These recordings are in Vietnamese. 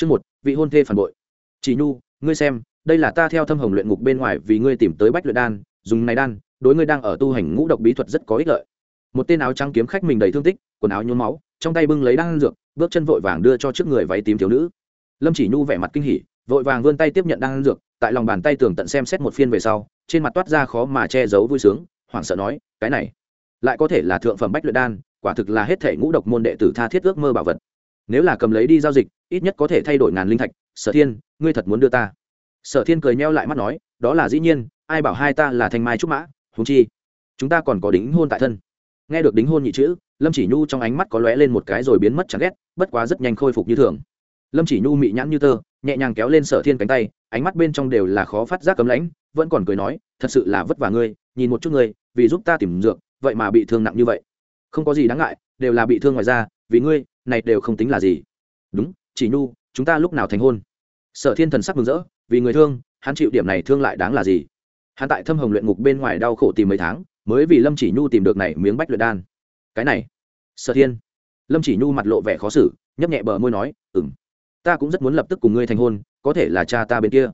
Chương một, vị hôn thê phản bội. Chỉ Nhu, ngươi xem, đây là ta theo thâm hồng luyện ngục bên ngoài vì ngươi tìm tới bách luyện đan, dùng này đan, đối ngươi đang ở tu hành ngũ độc bí thuật rất có ích lợi. Một tên áo trắng kiếm khách mình đầy thương tích, quần áo nhuốm máu, trong tay bưng lấy đan dược, bước chân vội vàng đưa cho trước người váy tím thiếu nữ. Lâm Chỉ Nhu vẻ mặt kinh hỉ, vội vàng vươn tay tiếp nhận đan dược, tại lòng bàn tay tường tận xem xét một phiên về sau, trên mặt toát ra khó mà che giấu vui sướng, hoảng sợ nói, cái này lại có thể là thượng phẩm bách luyện đan, quả thực là hết thể ngũ độc môn đệ tử tha thiết ước mơ bảo vật nếu là cầm lấy đi giao dịch, ít nhất có thể thay đổi ngàn linh thạch. Sở thiên, ngươi thật muốn đưa ta? Sở thiên cười meo lại mắt nói, đó là dĩ nhiên, ai bảo hai ta là thanh mai trúc mã húng chi, chúng ta còn có đính hôn tại thân. Nghe được đính hôn nhị chữ, lâm chỉ nhu trong ánh mắt có lóe lên một cái rồi biến mất chẳng ghét, bất quá rất nhanh khôi phục như thường. Lâm chỉ nhu mị nhãn như tơ, nhẹ nhàng kéo lên sở thiên cánh tay, ánh mắt bên trong đều là khó phát giác cấm lãnh, vẫn còn cười nói, thật sự là vất vả ngươi, nhìn một chút ngươi, vì giúp ta tìm dược, vậy mà bị thương nặng như vậy. Không có gì đáng ngại, đều là bị thương ngoài ra vì ngươi này đều không tính là gì. Đúng, chỉ nhu, chúng ta lúc nào thành hôn? Sở thiên thần sắc mừng rỡ, vì người thương, hắn chịu điểm này thương lại đáng là gì? Hắn tại thâm hồng luyện ngục bên ngoài đau khổ tìm mấy tháng, mới vì lâm chỉ nhu tìm được này miếng bách luyện đan. Cái này, sở thiên. Lâm chỉ nhu mặt lộ vẻ khó xử, nhấp nhẹ bờ môi nói ừng ta cũng rất muốn lập tức cùng ngươi thành hôn, có thể là cha ta bên kia.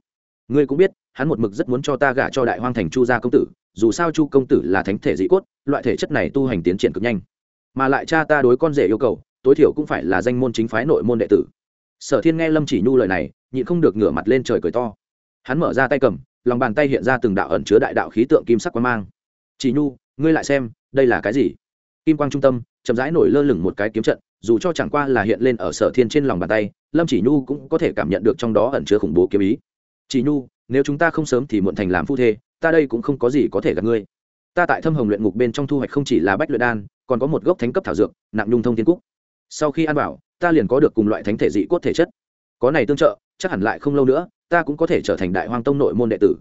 Ngươi cũng biết, hắn một mực rất muốn cho ta gả cho đại hoang thành chu gia công tử, dù sao chu công tử là thánh thể dị cốt, loại thể chất này tu hành tiến triển cực nhanh. Mà lại cha ta đối con rể yêu cầu tối thiểu cũng phải là danh môn chính phái nội môn đệ tử. Sở thiên nghe lâm chỉ nhu lời này, nhịn không được ngửa mặt lên trời cười to. Hắn mở ra tay cầm, lòng bàn tay hiện ra từng đạo ẩn chứa đại đạo khí tượng kim sắc quang mang. Chỉ nhu, ngươi lại xem, đây là cái gì? Kim quang trung tâm, chậm rãi nổi lơ lửng một cái kiếm trận, dù cho chẳng qua là hiện lên ở sở thiên trên lòng bàn tay, lâm chỉ nhu cũng có thể cảm nhận được trong đó ẩn chứa khủng bố kiếm ý. Chỉ nhu, nếu chúng ta không sớm thì muộn thành làm phu thê, ta đây cũng không có gì có thể gặp ngươi. Ta tại thâm hồng luyện ngục bên trong thu hoạch không chỉ là bách luyện đan, còn có một gốc thánh cấp thảo dược, nặng nhung thông thiên cúc sau khi ăn vào, ta liền có được cùng loại thánh thể dị cốt thể chất. Có này tương trợ, chắc hẳn lại không lâu nữa, ta cũng có thể trở thành đại hoang tông nội môn đệ tử.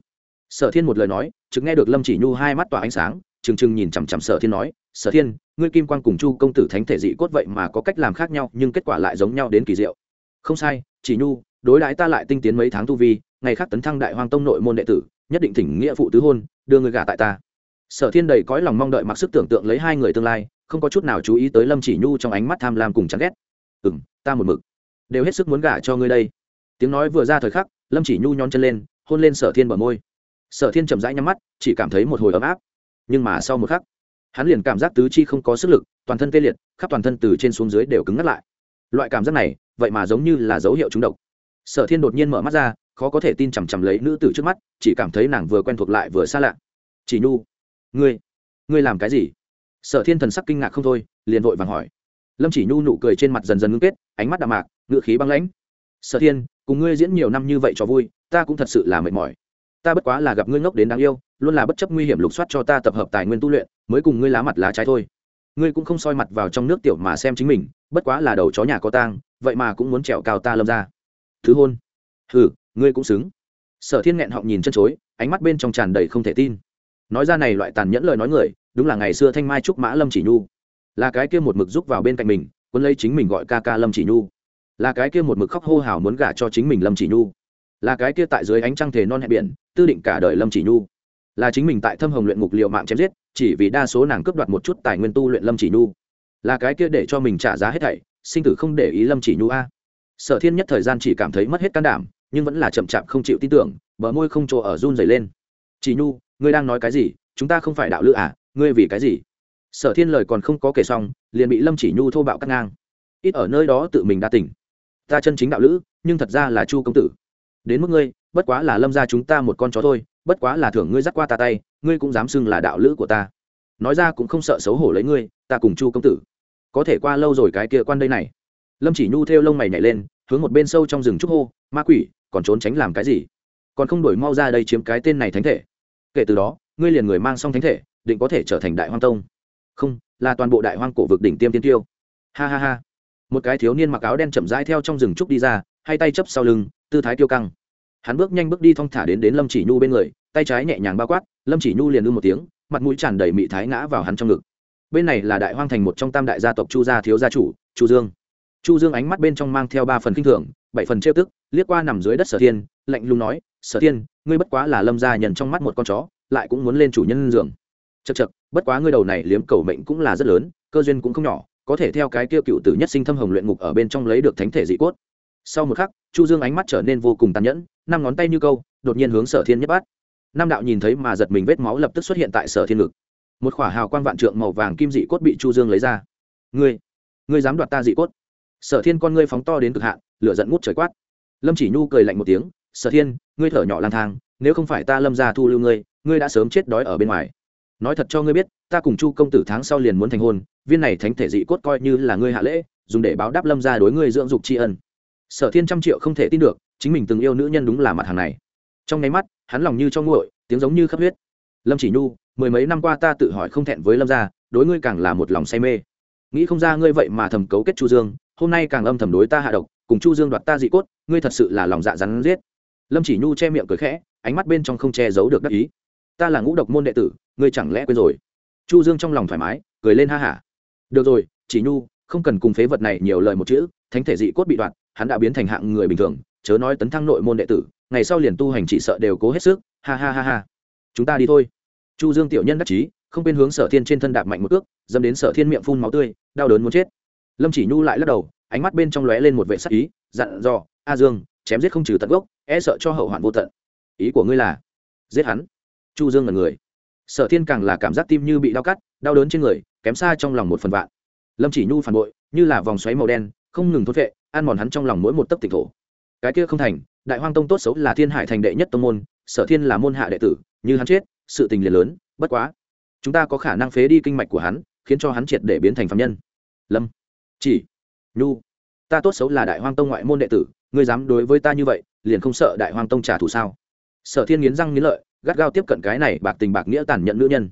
Sở thiên một lời nói chứng nghe được lâm chỉ nhu hai mắt tỏa ánh sáng, trừng trừng nhìn chằm chằm sở thiên nói, sở thiên, ngươi kim quan cùng chu công tử thánh thể dị cốt vậy mà có cách làm khác nhau, nhưng kết quả lại giống nhau đến kỳ diệu. Không sai, chỉ nhu, đối đãi ta lại tinh tiến mấy tháng tu vi, ngày khác tấn thăng đại hoang tông nội môn đệ tử, nhất định thỉnh nghĩa phụ tứ hôn, đưa người gả tại ta. Sở thiên đầy cõi lòng mong đợi mặc sức tưởng tượng lấy hai người tương lai không có chút nào chú ý tới lâm chỉ nhu trong ánh mắt tham lam cùng chán ghét. Ừ m ta một mực đều hết sức muốn gả cho ngươi đây. Tiếng nói vừa ra thời khắc, lâm chỉ nhu nhón chân lên, hôn lên sở thiên bờ môi. Sở thiên chậm rãi nhắm mắt, chỉ cảm thấy một hồi ấm áp. Nhưng mà sau một khắc, hắn liền cảm giác tứ chi không có sức lực, toàn thân tê liệt, khắp toàn thân từ trên xuống dưới đều cứng ngắt lại. Loại cảm giác này, vậy mà giống như là dấu hiệu trúng độc. Sở thiên đột nhiên mở mắt ra, khó có thể tin chằm chằm lấy nữ tử trước mắt, chỉ cảm thấy nàng vừa quen thuộc lại vừa xa lạ. Chỉ nhu, ngươi ngươi làm cái gì? Sở thiên thần sắc kinh ngạc không thôi, liền vội vàng hỏi. Lâm chỉ nhu nụ cười trên mặt dần dần ngưng kết, ánh mắt đạm mạc ngự khí băng lãnh. Sở thiên, cùng ngươi diễn nhiều năm như vậy cho vui, ta cũng thật sự là mệt mỏi. Ta bất quá là gặp ngươi ngốc đến đáng yêu, luôn là bất chấp nguy hiểm lục soát cho ta tập hợp tài nguyên tu luyện, mới cùng ngươi lá mặt lá trái thôi. Ngươi cũng không soi mặt vào trong nước tiểu mà xem chính mình, bất quá là đầu chó nhà có tang, vậy mà cũng muốn trèo cao ta lâm ra. Thứ hôn. Hừ, ngươi cũng xứng. Sở thiên nghẹn họng nhìn chân chối, ánh mắt bên trong tràn đầy không thể tin. Nói ra này loại tàn nhẫn lời nói người đúng là ngày xưa thanh mai trúc mã lâm chỉ nhu. Là cái kia một mực giúp vào bên cạnh mình, quân lấy chính mình gọi ca ca lâm chỉ nhu. Là cái kia một mực khóc hô hào muốn gả cho chính mình lâm chỉ nhu. Là cái kia tại dưới ánh trăng thể non hẹn biển, tư định cả đời lâm chỉ nhu. Là chính mình tại thâm hồng luyện ngục liệu mạng chém giết, chỉ vì đa số nàng cướp đoạt một chút tài nguyên tu luyện lâm chỉ nhu. Là cái kia để cho mình trả giá hết thảy, sinh tử không để ý lâm chỉ nhu a. Sở thiên nhất thời gian chỉ cảm thấy mất hết can đảm, nhưng vẫn là chậm chạp không chịu tin tưởng, bờ môi không chỗ ở run dày lên. Chỉ nhu, ngươi đang nói cái gì? Chúng ta không phải đạo lữ à? Ngươi vì cái gì? Sở thiên lời còn không có kể xong, liền bị lâm chỉ nhu thô bạo cắt ngang. Ít ở nơi đó tự mình đa tỉnh ta chân chính đạo lữ, nhưng thật ra là chu công tử. Đến mức ngươi, bất quá là lâm ra chúng ta một con chó thôi, bất quá là thưởng ngươi dắt qua ta tay, ngươi cũng dám xưng là đạo lữ của ta. Nói ra cũng không sợ xấu hổ lấy ngươi, ta cùng chu công tử. Có thể qua lâu rồi cái kia quan đây này. Lâm chỉ nhu theo lông mày nhảy lên, hướng một bên sâu trong rừng trúc hô, ma quỷ, còn trốn tránh làm cái gì? Còn không đổi mau ra đây chiếm cái tên này thánh thể. Kể từ đó, ngươi liền người mang xong thánh thể định có thể trở thành đại hoang tông. Không, là toàn bộ đại hoang cổ vực đỉnh tiêm tiên tiêu. Ha ha ha. Một cái thiếu niên mặc áo đen chậm rãi theo trong rừng trúc đi ra, hai tay chấp sau lưng, tư thái tiêu căng. Hắn bước nhanh bước đi thong thả đến đến lâm chỉ nhu bên người, tay trái nhẹ nhàng bao quát, lâm chỉ nhu liền ư một tiếng, mặt mũi tràn đầy mị thái ngã vào hắn trong ngực. Bên này là đại hoang thành một trong tam đại gia tộc chu gia thiếu gia chủ, chu dương. Chu dương ánh mắt bên trong mang theo ba phần kinh thường, bảy phần trêu tức, liếc qua nằm dưới đất sở thiên, lạnh lùng nói, sở thiên, ngươi bất quá là lâm gia nhận trong mắt một con chó, lại cũng muốn lên chủ nhân giường chật chật bất quá ngươi đầu này liếm cầu mệnh cũng là rất lớn, cơ duyên cũng không nhỏ, có thể theo cái kia cựu tử nhất sinh thâm hồng luyện ngục ở bên trong lấy được thánh thể dị cốt. Sau một khắc, chu dương ánh mắt trở nên vô cùng tàn nhẫn, năm ngón tay như câu, đột nhiên hướng sở thiên nhất bát nam đạo nhìn thấy mà giật mình vết máu lập tức xuất hiện tại sở thiên ngực. Một khỏa hào quang vạn trượng màu vàng kim dị cốt bị chu dương lấy ra. Ngươi ngươi dám đoạt ta dị cốt? Sở thiên con ngươi phóng to đến cực hạn, lửa giận ngút trời quát. Lâm chỉ nhu cười lạnh một tiếng, sở thiên, ngươi thở nhỏ lang thang, nếu không phải ta lâm ra thu lưu ngươi ngươi đã sớm chết đói ở bên ngoài nói thật cho ngươi biết, ta cùng chu công tử tháng sau liền muốn thành hôn, viên này thánh thể dị cốt coi như là ngươi hạ lễ, dùng để báo đáp lâm ra đối ngươi dưỡng dục tri ân. Sở thiên trăm triệu không thể tin được, chính mình từng yêu nữ nhân đúng là mặt hàng này. Trong nháy mắt, hắn lòng như cho nguội, tiếng giống như khắp huyết. Lâm chỉ nhu, mười mấy năm qua ta tự hỏi không thẹn với lâm gia, đối ngươi càng là một lòng say mê. Nghĩ không ra ngươi vậy mà thầm cấu kết chu dương, hôm nay càng âm thầm đối ta hạ độc, cùng chu dương đoạt ta dị cốt, ngươi thật sự là lòng dạ rắn giết. Lâm chỉ nhu che miệng cười khẽ, ánh mắt bên trong không che giấu được đắc ý ta là ngũ độc môn đệ tử, ngươi chẳng lẽ quên rồi? Chu dương trong lòng thoải mái, cười lên ha hả. Được rồi, chỉ nhu, không cần cùng phế vật này nhiều lời một chữ, thánh thể dị cốt bị đoạn, hắn đã biến thành hạng người bình thường, chớ nói tấn thăng nội môn đệ tử, ngày sau liền tu hành chỉ sợ đều cố hết sức, ha ha ha ha. Chúng ta đi thôi. Chu dương tiểu nhân đắc chí, không bên hướng sở thiên trên thân đạp mạnh một cước dâm đến sở thiên miệng phun máu tươi, đau đớn muốn chết. Lâm chỉ nhu lại lắc đầu, ánh mắt bên trong lóe lên một vệ sắc ý, dặn dò, a dương, chém giết không trừ tận gốc e sợ cho hậu hoạn vô tận. Ý của ngươi là giết hắn? Chu dương là người. Sở thiên càng là cảm giác tim như bị đau cắt, đau đớn trên người, kém xa trong lòng một phần vạn. Lâm chỉ nhu phản bội, như là vòng xoáy màu đen, không ngừng thốt vệ ăn mòn hắn trong lòng mỗi một tấc tịch thổ. Cái kia không thành, đại hoang tông tốt xấu là thiên hải thành đệ nhất tông môn, sở thiên là môn hạ đệ tử, như hắn chết, sự tình liền lớn, bất quá. Chúng ta có khả năng phế đi kinh mạch của hắn, khiến cho hắn triệt để biến thành phạm nhân. Lâm chỉ nhu, ta tốt xấu là đại hoang tông ngoại môn đệ tử, ngươi dám đối với ta như vậy, liền không sợ đại hoang tông trả thù sao? Sở thiên nghiến răng nghiến lợi gắt gao tiếp cận cái này bạc tình bạc nghĩa tàn nhẫn nữ nhân.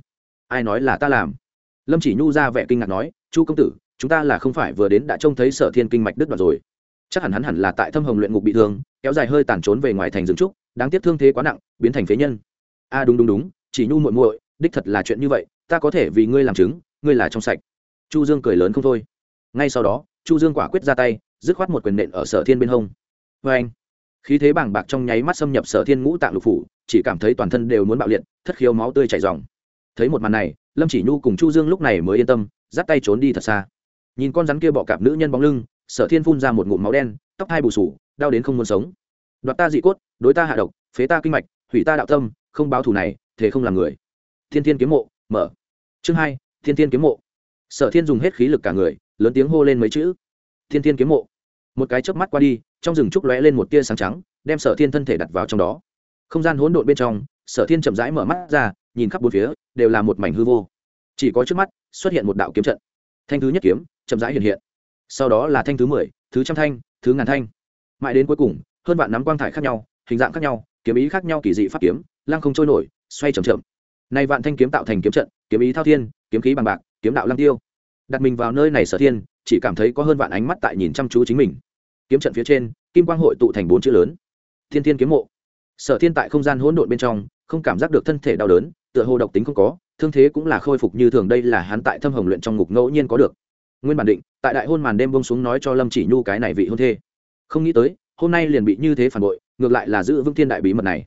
Ai nói là ta làm? Lâm chỉ nhu ra vẻ kinh ngạc nói, chu công tử, chúng ta là không phải vừa đến đã trông thấy sở thiên kinh mạch đứt đoạt rồi. Chắc hẳn hắn hẳn là tại thâm hồng luyện ngục bị thương, kéo dài hơi tàn trốn về ngoài thành rừng trúc, đáng tiếc thương thế quá nặng, biến thành phế nhân. A, đúng đúng đúng, chỉ nhu muội muội, đích thật là chuyện như vậy, ta có thể vì ngươi làm chứng, ngươi là trong sạch. Chu dương cười lớn không thôi. Ngay sau đó, chu dương quả quyết ra tay, dứt khoát một quyền nện ở sở thiên bên hông. Vê anh khí thế bàng bạc trong nháy mắt xâm nhập sở thiên ngũ tạng lục phủ chỉ cảm thấy toàn thân đều muốn bạo liệt, thất khiếu máu tươi chảy ròng. Thấy một màn này, lâm chỉ nhu cùng chu dương lúc này mới yên tâm, dắt tay trốn đi thật xa. Nhìn con rắn kia bọ cạp nữ nhân bóng lưng, sở thiên phun ra một ngụm máu đen, tóc hai bù sủ đau đến không muốn sống. Đoạt ta dị cốt, đối ta hạ độc, phế ta kinh mạch, hủy ta đạo tâm, không báo thù này, thế không làm người. Thiên thiên kiếm mộ, mở. Chương hai, thiên thiên kiếm mộ. Sở thiên dùng hết khí lực cả người, lớn tiếng hô lên mấy chữ. Thiên thiên kiếm mộ. Một cái chớp mắt qua đi, trong rừng trúc lóe lên một tia sáng trắng, đem sở thiên thân thể đặt vào trong đó không gian hỗn độn bên trong, sở thiên chậm rãi mở mắt ra, nhìn khắp bốn phía, đều là một mảnh hư vô. Chỉ có trước mắt, xuất hiện một đạo kiếm trận. Thanh thứ nhất kiếm, chậm rãi hiện hiện. Sau đó là thanh thứ mười, thứ trăm thanh, thứ ngàn thanh. Mãi đến cuối cùng, hơn vạn nắm quang thải khác nhau, hình dạng khác nhau, kiếm ý khác nhau kỳ dị pháp kiếm, lăng không trôi nổi, xoay chậm chậm. Nay vạn thanh kiếm tạo thành kiếm trận, kiếm ý thao thiên, kiếm khí bằng bạc, kiếm đạo lăng tiêu. Đặt mình vào nơi này sở thiên, chỉ cảm thấy có hơn vạn ánh mắt tại nhìn chăm chú chính mình. Kiếm trận phía trên, kim quang hội tụ thành bốn chữ lớn. Thiên thiên kiếm mộ sở thiên tại không gian hỗn độn bên trong, không cảm giác được thân thể đau đớn, tựa hồ độc tính không có, thương thế cũng là khôi phục như thường đây là hắn tại thâm hồng luyện trong ngục ngẫu nhiên có được. Nguyên bản định, tại đại hôn màn đêm bông xuống nói cho lâm chỉ nhu cái này vị hôn thê. Không nghĩ tới, hôm nay liền bị như thế phản bội, ngược lại là giữ vững thiên đại bí mật này.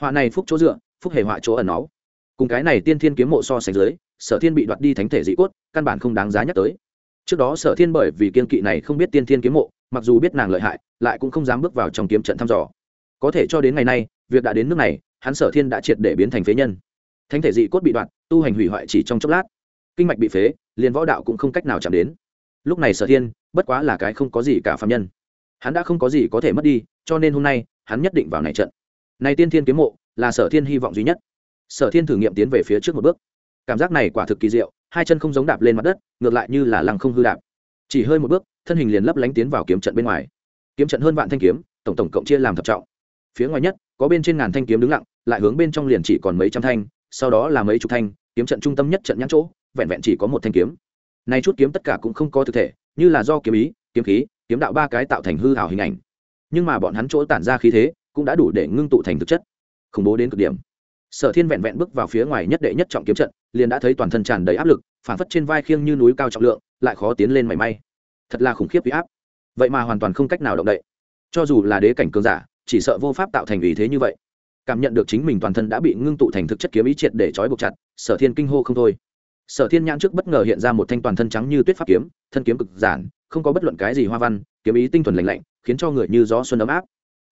Họa này phúc chỗ dựa, phúc hề họa chỗ ẩn náu. Cùng cái này tiên thiên kiếm mộ so sánh dưới, sở thiên bị đoạt đi thánh thể dị cốt, căn bản không đáng giá nhắc tới. Trước đó sở thiên bởi vì kiên kỵ này không biết tiên thiên kiếm mộ, mặc dù biết nàng lợi hại, lại cũng không dám bước vào trong kiếm trận thăm dò có thể cho đến ngày nay việc đã đến nước này hắn sở thiên đã triệt để biến thành phế nhân. Thánh thể dị cốt bị đoạn, tu hành hủy hoại chỉ trong chốc lát. Kinh mạch bị phế liền võ đạo cũng không cách nào chạm đến. Lúc này sở thiên bất quá là cái không có gì cả phạm nhân. Hắn đã không có gì có thể mất đi cho nên hôm nay hắn nhất định vào này trận. Này tiên thiên kiếm mộ là sở thiên hy vọng duy nhất. Sở thiên thử nghiệm tiến về phía trước một bước. Cảm giác này quả thực kỳ diệu hai chân không giống đạp lên mặt đất ngược lại như là lăng không hư đạp. Chỉ hơi một bước thân hình liền lấp lánh tiến vào kiếm trận bên ngoài. Kiếm trận hơn vạn thanh kiếm tổng tổng cộng chia làm thập trọng phía ngoài nhất, có bên trên ngàn thanh kiếm đứng lặng, lại hướng bên trong liền chỉ còn mấy trăm thanh, sau đó là mấy chục thanh, kiếm trận trung tâm nhất trận nhãn chỗ, vẹn vẹn chỉ có một thanh kiếm. Nay chút kiếm tất cả cũng không có thực thể, như là do kiếm ý, kiếm khí, kiếm đạo ba cái tạo thành hư hào hình ảnh. Nhưng mà bọn hắn chỗ tản ra khí thế, cũng đã đủ để ngưng tụ thành thực chất. Khủng bố đến cực điểm. Sở thiên vẹn vẹn bước vào phía ngoài nhất đệ nhất trọng kiếm trận, liền đã thấy toàn thân tràn đầy áp lực, phản phất trên vai khiêng như núi cao trọng lượng, lại khó tiến lên mảy may. Thật là khủng khiếp huy áp. Vậy mà hoàn toàn không cách nào động đậy. Cho dù là đế cảnh cường giả chỉ sợ vô pháp tạo thành ý thế như vậy. Cảm nhận được chính mình toàn thân đã bị ngưng tụ thành thực chất kiếm ý triệt để trói buộc chặt, sở thiên kinh hô không thôi. Sở thiên nhãn trước bất ngờ hiện ra một thanh toàn thân trắng như tuyết pháp kiếm, thân kiếm cực giản, không có bất luận cái gì hoa văn, kiếm ý tinh thuần lành lạnh, khiến cho người như gió xuân ấm áp.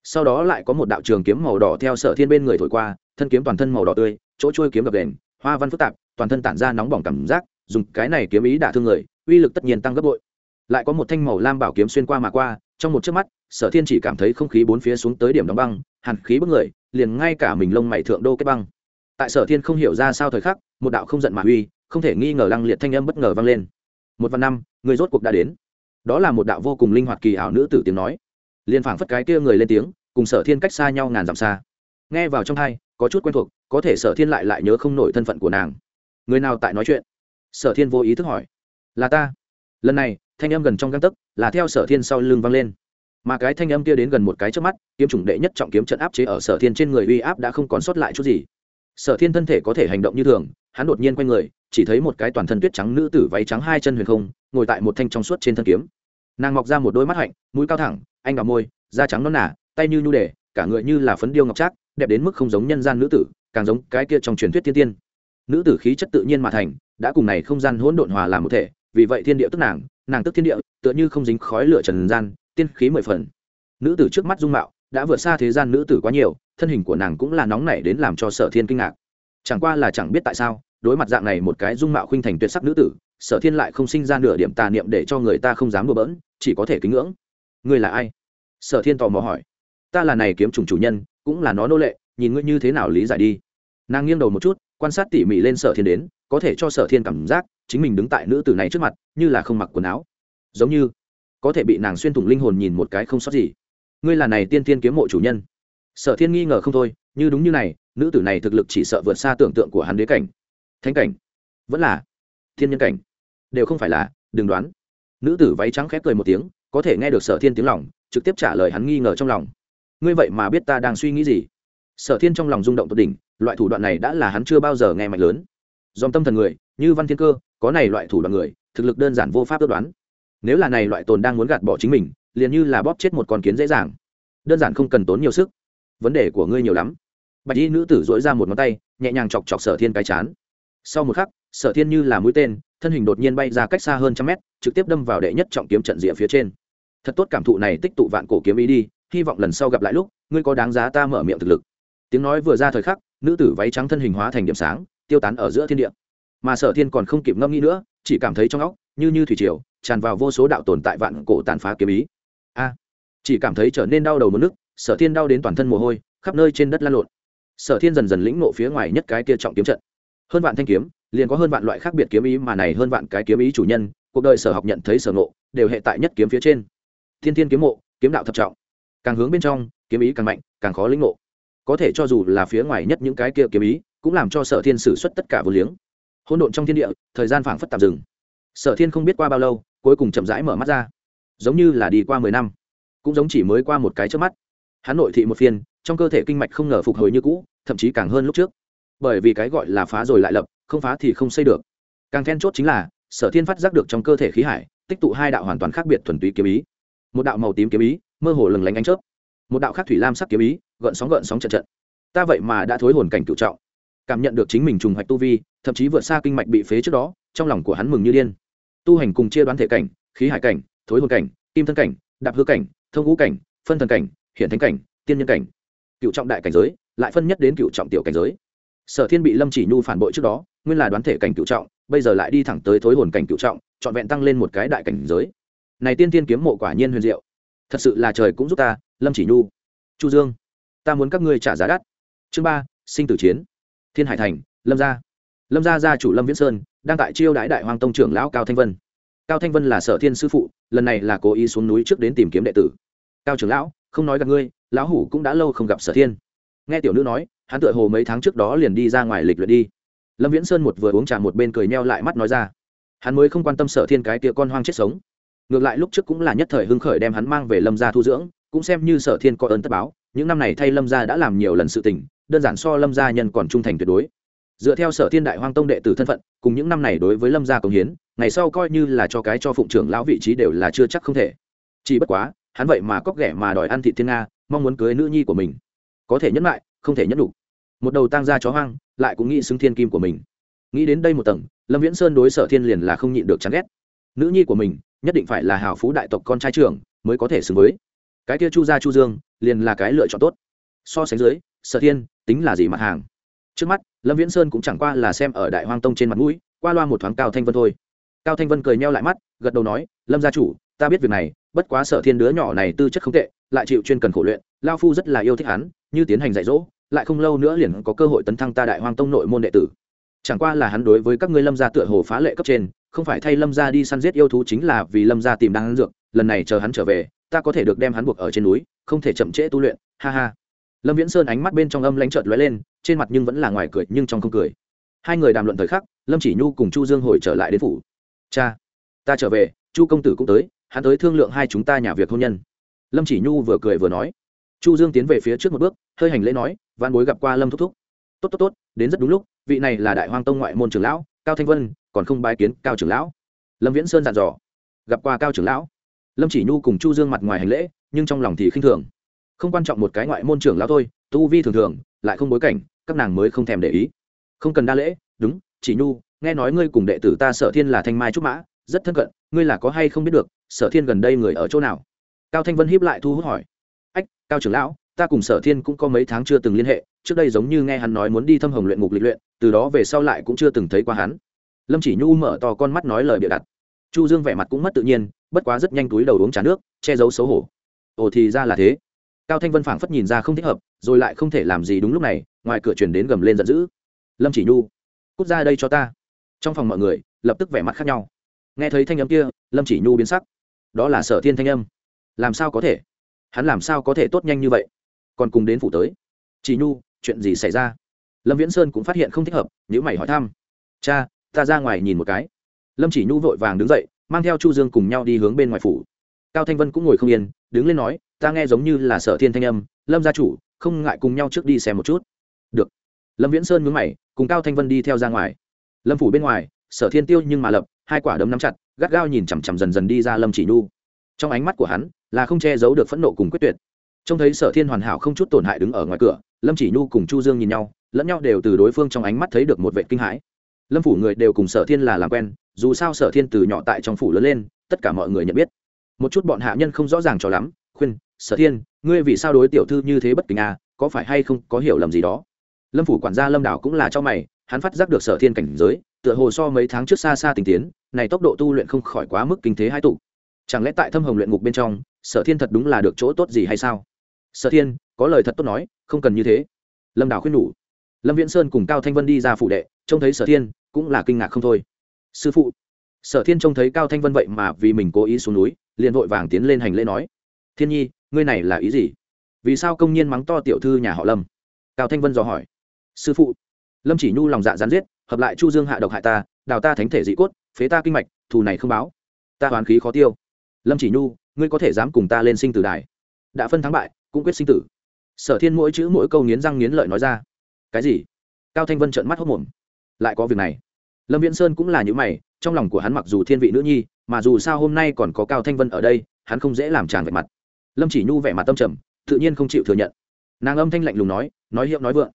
Sau đó lại có một đạo trường kiếm màu đỏ theo sở thiên bên người thổi qua, thân kiếm toàn thân màu đỏ tươi, chỗ trôi kiếm gập đền, hoa văn phức tạp, toàn thân tản ra nóng bỏng cảm giác, dùng cái này kiếm ý đả thương người, uy lực tất nhiên tăng gấp bội. Lại có một thanh màu lam bảo kiếm xuyên qua mà qua trong một chớp mắt, sở thiên chỉ cảm thấy không khí bốn phía xuống tới điểm đóng băng, hàn khí bức người, liền ngay cả mình lông mày thượng đô kết băng. Tại sở thiên không hiểu ra sao thời khắc, một đạo không giận mà uy, không thể nghi ngờ lăng liệt thanh âm bất ngờ vang lên. Một văn năm, người rốt cuộc đã đến. Đó là một đạo vô cùng linh hoạt kỳ ảo nữ tử tiếng nói. Liền phảng phất cái kia người lên tiếng, cùng sở thiên cách xa nhau ngàn dặm xa. Nghe vào trong hai, có chút quen thuộc, có thể sở thiên lại lại nhớ không nổi thân phận của nàng. Người nào tại nói chuyện? Sở thiên vô ý thức hỏi. Là ta. Lần này thanh âm gần trong găng tấc là theo sở thiên sau lưng vang lên. Mà cái thanh âm kia đến gần một cái trước mắt, kiếm chủng đệ nhất trọng kiếm trận áp chế ở sở thiên trên người uy áp đã không còn sót lại chút gì. Sở thiên thân thể có thể hành động như thường, hắn đột nhiên quay người, chỉ thấy một cái toàn thân tuyết trắng nữ tử váy trắng hai chân huyền không, ngồi tại một thanh trong suốt trên thân kiếm. Nàng mọc ra một đôi mắt hạnh, mũi cao thẳng, anh đào môi, da trắng non nả tay như nhu đề, cả người như là phấn điêu ngọc trác, đẹp đến mức không giống nhân gian nữ tử, càng giống cái kia trong truyền thuyết thiên tiên. Nữ tử khí chất tự nhiên mà thành, đã cùng này không gian hỗn độn hòa làm một thể, vì vậy thiên địa tức nàng nàng tức thiên địa, tựa như không dính khói lửa trần gian, tiên khí mười phần. Nữ tử trước mắt dung mạo, đã vượt xa thế gian nữ tử quá nhiều, thân hình của nàng cũng là nóng nảy đến làm cho sở thiên kinh ngạc. Chẳng qua là chẳng biết tại sao, đối mặt dạng này một cái dung mạo khuynh thành tuyệt sắc nữ tử, sở thiên lại không sinh ra nửa điểm tà niệm để cho người ta không dám đùa bỡn, chỉ có thể kính ngưỡng. Ngươi là ai? Sở thiên tò mò hỏi. Ta là này kiếm trùng chủ nhân, cũng là nó nô lệ, nhìn ngươi như thế nào lý giải đi. Nàng nghiêng đầu một chút, quan sát tỉ mỉ lên sở thiên đến, có thể cho sở thiên cảm giác chính mình đứng tại nữ tử này trước mặt, như là không mặc quần áo. Giống như, có thể bị nàng xuyên thủng linh hồn nhìn một cái không sót gì. Ngươi là này tiên tiên kiếm mộ chủ nhân. Sở thiên nghi ngờ không thôi, như đúng như này, nữ tử này thực lực chỉ sợ vượt xa tưởng tượng của hắn đế cảnh. Thánh cảnh? Vẫn là thiên nhân cảnh? Đều không phải là, đừng đoán. Nữ tử váy trắng khép cười một tiếng, có thể nghe được sở thiên tiếng lòng, trực tiếp trả lời hắn nghi ngờ trong lòng. Ngươi vậy mà biết ta đang suy nghĩ gì? Sở thiên trong lòng rung động tột đỉnh, loại thủ đoạn này đã là hắn chưa bao giờ nghe mạnh lớn dòm tâm thần người, như văn thiên cơ, có này loại thủ đoạn người, thực lực đơn giản vô pháp ước đoán. Nếu là này loại tồn đang muốn gạt bỏ chính mình, liền như là bóp chết một con kiến dễ dàng. Đơn giản không cần tốn nhiều sức. Vấn đề của ngươi nhiều lắm. Bạch y nữ tử dỗi ra một ngón tay, nhẹ nhàng chọc chọc sở thiên cái chán. Sau một khắc, sở thiên như là mũi tên, thân hình đột nhiên bay ra cách xa hơn trăm mét, trực tiếp đâm vào đệ nhất trọng kiếm trận rìa phía trên. Thật tốt cảm thụ này tích tụ vạn cổ kiếm ý đi, hy vọng lần sau gặp lại lúc, ngươi có đáng giá ta mở miệng thực lực. Tiếng nói vừa ra thời khắc, nữ tử váy trắng thân hình hóa thành điểm sáng tiêu tán ở giữa thiên địa. Mà sở thiên còn không kịp ngâm nghĩ nữa, chỉ cảm thấy trong óc, như như thủy triều, tràn vào vô số đạo tồn tại vạn cổ tàn phá kiếm ý. A! Chỉ cảm thấy trở nên đau đầu mất nước, sở thiên đau đến toàn thân mồ hôi, khắp nơi trên đất lan lộn. Sở thiên dần dần lĩnh nộ phía ngoài nhất cái kia trọng kiếm trận. Hơn vạn thanh kiếm, liền có hơn vạn loại khác biệt kiếm ý mà này hơn vạn cái kiếm ý chủ nhân, cuộc đời sở học nhận thấy sở ngộ, đều hệ tại nhất kiếm phía trên. Thiên thiên kiếm mộ, kiếm đạo thập trọng. Càng hướng bên trong, kiếm ý càng mạnh, càng khó lĩnh ngộ. Có thể cho dù là phía ngoài nhất những cái kia kiếm ý cũng làm cho sở thiên xử suất tất cả vô liếng. Hỗn độn trong thiên địa, thời gian phảng phất tạm dừng. Sở thiên không biết qua bao lâu, cuối cùng chậm rãi mở mắt ra. Giống như là đi qua mười năm, cũng giống chỉ mới qua một cái trước mắt. Hắn nội thị một phiên, trong cơ thể kinh mạch không ngờ phục hồi như cũ, thậm chí càng hơn lúc trước. Bởi vì cái gọi là phá rồi lại lập, không phá thì không xây được. Càng then chốt chính là, sở thiên phát giác được trong cơ thể khí hải, tích tụ hai đạo hoàn toàn khác biệt thuần túy kiếm ý. Một đạo màu tím kiếm ý, mơ hồ lừng lánh ánh chớp. Một đạo khác thủy lam sắc kiếm ý, gợn sóng gợn sóng trận trận. Ta vậy mà đã thối hồn cảnh cựu trọng cảm nhận được chính mình trùng hoạch tu vi, thậm chí vượt xa kinh mạch bị phế trước đó, trong lòng của hắn mừng như điên. Tu hành cùng chia đoán thể cảnh, khí hải cảnh, thối hồn cảnh, kim thân cảnh, đạp hư cảnh, thông ngũ cảnh, phân thần cảnh hiện thánh cảnh, tiên nhân cảnh. Cựu trọng đại cảnh giới, lại phân nhất đến cựu trọng tiểu cảnh giới. Sở thiên bị lâm chỉ nhu phản bội trước đó, nguyên là đoán thể cảnh cựu trọng, bây giờ lại đi thẳng tới thối hồn cảnh cựu trọng, trọn vẹn tăng lên một cái đại cảnh giới. Này tiên tiên kiếm mộ quả nhiên huyền diệu. Thật sự là trời cũng giúp ta, lâm chỉ nhu. Chu dương, ta muốn các ngươi trả giá đắt. Chương ba, sinh tử chiến thiên hải thành, lâm gia. Lâm gia gia chủ lâm viễn sơn, đang tại chiêu đãi đại hoàng tông trưởng lão cao thanh vân. Cao thanh vân là sở thiên sư phụ, lần này là cố ý xuống núi trước đến tìm kiếm đệ tử. Cao trưởng lão, không nói gặp ngươi, lão hủ cũng đã lâu không gặp sở thiên. Nghe tiểu nữ nói, hắn tựa hồ mấy tháng trước đó liền đi ra ngoài lịch luyện đi. Lâm viễn sơn một vừa uống trà một bên cười meo lại mắt nói ra. Hắn mới không quan tâm sở thiên cái tia con hoang chết sống. Ngược lại lúc trước cũng là nhất thời hưng khởi đem hắn mang về lâm gia thu dưỡng, cũng xem như sở thiên có ơn tất báo những năm này thay lâm gia đã làm nhiều lần sự tình, đơn giản so lâm gia nhân còn trung thành tuyệt đối. Dựa theo sở thiên đại hoang tông đệ tử thân phận, cùng những năm này đối với lâm gia công hiến, ngày sau coi như là cho cái cho phụng trưởng lão vị trí đều là chưa chắc không thể. Chỉ bất quá, hắn vậy mà cóc ghẻ mà đòi ăn thị thiên nga, mong muốn cưới nữ nhi của mình. Có thể nhẫn lại, không thể nhẫn đủ. Một đầu tang ra chó hoang, lại cũng nghĩ xứng thiên kim của mình. Nghĩ đến đây một tầng, lâm viễn sơn đối sở thiên liền là không nhịn được chán ghét. Nữ nhi của mình, nhất định phải là hào phú đại tộc con trai trưởng, mới có thể xứng với. Cái kia chu gia chu dương liền là cái lựa chọn tốt. So sánh dưới, sở thiên tính là gì mặt hàng? Trước mắt, lâm viễn sơn cũng chẳng qua là xem ở đại hoang tông trên mặt mũi, qua loa một thoáng cao thanh vân thôi. Cao thanh vân cười nheo lại mắt, gật đầu nói, lâm gia chủ, ta biết việc này, bất quá sở thiên đứa nhỏ này tư chất không tệ, lại chịu chuyên cần khổ luyện lao phu rất là yêu thích hắn, như tiến hành dạy dỗ, lại không lâu nữa liền có cơ hội tấn thăng ta đại hoang tông nội môn đệ tử. Chẳng qua là hắn đối với các ngươi lâm gia tựa hồ phá lệ cấp trên, không phải thay lâm gia đi săn giết yêu thú chính là vì lâm gia tìm đan dược, lần này chờ hắn trở về ta có thể được đem hắn buộc ở trên núi, không thể chậm trễ tu luyện, ha ha. Lâm viễn sơn ánh mắt bên trong âm lãnh trợt lóe lên, trên mặt nhưng vẫn là ngoài cười, nhưng trong không cười. Hai người đàm luận thời khắc, lâm chỉ nhu cùng chu dương hồi trở lại đến phủ. Cha, ta trở về, chu công tử cũng tới, hắn tới thương lượng hai chúng ta nhà việc hôn nhân. Lâm chỉ nhu vừa cười vừa nói. Chu dương tiến về phía trước một bước, hơi hành lễ nói văn bối gặp qua lâm thúc thúc. Tốt tốt tốt, đến rất đúng lúc, vị này là đại hoang tông ngoại môn trưởng lão, cao thanh vân, còn không bái kiến cao trưởng lão. Lâm viễn sơn dặn dò. Gặp qua cao trưởng lão? Lâm chỉ nhu cùng chu dương mặt ngoài hành lễ, nhưng trong lòng thì khinh thường. Không quan trọng một cái ngoại môn trưởng lão thôi, tu vi thường thường, lại không bối cảnh, các nàng mới không thèm để ý. Không cần đa lễ, đúng, chỉ nhu, nghe nói ngươi cùng đệ tử ta sở thiên là thanh mai trúc mã, rất thân cận, ngươi là có hay không biết được, sở thiên gần đây người ở chỗ nào? Cao thanh vân hiếp lại thu hút hỏi. Ách, cao trưởng lão, ta cùng sở thiên cũng có mấy tháng chưa từng liên hệ, trước đây giống như nghe hắn nói muốn đi thâm hồng luyện ngục lịch luyện, từ đó về sau lại cũng chưa từng thấy qua hắn. Lâm chỉ nhu mở to con mắt nói lời bịa đặt chu dương vẻ mặt cũng mất tự nhiên, bất quá rất nhanh túi đầu uống trà nước, che giấu xấu hổ. Ồ thì ra là thế. Cao thanh vân phảng phất nhìn ra không thích hợp, rồi lại không thể làm gì đúng lúc này, ngoài cửa truyền đến gầm lên giận dữ. Lâm chỉ nhu, cút ra đây cho ta. Trong phòng mọi người, lập tức vẻ mặt khác nhau. Nghe thấy thanh âm kia, lâm chỉ nhu biến sắc. Đó là sở thiên thanh âm. Làm sao có thể? Hắn làm sao có thể tốt nhanh như vậy? Còn cùng đến phủ tới. Chỉ nhu, chuyện gì xảy ra? Lâm viễn sơn cũng phát hiện không thích hợp nếu mày hỏi thăm. Cha, ta ra ngoài nhìn một cái lâm chỉ nhu vội vàng đứng dậy, mang theo chu dương cùng nhau đi hướng bên ngoài phủ. Cao thanh vân cũng ngồi không yên, đứng lên nói, ta nghe giống như là sở thiên thanh âm, lâm gia chủ, không ngại cùng nhau trước đi xem một chút. Được. Lâm viễn sơn mướn mày, cùng cao thanh vân đi theo ra ngoài. Lâm phủ bên ngoài, sở thiên tiêu nhưng mà lập, hai quả đấm nắm chặt, gắt gao nhìn chằm chằm dần dần đi ra lâm chỉ nhu. Trong ánh mắt của hắn, là không che giấu được phẫn nộ cùng quyết tuyệt. Trông thấy sở thiên hoàn hảo không chút tổn hại đứng ở ngoài cửa, lâm chỉ nhu cùng chu dương nhìn nhau, lẫn nhau đều từ đối phương trong ánh mắt thấy được một vệ kinh hãi lâm phủ người đều cùng sở thiên là làm quen, dù sao sở thiên từ nhỏ tại trong phủ lớn lên, tất cả mọi người nhận biết. Một chút bọn hạ nhân không rõ ràng cho lắm, khuyên, sở thiên, ngươi vì sao đối tiểu thư như thế bất kính à có phải hay không có hiểu lầm gì đó? Lâm phủ quản gia lâm đảo cũng là cho mày, hắn phát giác được sở thiên cảnh giới, tựa hồ so mấy tháng trước xa xa tình tiến, này tốc độ tu luyện không khỏi quá mức kinh thế hai tụ. Chẳng lẽ tại thâm hồng luyện ngục bên trong, sở thiên thật đúng là được chỗ tốt gì hay sao? Sở thiên, có lời thật tốt nói, không cần như thế. Lâm đảo khuyên nhủ. Lâm viễn sơn cùng cao thanh vân đi ra phủ đệ, trông thấy sở thiên cũng là kinh ngạc không thôi. Sư phụ, sở thiên trông thấy cao thanh vân vậy mà vì mình cố ý xuống núi, liền vội vàng tiến lên hành lễ nói. Thiên nhi, ngươi này là ý gì? Vì sao công nhiên mắng to tiểu thư nhà họ lâm? Cao thanh vân dò hỏi. Sư phụ, lâm chỉ nhu lòng dạ gián giết, hợp lại chu dương hạ độc hại ta, đào ta thánh thể dị cốt, phế ta kinh mạch, thù này không báo. Ta hoàn khí khó tiêu. Lâm chỉ nhu, ngươi có thể dám cùng ta lên sinh tử đài. Đã phân thắng bại, cũng quyết sinh tử. Sở thiên mỗi chữ mỗi câu nghiến răng nghiến lợi nói ra. Cái gì? Cao thanh vân trợn mắt hốc mồm lại có việc này. Lâm viễn sơn cũng là những mày, trong lòng của hắn mặc dù thiên vị nữ nhi, mà dù sao hôm nay còn có cao thanh vân ở đây, hắn không dễ làm tràn vẹt mặt. Lâm chỉ nhu vẻ mặt tâm trầm, tự nhiên không chịu thừa nhận. Nàng âm thanh lạnh lùng nói nói hiệu nói vượng.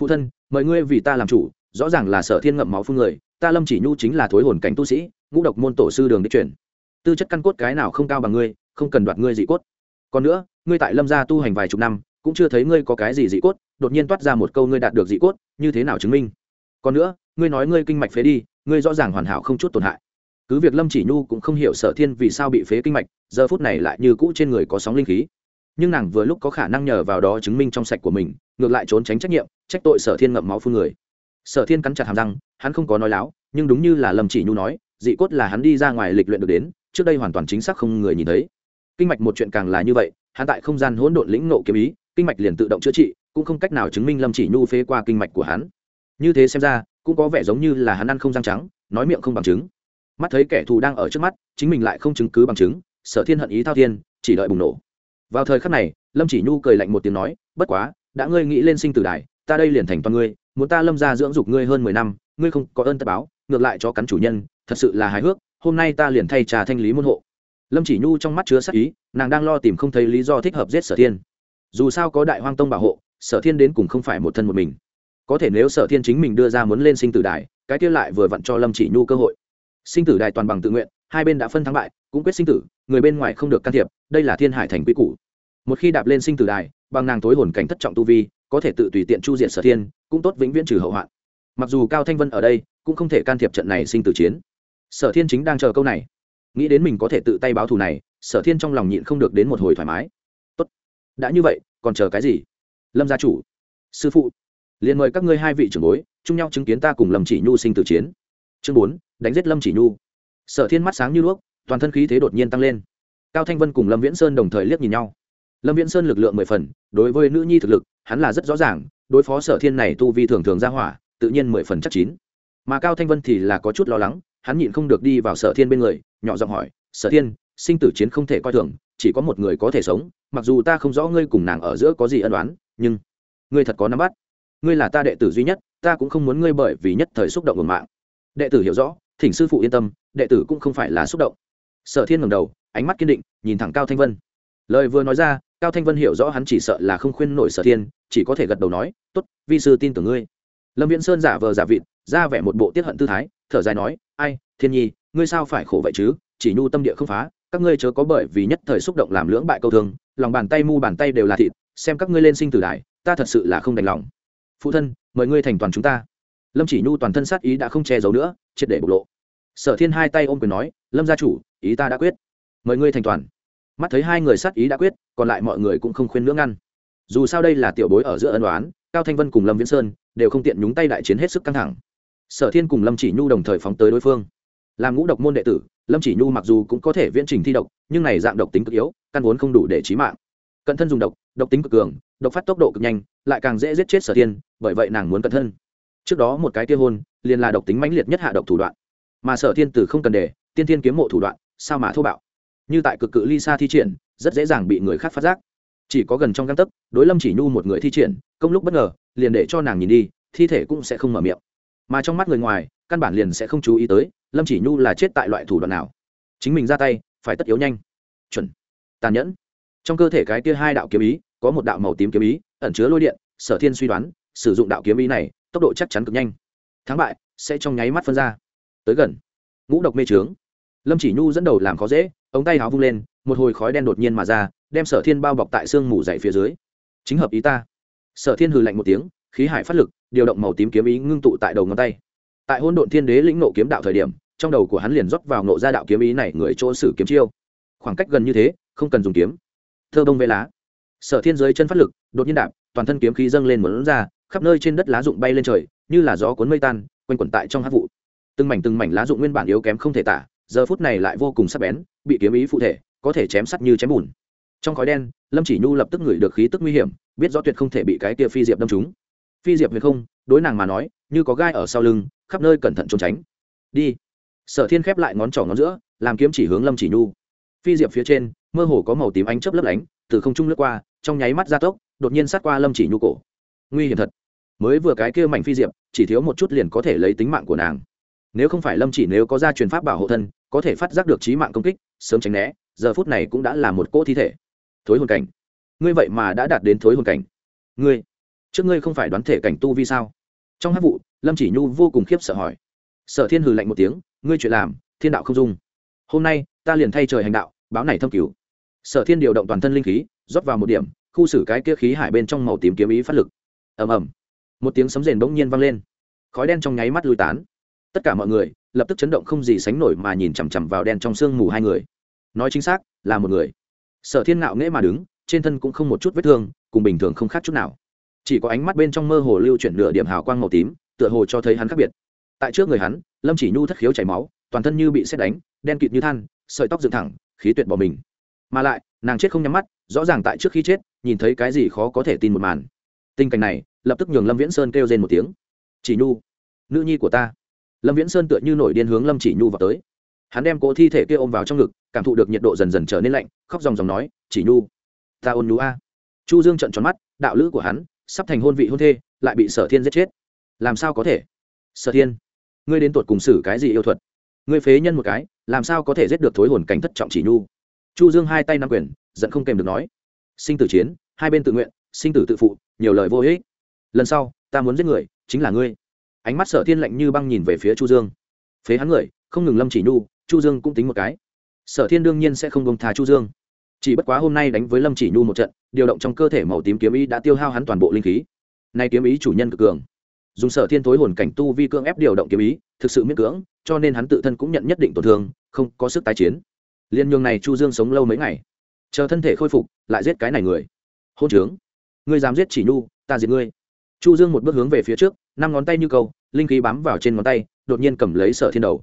Phụ thân, mời ngươi vì ta làm chủ, rõ ràng là sở thiên ngậm máu phương người, ta lâm chỉ nhu chính là thối hồn cảnh tu sĩ, ngũ độc môn tổ sư đường đi chuyển tư chất căn cốt cái nào không cao bằng ngươi, không cần đoạt ngươi dị cốt. Còn nữa, ngươi tại lâm gia tu hành vài chục năm, cũng chưa thấy ngươi có cái gì dị cốt, đột nhiên toát ra một câu ngươi đạt được dị cốt, như thế nào chứng minh? Còn nữa ngươi nói ngươi kinh mạch phế đi, ngươi rõ ràng hoàn hảo không chút tổn hại. Cứ việc lâm chỉ nhu cũng không hiểu sở thiên vì sao bị phế kinh mạch, giờ phút này lại như cũ trên người có sóng linh khí. Nhưng nàng vừa lúc có khả năng nhờ vào đó chứng minh trong sạch của mình, ngược lại trốn tránh trách nhiệm, trách tội sở thiên ngậm máu phương người. Sở thiên cắn chặt hàm răng, hắn không có nói láo, nhưng đúng như là lâm chỉ nhu nói, dị cốt là hắn đi ra ngoài lịch luyện được đến, trước đây hoàn toàn chính xác không người nhìn thấy. Kinh mạch một chuyện càng là như vậy, hắn tại không gian hỗn độn lĩnh nộ kiếm ý, kinh mạch liền tự động chữa trị, cũng không cách nào chứng minh lâm chỉ nhu phế qua kinh mạch của hắn. Như thế xem ra cũng có vẻ giống như là hắn ăn không răng trắng, nói miệng không bằng chứng. Mắt thấy kẻ thù đang ở trước mắt, chính mình lại không chứng cứ bằng chứng, sở thiên hận ý thao thiên, chỉ đợi bùng nổ. Vào thời khắc này, lâm chỉ nhu cười lạnh một tiếng nói, bất quá, đã ngươi nghĩ lên sinh tử đài, ta đây liền thành toàn ngươi, muốn ta lâm ra dưỡng dục ngươi hơn mười năm, ngươi không có ơn tất báo, ngược lại cho cắn chủ nhân, thật sự là hài hước, hôm nay ta liền thay trà thanh lý môn hộ. Lâm chỉ nhu trong mắt chứa sắc ý, nàng đang lo tìm không thấy lý do thích hợp giết sở thiên. Dù sao có đại hoang tông bảo hộ, sở thiên đến cùng không phải một thân một mình có thể nếu sở thiên chính mình đưa ra muốn lên sinh tử đài, cái kia lại vừa vặn cho lâm chỉ nhu cơ hội. Sinh tử đài toàn bằng tự nguyện, hai bên đã phân thắng bại, cũng quyết sinh tử, người bên ngoài không được can thiệp, đây là thiên hải thành quy củ. Một khi đạp lên sinh tử đài, bằng nàng tối hồn cảnh thất trọng tu vi, có thể tự tùy tiện chu diện sở thiên, cũng tốt vĩnh viễn trừ hậu hoạn. Mặc dù cao thanh vân ở đây, cũng không thể can thiệp trận này sinh tử chiến. Sở thiên chính đang chờ câu này. Nghĩ đến mình có thể tự tay báo thù này, sở thiên trong lòng nhịn không được đến một hồi thoải mái. Tốt. Đã như vậy, còn chờ cái gì? Lâm gia chủ. Sư phụ liền mời các ngươi hai vị trưởng bối, chung nhau chứng kiến ta cùng lâm chỉ nhu sinh tử chiến. Chương bốn, đánh giết lâm chỉ nhu. Sở thiên mắt sáng như đuốc, toàn thân khí thế đột nhiên tăng lên. Cao thanh vân cùng lâm viễn sơn đồng thời liếc nhìn nhau. Lâm viễn sơn lực lượng mười phần, đối với nữ nhi thực lực, hắn là rất rõ ràng, đối phó sở thiên này tu vi thường thường ra hỏa, tự nhiên mười phần chắc chín. Mà cao thanh vân thì là có chút lo lắng, hắn nhịn không được đi vào sở thiên bên người, nhỏ giọng hỏi, sở thiên, sinh tử chiến không thể coi thường, chỉ có một người có thể sống, mặc dù ta không rõ ngươi cùng nàng ở giữa có gì ân đoán nhưng ngươi thật có nắm bắt ngươi là ta đệ tử duy nhất, ta cũng không muốn ngươi bởi vì nhất thời xúc động ở mạng. Đệ tử hiểu rõ, thỉnh sư phụ yên tâm, đệ tử cũng không phải là xúc động. Sở thiên ngầm đầu, ánh mắt kiên định, nhìn thẳng cao thanh vân. Lời vừa nói ra, cao thanh vân hiểu rõ hắn chỉ sợ là không khuyên nổi sở thiên, chỉ có thể gật đầu nói t ố t vi sư tin tưởng ngươi. Lâm viễn sơn giả vờ giả vịt, ra vẻ một bộ tiết hận tư thái, thở dài nói, ai, thiên nhi, ngươi sao phải khổ vậy chứ? Chỉ nhu tâm địa không phá, các ngươi chớ có bởi vì nhất thời xúc động làm lưỡng bại câu thương, lòng bàn tay mu bàn tay đều là thịt, xem các ngươi lên sinh tử đại, ta thật sự là không đành lòng phụ thân, mời ngươi thành toàn chúng ta. Lâm chỉ nhu toàn thân sát ý đã không che giấu nữa, triệt để bộc lộ. Sở thiên hai tay ôm quyền nói, lâm gia chủ, ý ta đã quyết. Mời ngươi thành toàn. Mắt thấy hai người sát ý đã quyết, còn lại mọi người cũng không khuyên nữa ngăn. Dù sao đây là tiểu bối ở giữa ân đoán cao thanh vân cùng lâm viễn sơn đều không tiện nhúng tay đại chiến hết sức căng thẳng. Sở thiên cùng lâm chỉ nhu đồng thời phóng tới đối phương. Làm ngũ độc môn đệ tử, lâm chỉ nhu mặc dù cũng có thể viễn trình thi độc, nhưng này dạng độc tính cực yếu, căn vốn không đủ để trí mạng. Cận thân dùng độc độc tính cực cường, độc phát tốc độ cực nhanh, lại càng dễ giết chết sở thiên, bởi vậy nàng muốn cẩn thân trước đó một cái tia hôn, liền là độc tính mãnh liệt nhất hạ độc thủ đoạn. Mà sở thiên tử không cần để, tiên thiên kiếm mộ thủ đoạn, sao mà thô bạo. Như tại cực cự ly xa thi triển, rất dễ dàng bị người khác phát giác. Chỉ có gần trong găng tấc, đối lâm chỉ nhu một người thi triển, công lúc bất ngờ, liền để cho nàng nhìn đi, thi thể cũng sẽ không mở miệng. Mà trong mắt người ngoài, căn bản liền sẽ không chú ý tới, lâm chỉ nhu là chết tại loại thủ đoạn nào. Chính mình ra tay, phải tất yếu nhanh. Chuẩn. Tàn nhẫn trong cơ thể cái kia hai đạo kiếm ý, có một đạo màu tím kiếm ý, ẩn chứa lôi điện, sở thiên suy đoán, sử dụng đạo kiếm ý này, tốc độ chắc chắn cực nhanh. Thắng bại, sẽ trong nháy mắt phân ra. Tới gần. Ngũ độc mê trướng. Lâm chỉ nhu dẫn đầu làm khó dễ, ống tay háo vung lên, một hồi khói đen đột nhiên mà ra, đem sở thiên bao bọc tại xương mù dậy phía dưới. Chính hợp ý ta. Sở thiên hừ lạnh một tiếng, khí hải phát lực, điều động màu tím kiếm ý ngưng tụ tại đầu ngón tay. Tại hôn độn thiên đế lĩnh nộ kiếm đạo thời điểm, trong đầu của hắn liền rót vào nộ ra đạo kiếm ý này người chỗ sử kiếm chiêu. Khoảng cách gần như thế, không cần dùng kiếm thơ bông vê lá. Sở thiên dưới chân phát lực, đột nhiên đạp, toàn thân kiếm khí dâng lên một lớn ra, khắp nơi trên đất lá rụng bay lên trời, như là gió cuốn mây tan, quanh quẩn tại trong hát vụ. Từng mảnh từng mảnh lá rụng nguyên bản yếu kém không thể tả, giờ phút này lại vô cùng sắc bén, bị kiếm ý phụ thể, có thể chém sắt như chém bùn. Trong khói đen, lâm chỉ nhu lập tức ngửi được khí tức nguy hiểm, biết rõ tuyệt không thể bị cái kia phi diệp đâm trúng. Phi diệp huyền không, đối nàng mà nói, như có gai ở sau lưng, khắp nơi cẩn thận trốn tránh. Đi. Sở thiên khép lại ngón trỏ ngón giữa, làm kiếm chỉ hướng lâm chỉ nhu. Phi diệp phía trên mơ hồ có màu tím ánh chớp lấp lánh, từ không trung lướt qua, trong nháy mắt gia tốc, đột nhiên sát qua lâm chỉ nhu cổ. Nguy hiểm thật. Mới vừa cái kia mảnh phi diệp, chỉ thiếu một chút liền có thể lấy tính mạng của nàng. Nếu không phải lâm chỉ nếu có ra truyền pháp bảo hộ thân, có thể phát giác được trí mạng công kích, sớm tránh né, giờ phút này cũng đã là một cỗ thi thể. Thối hồn cảnh. Ngươi vậy mà đã đạt đến thối hồn cảnh. Ngươi, trước ngươi không phải đoán thể cảnh tu vi sao? Trong hát vụ, lâm chỉ nhu vô cùng khiếp sợ hỏi. Sở thiên hừ lạnh một tiếng, ngươi chuyện làm, thiên đạo không dung. Hôm nay, ta liền thay trời hành đạo, báo này thâm cứu sở thiên điều động toàn thân linh khí, rót vào một điểm, khu xử cái kia khí hải bên trong màu tím kiếm ý phát lực. Ầm ầm. Một tiếng sấm rền bỗng nhiên vang lên. Khói đen trong nháy mắt lui tán. Tất cả mọi người lập tức chấn động không gì sánh nổi mà nhìn chằm chằm vào đen trong sương mù hai người. Nói chính xác, là một người. Sở thiên ngạo nghễ mà đứng, trên thân cũng không một chút vết thương, cùng bình thường không khác chút nào. Chỉ có ánh mắt bên trong mơ hồ lưu chuyển nửa điểm hào quang màu tím, tựa hồ cho thấy hắn khác biệt. Tại trước người hắn, lâm chỉ nhu thất khiếu chảy máu, toàn thân như bị xét đánh, đen kịt như than, sợi tóc dựng thẳng, khí tuyệt bỏ mình mà lại, nàng chết không nhắm mắt, rõ ràng tại trước khi chết, nhìn thấy cái gì khó có thể tin một màn. Tình cảnh này, lập tức nhường lâm viễn sơn kêu lên một tiếng. Chỉ nhu, nữ nhi của ta. Lâm viễn sơn tựa như nổi điên hướng lâm chỉ nhu vào tới. Hắn đem cỗ thi thể kia ôm vào trong ngực, cảm thụ được nhiệt độ dần dần trở nên lạnh, khóc dòng dòng nói, chỉ nhu, ta ôn nhu a. Chu dương trận tròn mắt, đạo lữ của hắn, sắp thành hôn vị hôn thê, lại bị sở thiên giết chết. Làm sao có thể? Sở thiên, ngươi đến tuột cùng xử cái gì yêu thuật? Ngươi phế nhân một cái, làm sao có thể giết được thối hồn cảnh thất trọng chỉ nhu? Chu dương hai tay nắm quyền, giận không kèm được nói, sinh tử chiến, hai bên tự nguyện, sinh tử tự phụ, nhiều lời vô ích. Lần sau, ta muốn giết người, chính là ngươi. Ánh mắt sở thiên lạnh như băng nhìn về phía chu dương. Phế hắn người, không ngừng lâm chỉ nhu, chu dương cũng tính một cái. Sở thiên đương nhiên sẽ không bông thà chu dương. Chỉ bất quá hôm nay đánh với lâm chỉ nhu một trận, điều động trong cơ thể màu tím kiếm ý đã tiêu hao hắn toàn bộ linh khí. Nay kiếm ý chủ nhân cực cường. Dùng sở thiên thối hồn cảnh tu vi cưỡng ép điều động kiếm ý, thực sự miễn cưỡng, cho nên hắn tự thân cũng nhận nhất định tổn thương, không có sức tái chiến liên nhường này chu dương sống lâu mấy ngày. Chờ thân thể khôi phục, lại giết cái này người. Hôn trướng. Ngươi dám giết chỉ nhu, ta diệt ngươi. Chu dương một bước hướng về phía trước, năm ngón tay như câu, linh khí bám vào trên ngón tay, đột nhiên cầm lấy sở thiên đầu.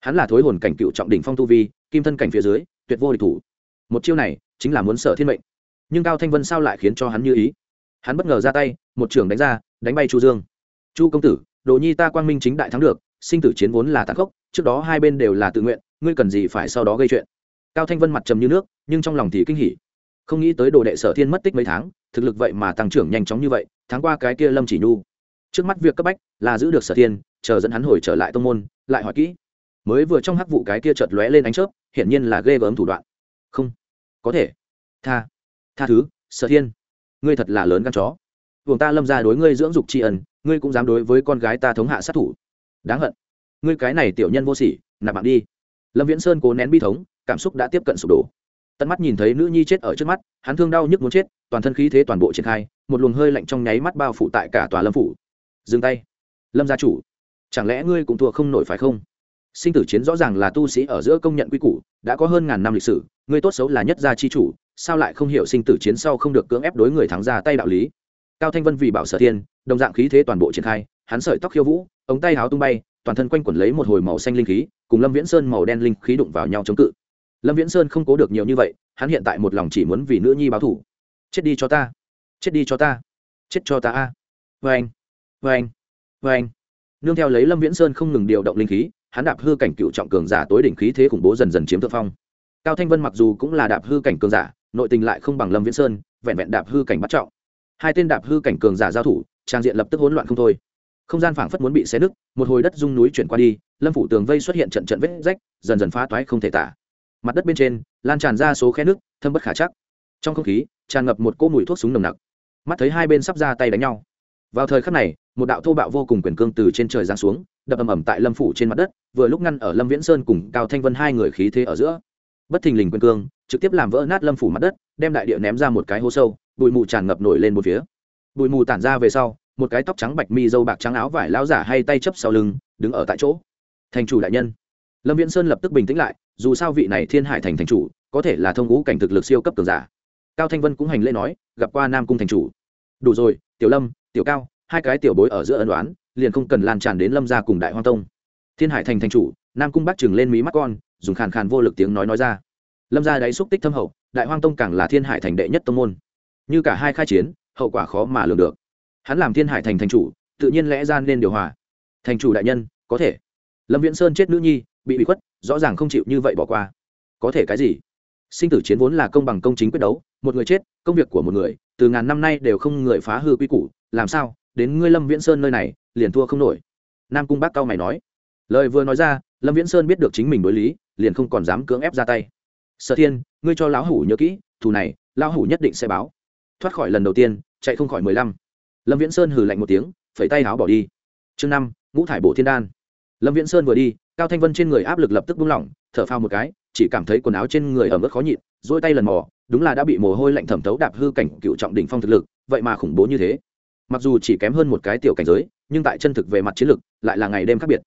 Hắn là thối hồn cảnh cựu trọng đỉnh phong tu vi, kim thân cảnh phía dưới, tuyệt vô địch thủ. Một chiêu này, chính là muốn sở thiên mệnh. Nhưng cao thanh vân sao lại khiến cho hắn như ý? Hắn bất ngờ ra tay, một trường đánh ra, đánh bay chu dương. Chu công tử, đồ nhi ta quang minh chính đại thắng được, sinh tử chiến vốn là tàn khốc, trước đó hai bên đều là tự nguyện, ngươi cần gì phải sau đó gây chuyện? Cao thanh vân mặt trầm như nước, nhưng trong lòng thì kinh hỉ. Không nghĩ tới đồ đệ sở thiên mất tích mấy tháng, thực lực vậy mà tăng trưởng nhanh chóng như vậy, tháng qua cái kia lâm chỉ nhu. Trước mắt việc cấp bách là giữ được sở thiên, chờ dẫn hắn hồi trở lại tông môn, lại hỏi kỹ. Mới vừa trong hắc vụ cái kia chợt lóe lên ánh chớp, hiển nhiên là ghê gớm thủ đoạn. Không, có thể. Tha tha thứ, sở thiên. Ngươi thật là lớn gan chó. Vùng ta lâm ra đối ngươi dưỡng dục tri ân, ngươi cũng dám đối với con gái ta thống hạ sát thủ. Đáng hận. Ngươi cái này tiểu nhân vô sỉ, nạp mạng đi. Lâm viễn sơn cố nén bi thống cảm xúc đã tiếp cận sụp đổ. Tận mắt nhìn thấy nữ nhi chết ở trước mắt, hắn thương đau nhức muốn chết, toàn thân khí thế toàn bộ triển khai, một luồng hơi lạnh trong nháy mắt bao phủ tại cả tòa lâm phủ. Dừng tay. Lâm gia chủ, chẳng lẽ ngươi cũng thua không nổi phải không? Sinh tử chiến rõ ràng là tu sĩ ở giữa công nhận quy củ, đã có hơn ngàn năm lịch sử, ngươi tốt xấu là nhất gia chi chủ, sao lại không hiểu sinh tử chiến sau không được cưỡng ép đối người thắng ra tay đạo lý? Cao thanh vân vì bảo sở thiên, đồng dạng khí thế toàn bộ triển khai, hắn sợi tóc khiêu vũ, ống tay háo tung bay, toàn thân quanh quẩn lấy một hồi màu xanh linh khí, cùng lâm viễn sơn màu đen linh khí đụng vào nhau chống cự lâm viễn sơn không cố được nhiều như vậy, hắn hiện tại một lòng chỉ muốn vì nữ nhi báo thủ chết đi cho ta. Chết đi cho ta. Chết cho ta a. Vê anh vê anh vê anh nương theo lấy lâm viễn sơn không ngừng điều động linh khí, hắn đạp hư cảnh cựu trọng cường giả tối đỉnh khí thế khủng bố dần dần chiếm thượng phong. Cao thanh vân mặc dù cũng là đạp hư cảnh cường giả, nội tình lại không bằng lâm viễn sơn, vẹn vẹn đạp hư cảnh bắt trọng. Hai tên đạp hư cảnh cường giả giao thủ, trang diện lập tức hỗn loạn không thôi. Không gian phảng phất muốn bị xé nứt, một hồi đất rung núi chuyển qua đi, lâm phủ tường vây xuất hiện trận trận vết rách, dần dần phá toái không thể tả mặt đất bên trên, lan tràn ra số khe nước, thâm bất khả chắc. Trong không khí, tràn ngập một cỗ mùi thuốc súng nồng nặc. Mắt thấy hai bên sắp ra tay đánh nhau. Vào thời khắc này, một đạo thô bạo vô cùng quyền cương từ trên trời giáng xuống, đập ầm ầm tại lâm phủ trên mặt đất, vừa lúc ngăn ở lâm viễn sơn cùng cao thanh vân hai người khí thế ở giữa. Bất thình lình quyền cương, trực tiếp làm vỡ nát lâm phủ mặt đất, đem đại địa ném ra một cái hố sâu, bụi mù tràn ngập nổi lên một phía. Bụi mù tản ra về sau, một cái tóc trắng bạch mi dâu bạc trắng áo vải lao giả hay tay chấp sau lưng, đứng ở tại chỗ. Thành chủ đại nhân. Lâm viễn sơn lập tức bình tĩnh lại dù sao vị này thiên hải thành thành chủ, có thể là thông ngũ cảnh thực lực siêu cấp cường giả. Cao thanh vân cũng hành lễ nói, gặp qua nam cung thành chủ. Đủ rồi, tiểu lâm, tiểu cao, hai cái tiểu bối ở giữa ân đoán liền không cần lan tràn đến lâm gia cùng đại hoang tông. Thiên hải thành thành chủ, nam cung bắc chừng lên mí mắt con, dùng khàn khàn vô lực tiếng nói nói ra. Lâm gia đáy xúc tích thâm hậu, đại hoang tông càng là thiên hải thành đệ nhất tông môn. Như cả hai khai chiến, hậu quả khó mà lường được. Hắn làm thiên hải thành thành chủ, tự nhiên lẽ ra nên điều hòa. Thành chủ đại nhân, có thể. Lâm viễn sơn chết nữ nhi, bị bị khuất rõ ràng không chịu như vậy bỏ qua. Có thể cái gì? Sinh tử chiến vốn là công bằng công chính quyết đấu, một người chết, công việc của một người, từ ngàn năm nay đều không người phá hư quy củ, làm sao, đến ngươi lâm viễn sơn nơi này, liền thua không nổi. Nam cung bác cao mày nói. Lời vừa nói ra, lâm viễn sơn biết được chính mình đối lý, liền không còn dám cưỡng ép ra tay. Sở thiên, ngươi cho lão hủ nhớ kỹ, thù này, lão hủ nhất định sẽ báo. Thoát khỏi lần đầu tiên, chạy không khỏi mười lăm. Lâm viễn sơn hừ lạnh một tiếng, phẩy tay áo bỏ đi. Chương năm, ngũ thải bổ thiên đan. Lâm viễn sơn vừa đi cao thanh vân trên người áp lực lập tức buông lỏng, thở phao một cái, chỉ cảm thấy quần áo trên người ẩm ướt khó nhịn dỗi tay lần mò, đúng là đã bị mồ hôi lạnh thẩm thấu đạp hư cảnh cựu trọng đỉnh phong thực lực, vậy mà khủng bố như thế. Mặc dù chỉ kém hơn một cái tiểu cảnh giới, nhưng tại chân thực về mặt chiến lực, lại là ngày đêm khác biệt.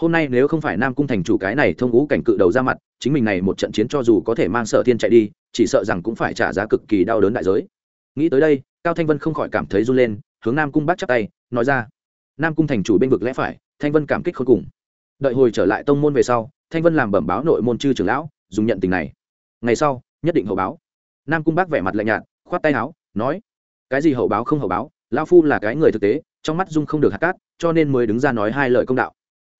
Hôm nay nếu không phải nam cung thành chủ cái này thông ngũ cảnh cự đầu ra mặt, chính mình này một trận chiến cho dù có thể mang sở thiên chạy đi, chỉ sợ rằng cũng phải trả giá cực kỳ đau đớn đại giới. Nghĩ tới đây, cao thanh vân không khỏi cảm thấy run lên, hướng nam cung bắt chắp tay, nói ra, nam cung thành chủ bên vực lẽ phải, thanh vân cảm kích khôn cùng đợi hồi trở lại tông môn về sau, thanh vân làm bẩm báo nội môn chư trưởng lão, dùng nhận tình này. Ngày sau, nhất định hậu báo. Nam cung bác vẻ mặt lạnh nhạt, khoát tay áo, nói, cái gì hậu báo không hậu báo lao phu là cái người thực tế, trong mắt dung không được hạt cát, cho nên mới đứng ra nói hai lời công đạo.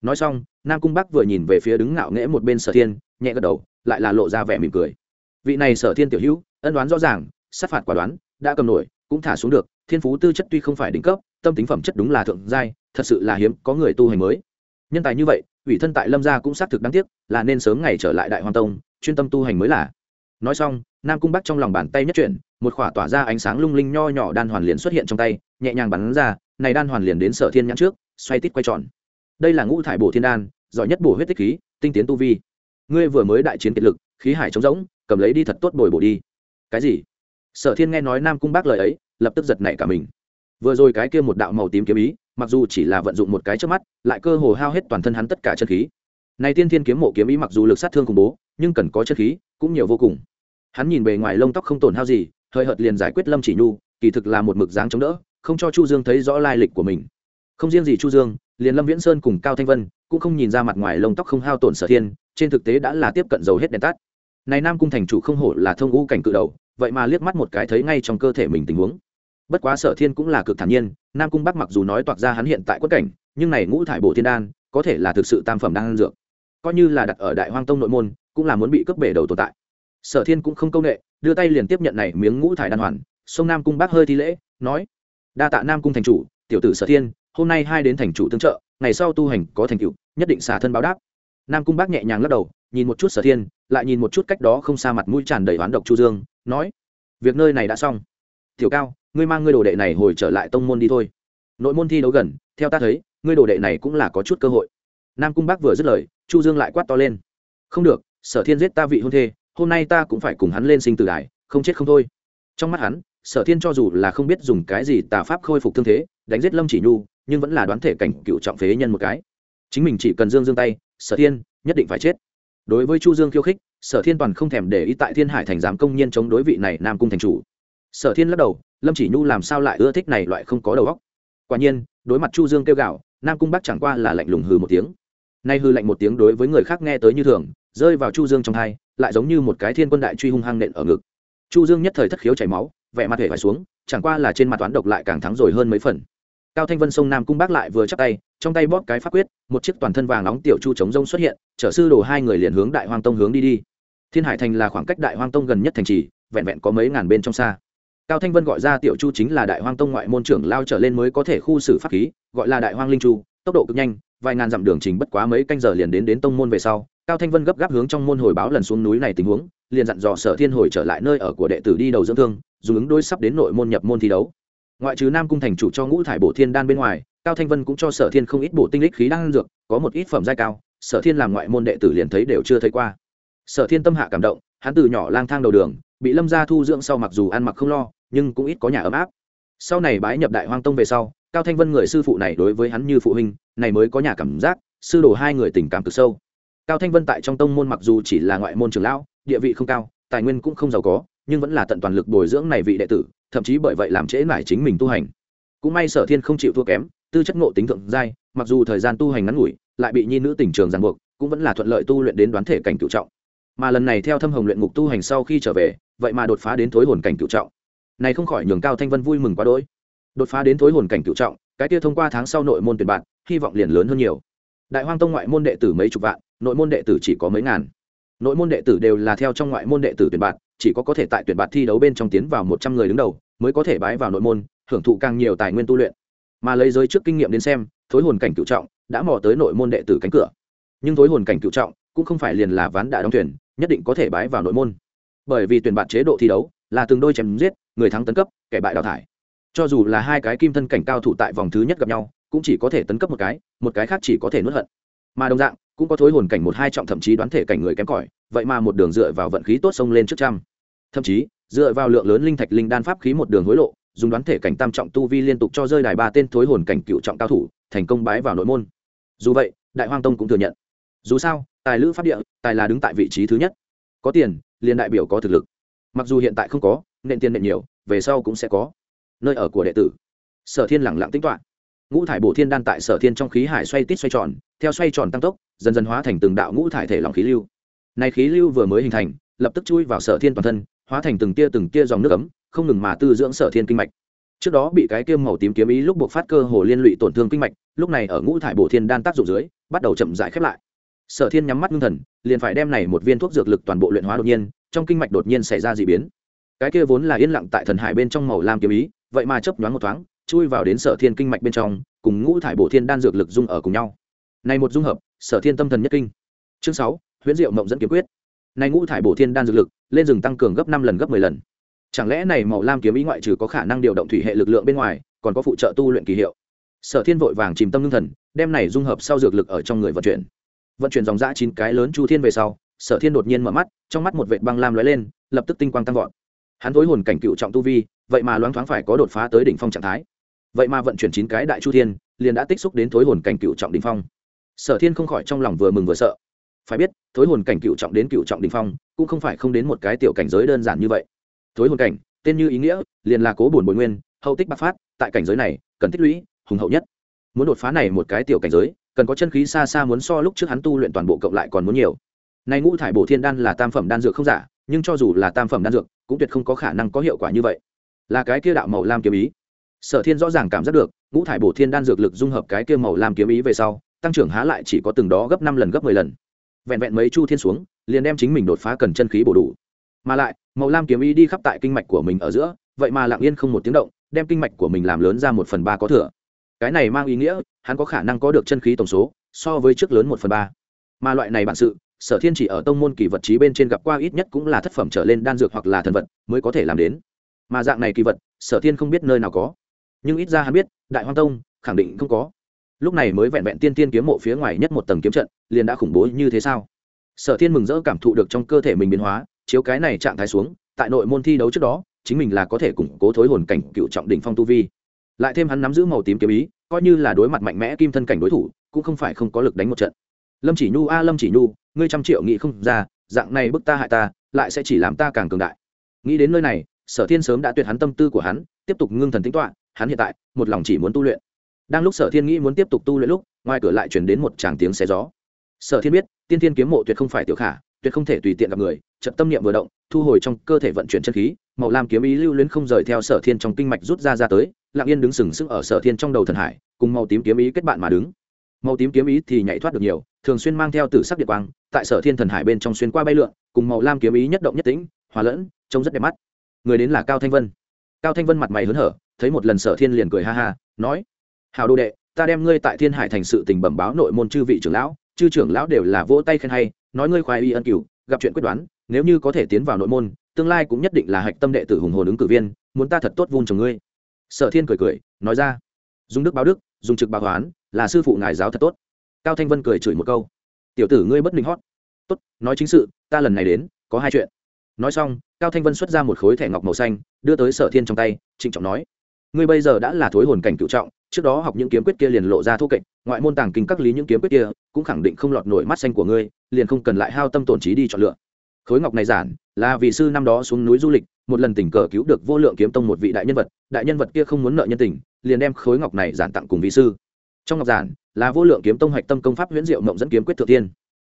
Nói xong, nam cung bắc vừa nhìn về phía đứng ngạo nghễ một bên sở thiên, nhẹ gật đầu, lại là lộ ra vẻ mỉm cười. Vị này sở thiên tiểu hữu, ân đoán rõ ràng, sát phạt quả đoán, đã cầm nổi, cũng thả xuống được, thiên phú tư chất tuy không phải đỉnh cấp, tâm tính phẩm chất đúng là thượng giai, thật sự là hiếm có người tu hành mới nhân tài như vậy, ủy thân tại lâm gia cũng xác thực đáng tiếc, là nên sớm ngày trở lại đại hoàng tông, chuyên tâm tu hành mới là. Nói xong, nam cung bắc trong lòng bàn tay nhất chuyển, một khỏa tỏa ra ánh sáng lung linh nho nhỏ đan hoàn liền xuất hiện trong tay, nhẹ nhàng bắn ra, này đan hoàn liền đến sở thiên nhãn trước, xoay tít quay tròn. Đây là ngũ thải bổ thiên đan, giỏi nhất bổ huyết tích khí, tinh tiến tu vi. Ngươi vừa mới đại chiến kiệt lực, khí hải trống rỗng, cầm lấy đi thật tốt bồi bổ đi. Cái gì? Sở thiên nghe nói nam cung bác lời ấy, lập tức giật nảy cả mình. Vừa rồi cái kia một đạo màu tím kiếm ý mặc dù chỉ là vận dụng một cái trước mắt, lại cơ hồ hao hết toàn thân hắn tất cả chân khí. Này tiên thiên kiếm mộ kiếm ý mặc dù lực sát thương khủng bố, nhưng cần có chân khí cũng nhiều vô cùng. Hắn nhìn bề ngoài lông tóc không tổn hao gì, hơi hợt liền giải quyết lâm chỉ nhu, kỳ thực là một mực dáng chống đỡ, không cho chu dương thấy rõ lai lịch của mình. Không riêng gì chu dương, liền lâm viễn sơn cùng cao thanh vân cũng không nhìn ra mặt ngoài lông tóc không hao tổn sở thiên, trên thực tế đã là tiếp cận dầu hết đèn tắt. Này nam cung thành chủ không hổ là thông ngũ cảnh cự đầu, vậy mà liếc mắt một cái thấy ngay trong cơ thể mình tình huống bất quá sở thiên cũng là cực thản nhiên, nam cung bắc mặc dù nói toạc ra hắn hiện tại quất cảnh, nhưng này ngũ thải bổ thiên đan, có thể là thực sự tam phẩm đan dược. Coi như là đặt ở đại hoang tông nội môn, cũng là muốn bị cướp bể đầu tồn tại. Sở thiên cũng không công nghệ đưa tay liền tiếp nhận này miếng ngũ thải đan hoàn sông nam cung bác hơi thi lễ, nói, đa tạ nam cung thành chủ, tiểu tử sở thiên, hôm nay hai đến thành chủ tương trợ, ngày sau tu hành có thành tựu, nhất định xả thân báo đáp. Nam cung bác nhẹ nhàng lắc đầu, nhìn một chút sở thiên, lại nhìn một chút cách đó không xa mặt mũi tràn đầy oán độc chu dương, nói, việc nơi này đã xong. Tiểu cao ngươi mang ngươi đồ đệ này hồi trở lại tông môn đi thôi. Nội môn thi đấu gần, theo ta thấy, ngươi đồ đệ này cũng là có chút cơ hội. Nam cung bác vừa dứt lời, chu dương lại quát to lên. Không được, sở thiên giết ta vị hôn thê, hôm nay ta cũng phải cùng hắn lên sinh tử đài, không chết không thôi. Trong mắt hắn, sở thiên cho dù là không biết dùng cái gì tà pháp khôi phục thương thế, đánh giết lâm chỉ nhu, nhưng vẫn là đoán thể cảnh cựu trọng phế nhân một cái. Chính mình chỉ cần dương dương tay, sở thiên nhất định phải chết. Đối với chu dương khiêu khích, sở thiên toàn không thèm để ý tại thiên hải thành giám công nhiên chống đối vị này nam cung thành chủ sở thiên lắc đầu, lâm chỉ nhu làm sao lại ưa thích này loại không có đầu óc? Quả nhiên, đối mặt chu dương kêu gạo nam cung bắc chẳng qua là lạnh lùng hừ một tiếng. Nay hư lạnh một tiếng đối với người khác nghe tới như thường, rơi vào chu dương trong hai, lại giống như một cái thiên quân đại truy hung hăng nện ở ngực. Chu dương nhất thời thất khiếu chảy máu, vẻ mặt hề phải xuống, chẳng qua là trên mặt toán độc lại càng thắng rồi hơn mấy phần. Cao thanh vân sông nam cung bác lại vừa chắc tay, trong tay bóp cái pháp quyết, một chiếc toàn thân vàng nóng tiểu chu chống rông xuất hiện trở sư đồ hai người liền hướng đại hoang tông hướng đi đi. Thiên hải thành là khoảng cách đại hoang tông gần nhất thành trì, vẹn vẹn có mấy ngàn bên trong xa cao thanh vân gọi ra tiểu chu chính là đại hoang tông ngoại môn trưởng lao trở lên mới có thể khu xử pháp khí, gọi là đại hoang linh chu, tốc độ cực nhanh, vài ngàn dặm đường trình bất quá mấy canh giờ liền đến đến tông môn về sau. Cao thanh vân gấp gáp hướng trong môn hồi báo lần xuống núi này tình huống, liền dặn dò sở thiên hồi trở lại nơi ở của đệ tử đi đầu dưỡng thương, dùng ứng đối sắp đến nội môn nhập môn thi đấu. Ngoại trừ nam cung thành chủ cho ngũ thải bổ thiên đan bên ngoài, cao thanh vân cũng cho sở thiên không ít bổ tinh lích khí đan dược, có một ít phẩm giai cao, sở thiên làm ngoại môn đệ tử liền thấy đều chưa thấy qua. Sở thiên tâm hạ cảm động, hắn từ nhỏ lang thang đầu đường bị lâm gia thu dưỡng sau mặc dù ăn mặc không lo, nhưng cũng ít có nhà ấm áp. Sau này bái nhập đại hoang tông về sau, cao thanh vân người sư phụ này đối với hắn như phụ huynh, này mới có nhà cảm giác, sư đồ hai người tình cảm cực sâu. Cao thanh vân tại trong tông môn mặc dù chỉ là ngoại môn trưởng lão, địa vị không cao, tài nguyên cũng không giàu có, nhưng vẫn là tận toàn lực bồi dưỡng này vị đệ tử, thậm chí bởi vậy làm trễ mải chính mình tu hành. Cũng may sở thiên không chịu thua kém, tư chất ngộ tính thượng giai, mặc dù thời gian tu hành ngắn ngủi, lại bị nhi nữ tình trường giàn buộc, cũng vẫn là thuận lợi tu luyện đến đoán thể cảnh cựu trọng mà lần này theo thâm hồng luyện ngục tu hành sau khi trở về, vậy mà đột phá đến thối hồn cảnh cựu trọng. Này không khỏi nhường cao thanh vân vui mừng quá đỗi. Đột phá đến thối hồn cảnh cựu trọng, cái kia thông qua tháng sau nội môn tuyển bạn, hy vọng liền lớn hơn nhiều. Đại hoang tông ngoại môn đệ tử mấy chục vạn, nội môn đệ tử chỉ có mấy ngàn. Nội môn đệ tử đều là theo trong ngoại môn đệ tử tuyển bạn, chỉ có có thể tại tuyển bạn thi đấu bên trong tiến vào một trăm người đứng đầu, mới có thể bái vào nội môn, hưởng thụ càng nhiều tài nguyên tu luyện. Mà lấy giới trước kinh nghiệm đến xem, thối hồn cảnh cựu trọng đã mò tới nội môn đệ tử cánh cửa. Nhưng thối hồn cảnh cựu trọng cũng không phải liền là ván đã đóng thuyền nhất định có thể bái vào nội môn. Bởi vì tuyển bạn chế độ thi đấu là từng đôi chém giết, người thắng tấn cấp, kẻ bại đào thải. Cho dù là hai cái kim thân cảnh cao thủ tại vòng thứ nhất gặp nhau, cũng chỉ có thể tấn cấp một cái một cái khác chỉ có thể nuốt hận. Mà đồng dạng, cũng có thối hồn cảnh một hai trọng thậm chí đoán thể cảnh người kém cỏi, vậy mà một đường dựa vào vận khí tốt sông lên trước trăm. Thậm chí, dựa vào lượng lớn linh thạch linh đan pháp khí một đường hối lộ, dùng đoán thể cảnh tam trọng tu vi liên tục cho rơi đài ba tên thối hồn cảnh cựu trọng cao thủ, thành công bái vào nội môn. Dù vậy, đại hoang tông cũng thừa nhận. Dù sao tài lữ pháp địa, tài là đứng tại vị trí thứ nhất. Có tiền, liền đại biểu có thực lực. Mặc dù hiện tại không có nên tiền nện nhiều, về sau cũng sẽ có. Nơi ở của đệ tử. Sở thiên lẳng lặng tính toạ ngũ thải bổ thiên đan tại sở thiên trong khí hải xoay tít xoay tròn, theo xoay tròn tăng tốc, dần dần hóa thành từng đạo ngũ thải thể lòng khí lưu. Này khí lưu vừa mới hình thành, lập tức chui vào sở thiên toàn thân, hóa thành từng tia từng tia dòng nước ấm, không ngừng mà tư dưỡng sở thiên kinh mạch. Trước đó bị cái kiêm màu tím kiếm ý lúc buộc phát cơ hồ liên lụy tổn thương kinh mạch, lúc này ở ngũ thải bổ thiên đan tác dụng dưới, bắt đầu chậm dại khép lại sở thiên nhắm mắt ngưng thần, liền phải đem này một viên thuốc dược lực toàn bộ luyện hóa đột nhiên, trong kinh mạch đột nhiên xảy ra d ị biến. Cái kia vốn là yên lặng tại thần hải bên trong màu lam kiếm ý, vậy mà chấp nhoáng một thoáng, chui vào đến sở thiên kinh mạch bên trong, cùng ngũ thải bổ thiên đan dược lực dung ở cùng nhau. Này một dung hợp, sở thiên tâm thần nhất kinh. Chương sáu, huyễn diệu mộng dẫn kiếm quyết. Này ngũ thải bổ thiên đan dược lực, lên rừng tăng cường gấp năm lần gấp mười lần. Chẳng lẽ này màu lam kiếm ý ngoại trừ có khả năng điều động thủy hệ lực lượng bên ngoài, còn có phụ trợ tu luyện kỳ hiệu? Sở thiên vội vàng chìm tâm ngưng thần, đem này dung hợp sau dược lực ở trong người vận chuyển vận chuyển dòng dã chín cái lớn chu thiên về sau, sở thiên đột nhiên mở mắt, trong mắt một vệt băng lam lóe lên, lập tức tinh quang tăng vọt. Hắn thối hồn cảnh cựu trọng tu vi, vậy mà loáng thoáng phải có đột phá tới đỉnh phong trạng thái. Vậy mà vận chuyển chín cái đại chu thiên, liền đã tích xúc đến thối hồn cảnh cựu trọng đỉnh phong. Sở thiên không khỏi trong lòng vừa mừng vừa sợ. Phải biết, thối hồn cảnh cựu trọng đến cựu trọng đỉnh phong, cũng không phải không đến một cái tiểu cảnh giới đơn giản như vậy. Thối hồn cảnh, tên như ý nghĩa, liền là cố bổn bồi nguyên, hậu tích bắc phát, tại cảnh giới này, cần tích lũy, hùng hậu nhất. Muốn đột phá này một cái tiểu cảnh giới cần có chân khí xa xa muốn so lúc trước hắn tu luyện toàn bộ cộng lại còn muốn nhiều. Nay ngũ thải bổ thiên đan là tam phẩm đan dược không giả, nhưng cho dù là tam phẩm đan dược, cũng tuyệt không có khả năng có hiệu quả như vậy. Là cái kia đạo màu lam kiếm ý. Sở thiên rõ ràng cảm giác được, ngũ thải bổ thiên đan dược lực dung hợp cái kia màu lam kiếm ý về sau, tăng trưởng há lại chỉ có từng đó gấp năm lần gấp mười lần. Vẹn vẹn mấy chu thiên xuống, liền đem chính mình đột phá cần chân khí bổ đủ. Mà lại, màu lam kiếm ý đi khắp tại kinh mạch của mình ở giữa, vậy mà lặng yên không một tiếng động, đem kinh mạch của mình làm lớn ra một phần ba có thừa cái này mang ý nghĩa, hắn có khả năng có được chân khí tổng số, so với trước lớn một phần ba. Mà loại này bản sự, sở thiên chỉ ở tông môn kỳ vật trí bên trên gặp qua ít nhất cũng là thất phẩm trở lên đan dược hoặc là thần vật mới có thể làm đến. Mà dạng này kỳ vật, sở thiên không biết nơi nào có. Nhưng ít ra hắn biết, đại hoang tông, khẳng định không có. Lúc này mới vẹn vẹn tiên tiên kiếm mộ phía ngoài nhất một tầng kiếm trận, liền đã khủng bố như thế sao? Sở thiên mừng rỡ cảm thụ được trong cơ thể mình biến hóa, chiếu cái này trạng thái xuống, tại nội môn thi đấu trước đó, chính mình là có thể củng cố thối hồn cảnh cựu trọng đỉnh phong tu vi lại thêm hắn nắm giữ màu tím kiếm ý, coi như là đối mặt mạnh mẽ kim thân cảnh đối thủ, cũng không phải không có lực đánh một trận. Lâm chỉ nhu, a, lâm chỉ nhu, ngươi trăm triệu nghĩ không ra, dạng này bức ta hại ta, lại sẽ chỉ làm ta càng cường đại. Nghĩ đến nơi này, sở thiên sớm đã tuyệt hắn tâm tư của hắn, tiếp tục ngưng thần tính toạ hắn hiện tại, một lòng chỉ muốn tu luyện. Đang lúc sở thiên nghĩ muốn tiếp tục tu luyện lúc, ngoài cửa lại chuyển đến một tràng tiếng xe gió. Sở thiên biết, tiên thiên kiếm mộ tuyệt không phải tiểu khả, tuyệt không thể tùy tiện gặp người trận tâm niệm vừa động, thu hồi trong cơ thể vận chuyển chân khí, màu lam kiếm ý lưu luyến không rời theo sở thiên trong kinh mạch rút ra ra tới lặng yên đứng sừng sững ở sở thiên trong đầu thần hải, cùng màu tím kiếm ý kết bạn mà đứng. Màu tím kiếm ý thì nhảy thoát được nhiều, thường xuyên mang theo tử sắc điện quang, tại sở thiên thần hải bên trong xuyên qua bay lượn, cùng màu lam kiếm ý nhất động nhất tĩnh, hòa lẫn, trông rất đẹp mắt. Người đến là cao thanh vân. Cao thanh vân mặt mày hớn hở, thấy một lần sở thiên liền cười ha ha, nói hào đô đệ, ta đem ngươi tại thiên hải thành sự tình bẩm báo nội môn chư vị trưởng lão, chư trưởng lão đều là vỗ tay khen hay, nói ngươi khoái y ân cửu, gặp chuyện quyết đoán, nếu như có thể tiến vào nội môn, tương lai cũng nhất định là hạch tâm đệ tử hùng hồn ứng cử viên, muốn ta thật tốt vun chồng ngươi sở thiên cười cười, nói ra, dùng đức báo đức, dùng trực báo toán là sư phụ ngài giáo thật tốt. Cao thanh vân cười chửi một câu, tiểu tử ngươi bất minh hót. Tốt, nói chính sự, ta lần này đến, có hai chuyện. Nói xong, cao thanh vân xuất ra một khối thẻ ngọc màu xanh, đưa tới sở thiên trong tay, trịnh trọng nói, ngươi bây giờ đã là thối hồn cảnh cựu trọng, trước đó học những kiếm quyết kia liền lộ ra thô kệch, ngoại môn tàng kinh các lý những kiếm quyết kia, cũng khẳng định không lọt nổi mắt xanh của ngươi, liền không cần lại hao tâm tổn trí đi chọn lựa. Khối ngọc này giản, là vì sư năm đó xuống núi du lịch một lần tình cờ cứu được vô lượng kiếm tông một vị đại nhân vật, đại nhân vật kia không muốn nợ nhân tình, liền đem khối ngọc này giản tặng cùng vị sư. Trong ngọc giản, là vô lượng kiếm tông hạch tâm công pháp huyễn diệu mộng dẫn kiếm quyết thượng tiên.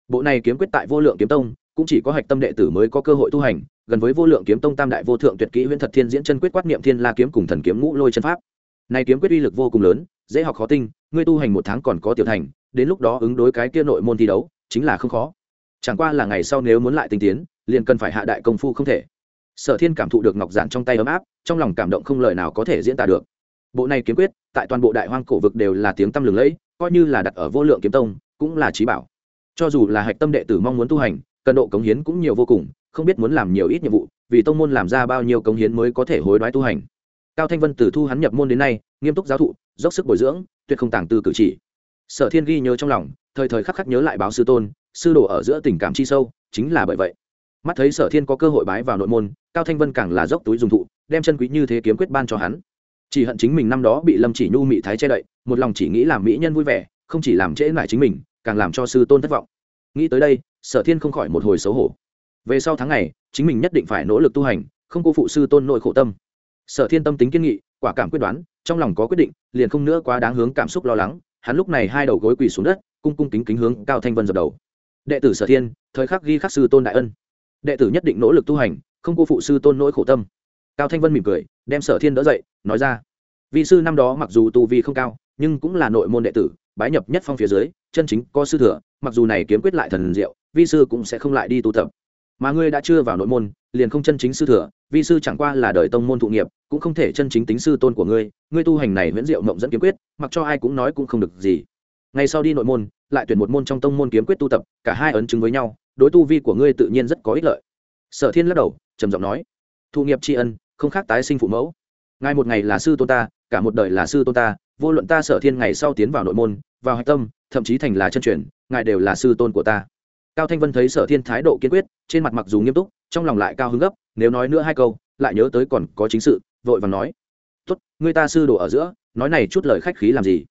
Bộ này kiếm quyết tại vô lượng kiếm tông, cũng chỉ có hạch tâm đệ tử mới có cơ hội tu hành, gần với vô lượng kiếm tông tam đại vô thượng tuyệt kỹ huyễn thật thiên diễn chân quyết quát niệm thiên la kiếm cùng thần kiếm ngũ lôi chân pháp. Này kiếm quyết uy lực vô cùng lớn, dễ học khó tinh, ngươi tu hành một tháng còn có tiểu thành, đến lúc đó ứng đối cái kia nội môn thi đấu, chính là không khó. Chẳng qua là ngày sau nếu muốn lại tinh tiến, liền cần phải hạ đại công phu không thể sở thiên cảm thụ được ngọc giản trong tay ấm áp, trong lòng cảm động không lời nào có thể diễn tả được. Bộ này kiếm quyết, tại toàn bộ đại hoang cổ vực đều là tiếng tăm lừng lẫy, coi như là đặt ở vô lượng kiếm tông, cũng là trí bảo. Cho dù là hạch tâm đệ tử mong muốn tu hành, cần độ cống hiến cũng nhiều vô cùng, không biết muốn làm nhiều ít nhiệm vụ, vì tông môn làm ra bao nhiêu cống hiến mới có thể hối đoái tu hành. Cao thanh vân từ thu hắn nhập môn đến nay, nghiêm túc giáo thụ, dốc sức bồi dưỡng, tuyệt không tàng tư cử chỉ. Sở thiên ghi nhớ trong lòng, thời thời khắc khắc nhớ lại báo sư tôn, sư đồ ở giữa tình cảm chi sâu, chính là bởi vậy mắt thấy sở thiên có cơ hội bái vào nội môn, cao thanh vân càng là dốc túi dùng thụ, đem chân quý như thế kiếm quyết ban cho hắn. Chỉ hận chính mình năm đó bị lâm chỉ nhu mị thái che đậy, một lòng chỉ nghĩ làm mỹ nhân vui vẻ, không chỉ làm trễ lại chính mình, càng làm cho sư tôn thất vọng. Nghĩ tới đây, sở thiên không khỏi một hồi xấu hổ. Về sau tháng này chính mình nhất định phải nỗ lực tu hành, không cô phụ sư tôn nội khổ tâm. Sở thiên tâm tính kiên nghị, quả cảm quyết đoán, trong lòng có quyết định, liền không nữa quá đáng hướng cảm xúc lo lắng, hắn lúc này hai đầu gối quỳ xuống đất, cung cung kính kính hướng cao thanh vân dập đầu. Đệ tử sở thiên, thời khắc ghi khắc sư tôn đại ân đệ tử nhất định nỗ lực tu hành, không cô phụ sư tôn nỗi khổ tâm. Cao thanh vân mỉm cười, đem sở thiên đỡ dậy, nói ra. Vị sư năm đó mặc dù tu vi không cao, nhưng cũng là nội môn đệ tử, bái nhập nhất phong phía dưới, chân chính có sư thừa, mặc dù này kiếm quyết lại thần diệu, vi sư cũng sẽ không lại đi tu tập. Mà ngươi đã chưa vào nội môn, liền không chân chính sư thừa, vi sư chẳng qua là đời tông môn thụ nghiệp, cũng không thể chân chính tính sư tôn của ngươi. Ngươi tu hành này viễn diệu mộng dẫn kiếm quyết, mặc cho ai cũng nói cũng không được gì ngày sau đi nội môn, lại tuyển một môn trong tông môn kiếm quyết tu tập, cả hai ấn chứng với nhau, đối tu vi của ngươi tự nhiên rất có ích lợi. Sở thiên lắc đầu, trầm giọng nói thụ nghiệp tri ân, không khác tái sinh phụ mẫu. Ngài một ngày là sư tôn ta, cả một đời là sư tôn ta, vô luận ta sở thiên ngày sau tiến vào nội môn, vào hạch tâm, thậm chí thành là chân truyền, ngài đều là sư tôn của ta. Cao thanh vân thấy sở thiên thái độ kiên quyết, trên mặt mặc dù nghiêm túc, trong lòng lại cao hứng gấp, nếu nói nữa hai câu, lại nhớ tới còn có chính sự, vội và nói, tốt người ta sư đồ ở giữa, nói này chút lời khách khí làm gì?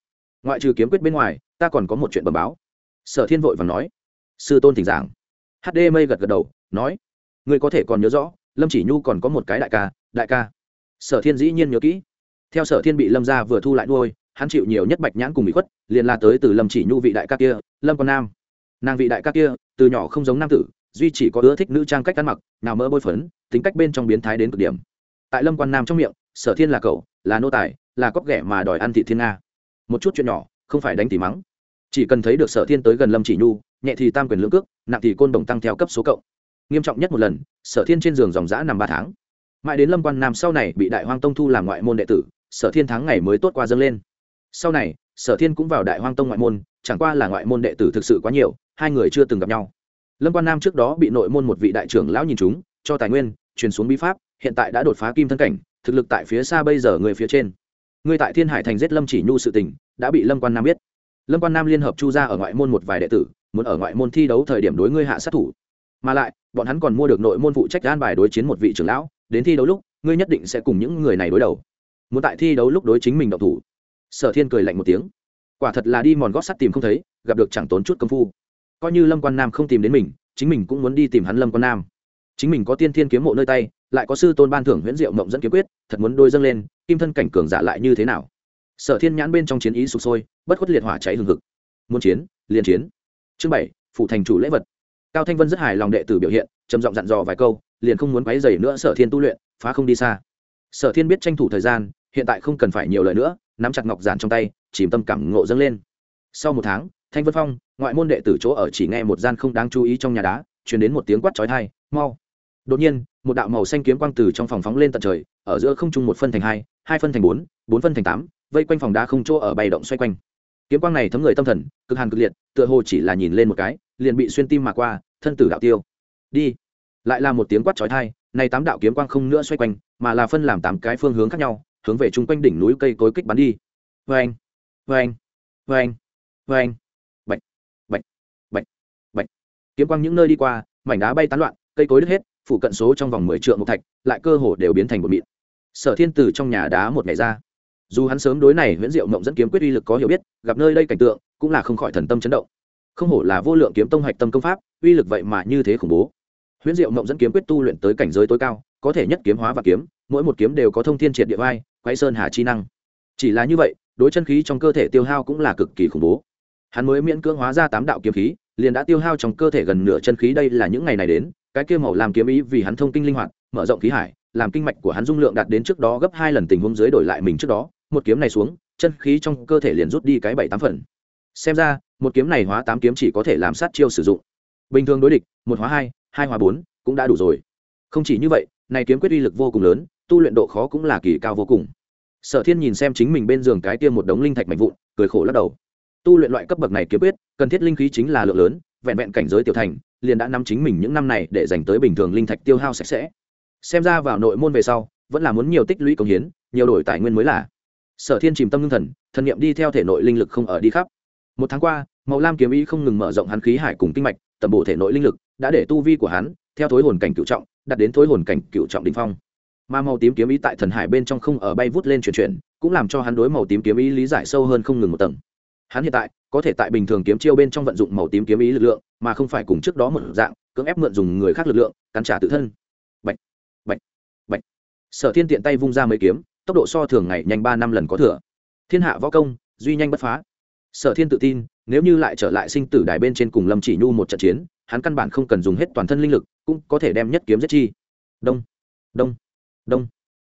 Ngoại trừ kiếm quyết bên ngoài, ta còn có một chuyện bẩm báo. Sở thiên vội và nói. Sư tôn thỉnh giảng. Hd mây gật gật đầu, nói. Ngươi có thể còn nhớ rõ, lâm chỉ nhu còn có một cái đại ca đại ca. Sở thiên dĩ nhiên nhớ kỹ. Theo sở thiên bị lâm gia vừa thu lại nuôi, hắn chịu nhiều nhất bạch nhãn cùng bị khuất, liền là tới từ lâm chỉ nhu vị đại ca kia, lâm con nam. Nàng vị đại ca kia, từ nhỏ không giống nam tử, duy chỉ có ưa thích nữ trang cách ăn mặc, nào mỡ bôi phấn, tính cách bên trong biến thái đến cực điểm. Tại lâm quan nam trong miệng, sở thiên là cậu, là nô tài, là cóc ghẻ mà đòi ăn thị thiên nga một chút chuyện nhỏ, không phải đánh tỉ mắng. Chỉ cần thấy được sở thiên tới gần lâm chỉ nhu, nhẹ thì tam quyền lưỡng cước, nặng thì côn đồng tăng theo cấp số cộng. Nghiêm trọng nhất một lần, sở thiên trên giường dòng g nằm ba tháng. Mãi đến lâm quan nam sau này bị đại hoang tông thu làm ngoại môn đệ tử, sở thiên tháng ngày mới tốt qua dâng lên. Sau này, sở thiên cũng vào đại hoang tông ngoại môn, chẳng qua là ngoại môn đệ tử thực sự quá nhiều, hai người chưa từng gặp nhau. Lâm quan nam trước đó bị nội môn một vị đại trưởng lão nhìn chúng cho tài nguyên, truyền xuống bí pháp, hiện tại đã đột phá kim thân cảnh, thực lực tại phía xa bây giờ người phía trên người tại thiên hải thành giết lâm chỉ nhu sự tình, đã bị lâm quan nam biết. Lâm quan nam liên hợp chu ra ở ngoại môn một vài đệ tử, muốn ở ngoại môn thi đấu thời điểm đối ngươi hạ sát thủ. Mà lại, bọn hắn còn mua được nội môn phụ trách an bài đối chiến một vị trưởng lão, đến thi đấu lúc, ngươi nhất định sẽ cùng những người này đối đầu. Muốn tại thi đấu lúc đối chính mình đậu thủ. Sở thiên cười lạnh một tiếng. Quả thật là đi mòn gót sắt tìm không thấy, gặp được chẳng tốn chút công phu. Coi như lâm quan nam không tìm đến mình, chính mình cũng muốn đi tìm hắn lâm quan nam. Chính mình có tiên thiên kiếm mộ nơi tay lại có sư tôn ban thưởng huyễn diệu mộng dẫn kiếm quyết, thật muốn đôi dâng lên, kim thân cảnh cường giả lại như thế nào? Sở thiên nhãn bên trong chiến ý sụp sôi, bất khuất liệt hỏa cháy hừng hực. Muốn chiến, liền chiến. Chương bảy phụ thành chủ lễ vật. Cao thanh vân rất hài lòng đệ tử biểu hiện, trầm giọng dặn dò vài câu, liền không muốn quấy dày nữa sở thiên tu luyện, phá không đi xa. Sở thiên biết tranh thủ thời gian, hiện tại không cần phải nhiều lời nữa, nắm chặt ngọc giản trong tay, chìm tâm cảm ngộ dâng lên. Sau một tháng, thanh vân phong, ngoại môn đệ tử chỗ ở chỉ nghe một gian không đáng chú ý trong nhà đá chuyển đến một tiếng quát trói thai mau đột nhiên, một đạo màu xanh kiếm quang từ trong phòng phóng lên tận trời, ở giữa không trung một phân thành hai hai phân thành bốn bốn phân thành tám, vây quanh phòng đá không chỗ ở bay động xoay quanh. Kiếm quang này thấm người tâm thần, cực hàn cực liệt, tựa hồ chỉ là nhìn lên một cái, liền bị xuyên tim mà qua, thân tử đạo tiêu. Đi. Lại là một tiếng quát trói thai này tám đạo kiếm quang không nữa xoay quanh, mà là phân làm tám cái phương hướng khác nhau, hướng về chung quanh đỉnh núi cây cối kích bắn đi. Vê anh vê anh vê anh vê anh bạch bạch bạch bạch. Kiếm quang những nơi đi qua, mảnh đá bay tán loạn, cây cối đứt hết phụ cận số trong vòng mười triệu một thạch, lại cơ hồ đều biến thành một mịn. Sở thiên từ trong nhà đá một ngày ra. Dù hắn sớm đối này nguyễn diệu mộng dẫn kiếm quyết uy lực có hiểu biết, gặp nơi đây cảnh tượng, cũng là không khỏi thần tâm chấn động. Không hổ là vô lượng kiếm tông hạch tâm công pháp, uy lực vậy mà như thế khủng bố. Huyễn diệu mộng dẫn kiếm quyết tu luyện tới cảnh giới tối cao, có thể nhất kiếm hóa và kiếm, mỗi một kiếm đều có thông thiên triệt địa vai quay sơn hà chi năng. Chỉ là như vậy, đối chân khí trong cơ thể tiêu hao cũng là cực kỳ khủng bố. Hắn mới miễn cưỡng hóa ra tám đạo kiếm khí, liền đã tiêu hao trong cơ thể gần nửa chân khí, đây là những ngày này đến cái kia màu làm kiếm ý vì hắn thông kinh linh hoạt, mở rộng khí hải, làm kinh mạch của hắn dung lượng đạt đến trước đó gấp hai lần tình huống dưới đổi lại mình trước đó, một kiếm này xuống, chân khí trong cơ thể liền rút đi cái bảy tám phần. Xem ra, một kiếm này hóa tám kiếm chỉ có thể làm sát chiêu sử dụng. Bình thường đối địch, một hóa hai hai hóa bốn, cũng đã đủ rồi. Không chỉ như vậy, này kiếm quyết uy lực vô cùng lớn, tu luyện độ khó cũng là kỳ cao vô cùng. Sở thiên nhìn xem chính mình bên giường cái tiêm một đống linh thạch mạnh vụn, cười khổ lắc đầu. Tu luyện loại cấp bậc này kiếm quyết, cần thiết linh khí chính là lượng lớn, vẹn vẹn cảnh giới tiểu thành liền đã nắm chính mình những năm này để dành tới bình thường linh thạch tiêu hao sạch sẽ. Xem ra vào nội môn về sau, vẫn là muốn nhiều tích lũy công hiến, nhiều đổi tài nguyên mới là. Sở thiên chìm tâm ngưng thần thần niệm đi theo thể nội linh lực không ở đi khắp. Một tháng qua, màu lam kiếm ý không ngừng mở rộng hắn khí hải cùng kinh mạch tầm bổ thể nội linh lực, đã để tu vi của hắn, theo thối hồn cảnh cựu trọng đặt đến thối hồn cảnh cựu trọng đình phong. Mà màu tím kiếm ý tại thần hải bên trong không ở bay vút lên chuyển chuyển, cũng làm cho hắn đối màu tím kiếm ý lý giải sâu hơn không ngừng một tầng hắn hiện tại có thể tại bình thường kiếm chiêu bên trong vận dụng màu tím kiếm ý lực lượng mà không phải cùng trước đó một dạng cưỡng ép mượn dùng người khác lực lượng cắn trả tự thân. Bạch, bạch, bạch. sở thiên tiện tay vung ra mấy kiếm tốc độ so thường ngày nhanh ba năm lần có thừa. Thiên hạ võ công duy nhanh bất phá. Sở thiên tự tin nếu như lại trở lại sinh tử đài bên trên cùng lâm chỉ nhu một trận chiến hắn căn bản không cần dùng hết toàn thân linh lực cũng có thể đem nhất kiếm giết chi. Đông đông đông.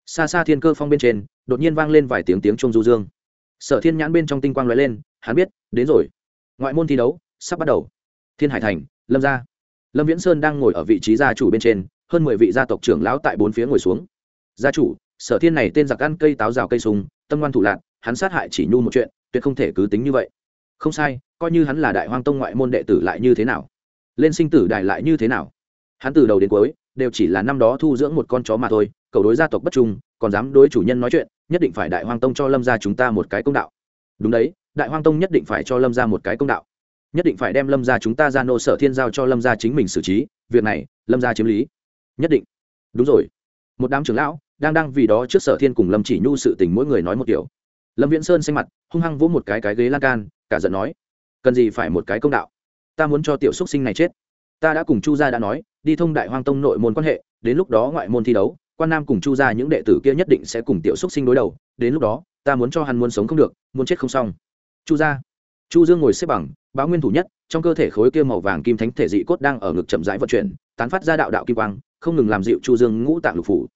Xa xa thiên cơ phong bên trên đột nhiên vang lên vài tiếng tiếng trung du dương. Sở thiên nhãn bên trong tinh quang l ó e lên hắn biết, đến rồi. Ngoại môn thi đấu sắp bắt đầu. Thiên hải thành, lâm gia. Lâm viễn sơn đang ngồi ở vị trí gia chủ bên trên, hơn mười vị gia tộc trưởng lão tại bốn phía ngồi xuống. Gia chủ, sở thiên này tên giặc ăn cây táo rào cây sùng tâm ngoan thủ lạc hắn sát hại chỉ nhu một chuyện, tuyệt không thể cứ tính như vậy. Không sai, coi như hắn là đại hoang tông ngoại môn đệ tử lại như thế nào? Lên sinh tử đại lại như thế nào? Hắn từ đầu đến cuối đều chỉ là năm đó thu dưỡng một con chó mà thôi, cầu đối gia tộc bất trung, còn dám đối chủ nhân nói chuyện, nhất định phải đại hoang tông cho lâm ra chúng ta một cái công đạo. Đúng đấy đại hoang tông nhất định phải cho lâm ra một cái công đạo nhất định phải đem lâm ra chúng ta ra nô sở thiên giao cho lâm ra chính mình xử trí việc này lâm ra chiếm lý nhất định đúng rồi một đám trưởng lão đang đang vì đó trước sở thiên cùng lâm chỉ nhu sự tình mỗi người nói một điều. lâm viễn sơn xanh mặt hung hăng vỗ một cái cái ghế lan can cả giận nói cần gì phải một cái công đạo ta muốn cho tiểu xúc sinh này chết ta đã cùng chu gia đã nói đi thông đại hoang tông nội môn quan hệ đến lúc đó ngoại môn thi đấu quan nam cùng chu gia những đệ tử kia nhất định sẽ cùng tiểu xúc sinh đối đầu đến lúc đó ta muốn cho hắn muốn sống không được muốn chết không xong chu gia. Chu dương ngồi xếp bằng, báo nguyên thủ nhất, trong cơ thể khối kia màu vàng kim thánh thể dị cốt đang ở ngực chậm rãi vận chuyển, tán phát ra đạo đạo kim quang, không ngừng làm dịu chu dương ngũ tạng lục phủ.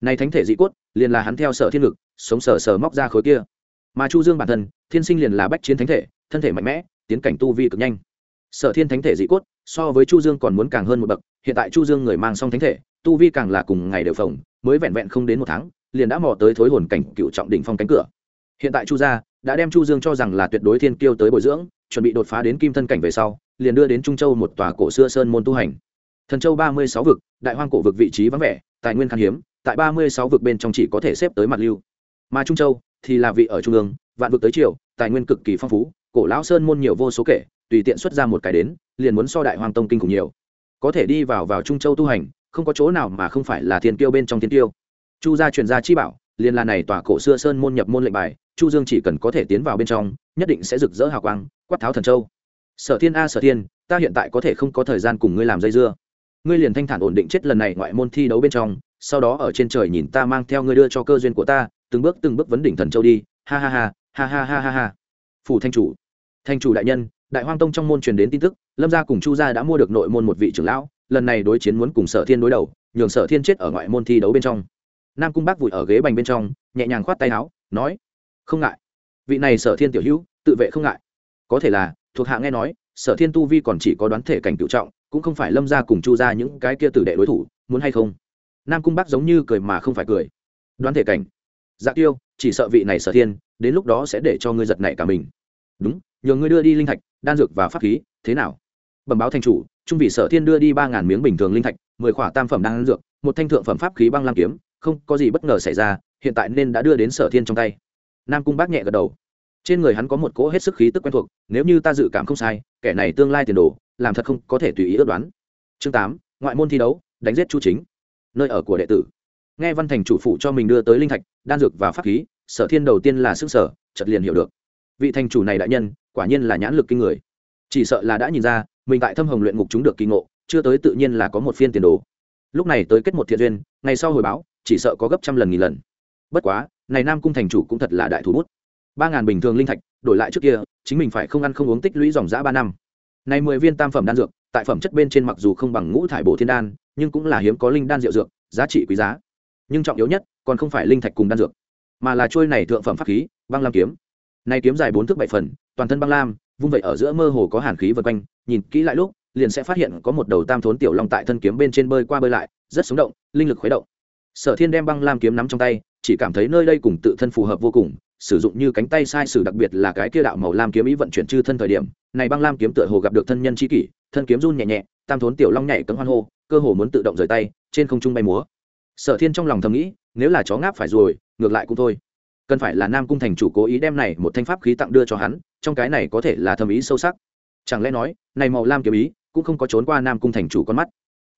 Này thánh thể dị cốt, liền là hắn theo sở thiên lực sống sờ sờ móc ra khối kia. Mà chu dương bản thân, thiên sinh liền là bách chiến thánh thể, thân thể mạnh mẽ, tiến cảnh tu vi cực nhanh. Sở thiên thánh thể dị cốt, so với chu dương còn muốn càng hơn một bậc, hiện tại chu dương người mang song thánh thể, tu vi càng là cùng ngày đều phồng, mới vẹn vẹn không đến một tháng, liền đã mò tới thối hồn cảnh cựu trọng đỉnh phong cánh cửa. Hiện tại chu gia đã đem chu dương cho rằng là tuyệt đối thiên kiêu tới bồi dưỡng, chuẩn bị đột phá đến kim thân cảnh về sau, liền đưa đến trung châu một tòa cổ xưa sơn môn tu hành. Thần châu ba mươi sáu vực, đại hoang cổ vực vị trí vắng vẻ, tài nguyên khan hiếm, tại ba mươi sáu vực bên trong chỉ có thể xếp tới mặt lưu. Mà trung châu thì là vị ở trung ương, vạn vực tới triều, tài nguyên cực kỳ phong phú, cổ lão sơn môn nhiều vô số kể, tùy tiện xuất ra một cái đến, liền muốn so đại hoàng tông kinh khủng nhiều. Có thể đi vào vào trung châu tu hành, không có chỗ nào mà không phải là thiên kiêu bên trong thiên kiêu. Chu gia truyền gia chi bảo liền là này tòa cổ xưa sơn môn nhập môn lệnh bài, chu dương chỉ cần có thể tiến vào bên trong, nhất định sẽ rực rỡ hào quang, quát tháo thần châu. Sở thiên a sở thiên, ta hiện tại có thể không có thời gian cùng ngươi làm dây dưa. Ngươi liền thanh thản ổn định chết lần này ngoại môn thi đấu bên trong, sau đó ở trên trời nhìn ta mang theo ngươi đưa cho cơ duyên của ta, từng bước từng bước vấn đỉnh thần châu đi. Ha ha ha ha ha ha ha ha. Phủ thanh chủ. Thanh chủ đại nhân, đại hoang tông trong môn truyền đến tin tức, lâm gia cùng chu gia đã mua được nội môn một vị trưởng lão, lần này đối chiến muốn cùng sở thiên đối đầu, nhường sở thiên chết ở ngoại môn thi đấu bên trong nam cung bác vùi ở ghế bành bên trong, nhẹ nhàng khoát tay áo, nói, không ngại. Vị này sở thiên tiểu hữu, tự vệ không ngại. Có thể là, thuộc hạ nghe nói, sở thiên tu vi còn chỉ có đoán thể cảnh cựu trọng, cũng không phải lâm gia cùng chu gia những cái kia tử đệ đối thủ, muốn hay không? Nam cung bác giống như cười mà không phải cười. Đoán thể cảnh? Dạ tiêu, chỉ sợ vị này sở thiên, đến lúc đó sẽ để cho ngươi giật nảy cả mình. Đúng, nhờ ngươi đưa đi linh thạch, đan dược và pháp khí, thế nào? Bẩm báo thành chủ, trung vị sở thiên đưa đi ba ngàn miếng bình thường linh thạch, mười khỏa tam phẩm đan dược, một thanh thượng phẩm pháp khí băng lam kiếm không có gì bất ngờ xảy ra, hiện tại nên đã đưa đến sở thiên trong tay. Nam cung bác nhẹ gật đầu. Trên người hắn có một cỗ hết sức khí tức quen thuộc, nếu như ta dự cảm không sai, kẻ này tương lai tiền đồ, làm thật không có thể tùy ý ước đoán. Chương tám, ngoại môn thi đấu, đánh giết chu chính. Nơi ở của đệ tử. Nghe văn thành chủ phụ cho mình đưa tới linh thạch, đan dược và pháp khí, sở thiên đầu tiên là sức sở chật liền hiểu được. Vị thành chủ này đại nhân, quả nhiên là nhãn lực kinh người. Chỉ sợ là đã nhìn ra, mình tại thâm hồng luyện ngục chúng được kỳ ngộ, chưa tới tự nhiên là có một phiên tiền đồ. Lúc này tới kết một thiện duyên, ngày sau hồi báo chỉ sợ có gấp trăm lần nghìn lần. Bất quá, này nam cung thành chủ cũng thật là đại thủ bút. Ba ngàn bình thường linh thạch, đổi lại trước kia, chính mình phải không ăn không uống tích lũy dòng giã ba năm. Này mười viên tam phẩm đan dược, tại phẩm chất bên trên mặc dù không bằng ngũ thải bổ thiên đan, nhưng cũng là hiếm có linh đan rượu dược, giá trị quý giá. Nhưng trọng yếu nhất, còn không phải linh thạch cùng đan dược, mà là trôi này thượng phẩm pháp khí, băng lam kiếm. Này kiếm dài bốn thước bảy phần, toàn thân băng lam, vung vậy ở giữa mơ hồ có hàn khí vượt quanh, nhìn kỹ lại lúc, liền sẽ phát hiện có một đầu tam thốn tiểu long tại thân kiếm bên trên bơi qua bơi lại, rất sống động, linh lực khuấy động sở thiên đem băng lam kiếm nắm trong tay, chỉ cảm thấy nơi đây cùng tự thân phù hợp vô cùng, sử dụng như cánh tay sai sử đặc biệt là cái kia đạo màu lam kiếm ý vận chuyển chư thân thời điểm, này băng lam kiếm tựa hồ gặp được thân nhân chi kỷ, thân kiếm run nhẹ nhẹ, tam thốn tiểu long nhảy cấm hoan hô, cơ hồ muốn tự động rời tay, trên không trung bay múa. Sở thiên trong lòng thầm nghĩ, nếu là chó ngáp phải rồi, ngược lại cũng thôi. Cần phải là nam cung thành chủ cố ý đem này một thanh pháp khí tặng đưa cho hắn, trong cái này có thể là thầm ý sâu sắc. Chẳng lẽ nói, này màu lam kiếm ý cũng không có trốn qua nam cung thành chủ con mắt?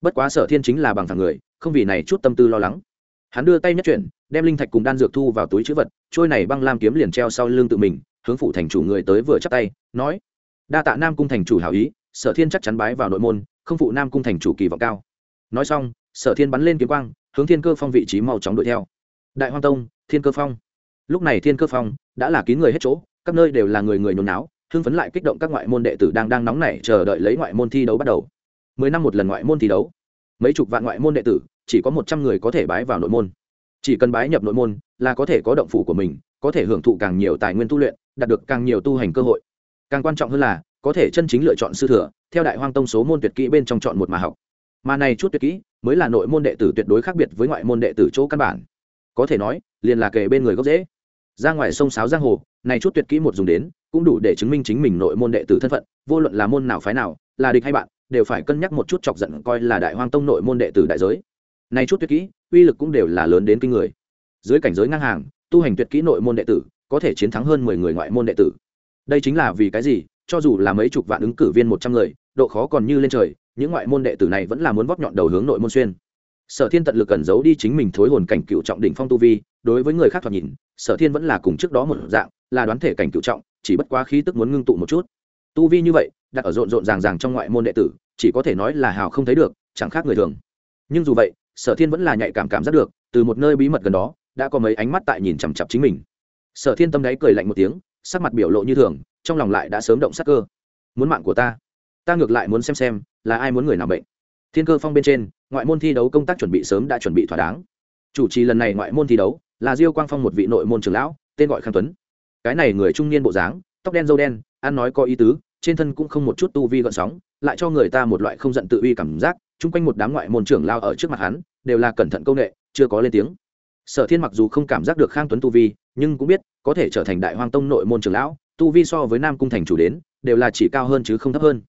Bất quá sở thiên chính là bằng thằng người, không vì này chút tâm tư lo lắng. Hắn đưa tay nhất chuyển, đem linh thạch cùng đan dược thu vào túi chữ vật, trôi này băng lam kiếm liền treo sau lưng tự mình, hướng phụ thành chủ người tới vừa chắp tay, nói, đa tạ nam cung thành chủ hảo ý, sở thiên chắc chắn bái vào nội môn, không phụ nam cung thành chủ kỳ vọng cao. Nói xong, sở thiên bắn lên kiếm quang, hướng thiên cơ phong vị trí mau chóng đuổi theo. Đại hoang tông, thiên cơ phong. Lúc này thiên cơ phong đã là kín người hết chỗ, các nơi đều là người người nhốn náo, hưng phấn lại kích động các ngoại môn đệ tử đang đang nóng nảy chờ đợi lấy ngoại môn thi đấu bắt đầu mười năm một lần ngoại môn thi đấu. Mấy chục vạn ngoại môn đệ tử, chỉ có một trăm người có thể bái vào nội môn. Chỉ cần bái nhập nội môn là có thể có động phủ của mình, có thể hưởng thụ càng nhiều tài nguyên tu luyện, đạt được càng nhiều tu hành cơ hội. Càng quan trọng hơn là, có thể chân chính lựa chọn sư thừa, theo đại hoang tông số môn tuyệt kỹ bên trong chọn một mà học. Mà này chút tuyệt kỹ mới là nội môn đệ tử tuyệt đối khác biệt với ngoại môn đệ tử chỗ căn bản. Có thể nói, liền là kề bên người gốc dễ ra ngoài sông sáo giang hồ, này chút tuyệt kỹ một dùng đến, cũng đủ để chứng minh chính mình nội môn đệ tử thân phận, vô luận là môn nào phái nào, là địch hay bạn đều phải cân nhắc một chút chọc giận coi là đại hoang tông nội môn đệ tử đại giới. Này chút tuyệt kỹ, uy lực cũng đều là lớn đến kinh người. Dưới cảnh giới ngang hàng, tu hành tuyệt kỹ nội môn đệ tử, có thể chiến thắng hơn mười người ngoại môn đệ tử. Đây chính là vì cái gì, cho dù là mấy chục vạn ứng cử viên một trăm người, độ khó còn như lên trời, những ngoại môn đệ tử này vẫn là muốn vóp nhọn đầu hướng nội môn xuyên. Sở thiên tận lực cẩn giấu đi chính mình thối hồn cảnh cựu trọng đỉnh phong tu vi, đối với người khác thoạt nhìn, sở thiên vẫn là cùng trước đó một dạng, là đoán thể cảnh cựu trọng, chỉ bất quá khí tức muốn ngưng tụ một chút tu vi như vậy, đặt ở rộn rộn ràng ràng trong ngoại môn đệ tử, chỉ có thể nói là hào không thấy được, chẳng khác người thường. Nhưng dù vậy, sở thiên vẫn là nhạy cảm cảm giác được, từ một nơi bí mật gần đó, đã có mấy ánh mắt tại nhìn chằm chặp chính mình. Sở thiên tâm đáy cười lạnh một tiếng, sắc mặt biểu lộ như thường, trong lòng lại đã sớm động sắc cơ. Muốn mạng của ta? Ta ngược lại muốn xem xem, là ai muốn người nào bệnh. Thiên cơ phong bên trên, ngoại môn thi đấu công tác chuẩn bị sớm đã chuẩn bị thỏa đáng. Chủ trì lần này ngoại môn thi đấu, là diêu quang phong một vị nội môn trưởng lão, tên gọi khang tuấn. Cái này người trung niên bộ dáng, tóc đen dâu đen, ăn nói có ý tứ trên thân cũng không một chút tu vi gợn sóng, lại cho người ta một loại không giận tự uy cảm giác, chung quanh một đám ngoại môn trưởng lao ở trước mặt hắn, đều là cẩn thận công nghệ chưa có lên tiếng. Sở thiên mặc dù không cảm giác được khang tuấn tu vi, nhưng cũng biết, có thể trở thành đại hoang tông nội môn trưởng lão, tu vi so với nam cung thành chủ đến, đều là chỉ cao hơn chứ không thấp hơn.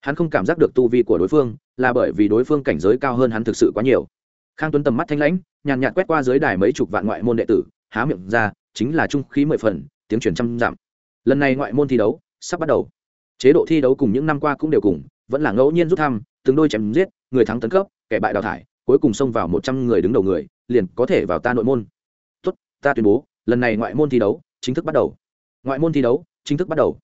Hắn không cảm giác được tu vi của đối phương, là bởi vì đối phương cảnh giới cao hơn hắn thực sự quá nhiều. Khang tuấn tầm mắt thanh lãnh, nhàn nhạt quét qua dưới đài mấy chục vạn ngoại môn đệ tử, há miệng ra, chính là trung khí mười phần, tiếng truyền trăm giảm lần này ngoại môn thi đấu, sắp bắt đầu chế độ thi đấu cùng những năm qua cũng đều cùng, vẫn là ngẫu nhiên rút thăm, từng đôi chém giết, người thắng tấn cấp, kẻ bại đào thải, cuối cùng xông vào một trăm người đứng đầu người, liền có thể vào ta nội môn. Tốt, ta tuyên bố, lần này ngoại môn thi đấu chính thức bắt đầu. Ngoại môn thi đấu chính thức bắt đầu.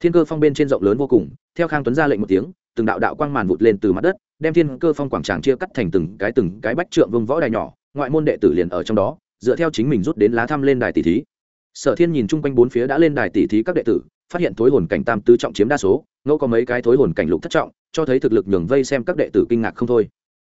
Thiên cơ phong bên trên rộng lớn vô cùng, theo khang tuấn ra lệnh một tiếng, từng đạo đạo quang màn vụt lên từ mặt đất, đem thiên cơ phong quảng tràng chia cắt thành từng cái từng cái bách trượng vương võ đài nhỏ, ngoại môn đệ tử liền ở trong đó, dựa theo chính mình rút đến lá thăm lên đài tỷ thí. Sở thiên nhìn chung quanh bốn phía đã lên đài tỷ thí các đệ tử phát hiện thối hồn cảnh tam tứ trọng chiếm đa số, ngẫu có mấy cái thối hồn cảnh lục thất trọng, cho thấy thực lực nhường vây xem các đệ tử kinh ngạc không thôi.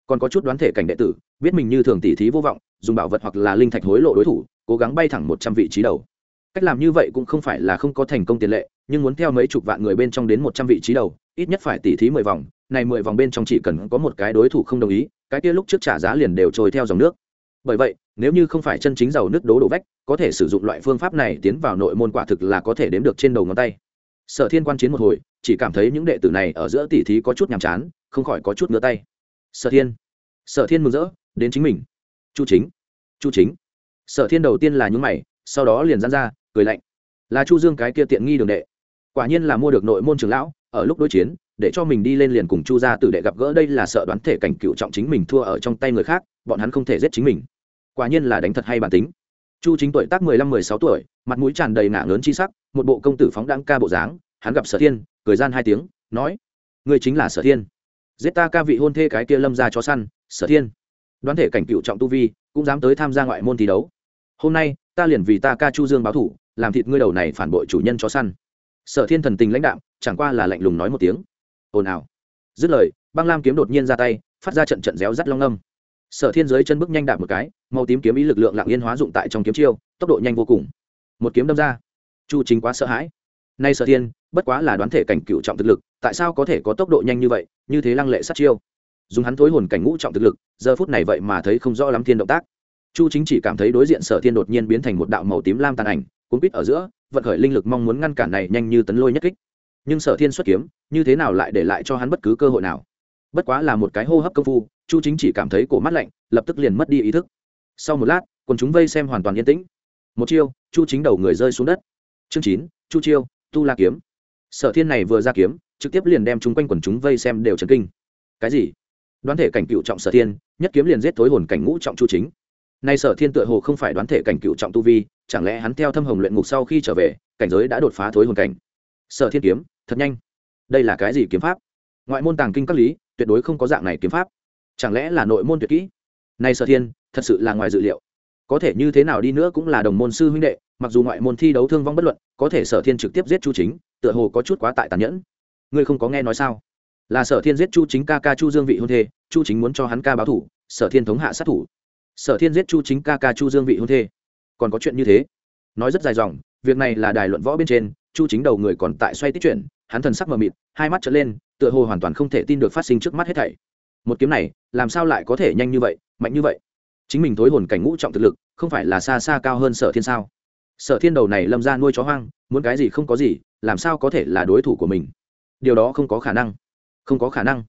Còn có chút đoán thể cảnh đệ tử, biết mình như thường tỷ thí vô vọng, dùng bảo vật hoặc là linh thạch hối lộ đối thủ, cố gắng bay thẳng một trăm vị trí đầu. Cách làm như vậy cũng không phải là không có thành công tiền lệ, nhưng muốn theo mấy chục vạn người bên trong đến một trăm vị trí đầu, ít nhất phải tỷ thí mười vòng, này mười vòng bên trong chỉ cần có một cái đối thủ không đồng ý, cái kia lúc trước trả giá liền đều trôi theo dòng nước. Bởi vậy nếu như không phải chân chính giàu nước đố đổ vách, có thể sử dụng loại phương pháp này tiến vào nội môn quả thực là có thể đếm được trên đầu ngón tay. Sở thiên quan chiến một hồi, chỉ cảm thấy những đệ tử này ở giữa tỷ thí có chút nhàm chán, không khỏi có chút ngứa tay. Sở thiên. Sở thiên mừng rỡ, đến chính mình. Chu chính. Chu chính. Sở thiên đầu tiên là nhúng mày, sau đó liền dán ra, cười lạnh. Là chu dương cái kia tiện nghi đường đệ. Quả nhiên là mua được nội môn trường lão, ở lúc đối chiến, để cho mình đi lên liền cùng chu gia tử đệ gặp gỡ, đây là sợ đoán thể cảnh cựu trọng chính mình thua ở trong tay người khác, bọn hắn không thể giết chính mình quả nhiên là đánh thật hay bản tính. Chu chính tuổi tác mười lăm, mười sáu tuổi, mặt mũi tràn đầy ngả lớn chi sắc, một bộ công tử phóng đãng ca bộ dáng, hắn gặp sở thiên, cười gian hai tiếng, nói người chính là sở thiên. Giết ta ca vị hôn thê cái kia lâm ra chó săn, sở thiên. Đoán thể cảnh cựu trọng tu vi, cũng dám tới tham gia ngoại môn thi đấu. Hôm nay, ta liền vì ta ca chu dương báo thủ, làm thịt ngươi đầu này phản bội chủ nhân chó săn. Sở thiên thần tình lãnh đạm, chẳng qua là lạnh lùng nói một tiếng. Ồn ào. Dứt lời, băng lam kiếm đột nhiên ra tay, phát ra trận trận réo rắt long âm sở thiên dưới chân bước nhanh đạp một cái, màu tím kiếm ý lực lượng lạng yên hóa dụng tại trong kiếm chiêu, tốc độ nhanh vô cùng. Một kiếm đâm ra. Chu chính quá sợ hãi. Nay sở thiên, bất quá là đoán thể cảnh cựu trọng thực lực, tại sao có thể có tốc độ nhanh như vậy, như thế lăng lệ sát chiêu? Dùng hắn thối hồn cảnh ngũ trọng thực lực, giờ phút này vậy mà thấy không rõ lắm thiên động tác. Chu chính chỉ cảm thấy đối diện sở thiên đột nhiên biến thành một đạo màu tím lam tàn ảnh, cuốn quýt ở giữa, vận khởi linh lực mong muốn ngăn cản này nhanh như tấn lôi nhất kích. Nhưng sở thiên xuất kiếm, như thế nào lại để lại cho hắn bất cứ cơ hội nào? Bất quá là một cái hô hấp công phu, chu chính chỉ cảm thấy cổ mắt lạnh, lập tức liền mất đi ý thức. Sau một lát, quần chúng vây xem hoàn toàn yên tĩnh. Một chiêu, chu chính đầu người rơi xuống đất. Chương chín, chu chiêu, tu la kiếm. Sở thiên này vừa ra kiếm, trực tiếp liền đem chung quanh quần chúng vây xem đều trần kinh. Cái gì? Đoán thể cảnh cựu trọng sở thiên, nhất kiếm liền giết thối hồn cảnh ngũ trọng chu chính. Nay sở thiên tựa hồ không phải đoán thể cảnh cựu trọng tu vi, chẳng lẽ hắn theo thâm hồng luyện ngục sau khi trở về, cảnh giới đã đột phá thối hồn cảnh? Sở thiên kiếm, thật nhanh. Đây là cái gì kiếm pháp? Ngoại môn tàng kinh các lý tuyệt đối không có dạng này kiếm pháp. Chẳng lẽ là nội môn tuyệt kỹ? Nay sở thiên, thật sự là ngoài dự liệu. Có thể như thế nào đi nữa cũng là đồng môn sư huynh đệ, mặc dù ngoại môn thi đấu thương vong bất luận, có thể sở thiên trực tiếp giết chu chính, tựa hồ có chút quá tại tàn nhẫn. Ngươi không có nghe nói sao? Là sở thiên giết chu chính ca ca chu dương vị hôn thê, chu chính muốn cho hắn ca báo thủ, sở thiên thống hạ sát thủ. Sở thiên giết chu chính ca ca chu dương vị hôn thê. Còn có chuyện như thế? Nói rất dài dòng, việc này là đài luận võ bên trên, chu chính đầu người còn tại xoay tích chuyển hắn thần sắc mờ mịt, hai mắt trở lên tựa hồ hoàn toàn không thể tin được phát sinh trước mắt hết thảy. Một kiếm này, làm sao lại có thể nhanh như vậy, mạnh như vậy? Chính mình thối hồn cảnh ngũ trọng thực lực, không phải là xa xa cao hơn sở thiên sao? Sở thiên đầu này lâm ra nuôi chó hoang, muốn cái gì không có gì, làm sao có thể là đối thủ của mình? Điều đó không có khả năng. Không có khả năng.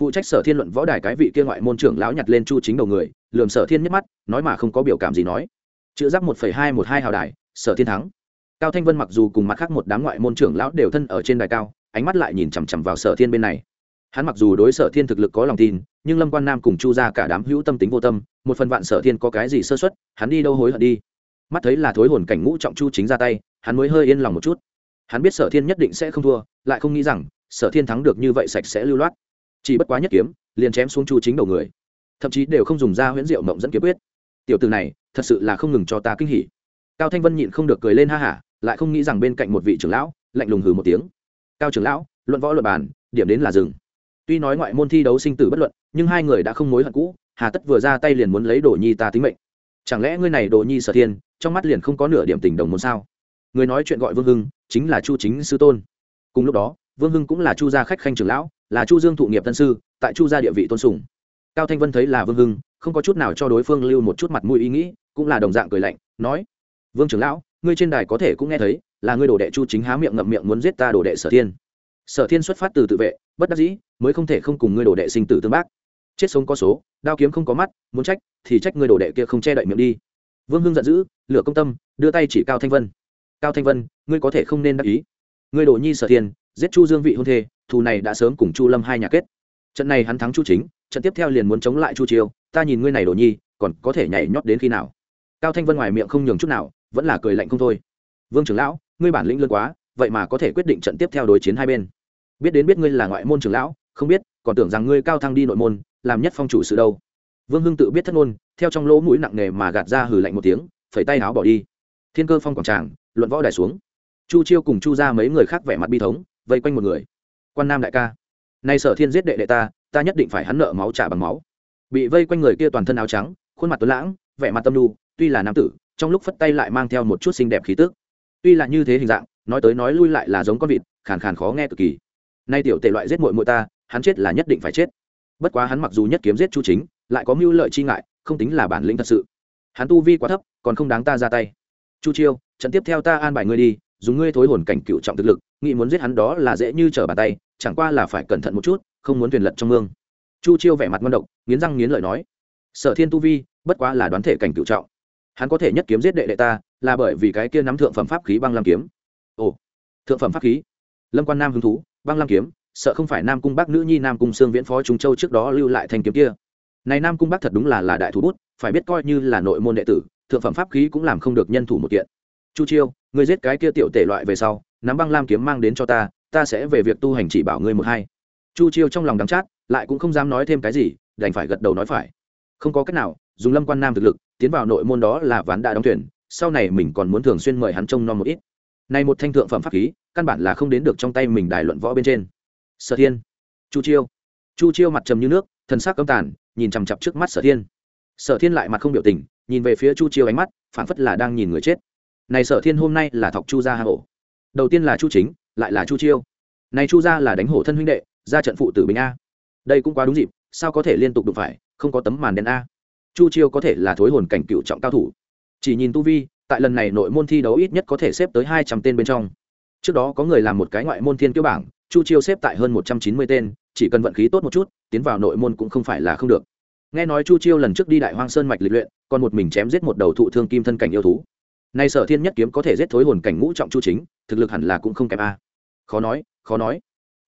Phụ trách sở thiên luận võ đài cái vị kia ngoại môn trưởng lão nhặt lên chu chính đầu người, lườm sở thiên nhất mắt, nói mà không có biểu cảm gì nói. Chữ giáp một phẩy hai một hai hào đài, sở thiên thắng. Cao thanh vân mặc dù cùng mặt khác một đám ngoại môn trưởng lão đều thân ở trên đài cao ánh mắt lại nhìn chằm chằm vào sở thiên bên này. Hắn mặc dù đối sở thiên thực lực có lòng tin, nhưng lâm quan nam cùng chu ra cả đám hữu tâm tính vô tâm, một phần vạn sở thiên có cái gì sơ xuất hắn đi đâu hối hận đi. Mắt thấy là thối hồn cảnh ngũ trọng chu chính ra tay, hắn mới hơi yên lòng một chút. Hắn biết sở thiên nhất định sẽ không thua, lại không nghĩ rằng, sở thiên thắng được như vậy sạch sẽ lưu loát. Chỉ bất quá nhất kiếm, liền chém xuống chu chính đầu người. Thậm chí đều không dùng ra huyễn diệu mộng dẫn kiếm quyết. Tiểu từ này, thật sự là không ngừng cho ta kinh hỉ. Cao thanh vân nhịn không được cười lên ha hả, lại không nghĩ rằng bên cạnh một vị trưởng lão, lạnh lùng hừ một tiếng cao trưởng lão, luận võ luận bàn, điểm đến là rừng tuy nói ngoại môn thi đấu sinh tử bất luận, nhưng hai người đã không mối hận cũ, hà tất vừa ra tay liền muốn lấy đồ nhi ta tính mệnh. Chẳng lẽ ngươi này đồ nhi sở thiên, trong mắt liền không có nửa điểm tình đồng muốn sao? Người nói chuyện gọi vương hưng, chính là chu chính sư tôn. Cùng lúc đó, vương hưng cũng là chu gia khách khanh trưởng lão, là chu dương thụ nghiệp tân sư, tại chu gia địa vị tôn sùng. Cao thanh vân thấy là vương hưng, không có chút nào cho đối phương lưu một chút mặt mũi ý nghĩ, cũng là đồng dạng cười lạnh, nói, vương trưởng lão, ngươi trên đài có thể cũng nghe thấy là ngươi đồ đệ chu chính há miệng ngậm miệng muốn giết ta đồ đệ sở thiên. Sở thiên xuất phát từ tự vệ, bất đắc dĩ, mới không thể không cùng ngươi đồ đệ sinh tử tương bác. Chết sống có số, đao kiếm không có mắt, muốn trách, thì trách ngươi đồ đệ kia không che đậy miệng đi. Vương hưng giận dữ, lửa công tâm, đưa tay chỉ cao thanh vân. Cao thanh vân, ngươi có thể không nên đắc ý. Ngươi đồ nhi sở thiên, giết chu dương vị hôn thê, thù này đã sớm cùng chu lâm hai nhà kết. Trận này hắn thắng chu chính, trận tiếp theo liền muốn chống lại chu chiêu ta nhìn ngươi này đồ nhi, còn có thể nhảy nhót đến khi nào? Cao thanh vân ngoài miệng không nhường chút nào, vẫn là cười lạnh không thôi. Vương trưởng lão ngươi bản lĩnh lớn quá, vậy mà có thể quyết định trận tiếp theo đối chiến hai bên. Biết đến biết ngươi là ngoại môn trưởng lão, không biết, còn tưởng rằng ngươi cao thăng đi nội môn, làm nhất phong chủ sự đâu. Vương hưng tự biết thất ngôn, theo trong lỗ mũi nặng nề mà gạt ra hừ lạnh một tiếng, phẩy tay áo bỏ đi. Thiên cơ phong quảng tràng, luận võ đài xuống. Chu chiêu cùng chu ra mấy người khác vẻ mặt bi thống, vây quanh một người. Quan nam đại ca, nay sở thiên giết đệ đệ ta ta nhất định phải hắn nợ máu trả bằng máu. Bị vây quanh người kia toàn thân áo trắng, khuôn mặt tuấn lãng, vẻ mặt tâm lu tuy là nam tử, trong lúc phất tay lại mang theo một chút xinh đẹp khí tức tuy là như thế hình dạng, nói tới nói lui lại là giống con vịt, khàn khàn khó nghe cực kỳ. Nay tiểu tệ loại giết muội muội ta, hắn chết là nhất định phải chết. Bất quá hắn mặc dù nhất kiếm giết chu chính, lại có mưu lợi chi ngại, không tính là bản lĩnh thật sự. Hắn tu vi quá thấp, còn không đáng ta ra tay. Chu chiêu, trận tiếp theo ta an bài ngươi đi, dùng ngươi thối hồn cảnh cựu trọng thực lực, nghĩ muốn giết hắn đó là dễ như trở bàn tay, chẳng qua là phải cẩn thận một chút, không muốn thuyền lật trong mương. Chu chiêu vẻ mặt ngon độc, nghiến răng nghiến lợi nói. Sở thiên tu vi, bất quá là đoán thể cảnh cựu trọng hắn có thể nhất kiếm giết đệ đệ ta, là bởi vì cái kia nắm thượng phẩm pháp khí băng lam kiếm. Ồ, thượng phẩm pháp khí. Lâm quan nam hứng thú, băng lam kiếm, sợ không phải nam cung bắc nữ nhi, nam cung sương viễn phó trung châu trước đó lưu lại thanh kiếm kia. Này nam cung bắc thật đúng là là đại thủ bút, phải biết coi như là nội môn đệ tử, thượng phẩm pháp khí cũng làm không được nhân thủ một kiện. Chu chiêu, ngươi giết cái kia tiểu tể loại về sau, nắm băng lam kiếm mang đến cho ta ta sẽ về việc tu hành chỉ bảo ngươi một hai. Chu chiêu trong lòng đắng chát, lại cũng không dám nói thêm cái gì, đành phải gật đầu nói phải. Không có cách nào dùng lâm quan nam thực lực, tiến vào nội môn đó là ván đã đóng thuyền, sau này mình còn muốn thường xuyên mời hắn trông nom một ít. Này một thanh thượng phẩm pháp khí, căn bản là không đến được trong tay mình đài luận võ bên trên. Sở thiên, chu chiêu. Chu chiêu mặt trầm như nước, thần sắc cấm tàn, nhìn chằm chặp trước mắt sở thiên. Sở thiên lại mặt không biểu tình, nhìn về phía chu chiêu ánh mắt phản phất là đang nhìn người chết. Này sở thiên hôm nay là thọc chu gia hà hổ đầu tiên là chu chính, lại là chu chiêu. Này chu gia là đánh hổ thân huynh đệ, ra trận phụ tử bình a. Đây cũng quá đúng dịp, sao có thể liên tục đụng phải, không có tấm màn đen a chu chiêu có thể là thối hồn cảnh cựu trọng cao thủ. Chỉ nhìn tu vi, tại lần này nội môn thi đấu ít nhất có thể xếp tới hai trăm tên bên trong. Trước đó có người làm một cái ngoại môn thiên kiêu bảng, chu chiêu xếp tại hơn một trăm chín mươi tên, chỉ cần vận khí tốt một chút, tiến vào nội môn cũng không phải là không được. Nghe nói chu chiêu lần trước đi đại hoang sơn mạch lịch luyện, còn một mình chém giết một đầu thụ thương kim thân cảnh yêu thú. Nay sở thiên nhất kiếm có thể giết thối hồn cảnh ngũ trọng chu chính, thực lực hẳn là cũng không kém a. Khó nói khó nói.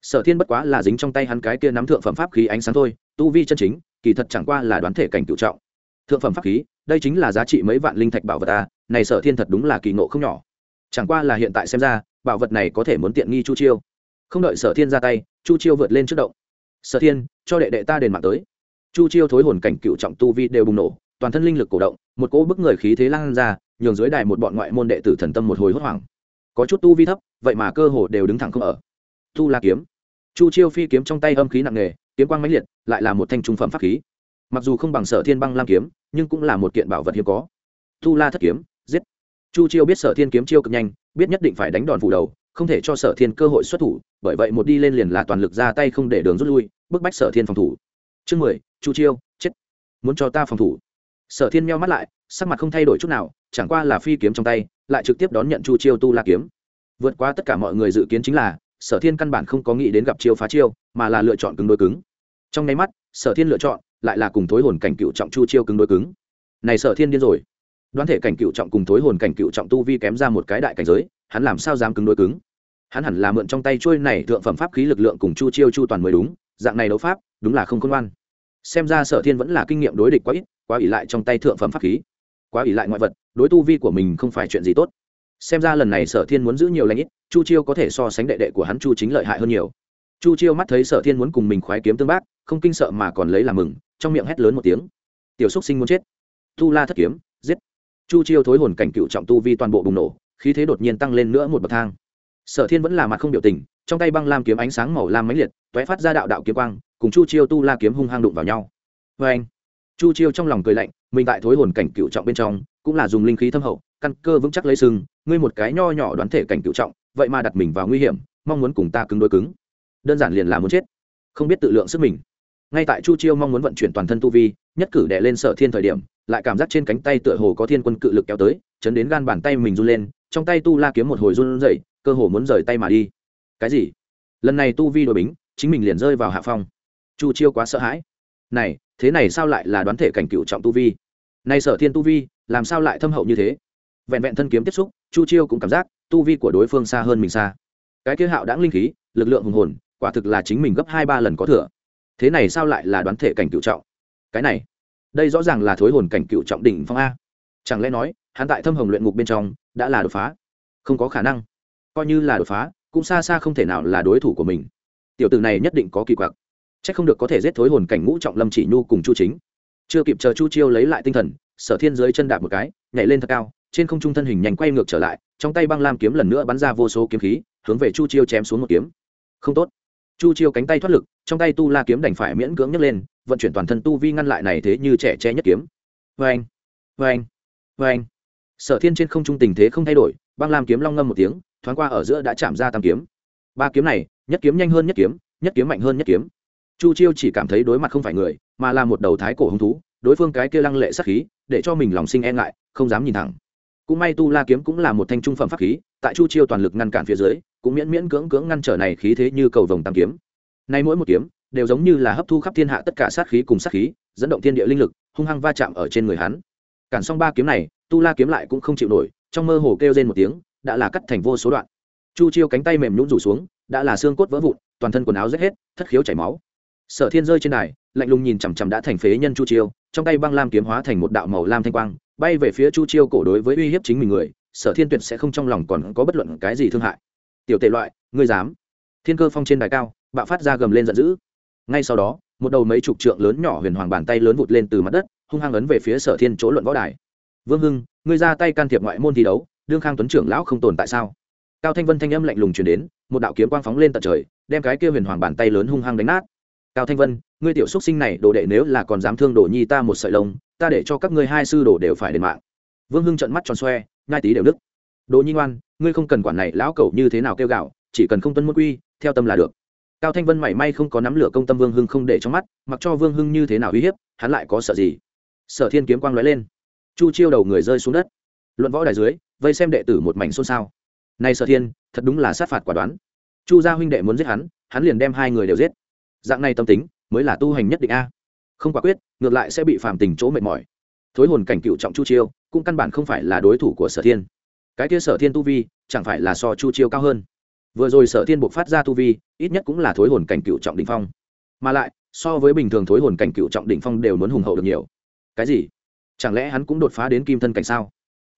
Sở thiên bất quá là dính trong tay hắn cái kia nắm thượng phẩm pháp khí ánh sáng thôi, tu vi chân chính, kỳ thật chẳng qua là đoán thể cảnh cựu trọng thượng phẩm pháp khí, đây chính là giá trị mấy vạn linh thạch bảo vật ta này sở thiên thật đúng là kỳ ngộ không nhỏ. Chẳng qua là hiện tại xem ra, bảo vật này có thể muốn tiện nghi chu chiêu. Không đợi sở thiên ra tay, chu chiêu vượt lên trước động. Sở thiên, cho đệ đệ ta đền mạng tới. Chu chiêu thối hồn cảnh cựu trọng tu vi đều bùng nổ, toàn thân linh lực cổ động, một cỗ bức người khí thế lan ra, nhường dưới đài một bọn ngoại môn đệ tử thần tâm một hồi hốt hoảng. Có chút tu vi thấp, vậy mà cơ hồ đều đứng thẳng không ở. Tu la kiếm. Chu chiêu phi kiếm trong tay âm khí nặng nề, kiếm quang mãnh liệt, lại là một thanh trung phẩm pháp khí mặc dù không bằng sở thiên băng lam kiếm, nhưng cũng là một kiện bảo vật hiếm có. Tu la thất kiếm, giết. Chu chiêu biết sở thiên kiếm chiêu cực nhanh, biết nhất định phải đánh đòn phủ đầu, không thể cho sở thiên cơ hội xuất thủ, bởi vậy một đi lên liền là toàn lực ra tay không để đường rút lui, bức bách sở thiên phòng thủ. Chương mười, chu chiêu, chết. Muốn cho ta phòng thủ. Sở thiên meo mắt lại, sắc mặt không thay đổi chút nào, chẳng qua là phi kiếm trong tay, lại trực tiếp đón nhận chu chiêu tu la kiếm. Vượt qua tất cả mọi người dự kiến chính là, sở thiên căn bản không có nghĩ đến gặp chiêu phá chiêu, mà là lựa chọn cứng đối cứng. Trong nháy mắt, sở thiên lựa chọn lại là cùng thối hồn cảnh cựu trọng chu chiêu cứng đối cứng. Này sở thiên điên rồi. Đoán thể cảnh cựu trọng cùng thối hồn cảnh cựu trọng tu vi kém ra một cái đại cảnh giới, hắn làm sao dám cứng đối cứng? Hắn hẳn là mượn trong tay trôi này thượng phẩm pháp khí lực lượng cùng chu chiêu chu toàn mới đúng, dạng này đấu pháp, đúng là không khôn ngoan. Xem ra sở thiên vẫn là kinh nghiệm đối địch quá ít, quá ỉ lại trong tay thượng phẩm pháp khí, quá ỉ lại ngoại vật, đối tu vi của mình không phải chuyện gì tốt. Xem ra lần này sở thiên muốn giữ nhiều lãnh ít, chu chiêu có thể so sánh đệ đệ của hắn chu chính lợi hại hơn nhiều chu chiêu mắt thấy sở thiên muốn cùng mình khoái kiếm tương bác, không kinh sợ mà còn lấy làm mừng, trong miệng hét lớn một tiếng. Tiểu xúc sinh muốn chết. Tu la thất kiếm, giết. Chu chiêu thối hồn cảnh cựu trọng tu vi toàn bộ bùng nổ, khí thế đột nhiên tăng lên nữa một bậc thang. Sở thiên vẫn là mặt không biểu tình, trong tay băng lam kiếm ánh sáng màu lam mãnh liệt t ó é phát ra đạo đạo kiếm quang, cùng chu chiêu tu la kiếm hung hăng đụng vào nhau. Vê anh, chu chiêu trong lòng cười lạnh, mình tại thối hồn cảnh cựu trọng bên trong, cũng là dùng linh khí thâm hậu, căn cơ vững chắc lấy sừng, ngươi một cái nho nhỏ đoán thể cảnh cựu trọng, vậy mà đặt mình vào nguy hiểm, mong muốn cùng ta cứng đôi cứng đơn giản liền là muốn chết. Không biết tự lượng sức mình. Ngay tại chu chiêu mong muốn vận chuyển toàn thân tu vi, nhất cử đè lên sở thiên thời điểm, lại cảm giác trên cánh tay tựa hồ có thiên quân cự lực kéo tới, chấn đến gan bàn tay mình run lên, trong tay tu la kiếm một hồi run dậy cơ hồ muốn rời tay mà đi. Cái gì? Lần này tu vi đội bính, chính mình liền rơi vào hạ phong. Chu chiêu quá sợ hãi. Này, thế này sao lại là đoán thể cảnh cựu trọng tu vi? Này sở thiên tu vi, làm sao lại thâm hậu như thế? Vẹn vẹn thân kiếm tiếp xúc, chu chiêu cũng cảm giác tu vi của đối phương xa hơn mình xa. Cái kia hạo đáng linh khí, lực lượng hùng hồn quả thực là chính mình gấp hai ba lần có thừa. Thế này sao lại là đoán thể cảnh cựu trọng? Cái này, đây rõ ràng là thối hồn cảnh cựu trọng đỉnh phong a. Chẳng lẽ nói, hắn tại thâm hồng luyện ngục bên trong, đã là đột phá? Không có khả năng. Coi như là đột phá, cũng xa xa không thể nào là đối thủ của mình. Tiểu tử này nhất định có kỳ quặc. C h ắ c không được có thể giết thối hồn cảnh ngũ trọng lâm chỉ nhu cùng chu chính. Chưa kịp chờ chu chiêu lấy lại tinh thần, sở thiên dưới chân đạp một cái, nhảy lên thật cao, trên không trung thân hình nhanh quay ngược trở lại, trong tay băng lam kiếm lần nữa bắn ra vô số kiếm khí, hướng về chu chiêu chém xuống một kiếm. Không tốt chu chiêu cánh tay thoát lực, trong tay tu la kiếm đành phải miễn cưỡng nhấc lên, vận chuyển toàn thân tu vi ngăn lại này thế như trẻ che nhất kiếm. Vê anh vê anh vê anh sở thiên trên không trung tình thế không thay đổi, băng lam kiếm long ngâm một tiếng, thoáng qua ở giữa đã chạm ra tam kiếm. Ba kiếm này, nhất kiếm nhanh hơn nhất kiếm nhất kiếm mạnh hơn nhất kiếm. Chu chiêu chỉ cảm thấy đối mặt không phải người, mà là một đầu thái cổ hứng thú, đối phương cái kia lăng lệ sắc khí, để cho mình lòng sinh e ngại, không dám nhìn thẳng. Cũng may tu la kiếm cũng là một thanh trung phẩm pháp khí tại chu chiêu toàn lực ngăn cản phía dưới, cũng miễn miễn cưỡng cưỡng ngăn trở này khí thế như cầu vồng tam kiếm. Nay mỗi một kiếm, đều giống như là hấp thu khắp thiên hạ tất cả sát khí cùng sát khí, dẫn động thiên địa linh lực, hung hăng va chạm ở trên người hắn. Cản xong ba kiếm này, tu la kiếm lại cũng không chịu nổi, trong mơ hồ kêu lên một tiếng, đã là cắt thành vô số đoạn. Chu chiêu cánh tay mềm nhũn rủ xuống, đã là xương cốt vỡ vụn, toàn thân quần áo rách hết, thất khiếu chảy máu. Sở thiên rơi trên đài, lạnh lùng nhìn chằm chằm đã thành phế nhân chu chiêu, trong tay băng lam kiếm hóa thành một đạo màu lam thanh quang, bay về phía chu chiêu cổ đối với uy hiếp chính mình người sở thiên tuyệt sẽ không trong lòng còn có bất luận cái gì thương hại. Tiểu tệ loại, ngươi dám. Thiên cơ phong trên đài cao, bạo phát ra gầm lên giận dữ. Ngay sau đó, một đầu mấy chục trượng lớn nhỏ huyền hoàng bàn tay lớn vụt lên từ mặt đất, hung hăng ấn về phía sở thiên chỗ luận võ đài. Vương hưng, ngươi ra tay can thiệp ngoại môn thi đấu, đương khang tuấn trưởng lão không tồn tại sao? Cao thanh vân thanh âm lạnh lùng chuyển đến, một đạo kiếm quang phóng lên tận trời, đem cái kia huyền hoàng bàn tay lớn hung hăng đánh nát. Cao thanh vân, ngươi tiểu xúc sinh này, đồ đệ nếu là còn dám thương đồ nhi ta một sợi lông, ta để cho các ngươi hai sư đồ đều phải đền mạng. Vương hưng trận mắt tròn xoe ngai tí đều đức đồ nhi ngoan, ngươi không cần quản này, lão cẩu như thế nào kêu gạo, chỉ cần không tuân môn quy, theo tâm là được. Cao thanh vân mảy may không có nắm lửa công tâm vương hưng không để trong mắt, mặc cho vương hưng như thế nào uy hiếp, hắn lại có sợ gì? Sở thiên kiếm quang lóe lên. Chu chiêu đầu người rơi xuống đất. Luận võ đài dưới, vây xem đệ tử một mảnh xôn xao. Nay sở thiên, thật đúng là sát phạt quả đoán. Chu gia huynh đệ muốn giết hắn hắn liền đem hai người đều giết. Dạng này tâm tính, mới là tu hành nhất định a. Không quả quyết, ngược lại sẽ bị phàm tình chỗ mệt mỏi thối hồn cảnh cựu trọng chu chiêu, cũng căn bản không phải là đối thủ của sở thiên. Cái kia sở thiên tu vi, chẳng phải là so chu chiêu cao hơn. Vừa rồi sở thiên buộc phát ra tu vi, ít nhất cũng là thối hồn cảnh cựu trọng đ ỉ n h phong. Mà lại, so với bình thường thối hồn cảnh cựu trọng đ ỉ n h phong đều muốn hùng hậu được nhiều. Cái gì? Chẳng lẽ hắn cũng đột phá đến kim thân cảnh sao?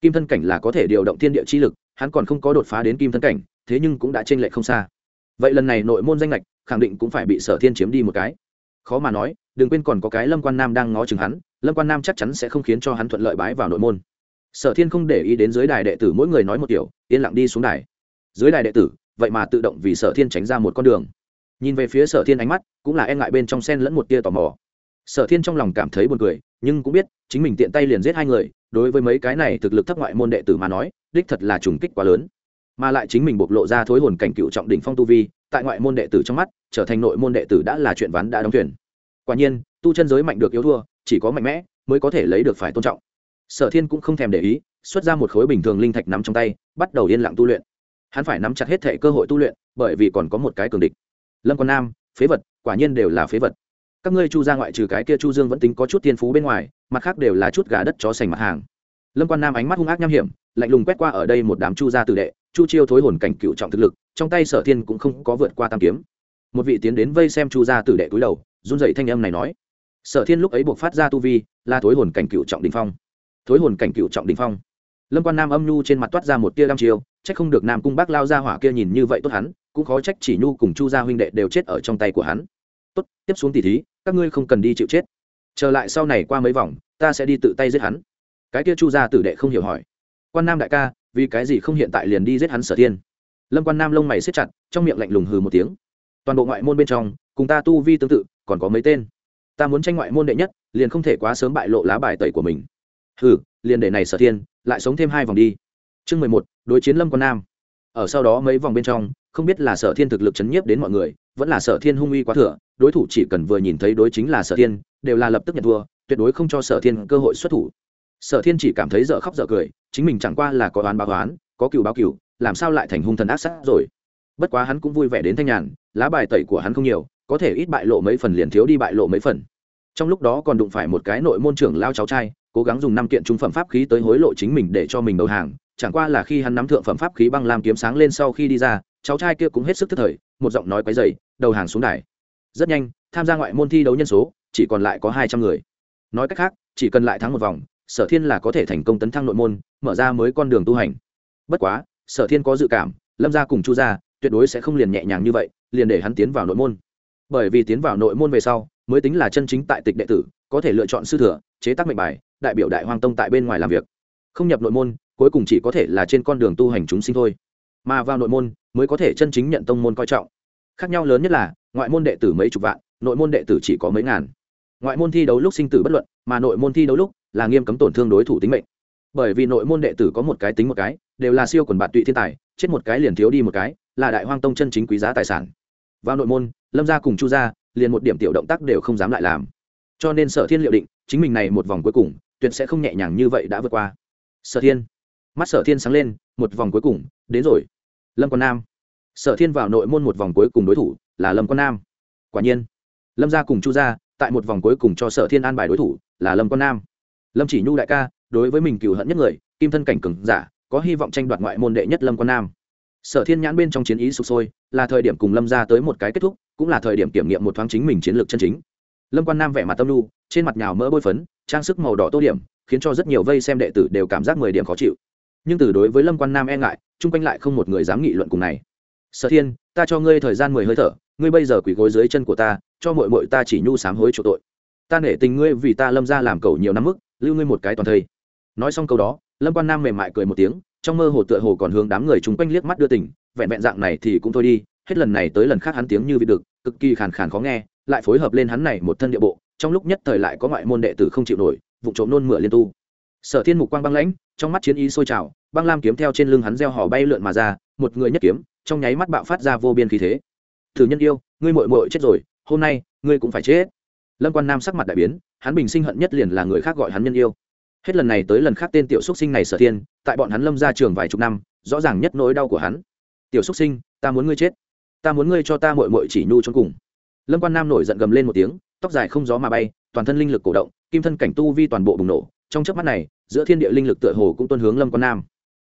Kim thân cảnh là có thể điều động thiên địa chi lực, hắn còn không có đột phá đến kim thân cảnh, thế nhưng cũng đã t r ê n lệch không xa. Vậy lần này nội môn danh lệch, khẳng định cũng phải bị sở thiên chiếm đi một cái. Khó mà nói, đừng quên còn có cái lâm quan nam đang ngó chừng hắn lâm quan nam chắc chắn sẽ không khiến cho hắn thuận lợi bái vào nội môn sở thiên không để ý đến dưới đài đệ tử mỗi người nói một kiểu yên lặng đi xuống đài dưới đài đệ tử vậy mà tự động vì sở thiên tránh ra một con đường nhìn về phía sở thiên ánh mắt cũng là e ngại bên trong sen lẫn một tia tò mò sở thiên trong lòng cảm thấy buồn cười nhưng cũng biết chính mình tiện tay liền giết hai người đối với mấy cái này thực lực thấp ngoại môn đệ tử mà nói đích thật là trùng kích quá lớn mà lại chính mình bộc lộ ra thối hồn cảnh cựu trọng đỉnh phong tu vi tại ngoại môn đệ tử trong mắt trở thành nội môn đệ tử đã là chuyện ván đã đóng thuyền quả nhiên tu chân giới mạnh được yếu thua chỉ có mạnh mẽ mới có thể lấy được phải tôn trọng. Sở thiên cũng không thèm để ý, xuất ra một khối bình thường linh thạch nắm trong tay, bắt đầu yên lặng tu luyện. Hắn phải nắm chặt hết thể cơ hội tu luyện, bởi vì còn có một cái cường địch. Lâm quan nam, phế vật, quả nhiên đều là phế vật. Các ngươi chu ra ngoại trừ cái kia chu dương vẫn tính có chút tiên phú bên ngoài, mặt khác đều là chút gà đất chó sành mặt hàng. Lâm quan nam ánh mắt hung ác nham hiểm, lạnh lùng quét qua ở đây một đám chu gia tử đệ, chu chiêu thối hồn cảnh cựu trọng thực lực, trong tay sở thiên cũng không có vượt qua tam kiếm. Một vị tiến đến vây xem chu gia tử đệ cúi đầu, run dậy thanh âm này nói sở thiên lúc ấy buộc phát ra tu vi, là thối hồn cảnh cựu trọng đình phong. Thối hồn cảnh cựu trọng đình phong. Lâm quan nam âm nhu trên mặt toát ra một tia đăm chiêu trách không được nam cung bác lao ra hỏa kia nhìn như vậy tốt hắn, cũng khó trách chỉ nhu cùng chu gia huynh đệ đều chết ở trong tay của hắn. Tốt, tiếp xuống tỉ thí, các ngươi không cần đi chịu chết. Trở lại sau này qua mấy vòng, ta sẽ đi tự tay giết hắn. Cái kia chu gia tử đệ không hiểu hỏi. Quan nam đại ca, vì cái gì không hiện tại liền đi giết hắn sở thiên? Lâm quan nam lông mày xếp chặt, trong miệng lạnh lùng hừ một tiếng. Toàn bộ ngoại môn bên trong, cùng ta tu vi tương tự, còn có mấy tên ta muốn tranh ngoại môn đệ nhất, liền không thể quá sớm bại lộ lá bài tẩy của mình. Hừ, liền để này sở thiên, lại sống thêm hai vòng đi. Chương mười một, đối chiến lâm quan nam. Ở sau đó mấy vòng bên trong, không biết là sở thiên thực lực chấn nhiếp đến mọi người, vẫn là sở thiên hung uy quá thừa, đối thủ chỉ cần vừa nhìn thấy đối chính là sở thiên, đều là lập tức nhận thua, tuyệt đối không cho sở thiên cơ hội xuất thủ. Sở thiên chỉ cảm thấy dở khóc dở cười, chính mình chẳng qua là có oán báo oán, có cựu báo cựu làm sao lại thành hung thần ác sát rồi? Bất quá hắn cũng vui vẻ đến thanh nhàn, lá bài tẩy của hắn không nhiều có thể ít bại lộ mấy phần liền thiếu đi bại lộ mấy phần. Trong lúc đó còn đụng phải một cái nội môn trưởng lao cháu trai, cố gắng dùng năm kiện trung phẩm pháp khí tới hối lộ chính mình để cho mình đầu hàng, chẳng qua là khi hắn nắm thượng phẩm pháp khí băng làm kiếm sáng lên sau khi đi ra, cháu trai kia cũng hết sức thức thời, một giọng nói quấy dày đầu hàng xuống đài. Rất nhanh, tham gia ngoại môn thi đấu nhân số chỉ còn lại có hai trăm người. Nói cách khác, chỉ cần lại thắng một vòng, sở thiên là có thể thành công tấn thăng nội môn, mở ra mới con đường tu hành. Bất quá, sở thiên có dự cảm, lâm gia cùng chu gia tuyệt đối sẽ không liền nhẹ nhàng như vậy, liền để hắn tiến vào nội môn bởi vì tiến vào nội môn về sau, mới tính là chân chính tại tịch đệ tử, có thể lựa chọn sư thừa, chế tác mệnh bài, đại biểu đại hoàng tông tại bên ngoài làm việc. Không nhập nội môn, cuối cùng chỉ có thể là trên con đường tu hành chúng sinh thôi. Mà vào nội môn, mới có thể chân chính nhận tông môn coi trọng. Khác nhau lớn nhất là, ngoại môn đệ tử mấy chục vạn, nội môn đệ tử chỉ có mấy ngàn. Ngoại môn thi đấu lúc sinh tử bất luận, mà nội môn thi đấu lúc là nghiêm cấm tổn thương đối thủ tính mệnh. Bởi vì nội môn đệ tử có một cái tính một cái, đều là siêu quần bạn tụy thiên tài, chết một cái liền thiếu đi một cái, là đại hoang tông chân chính quý giá tài sản. Vào nội môn lâm gia cùng chu gia liền một điểm tiểu động tác đều không dám lại làm. Cho nên sở thiên liệu định, chính mình này một vòng cuối cùng, tuyệt sẽ không nhẹ nhàng như vậy đã vượt qua. Sở thiên, mắt sở thiên sáng lên, một vòng cuối cùng, đến rồi. Lâm quan nam. Sở thiên vào nội môn một vòng cuối cùng đối thủ là lâm quan nam. Quả nhiên, lâm gia cùng chu gia, tại một vòng cuối cùng cho sở thiên an bài đối thủ là lâm quan nam. Lâm chỉ nhu đại ca, đối với mình cừu hận nhất người, kim thân cảnh cừng giả, có hy vọng tranh đoạt ngoại môn đệ nhất lâm quan nam. Sở thiên nhãn bên trong chiến ý sụp sôi, là thời điểm cùng lâm ra tới một cái kết thúc cũng là thời điểm kiểm nghiệm một thoáng chính mình chiến lược chân chính. Lâm quan nam vẻ mặt tâm lu, trên mặt nhào mỡ bôi phấn, trang sức màu đỏ tô điểm, khiến cho rất nhiều vây xem đệ tử đều cảm giác mười điểm khó chịu. Nhưng từ đối với lâm quan nam e ngại, chung quanh lại không một người dám nghị luận cùng này. Sở thiên, ta cho ngươi thời gian mười hơi thở, ngươi bây giờ quỳ gối dưới chân của ta, cho mội mội ta chỉ nhu sám hối chỗ tội. Ta nể tình ngươi vì ta lâm ra làm cầu nhiều năm mức, lưu ngươi một cái toàn thây. Nói xong câu đó, lâm quan nam mềm mại cười một tiếng, trong mơ hồ tựa hồ còn hướng đám người chung quanh liếc mắt đưa tỉnh vẹn vẹn dạng này thì cũng thôi đi hết lần này tới lần khác hắn tiếng như vị được, cực kỳ khàn khàn khó nghe, lại phối hợp lên hắn này một thân địa bộ, trong lúc nhất thời lại có ngoại môn đệ tử không chịu nổi vụ trộm nôn mửa liên tu. Sở thiên mục quang băng lãnh, trong mắt chiến ý sôi trào, băng lam kiếm theo trên lưng hắn gieo hò bay lượn mà ra, một người nhất kiếm, trong nháy mắt bạo phát ra vô biên khí thế. Thử nhân yêu, ngươi mội mội chết rồi, hôm nay, ngươi cũng phải chết. Lâm quan nam sắc mặt đại biến, hắn bình sinh hận nhất liền là người khác gọi hắn nhân yêu. Hết lần này tới lần khác tên tiểu xúc sinh này sở thiên, tại bọn hắn lâm ra trường vài chục năm, rõ ràng nhất nỗi đau của hắn. Tiểu xúc sinh, ta muốn ngươi chết ta muốn ngươi cho ta mội mội chỉ nhu trong cùng. Lâm quan nam nổi giận gầm lên một tiếng, tóc dài không gió mà bay, toàn thân linh lực cổ động, kim thân cảnh tu vi toàn bộ bùng nổ. Trong chớp mắt này, giữa thiên địa linh lực tựa hồ cũng tuân hướng lâm quan nam.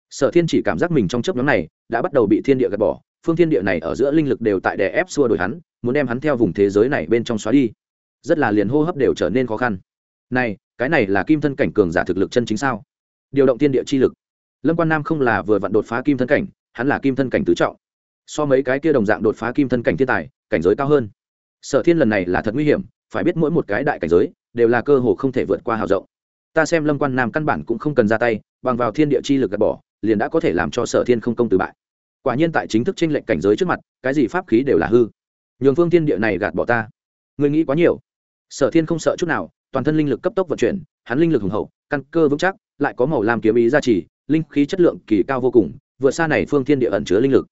Sở thiên chỉ cảm giác mình trong chớp nhóm này đã bắt đầu bị thiên địa gạt bỏ, phương thiên địa này ở giữa linh lực đều tại đè ép xua đổi hắn, muốn đem hắn theo vùng thế giới này bên trong xóa đi. Rất là liền hô hấp đều trở nên khó khăn. Này, cái này là kim thân cảnh cường giả thực lực chân chính sao? Điều động thiên địa chi lực. Lâm quan nam không là vừa vặn đột phá kim thân cảnh, hắn là kim thân cảnh tứ trọng so mấy cái kia đồng dạng đột phá kim thân cảnh thiên tài, cảnh giới cao hơn. Sở thiên lần này là thật nguy hiểm, phải biết mỗi một cái đại cảnh giới, đều là cơ hồ không thể vượt qua hào rộng. Ta xem lâm quan nam căn bản cũng không cần ra tay, bằng vào thiên địa chi lực gạt bỏ, liền đã có thể làm cho sở thiên không công từ bại. Quả nhiên tại chính thức tranh lệnh cảnh giới trước mặt, cái gì pháp khí đều là hư. Nhường phương thiên địa này gạt bỏ ta. Người nghĩ quá nhiều. Sở thiên không sợ chút nào, toàn thân linh lực cấp tốc vận chuyển, hắn linh lực hùng hậu, căn cơ vững chắc, lại có màu làm kiếm ý gia trì, linh khí chất lượng kỳ cao vô cùng, vượt xa này phương thiên địa ẩn chứa linh lực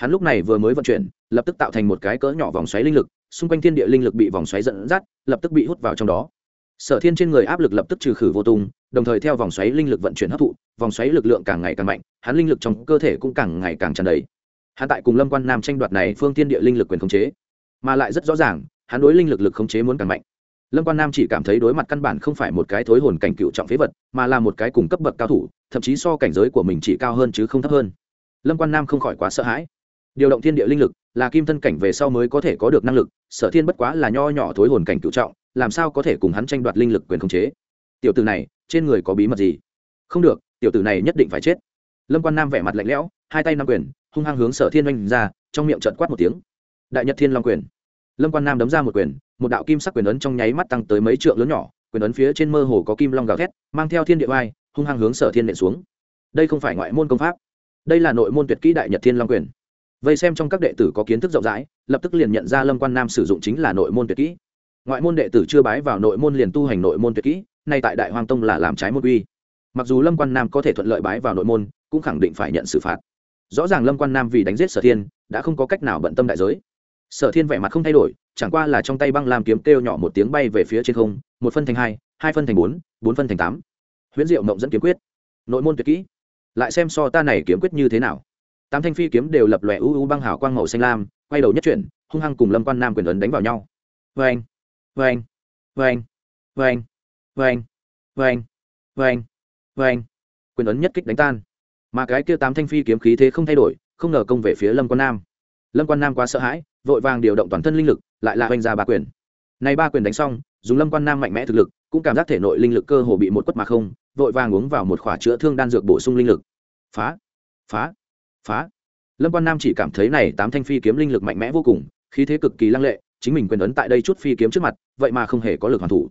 hắn lúc này vừa mới vận chuyển, lập tức tạo thành một cái cỡ nhỏ vòng xoáy linh lực, xung quanh thiên địa linh lực bị vòng xoáy dẫn dắt, lập tức bị hút vào trong đó. Sở thiên trên người áp lực lập tức trừ khử vô tung, đồng thời theo vòng xoáy linh lực vận chuyển hấp thụ, vòng xoáy lực lượng càng ngày càng mạnh, hắn linh lực trong cơ thể cũng càng ngày càng tràn đầy. Hắn tại cùng lâm quan nam tranh đoạt này phương thiên địa linh lực quyền khống chế, mà lại rất rõ ràng, hắn đối linh lực lực khống chế muốn càng mạnh. Lâm quan nam chỉ cảm thấy đối mặt căn bản không phải một cái thối hồn cảnh cựu trọng phế vật, mà là một cái cùng cấp bậc cao thủ, thậm chí so cảnh giới của mình chỉ cao hơn chứ không thấp hơn. Lâm quan nam không khỏi quá sợ hãi điều động thiên địa linh lực là kim thân cảnh về sau mới có thể có được năng lực, sở thiên bất quá là nho nhỏ thối hồn cảnh cựu trọng, làm sao có thể cùng hắn tranh đoạt linh lực quyền khống chế? Tiểu tử này, trên người có bí mật gì? Không được, tiểu tử này nhất định phải chết. Lâm quan nam vẻ mặt lạnh lẽo, hai tay nắm quyền, hung hăng hướng sở thiên oanh ra, trong miệng trận quát một tiếng. Đại nhật thiên long quyền. Lâm quan nam đấm ra một quyền, một đạo kim sắc quyền ấn trong nháy mắt tăng tới mấy trượng lớn nhỏ, quyền ấn phía trên mơ hồ có kim long gào thét, mang theo thiên địa oai, hung hăng hướng sở thiên nện xuống. Đây không phải ngoại môn công pháp. Đây là nội môn tuyệt kỹ đại nhật thiên long quyền vậy xem trong các đệ tử có kiến thức rộng rãi, lập tức liền nhận ra lâm quan nam sử dụng chính là nội môn tuyệt kỹ. Ngoại môn đệ tử chưa bái vào nội môn liền tu hành nội môn tuyệt kỹ, nay tại đại hoàng tông là làm trái môn uy mặc dù lâm quan nam có thể thuận lợi bái vào nội môn, cũng khẳng định phải nhận xử phạt. Rõ ràng lâm quan nam vì đánh giết sở thiên, đã không có cách nào bận tâm đại giới. Sở thiên vẻ mặt không thay đổi, chẳng qua là trong tay băng làm kiếm kêu nhỏ một tiếng bay về phía trên không, một phân thành hai hai phân thành bốn bốn phân thành tám. Huyễn diệu mộng dẫn kiếm quyết. Nội môn tuyệt kỹ. Lại xem so ta này kiếm quyết như thế nào tám thanh phi kiếm đều lập lòe u u băng hào quang màu xanh lam, quay đầu nhất chuyển, hung hăng cùng lâm quan nam quyền ấn đánh vào nhau. Vê anh vê anh vê anh vê anh vê anh vê anh vê anh vê anh quyền ấn nhất kích đánh tan. Mà cái kia tám thanh phi kiếm khí thế không thay đổi, không ngờ công về phía lâm quan nam. Lâm quan nam quá sợ hãi, vội vàng điều động toàn thân linh lực, lại là oanh ra ba quyền. Này ba quyền đánh xong, dùng lâm quan nam mạnh mẽ thực lực, cũng cảm giác thể nội linh lực cơ hồ bị một quất mà không, vội vàng uống vào một khỏa chữa thương đan dược bổ sung linh lực. Phá phá phá. Lâm quan nam chỉ cảm thấy này tám thanh phi kiếm linh lực mạnh mẽ vô cùng, khí thế cực kỳ lăng lệ, chính mình quyền ấn tại đây chút phi kiếm trước mặt, vậy mà không hề có lực hoàn thủ.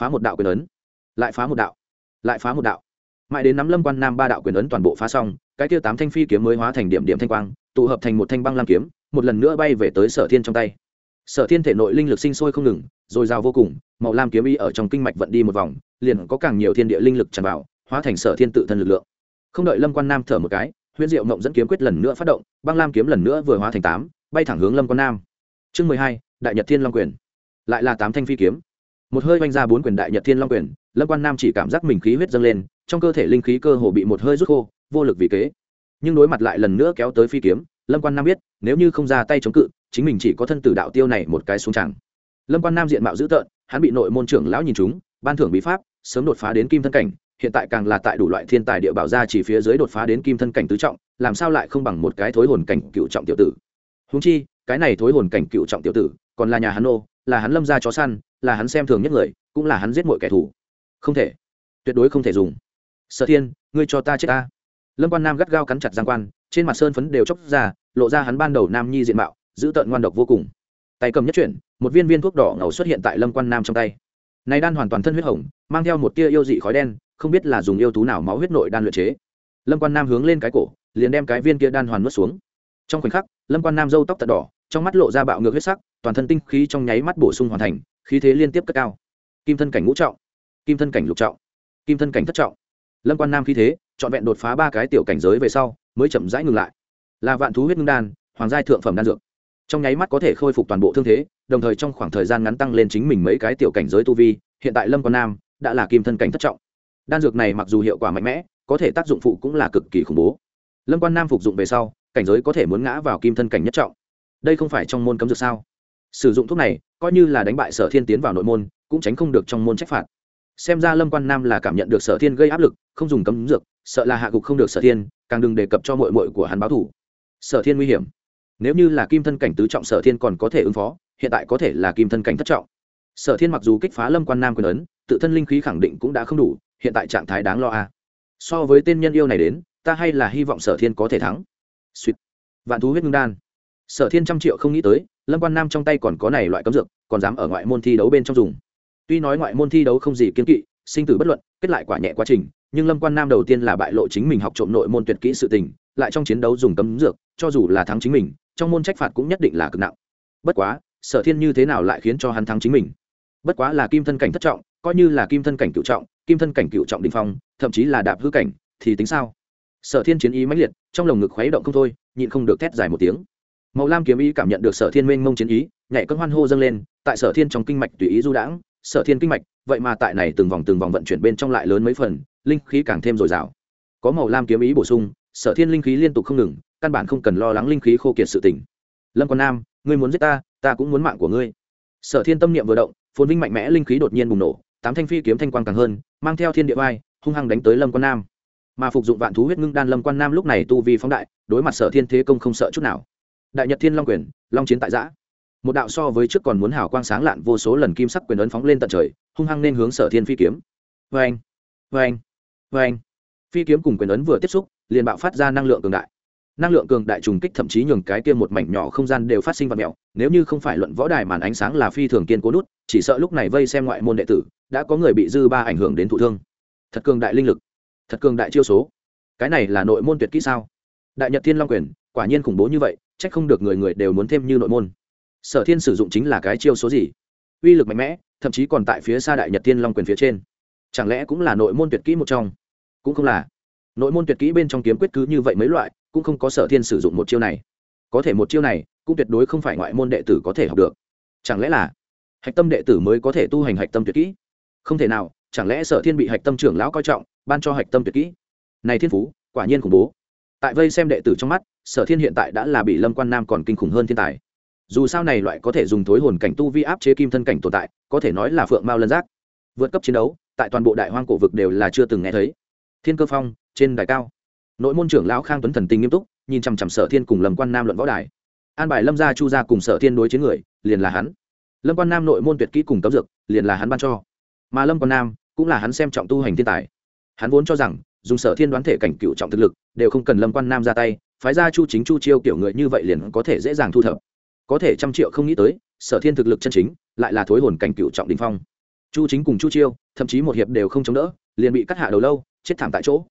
Phá một đạo quyền ấn. Lại phá một đạo. Lại phá một đạo. Mãi đến nắm lâm quan nam ba đạo quyền ấn toàn bộ phá xong, cái tiêu tám thanh phi kiếm mới hóa thành điểm điểm thanh quang, tụ hợp thành một thanh băng lam kiếm, một lần nữa bay về tới sở thiên trong tay. Sở thiên thể nội linh lực sinh sôi không ngừng, rồi giao vô cùng, màu lam kiếm y ở trong kinh mạch vận đi một vòng, liền có càng nhiều thiên địa linh lực tràn vào, hóa thành sở thiên tự thân lực lượng. Không đợi lâm quan nam thở một cái huyễn diệu mộng dẫn kiếm quyết lần nữa phát động, băng lam kiếm lần nữa vừa hóa thành tám, bay thẳng hướng lâm quan nam. Chương mười hai, đại nhật thiên long quyền. Lại là tám thanh phi kiếm. Một hơi oanh ra bốn quyền đại nhật thiên long quyền, lâm quan nam chỉ cảm giác mình khí huyết dâng lên, trong cơ thể linh khí cơ hồ bị một hơi rút khô, vô lực vì kế. Nhưng đối mặt lại lần nữa kéo tới phi kiếm, lâm quan nam biết, nếu như không ra tay chống cự, chính mình chỉ có thân tử đạo tiêu này một cái xuống chẳng. Lâm quan nam diện mạo dữ tợn, hắn bị nội môn trưởng lão nhìn chúng, ban thưởng bí pháp, sớm đột phá đến kim thân cảnh hiện tại càng là tại đủ loại thiên tài địa bảo ra chỉ phía dưới đột phá đến kim thân cảnh tứ trọng, làm sao lại không bằng một cái thối hồn cảnh cựu trọng tiểu tử? Húng chi, cái này thối hồn cảnh cựu trọng tiểu tử, còn là nhà hắn ô là hắn lâm ra chó săn, là hắn xem thường nhất người, cũng là hắn giết mọi kẻ thù. Không thể. Tuyệt đối không thể dùng. Sở thiên, ngươi cho ta chết ta. Lâm quan nam gắt gao cắn chặt giang quan, trên mặt sơn phấn đều chóc ra, lộ ra hắn ban đầu nam nhi diện mạo, giữ tợn ngoan độc vô cùng. Tay cầm nhất chuyển, một viên viên thuốc đỏ ngầu xuất hiện tại lâm quan nam trong tay này đan hoàn toàn thân huyết hồng, mang theo một tia yêu dị khói đen, không biết là dùng yêu thú nào máu huyết nội đan luyện chế. Lâm quan nam hướng lên cái cổ, liền đem cái viên kia đan hoàn nuốt xuống. Trong khoảnh khắc, lâm quan nam râu tóc tật đỏ, trong mắt lộ ra bạo ngược huyết sắc, toàn thân tinh khí trong nháy mắt bổ sung hoàn thành, khí thế liên tiếp cất cao. Kim thân cảnh ngũ trọng, kim thân cảnh lục trọng, kim thân cảnh thất trọng. Lâm quan nam khí thế, trọn vẹn đột phá ba cái tiểu cảnh giới về sau, mới chậm rãi ngừng lại. Là vạn thú huyết ngưng đan, hoàng giai thượng phẩm đan dược trong nháy mắt có thể khôi phục toàn bộ thương thế, đồng thời trong khoảng thời gian ngắn tăng lên chính mình mấy cái tiểu cảnh giới tu vi, hiện tại lâm quan nam đã là kim thân cảnh thất trọng. Đan dược này mặc dù hiệu quả mạnh mẽ, có thể tác dụng phụ cũng là cực kỳ khủng bố. Lâm quan nam phục dụng về sau, cảnh giới có thể muốn ngã vào kim thân cảnh nhất trọng. Đây không phải trong môn cấm dược sao? Sử dụng thuốc này, coi như là đánh bại sở thiên tiến vào nội môn, cũng tránh không được trong môn trách phạt. Xem ra lâm quan nam là cảm nhận được sở thiên gây áp lực, không dùng cấm dược, sợ là hạ gục không được sở thiên, càng đừng đề cập cho mội mội của hắn báo thủ sở thiên nguy hiểm nếu như là kim thân cảnh tứ trọng sở thiên còn có thể ứng phó, hiện tại có thể là kim thân cảnh thất trọng. Sở thiên mặc dù kích phá lâm quan nam quyền ấn, tự thân linh khí khẳng định cũng đã không đủ, hiện tại trạng thái đáng lo a. So với tên nhân yêu này đến, ta hay là hy vọng sở thiên có thể thắng. Suýt vạn thú huyết ngưng đan. Sở thiên trăm triệu không nghĩ tới, lâm quan nam trong tay còn có này loại cấm dược, còn dám ở ngoại môn thi đấu bên trong dùng. Tuy nói ngoại môn thi đấu không gì kiên kỵ, sinh tử bất luận, kết lại quả nhẹ quá trình, nhưng lâm quan nam đầu tiên là bại lộ chính mình học trộm nội môn tuyệt kỹ sự tình, lại trong chiến đấu dùng cấm dược cho dù là thắng chính mình, trong môn trách phạt cũng nhất định là cực nặng. Bất quá, sở thiên như thế nào lại khiến cho hắn thắng chính mình? Bất quá là kim thân cảnh thất trọng, coi như là kim thân cảnh cựu trọng, kim thân cảnh cựu trọng đình phong, thậm chí là đạp hư cảnh, thì tính sao? Sở thiên chiến ý mãnh liệt, trong lồng ngực khuấy động không thôi, nhịn không được thét dài một tiếng. Màu lam kiếm ý cảm nhận được sở thiên mênh mông chiến ý, nhảy cơn hoan hô dâng lên, tại sở thiên trong kinh mạch tùy ý du đãng, sở thiên kinh mạch, vậy mà tại này từng vòng từng vòng vận chuyển bên trong lại lớn mấy phần, linh khí càng thêm dồi dào. Có màu lam kiếm ý bổ sung, sở thiên linh khí liên tục không ngừng căn bản không cần lo lắng linh khí khô kiệt sự tỉnh lâm quan nam, ngươi muốn giết ta ta cũng muốn mạng của ngươi. Sở thiên tâm niệm vừa động, phồn vinh mạnh mẽ linh khí đột nhiên bùng nổ, tám thanh phi kiếm thanh quang càng hơn, mang theo thiên địa vai hung hăng đánh tới lâm quan nam. Mà phục dụng vạn thú huyết ngưng đan lâm quan nam lúc này tu vi phóng đại, đối mặt sở thiên thế công không sợ chút nào. Đại nhật thiên long quyền, long chiến tại giã. Một đạo so với trước còn muốn hào quang sáng lạn vô số lần kim sắc quyền ấn phóng lên tận trời, hung hăng nên hướng sở thiên phi kiếm. Vê anh vê anh vê anh phi kiếm cùng quyền ấn vừa tiếp xúc, liền bạo phát ra năng lượng cường đại năng lượng cường đại trùng kích thậm chí nhường cái kia một mảnh nhỏ không gian đều phát sinh vật mèo. Nếu như không phải luận võ đài màn ánh sáng là phi thường kiên cố nút, chỉ sợ lúc này vây xem ngoại môn đệ tử, đã có người bị dư ba ảnh hưởng đến thụ thương. Thật cường đại linh lực, thật cường đại chiêu số. Cái này là nội môn tuyệt kỹ sao? Đại nhật thiên long quyền, quả nhiên khủng bố như vậy trách không được người người đều muốn thêm như nội môn. Sở thiên sử dụng chính là cái chiêu số gì? Uy lực mạnh mẽ, thậm chí còn tại phía xa đại nhật thiên long quyền phía trên. Chẳng lẽ cũng là nội môn tuyệt kỹ một trong? Cũng không là. Nội môn tuyệt kỹ bên trong kiếm quyết cứ như vậy mấy loại cũng không có sở thiên sử dụng một chiêu này. Có thể một chiêu này, cũng tuyệt đối không phải ngoại môn đệ tử có thể học được. Chẳng lẽ là hạch tâm đệ tử mới có thể tu hành hạch tâm tuyệt kỹ? Không thể nào, chẳng lẽ sở thiên bị hạch tâm trưởng lão coi trọng, ban cho hạch tâm tuyệt kỹ? Này thiên phú, quả nhiên khủng bố. Tại vây xem đệ tử trong mắt, sở thiên hiện tại đã là bị lâm quan nam còn kinh khủng hơn thiên tài. Dù sao này loại có thể dùng thối hồn cảnh tu vi áp chế kim thân cảnh tồn tại, có thể nói là phượng mao lân giác. Vượt cấp chiến đấu, tại toàn bộ đại hoang cổ vực đều là chưa từng nghe thấy. Thiên cơ phong, trên đài cao nội môn trưởng lão khang tuấn thần tình nghiêm túc, nhìn chằm chằm sở thiên cùng lâm quan nam luận võ đài. An bài lâm gia chu gia cùng sở thiên đối chiến người, liền là hắn. Lâm quan nam nội môn tuyệt kỹ cùng cấm dược, liền là hắn ban cho. Mà lâm quan nam cũng là hắn xem trọng tu hành thiên tài. Hắn vốn cho rằng, dùng sở thiên đoán thể cảnh cựu trọng thực lực, đều không cần lâm quan nam ra tay, phái ra chu chính chu chiêu kiểu người như vậy liền có thể dễ dàng thu thập. Có thể trăm triệu không nghĩ tới, sở thiên thực lực chân chính, lại là thối hồn cảnh cựu trọng đình phong. Chu chính cùng chu chiêu, thậm chí một hiệp đều không chống đỡ, liền bị cắt hạ đầu lâu, chết thảm tại chỗ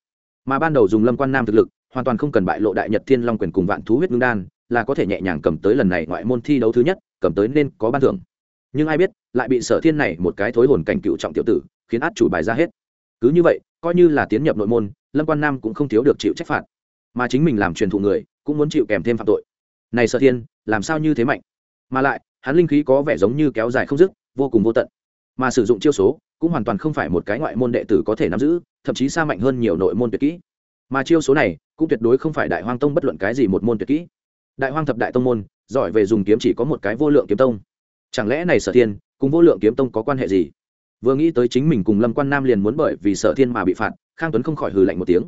mà ban đầu dùng lâm quan nam thực lực, hoàn toàn không cần bại lộ đại nhật thiên long quyền cùng vạn thú huyết ngưng đan, là có thể nhẹ nhàng cầm tới lần này ngoại môn thi đấu thứ nhất, cầm tới nên có ban thưởng. Nhưng ai biết, lại bị sở thiên này một cái thối hồn cảnh cựu trọng tiểu tử, khiến át chủ bài ra hết. Cứ như vậy, coi như là tiến nhập nội môn, lâm quan nam cũng không thiếu được chịu trách phạt. Mà chính mình làm truyền thụ người, cũng muốn chịu kèm thêm phạm tội. Này sở thiên, làm sao như thế mạnh? Mà lại, hắn linh khí có vẻ giống như kéo dài không dứt, vô cùng vô tận. Mà sử dụng chiêu số, cũng hoàn toàn không phải một cái ngoại môn đệ tử có thể nắm giữ thậm chí xa mạnh hơn nhiều nội môn tuyệt kỹ. Mà chiêu số này cũng tuyệt đối không phải đại hoang tông bất luận cái gì một môn tuyệt kỹ. Đại hoang thập đại tông môn, giỏi về dùng kiếm chỉ có một cái vô lượng kiếm tông. Chẳng lẽ này sở thiên cùng vô lượng kiếm tông có quan hệ gì? Vừa nghĩ tới chính mình cùng lâm quan nam liền muốn bởi vì sở thiên mà bị phạt, khang tuấn không khỏi hừ lạnh một tiếng.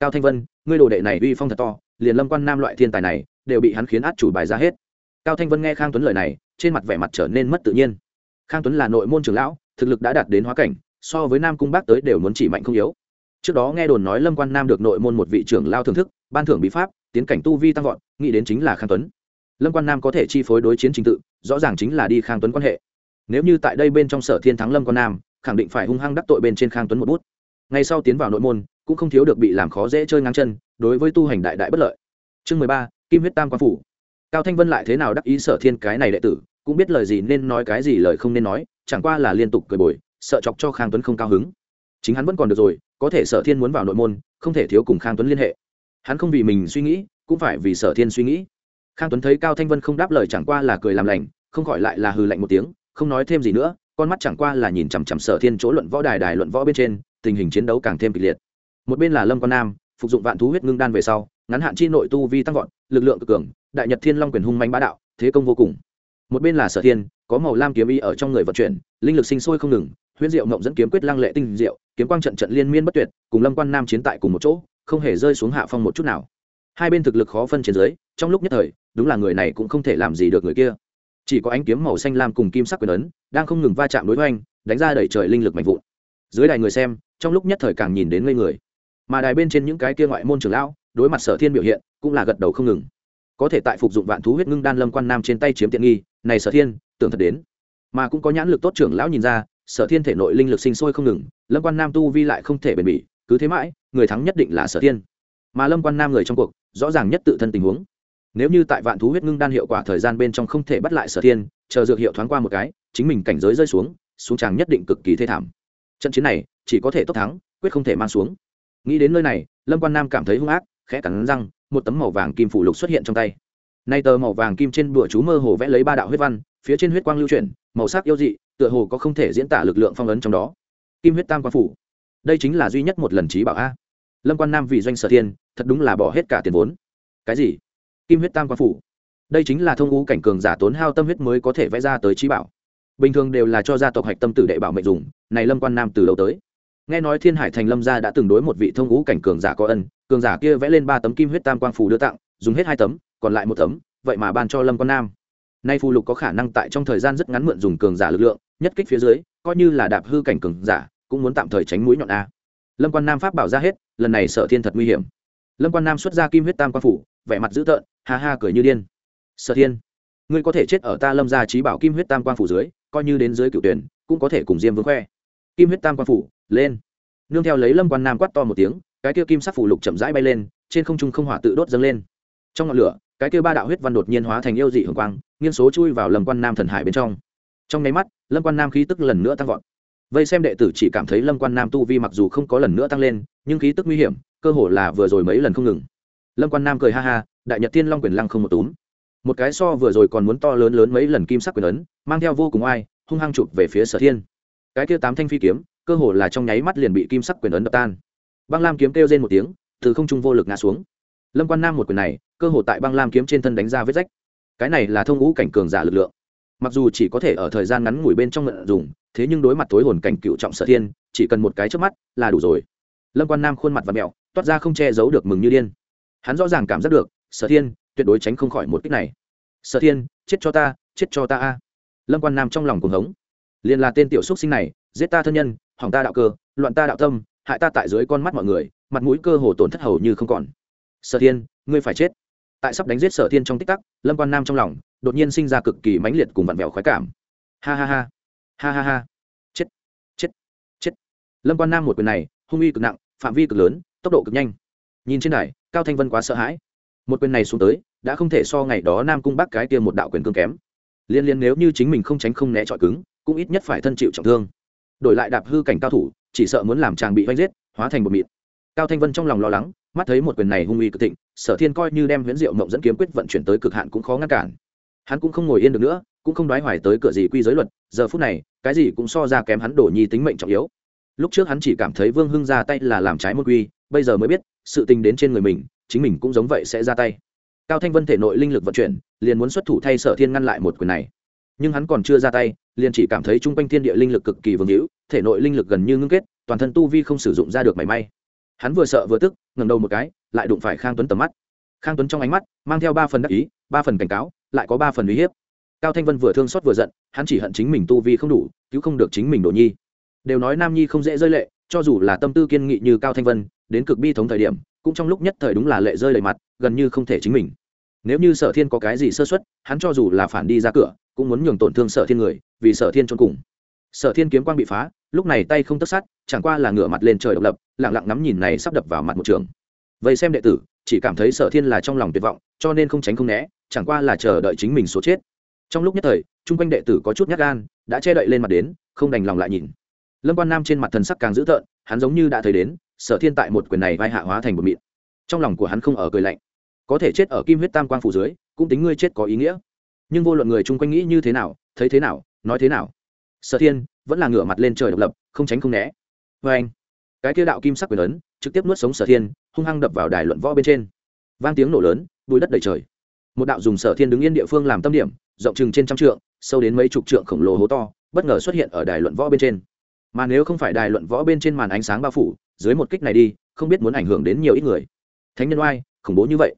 Cao thanh vân, ngươi đồ đệ này uy phong thật to, liền lâm quan nam loại thiên tài này đều bị hắn khiến át chủ bài ra hết. Cao thanh vân nghe khang tuấn lời này, trên mặt vẻ mặt trở nên mất tự nhiên. Khang tuấn là nội môn trưởng lão, thực lực đã đạt đến hóa cảnh so với nam cung bác tới đều muốn chỉ mạnh không yếu. Trước đó nghe đồn nói lâm quan nam được nội môn một vị trưởng lao thưởng thức, ban thưởng bí pháp, tiến cảnh tu vi tăng vọt, nghĩ đến chính là khang tuấn. Lâm quan nam có thể chi phối đối chiến trình tự, rõ ràng chính là đi khang tuấn quan hệ. Nếu như tại đây bên trong sở thiên thắng lâm quan nam, khẳng định phải hung hăng đắc tội bên trên khang tuấn một bút. Ngay sau tiến vào nội môn, cũng không thiếu được bị làm khó dễ chơi ngang chân, đối với tu hành đại đại bất lợi. Chương mười ba, kim huyết tam quan phủ. Cao thanh vân lại thế nào đắc ý sở thiên cái này đệ tử, cũng biết lời gì nên nói cái gì lời không nên nói, chẳng qua là liên tục cười bồi sợ chọc cho khang tuấn không cao hứng. Chính hắn vẫn còn được rồi, có thể sở thiên muốn vào nội môn, không thể thiếu cùng khang tuấn liên hệ. Hắn không vì mình suy nghĩ, cũng phải vì sở thiên suy nghĩ. Khang tuấn thấy cao thanh vân không đáp lời chẳng qua là cười làm lành, không khỏi lại là hừ lạnh một tiếng, không nói thêm gì nữa, con mắt chẳng qua là nhìn chằm chằm sở thiên chỗ luận võ đài đài luận võ bên trên, tình hình chiến đấu càng thêm kịch liệt. Một bên là lâm quan nam, phục dụng vạn thú huyết ngưng đan về sau, ngắn hạn chi nội tu vi tăng vọt, lực lượng cực cường, đại nhật thiên long quyền hung manh bá đạo, thế công vô cùng. Một bên là sở thiên, có màu lam kiếm y ở trong người vận chuyển, linh lực sinh sôi không ngừng huyễn diệu mộng dẫn kiếm quyết lăng lệ tinh diệu, kiếm quang trận trận liên miên bất tuyệt, cùng lâm quan nam chiến tại cùng một chỗ, không hề rơi xuống hạ phong một chút nào. Hai bên thực lực khó phân trên dưới, trong lúc nhất thời, đúng là người này cũng không thể làm gì được người kia. Chỉ có ánh kiếm màu xanh lam cùng kim sắc quyền ấn, đang không ngừng va chạm đối hoành, đánh ra đẩy trời linh lực mạnh vụn. Dưới đài người xem, trong lúc nhất thời càng nhìn đến ngây người. Mà đài bên trên những cái kia ngoại môn trưởng lão, đối mặt sở thiên biểu hiện, cũng là gật đầu không ngừng. Có thể tại phục dụng vạn thú huyết ngưng đan lâm quan nam trên tay chiếm tiện nghi, này sở thiên, tưởng thật đến. Mà cũng có nhãn lực tốt trưởng lão nhìn ra sở thiên thể nội linh lực sinh sôi không ngừng, lâm quan nam tu vi lại không thể bền bỉ, cứ thế mãi, người thắng nhất định là sở thiên. Mà lâm quan nam người trong cuộc, rõ ràng nhất tự thân tình huống. Nếu như tại vạn thú huyết ngưng đan hiệu quả thời gian bên trong không thể bắt lại sở thiên, chờ dược hiệu thoáng qua một cái, chính mình cảnh giới rơi xuống xuống tràng nhất định cực kỳ thê thảm. Trận chiến này, chỉ có thể tốt thắng, quyết không thể mang xuống. Nghĩ đến nơi này, lâm quan nam cảm thấy hung ác, khẽ cắn răng, một tấm màu vàng kim phủ lục xuất hiện trong tay. Nay tờ màu vàng kim trên bụa chú mơ hồ vẽ lấy ba đạo huyết văn, phía trên huyết quang lưu chuyển, màu sắc yêu dị tựa hồ có không thể diễn tả lực lượng phong ấn trong đó. Kim huyết tam quan phủ. Đây chính là duy nhất một lần trí bảo a. Lâm quan nam vì doanh sở thiên, thật đúng là bỏ hết cả tiền vốn. Cái gì? Kim huyết tam quan phủ. Đây chính là thông ngũ cảnh cường giả tốn hao tâm huyết mới có thể vẽ ra tới trí bảo. Bình thường đều là cho gia tộc hạch tâm tử đệ bảo mệnh dùng, này lâm quan nam từ đầu tới? Nghe nói thiên hải thành lâm gia đã từng đối một vị thông ngũ cảnh cường giả có ân, cường giả kia vẽ lên ba tấm kim huyết tam quang phủ đưa tặng, dùng hết hai tấm, còn lại một tấm, vậy mà ban cho lâm quan nam nay phù lục có khả năng tại trong thời gian rất ngắn mượn dùng cường giả lực lượng, nhất kích phía dưới, coi như là đạp hư cảnh cường giả, cũng muốn tạm thời tránh mũi nhọn a. Lâm quan nam pháp bảo ra hết, lần này sở thiên thật nguy hiểm. Lâm quan nam xuất ra kim huyết tam quan phủ, vẻ mặt dữ tợn, ha ha cười như điên. Sở thiên, ngươi có thể chết ở ta lâm gia trí bảo kim huyết tam quan phủ dưới, coi như đến dưới cựu tuyển, cũng có thể cùng diêm vương khoe. Kim huyết tam quan phủ, lên. Nương theo lấy lâm quan nam quát to một tiếng, cái kia kim sắc phủ lục chậm rãi bay lên, trên không trung không hỏa tự đốt dâng lên. Trong ngọn lửa cái kia ba đạo huyết văn đột nhiên hóa thành yêu dị hồng quang nghiên số chui vào lâm quan nam thần hải bên trong. Trong nháy mắt, lâm quan nam khí tức lần nữa tăng vọt. Vây xem đệ tử chỉ cảm thấy lâm quan nam tu vi mặc dù không có lần nữa tăng lên, nhưng khí tức nguy hiểm, cơ hồ là vừa rồi mấy lần không ngừng. Lâm quan nam cười ha ha, đại nhật thiên long quyền lăng không một túm. Một cái so vừa rồi còn muốn to lớn lớn mấy lần kim sắc quyền ấn, mang theo vô cùng oai, hung hăng chụp về phía sở thiên. Cái kia tám thanh phi kiếm, cơ hồ là trong nháy mắt liền bị kim sắc quyền ấn đập tan. Băng lam kiếm kêu trên một tiếng, từ không trung vô lực ngã xuống lâm quan nam một quyền này, cơ hồ tại băng lam kiếm trên thân đánh ra vết rách. Cái này là thông ngũ cảnh cường giả lực lượng. Mặc dù chỉ có thể ở thời gian ngắn ngủi bên trong ngận dùng, thế nhưng đối mặt tối hồn cảnh cựu trọng sở thiên, chỉ cần một cái trước mắt là đủ rồi. Lâm quan nam khuôn mặt và mẹo, toát ra không che giấu được mừng như điên. Hắn rõ ràng cảm giác được, sở thiên, tuyệt đối tránh không khỏi một kích này. Sở thiên, chết cho ta, chết cho ta a. Lâm quan nam trong lòng cuồng hống. Liền là tên tiểu xúc sinh này, giết ta thân nhân, hỏng ta đạo cơ, loạn ta đạo tâm, hại ta tại dưới con mắt mọi người, mặt mũi cơ hồ tổn thất hầu như không còn sở thiên, ngươi phải chết. Tại sắp đánh giết sở thiên trong tích tắc, lâm quan nam trong lòng đột nhiên sinh ra cực kỳ mãnh liệt cùng vặn vẹo khoái cảm. Ha ha ha. Ha ha ha. Chết. Chết. Chết. Lâm quan nam một quyền này, hung uy cực nặng, phạm vi cực lớn, tốc độ cực nhanh. Nhìn trên đài, cao thanh vân quá sợ hãi. Một quyền này xuống tới, đã không thể so ngày đó nam cung bắc cái kia một đạo quyền cương kém. Liên liên nếu như chính mình không tránh không né trọi cứng, cũng ít nhất phải thân chịu trọng thương. Đổi lại đạp hư cảnh cao thủ, chỉ sợ muốn làm chàng bị vanh giết, hóa thành một mịt cao thanh vân trong lòng lo lắng mắt thấy một quyền này hung uy cực thịnh, sở thiên coi như đem huyễn diệu mộng dẫn kiếm quyết vận chuyển tới cực hạn cũng khó ngăn cản. Hắn cũng không ngồi yên được nữa, cũng không đoái hoài tới cửa gì quy giới luật, giờ phút này, cái gì cũng so ra kém hắn đổ nhi tính mệnh trọng yếu. Lúc trước hắn chỉ cảm thấy vương hưng ra tay là làm trái một quy, bây giờ mới biết, sự tình đến trên người mình, chính mình cũng giống vậy sẽ ra tay. Cao thanh vân thể nội linh lực vận chuyển, liền muốn xuất thủ thay sở thiên ngăn lại một quyền này. Nhưng hắn còn chưa ra tay, liền chỉ cảm thấy chung quanh thiên địa linh lực cực kỳ vương hữu, thể nội linh lực gần như ngưng kết, toàn thân tu vi không sử dụng ra được mảy may hắn vừa sợ vừa tức ngầm đầu một cái, lại đụng phải khang tuấn tầm mắt. Khang tuấn trong ánh mắt mang theo ba phần đắc ý, ba phần cảnh cáo, lại có ba phần uy hiếp. Cao thanh vân vừa thương xót vừa giận, hắn chỉ hận chính mình tu vi không đủ, cứu không được chính mình đồ nhi. Đều nói nam nhi không dễ rơi lệ, cho dù là tâm tư kiên nghị như cao thanh vân, đến cực bi thống thời điểm, cũng trong lúc nhất thời đúng là lệ rơi đầy mặt, gần như không thể chính mình. Nếu như sở thiên có cái gì sơ xuất hắn cho dù là phản đi ra cửa, cũng muốn nhường tổn thương sở thiên người, vì sở thiên trốn cùng sở thiên kiếm quang bị phá, lúc này tay không tất sát, chẳng qua là ngửa mặt lên trời độc lập lẳng lặng ngắm nhìn này sắp đập vào mặt một trường. Vậy xem đệ tử, chỉ cảm thấy sở thiên là trong lòng tuyệt vọng, cho nên không tránh không né, chẳng qua là chờ đợi chính mình số chết. Trong lúc nhất thời, chung quanh đệ tử có chút nhát gan, đã che đậy lên mặt đến, không đành lòng lại nhìn. Lâm quan nam trên mặt thần sắc càng dữ tợn, hắn giống như đã thấy đến, sở thiên tại một quyền này vai hạ hóa thành một mịn trong lòng của hắn không ở cười lạnh. Có thể chết ở kim huyết tam quang phủ dưới, cũng tính ngươi chết có ý nghĩa. Nhưng vô luận người chung quanh nghĩ như thế nào, thấy thế nào, nói thế nào sở thiên vẫn là ngửa mặt lên trời độc lập, không tránh không né. Vê anh, cái kia đạo kim sắc quyền lớn trực tiếp nuốt sống sở thiên, hung hăng đập vào đài luận võ bên trên. Vang tiếng nổ lớn bùi đất đầy trời. Một đạo dùng sở thiên đứng yên địa phương làm tâm điểm, rộng chừng trên trăm trượng, sâu đến mấy chục trượng khổng lồ hố to, bất ngờ xuất hiện ở đài luận võ bên trên. Mà nếu không phải đài luận võ bên trên màn ánh sáng bao phủ, dưới một kích này đi, không biết muốn ảnh hưởng đến nhiều ít người. Thánh nhân oai, khủng bố như vậy.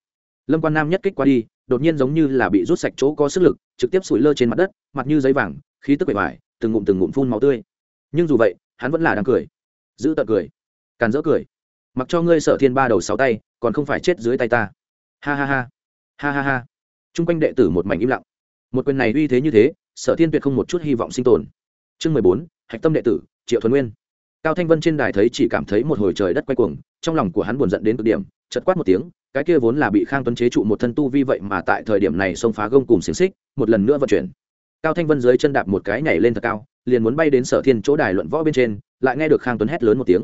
Lâm quan nam nhất kích qua đi, đột nhiên giống như là bị rút sạch chỗ có sức lực, trực tiếp sủi lơ trên mặt đất, mặt như giấy vàng, khí tức bề ngoài từng ngụm từng ngụm phun máu tươi. Nhưng dù vậy, hắn vẫn là đang cười. Giữ tận cười. Càn dỡ cười. Mặc cho ngươi sở thiên ba đầu sáu tay, còn không phải chết dưới tay ta. Ha ha ha. Ha ha ha. T r u n g quanh đệ tử một mảnh im lặng. Một quyền này uy thế như thế sở thiên tuyệt không một chút hy vọng sinh tồn. Chương mười bốn, hạch tâm đệ tử, triệu thuần nguyên. Cao thanh vân trên đài thấy chỉ cảm thấy một hồi trời đất quay cuồng, trong lòng của hắn buồn giận đến cực điểm chật quát một tiếng, cái kia vốn là bị khang tuấn chế trụ một thân tu vi vậy mà tại thời điểm này xông phá gông cùng xiềng xích, một lần nữa vận chuyển cao thanh vân dưới chân đạp một cái nhảy lên thật cao, liền muốn bay đến sở thiên chỗ đài luận võ bên trên, lại nghe được khang tuấn hét lớn một tiếng.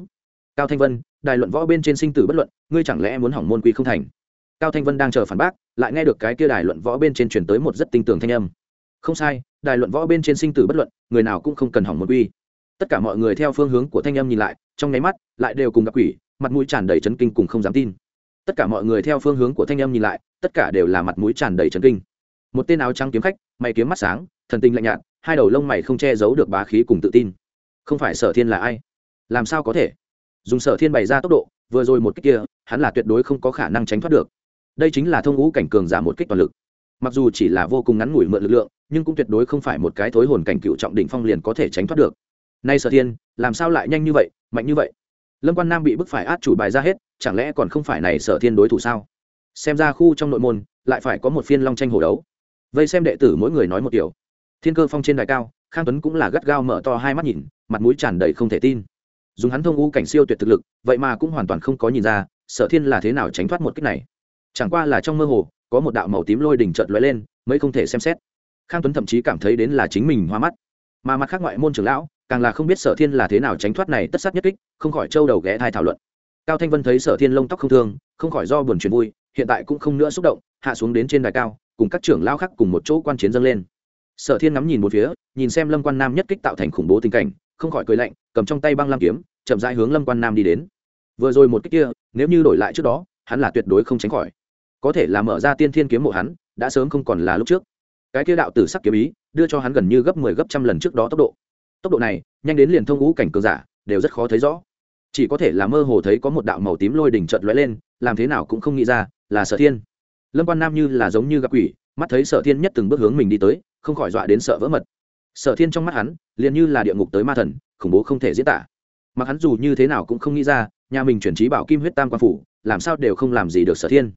Cao thanh vân, đài luận võ bên trên sinh tử bất luận, ngươi chẳng lẽ muốn hỏng môn quy không thành? Cao thanh vân đang chờ phản bác, lại nghe được cái kia đài luận võ bên trên chuyển tới một rất tinh tường thanh âm. Không sai, đài luận võ bên trên sinh tử bất luận, người nào cũng không cần hỏng môn quy. Tất cả mọi người theo phương hướng của thanh âm nhìn lại, trong nháy mắt, lại đều cùng gặp quỷ, mặt mũi tràn đầy chấn kinh cùng không dám tin. Tất cả mọi người theo phương hướng của thanh âm nhìn lại, tất cả đều là mặt mũi tràn đầy chấn kinh. Một tên áo trắng kiếm khách, mày kiếm mắt sáng thần tinh lạnh nhạt, hai đầu lông mày không che giấu được bá khí cùng tự tin. Không phải sở thiên là ai? Làm sao có thể? Dùng sở thiên bày ra tốc độ, vừa rồi một kích kia, hắn là tuyệt đối không có khả năng tránh thoát được. Đây chính là thông ngũ cảnh cường giả một kích toàn lực. Mặc dù chỉ là vô cùng ngắn ngủi mượn lực lượng, nhưng cũng tuyệt đối không phải một cái thối hồn cảnh cựu trọng đỉnh phong liền có thể tránh thoát được. Nay sở thiên, làm sao lại nhanh như vậy, mạnh như vậy? Lâm quan nam bị bức phải át chủ bài ra hết, chẳng lẽ còn không phải này sở thiên đối thủ sao? Xem ra khu trong nội môn, lại phải có một phiên long tranh hổ đấu. Vây xem đệ tử mỗi người nói một điều thiên cơ phong trên đài cao, khang tuấn cũng là gắt gao mở to hai mắt nhìn, mặt mũi tràn đầy không thể tin. Dùng hắn thông u cảnh siêu tuyệt thực lực, vậy mà cũng hoàn toàn không có nhìn ra, sở thiên là thế nào tránh thoát một cách này. Chẳng qua là trong mơ hồ, có một đạo màu tím lôi đỉnh trợt lóe lên mới không thể xem xét. Khang tuấn thậm chí cảm thấy đến là chính mình hoa mắt. Mà mặt khác ngoại môn trưởng lão, càng là không biết sở thiên là thế nào tránh thoát này tất sát nhất kích, không khỏi trâu đầu ghé thai thảo luận. Cao thanh vân thấy sở thiên lông tóc không thương, không khỏi do buồn chuyện vui, hiện tại cũng không nữa xúc động, hạ xuống đến trên đài cao, cùng các trưởng lao khác cùng một chỗ quan chiến dâng lên sở thiên ngắm nhìn một phía, nhìn xem lâm quan nam nhất kích tạo thành khủng bố tình cảnh, không khỏi cười lạnh, cầm trong tay băng lam kiếm, chậm rãi hướng lâm quan nam đi đến. Vừa rồi một kích kia, nếu như đổi lại trước đó, hắn là tuyệt đối không tránh khỏi. Có thể là mở ra tiên thiên kiếm mộ hắn, đã sớm không còn là lúc trước. Cái kia đạo tử sắc kiếm ý, đưa cho hắn gần như gấp mười 10 gấp trăm lần trước đó tốc độ. Tốc độ này, nhanh đến liền thông ngũ cảnh cường giả, đều rất khó thấy rõ. Chỉ có thể là mơ hồ thấy có một đạo màu tím lôi đỉnh chợt lóe lên, làm thế nào cũng không nghĩ ra, là sở thiên. Lâm quan nam như là giống như gặp quỷ, mắt thấy sở thiên nhất từng bước hướng mình đi tới không khỏi dọa đến sợ vỡ mật. Sở thiên trong mắt hắn, liền như là địa ngục tới ma thần, khủng bố không thể diễn tả. Mặc hắn dù như thế nào cũng không nghĩ ra, nhà mình chuyển trí bảo kim huyết tam quan phủ, làm sao đều không làm gì được sở thiên.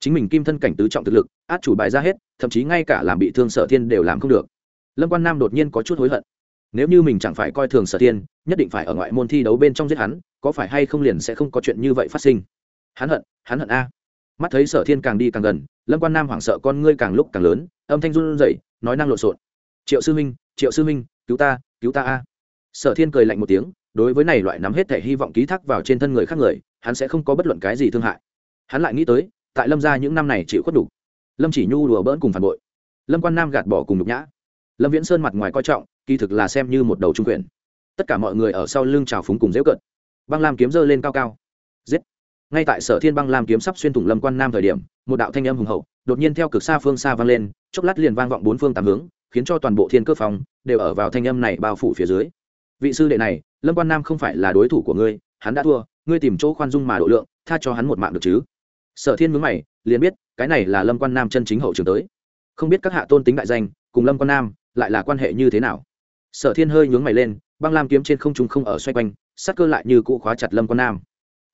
Chính mình kim thân cảnh tứ trọng thực lực, át chủ bài ra hết, thậm chí ngay cả làm bị thương sở thiên đều làm không được. Lâm quan nam đột nhiên có chút hối hận. Nếu như mình chẳng phải coi thường sở thiên, nhất định phải ở ngoại môn thi đấu bên trong giết hắn, có phải hay không liền sẽ không có chuyện như vậy phát sinh? Hắn hận hắn hận a. Mắt thấy sở thiên càng đi càng gần, lâm quan nam hoảng sợ con ngươi càng lúc càng lớn, âm thanh run rẩy nói năng lộn xộn. Triệu sư minh triệu sư minh cứu ta cứu ta a. Sở thiên cười lạnh một tiếng, đối với này loại nắm hết thể hy vọng ký thác vào trên thân người khác người, hắn sẽ không có bất luận cái gì thương hại. Hắn lại nghĩ tới, tại lâm gia những năm này chịu khuất đủ lâm chỉ nhu đùa bỡn cùng phản bội. Lâm quan nam gạt bỏ cùng nhục nhã. Lâm viễn sơn mặt ngoài coi trọng, kỳ thực là xem như một đầu trung quyền. Tất cả mọi người ở sau lưng trào phúng cùng dễu cận băng lam kiếm dơ lên cao cao. Giết! Ngay tại sở thiên băng lam kiếm sắp xuyên thủng lâm quan nam thời điểm, một đạo thanh âm hùng hậu đột nhiên theo cực xa phương xa vang lên, chốc lát liền vang vọng bốn phương tám hướng, khiến cho toàn bộ thiên cơ phòng đều ở vào thanh âm này bao phủ phía dưới. Vị sư đệ này, lâm quan nam không phải là đối thủ của ngươi, hắn đã thua, ngươi tìm chỗ khoan dung mà độ lượng, tha cho hắn một mạng được chứ? Sở thiên mướn mày, liền biết, cái này là lâm quan nam chân chính hậu trường tới. Không biết các hạ tôn tính đại danh, cùng lâm quan nam lại là quan hệ như thế nào? Sở thiên hơi nhướng mày lên, băng lam kiếm trên không trung không ở xoay quanh, sắc cơ lại như cũ khóa chặt lâm quan nam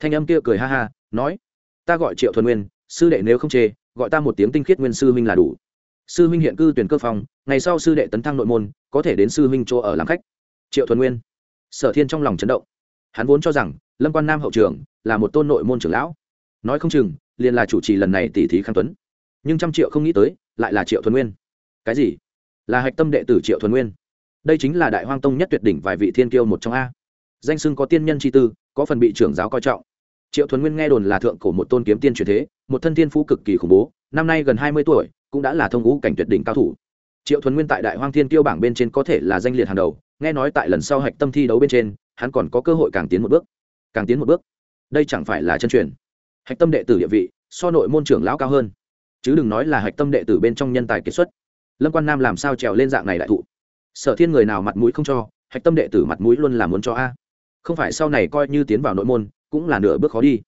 thanh âm kia cười ha ha, nói, ta gọi triệu thuần nguyên, sư đệ nếu không chê, gọi ta một tiếng tinh khiết nguyên sư huynh là đủ. Sư huynh hiện cư tuyển cơ phòng, ngày sau sư đệ tấn thăng nội môn, có thể đến sư huynh chỗ ở làm khách. Triệu thuần nguyên. Sở thiên trong lòng chấn động. Hắn vốn cho rằng, lâm quan nam hậu trường là một tôn nội môn trưởng lão. Nói không chừng, liền là chủ trì lần này tỷ thí khang tuấn. Nhưng trăm triệu không nghĩ tới, lại là triệu thuần nguyên. Cái gì? Là hạch tâm đệ tử triệu thuần nguyên. Đây chính là đại hoang tông nhất tuyệt đỉnh vài vị thiên kiêu một trong a. Danh sưng có tiên nhân chi tư có phần bị trưởng giáo coi trọng. Triệu thuần nguyên nghe đồn là thượng cổ một tôn kiếm tiên truyền thế, một thân thiên phú cực kỳ khủng bố, năm nay gần hai mươi tuổi, cũng đã là thông ngũ cảnh tuyệt đỉnh cao thủ. Triệu thuần nguyên tại đại hoang thiên tiêu bảng bên trên có thể là danh liệt hàng đầu, nghe nói tại lần sau hạch tâm thi đấu bên trên, hắn còn có cơ hội càng tiến một bước. Càng tiến một bước? Đây chẳng phải là chân truyền. Hạch tâm đệ tử địa vị, so nội môn trưởng lão cao hơn. Chứ đừng nói là hạch tâm đệ tử bên trong nhân tài kiệt xuất. Lâm quan nam làm sao trèo lên dạng này đại thụ? Sở thiên người nào mặt mũi không cho, hạch tâm đệ tử mặt mũi luôn là muốn cho a không phải sau này coi như tiến vào nội môn, cũng là nửa bước khó đi.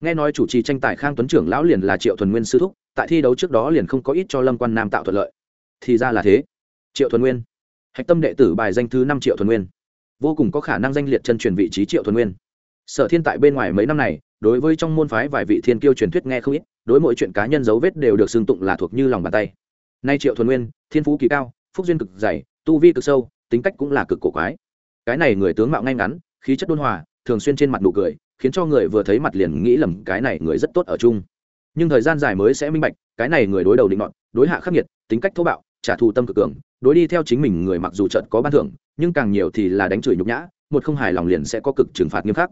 Nghe nói chủ trì tranh tài khang tuấn trưởng lão liền là triệu thuần nguyên sư thúc, tại thi đấu trước đó liền không có ít cho lâm quan nam tạo thuận lợi. Thì ra là thế. Triệu thuần nguyên. Hạch tâm đệ tử bài danh thứ năm triệu thuần nguyên. Vô cùng có khả năng danh liệt chân truyền vị trí triệu thuần nguyên. Sở thiên tại bên ngoài mấy năm này, đối với trong môn phái vài vị thiên kiêu truyền thuyết nghe không ít, đối mỗi chuyện cá nhân dấu vết đều được xưng tụng là thuộc như lòng bàn tay. Nay triệu thuần nguyên, thiên phú kỳ cao, phúc duyên cực dày, tu vi cực sâu, tính cách cũng là cực cổ quái. Cái này người tướng mạo ngay ngắn khí chất đôn hòa, thường xuyên trên mặt nụ cười, khiến cho người vừa thấy mặt liền nghĩ lầm cái này người rất tốt ở chung. Nhưng thời gian dài mới sẽ minh bạch, cái này người đối đầu định đoạn đối hạ khắc nghiệt, tính cách thô bạo, trả thù tâm cực cường, đối đi theo chính mình người mặc dù trận có ban thưởng, nhưng càng nhiều thì là đánh chửi nhục nhã, một không hài lòng liền sẽ có cực trừng phạt nghiêm khắc.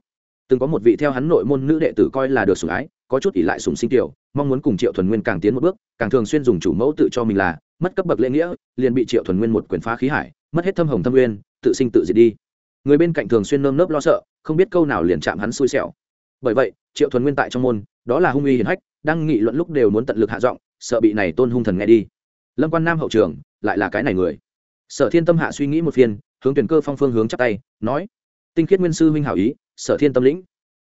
Từng có một vị theo hắn nội môn nữ đệ tử coi là được sủng ái, có chút ỷ lại sủng sinh tiểu, mong muốn cùng triệu thuần nguyên càng tiến một bước, càng thường xuyên dùng chủ mẫu tự cho mình là, mất cấp bậc lễ nghĩa, liền bị triệu thuần nguyên một quyền phá khí hải, mất hết thâm hồng thâm nguyên, tự sinh tự diệt đi người bên cạnh thường xuyên nơm nớp lo sợ, không biết câu nào liền chạm hắn xui xẻo. Bởi vậy, triệu thuần nguyên tại trong môn, đó là hung uy hiển hách, đang nghị luận lúc đều muốn tận lực hạ giọng, sợ bị này tôn hung thần nghe đi. Lâm quan nam hậu trường, lại là cái này người. Sở thiên tâm hạ suy nghĩ một phiên, hướng tuyển cơ phong phương hướng chắp tay, nói, tinh khiết nguyên sư huynh hảo ý, sở thiên tâm lĩnh.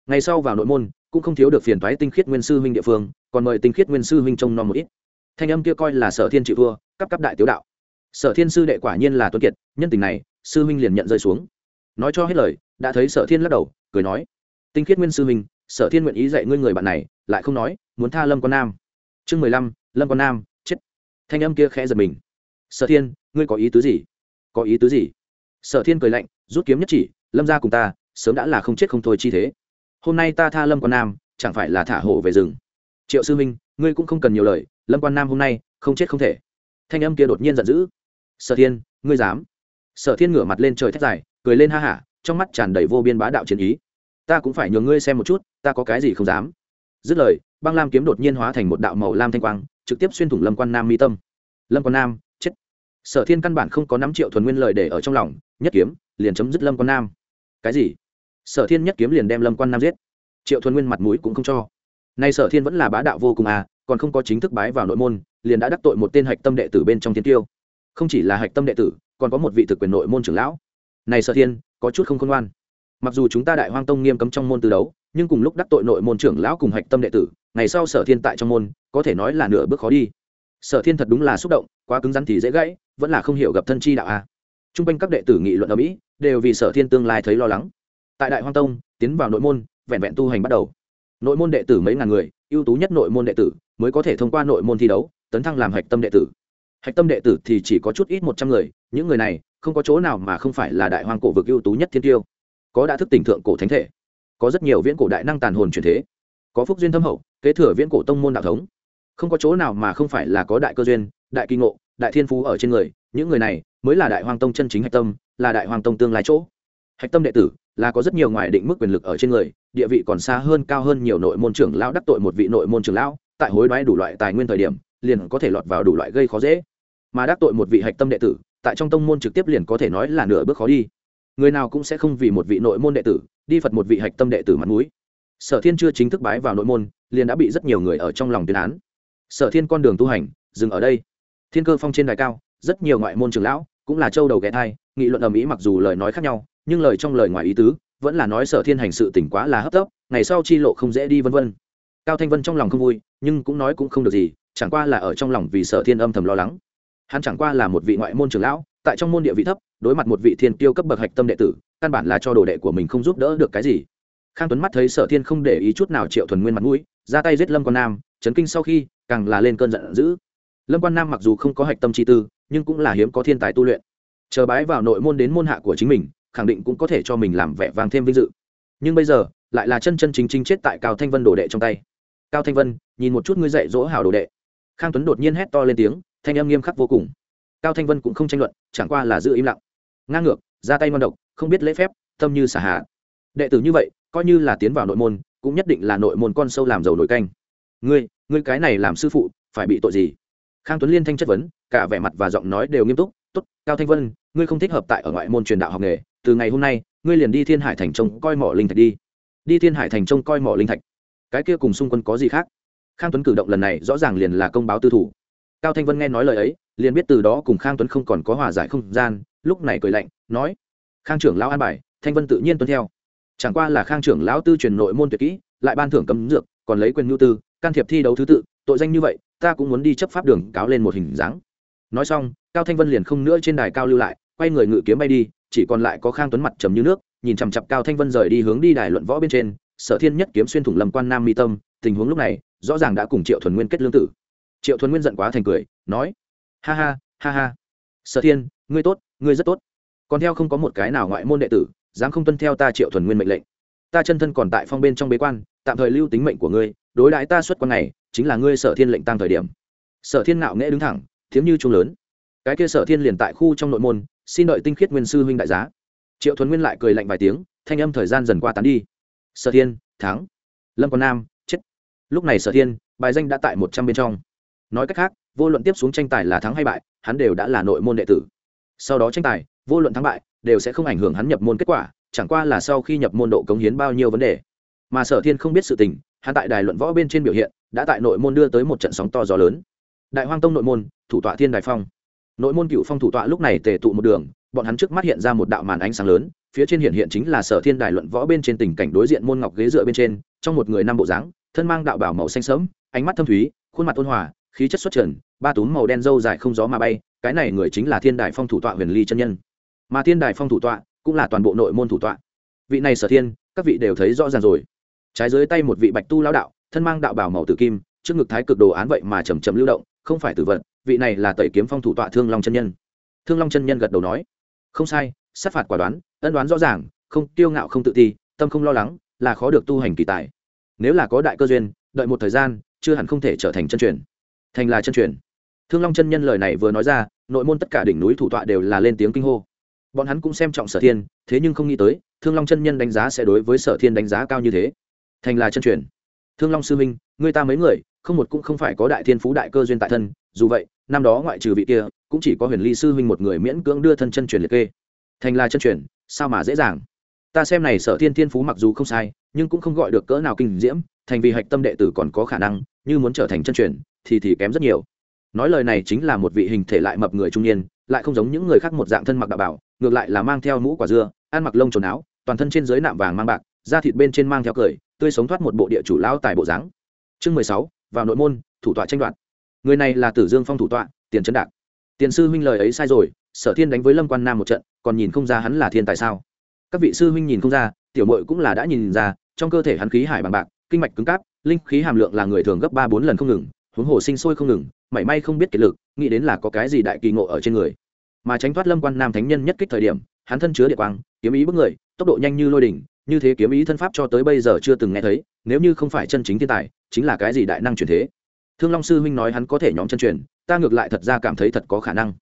Ngày sau vào nội môn, cũng không thiếu được phiền thoái tinh khiết nguyên sư huynh địa phương, còn mời tinh khiết nguyên sư huynh trông nom một ít. Thanh âm kia coi là sở thiên chịu thua, cấp cấp đại tiếu đạo. Sở thiên sư đệ quả nhiên là tuân kiệt, nhân tình này, sư huynh liền nhận rơi xuống nói cho hết lời đã thấy sở thiên lắc đầu cười nói tinh khiết nguyên sư mình, sở thiên nguyện ý dạy ngươi người bạn này lại không nói muốn tha lâm con nam. Chương mười lăm lâm con nam chết. Thanh âm kia khẽ giật mình. Sở thiên ngươi có ý tứ gì? Có ý tứ gì? Sở thiên cười lạnh rút kiếm nhất chỉ lâm ra cùng ta sớm đã là không chết không thôi chi thế. Hôm nay ta tha lâm con nam chẳng phải là thả hổ về rừng? Triệu sư minh ngươi cũng không cần nhiều lời lâm quan nam hôm nay không chết không thể. Thanh âm kia đột nhiên giận dữ. Sở thiên ngươi dám? Sở thiên ngửa mặt lên trời thét dài cười lên ha hả trong mắt tràn đầy vô biên bá đạo chiến ý. Ta cũng phải nhường ngươi xem một chút, ta có cái gì không dám. Dứt lời, băng lam kiếm đột nhiên hóa thành một đạo màu lam thanh quang, trực tiếp xuyên thủng lâm quan nam mi tâm. Lâm quan nam, chết. Sở thiên căn bản không có năm triệu thuần nguyên lời để ở trong lòng, nhất kiếm, liền chấm dứt lâm quan nam. Cái gì? Sở thiên nhất kiếm liền đem lâm quan nam giết. Triệu thuần nguyên mặt mũi cũng không cho. Nay sở thiên vẫn là bá đạo vô cùng à còn không có chính thức bái vào nội môn, liền đã đắc tội một tên hạch tâm đệ tử bên trong thiên tiêu. Không chỉ là hạch tâm đệ tử, còn có một vị thực quyền nội môn trưởng lão này sở thiên, có chút không khôn ngoan. Mặc dù chúng ta đại hoang tông nghiêm cấm trong môn từ đấu, nhưng cùng lúc đắc tội nội môn trưởng lão cùng hạch tâm đệ tử, ngày sau sở thiên tại trong môn, có thể nói là nửa bước khó đi. Sở thiên thật đúng là xúc động, quá cứng rắn thì dễ gãy, vẫn là không hiểu gặp thân chi đạo a. T r u n g quanh các đệ tử nghị luận ở mỹ, đều vì sở thiên tương lai thấy lo lắng. Tại đại hoang tông, tiến vào nội môn, vẹn vẹn tu hành bắt đầu. Nội môn đệ tử mấy ngàn người, ưu tú nhất nội môn đệ tử, mới có thể thông qua nội môn thi đấu, tấn thăng làm hạch tâm đệ tử. Hạch tâm đệ tử thì chỉ có chút ít một trăm người, những người này không có chỗ nào mà không phải là đại hoang cổ vực ưu tú nhất thiên tiêu. Có đã thức tỉnh thượng cổ thánh thể, có rất nhiều viễn cổ đại năng tàn hồn truyền thế, có phúc duyên thâm hậu, kế thừa viễn cổ tông môn đạo thống. Không có chỗ nào mà không phải là có đại cơ duyên, đại kỳ ngộ, đại thiên phú ở trên người, những người này mới là đại hoàng tông chân chính hạch tâm, là đại hoàng tông tương lai chỗ. Hạch tâm đệ tử là có rất nhiều ngoài định mức quyền lực ở trên người, địa vị còn xa hơn cao hơn nhiều nội môn trưởng lão đắc tội một vị nội môn trưởng lão, tại hối đoái đủ loại tài nguyên thời điểm, liền có thể lọt vào đủ loại gây khó dễ. Mà đắc tội một vị hạch tâm đệ tử tại trong tông môn trực tiếp liền có thể nói là nửa bước khó đi. Người nào cũng sẽ không vì một vị nội môn đệ tử, đi phật một vị hạch tâm đệ tử mặt mũi. Sở thiên chưa chính thức bái vào nội môn, liền đã bị rất nhiều người ở trong lòng tuyên án. Sở thiên con đường tu hành, dừng ở đây. Thiên cơ phong trên đài cao, rất nhiều ngoại môn trường lão, cũng là châu đầu ghé thai, nghị luận ở mỹ mặc dù lời nói khác nhau, nhưng lời trong lời ngoài ý tứ, vẫn là nói sở thiên hành sự tỉnh quá là hấp tấp, ngày sau chi lộ không dễ đi vân vân. Cao thanh vân trong lòng không vui, nhưng cũng nói cũng không được gì, chẳng qua là ở trong lòng vì sở thiên âm thầm lo lắng hắn chẳng qua là một vị ngoại môn trưởng lão, tại trong môn địa vị thấp, đối mặt một vị thiên tiêu cấp bậc hạch tâm đệ tử, căn bản là cho đồ đệ của mình không giúp đỡ được cái gì. Khang tuấn mắt thấy sở thiên không để ý chút nào triệu thuần nguyên mặt mũi, ra tay giết lâm quan nam, chấn kinh sau khi, càng là lên cơn giận dữ. Lâm quan nam mặc dù không có hạch tâm chi tư, nhưng cũng là hiếm có thiên tài tu luyện. Chờ bái vào nội môn đến môn hạ của chính mình, khẳng định cũng có thể cho mình làm vẻ vang thêm vinh dự. Nhưng bây giờ, lại là chân chân chính chính chết tại cao thanh vân đồ đệ trong tay. Cao thanh vân, nhìn một chút ngươi dạy dỗ hảo đồ đệ. Khang tuấn đột nhiên hét to lên tiếng thanh âm nghiêm khắc vô cùng. Cao thanh vân cũng không tranh luận, chẳng qua là giữ im lặng. Ngang ngược, ra tay ngon độc, không biết lễ phép, tâm như xả hạ. Đệ tử như vậy, coi như là tiến vào nội môn, cũng nhất định là nội môn con sâu làm giàu nổi canh. Ngươi ngươi cái này làm sư phụ, phải bị tội gì? Khang tuấn liên thanh chất vấn, cả vẻ mặt và giọng nói đều nghiêm túc. Tốt, cao thanh vân, ngươi không thích hợp tại ở ngoại môn truyền đạo học nghề. Từ ngày hôm nay, ngươi liền đi thiên hải thành trông coi mỏ linh thạch đi. Đi thiên hải thành trông coi mỏ linh thạch. Cái kia cùng xung quân có gì khác? Khang tuấn cử động lần này rõ ràng liền là công báo tư thủ cao thanh vân nghe nói lời ấy, liền biết từ đó cùng khang tuấn không còn có hòa giải không gian, lúc này cười lạnh, nói, khang trưởng lão an bài, thanh vân tự nhiên tuân theo. Chẳng qua là khang trưởng lão tư truyền nội môn tuyệt kỹ, lại ban thưởng cấm dược, còn lấy quyền nhu tư, can thiệp thi đấu thứ tự, tội danh như vậy, ta cũng muốn đi chấp pháp đường cáo lên một hình dáng. Nói xong, cao thanh vân liền không nữa trên đài cao lưu lại, quay người ngự kiếm bay đi, chỉ còn lại có khang tuấn mặt trầm như nước, nhìn chằm chặp cao thanh vân rời đi hướng đi đài luận võ bên trên, sở thiên nhất kiếm xuyên thủng lầm quan nam mi tâm, tình huống lúc này, rõ ràng đã cùng triệu thuần nguyên kết lương tử triệu thuần nguyên giận quá thành cười, nói, ha ha ha ha. Sở thiên, ngươi tốt, ngươi rất tốt. Còn theo không có một cái nào ngoại môn đệ tử, dám không tuân theo ta triệu thuần nguyên mệnh lệnh. Ta chân thân còn tại phong bên trong bế quan, tạm thời lưu tính mệnh của ngươi, đối đãi ta xuất quan này, chính là ngươi sở thiên lệnh tăng thời điểm. Sở thiên ngạo nghễ đứng thẳng thiếm như trung lớn. Cái kia sở thiên liền tại khu trong nội môn, xin đợi tinh khiết nguyên sư huynh đại giá. Triệu thuần nguyên lại cười lạnh vài tiếng, thanh âm thời gian dần qua tán đi. Sở thiên, thắng. Lâm còn nam, chết. Lúc này sở thiên, bài danh đã tại một trăm bên trong nói cách khác, vô luận tiếp xuống tranh tài là thắng hay bại, hắn đều đã là nội môn đệ tử. Sau đó tranh tài, vô luận thắng bại, đều sẽ không ảnh hưởng hắn nhập môn kết quả, chẳng qua là sau khi nhập môn độ cống hiến bao nhiêu vấn đề. Mà sở thiên không biết sự tình, hắn tại đài luận võ bên trên biểu hiện, đã tại nội môn đưa tới một trận sóng to gió lớn. Đại hoang tông nội môn, thủ tọa thiên đài phong. Nội môn cựu phong thủ tọa lúc này tề tụ một đường, bọn hắn trước mắt hiện ra một đạo màn ánh sáng lớn, phía trên hiện hiện chính là sở thiên đài luận võ bên trên tình cảnh đối diện môn ngọc ghế dựa bên trên, trong một người năm bộ dáng, thân mang đạo bảo màu xanh sớm ánh mắt thâm thúy, khuôn mặt ôn hòa khí chất xuất trần, ba túm màu đen râu dài không gió mà bay, cái này người chính là thiên đài phong thủ tọa huyền ly chân nhân. Mà thiên đài phong thủ tọa cũng là toàn bộ nội môn thủ tọa. Vị này sở thiên, các vị đều thấy rõ ràng rồi. Trái dưới tay một vị bạch tu lao đạo, thân mang đạo bảo màu tử kim, trước ngực thái cực đồ án vậy mà chầm chầm lưu động, không phải tử vật, vị này là tẩy kiếm phong thủ tọa thương long chân nhân. Thương long chân nhân gật đầu nói, không sai, sát phạt quả đoán, ân đoán rõ ràng, không kiêu ngạo không tự ti, tâm không lo lắng, là khó được tu hành kỳ tài. Nếu là có đại cơ duyên, đợi một thời gian, chưa hẳn không thể trở thành chân truyền thành là chân truyền. Thương long chân nhân lời này vừa nói ra, nội môn tất cả đỉnh núi thủ tọa đều là lên tiếng kinh hô. Bọn hắn cũng xem trọng sở thiên, thế nhưng không nghĩ tới, thương long chân nhân đánh giá sẽ đối với sở thiên đánh giá cao như thế. Thành là chân truyền. Thương long sư minh người ta mấy người, không một cũng không phải có đại thiên phú đại cơ duyên tại thân, dù vậy, năm đó ngoại trừ vị kia, cũng chỉ có huyền ly sư huynh một người miễn cưỡng đưa thân chân truyền liệt kê. Thành là chân truyền, sao mà dễ dàng? Ta xem này sở thiên thiên phú mặc dù không sai, nhưng cũng không gọi được cỡ nào kinh diễm, thành vì hạch tâm đệ tử còn có khả năng, như muốn trở thành chân truyền, thì thì kém rất nhiều. Nói lời này chính là một vị hình thể lại mập người trung niên, lại không giống những người khác một dạng thân mặc đạo bảo, ngược lại là mang theo mũ quả dưa, ăn mặc lông trồn áo, toàn thân trên dưới nạm vàng mang bạc, da thịt bên trên mang theo cười, tươi sống thoát một bộ địa chủ lão tài bộ dáng. Chương mười sáu, vào nội môn, thủ tọa tranh đoạt. Người này là tử dương phong thủ tọa, tiền trấn đạc. Tiền sư huynh lời ấy sai rồi, sở thiên đánh với lâm quan nam một trận, còn nhìn không ra hắn là thiên tài sao? Các vị sư huynh nhìn không ra, tiểu mội cũng là đã nhìn ra, trong cơ thể hắn khí hải bằng bạc, kinh mạch cứng cáp, linh khí hàm lượng là người thường gấp ba bốn lần không ngừng, huống hồ sinh sôi không ngừng, mảy may không biết kiệt lực, nghĩ đến là có cái gì đại kỳ ngộ ở trên người. Mà tránh thoát lâm quan nam thánh nhân nhất kích thời điểm, hắn thân chứa địa quang, kiếm ý bức người, tốc độ nhanh như lôi đỉnh, như thế kiếm ý thân pháp cho tới bây giờ chưa từng nghe thấy, nếu như không phải chân chính thiên tài, chính là cái gì đại năng truyền thế? Thương long sư huynh nói hắn có thể nhóm chân truyền, ta ngược lại thật ra cảm thấy thật có khả năng.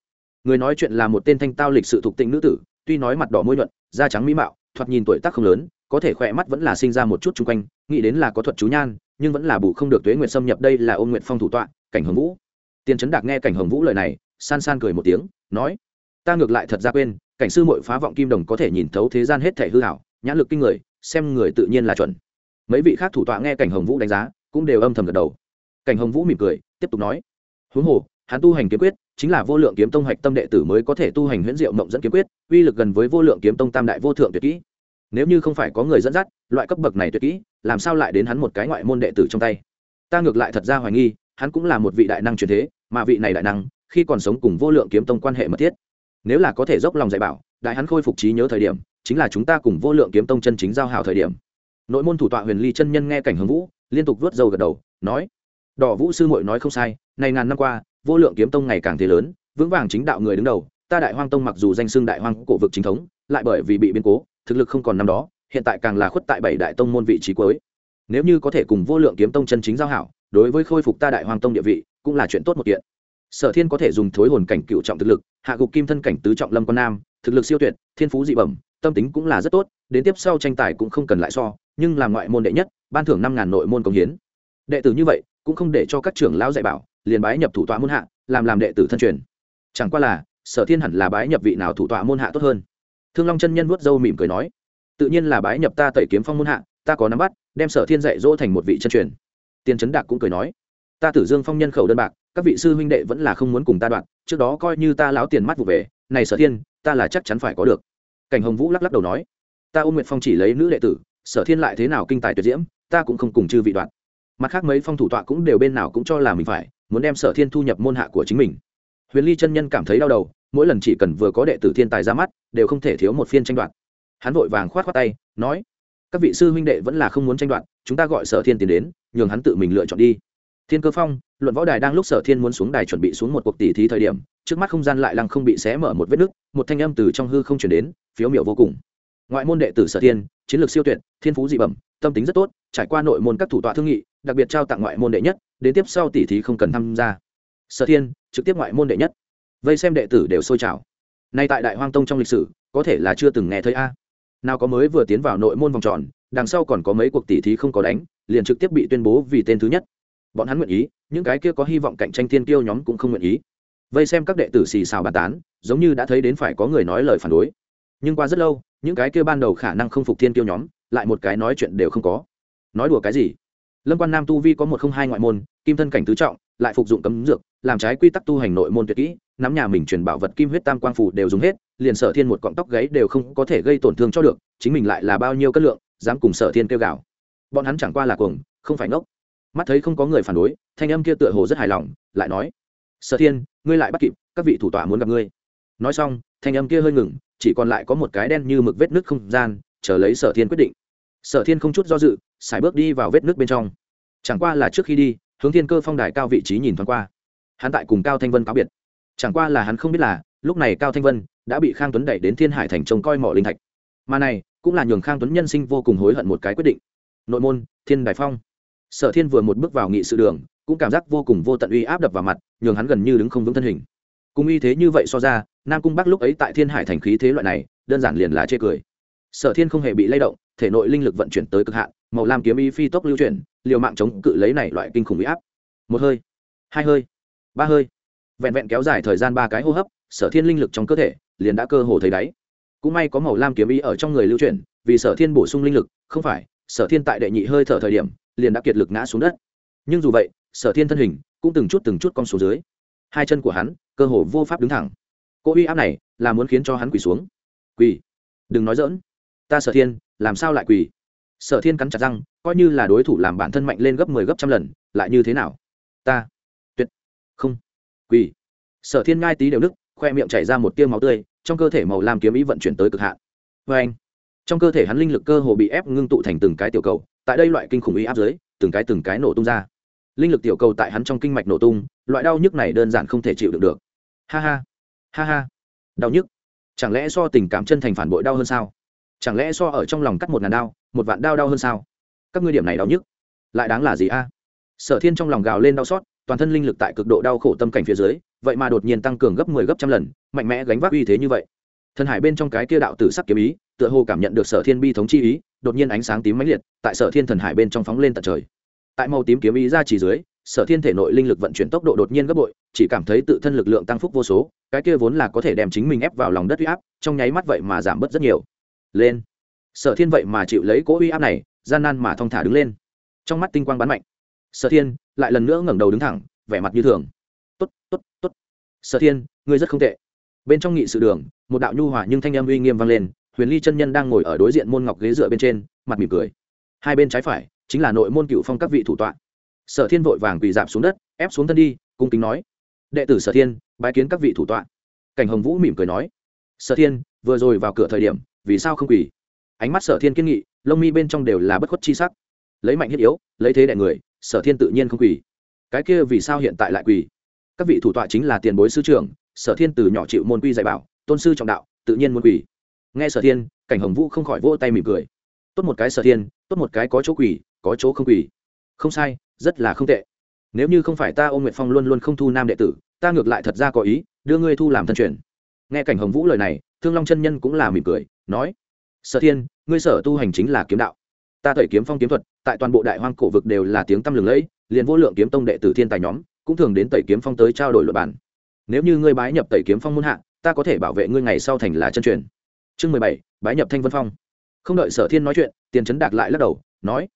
Người nói chuyện là một tên thanh tao lịch sự thuộc tịnh nữ tử tuy nói mặt đỏ môi nhuận, da trắng mỹ mạo, thoạt nhìn tuổi tác không lớn, có thể khỏe mắt vẫn là sinh ra một chút chung quanh, nghĩ đến là có thuật chú nhan, nhưng vẫn là bù không được tuế nguyệt xâm nhập đây là ôn nguyện phong thủ tọa, cảnh hồng vũ. Tiền trấn đạc nghe cảnh hồng vũ lời này, san san cười một tiếng, nói, ta ngược lại thật ra quên, cảnh sư mội phá vọng kim đồng có thể nhìn thấu thế gian hết thể hư hảo nhãn lực kinh người, xem người tự nhiên là chuẩn. Mấy vị khác thủ tọa nghe cảnh hồng vũ đánh giá, cũng đều âm thầm gật đầu. Cảnh hồng vũ mỉm cười, tiếp tục nói, huống hồ, hắn tu hành kiếm quyết chính là vô lượng kiếm tông hạch tâm đệ tử mới có thể tu hành huyễn diệu mộng dẫn kiếm quyết, uy lực gần với vô lượng kiếm tông tam đại vô thượng tuyệt kỹ. Nếu như không phải có người dẫn dắt, loại cấp bậc này tuyệt kỹ, làm sao lại đến hắn một cái ngoại môn đệ tử trong tay? Ta ngược lại thật ra hoài nghi, hắn cũng là một vị đại năng truyền thế, mà vị này đại năng, khi còn sống cùng vô lượng kiếm tông quan hệ mật thiết. Nếu là có thể dốc lòng dạy bảo, đại hắn khôi phục trí nhớ thời điểm, chính là chúng ta cùng vô lượng kiếm tông chân chính giao hảo thời điểm. Nội môn thủ tọa huyền ly chân nhân nghe cảnh hướng vũ, liên tục vớt dầu gật đầu, nói, đỏ vũ sư muội nói không sai này ngàn năm qua vô lượng kiếm tông ngày càng thế lớn, vững vàng chính đạo người đứng đầu, ta đại hoang tông mặc dù danh xưng đại hoang cổ vực chính thống, lại bởi vì bị biến cố, thực lực không còn năm đó, hiện tại càng là khuất tại bảy đại tông môn vị trí cuối. Nếu như có thể cùng vô lượng kiếm tông chân chính giao hảo, đối với khôi phục ta đại hoang tông địa vị, cũng là chuyện tốt một kiện. Sở thiên có thể dùng thối hồn cảnh cựu trọng thực lực, hạ gục kim thân cảnh tứ trọng lâm quan nam, thực lực siêu tuyệt, thiên phú dị bẩm, tâm tính cũng là rất tốt, đến tiếp sau tranh tài cũng không cần lại so, nhưng làm ngoại môn đệ nhất, ban thưởng năm ngàn nội môn công hiến. Đệ tử như vậy, cũng không để cho các trưởng lão dạy bảo liền bái nhập thủ tọa môn hạ, làm làm đệ tử thân truyền. Chẳng qua là, sở thiên hẳn là bái nhập vị nào thủ tọa môn hạ tốt hơn. Thương long chân nhân vuốt râu mỉm cười nói, tự nhiên là bái nhập ta tẩy kiếm phong môn hạ, ta có nắm bắt, đem sở thiên dạy dỗ thành một vị chân truyền. Tiền trấn đạc cũng cười nói, ta tử dương phong nhân khẩu đơn bạc, các vị sư huynh đệ vẫn là không muốn cùng ta đoạn, trước đó coi như ta láo tiền mắt vụ về, này sở thiên, ta là chắc chắn phải có được. Cảnh hồng vũ lắc lắc đầu nói, ta ôm nguyệt phong chỉ lấy nữ đệ tử, sở thiên lại thế nào kinh tài tuyệt diễm, ta cũng không cùng chư vị đoạn. Mặt khác mấy phong thủ tọa cũng đều bên nào cũng cho là mình phải muốn đem sở thiên thu nhập môn hạ của chính mình. Huyền ly chân nhân cảm thấy đau đầu, mỗi lần chỉ cần vừa có đệ tử thiên tài ra mắt, đều không thể thiếu một phiên tranh đoạt. Hắn vội vàng khoát khoát tay, nói, các vị sư huynh đệ vẫn là không muốn tranh đoạt, chúng ta gọi sở thiên tiến đến, nhường hắn tự mình lựa chọn đi. Thiên cơ phong, luận võ đài đang lúc sở thiên muốn xuống đài chuẩn bị xuống một cuộc tỷ thí thời điểm, trước mắt không gian lại lăng không bị xé mở một vết nứt, một thanh âm từ trong hư không chuyển đến, phiếu miểu vô cùng. Ngoại môn đệ tử sở thiên, chiến lược siêu tuyệt, thiên phú dị bẩm, tâm tính rất tốt, trải qua nội môn các thủ tọa thương nghị, đặc biệt trao tặng ngoại môn đệ nhất đến tiếp sau tỷ thí không cần tham gia. Sở thiên, trực tiếp ngoại môn đệ nhất. Vây xem đệ tử đều sôi trào. Nay tại đại hoang tông trong lịch sử, có thể là chưa từng nghe thấy a. Nào có mới vừa tiến vào nội môn vòng tròn, đằng sau còn có mấy cuộc tỷ thí không có đánh, liền trực tiếp bị tuyên bố vì tên thứ nhất. Bọn hắn nguyện ý, những cái kia có hy vọng cạnh tranh thiên kiêu nhóm cũng không nguyện ý. Vây xem các đệ tử xì xào bàn tán, giống như đã thấy đến phải có người nói lời phản đối. Nhưng qua rất lâu, những cái kia ban đầu khả năng không phục thiên kiêu nhóm, lại một cái nói chuyện đều không có. Nói đùa cái gì? Lâm quan nam tu vi có một không hai ngoại môn, kim thân cảnh tứ trọng, lại phục dụng cấm dược, làm trái quy tắc tu hành nội môn tuyệt kỹ, nắm nhà mình truyền bảo vật kim huyết tam quang phủ đều dùng hết, liền sở thiên một cọng tóc gáy đều không có thể gây tổn thương cho được, chính mình lại là bao nhiêu cân lượng, dám cùng sở thiên kêu gào. Bọn hắn chẳng qua là cuồng, không phải ngốc. Mắt thấy không có người phản đối, thanh âm kia tựa hồ rất hài lòng, lại nói, sở thiên, ngươi lại bắt kịp, các vị thủ tọa muốn gặp ngươi. Nói xong, thanh âm kia hơi ngừng, chỉ còn lại có một cái đen như mực vết nước không gian, chờ lấy sở thiên quyết định sở thiên không chút do dự, xài bước đi vào vết nước bên trong. Chẳng qua là trước khi đi, hướng thiên cơ phong đài cao vị trí nhìn thoáng qua. Hắn tại cùng cao thanh vân cáo biệt. Chẳng qua là hắn không biết là, lúc này cao thanh vân đã bị khang tuấn đẩy đến thiên hải thành trông coi mỏ linh thạch. Mà này, cũng là nhường khang tuấn nhân sinh vô cùng hối hận một cái quyết định. Nội môn, thiên đại phong. Sở thiên vừa một bước vào nghị sự đường, cũng cảm giác vô cùng vô tận uy áp đập vào mặt, nhường hắn gần như đứng không vững thân hình. Cùng uy thế như vậy so ra, nam cung bắc lúc ấy tại thiên hải thành khí thế loại này, đơn giản liền là chê cười. Sở thiên không hề bị lay động thể nội linh lực vận chuyển tới cực hạn, màu lam kiếm y phi tốc lưu chuyển, liều mạng chống cự lấy này loại kinh khủng uy áp. Một hơi, hai hơi, ba hơi. Vẹn vẹn kéo dài thời gian ba cái hô hấp, sở thiên linh lực trong cơ thể liền đã cơ hồ thấy đáy. Cũng may có màu lam kiếm ý ở trong người lưu chuyển, vì sở thiên bổ sung linh lực, không phải, sở thiên tại đệ nhị hơi thở thời điểm liền đã kiệt lực ngã xuống đất. Nhưng dù vậy, sở thiên thân hình cũng từng chút từng chút con số dưới. Hai chân của hắn cơ hồ vô pháp đứng thẳng. Cô uy áp này là muốn khiến cho hắn quỳ xuống. Quỳ, đừng nói dỡn ta sở thiên làm sao lại quỳ? Sở thiên cắn chặt răng coi như là đối thủ làm bản thân mạnh lên gấp mười 10 gấp trăm lần lại như thế nào? Ta tuyệt không quỳ. Sở thiên ngai tí đều nức, khoe miệng chảy ra một tiêu máu tươi trong cơ thể màu lam kiếm ý vận chuyển tới cực hạn. Vê anh trong cơ thể hắn linh lực cơ hồ bị ép ngưng tụ thành từng cái tiểu cầu tại đây loại kinh khủng ý áp dưới từng cái từng cái nổ tung ra. Linh lực tiểu cầu tại hắn trong kinh mạch nổ tung loại đau nhức này đơn giản không thể chịu được được. Ha ha ha ha. Đau nhức. Chẳng lẽ so tình cảm chân thành phản bội đau hơn sao? Chẳng lẽ so ở trong lòng cắt một ngàn đao, một vạn đao đau hơn sao? Các ngươi điểm này đau nhức. Lại đáng là gì a? Sở thiên trong lòng gào lên đau xót toàn thân linh lực tại cực độ đau khổ tâm cảnh phía dưới vậy mà đột nhiên tăng cường gấp mười 10 gấp trăm lần mạnh mẽ gánh vác uy thế như vậy. Thần hải bên trong cái kia đạo tử sắc kiếm ý tựa hồ cảm nhận được sở thiên bi thống chi ý đột nhiên ánh sáng tím mãnh liệt tại sở thiên thần hải bên trong phóng lên tận trời. Tại màu tím kiếm ý ra chỉ dưới sở thiên thể nội linh lực vận chuyển tốc độ đột nhiên gấp bội chỉ cảm thấy tự thân lực lượng tăng phúc vô số cái kia vốn là có thể đem chính mình ép vào lòng đất uy áp trong nháy mắt vậy mà giảm bớt rất nhiều lên. Sở thiên vậy mà chịu lấy cỗ uy áp này, gian nan mà thong thả đứng lên. Trong mắt tinh quang bắn mạnh. Sở thiên lại lần nữa ngẩng đầu đứng thẳng, vẻ mặt như thường. Tốt tốt tốt. Sở thiên, ngươi rất không tệ. Bên trong nghị sự đường, một đạo nhu hòa nhưng thanh âm uy nghiêm vang lên, huyền ly chân nhân đang ngồi ở đối diện môn ngọc ghế dựa bên trên, mặt mỉm cười. Hai bên trái phải, chính là nội môn cựu phong các vị thủ tọa. Sở thiên vội vàng quỳ dạp xuống đất, ép xuống thân đi, cung kính nói, đệ tử sở thiên, bái kiến các vị thủ tọa. Cảnh hồng vũ mỉm cười nói, sở thiên, vừa rồi vào cửa thời điểm vì sao không quỳ? Ánh mắt sở thiên kiên nghị, lông mi bên trong đều là bất khuất chi sắc. Lấy mạnh thiết yếu, lấy thế đại người, sở thiên tự nhiên không quỳ. Cái kia vì sao hiện tại lại quỳ? Các vị thủ tọa chính là tiền bối sư trưởng, sở thiên từ nhỏ chịu môn quy dạy bảo, tôn sư trọng đạo, tự nhiên muốn quỳ. Nghe sở thiên, cảnh hồng vũ không khỏi vỗ tay mỉm cười. Tốt một cái sở thiên, tốt một cái có chỗ quỳ, có chỗ không quỳ. Không sai, rất là không tệ. Nếu như không phải ta ôn nguyện phong luôn luôn không thu nam đệ tử, ta ngược lại thật ra có ý, đưa ngươi thu làm thân truyền. Nghe cảnh hồng vũ lời này, thương long chân nhân cũng là mỉm cười nói, sở thiên, ngươi sở tu hành chính là kiếm đạo. Ta tẩy kiếm phong kiếm thuật, tại toàn bộ đại hoang cổ vực đều là tiếng tăm lừng lẫy, liền vô lượng kiếm tông đệ tử thiên tài nhóm cũng thường đến tẩy kiếm phong tới trao đổi luật bản nếu như ngươi bái nhập tẩy kiếm phong muôn hạ, ta có thể bảo vệ ngươi ngày sau thành là chân truyền. Chương mười bảy, bái nhập thanh vân phong. Không đợi sở thiên nói chuyện, tiền trấn đạt lại lắc đầu, nói,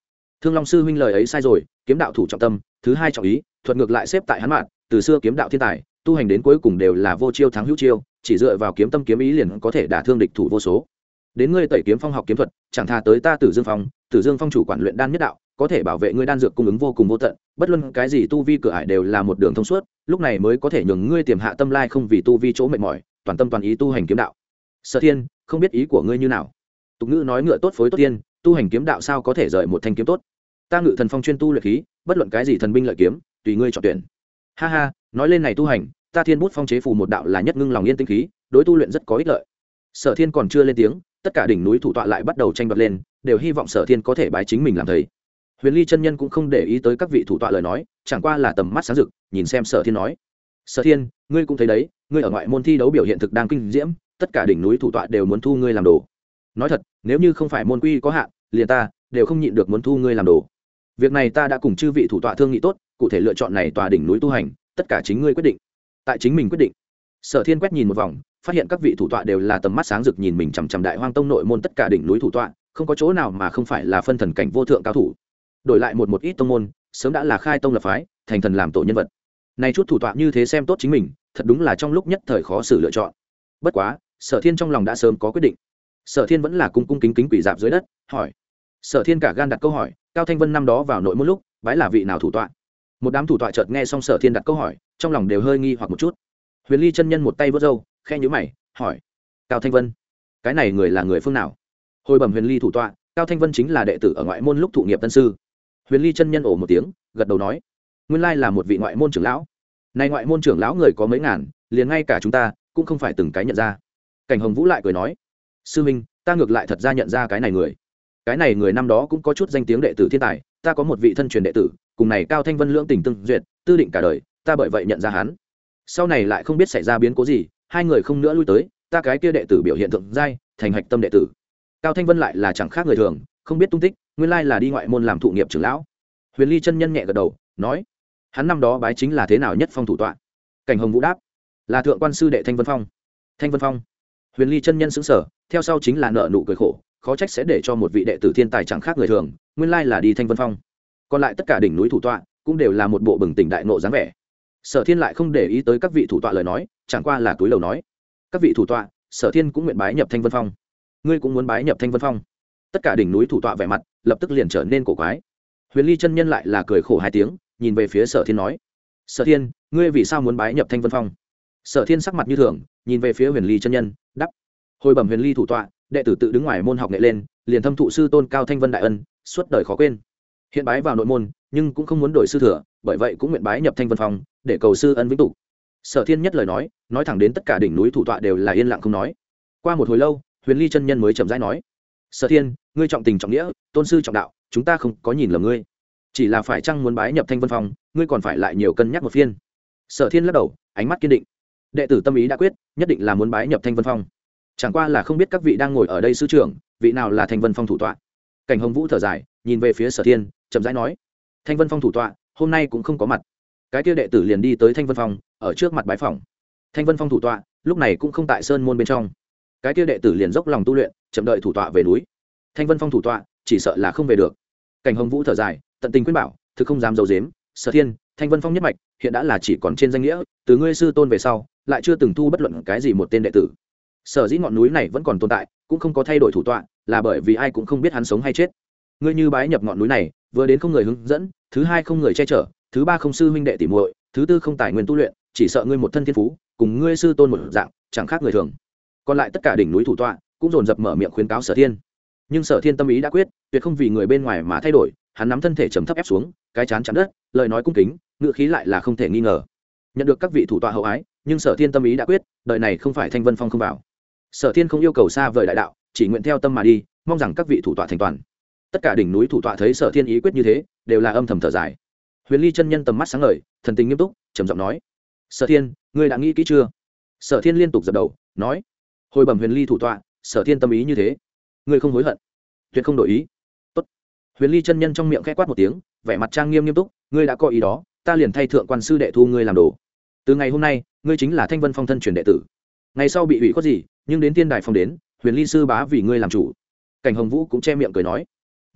thương long sư huynh lời ấy sai rồi, kiếm đạo thủ trọng tâm, thứ hai trọng ý, thuật ngược lại xếp tại hắn mạn, từ xưa kiếm đạo thiên tài, tu hành đến cuối cùng đều là vô chiêu thắng hữu chiêu, chỉ dựa vào kiếm tâm kiếm ý liền có thể đả thương địch thủ vô số đến ngươi tẩy kiếm phong học kiếm thuật, chẳng thà tới ta tử dương phong, tử dương phong chủ quản luyện đan nhất đạo, có thể bảo vệ ngươi đan dược cung ứng vô cùng vô tận, bất luân cái gì tu vi cửa ải đều là một đường thông suốt, lúc này mới có thể nhường ngươi tiềm hạ tâm lai không vì tu vi chỗ mệt mỏi, toàn tâm toàn ý tu hành kiếm đạo. Sở thiên, không biết ý của ngươi như nào. Tục ngữ nói ngựa tốt phối tốt tiên, tu hành kiếm đạo sao có thể rời một thanh kiếm tốt? Ta ngự thần phong chuyên tu luyện khí, bất luận cái gì thần binh lợi kiếm, tùy ngươi chọn tuyển. Ha ha, nói lên này tu hành, ta thiên bút phong chế phù một đạo là nhất ngưng lòng yên tinh khí, đối tu luyện rất có ích lợi. Sở thiên còn chưa lên tiếng tất cả đỉnh núi thủ tọa lại bắt đầu tranh đoạt lên, đều hy vọng sở thiên có thể bái chính mình làm thầy. Huyền ly chân nhân cũng không để ý tới các vị thủ tọa lời nói, chẳng qua là tầm mắt sáng rực, nhìn xem sở thiên nói. Sở thiên, ngươi cũng thấy đấy, ngươi ở ngoại môn thi đấu biểu hiện thực đang kinh diễm, tất cả đỉnh núi thủ tọa đều muốn thu ngươi làm đồ. Nói thật, nếu như không phải môn quy có hạn, liền ta đều không nhịn được muốn thu ngươi làm đồ. Việc này ta đã cùng chư vị thủ tọa thương nghị tốt, cụ thể lựa chọn này tòa đỉnh núi tu hành, tất cả chính ngươi quyết định. Tại chính mình quyết định. Sở thiên quét nhìn một vòng phát hiện các vị thủ tọa đều là tầm mắt sáng rực nhìn mình chằm chằm đại hoang tông nội môn tất cả đỉnh núi thủ tọa, không có chỗ nào mà không phải là phân thần cảnh vô thượng cao thủ. Đổi lại một một ít tông môn, sớm đã là khai tông lập phái, thành thần làm tổ nhân vật. Này chút thủ tọa như thế xem tốt chính mình, thật đúng là trong lúc nhất thời khó xử lựa chọn. Bất quá, sở thiên trong lòng đã sớm có quyết định. Sở thiên vẫn là cung cung kính kính quỷ dạp dưới đất, hỏi. Sở thiên cả gan đặt câu hỏi, cao thanh vân năm đó vào nội một lúc, bái là vị nào thủ tọa? Một đám thủ tọa chợt nghe xong sở thiên đặt câu hỏi, trong lòng đều hơi nghi hoặc một chút. Huyền ly chân nhân một tay vớt râu khe nhữ mày, hỏi, cao thanh vân, cái này người là người phương nào? Hồi bẩm huyền ly thủ tọa, cao thanh vân chính là đệ tử ở ngoại môn lúc thụ nghiệp tân sư. Huyền ly chân nhân ổ một tiếng, gật đầu nói, nguyên lai là một vị ngoại môn trưởng lão. Nay ngoại môn trưởng lão người có mấy ngàn, liền ngay cả chúng ta cũng không phải từng cái nhận ra. Cảnh hồng vũ lại cười nói, sư minh, ta ngược lại thật ra nhận ra cái này người. Cái này người năm đó cũng có chút danh tiếng đệ tử thiên tài, ta có một vị thân truyền đệ tử, cùng này cao thanh vân lưỡng tình tương duyệt, tư định cả đời, ta bởi vậy nhận ra hắn. Sau này lại không biết xảy ra biến cố gì hai người không nữa lui tới, ta cái kia đệ tử biểu hiện thượng giai, thành hạch tâm đệ tử. Cao thanh vân lại là chẳng khác người thường, không biết tung tích, nguyên lai là đi ngoại môn làm thụ nghiệp trưởng lão. Huyền ly chân nhân nhẹ gật đầu, nói, hắn năm đó bái chính là thế nào nhất phong thủ tọa? Cảnh hồng vũ đáp, là thượng quan sư đệ thanh vân phong. Thanh vân phong. Huyền ly chân nhân xứng sở theo sau chính là nợ nụ cười khổ, khó trách sẽ để cho một vị đệ tử thiên tài chẳng khác người thường, nguyên lai là đi thanh vân phong. Còn lại tất cả đỉnh núi thủ tọa, cũng đều là một bộ bừng tỉnh đại nộ dáng vẻ sở thiên lại không để ý tới các vị thủ tọa lời nói, chẳng qua là túi lầu nói. Các vị thủ tọa, sở thiên cũng nguyện bái nhập thanh vân phong. Ngươi cũng muốn bái nhập thanh vân phong. Tất cả đỉnh núi thủ tọa vẻ mặt, lập tức liền trở nên cổ quái. Huyền ly chân nhân lại là cười khổ hai tiếng, nhìn về phía sở thiên nói. Sở thiên, ngươi vì sao muốn bái nhập thanh vân phong? Sở thiên sắc mặt như thường, nhìn về phía huyền ly chân nhân đắp hồi bẩm huyền ly thủ tọa, đệ tử tự đứng ngoài môn học nghệ lên, liền thâm thụ sư tôn cao thanh vân đại ân, suốt đời khó quên. Hiện bái vào nội môn nhưng cũng không muốn đổi sư thừa, bởi vậy cũng nguyện bái nhập thanh vân phong, để cầu sư ân vĩnh tục. Sở thiên nhất lời nói nói thẳng đến tất cả đỉnh núi thủ tọa đều là yên lặng không nói. Qua một hồi lâu, huyền ly chân nhân mới chậm rãi nói, sở thiên, ngươi trọng tình trọng nghĩa, tôn sư trọng đạo, chúng ta không có nhìn lầm ngươi. Chỉ là phải chăng muốn bái nhập thanh vân phong, ngươi còn phải lại nhiều cân nhắc một phiên. Sở thiên lắc đầu, ánh mắt kiên định. Đệ tử tâm ý đã quyết, nhất định là muốn bái nhập thanh vân phong. Chẳng qua là không biết các vị đang ngồi ở đây sư trưởng, vị nào là thanh vân phong thủ tọa. Cảnh hồng vũ thở dài, nhìn về phía sở thiên, chậm rãi nói thanh vân phong thủ tọa, hôm nay cũng không có mặt. Cái kia đệ tử liền đi tới thanh vân phong, ở trước mặt bái phòng thanh vân phong thủ tọa, lúc này cũng không tại sơn môn bên trong. Cái kia đệ tử liền dốc lòng tu luyện, chậm đợi thủ tọa về núi. Thanh vân phong thủ tọa, chỉ sợ là không về được. Cảnh hồng vũ thở dài, tận tình khuyên bảo thực không dám d i ấ u dếm sở thiên, thanh vân phong nhất mạch, hiện đã là chỉ còn trên danh nghĩa, từ ngươi sư tôn về sau, lại chưa từng thu bất luận cái gì một tên đệ tử. Sở dĩ ngọn núi này vẫn còn tồn tại, cũng không có thay đổi thủ tọa, là bởi vì ai cũng không biết hắn sống hay chết. Ngươi như bái nhập ngọn núi này vừa đến không người hướng dẫn, thứ hai không người che chở, thứ ba không sư huynh đệ tỉ muội, thứ tư không tài nguyên tu luyện, chỉ sợ ngươi một thân thiên phú, cùng ngươi sư tôn một dạng, chẳng khác người thường. Còn lại tất cả đỉnh núi thủ tọa cũng dồn dập mở miệng khuyến cáo sở thiên. Nhưng sở thiên tâm ý đã quyết, tuyệt không vì người bên ngoài mà thay đổi, hắn nắm thân thể chấm thấp ép xuống, cái chán chạm đất, lời nói cung kính, ngựa khí lại là không thể nghi ngờ. Nhận được các vị thủ tọa hậu ái, nhưng sở thiên tâm ý đã quyết, đời này không phải thanh vân phong không vào. Sở thiên không yêu cầu xa vời đại đạo, chỉ nguyện theo tâm mà đi, mong rằng các vị thủ tọa thành toàn tất cả đỉnh núi thủ tọa thấy sở thiên ý quyết như thế, đều là âm thầm thở dài. Huyền ly chân nhân tầm mắt sáng ngời, thần tình nghiêm túc, trầm giọng nói, sở thiên, ngươi đã nghĩ kỹ chưa? Sở thiên liên tục dập đầu, nói, hồi bẩm huyền ly thủ tọa, sở thiên tâm ý như thế. Ngươi không hối hận, tuyệt không đổi ý. Tốt. huyền ly chân nhân trong miệng k h ẽ quát một tiếng, vẻ mặt trang nghiêm nghiêm túc, ngươi đã có ý đó, ta liền thay thượng quan sư đệ thu ngươi làm đồ. Từ ngày hôm nay, ngươi chính là thanh vân phong thân truyền đệ tử. Ngày sau bị ủy có gì, nhưng đến tiên đài phong đến, huyền ly sư bá vì ngươi làm chủ. Cảnh hồng vũ cũng che miệng cười nói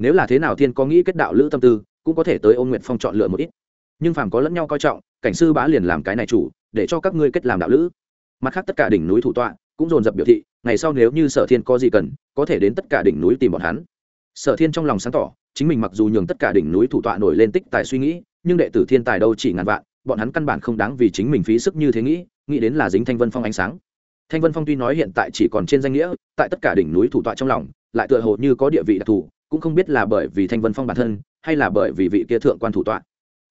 nếu là thế nào thiên có nghĩ kết đạo lữ tâm tư, cũng có thể tới ôn nguyện phong chọn lựa một ít. Nhưng phàm có lẫn nhau coi trọng, cảnh sư bá liền làm cái này chủ, để cho các ngươi kết làm đạo lữ. Mặt khác tất cả đỉnh núi thủ tọa cũng dồn dập biểu thị, ngày sau nếu như sở thiên có gì cần, có thể đến tất cả đỉnh núi tìm bọn hắn. Sở thiên trong lòng sáng tỏ, chính mình mặc dù nhường tất cả đỉnh núi thủ tọa nổi lên tích tài suy nghĩ, nhưng đệ tử thiên tài đâu chỉ ngàn vạn, bọn hắn căn bản không đáng vì chính mình phí sức như thế nghĩ nghĩ đến là dính thanh vân phong ánh sáng. Thanh vân phong tuy nói hiện tại chỉ còn trên danh nghĩa, tại tất cả đỉnh núi thủ tọa trong lòng, lại tựa hồ như có địa vị đặc thù cũng không biết là bởi vì thanh vân phong bản thân, hay là bởi vì vị kia thượng quan thủ tọa.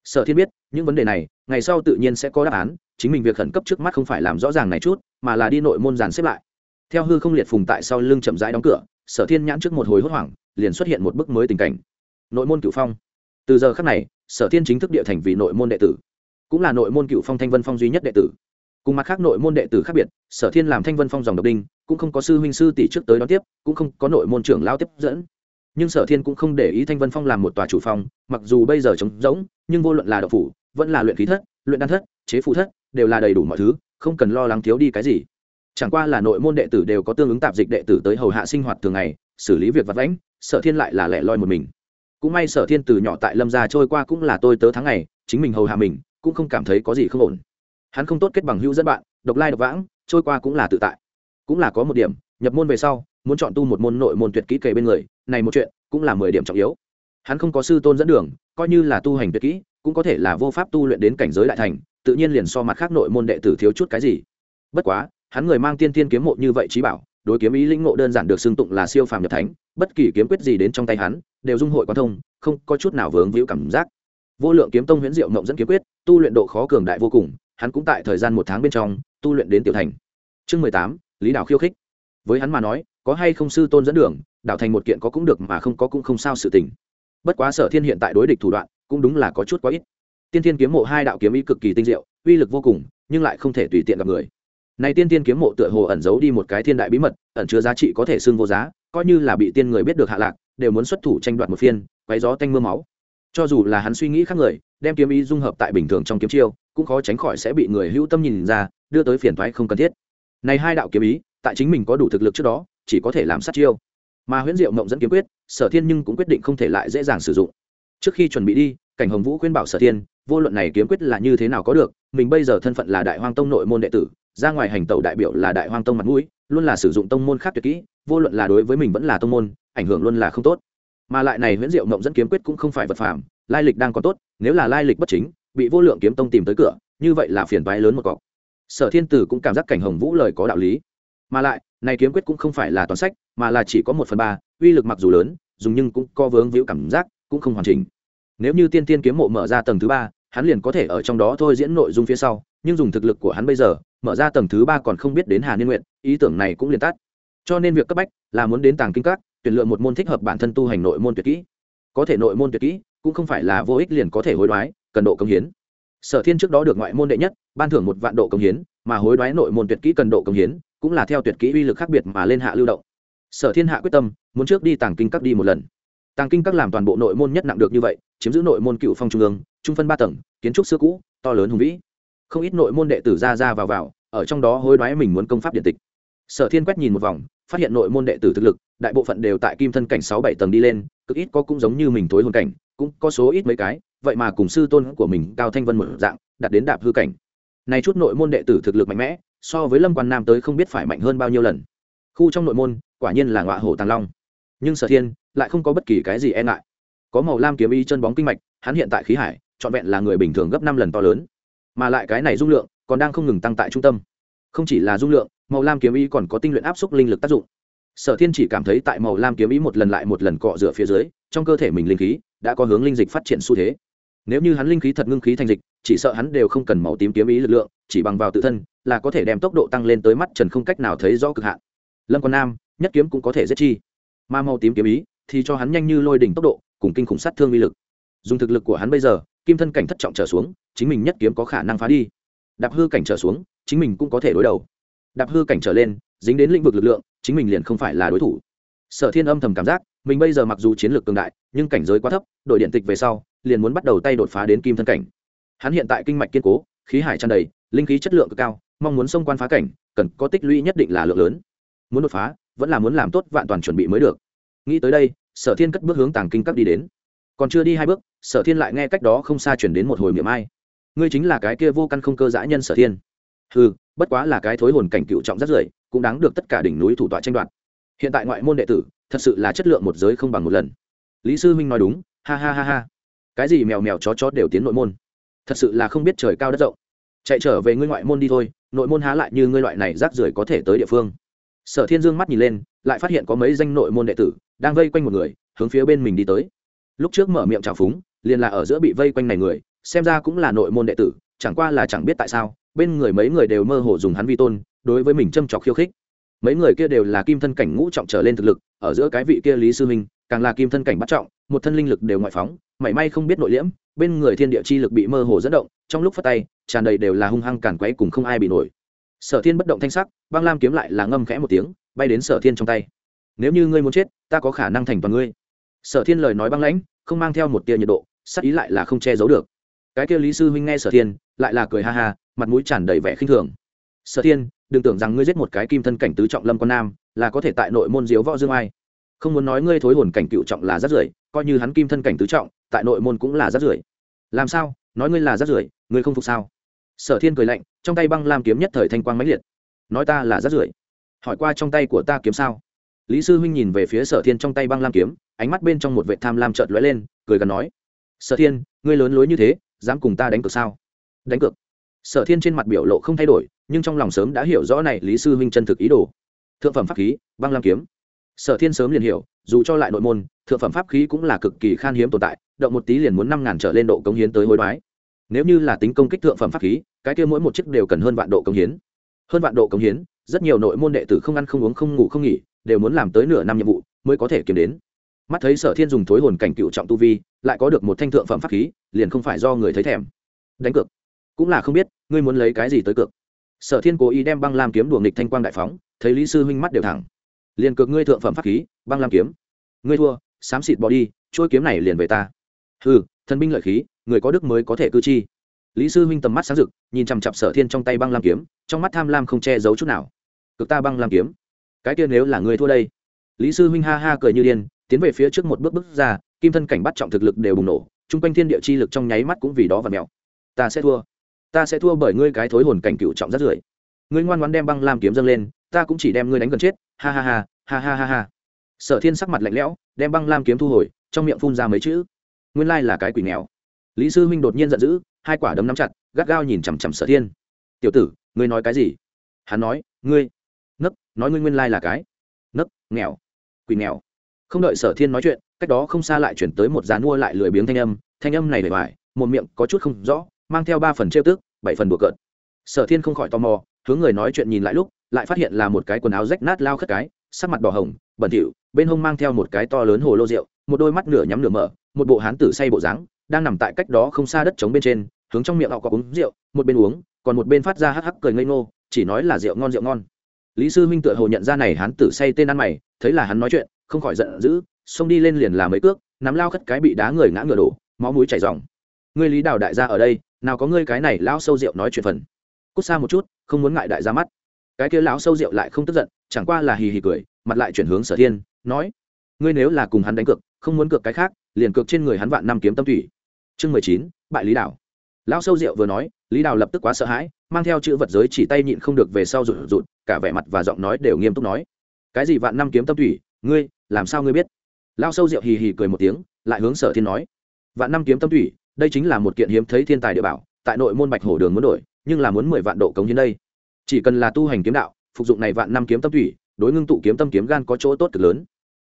Sở thiên biết, những vấn đề này, ngày sau tự nhiên sẽ có đáp án, chính mình việc khẩn cấp trước mắt không phải làm rõ ràng này chút, mà là đi nội môn giàn xếp lại. Theo hư không liệt phùng tại sau lưng chậm rãi đóng cửa, sở thiên nhãn trước một hồi hốt hoảng, liền xuất hiện một bức mới tình cảnh. Nội môn cựu phong. Từ giờ khắc này, sở thiên chính thức địa thành vì nội môn đệ tử, cũng là nội môn cựu phong thanh vân phong duy nhất đệ tử. Cùng mặt khác nội môn đệ tử khác biệt, sở thiên làm thanh vân phong dòng độc đinh, cũng không có sư huynh sư tỷ trước tới đón tiếp, cũng không có nội môn trưởng lao tiếp dẫn nhưng sở thiên cũng không để ý thanh vân phong làm một tòa chủ phong, mặc dù bây giờ trống rỗng, nhưng vô luận là đậu phủ, vẫn là luyện khí thất, luyện đan thất, chế phụ thất, đều là đầy đủ mọi thứ, không cần lo lắng thiếu đi cái gì. Chẳng qua là nội môn đệ tử đều có tương ứng tạp dịch đệ tử tới hầu hạ sinh hoạt thường ngày, xử lý việc vặt vãnh, sở thiên lại là lẻ loi một mình. Cũng may sở thiên từ nhỏ tại lâm gia trôi qua cũng là tôi tớ tháng ngày, chính mình hầu hạ mình, cũng không cảm thấy có gì không ổn. Hắn không tốt kết bằng hữu dẫn bạn, độc lai độc vãng, trôi qua cũng là tự tại. Cũng là có một điểm, nhập môn về sau muốn chọn tu một môn nội môn tuyệt kỹ kề bên người, này một chuyện cũng là mười điểm trọng yếu. Hắn không có sư tôn dẫn đường, coi như là tu hành tuyệt kỹ, cũng có thể là vô pháp tu luyện đến cảnh giới đại thành, tự nhiên liền so mặt khác nội môn đệ tử thiếu chút cái gì. Bất quá, hắn người mang tiên tiên kiếm mộ như vậy trí bảo, đối kiếm ý lĩnh ngộ đơn giản được xưng tụng là siêu phàm nhập thánh, bất kỳ kiếm quyết gì đến trong tay hắn, đều dung hội quan thông, không có chút nào vướng víu cảm giác. Vô lượng kiếm tông huyễn diệu mộng dẫn kiếm quyết, tu luyện độ khó cường đại vô cùng, hắn cũng tại thời gian một tháng bên trong, tu luyện đến tiểu thành. Chương mười tám, lý đạo khiêu khích. Với hắn mà nói có hay không sư tôn dẫn đường đạo thành một kiện có cũng được mà không có cũng không sao sự tình. Bất quá sở thiên hiện tại đối địch thủ đoạn, cũng đúng là có chút quá ít. Tiên thiên kiếm mộ hai đạo kiếm ý cực kỳ tinh diệu, uy lực vô cùng, nhưng lại không thể tùy tiện gặp người. Này tiên tiên kiếm mộ tựa hồ ẩn giấu đi một cái thiên đại bí mật, ẩn chứa giá trị có thể xưng vô giá, coi như là bị tiên người biết được hạ lạc, đều muốn xuất thủ tranh đoạt một phiên, quấy gió tanh mưa máu. Cho dù là hắn suy nghĩ khác người, đem kiếm ý dung hợp tại bình thường trong kiếm chiêu, cũng khó tránh khỏi sẽ bị người hữu tâm nhìn ra, đưa tới phiền thoái không cần thiết. Này hai đạo kiếm ý, tại chính mình có đủ thực lực trước đó chỉ có thể làm sát chiêu. Mà huyễn diệu mộng dẫn kiếm quyết, sở thiên nhưng cũng quyết định không thể lại dễ dàng sử dụng. Trước khi chuẩn bị đi, cảnh hồng vũ khuyên bảo sở thiên, vô luận này kiếm quyết là như thế nào có được, mình bây giờ thân phận là đại hoang tông nội môn đệ tử, ra ngoài hành tẩu đại biểu là đại hoang tông mặt mũi, luôn là sử dụng tông môn khác tuyệt kỹ, vô luận là đối với mình vẫn là tông môn, ảnh hưởng luôn là không tốt. Mà lại này huyễn diệu mộng dẫn kiếm quyết cũng không phải vật phàm, lai lịch đang còn tốt, nếu là lai lịch bất chính, bị vô lượng kiếm tông tìm tới cửa, như vậy là phiền toái lớn một cọc. Sở thiên tử cũng cảm giác cảnh hồng vũ lời có đạo lý. Mà lại này kiếm quyết cũng không phải là toàn sách, mà là chỉ có một phần ba, uy lực mặc dù lớn, dùng nhưng cũng co vướng víu cảm giác, cũng không hoàn chỉnh. Nếu như tiên tiên kiếm mộ mở ra tầng thứ ba, hắn liền có thể ở trong đó thôi diễn nội dung phía sau, nhưng dùng thực lực của hắn bây giờ, mở ra tầng thứ ba còn không biết đến hà niên nguyện ý tưởng này cũng liền tắt. Cho nên việc cấp bách là muốn đến tàng kinh các, tuyển lựa một môn thích hợp bản thân tu hành nội môn tuyệt kỹ. Có thể nội môn tuyệt kỹ, cũng không phải là vô ích liền có thể hối đoái, cần độ công hiến. Sở thiên trước đó được ngoại môn đệ nhất, ban thưởng một vạn độ công hiến, mà hối đoái nội môn tuyệt kỹ cần độ công hiến cũng là theo tuyệt kỹ uy lực khác biệt mà lên hạ lưu động. Sở thiên hạ quyết tâm, muốn trước đi tàng kinh các đi một lần. Tàng kinh các làm toàn bộ nội môn nhất nặng được như vậy, chiếm giữ nội môn cựu phong trung ương, trung phân ba tầng, kiến trúc xưa cũ, to lớn hùng vĩ. Không ít nội môn đệ tử ra ra vào vào, ở trong đó hối đoái mình muốn công pháp điện tịch. Sở thiên quét nhìn một vòng, phát hiện nội môn đệ tử thực lực, đại bộ phận đều tại kim thân cảnh sáu bảy tầng đi lên, cực ít có cũng giống như mình thối hồn cảnh, cũng có số ít mấy cái, vậy mà cùng sư tôn của mình cao thanh vân một dạng đặt đến đạp hư cảnh này chút nội môn đệ tử thực lực mạnh mẽ, so với lâm quan nam tới không biết phải mạnh hơn bao nhiêu lần. Khu trong nội môn, quả nhiên là ngọa hổ tàng long. Nhưng sở thiên lại không có bất kỳ cái gì e ngại. Có màu lam kiếm y chân bóng kinh mạch, hắn hiện tại khí hải, trọn vẹn là người bình thường gấp năm lần to lớn. Mà lại cái này dung lượng còn đang không ngừng tăng tại trung tâm. Không chỉ là dung lượng, màu lam kiếm ý còn có tinh luyện áp suất linh lực tác dụng. Sở thiên chỉ cảm thấy tại màu lam kiếm ý một lần lại một lần cọ rửa phía dưới, trong cơ thể mình linh khí đã có hướng linh dịch phát triển xu thế nếu như hắn linh khí thật ngưng khí thành dịch, chỉ sợ hắn đều không cần màu tím kiếm ý lực lượng, chỉ bằng vào tự thân, là có thể đem tốc độ tăng lên tới mắt trần không cách nào thấy rõ cực hạn. Lâm quan nam, nhất kiếm cũng có thể giết chi. Mà màu tím kiếm ý thì cho hắn nhanh như lôi đỉnh tốc độ, cùng kinh khủng sát thương uy lực. Dùng thực lực của hắn bây giờ, kim thân cảnh thất trọng trở xuống, chính mình nhất kiếm có khả năng phá đi. Đạp hư cảnh trở xuống, chính mình cũng có thể đối đầu. Đạp hư cảnh trở lên, dính đến lĩnh vực lực lượng, chính mình liền không phải là đối thủ. Sở thiên âm thầm cảm giác, mình bây giờ mặc dù chiến lược cường đại, nhưng cảnh giới quá thấp, đội điện tịch về sau liền muốn bắt đầu tay đột phá đến kim thân cảnh. Hắn hiện tại kinh mạch kiên cố, khí hải tràn đầy, linh khí chất lượng cực cao, mong muốn xông quan phá cảnh, cần có tích lũy nhất định là lượng lớn. Muốn đột phá, vẫn là muốn làm tốt vạn toàn chuẩn bị mới được. Nghĩ tới đây, sở thiên cất bước hướng tàng kinh các đi đến. Còn chưa đi hai bước, sở thiên lại nghe cách đó không xa chuyển đến một hồi miệng ai. Ngươi chính là cái kia vô căn không cơ dã nhân sở thiên. Ừ bất quá là cái thối hồn cảnh cựu trọng rất rưởi, cũng đáng được tất cả đỉnh núi thủ tọa tranh đoạt. Hiện tại ngoại môn đệ tử, thật sự là chất lượng một giới không bằng một lần. Lý sư huynh nói đúng, ha ha ha ha cái gì mèo mèo chó chó đều tiến nội môn. Thật sự là không biết trời cao đất rộng. Chạy trở về ngươi ngoại môn đi thôi, nội môn há lại như ngươi loại này rác rưởi có thể tới địa phương. Sở thiên dương mắt nhìn lên, lại phát hiện có mấy danh nội môn đệ tử đang vây quanh một người, hướng phía bên mình đi tới. Lúc trước mở miệng trào phúng, liền là ở giữa bị vây quanh này người, xem ra cũng là nội môn đệ tử, chẳng qua là chẳng biết tại sao, bên người mấy người đều mơ hồ dùng hắn vi tôn, đối với mình châm trọc khiêu khích. Mấy người kia đều là kim thân cảnh ngũ trọng trở lên thực lực, ở giữa cái vị kia lý sư minh càng là kim thân cảnh bắt trọng, một thân linh lực đều ngoại phóng, mảy may không biết nội liễm, bên người thiên địa chi lực bị mơ hồ dẫn động, trong lúc phát tay, tràn đầy đều là hung hăng càn quấy cùng không ai bị nổi. Sở thiên bất động thanh sắc, băng lam kiếm lại là ngâm khẽ một tiếng, bay đến sở thiên trong tay. Nếu như ngươi muốn chết, ta có khả năng thành toàn ngươi. Sở thiên lời nói băng lãnh, không mang theo một tia nhiệt độ, sắc ý lại là không che giấu được. Cái kia lý sư huynh nghe sở thiên, lại là cười ha ha, mặt mũi tràn đầy vẻ khinh thường. Sở thiên, đừng tưởng rằng ngươi giết một cái kim thân cảnh tứ trọng lâm con nam, là có thể tại nội môn diếu võ dương ai không muốn nói ngươi thối hồn cảnh cựu trọng là rất rưởi, coi như hắn kim thân cảnh tứ trọng, tại nội môn cũng là rất rưởi. Làm sao? Nói ngươi là rất rưởi, ngươi không phục sao? Sở thiên cười lạnh, trong tay băng lam kiếm nhất thời thanh quang mãnh liệt. Nói ta là rất rưởi. Hỏi qua trong tay của ta kiếm sao? Lý sư huynh nhìn về phía sở thiên trong tay băng lam kiếm, ánh mắt bên trong một vệ tham lam trợt lóe lên, cười gần nói, sở thiên, ngươi lớn lối như thế, dám cùng ta đánh cược sao? Đánh cược? Sở thiên trên mặt biểu lộ không thay đổi, nhưng trong lòng sớm đã hiểu rõ này lý sư huynh chân thực ý đồ. Thượng phẩm pháp khí, băng lam kiếm sở thiên sớm liền hiểu, dù cho lại nội môn, thượng phẩm pháp khí cũng là cực kỳ khan hiếm tồn tại, động một tí liền muốn năm ngàn trở lên độ cống hiến tới hối đoái. Nếu như là tính công kích thượng phẩm pháp khí, cái kia mỗi một chiếc đều cần hơn vạn độ cống hiến. Hơn vạn độ cống hiến, rất nhiều nội môn đệ tử không ăn không uống không ngủ không nghỉ, đều muốn làm tới nửa năm nhiệm vụ mới có thể kiếm đến. Mắt thấy sở thiên dùng thối hồn cảnh cựu trọng tu vi, lại có được một thanh thượng phẩm pháp khí, liền không phải do người thấy thèm. Đánh cược. Cũng là không biết, ngươi muốn lấy cái gì tới cược. Sở thiên cố ý đem băng lam kiếm đùa nghịch thanh quang đại phóng, thấy lý sư huynh mắt đều thẳng liền cược ngươi thượng phẩm pháp khí, băng lam kiếm. Ngươi thua, xám xịt bỏ đi, trôi kiếm này liền về ta. Ừ thần binh lợi khí, người có đức mới có thể cư chi. Lý sư huynh tầm mắt sáng rực, nhìn chằm chặp sở thiên trong tay băng lam kiếm, trong mắt tham lam không che giấu chút nào. Cực ta băng lam kiếm. Cái kia nếu là người thua đây. Lý sư huynh ha ha cười như điên, tiến về phía trước một bước bước ra, kim thân cảnh bắt trọng thực lực đều bùng nổ, chung quanh thiên địa chi lực trong nháy mắt cũng vì đó và mèo. Ta sẽ thua. Ta sẽ thua bởi ngươi cái thối hồn cảnh cựu trọng rất rưởi ngươi ngoan ngoan đem băng lam kiếm dâng lên, ta cũng chỉ đem ngươi đánh gần chết ha ha ha ha ha ha ha. Sở thiên sắc mặt lạnh lẽo, đem băng lam kiếm thu hồi, trong miệng phun ra mấy chữ. Nguyên lai là cái quỷ nghèo. Lý sư huynh đột nhiên giận dữ, hai quả đấm nắm chặt, gắt gao nhìn chằm chằm sở thiên. Tiểu tử, ngươi nói cái gì? Hắn nói, ngươi, nấc, nói ngươi nguyên lai là cái, nấc, nghèo, quỷ nghèo. Không đợi sở thiên nói chuyện, cách đó không xa lại chuyển tới một dàn mua lại lười biếng thanh âm thanh âm này bề ngoài, một miệng có chút không rõ, mang theo ba phần trêu tức, bảy phần bừa cợt. Sở thiên không khỏi tò mò, hướng người nói chuyện nhìn lại lúc lại phát hiện là một cái quần áo rách nát lao khất cái, sắc mặt đỏ hồng, bẩn thỉu, bên hông mang theo một cái to lớn hồ lô rượu, một đôi mắt nửa nhắm nửa mở, một bộ hán tử say bộ dáng, đang nằm tại cách đó không xa đất trống bên trên, hướng trong miệng họ có uống rượu, một bên uống, còn một bên phát ra hắc hắc cười ngây ngô, chỉ nói là rượu ngon rượu ngon. Lý sư huynh tựa hồ nhận ra này hán tử say tên ăn mày, thấy là hắn nói chuyện, không khỏi giận dữ, xông đi lên liền là mấy cước, nắm lao khất cái bị đá người ngã ngựa đổ, máu mũi chảy ròng. Ngươi lý đào đại gia ở đây, nào có ngươi cái này lão sâu rượu nói chuyện phần. Cút xa một chút, không muốn ngại đại gia mắt cái kia lão sâu rượu lại không tức giận, chẳng qua là hì hì cười, mặt lại chuyển hướng sở thiên, nói, ngươi nếu là cùng hắn đánh cược, không muốn cược cái khác, liền cược trên người hắn vạn năm kiếm tâm thủy chương mười chín, bại lý đảo. Lão sâu rượu vừa nói, lý đào lập tức quá sợ hãi, mang theo chữ vật giới chỉ tay nhịn không được về sau rụt rụt, cả vẻ mặt và giọng nói đều nghiêm túc nói, cái gì vạn năm kiếm tâm thủy ngươi, làm sao ngươi biết? Lão sâu rượu hì hì cười một tiếng, lại hướng sở thiên nói, vạn năm kiếm tâm thủy đây chính là một kiện hiếm thấy thiên tài địa bảo, tại nội môn bạch hổ đường muốn đổi, nhưng là muốn mười vạn độ cống hiến đây chỉ cần là tu hành kiếm đạo, phục dụng này vạn năm kiếm tâm thủy đối ngưng tụ kiếm tâm kiếm gan có chỗ tốt cực lớn.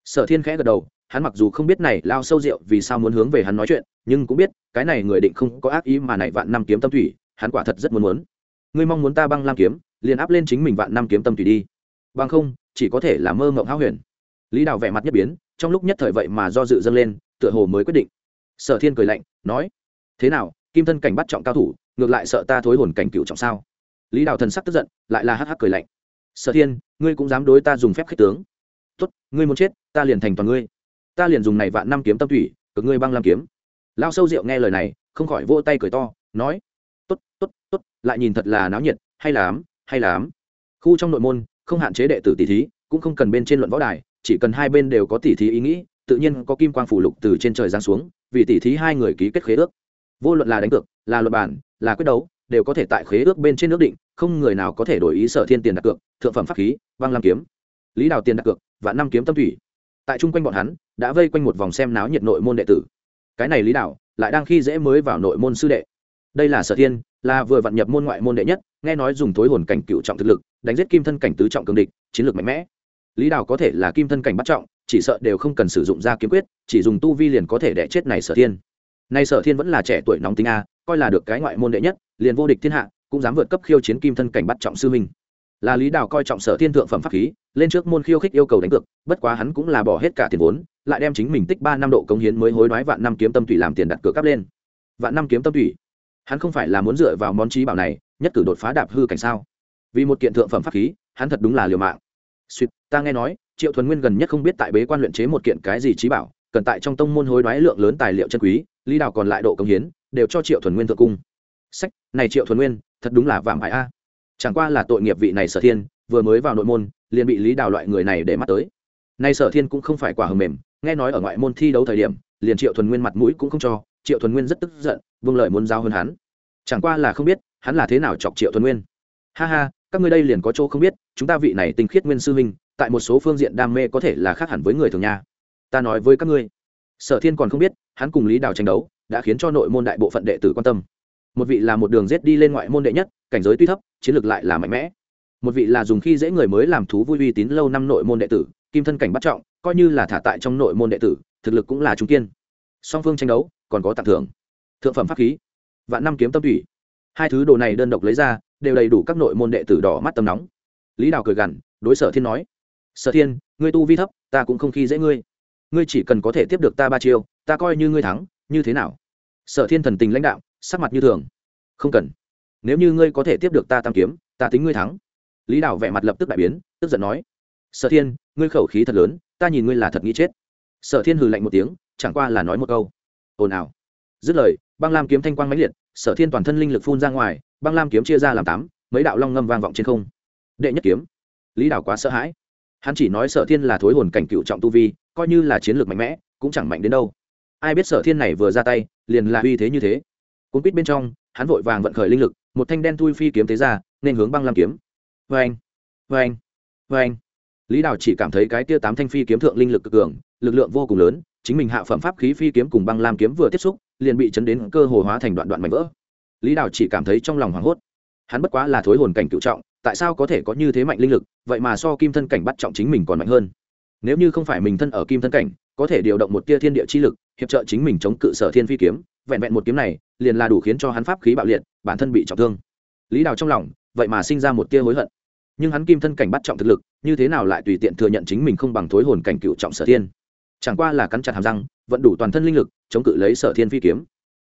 Sở thiên khẽ gật đầu, hắn mặc dù không biết này lao sâu rượu vì sao muốn hướng về hắn nói chuyện, nhưng cũng biết, cái này người định không có ác ý mà này vạn năm kiếm tâm thủy hắn quả thật rất muốn muốn. Ngươi mong muốn ta băng lam kiếm, liền áp lên chính mình vạn năm kiếm tâm thủy đi. Bằng không, chỉ có thể là mơ ngộng háo huyền. Lý đào vẻ mặt nhất biến, trong lúc nhất thời vậy mà do dự dâng lên, tựa hồ mới quyết định. Sở thiên cười lạnh, nói, thế nào, kim thân cảnh bắt trọng cao thủ, ngược lại sợ ta thối hồn cảnh cựu trọng sao? Lý đào thần sắc tức giận, lại là hắc hắc cười lạnh. Sở thiên, ngươi cũng dám đối ta dùng phép khích tướng? Tốt, ngươi muốn chết, ta liền thành toàn ngươi. Ta liền dùng này vạn năm kiếm tâm thủy, cực ngươi băng lam kiếm. Lao sâu rượu nghe lời này, không khỏi vỗ tay cười to, nói, tốt tốt tốt, lại nhìn thật là náo nhiệt, hay là ám hay là ám khu trong nội môn, không hạn chế đệ tử tỷ thí, cũng không cần bên trên luận võ đài, chỉ cần hai bên đều có tỷ thí ý nghĩ, tự nhiên có kim quang phủ lục từ trên trời giáng xuống, vì tỷ thí hai người ký kết khế ước. Vô luận là đánh cược, là luật bản là quyết đấu đều có thể tại khế ước bên trên nước định, không người nào có thể đổi ý sở thiên tiền đặt cược, thượng phẩm pháp khí, băng lam kiếm. Lý đào tiền đặt cược và năm kiếm tâm thủy. Tại chung quanh bọn hắn, đã vây quanh một vòng xem náo nhiệt nội môn đệ tử. Cái này lý đảo lại đang khi dễ mới vào nội môn sư đệ. Đây là sở thiên, là vừa vặn nhập môn ngoại môn đệ nhất, nghe nói dùng thối hồn cảnh cựu trọng thực lực, đánh giết kim thân cảnh tứ trọng cường địch, chiến lược mạnh mẽ. Lý đảo có thể là kim thân cảnh bắt trọng, chỉ sợ đều không cần sử dụng ra kiếm quyết, chỉ dùng tu vi liền có thể đẻ chết này sở thiên. Nay sở thiên vẫn là trẻ tuổi nóng tính a, coi là được cái ngoại môn đệ nhất liền vô địch thiên hạ, cũng dám vượt cấp khiêu chiến kim thân cảnh bắt trọng sư minh là lý đào coi trọng sở thiên thượng phẩm pháp khí, lên trước môn khiêu khích yêu cầu đánh cược, bất quá hắn cũng là bỏ hết cả tiền vốn, lại đem chính mình tích ba năm độ cống hiến mới hối đoái vạn năm kiếm tâm thủy làm tiền đặt cược cắp lên. Vạn năm kiếm tâm thủy hắn không phải là muốn dựa vào món trí bảo này, nhất cử đột phá đạp hư cảnh sao? Vì một kiện thượng phẩm pháp khí, hắn thật đúng là liều mạng. Suýt, ta nghe nói, triệu thuần nguyên gần nhất không biết tại bế quan luyện chế một kiện cái gì trí bảo, cần tại trong tông môn hối đoái lượng lớn tài liệu chân quý, lý đào còn lại độ cống hiến, đều cho triệu thuần nguyên thượng cung sách, này triệu thuần nguyên, thật đúng là vảm hại a. Chẳng qua là tội nghiệp vị này sở thiên, vừa mới vào nội môn, liền bị lý đào loại người này để mắt tới. Nay sở thiên cũng không phải quả hầm mềm, nghe nói ở ngoại môn thi đấu thời điểm, liền triệu thuần nguyên mặt mũi cũng không cho, triệu thuần nguyên rất tức giận vương lợi muốn giao hơn hắn. Chẳng qua là không biết, hắn là thế nào chọc triệu thuần nguyên. Ha ha, các ngươi đây liền có chỗ không biết, chúng ta vị này tinh khiết nguyên sư huynh, tại một số phương diện đam mê có thể là khác hẳn với người thường nhà ta nói với các ngươi. Sở thiên còn không biết, hắn cùng lý đào tranh đấu, đã khiến cho nội môn đại bộ phận đệ tử quan tâm một vị là một đường rết đi lên ngoại môn đệ nhất, cảnh giới tuy thấp, chiến lược lại là mạnh mẽ. Một vị là dùng khi dễ người mới làm thú vui uy tín lâu năm nội môn đệ tử, kim thân cảnh bắt trọng, coi như là thả tại trong nội môn đệ tử, thực lực cũng là trung kiên. Song phương tranh đấu, còn có tặng thưởng. Thượng phẩm pháp khí, vạn năm kiếm tâm thủy hai thứ đồ này đơn độc lấy ra, đều đầy đủ các nội môn đệ tử đỏ mắt tầm nóng. Lý đào cười gằn, đối sở thiên nói, sở thiên, ngươi tu vi thấp, ta cũng không khi dễ ngươi. Ngươi chỉ cần có thể tiếp được ta ba chiêu, ta coi như ngươi thắng, như thế nào? Sở thiên thần tình lãnh đạo sắc mặt như thường. Không cần. Nếu như ngươi có thể tiếp được ta tam kiếm, ta tính ngươi thắng. Lý đào vẻ mặt lập tức đại biến, tức giận nói. Sở thiên, ngươi khẩu khí thật lớn, ta nhìn ngươi là thật nghĩ chết. Sở thiên hừ lạnh một tiếng, chẳng qua là nói một câu. Ồn ào. Dứt lời, băng lam kiếm thanh quang mãnh liệt, sở thiên toàn thân linh lực phun ra ngoài, băng lam kiếm chia ra làm tám, mấy đạo long ngâm vang vọng trên không. Đệ nhất kiếm. Lý đảo quá sợ hãi. Hắn chỉ nói sở thiên là thối hồn cảnh cựu trọng tu vi, coi như là chiến lược mạnh mẽ, cũng chẳng mạnh đến đâu. Ai biết sở thiên này vừa ra tay, liền là uy thế như thế cuốn quýt bên trong, hắn vội vàng vận khởi linh lực, một thanh đen thui phi kiếm tế ra, nên hướng băng lam kiếm. Vê anh vê anh vê anh lý đào chỉ cảm thấy cái tia tám thanh phi kiếm thượng linh lực cực cường, lực lượng vô cùng lớn, chính mình hạ phẩm pháp khí phi kiếm cùng băng lam kiếm vừa tiếp xúc, liền bị chấn đến cơ hồ hóa thành đoạn đoạn mảnh vỡ. Lý đào chỉ cảm thấy trong lòng hoảng hốt. Hắn bất quá là thối hồn cảnh cựu trọng, tại sao có thể có như thế mạnh linh lực, vậy mà so kim thân cảnh bắt trọng chính mình còn mạnh hơn. Nếu như không phải mình thân ở kim thân cảnh, có thể điều động một tia thiên địa chi lực, hiệp trợ chính mình chống cự sở thiên phi kiếm vẹn vẹn một kiếm này, liền là đủ khiến cho hắn pháp khí bạo liệt, bản thân bị trọng thương. Lý đào trong lòng, vậy mà sinh ra một tia hối hận. Nhưng hắn kim thân cảnh bắt trọng thực lực, như thế nào lại tùy tiện thừa nhận chính mình không bằng thối hồn cảnh cựu trọng sở thiên? Chẳng qua là cắn chặt hàm răng vẫn đủ toàn thân linh lực, chống cự lấy sở thiên phi kiếm.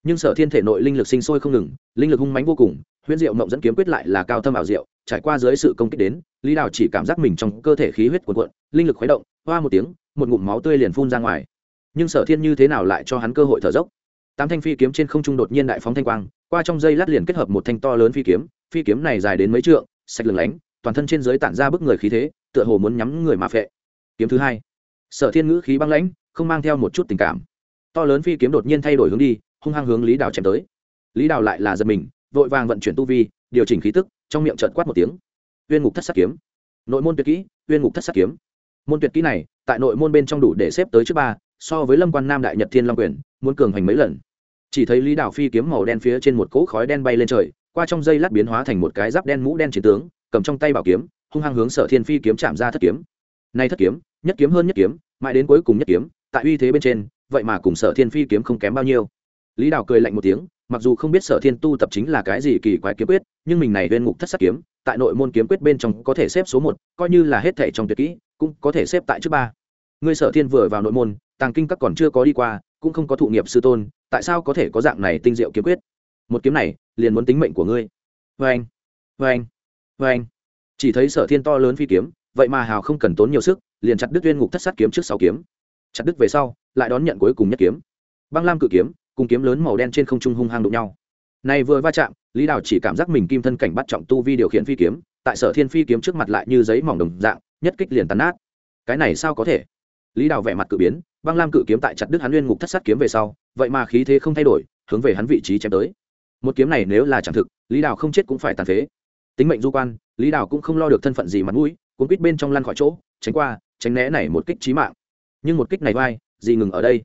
Nhưng sở thiên thể nội linh lực sinh sôi không ngừng, linh lực hung mánh vô cùng, huyễn diệu mộng dẫn kiếm quyết lại là cao thâm ảo diệu, trải qua dưới sự công kích đến, lý đào chỉ cảm giác mình trong cơ thể khí huyết cuộn cuộn, linh lực khuấy động, hoa một tiếng, một ngụm máu tươi liền phun ra ngoài. Nhưng sở thiên như thế nào lại cho hắn cơ hội thở dốc? Tám thanh phi kiếm trên không trung đột nhiên đại phóng thanh quang, qua trong dây lát liền kết hợp một thanh to lớn phi kiếm phi kiếm này dài đến mấy trượng, sạch lừng lánh, toàn thân trên dưới tản ra bức người khí thế, tựa hồ muốn nhắm người mà phệ. Kiếm thứ hai. Sở thiên ngữ khí băng lãnh, không mang theo một chút tình cảm. To lớn phi kiếm đột nhiên thay đổi hướng đi, hung hăng hướng lý đào chém tới. Lý đào lại là giật mình, vội vàng vận chuyển tu vi, điều chỉnh khí tức, trong miệng trợt quát một tiếng. Uyên ngục thất sát kiếm. Nội môn tuyệt kỹ, uyên ngục thất sát kiếm. Môn tuyệt kỹ này, tại nội môn bên trong đủ để xếp tới trước ba, so với lâm quan nam đại nhật thiên long quyền, muốn cường hành mấy lần chỉ thấy lý đào phi kiếm màu đen phía trên một cỗ khói đen bay lên trời, qua trong dây lát biến hóa thành một cái giáp đen mũ đen chiến tướng, cầm trong tay bảo kiếm, hung hăng hướng sở thiên phi kiếm chạm ra thất kiếm. Nay thất kiếm, nhất kiếm hơn nhất kiếm, mãi đến cuối cùng nhất kiếm, tại uy thế bên trên, vậy mà cùng sở thiên phi kiếm không kém bao nhiêu. Lý đào cười lạnh một tiếng, mặc dù không biết sở thiên tu tập chính là cái gì kỳ quái kiếm quyết, nhưng mình này viên ngục thất sắc kiếm, tại nội môn kiếm quyết bên trong có thể xếp số một, coi như là hết thể trong tuyệt kỹ, cũng có thể xếp tại trước ba. Người sở thiên vừa vào nội môn, tàng kinh các còn chưa có đi qua, cũng không có thụ nghiệp sư tôn tại sao có thể có dạng này tinh diệu kiếm quyết? Một kiếm này, liền muốn tính mệnh của ngươi. Vê anh vê anh vê anh. Chỉ thấy sở thiên to lớn phi kiếm, vậy mà hào không cần tốn nhiều sức, liền chặt đứt tuyên ngục thất sát kiếm trước sáu kiếm. Chặt đứt về sau, lại đón nhận cuối cùng nhất kiếm. Băng lam cự kiếm, cùng kiếm lớn màu đen trên không trung hung hăng đụng nhau. Này vừa va chạm, lý đào chỉ cảm giác mình kim thân cảnh bắt trọng tu vi điều khiển phi kiếm, tại sở thiên phi kiếm trước mặt lại như giấy mỏng đồng dạng, nhất kích liền tàn nát. Cái này sao có thể? Lý đào vẻ mặt cự biến băng lam cự kiếm tại chặt đứt hắn liên ngục thất sát kiếm về sau, vậy mà khí thế không thay đổi, hướng về hắn vị trí chém tới. Một kiếm này nếu là chẳng thực, lý đào không chết cũng phải tàn phế. Tính mệnh du quan, lý đào cũng không lo được thân phận gì mặt mũi, cuốn quýt bên trong lăn khỏi chỗ, tránh qua, tránh né này một kích trí mạng. Nhưng một kích này vai, gì ngừng ở đây?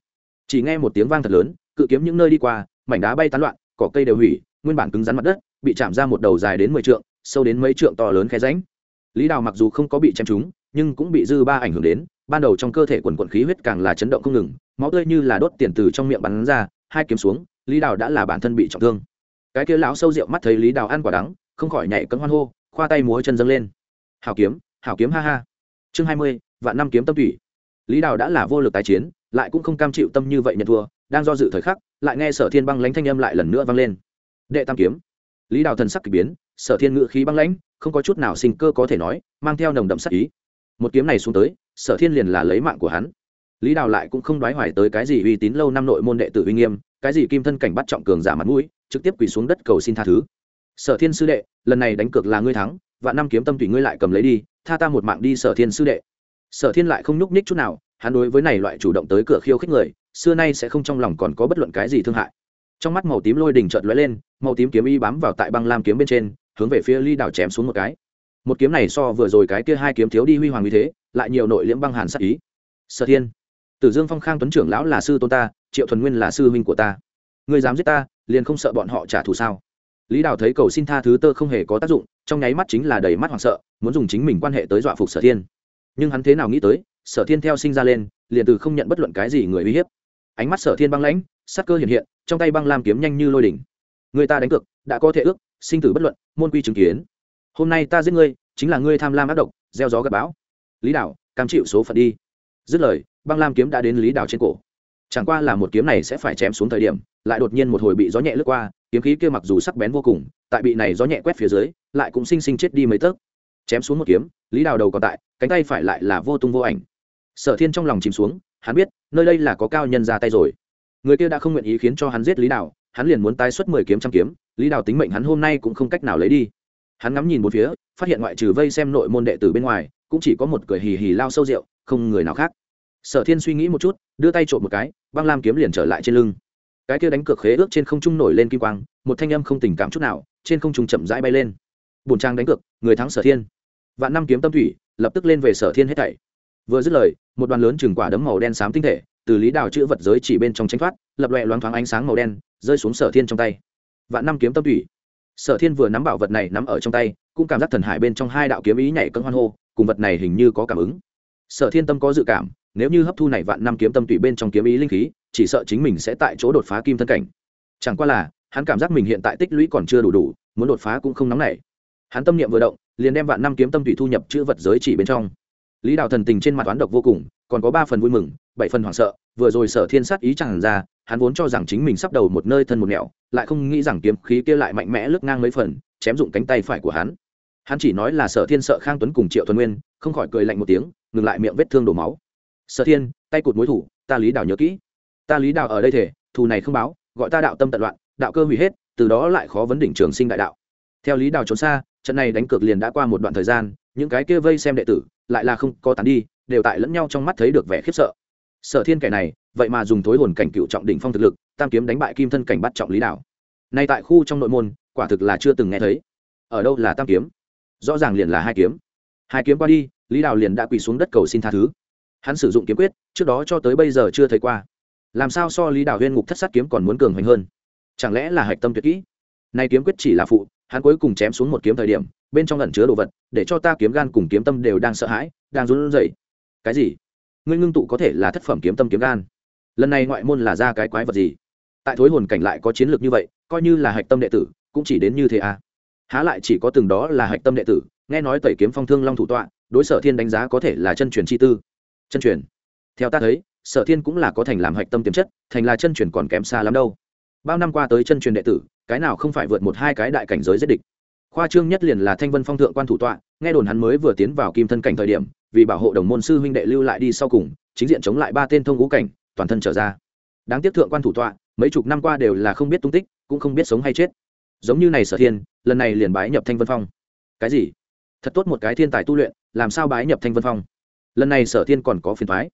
Chỉ nghe một tiếng vang thật lớn, cự kiếm những nơi đi qua, mảnh đá bay tán loạn, cỏ cây đều hủy, nguyên bản cứng rắn mặt đất, bị chạm ra một đầu dài đến mười trượng, sâu đến mấy trượng to lớn khe ránh lý đào mặc dù không có bị chém trúng, nhưng cũng bị dư ba ảnh hưởng đến ban đầu trong cơ thể quần quận khí huyết càng là chấn động không ngừng, máu tươi như là đốt tiền từ trong miệng bắn ra, hai kiếm xuống, lý đào đã là bản thân bị trọng thương. Cái kia lão sâu rượu mắt thấy lý đào ăn quả đắng, không khỏi nhảy cấm hoan hô, khoa tay múa chân dâng lên. Hảo kiếm hảo kiếm ha ha. Chương hai mươi, vạn năm kiếm tâm thủy lý đào đã là vô lực tái chiến, lại cũng không cam chịu tâm như vậy nhận thua, đang do dự thời khắc, lại nghe sở thiên băng lãnh thanh âm lại lần nữa vang lên. Đệ tam kiếm. Lý đào thần sắc k ỳ biến, sở thiên ngự khí băng lãnh, không có chút nào sinh cơ có thể nói, mang theo nồng đậm sắc ý. Một kiếm này xuống tới sở thiên liền là lấy mạng của hắn. Lý đào lại cũng không đoái hoài tới cái gì uy tín lâu năm nội môn đệ tử uy nghiêm, cái gì kim thân cảnh bắt trọng cường giả mặt mũi, trực tiếp quỳ xuống đất cầu xin tha thứ. Sở thiên sư đệ, lần này đánh cược là ngươi thắng và năm kiếm tâm tùy ngươi lại cầm lấy đi, tha ta một mạng đi sở thiên sư đệ. Sở thiên lại không nhúc ních chút nào, hắn đối với này loại chủ động tới cửa khiêu khích người, xưa nay sẽ không trong lòng còn có bất luận cái gì thương hại. Trong mắt màu tím lôi đỉnh trợt lóe lên, màu tím kiếm y bám vào tại băng lam kiếm bên trên, hướng về phía ly đảo chém xuống một cái. Một kiếm này so vừa rồi cái kia hai kiếm thiếu đi huy hoàng như thế lại nhiều nội liễm băng hàn sát ý. Sở thiên, tử dương phong khang tuấn trưởng lão là sư tôn ta, triệu thuần nguyên là sư huynh của ta. Người dám giết ta, liền không sợ bọn họ trả thù sao? Lý đào thấy cầu xin tha thứ tơ không hề có tác dụng, trong nháy mắt chính là đầy mắt hoảng sợ, muốn dùng chính mình quan hệ tới dọa phục sở thiên. Nhưng hắn thế nào nghĩ tới, sở thiên theo sinh ra lên, liền từ không nhận bất luận cái gì người uy hiếp. Ánh mắt sở thiên băng lãnh, sắc cơ hiện hiện, trong tay băng lam kiếm nhanh như lôi đỉnh. Người ta đánh cược, đã có thể ước, sinh tử bất luận, môn quy chứng kiến. Hôm nay ta giết ngươi, chính là ngươi tham lam ác độc, gieo gió gặp bão lý đạo cam chịu số phận đi. Dứt lời, băng lam kiếm đã đến lý đạo trên cổ. Chẳng qua là một kiếm này sẽ phải chém xuống thời điểm, lại đột nhiên một hồi bị gió nhẹ lướt qua, kiếm khí kia mặc dù sắc bén vô cùng, tại bị này gió nhẹ quét phía dưới, lại cũng sinh sinh chết đi mấy tấc. Chém xuống một kiếm, lý đào đầu còn tại, cánh tay phải lại là vô tung vô ảnh. Sở thiên trong lòng chìm xuống, hắn biết, nơi đây là có cao nhân ra tay rồi. Người kia đã không nguyện ý khiến cho hắn giết lý đào hắn liền muốn tái xuất mười kiếm trăm kiếm, lý đào tính mệnh hắn hôm nay cũng không cách nào lấy đi. Hắn ngắm nhìn một phía, phát hiện ngoại trừ vây xem nội môn đệ tử bên ngoài cũng chỉ có một cười hì hì lao sâu rượu, không người nào khác. Sở thiên suy nghĩ một chút, đưa tay trộm một cái, băng lam kiếm liền trở lại trên lưng. Cái kia đánh cược khế ước trên không trung nổi lên kim quang, một thanh âm không tình cảm chút nào, trên không trung chậm rãi bay lên. Bùn trang đánh cược, người thắng sở thiên. Vạn năm kiếm tâm thủy, lập tức lên về sở thiên hết thảy. Vừa dứt lời, một đoàn lớn chừng quả đấm màu đen xám tinh thể, từ lý đào chữ vật giới chỉ bên trong tranh thoát, lập loẹ loáng thoáng ánh sáng màu đen, rơi xuống sở thiên trong tay. Vạn năm kiếm tâm thủy. Sở thiên vừa nắm bảo vật này nắm ở trong tay, cũng cảm giác thần hải bên trong hai đạo kiếm ý nhảy cân hoan hô cùng vật này hình như có cảm ứng. Sở thiên tâm có dự cảm, nếu như hấp thu này vạn năm kiếm tâm tụy bên trong kiếm ý linh khí, chỉ sợ chính mình sẽ tại chỗ đột phá kim thân cảnh. Chẳng qua là, hắn cảm giác mình hiện tại tích lũy còn chưa đủ đủ, muốn đột phá cũng không nóng nảy. Hắn tâm niệm vừa động, liền đem vạn năm kiếm tâm tụy thu nhập chữ vật giới chỉ bên trong. Lý đạo thần tình trên mặt toán độc vô cùng, còn có ba phần vui mừng, bảy phần hoảng sợ, vừa rồi sở thiên sát ý chẳng ra, hắn vốn cho rằng chính mình sắp đầu một nơi thân một nẻo, lại không nghĩ rằng kiếm khí kia lại mạnh mẽ lướt ngang mấy phần, chém dụng cánh tay phải của hắn hắn chỉ nói là sở thiên sợ khang tuấn cùng triệu thuần nguyên, không khỏi cười lạnh một tiếng, ngừng lại miệng vết thương đổ máu. Sở thiên, tay cụt mối thủ, ta lý đào nhớ kỹ. Ta lý đào ở đây thể, thù này không báo, gọi ta đạo tâm tận loạn, đạo cơ hủy hết, từ đó lại khó vấn đỉnh trường sinh đại đạo. Theo lý đào trốn xa, trận này đánh cược liền đã qua một đoạn thời gian, những cái kia vây xem đệ tử, lại là không có tán đi, đều tại lẫn nhau trong mắt thấy được vẻ khiếp sợ. Sở thiên kẻ này, vậy mà dùng thối hồn cảnh cựu trọng đỉnh phong thực lực, tam kiếm đánh bại kim thân cảnh bắt trọng lý đảo nay tại khu trong nội môn, quả thực là chưa từng nghe thấy. Ở đâu là tam kiếm? Rõ ràng liền là hai kiếm. Hai kiếm qua đi, lý đào liền đã quỳ xuống đất cầu xin tha thứ. Hắn sử dụng kiếm quyết, trước đó cho tới bây giờ chưa thấy qua. Làm sao so lý đào huyên ngục thất sát kiếm còn muốn cường hoành hơn? Chẳng lẽ là hạch tâm tuyệt kỹ? Nay kiếm quyết chỉ là phụ, hắn cuối cùng chém xuống một kiếm thời điểm, bên trong ẩn chứa đồ vật, để cho ta kiếm gan cùng kiếm tâm đều đang sợ hãi, đang run rẩy. Cái gì? Ngươi ngưng tụ có thể là thất phẩm kiếm tâm kiếm gan. Lần này ngoại môn là ra cái quái vật gì? Tại thối hồn cảnh lại có chiến lược như vậy, coi như là hạch tâm đệ tử, cũng chỉ đến như thế à? Há lại chỉ có từng đó là hạch tâm đệ tử, nghe nói tẩy kiếm phong thương long thủ tọa, đối sở thiên đánh giá có thể là chân truyền chi tư. Chân truyền? Theo ta thấy, sở thiên cũng là có thành làm hạch tâm tiềm chất, thành là chân truyền còn kém xa lắm đâu. Bao năm qua tới chân truyền đệ tử, cái nào không phải vượt một hai cái đại cảnh giới giết địch? Khoa trương nhất liền là thanh vân phong thượng quan thủ tọa, nghe đồn hắn mới vừa tiến vào kim thân cảnh thời điểm, vì bảo hộ đồng môn sư huynh đệ lưu lại đi sau cùng, chính diện chống lại ba tên thông ngũ cảnh, toàn thân trở ra. Đáng tiếc thượng quan thủ tọa, mấy chục năm qua đều là không biết tung tích, cũng không biết sống hay chết giống như này sở thiên, lần này liền bái nhập thanh vân phong. Cái gì? Thật tốt một cái thiên tài tu luyện, làm sao bái nhập thanh vân phong? Lần này sở thiên còn có phiền thoái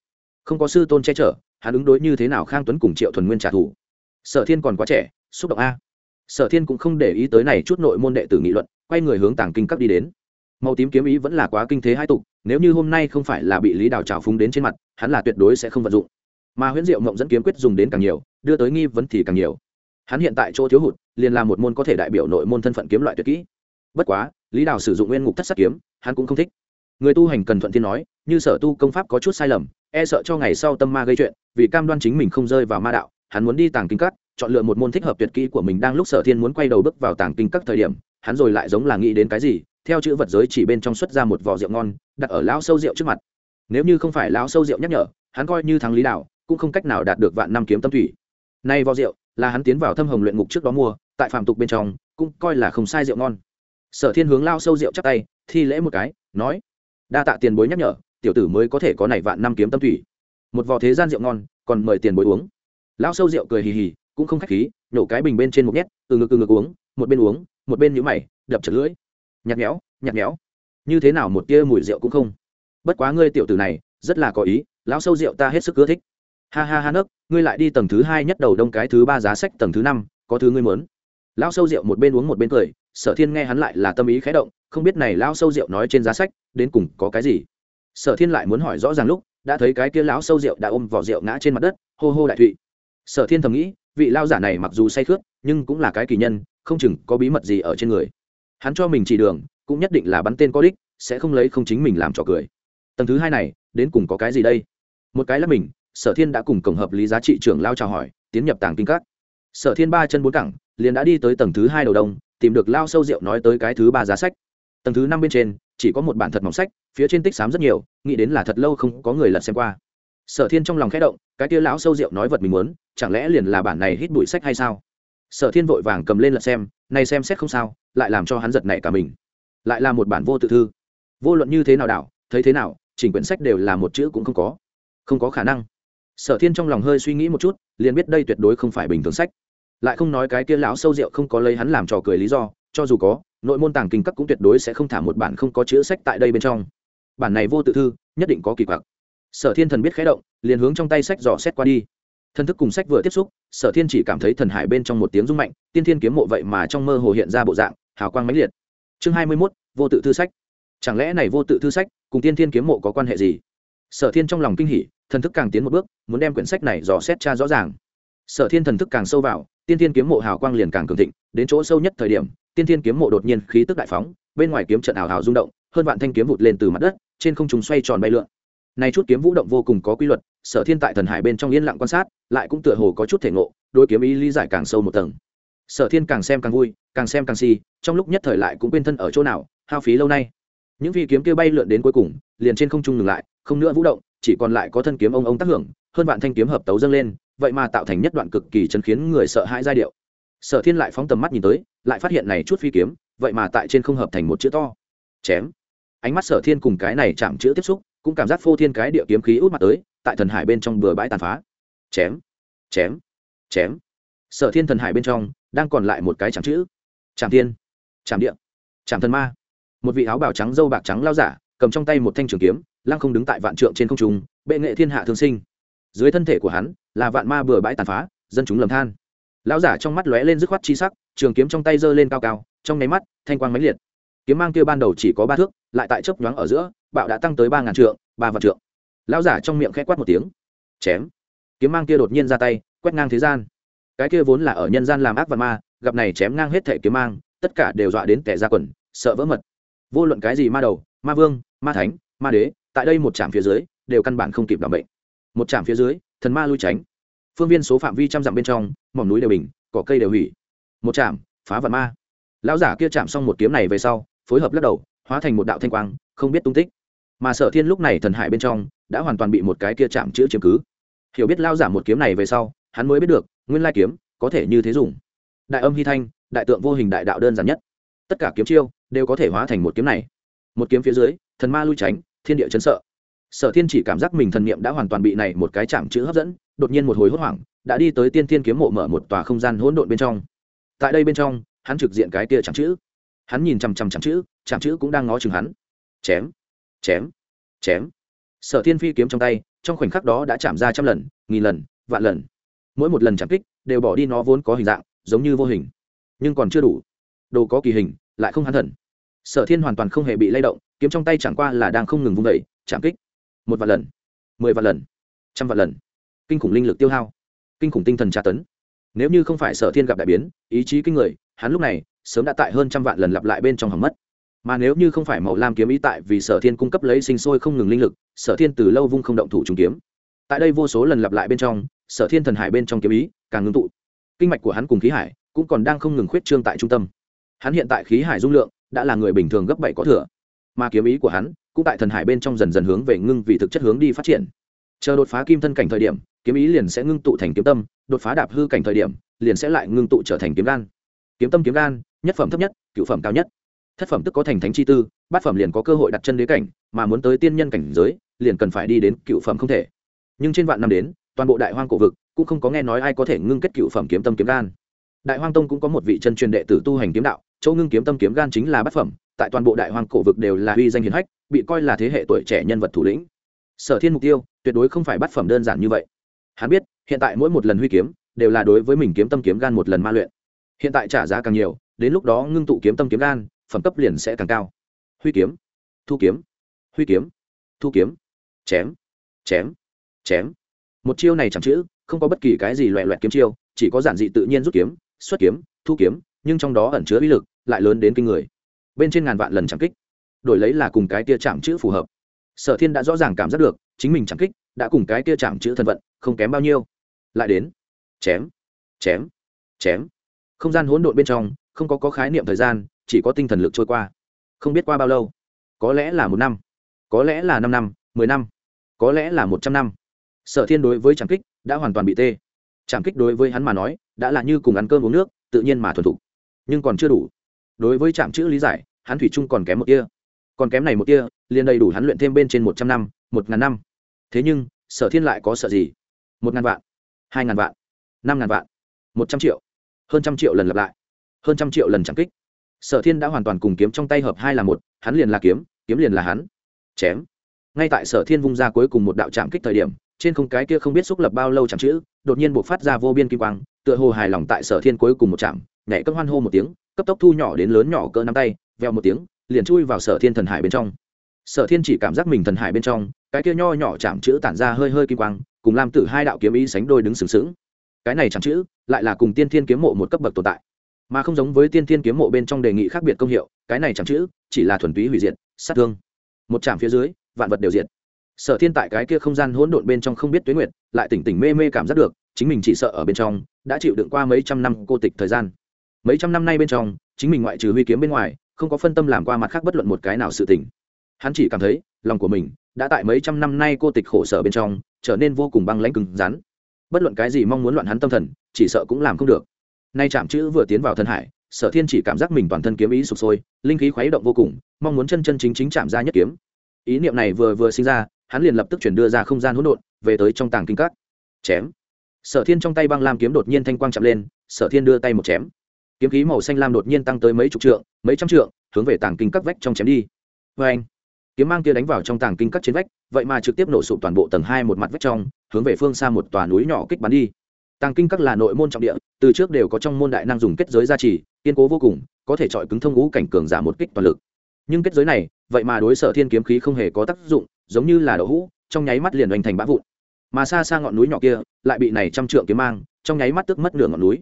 không có sư tôn che chở, hắn ứng đối như thế nào khang tuấn cùng triệu thuần nguyên trả thù? Sở thiên còn quá trẻ, xúc động a. Sở thiên cũng không để ý tới này chút nội môn đệ tử nghị luận, quay người hướng tàng kinh cấp đi đến. Màu tím kiếm ý vẫn là quá kinh thế hai tục, nếu như hôm nay không phải là bị lý đào trào phúng đến trên mặt, hắn là tuyệt đối sẽ không vận dụng. Mà huyễn diệu mộng dẫn kiếm quyết dùng đến càng nhiều, đưa tới nghi vấn thì càng nhiều. Hắn hiện tại chỗ thiếu hụt liền là một môn có thể đại biểu nội môn thân phận kiếm loại tuyệt kỹ. Bất quá, lý đào sử dụng nguyên ngục thất sắc kiếm, hắn cũng không thích. Người tu hành cần thuận thiên nói, như sở tu công pháp có chút sai lầm e sợ cho ngày sau tâm ma gây chuyện, vì cam đoan chính mình không rơi vào ma đạo, hắn muốn đi tàng kinh các, chọn lựa một môn thích hợp tuyệt kỹ của mình đang lúc sở thiên muốn quay đầu bước vào tàng kinh các thời điểm, hắn rồi lại giống là nghĩ đến cái gì, theo chữ vật giới chỉ bên trong xuất ra một vò rượu ngon, đặt ở lão sâu rượu trước mặt. Nếu như không phải lão sâu rượu nhắc nhở, hắn coi như thắng lý đạo cũng không cách nào đạt được vạn năm kiếm tâm thủy. Nay vò rượu là hắn tiến vào thâm hồng luyện ngục trước đó mua tại phạm tục bên trong, cũng coi là không sai rượu ngon. Sở thiên hướng lao sâu rượu chắc tay, thi lễ một cái, nói, đa tạ tiền bối nhắc nhở, tiểu tử mới có thể có này vạn năm kiếm tâm thủy. Một vò thế gian rượu ngon, còn mời tiền bối uống. Lao sâu rượu cười hì hì, cũng không khách khí nhổ cái bình bên trên một nhét, từ ngực từ ngực uống, một bên uống, một bên nhũ mày, đập chật lưỡi. Nhạt nhẽo nhạt nhẽo. Như thế nào một tia mùi rượu cũng không. Bất quá ngươi tiểu tử này, rất là có ý lão sâu rượu ta hết sức ưa thích. Ha ha ha nấc, ngươi lại đi tầng thứ hai nhất đầu đông cái thứ ba giá sách tầng thứ năm, có thứ ngươi muốn lão sâu rượu một bên uống một bên cười, sở thiên nghe hắn lại là tâm ý khẽ động, không biết này lão sâu rượu nói trên giá sách, đến cùng có cái gì? Sở thiên lại muốn hỏi rõ ràng lúc, đã thấy cái kia lão sâu rượu đã ôm vỏ rượu ngã trên mặt đất, hô hô đại thụy. Sở thiên thầm nghĩ, vị lao giả này mặc dù say khướt, nhưng cũng là cái kỳ nhân, không chừng có bí mật gì ở trên người. Hắn cho mình chỉ đường, cũng nhất định là bắn tên có đích, sẽ không lấy không chính mình làm trò cười. Tầng thứ hai này, đến cùng có cái gì đây? Một cái là mình, sở thiên đã cùng cổng hợp lý giá trị trưởng lao chào hỏi, tiến nhập tàng kinh các. Sở thiên ba chân bốn cẳng liền đã đi tới tầng thứ hai đầu đông, tìm được lao sâu rượu nói tới cái thứ ba giá sách. Tầng thứ năm bên trên, chỉ có một bản thật mỏng sách, phía trên tích xám rất nhiều, nghĩ đến là thật lâu không có người lật xem qua. Sở thiên trong lòng khẽ động, cái tia lão sâu rượu nói vật mình muốn, chẳng lẽ liền là bản này hít bụi sách hay sao? Sở thiên vội vàng cầm lên lật xem, này xem xét không sao, lại làm cho hắn giật nảy cả mình. Lại là một bản vô tự thư. Vô luận như thế nào đảo, thấy thế nào, chỉnh quyển sách đều là một chữ cũng không có. Không có khả năng. Sở thiên trong lòng hơi suy nghĩ một chút, liền biết đây tuyệt đối không phải bình thường sách lại không nói cái kia lão sâu rượu không có lấy hắn làm trò cười lý do, cho dù có, nội môn tàng kinh các cũng tuyệt đối sẽ không thả một bản không có chữ sách tại đây bên trong. Bản này vô tự thư, nhất định có kỳ quặc. Sở thiên thần biết khé động, liền hướng trong tay sách dò xét qua đi. Thân thức cùng sách vừa tiếp xúc, sở thiên chỉ cảm thấy thần hải bên trong một tiếng rung mạnh, tiên thiên kiếm mộ vậy mà trong mơ hồ hiện ra bộ dạng, hào quang mãnh liệt. Chương hai mươi mốt, vô tự thư sách. Chẳng lẽ này vô tự thư sách cùng tiên thiên kiếm mộ có quan hệ gì? Sở thiên trong lòng kinh hỉ, thần thức càng tiến một bước, muốn đem quyển sách này dò xét cha rõ ràng sở thiên thần thức càng sâu vào, tiên thiên kiếm mộ hào quang liền càng cường thịnh, đến chỗ sâu nhất thời điểm, tiên thiên kiếm mộ đột nhiên khí tức đại phóng, bên ngoài kiếm trận ảo hào rung động, hơn vạn thanh kiếm vụt lên từ mặt đất, trên không trung xoay tròn bay lượn. Này chút kiếm vũ động vô cùng có quy luật, sở thiên tại thần hải bên trong yên lặng quan sát, lại cũng tựa hồ có chút thể ngộ đôi kiếm ý lý giải càng sâu một tầng. Sở thiên càng xem càng vui, càng xem càng si, trong lúc nhất thời lại cũng quên thân ở chỗ nào, hao phí lâu nay. Những phi kiếm kia bay lượn đến cuối cùng, liền trên không trung ngừng lại, không nữa vũ động, chỉ còn lại có thân kiếm ông ông tác hưởng, hơn vạn thanh kiếm hợp tấu dâng lên vậy mà tạo thành nhất đoạn cực kỳ chấn khiến người sợ hãi giai điệu. Sở thiên lại phóng tầm mắt nhìn tới, lại phát hiện này chút phi kiếm, vậy mà tại trên không hợp thành một chữ to. Chém. Ánh mắt sở thiên cùng cái này chạm chữ tiếp xúc, cũng cảm giác phô thiên cái địa kiếm khí út mặt tới, tại thần hải bên trong bừa bãi tàn phá. Chém. Chém. Chém. Sở thiên thần hải bên trong, đang còn lại một cái chạm chữ. Chạm thiên. Chạm địa. Chạm thần ma. Một vị áo bào trắng dâu bạc trắng lao giả, cầm trong tay một thanh trường kiếm, lăng không đứng tại vạn trượng trên không trung, bệ nghệ thiên hạ thương sinh dưới thân thể của hắn, là vạn ma bừa bãi tàn phá, dân chúng lầm than. Lão giả trong mắt lóe lên dứt khoát chi sắc, trường kiếm trong tay giơ lên cao cao, trong nháy mắt, thanh quang mãnh liệt. Kiếm mang kia ban đầu chỉ có ba thước, lại tại chớp nhoáng ở giữa, bạo đã tăng tới ba ngàn trượng, ba vạn trượng. Lão giả trong miệng khẽ quát một tiếng. Chém. Kiếm mang kia đột nhiên ra tay, quét ngang thế gian. Cái kia vốn là ở nhân gian làm ác vạn ma, gặp này chém ngang hết thể kiếm mang, tất cả đều dọa đến tẻ ra quần, sợ vỡ mật. Vô luận cái gì ma đầu, ma vương, ma thánh, ma đế, tại đây một trạm phía dưới, đều căn bản không kịp đảm bệnh một trạm phía dưới, thần ma lui tránh. Phương viên số phạm vi trăm dặm bên trong, mỏm núi đều bình, cỏ cây đều hủy. Một trạm, phá vật ma. Lão giả kia chạm xong một kiếm này về sau, phối hợp lắc đầu, hóa thành một đạo thanh quang, không biết tung tích. Mà sở thiên lúc này thần hải bên trong, đã hoàn toàn bị một cái kia chạm chữa chiếm cứ. Hiểu biết lao giả một kiếm này về sau, hắn mới biết được, nguyên lai kiếm, có thể như thế dùng. Đại âm hy thanh, đại tượng vô hình đại đạo đơn giản nhất. Tất cả kiếm chiêu, đều có thể hóa thành một kiếm này. Một kiếm phía dưới, thần ma lui tránh, thiên địa chấn sợ sở thiên chỉ cảm giác mình thần niệm đã hoàn toàn bị này một cái chạm chữ hấp dẫn, đột nhiên một hồi hốt hoảng, đã đi tới tiên thiên kiếm mộ mở một tòa không gian hỗn độn bên trong. Tại đây bên trong, hắn trực diện cái kia chạm chữ. Hắn nhìn chằm chằm chạm chữ chạm chữ cũng đang ngó chừng hắn. Chém chém chém. Sở thiên phi kiếm trong tay, trong khoảnh khắc đó đã chạm ra trăm lần, nghìn lần, vạn lần. Mỗi một lần chạm kích, đều bỏ đi nó vốn có hình dạng, giống như vô hình. Nhưng còn chưa đủ. Đồ có kỳ hình, lại không hắn thần. Sở thiên hoàn toàn không hề bị lay động, kiếm trong tay chẳng qua là đang không ngừng vung vẩy chạm kích một vạn lần, mười vạn lần, trăm vạn lần. Kinh khủng linh lực tiêu hao, kinh khủng tinh thần tra tấn. Nếu như không phải sở thiên gặp đại biến, ý chí kinh người, hắn lúc này sớm đã tại hơn trăm vạn lần lặp lại bên trong hỏng mất. Mà nếu như không phải màu lam kiếm ý tại vì sở thiên cung cấp lấy sinh sôi không ngừng linh lực, sở thiên từ lâu vung không động thủ trùng kiếm. Tại đây vô số lần lặp lại bên trong, sở thiên thần hải bên trong kiếm ý càng ngưng tụ. Kinh mạch của hắn cùng khí hải cũng còn đang không ngừng khuyết trương tại trung tâm. Hắn hiện tại khí hải dung lượng đã là người bình thường gấp bảy có thừa, mà kiếm ý của hắn cũng tại thần hải bên trong dần dần hướng về ngưng vì thực chất hướng đi phát triển. Chờ đột phá kim thân cảnh thời điểm, kiếm ý liền sẽ ngưng tụ thành kiếm tâm, đột phá đạp hư cảnh thời điểm, liền sẽ lại ngưng tụ trở thành kiếm gan. Kiếm tâm kiếm gan, nhất phẩm thấp nhất, cựu phẩm cao nhất. Thất phẩm tức có thành thánh chi tư, bát phẩm liền có cơ hội đặt chân đế cảnh, mà muốn tới tiên nhân cảnh giới, liền cần phải đi đến cựu phẩm không thể. Nhưng trên vạn năm đến, toàn bộ đại hoang cổ vực cũng không có nghe nói ai có thể ngưng kết cựu phẩm kiếm tâm kiếm gan. Đại hoang tông cũng có một vị chân truyền đệ tử tu hành kiếm đạo, chỗ ngưng kiếm tâm kiếm gan chính là bát phẩm tại toàn bộ đại hoang cổ vực đều là uy danh hiền hách, bị coi là thế hệ tuổi trẻ nhân vật thủ lĩnh. Sở thiên mục tiêu, tuyệt đối không phải bát phẩm đơn giản như vậy. Hắn biết, hiện tại mỗi một lần huy kiếm, đều là đối với mình kiếm tâm kiếm gan một lần ma luyện. Hiện tại trả giá càng nhiều, đến lúc đó ngưng tụ kiếm tâm kiếm gan, phẩm cấp liền sẽ càng cao. Huy kiếm, thu kiếm, huy kiếm, thu kiếm, chém chém chém. Một chiêu này chẳng chữ, không có bất kỳ cái gì loẹ loẹt kiếm chiêu, chỉ có giản dị tự nhiên rút kiếm, xuất kiếm, thu kiếm, nhưng trong đó ẩn chứa uy lực lại lớn đến kinh người bên trên ngàn vạn lần chẳng kích đổi lấy là cùng cái tia chạm chữ phù hợp. Sở thiên đã rõ ràng cảm giác được chính mình chẳng kích đã cùng cái tia chạm chữ thân vận không kém bao nhiêu. Lại đến chém chém chém. Không gian hỗn độn bên trong không có, có khái niệm thời gian chỉ có tinh thần lực trôi qua. Không biết qua bao lâu có lẽ là một năm có lẽ là năm năm mười năm có lẽ là một trăm năm. Sở thiên đối với trảm kích đã hoàn toàn bị tê. Trảm kích đối với hắn mà nói đã là như cùng ăn cơm uống nước tự nhiên mà thuần thục nhưng còn chưa đủ. Đối với trạm chữ lý giải hắn thủy chung còn kém một kia còn kém này một kia liền đầy đủ hắn luyện thêm bên trên một trăm năm, một ngàn năm. Thế nhưng, sở thiên lại có sợ gì? Một ngàn vạn, hai ngàn vạn, năm ngàn vạn, một trăm triệu, hơn trăm triệu lần lặp lại, hơn trăm triệu lần chẳng kích. Sở thiên đã hoàn toàn cùng kiếm trong tay hợp hai là một, hắn liền là kiếm kiếm liền là hắn. Chém. Ngay tại sở thiên vung ra cuối cùng một đạo chạm kích thời điểm, trên không cái kia không biết xúc lập bao lâu chẳng chữ, đột nhiên buộc phát ra vô biên kim quang, tựa hồ hài lòng tại sở thiên cuối cùng một chạm, nhảy cất hoan hô một tiếng, cấp tốc thu nhỏ đến lớn nhỏ cỡ nắm tay veo một tiếng, liền chui vào sở thiên thần hải bên trong. Sở thiên chỉ cảm giác mình thần hải bên trong, cái kia nho nhỏ chạm chữ tản ra hơi hơi kim quang, cùng lam tử hai đạo kiếm ý sánh đôi đứng sừng sững. Cái này chẳng chữ lại là cùng tiên thiên kiếm mộ một cấp bậc tồn tại, mà không giống với tiên thiên kiếm mộ bên trong đề nghị khác biệt công hiệu, cái này chẳng chữ chỉ là thuần túy hủy diệt, sát thương. Một chạm phía dưới, vạn vật đều diệt. Sở thiên tại cái kia không gian hỗn độn bên trong không biết tuyến nguyệt, lại tỉnh tỉnh mê mê cảm giác được, chính mình chỉ sợ ở bên trong, đã chịu đựng qua mấy trăm năm cô tịch thời gian. Mấy trăm năm nay bên trong, chính mình ngoại trừ huy kiếm bên ngoài không có phân tâm làm qua mặt khác bất luận một cái nào sự tình. Hắn chỉ cảm thấy, lòng của mình đã tại mấy trăm năm nay cô tịch khổ sở bên trong, trở nên vô cùng băng lãnh cứng rắn. Bất luận cái gì mong muốn loạn hắn tâm thần, chỉ sợ cũng làm không được. Nay chạm chữ vừa tiến vào thân hải, sở thiên chỉ cảm giác mình toàn thân kiếm ý sụp sôi, linh khí khuấy động vô cùng, mong muốn chân chân chính chính chạm ra nhất kiếm. Ý niệm này vừa vừa sinh ra, hắn liền lập tức chuyển đưa ra không gian hỗn độn, về tới trong tàng kinh các. Chém. Sở thiên trong tay băng lam kiếm đột nhiên thanh quang chạm lên, sở thiên đưa tay một chém kiếm khí màu xanh lam đột nhiên tăng tới mấy chục trượng, mấy trăm trượng, hướng về tàng kinh các vách trong chém đi. Vê anh, kiếm mang kia đánh vào trong tàng kinh các trên vách, vậy mà trực tiếp nổ sụp toàn bộ tầng hai một mặt vách trong, hướng về phương xa một tòa núi nhỏ kích bắn đi. Tàng kinh các là nội môn trọng địa, từ trước đều có trong môn đại năng dùng kết giới gia trì, kiên cố vô cùng, có thể chọi cứng thông ngũ cảnh cường giả một kích toàn lực. Nhưng kết giới này, vậy mà đối sở thiên kiếm khí không hề có tác dụng, giống như là đậu hũ, trong nháy mắt liền oanh thành bã vụn. Mà xa xa ngọn núi nhỏ kia, lại bị này trăm trượng kiếm mang, trong nháy mắt tức mất nửa ngọn núi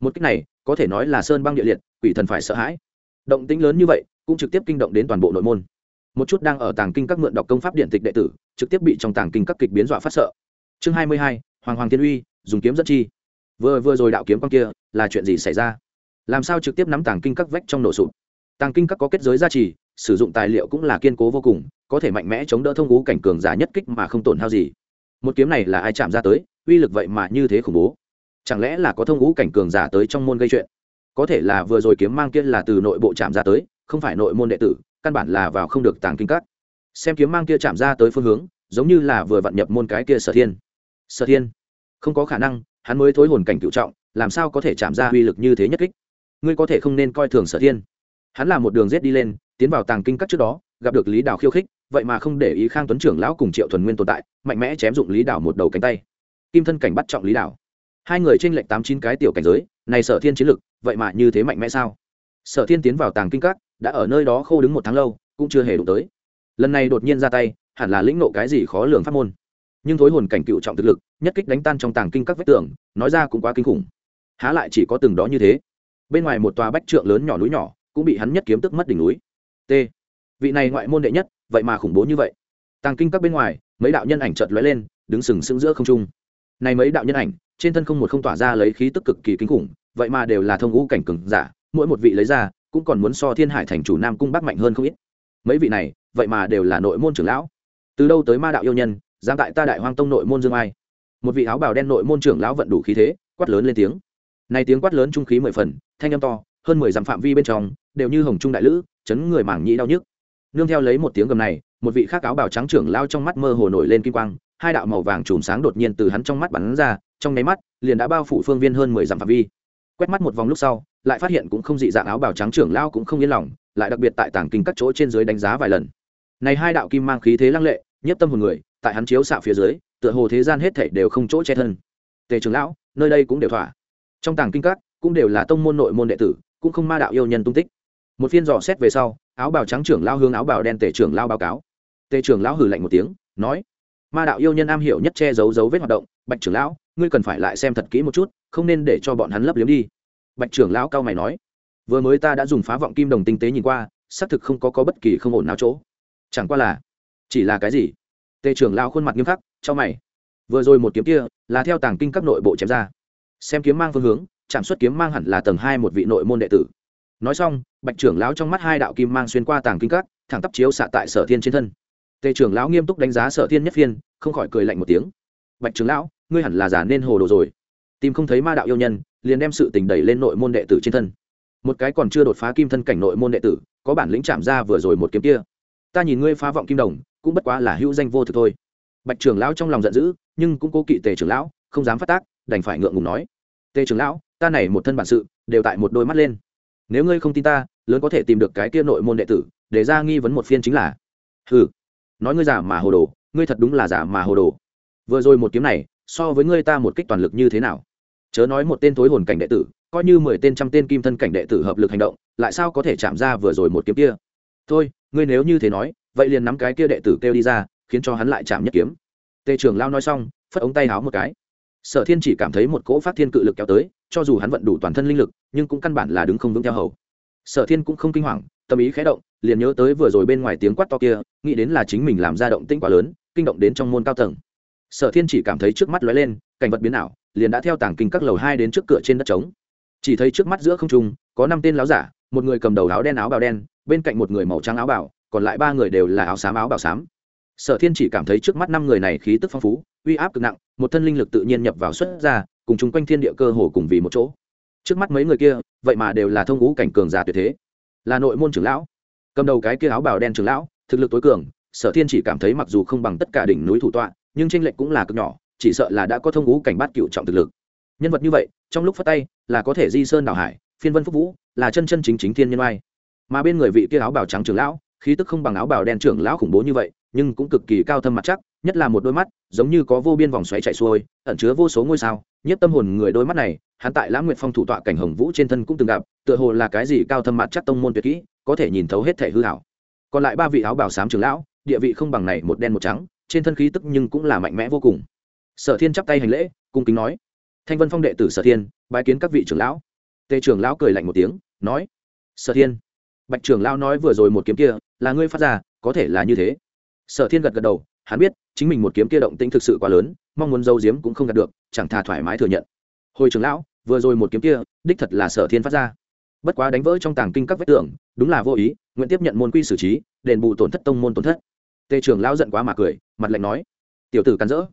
một cách này, có thể nói là sơn băng địa liệt, quỷ thần phải sợ hãi. Động tĩnh lớn như vậy, cũng trực tiếp kinh động đến toàn bộ nội môn. Một chút đang ở tàng kinh các mượn đọc công pháp điện tịch đệ tử, trực tiếp bị trong tàng kinh các kịch biến dọa phát sợ. Chương hai mươi hai, hoàng hoàng thiên uy, dùng kiếm dẫn chi. Vừa vừa rồi đạo kiếm con kia, là chuyện gì xảy ra? Làm sao trực tiếp nắm tàng kinh các vách trong nổ sụp? Tàng kinh các có kết giới gia trì, sử dụng tài liệu cũng là kiên cố vô cùng, có thể mạnh mẽ chống đỡ thông ngũ cảnh cường giả nhất kích mà không tổn hao gì. Một kiếm này là ai chạm ra tới, uy lực vậy mà như thế khủng bố chẳng lẽ là có thông ngũ cảnh cường giả tới trong môn gây chuyện? Có thể là vừa rồi kiếm mang kia là từ nội bộ chạm ra tới, không phải nội môn đệ tử, căn bản là vào không được tàng kinh các. Xem kiếm mang kia chạm ra tới phương hướng, giống như là vừa vặn nhập môn cái kia sở thiên. Sở thiên? Không có khả năng, hắn mới thối hồn cảnh cựu trọng, làm sao có thể chạm ra uy lực như thế nhất kích? Ngươi có thể không nên coi thường sở thiên. Hắn là một đường rết đi lên, tiến vào tàng kinh các trước đó, gặp được lý đào khiêu khích, vậy mà không để ý khang tuấn trưởng lão cùng triệu thuần nguyên tồn tại, mạnh mẽ chém dụng lý đào một đầu cánh tay. Kim thân cảnh bắt trọng lý đào hai người trên lệnh tám chín cái tiểu cảnh giới, này sở thiên chiến lực, vậy mà như thế mạnh mẽ sao? Sở thiên tiến vào tàng kinh các, đã ở nơi đó khô đứng một tháng lâu, cũng chưa hề đụng tới. Lần này đột nhiên ra tay, hẳn là lĩnh nộ cái gì khó lường pháp môn. Nhưng thối hồn cảnh cựu trọng thực lực, nhất kích đánh tan trong tàng kinh các vách tường, nói ra cũng quá kinh khủng. Há lại chỉ có từng đó như thế. Bên ngoài một tòa bách trượng lớn nhỏ núi nhỏ, cũng bị hắn nhất kiếm tức mất đỉnh núi. T. Vị này ngoại môn đệ nhất, vậy mà khủng bố như vậy. Tàng kinh các bên ngoài, mấy đạo nhân ảnh chợt lóe lên, đứng sừng sững giữa không trung. Này mấy đạo nhân ảnh trên thân không một không tỏa ra lấy khí tức cực kỳ kinh khủng, vậy mà đều là thông ngũ cảnh cường giả, mỗi một vị lấy ra, cũng còn muốn so thiên hải thành chủ nam cung bắc mạnh hơn không ít. Mấy vị này, vậy mà đều là nội môn trưởng lão. Từ đâu tới ma đạo yêu nhân, dám tại ta đại hoang tông nội môn dương ai? Một vị áo bào đen nội môn trưởng lão vận đủ khí thế, quát lớn lên tiếng. Này tiếng quát lớn trung khí mười phần, thanh âm to, hơn mười dặm phạm vi bên trong, đều như hồng trung đại lữ, chấn người mảng nhĩ đau nhức. Nương theo lấy một tiếng gầm này, một vị khác áo bào trắng trưởng lao trong mắt mơ hồ nổi lên kim quang, hai đạo màu vàng chùm sáng đột nhiên từ hắn trong mắt bắn ra trong nháy mắt, liền đã bao phủ phương viên hơn mười dặm phạm vi. Quét mắt một vòng lúc sau, lại phát hiện cũng không dị dạng áo bào trắng trưởng lao cũng không yên lòng, lại đặc biệt tại tảng kinh các chỗ trên dưới đánh giá vài lần. Này hai đạo kim mang khí thế lăng lệ nhất tâm hồn người, tại hắn chiếu xạ phía dưới, tựa hồ thế gian hết thảy đều không chỗ che thân. Tề trưởng lão, nơi đây cũng đều thỏa. Trong tàng kinh các, cũng đều là tông môn nội môn đệ tử, cũng không ma đạo yêu nhân tung tích. Một phiên dò xét về sau, áo bào trắng trưởng lao hướng áo bào đen tề trưởng lao báo cáo. Tề trưởng lão hử lạnh một tiếng, nói, ma đạo yêu nhân am hiểu nhất che giấu dấu vết hoạt động, bạch trưởng lão ngươi cần phải lại xem thật kỹ một chút không nên để cho bọn hắn lấp liếm đi. Bạch trưởng lão cao mày nói. Vừa mới ta đã dùng phá vọng kim đồng tinh tế nhìn qua xác thực không có, có bất kỳ không ổn nào chỗ. Chẳng qua là chỉ là cái gì? Tề trưởng lão khuôn mặt nghiêm khắc cho mày. Vừa rồi một kiếm kia là theo tàng kinh các nội bộ chém ra. Xem kiếm mang phương hướng chạm xuất kiếm mang hẳn là tầng hai một vị nội môn đệ tử. Nói xong bạch trưởng lão trong mắt hai đạo kim mang xuyên qua tàng kinh các thẳng tắp chiếu xạ tại sở thiên trên thân. Tề trưởng lão nghiêm túc đánh giá sở thiên nhất phiên không khỏi cười lạnh một tiếng. Bạch trưởng lão ngươi hẳn là giả nên hồ đồ rồi. Tìm không thấy ma đạo yêu nhân, liền đem sự tình đẩy lên nội môn đệ tử trên thân. Một cái còn chưa đột phá kim thân cảnh nội môn đệ tử, có bản lĩnh chạm ra vừa rồi một kiếm kia. Ta nhìn ngươi phá vọng kim đồng, cũng bất quá là hữu danh vô thực thôi. Bạch trưởng lão trong lòng giận dữ, nhưng cũng cố kỵ tề trưởng lão, không dám phát tác, đành phải ngượng ngùng nói. Tề trưởng lão, ta này một thân bản sự, đều tại một đôi mắt lên. Nếu ngươi không tin ta, lớn có thể tìm được cái kia nội môn đệ tử, để ra nghi vấn một phiên chính là. Ừ nói ngươi giả mà hồ đồ, ngươi thật đúng là giả mà hồ đồ. Vừa rồi một kiếm này so với ngươi ta một kích toàn lực như thế nào? Chớ nói một tên thối hồn cảnh đệ tử, coi như mười tên trăm tên kim thân cảnh đệ tử hợp lực hành động, lại sao có thể chạm ra vừa rồi một kiếm kia? Thôi, ngươi nếu như thế nói, vậy liền nắm cái kia đệ tử kêu đi ra, khiến cho hắn lại chạm nhất kiếm. Tề trưởng lao nói xong, phất ống tay háo một cái. Sở thiên chỉ cảm thấy một cỗ phát thiên cự lực kéo tới, cho dù hắn vận đủ toàn thân linh lực, nhưng cũng căn bản là đứng không vững theo hầu. Sở thiên cũng không kinh hoàng, tâm ý khẽ động, liền nhớ tới vừa rồi bên ngoài tiếng quát to kia, nghĩ đến là chính mình làm ra động tĩnh quá lớn, kinh động đến trong môn cao tầng sở thiên chỉ cảm thấy trước mắt lóe lên, cảnh vật biến ảo, liền đã theo tảng kinh các lầu hai đến trước cửa trên đất trống. Chỉ thấy trước mắt giữa không trung, có năm tên láo giả, một người cầm đầu áo đen áo bào đen, bên cạnh một người màu trắng áo bào, còn lại ba người đều là áo xám áo bào xám. Sở thiên chỉ cảm thấy trước mắt năm người này khí tức phong phú, uy áp cực nặng, một thân linh lực tự nhiên nhập vào xuất ra, cùng chung quanh thiên địa cơ hồ cùng vì một chỗ. Trước mắt mấy người kia, vậy mà đều là thông ngũ cảnh cường giả tuyệt thế. Là nội môn trưởng lão. Cầm đầu cái kia áo bào đen trưởng lão, thực lực tối cường, sở thiên chỉ cảm thấy mặc dù không bằng tất cả đỉnh núi thủ tọa nhưng tranh lệch cũng là cực nhỏ, chỉ sợ là đã có thông ngũ cảnh bát cựu trọng thực lực. Nhân vật như vậy, trong lúc phát tay, là có thể di sơn đảo hải, phiên vân phúc vũ, là chân chân chính chính thiên nhân oai. Mà bên người vị kia áo bào trắng trưởng lão, khí tức không bằng áo bào đen trưởng lão khủng bố như vậy, nhưng cũng cực kỳ cao thâm mặt chắc, nhất là một đôi mắt, giống như có vô biên vòng xoáy chạy xuôi, ẩn chứa vô số ngôi sao, nhất tâm hồn người đôi mắt này, hắn tại lãng nguyệt phong thủ tọa cảnh hồng vũ trên thân cũng từng gặp, tựa hồ là cái gì cao thâm mặt chắc tông môn tuyệt kỹ, có thể nhìn thấu hết thể hư hảo còn lại ba vị áo bảo sám trưởng lão, địa vị không bằng này một đen một trắng trên thân khí tức nhưng cũng là mạnh mẽ vô cùng. Sở thiên chắp tay hành lễ, cung kính nói. Thanh vân phong đệ tử sở thiên, bái kiến các vị trưởng lão. Tề trưởng lão cười lạnh một tiếng, nói. Sở thiên, bạch trưởng lão nói vừa rồi một kiếm kia, là ngươi phát ra, có thể là như thế. Sở thiên gật gật đầu, hắn biết, chính mình một kiếm kia động tĩnh thực sự quá lớn, mong muốn giấu giếm cũng không gạt được, chẳng thà thoải mái thừa nhận. Hồi trưởng lão, vừa rồi một kiếm kia, đích thật là sở thiên phát ra. Bất quá đánh vỡ trong tàng kinh các vết tưởng, đúng là vô ý, nguyện tiếp nhận môn quy xử trí, đền bù tổn thất tông môn tổn thất tề trưởng lão giận quá mà cười, mặt lạnh nói, tiểu tử cắn rỡ,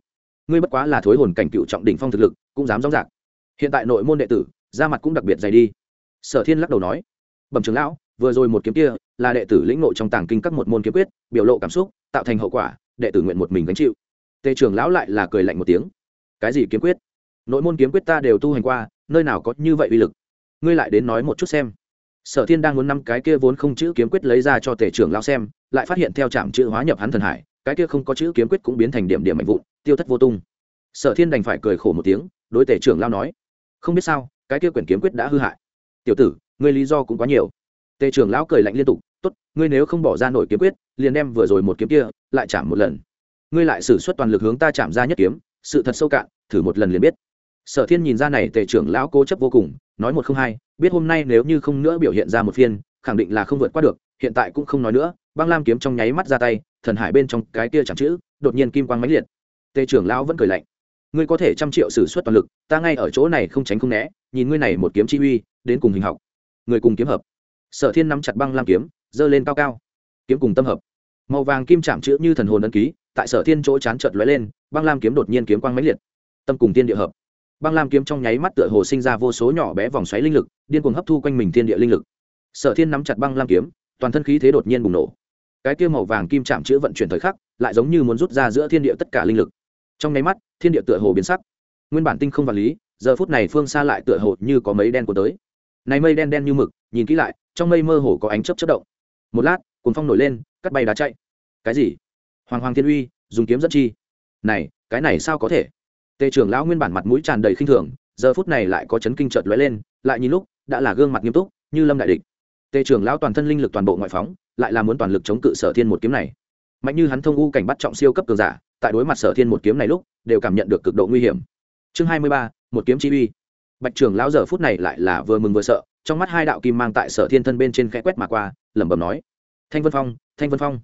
ngươi bất quá là thối hồn cảnh cựu trọng đỉnh phong thực lực, cũng dám rong rạc hiện tại nội môn đệ tử ra mặt cũng đặc biệt dày đi. Sở thiên lắc đầu nói, bẩm trưởng lão, vừa rồi một kiếm kia, là đệ tử lĩnh nội trong tàng kinh các một môn kiếm quyết, biểu lộ cảm xúc, tạo thành hậu quả, đệ tử nguyện một mình gánh chịu. Tề trưởng lão lại là cười lạnh một tiếng, cái gì kiếm quyết? Nội môn kiếm quyết ta đều tu hành qua, nơi nào có như vậy uy lực? Ngươi lại đến nói một chút xem sở thiên đang muốn năm cái kia vốn không chữ kiếm quyết lấy ra cho tề trưởng lao xem, lại phát hiện theo trạm chữ hóa nhập hắn thần hải, cái kia không có chữ kiếm quyết cũng biến thành điểm điểm mạnh vụn, tiêu thất vô tung. Sở thiên đành phải cười khổ một tiếng, đối tề trưởng lao nói, không biết sao, cái kia quyển kiếm quyết đã hư hại. Tiểu tử, ngươi lý do cũng quá nhiều. Tề trưởng lão cười lạnh liên tục, tốt, ngươi nếu không bỏ ra nổi kiếm quyết, liền đem vừa rồi một kiếm kia lại chạm một lần. Ngươi lại xử suất toàn lực hướng ta chạm ra nhất kiếm, sự thật sâu cạn, thử một lần liền biết sở thiên nhìn ra này tề trưởng lão cố chấp vô cùng, nói một không hai, biết hôm nay nếu như không nữa biểu hiện ra một phiên, khẳng định là không vượt qua được, hiện tại cũng không nói nữa, băng lam kiếm trong nháy mắt ra tay, thần hải bên trong cái kia chẳng chữ, đột nhiên kim quang mãnh liệt. Tề trưởng lão vẫn cười lạnh. Ngươi có thể trăm triệu sử xuất toàn lực, ta ngay ở chỗ này không tránh không né, nhìn ngươi này một kiếm chi uy, đến cùng hình học. Người cùng kiếm hợp. Sở thiên nắm chặt băng lam kiếm, giơ lên cao cao. Kiếm cùng tâm hợp. Màu vàng kim chạm chữ như thần hồn ấn ký, tại sở thiên chỗ chán chợt lóe lên, băng lam kiếm đột nhiên kiếm quang mãnh liệt. Tâm cùng tiên địa hợp băng lam kiếm trong nháy mắt tựa hồ sinh ra vô số nhỏ bé vòng xoáy linh lực, điên cuồng hấp thu quanh mình thiên địa linh lực. Sở thiên nắm chặt băng lam kiếm, toàn thân khí thế đột nhiên bùng nổ. Cái kia màu vàng kim chạm chữ vận chuyển thời khắc, lại giống như muốn rút ra giữa thiên địa tất cả linh lực. Trong nháy mắt, thiên địa tựa hồ biến sắc. Nguyên bản tinh không vật lý, giờ phút này phương xa lại tựa hồ như có mấy đen của tới. Này mây đen đen như mực, nhìn kỹ lại, trong mây mơ hồ có ánh chớp chớp động. Một lát cuốn phong nổi lên, cắt bay đá chạy. Cái gì? Hoàng hoàng thiên uy, dùng kiếm dẫn chi. Này, cái này sao có thể? Tề trưởng lão nguyên bản mặt mũi tràn đầy khinh thường, giờ phút này lại có chấn kinh chợt lóe lên, lại nhìn lúc, đã là gương mặt nghiêm túc, như lâm đại địch. Tề trưởng lão toàn thân linh lực toàn bộ ngoại phóng, lại là muốn toàn lực chống cự sở thiên một kiếm này. Mạnh như hắn thông u cảnh bắt trọng siêu cấp cường giả, tại đối mặt sở thiên một kiếm này lúc, đều cảm nhận được cực độ nguy hiểm. Chương hai mươi ba, một kiếm chi uy. Bạch trưởng lão giờ phút này lại là vừa mừng vừa sợ, trong mắt hai đạo kim mang tại sở thiên thân bên trên khẽ quét mà qua, lẩm bẩm nói, thanh vân phong, thanh vân phong,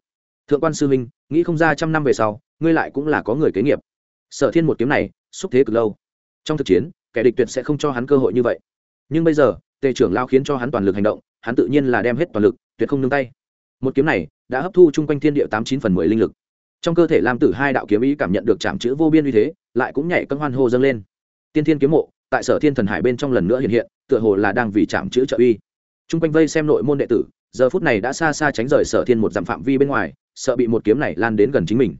thượng quan sư minh nghĩ không ra trăm năm về sau, ngươi lại cũng là có người kế nghiệp. Sở thiên một kiếm này xúc thế cực lâu. Trong thực chiến, kẻ địch tuyệt sẽ không cho hắn cơ hội như vậy. Nhưng bây giờ, tề trưởng lao khiến cho hắn toàn lực hành động, hắn tự nhiên là đem hết toàn lực, tuyệt không nương tay. Một kiếm này đã hấp thu chung quanh thiên địa tám chín phần mười linh lực. Trong cơ thể lam tử hai đạo kiếm ý cảm nhận được chạm chữ vô biên uy thế, lại cũng nhảy cân hoan hô dâng lên. Tiên thiên kiếm mộ, tại sở thiên thần hải bên trong lần nữa hiện hiện, tựa hồ là đang vì chạm chữ trợ uy. Chung quanh vây xem nội môn đệ tử, giờ phút này đã xa xa tránh rời sở thiên một dặm phạm vi bên ngoài, sợ bị một kiếm này lan đến gần chính mình.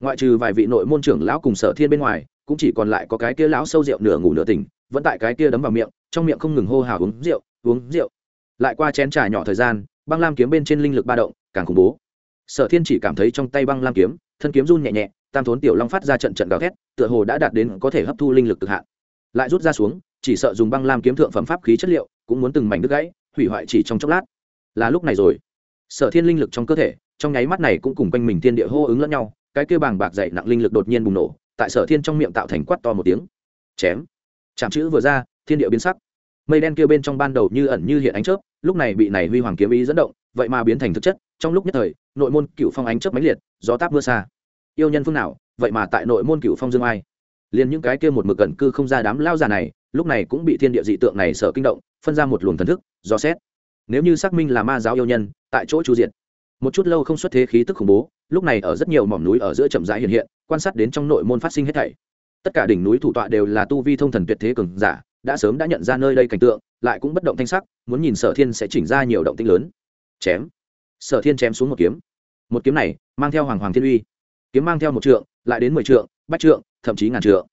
Ngoại trừ vài vị nội môn trưởng lão cùng sở thiên bên ngoài cũng chỉ còn lại có cái kia lão sâu rượu nửa ngủ nửa tỉnh, vẫn tại cái kia đấm vào miệng, trong miệng không ngừng hô hào uống rượu uống rượu. Lại qua chén trà nhỏ thời gian, băng lam kiếm bên trên linh lực ba động, càng khủng bố. Sở thiên chỉ cảm thấy trong tay băng lam kiếm, thân kiếm run nhẹ nhẹ, tam thốn tiểu long phát ra trận trận gào thét, tựa hồ đã đạt đến có thể hấp thu linh lực cực hạn. Lại rút ra xuống, chỉ sợ dùng băng lam kiếm thượng phẩm pháp khí chất liệu, cũng muốn từng mảnh đứt gãy, hủy hoại chỉ trong chốc lát. Là lúc này rồi. Sở thiên linh lực trong cơ thể, trong nháy mắt này cũng cùng quanh mình thiên địa hô ứng lẫn nhau, cái kia bàng bạc dày nặng linh lực đột nhiên bùng nổ tại sở thiên trong miệng tạo thành quát to một tiếng. Chém. Chạm chữ vừa ra, thiên địa biến sắc. Mây đen kia bên trong ban đầu như ẩn như hiện ánh chớp, lúc này bị này huy hoàng kiếm ý dẫn động, vậy mà biến thành thực chất, trong lúc nhất thời, nội môn cựu phong ánh chớp mãnh liệt, gió táp mưa xa. Yêu nhân phương nào, vậy mà tại nội môn cựu phong dương ai? Liền những cái kia một mực gần cư không ra đám lao già này, lúc này cũng bị thiên địa dị tượng này sợ kinh động, phân ra một luồng thần thức, do xét. Nếu như xác minh là ma giáo yêu nhân, tại chỗ chu diện một chút lâu không xuất thế khí tức khủng bố lúc này ở rất nhiều mỏm núi ở giữa chậm rãi hiện hiện, quan sát đến trong nội môn phát sinh hết thảy. Tất cả đỉnh núi thủ tọa đều là tu vi thông thần tuyệt thế cường giả, đã sớm đã nhận ra nơi đây cảnh tượng, lại cũng bất động thanh sắc, muốn nhìn sở thiên sẽ chỉnh ra nhiều động tĩnh lớn. Chém. Sở thiên chém xuống một kiếm. Một kiếm này mang theo hoàng hoàng thiên uy. Kiếm mang theo một trượng, lại đến mười trượng bách trượng, thậm chí ngàn trượng.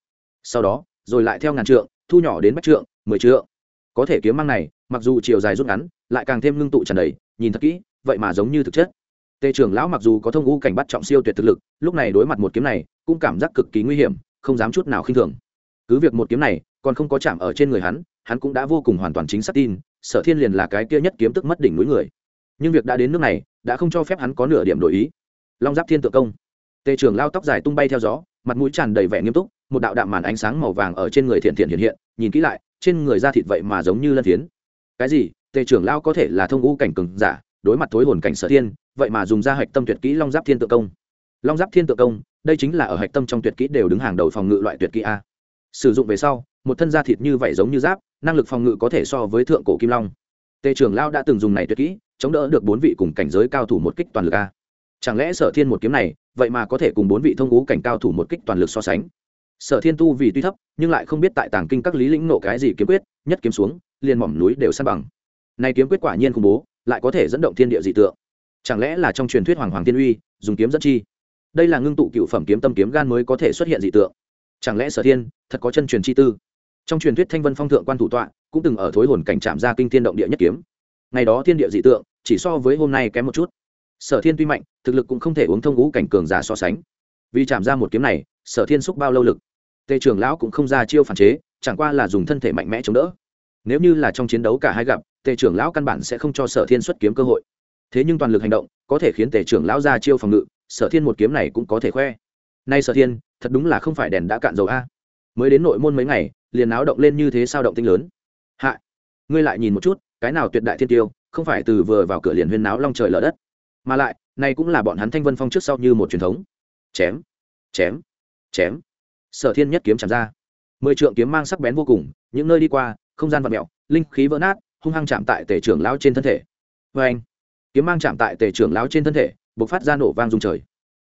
Sau đó, rồi lại theo ngàn trượng, thu nhỏ đến bách trượng, mười trượng. Có thể kiếm mang này, mặc dù chiều dài rút ngắn, lại càng thêm ngưng tụ tràn đầy, nhìn thật kỹ, vậy mà giống như thực chất tề trưởng lão mặc dù có thông u cảnh bắt trọng siêu tuyệt thực lực, lúc này đối mặt một kiếm này, cũng cảm giác cực kỳ nguy hiểm, không dám chút nào khinh thường. Cứ việc một kiếm này còn không có chạm ở trên người hắn hắn cũng đã vô cùng hoàn toàn chính xác tin, sở thiên liền là cái kia nhất kiếm tức mất đỉnh núi người. Nhưng việc đã đến nước này, đã không cho phép hắn có nửa điểm đổi ý. Long giáp thiên tự công. Tề trưởng lao tóc dài tung bay theo gió, mặt mũi tràn đầy vẻ nghiêm túc, một đạo đạm màn ánh sáng màu vàng ở trên người thiện thiện hiện hiện, nhìn kỹ lại, trên người da thịt vậy mà giống như lân phiến. Cái gì? Tề trưởng lao có thể là thông u cảnh cường giả đối mặt thối hồn cảnh sở thiên, vậy mà dùng ra hạch tâm tuyệt kỹ long giáp thiên tự công. Long giáp thiên tự công, đây chính là ở hạch tâm trong tuyệt kỹ đều đứng hàng đầu phòng ngự loại tuyệt kỹ a. Sử dụng về sau, một thân da thịt như vậy giống như giáp, năng lực phòng ngự có thể so với thượng cổ kim long. Tề trưởng lao đã từng dùng này tuyệt kỹ, chống đỡ được bốn vị cùng cảnh giới cao thủ một kích toàn lực a. Chẳng lẽ sở thiên một kiếm này, vậy mà có thể cùng bốn vị thông ngũ cảnh cao thủ một kích toàn lực so sánh? Sở thiên tu vì tuy thấp, nhưng lại không biết tại tàng kinh các lý lĩnh nộ cái gì kiếm quyết, nhất kiếm xuống, liền mỏm núi đều san bằng. Này kiếm quyết quả nhiên khủng bố lại có thể dẫn động thiên địa dị tượng. Chẳng lẽ là trong truyền thuyết hoàng hoàng tiên uy, dùng kiếm dẫn chi? Đây là ngưng tụ cựu phẩm kiếm tâm kiếm gan mới có thể xuất hiện dị tượng. Chẳng lẽ sở thiên, thật có chân truyền chi tư? Trong truyền thuyết thanh vân phong thượng quan thủ tọa, cũng từng ở thối hồn cảnh chạm ra kinh thiên động địa nhất kiếm. Ngày đó thiên địa dị tượng, chỉ so với hôm nay kém một chút. Sở thiên tuy mạnh, thực lực cũng không thể uống thông ngũ cảnh cường giả so sánh. Vì chạm ra một kiếm này, sở thiên xúc bao lâu lực? Tề trưởng lão cũng không ra chiêu phản chế, chẳng qua là dùng thân thể mạnh mẽ chống đỡ. Nếu như là trong chiến đấu cả hai gặp tề trưởng lão căn bản sẽ không cho sở thiên xuất kiếm cơ hội. Thế nhưng toàn lực hành động, có thể khiến tề trưởng lão ra chiêu phòng ngự, sở thiên một kiếm này cũng có thể khoe. Nay sở thiên, thật đúng là không phải đèn đã cạn dầu a. Mới đến nội môn mấy ngày, liền áo động lên như thế sao động tinh lớn. Hạ, ngươi lại nhìn một chút, cái nào tuyệt đại thiên tiêu, không phải từ vừa vào cửa liền huyên náo long trời lở đất. Mà lại, này cũng là bọn hắn thanh vân phong trước sau như một truyền thống. Chém chém chém. Sở thiên nhất kiếm chạm ra. Mười trượng kiếm mang sắc bén vô cùng, những nơi đi qua, không gian vật mẹo linh khí vỡ nát hung hăng chạm tại tể trưởng lão trên thân thể. Vê anh, kiếm mang chạm tại tể trưởng lão trên thân thể b ộ c phát ra nổ vang dung trời.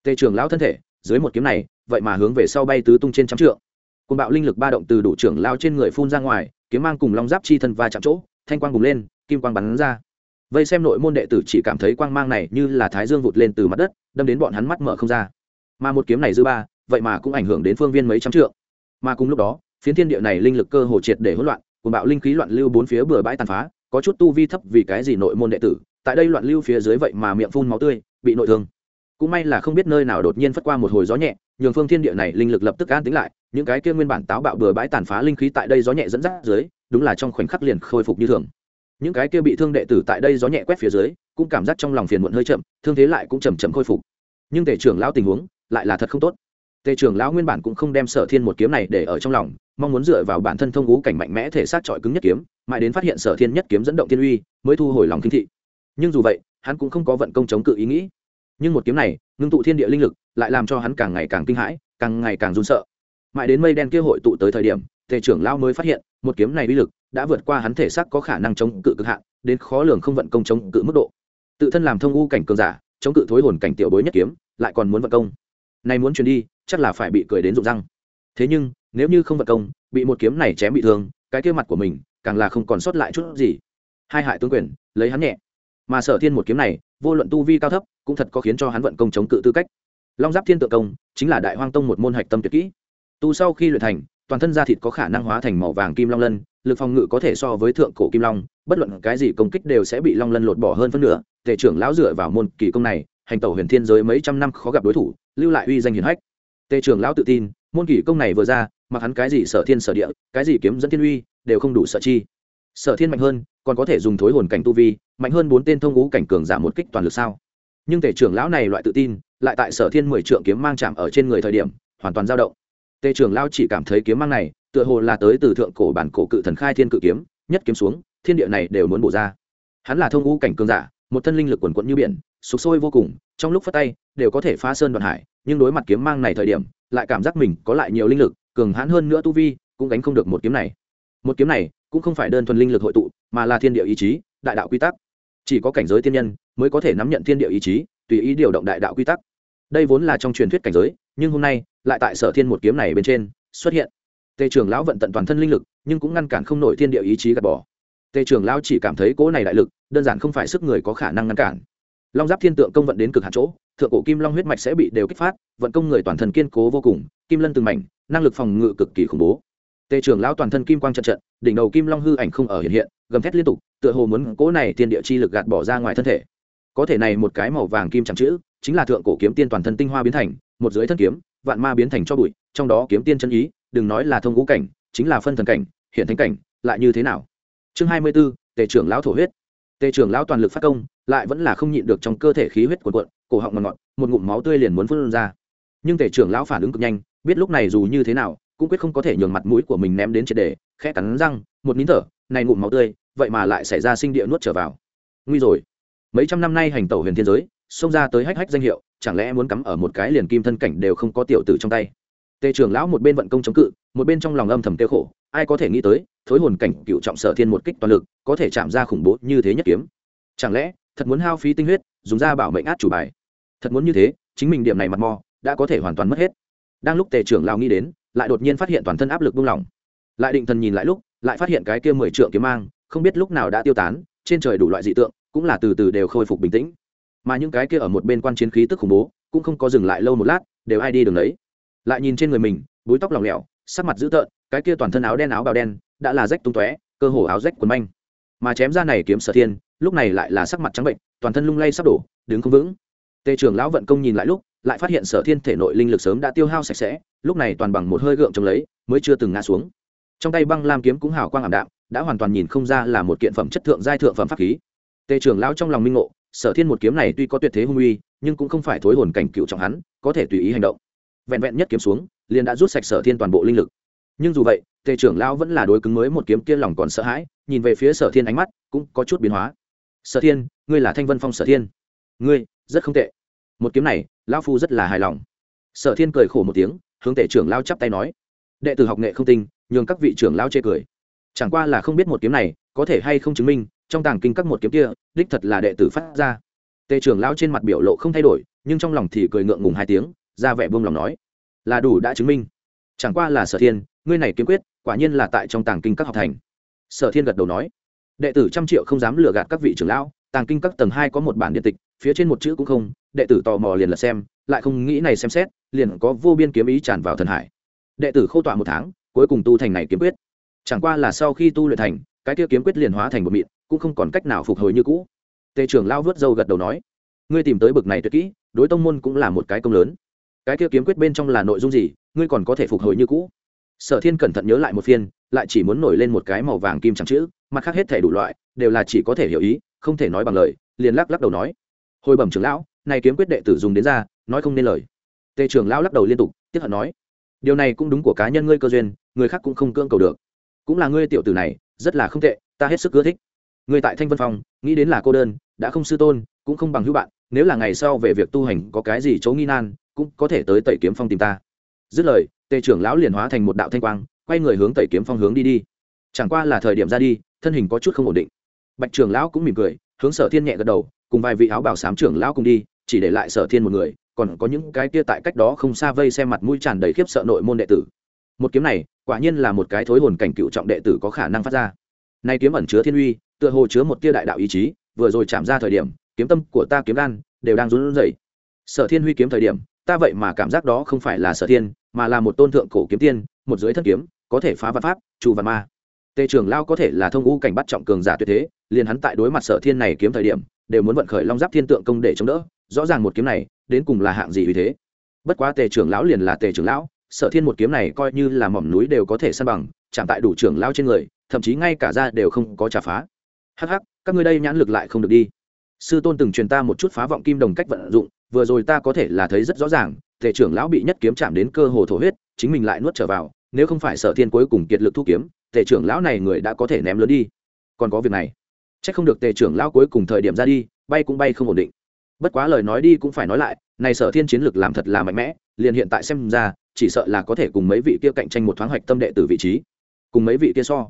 Tề trưởng lão thân thể, dưới một kiếm này, vậy mà hướng về sau bay tứ tung trên trăm trượng. Côn bạo linh lực ba động từ đủ trưởng lao trên người phun ra ngoài, kiếm mang cùng long giáp chi thân va chạm chỗ, thanh quang bùng lên, kim quang bắn ra. Vây xem nội môn đệ tử chỉ cảm thấy quang mang này như là thái dương vụt lên từ mặt đất, đâm đến bọn hắn mắt mở không ra. Mà một kiếm này dư ba, vậy mà cũng ảnh hưởng đến phương viên mấy trăm trượng. Mà cùng lúc đó, phiến thiên địa này linh lực cơ hồ triệt để hỗn loạn cùng bạo linh khí loạn lưu bốn phía bừa bãi tàn phá, có chút tu vi thấp vì cái gì nội môn đệ tử, tại đây loạn lưu phía dưới vậy mà miệng phun máu tươi, bị nội thương. Cũng may là không biết nơi nào đột nhiên phất qua một hồi gió nhẹ, nhường phương thiên địa này linh lực lập tức an tính lại, những cái kia nguyên bản táo bạo bừa bãi tàn phá linh khí tại đây gió nhẹ dẫn dắt dưới, đúng là trong khoảnh khắc liền khôi phục như thường. Những cái kia bị thương đệ tử tại đây gió nhẹ quét phía dưới, cũng cảm giác trong lòng phiền muộn hơi chậm, thương thế lại cũng chầm chậm khôi phục. Nhưng tể trưởng lao tình huống lại là thật không tốt tề trưởng lão nguyên bản cũng không đem sở thiên một kiếm này để ở trong lòng, mong muốn dựa vào bản thân thông ngũ cảnh mạnh mẽ thể xác trọi cứng nhất kiếm, mãi đến phát hiện sở thiên nhất kiếm dẫn động thiên uy, mới thu hồi lòng kinh thị. Nhưng dù vậy, hắn cũng không có vận công chống cự ý nghĩ. Nhưng một kiếm này, ngưng tụ thiên địa linh lực, lại làm cho hắn càng ngày càng kinh hãi, càng ngày càng run sợ. Mãi đến mây đen kia hội tụ tới thời điểm, tề trưởng lão mới phát hiện, một kiếm này uy lực đã vượt qua hắn thể xác có khả năng chống cự cực hạn, đến khó lường không vận công chống cự mức độ. Tự thân làm thông u cảnh cường giả, chống cự thối hồn cảnh tiểu bối nhất kiếm, lại còn muốn vận công. Này muốn truyền đi chắc là phải bị cười đến rụng răng. Thế nhưng, nếu như không vận công, bị một kiếm này chém bị thương, cái kia mặt của mình càng là không còn sót lại chút gì. Hai hại tướng quyền, lấy hắn nhẹ. Mà sở thiên một kiếm này, vô luận tu vi cao thấp, cũng thật có khiến cho hắn vận công chống cự tư cách. Long giáp thiên tự công, chính là đại hoang tông một môn hạch tâm tuyệt kỹ. Tu sau khi luyện thành, toàn thân da thịt có khả năng hóa thành màu vàng kim long lân, lực phòng ngự có thể so với thượng cổ kim long, bất luận cái gì công kích đều sẽ bị long lân lột bỏ hơn phân nửa. Tể trưởng lão dựa vào môn kỳ công này, hành tẩu huyền thiên giới mấy trăm năm khó gặp đối thủ, lưu lại uy danh hiển hách tề trưởng lão tự tin, môn kỳ công này vừa ra, mặc hắn cái gì sở thiên sở địa, cái gì kiếm dẫn thiên uy, đều không đủ sợ chi. Sở thiên mạnh hơn, còn có thể dùng thối hồn cảnh tu vi, mạnh hơn bốn tên thông ngũ cảnh cường giảm một kích toàn lực sao? Nhưng tề trưởng lão này loại tự tin, lại tại sở thiên mười trượng kiếm mang chạm ở trên người thời điểm, hoàn toàn dao động. Tề trưởng lão chỉ cảm thấy kiếm mang này, tựa hồ là tới từ thượng cổ bản cổ cự thần khai thiên cự kiếm, nhất kiếm xuống, thiên địa này đều muốn bổ ra. Hắn là thông ngũ cảnh cường giả, một thân linh lực quần quận như biển, sục sôi vô cùng, trong lúc phát tay, đều có thể phá sơn đoạn hải nhưng đối mặt kiếm mang này thời điểm, lại cảm giác mình có lại nhiều linh lực, cường hãn hơn nữa tu vi, cũng gánh không được một kiếm này. Một kiếm này cũng không phải đơn thuần linh lực hội tụ, mà là thiên địa ý chí, đại đạo quy tắc. Chỉ có cảnh giới tiên nhân mới có thể nắm nhận thiên địa ý chí, tùy ý điều động đại đạo quy tắc. Đây vốn là trong truyền thuyết cảnh giới, nhưng hôm nay lại tại sở thiên một kiếm này bên trên xuất hiện. Tề trưởng lão vận tận toàn thân linh lực, nhưng cũng ngăn cản không nổi thiên địa ý chí gạt bỏ. Tề trưởng lão chỉ cảm thấy cỗ này đại lực, đơn giản không phải sức người có khả năng ngăn cản. Long giáp thiên tượng công vận đến cực hạn chỗ thượng cổ kim long huyết mạch sẽ bị đều kích phát, vận công người toàn thân kiên cố vô cùng, kim lân từng mảnh, năng lực phòng ngự cực kỳ khủng bố. Tề trưởng lão toàn thân kim quang trận trận, đỉnh đầu kim long hư ảnh không ở hiện hiện, gầm thét liên tục, tựa hồ muốn cố này thiên địa chi lực gạt bỏ ra ngoài thân thể. Có thể này một cái màu vàng kim chẳng chữ, chính là thượng cổ kiếm tiên toàn thân tinh hoa biến thành, một dưới thân kiếm, vạn ma biến thành cho bụi, trong đó kiếm tiên chân ý, đừng nói là thông ngũ cảnh, chính là phân thần cảnh, hiện thánh cảnh, lại như thế nào? Chương hai mươi b ố tề trưởng lão thổ huyết. Tề trưởng lão toàn lực phát công lại vẫn là không nhịn được trong cơ thể khí huyết cuộn cuộn, cổ họng ngọt ngọt, một ngụm máu tươi liền muốn phun ra. Nhưng tề trưởng lão phản ứng cực nhanh, biết lúc này dù như thế nào, cũng quyết không có thể nhường mặt mũi của mình ném đến triệt đề khẽ cắn răng, một nín thở, này ngụm máu tươi, vậy mà lại xảy ra sinh địa nuốt trở vào. Nguy rồi. Mấy trăm năm nay hành tẩu huyền thiên giới, xông ra tới hách hách danh hiệu, chẳng lẽ muốn cắm ở một cái liền kim thân cảnh đều không có tiểu tử trong tay? Tề trưởng lão một bên vận công chống cự, một bên trong lòng âm thầm tiêu khổ, ai có thể nghĩ tới, thối hồn cảnh cựu trọng sở thiên một kích toàn lực, có thể chạm ra khủng bố như thế nhất kiếm. Chẳng lẽ thật muốn hao phí tinh huyết, dùng ra bảo mệnh át chủ bài. Thật muốn như thế, chính mình điểm này mặt mò, đã có thể hoàn toàn mất hết. Đang lúc tề trưởng lão nghĩ đến, lại đột nhiên phát hiện toàn thân áp lực buông lỏng. Lại định thần nhìn lại lúc, lại phát hiện cái kia mười trượng kiếm mang, không biết lúc nào đã tiêu tán, trên trời đủ loại dị tượng, cũng là từ từ đều khôi phục bình tĩnh. Mà những cái kia ở một bên quan chiến khí tức khủng bố, cũng không có dừng lại lâu một lát, đều ai đi đường đấy. Lại nhìn trên người mình, búi tóc lỏng lẻo, sắc mặt dữ tợn, cái kia toàn thân áo đen áo bào đen, đã là rách tung tóe, cơ hồ áo rách quần manh. Mà chém ra này kiếm sở thiên lúc này lại là sắc mặt trắng bệnh, toàn thân lung lay sắp đổ, đứng không vững. Tề trưởng lão vận công nhìn lại lúc, lại phát hiện sở thiên thể nội linh lực sớm đã tiêu hao sạch sẽ, lúc này toàn bằng một hơi gượng chống lấy, mới chưa từng ngã xuống. Trong tay băng lam kiếm cũng hào quang ảm đạm, đã hoàn toàn nhìn không ra là một kiện phẩm chất thượng giai thượng phẩm pháp khí. Tề trưởng lão trong lòng minh ngộ, sở thiên một kiếm này tuy có tuyệt thế hung uy, nhưng cũng không phải thối hồn cảnh cựu trọng hắn, có thể tùy ý hành động. Vẹn vẹn nhất kiếm xuống, liền đã rút sạch sở thiên toàn bộ linh lực. Nhưng dù vậy, tề trưởng lão vẫn là đối cứng mới một kiếm kia lòng còn sợ hãi, nhìn về phía sở thiên ánh mắt, cũng có chút biến hóa sở thiên, ngươi là thanh vân phong sở thiên. Ngươi, rất không tệ. Một kiếm này, lão phu rất là hài lòng. Sở thiên cười khổ một tiếng, hướng tể trưởng lao chắp tay nói. Đệ tử học nghệ không tinh, nhường các vị trưởng lao chê cười. Chẳng qua là không biết một kiếm này có thể hay không chứng minh, trong tàng kinh các một kiếm kia, đích thật là đệ tử phát ra. Tề trưởng lao trên mặt biểu lộ không thay đổi, nhưng trong lòng thì cười ngượng ngùng hai tiếng, ra vẻ buông lòng nói. Là đủ đã chứng minh. Chẳng qua là sở thiên, ngươi này kiếm quyết, quả nhiên là tại trong tàng kinh các học thành. Sở thiên gật đầu nói đệ tử trăm triệu không dám lừa gạt các vị trưởng lão, tàng kinh các tầng hai có một bản điện tịch, phía trên một chữ cũng không, đệ tử tò mò liền lật xem, lại không nghĩ này xem xét, liền có vô biên kiếm ý tràn vào thần hải. Đệ tử khâu tọa một tháng, cuối cùng tu thành này kiếm quyết. Chẳng qua là sau khi tu luyện thành, cái kia kiếm quyết liền hóa thành một mịn, cũng không còn cách nào phục hồi như cũ. Tề trưởng lao vớt dâu gật đầu nói, ngươi tìm tới bực này tuyệt kỹ, đối tông môn cũng là một cái công lớn. Cái kia kiếm quyết bên trong là nội dung gì, ngươi còn có thể phục hồi như cũ? Sở thiên cẩn thận nhớ lại một phiên, lại chỉ muốn nổi lên một cái màu vàng kim chẳng chữ mặt khác hết thể đủ loại, đều là chỉ có thể hiểu ý, không thể nói bằng lời, liền lắc lắc đầu nói. Hồi bẩm trưởng lão này kiếm quyết đệ tử dùng đến ra, nói không nên lời. Tề trưởng lão lắc đầu liên tục, tiếp hận nói. Điều này cũng đúng của cá nhân ngươi cơ duyên, người khác cũng không cưỡng cầu được. Cũng là ngươi tiểu tử này, rất là không tệ, ta hết sức ưa thích. Ngươi tại thanh vân phòng nghĩ đến là cô đơn, đã không sư tôn, cũng không bằng hữu bạn, nếu là ngày sau về việc tu hành có cái gì chỗ nghi nan, cũng có thể tới tẩy kiếm phong tìm ta. Dứt lời, tề trưởng lão liền hóa thành một đạo thanh quang, quay người hướng tẩy kiếm phong hướng đi đi. Chẳng qua là thời điểm ra đi thân hình có chút không ổn định. Bạch trưởng lão cũng mỉm cười, hướng sở thiên nhẹ gật đầu, cùng vài vị áo bảo sám trưởng lão cùng đi, chỉ để lại sở thiên một người, còn có những cái kia tại cách đó không xa vây xem mặt mũi tràn đầy khiếp sợ nội môn đệ tử. Một kiếm này, quả nhiên là một cái thối hồn cảnh cựu trọng đệ tử có khả năng phát ra. Nay kiếm ẩn chứa thiên uy, tựa hồ chứa một tia đại đạo ý chí, vừa rồi chạm ra thời điểm, kiếm tâm của ta kiếm đan đều đang run rẩy. Sở thiên huy kiếm thời điểm, ta vậy mà cảm giác đó không phải là sở thiên, mà là một tôn thượng cổ kiếm tiên, một dưới thân kiếm, có thể phá vạn pháp trù vạn ma tề trưởng lao có thể là thông u cảnh bắt trọng cường giả tuyệt thế, liền hắn tại đối mặt sở thiên này kiếm thời điểm, đều muốn vận khởi long giáp thiên tượng công để chống đỡ, rõ ràng một kiếm này, đến cùng là hạng gì vì thế. Bất quá tề trưởng lão liền là tề trưởng lão, sở thiên một kiếm này coi như là mỏm núi đều có thể săn bằng, chạm tại đủ trưởng lao trên người, thậm chí ngay cả ra đều không có trả phá. Hắc hắc, các ngươi đây nhãn lực lại không được đi. Sư tôn từng truyền ta một chút phá vọng kim đồng cách vận dụng, vừa rồi ta có thể là thấy rất rõ ràng, tề trưởng lão bị nhất kiếm chạm đến cơ hồ thổ huyết, chính mình lại nuốt trở vào nếu không phải sở thiên cuối cùng kiệt lực thu kiếm, tề trưởng lão này người đã có thể ném lớn đi. Còn có việc này. C h ắ c không được tề trưởng lão cuối cùng thời điểm ra đi, bay cũng bay không ổn định. Bất quá lời nói đi cũng phải nói lại, này sở thiên chiến lược làm thật là mạnh mẽ, liền hiện tại xem ra, chỉ sợ là có thể cùng mấy vị kia cạnh tranh một thoáng hoạch tâm đệ từ vị trí. Cùng mấy vị kia so,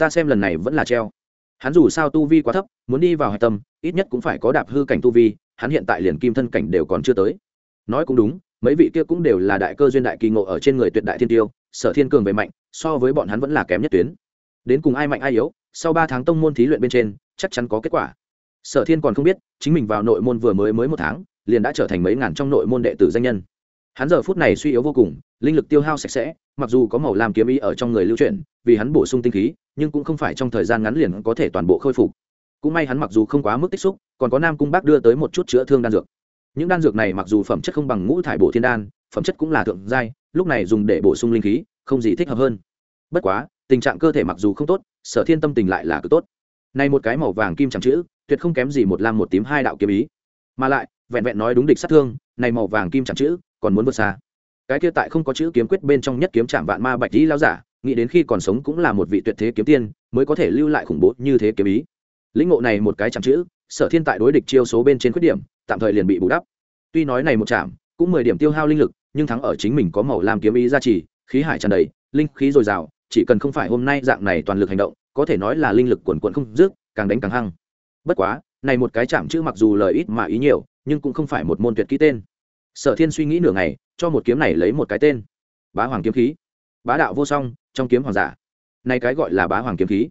ta xem lần này vẫn là treo. Hắn dù sao tu vi quá thấp, muốn đi vào hạch tâm, ít nhất cũng phải có đạp hư cảnh tu vi, hắn hiện tại liền kim thân cảnh đều còn chưa tới. Nói cũng đúng mấy vị kia cũng đều là đại cơ duyên đại kỳ ngộ ở trên người tuyệt đại thiên tiêu, sở thiên cường về mạnh, so với bọn hắn vẫn là kém nhất tuyến. Đến cùng ai mạnh ai yếu, sau ba tháng tông môn thí luyện bên trên, chắc chắn có kết quả. Sở thiên còn không biết, chính mình vào nội môn vừa mới mới một tháng, liền đã trở thành mấy ngàn trong nội môn đệ tử danh nhân. Hắn giờ phút này suy yếu vô cùng, linh lực tiêu hao sạch sẽ, mặc dù có màu làm kiếm ý ở trong người lưu chuyển, vì hắn bổ sung tinh khí, nhưng cũng không phải trong thời gian ngắn liền có thể toàn bộ khôi phục. Cũng may hắn mặc dù không quá mức tích xúc, còn có nam cung bác đưa tới một chút chữa thương đan dược những đan dược này mặc dù phẩm chất không bằng ngũ thải bổ thiên đan, phẩm chất cũng là thượng giai, lúc này dùng để bổ sung linh khí, không gì thích hợp hơn. Bất quá, tình trạng cơ thể mặc dù không tốt, sở thiên tâm tình lại là cực tốt. Này một cái màu vàng kim chẳng chữ, tuyệt không kém gì một lam một tím hai đạo kiếm ý. Mà lại, vẹn vẹn nói đúng địch sát thương, này màu vàng kim chẳng chữ, còn muốn vượt xa. Cái kia tại không có chữ kiếm quyết bên trong nhất kiếm chạm vạn ma bạch dĩ lao giả, nghĩ đến khi còn sống cũng là một vị tuyệt thế kiếm tiên, mới có thể lưu lại khủng bố như thế kiếm ý. Lĩnh ngộ này một cái chạm chữ, sở thiên tại đối địch chiêu số bên trên khuyết điểm tạm thời liền bị bù đắp. Tuy nói này một chạm cũng mười điểm tiêu hao linh lực, nhưng thắng ở chính mình có màu làm kiếm ý gia trì, khí hải tràn đầy, linh khí dồi dào, chỉ cần không phải hôm nay dạng này toàn lực hành động, có thể nói là linh lực quần quận không dứt, càng đánh càng hăng. Bất quá, này một cái chạm chữ mặc dù lời ít mà ý nhiều, nhưng cũng không phải một môn tuyệt ký tên. Sở thiên suy nghĩ nửa ngày, cho một kiếm này lấy một cái tên. Bá hoàng kiếm khí. Bá đạo vô song, trong kiếm hoàng giả. Này cái gọi là bá hoàng kiếm khí.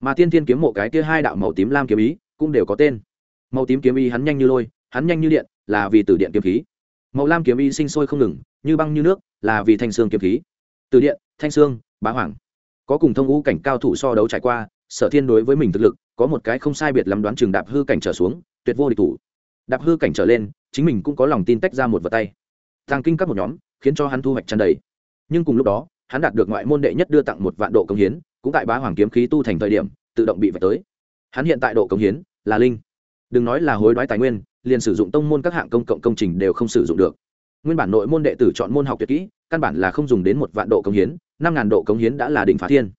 Mà tiên thiên kiếm mộ cái kia hai đạo màu tím lam kiếm ý cũng đều có tên. Màu tím kiếm ý hắn nhanh như lôi hắn nhanh như điện, là vì từ điện kiếm khí. Màu lam kiếm y sinh sôi không ngừng, như băng như nước, là vì thanh xương kiếm khí. Từ điện, thanh xương, bá hoàng. Có cùng thông ngũ cảnh cao thủ so đấu trải qua, sở thiên đối với mình thực lực, có một cái không sai biệt lắm đoán trường đạp hư cảnh trở xuống, tuyệt vô địch thủ. Đạp hư cảnh trở lên, chính mình cũng có lòng tin tách ra một vật tay. Thang kinh các một nhóm, khiến cho hắn thu hoạch tràn đầy. Nhưng cùng lúc đó, hắn đạt được ngoại môn đệ nhất đưa tặng một vạn độ công hiến, cũng tại bá hoàng kiếm khí tu thành thời điểm, tự động bị vạch tới. Hắn hiện tại độ công hiến là linh. Đừng nói là hối đoái tài nguyên liền sử dụng tông môn các hạng công cộng công trình đều không sử dụng được. Nguyên bản nội môn đệ tử chọn môn học tuyệt kỹ, căn bản là không dùng đến một vạn độ công hiến, năm ngàn độ công hiến đã là đỉnh phá thiên.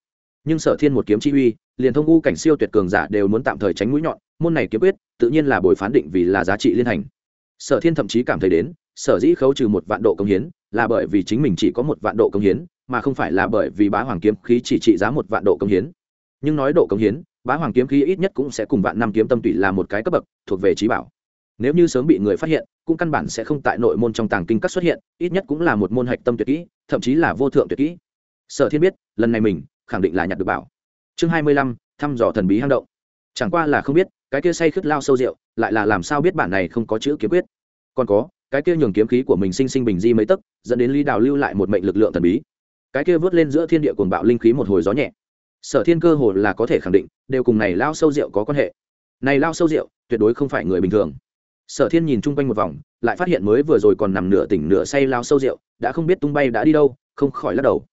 Nhưng sở thiên một kiếm chi uy, liền thông u cảnh siêu tuyệt cường giả đều muốn tạm thời tránh mũi nhọn, môn này kiếm quyết, tự nhiên là bồi phán định vì là giá trị liên hành. Sở thiên thậm chí cảm thấy đến, sở dĩ khấu trừ một vạn độ công hiến, là bởi vì chính mình chỉ có một vạn độ công hiến, mà không phải là bởi vì bá hoàng kiếm khí chỉ trị giá một vạn độ công hiến. Nhưng nói độ công hiến, bá hoàng kiếm khí ít nhất cũng sẽ cùng vạn năm kiếm tâm tụy là một cái cấp bậc, thuộc về trí bảo nếu như sớm bị người phát hiện, cũng căn bản sẽ không tại nội môn trong tàng kinh các xuất hiện, ít nhất cũng là một môn hạch tâm tuyệt kỹ, thậm chí là vô thượng tuyệt kỹ. Sở thiên biết, lần này mình khẳng định là nhặt được bảo. Chương hai mươi lăm, thăm dò thần bí hang động. Chẳng qua là không biết, cái kia say khướt lao sâu rượu, lại là làm sao biết bản này không có chữ kiếm quyết. Còn có, cái kia nhường kiếm khí của mình sinh sinh bình di mấy tấc, dẫn đến lý đào lưu lại một mệnh lực lượng thần bí. Cái kia vớt lên giữa thiên địa cuồng bạo linh khí một hồi gió nhẹ. Sở thiên cơ hồ là có thể khẳng định, đều cùng này lao sâu rượu có quan hệ. Này lao sâu rượu, tuyệt đối không phải người bình thường sở thiên nhìn chung quanh một vòng, lại phát hiện mới vừa rồi còn nằm nửa tỉnh nửa say lao sâu rượu, đã không biết tung bay đã đi đâu, không khỏi lắc đầu.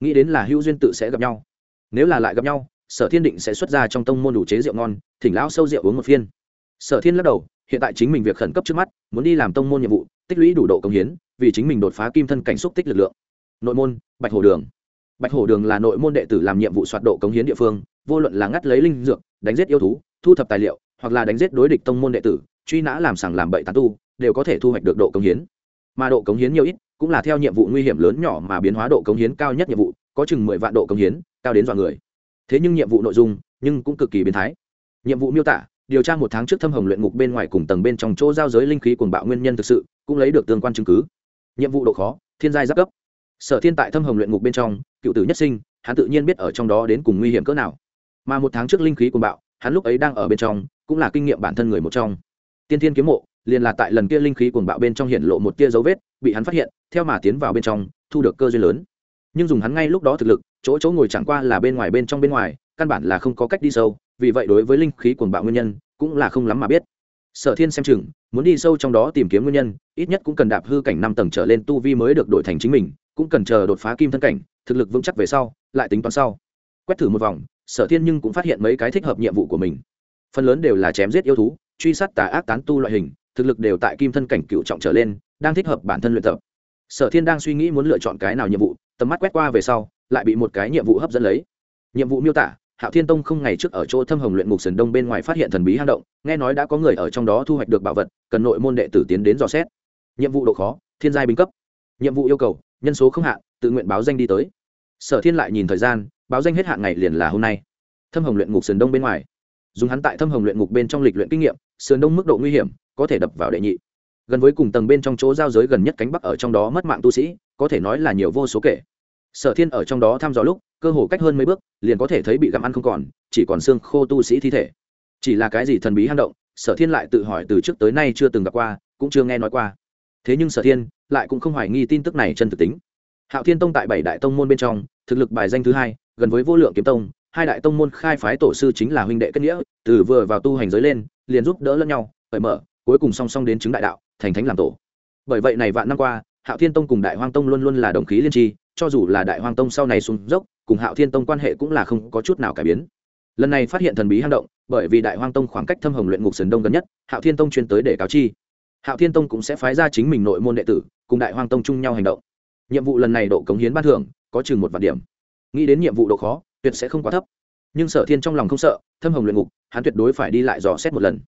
Nghĩ đến là hữu duyên tự sẽ gặp nhau. Nếu là lại gặp nhau, sở thiên định sẽ xuất ra trong tông môn đủ chế rượu ngon, thỉnh lão sâu rượu uống một phiên. Sở thiên lắc đầu, hiện tại chính mình việc khẩn cấp trước mắt, muốn đi làm tông môn nhiệm vụ, tích lũy đủ độ công hiến, vì chính mình đột phá kim thân cảnh xúc tích lực lượng. Nội môn, bạch hồ đường. Bạch Hổ đường là nội môn đệ tử làm nhiệm vụ soạt độ cống hiến địa phương, vô luận là ngắt lấy linh dược, đánh giết yêu thú, thu thập tài liệu, hoặc là đánh giết đối địch tông môn đệ tử truy nã làm sàng làm bậy tán tu, đều có thể thu hoạch được độ cống hiến. Mà độ cống hiến nhiều ít, cũng là theo nhiệm vụ nguy hiểm lớn nhỏ mà biến hóa độ cống hiến cao nhất nhiệm vụ, có chừng mười vạn độ cống hiến, cao đến dọa người. Thế nhưng nhiệm vụ nội dung, nhưng cũng cực kỳ biến thái. Nhiệm vụ miêu tả, điều tra một tháng trước thâm hồng luyện ngục bên ngoài cùng tầng bên trong chỗ giao giới linh khí cuồng bạo nguyên nhân thực sự, cũng lấy được tương quan chứng cứ. Nhiệm vụ độ khó, thiên giai giáp cấp. Sở thiên tại thâm hồng luyện ngục bên trong, cựu tử nhất sinh, hắn tự nhiên biết ở trong đó đến cùng nguy hiểm cỡ nào. Mà một tháng trước linh khí cuồng bạo, hắn lúc ấy đang ở bên trong, cũng là kinh nghiệm bản thân người một trong tiên thiên kiếm mộ, liền là tại lần kia linh khí cuồng bạo bên trong hiện lộ một tia dấu vết, bị hắn phát hiện, theo mà tiến vào bên trong, thu được cơ duyên lớn. Nhưng dùng hắn ngay lúc đó thực lực, chỗ chỗ ngồi chẳng qua là bên ngoài bên trong bên ngoài, căn bản là không có cách đi sâu, vì vậy đối với linh khí cuồng bạo nguyên nhân, cũng là không lắm mà biết. Sở thiên xem chừng, muốn đi sâu trong đó tìm kiếm nguyên nhân, ít nhất cũng cần đạp hư cảnh năm tầng trở lên tu vi mới được đổi thành chính mình, cũng cần chờ đột phá kim thân cảnh, thực lực vững chắc về sau, lại tính toán sau. Quét thử một vòng, sở thiên nhưng cũng phát hiện mấy cái thích hợp nhiệm vụ của mình. Phần lớn đều là chém giết yêu thú truy sát tà ác tán tu loại hình, thực lực đều tại kim thân cảnh cựu trọng trở lên, đang thích hợp bản thân luyện tập. Sở thiên đang suy nghĩ muốn lựa chọn cái nào nhiệm vụ, tầm mắt quét qua về sau, lại bị một cái nhiệm vụ hấp dẫn lấy. Nhiệm vụ miêu tả, hạo thiên tông không ngày trước ở chỗ thâm hồng luyện ngục sườn đông bên ngoài phát hiện thần bí hang động, nghe nói đã có người ở trong đó thu hoạch được bảo vật, cần nội môn đệ tử tiến đến dò xét. Nhiệm vụ độ khó, thiên giai binh cấp. Nhiệm vụ yêu cầu, nhân số không hạn, tự nguyện báo danh đi tới. Sở thiên lại nhìn thời gian, báo danh hết hạn ngày liền là hôm nay. Thâm hồng luyện ngục sườn đông bên ngoài dùng hắn tại thâm hồng luyện ngục bên trong lịch luyện kinh nghiệm, sườn đông mức độ nguy hiểm, có thể đập vào đệ nhị. Gần với cùng tầng bên trong chỗ giao giới gần nhất cánh bắc ở trong đó mất mạng tu sĩ, có thể nói là nhiều vô số kể. Sở thiên ở trong đó thăm dò lúc, cơ hồ cách hơn mấy bước, liền có thể thấy bị gặm ăn không còn, chỉ còn xương khô tu sĩ thi thể. Chỉ là cái gì thần bí hang động, sở thiên lại tự hỏi từ trước tới nay chưa từng gặp qua, cũng chưa nghe nói qua. Thế nhưng sở thiên lại cũng không hoài nghi tin tức này chân thực tính. Hạo thiên tông tại bảy đại tông môn bên trong, thực lực bài danh thứ hai, gần với vô lượng kiếm tông hai đại tông môn khai phái tổ sư chính là huynh đệ kết nghĩa, từ vừa vào tu hành giới lên, liền giúp đỡ lẫn nhau, cởi mở, cuối cùng song song đến chứng đại đạo, thành thánh làm tổ. Bởi vậy này vạn năm qua, hạo thiên tông cùng đại hoang tông luôn luôn là đồng khí liên tri, cho dù là đại hoang tông sau này xuống dốc, cùng hạo thiên tông quan hệ cũng là không có chút nào cải biến. Lần này phát hiện thần bí hang động, bởi vì đại hoang tông khoảng cách thâm hồng luyện ngục sườn đông gần nhất, hạo thiên tông chuyên tới để cáo chi. Hạo thiên tông cũng sẽ phái ra chính mình nội môn đệ tử, cùng đại hoang tông chung nhau hành động. Nhiệm vụ lần này độ cống hiến ban thưởng, có chừng một vạn điểm. Nghĩ đến nhiệm vụ độ khó tuyệt sẽ không quá thấp. Nhưng sở thiên trong lòng không sợ, thâm hồng luyện ngục, hắn tuyệt đối phải đi lại dò xét một lần.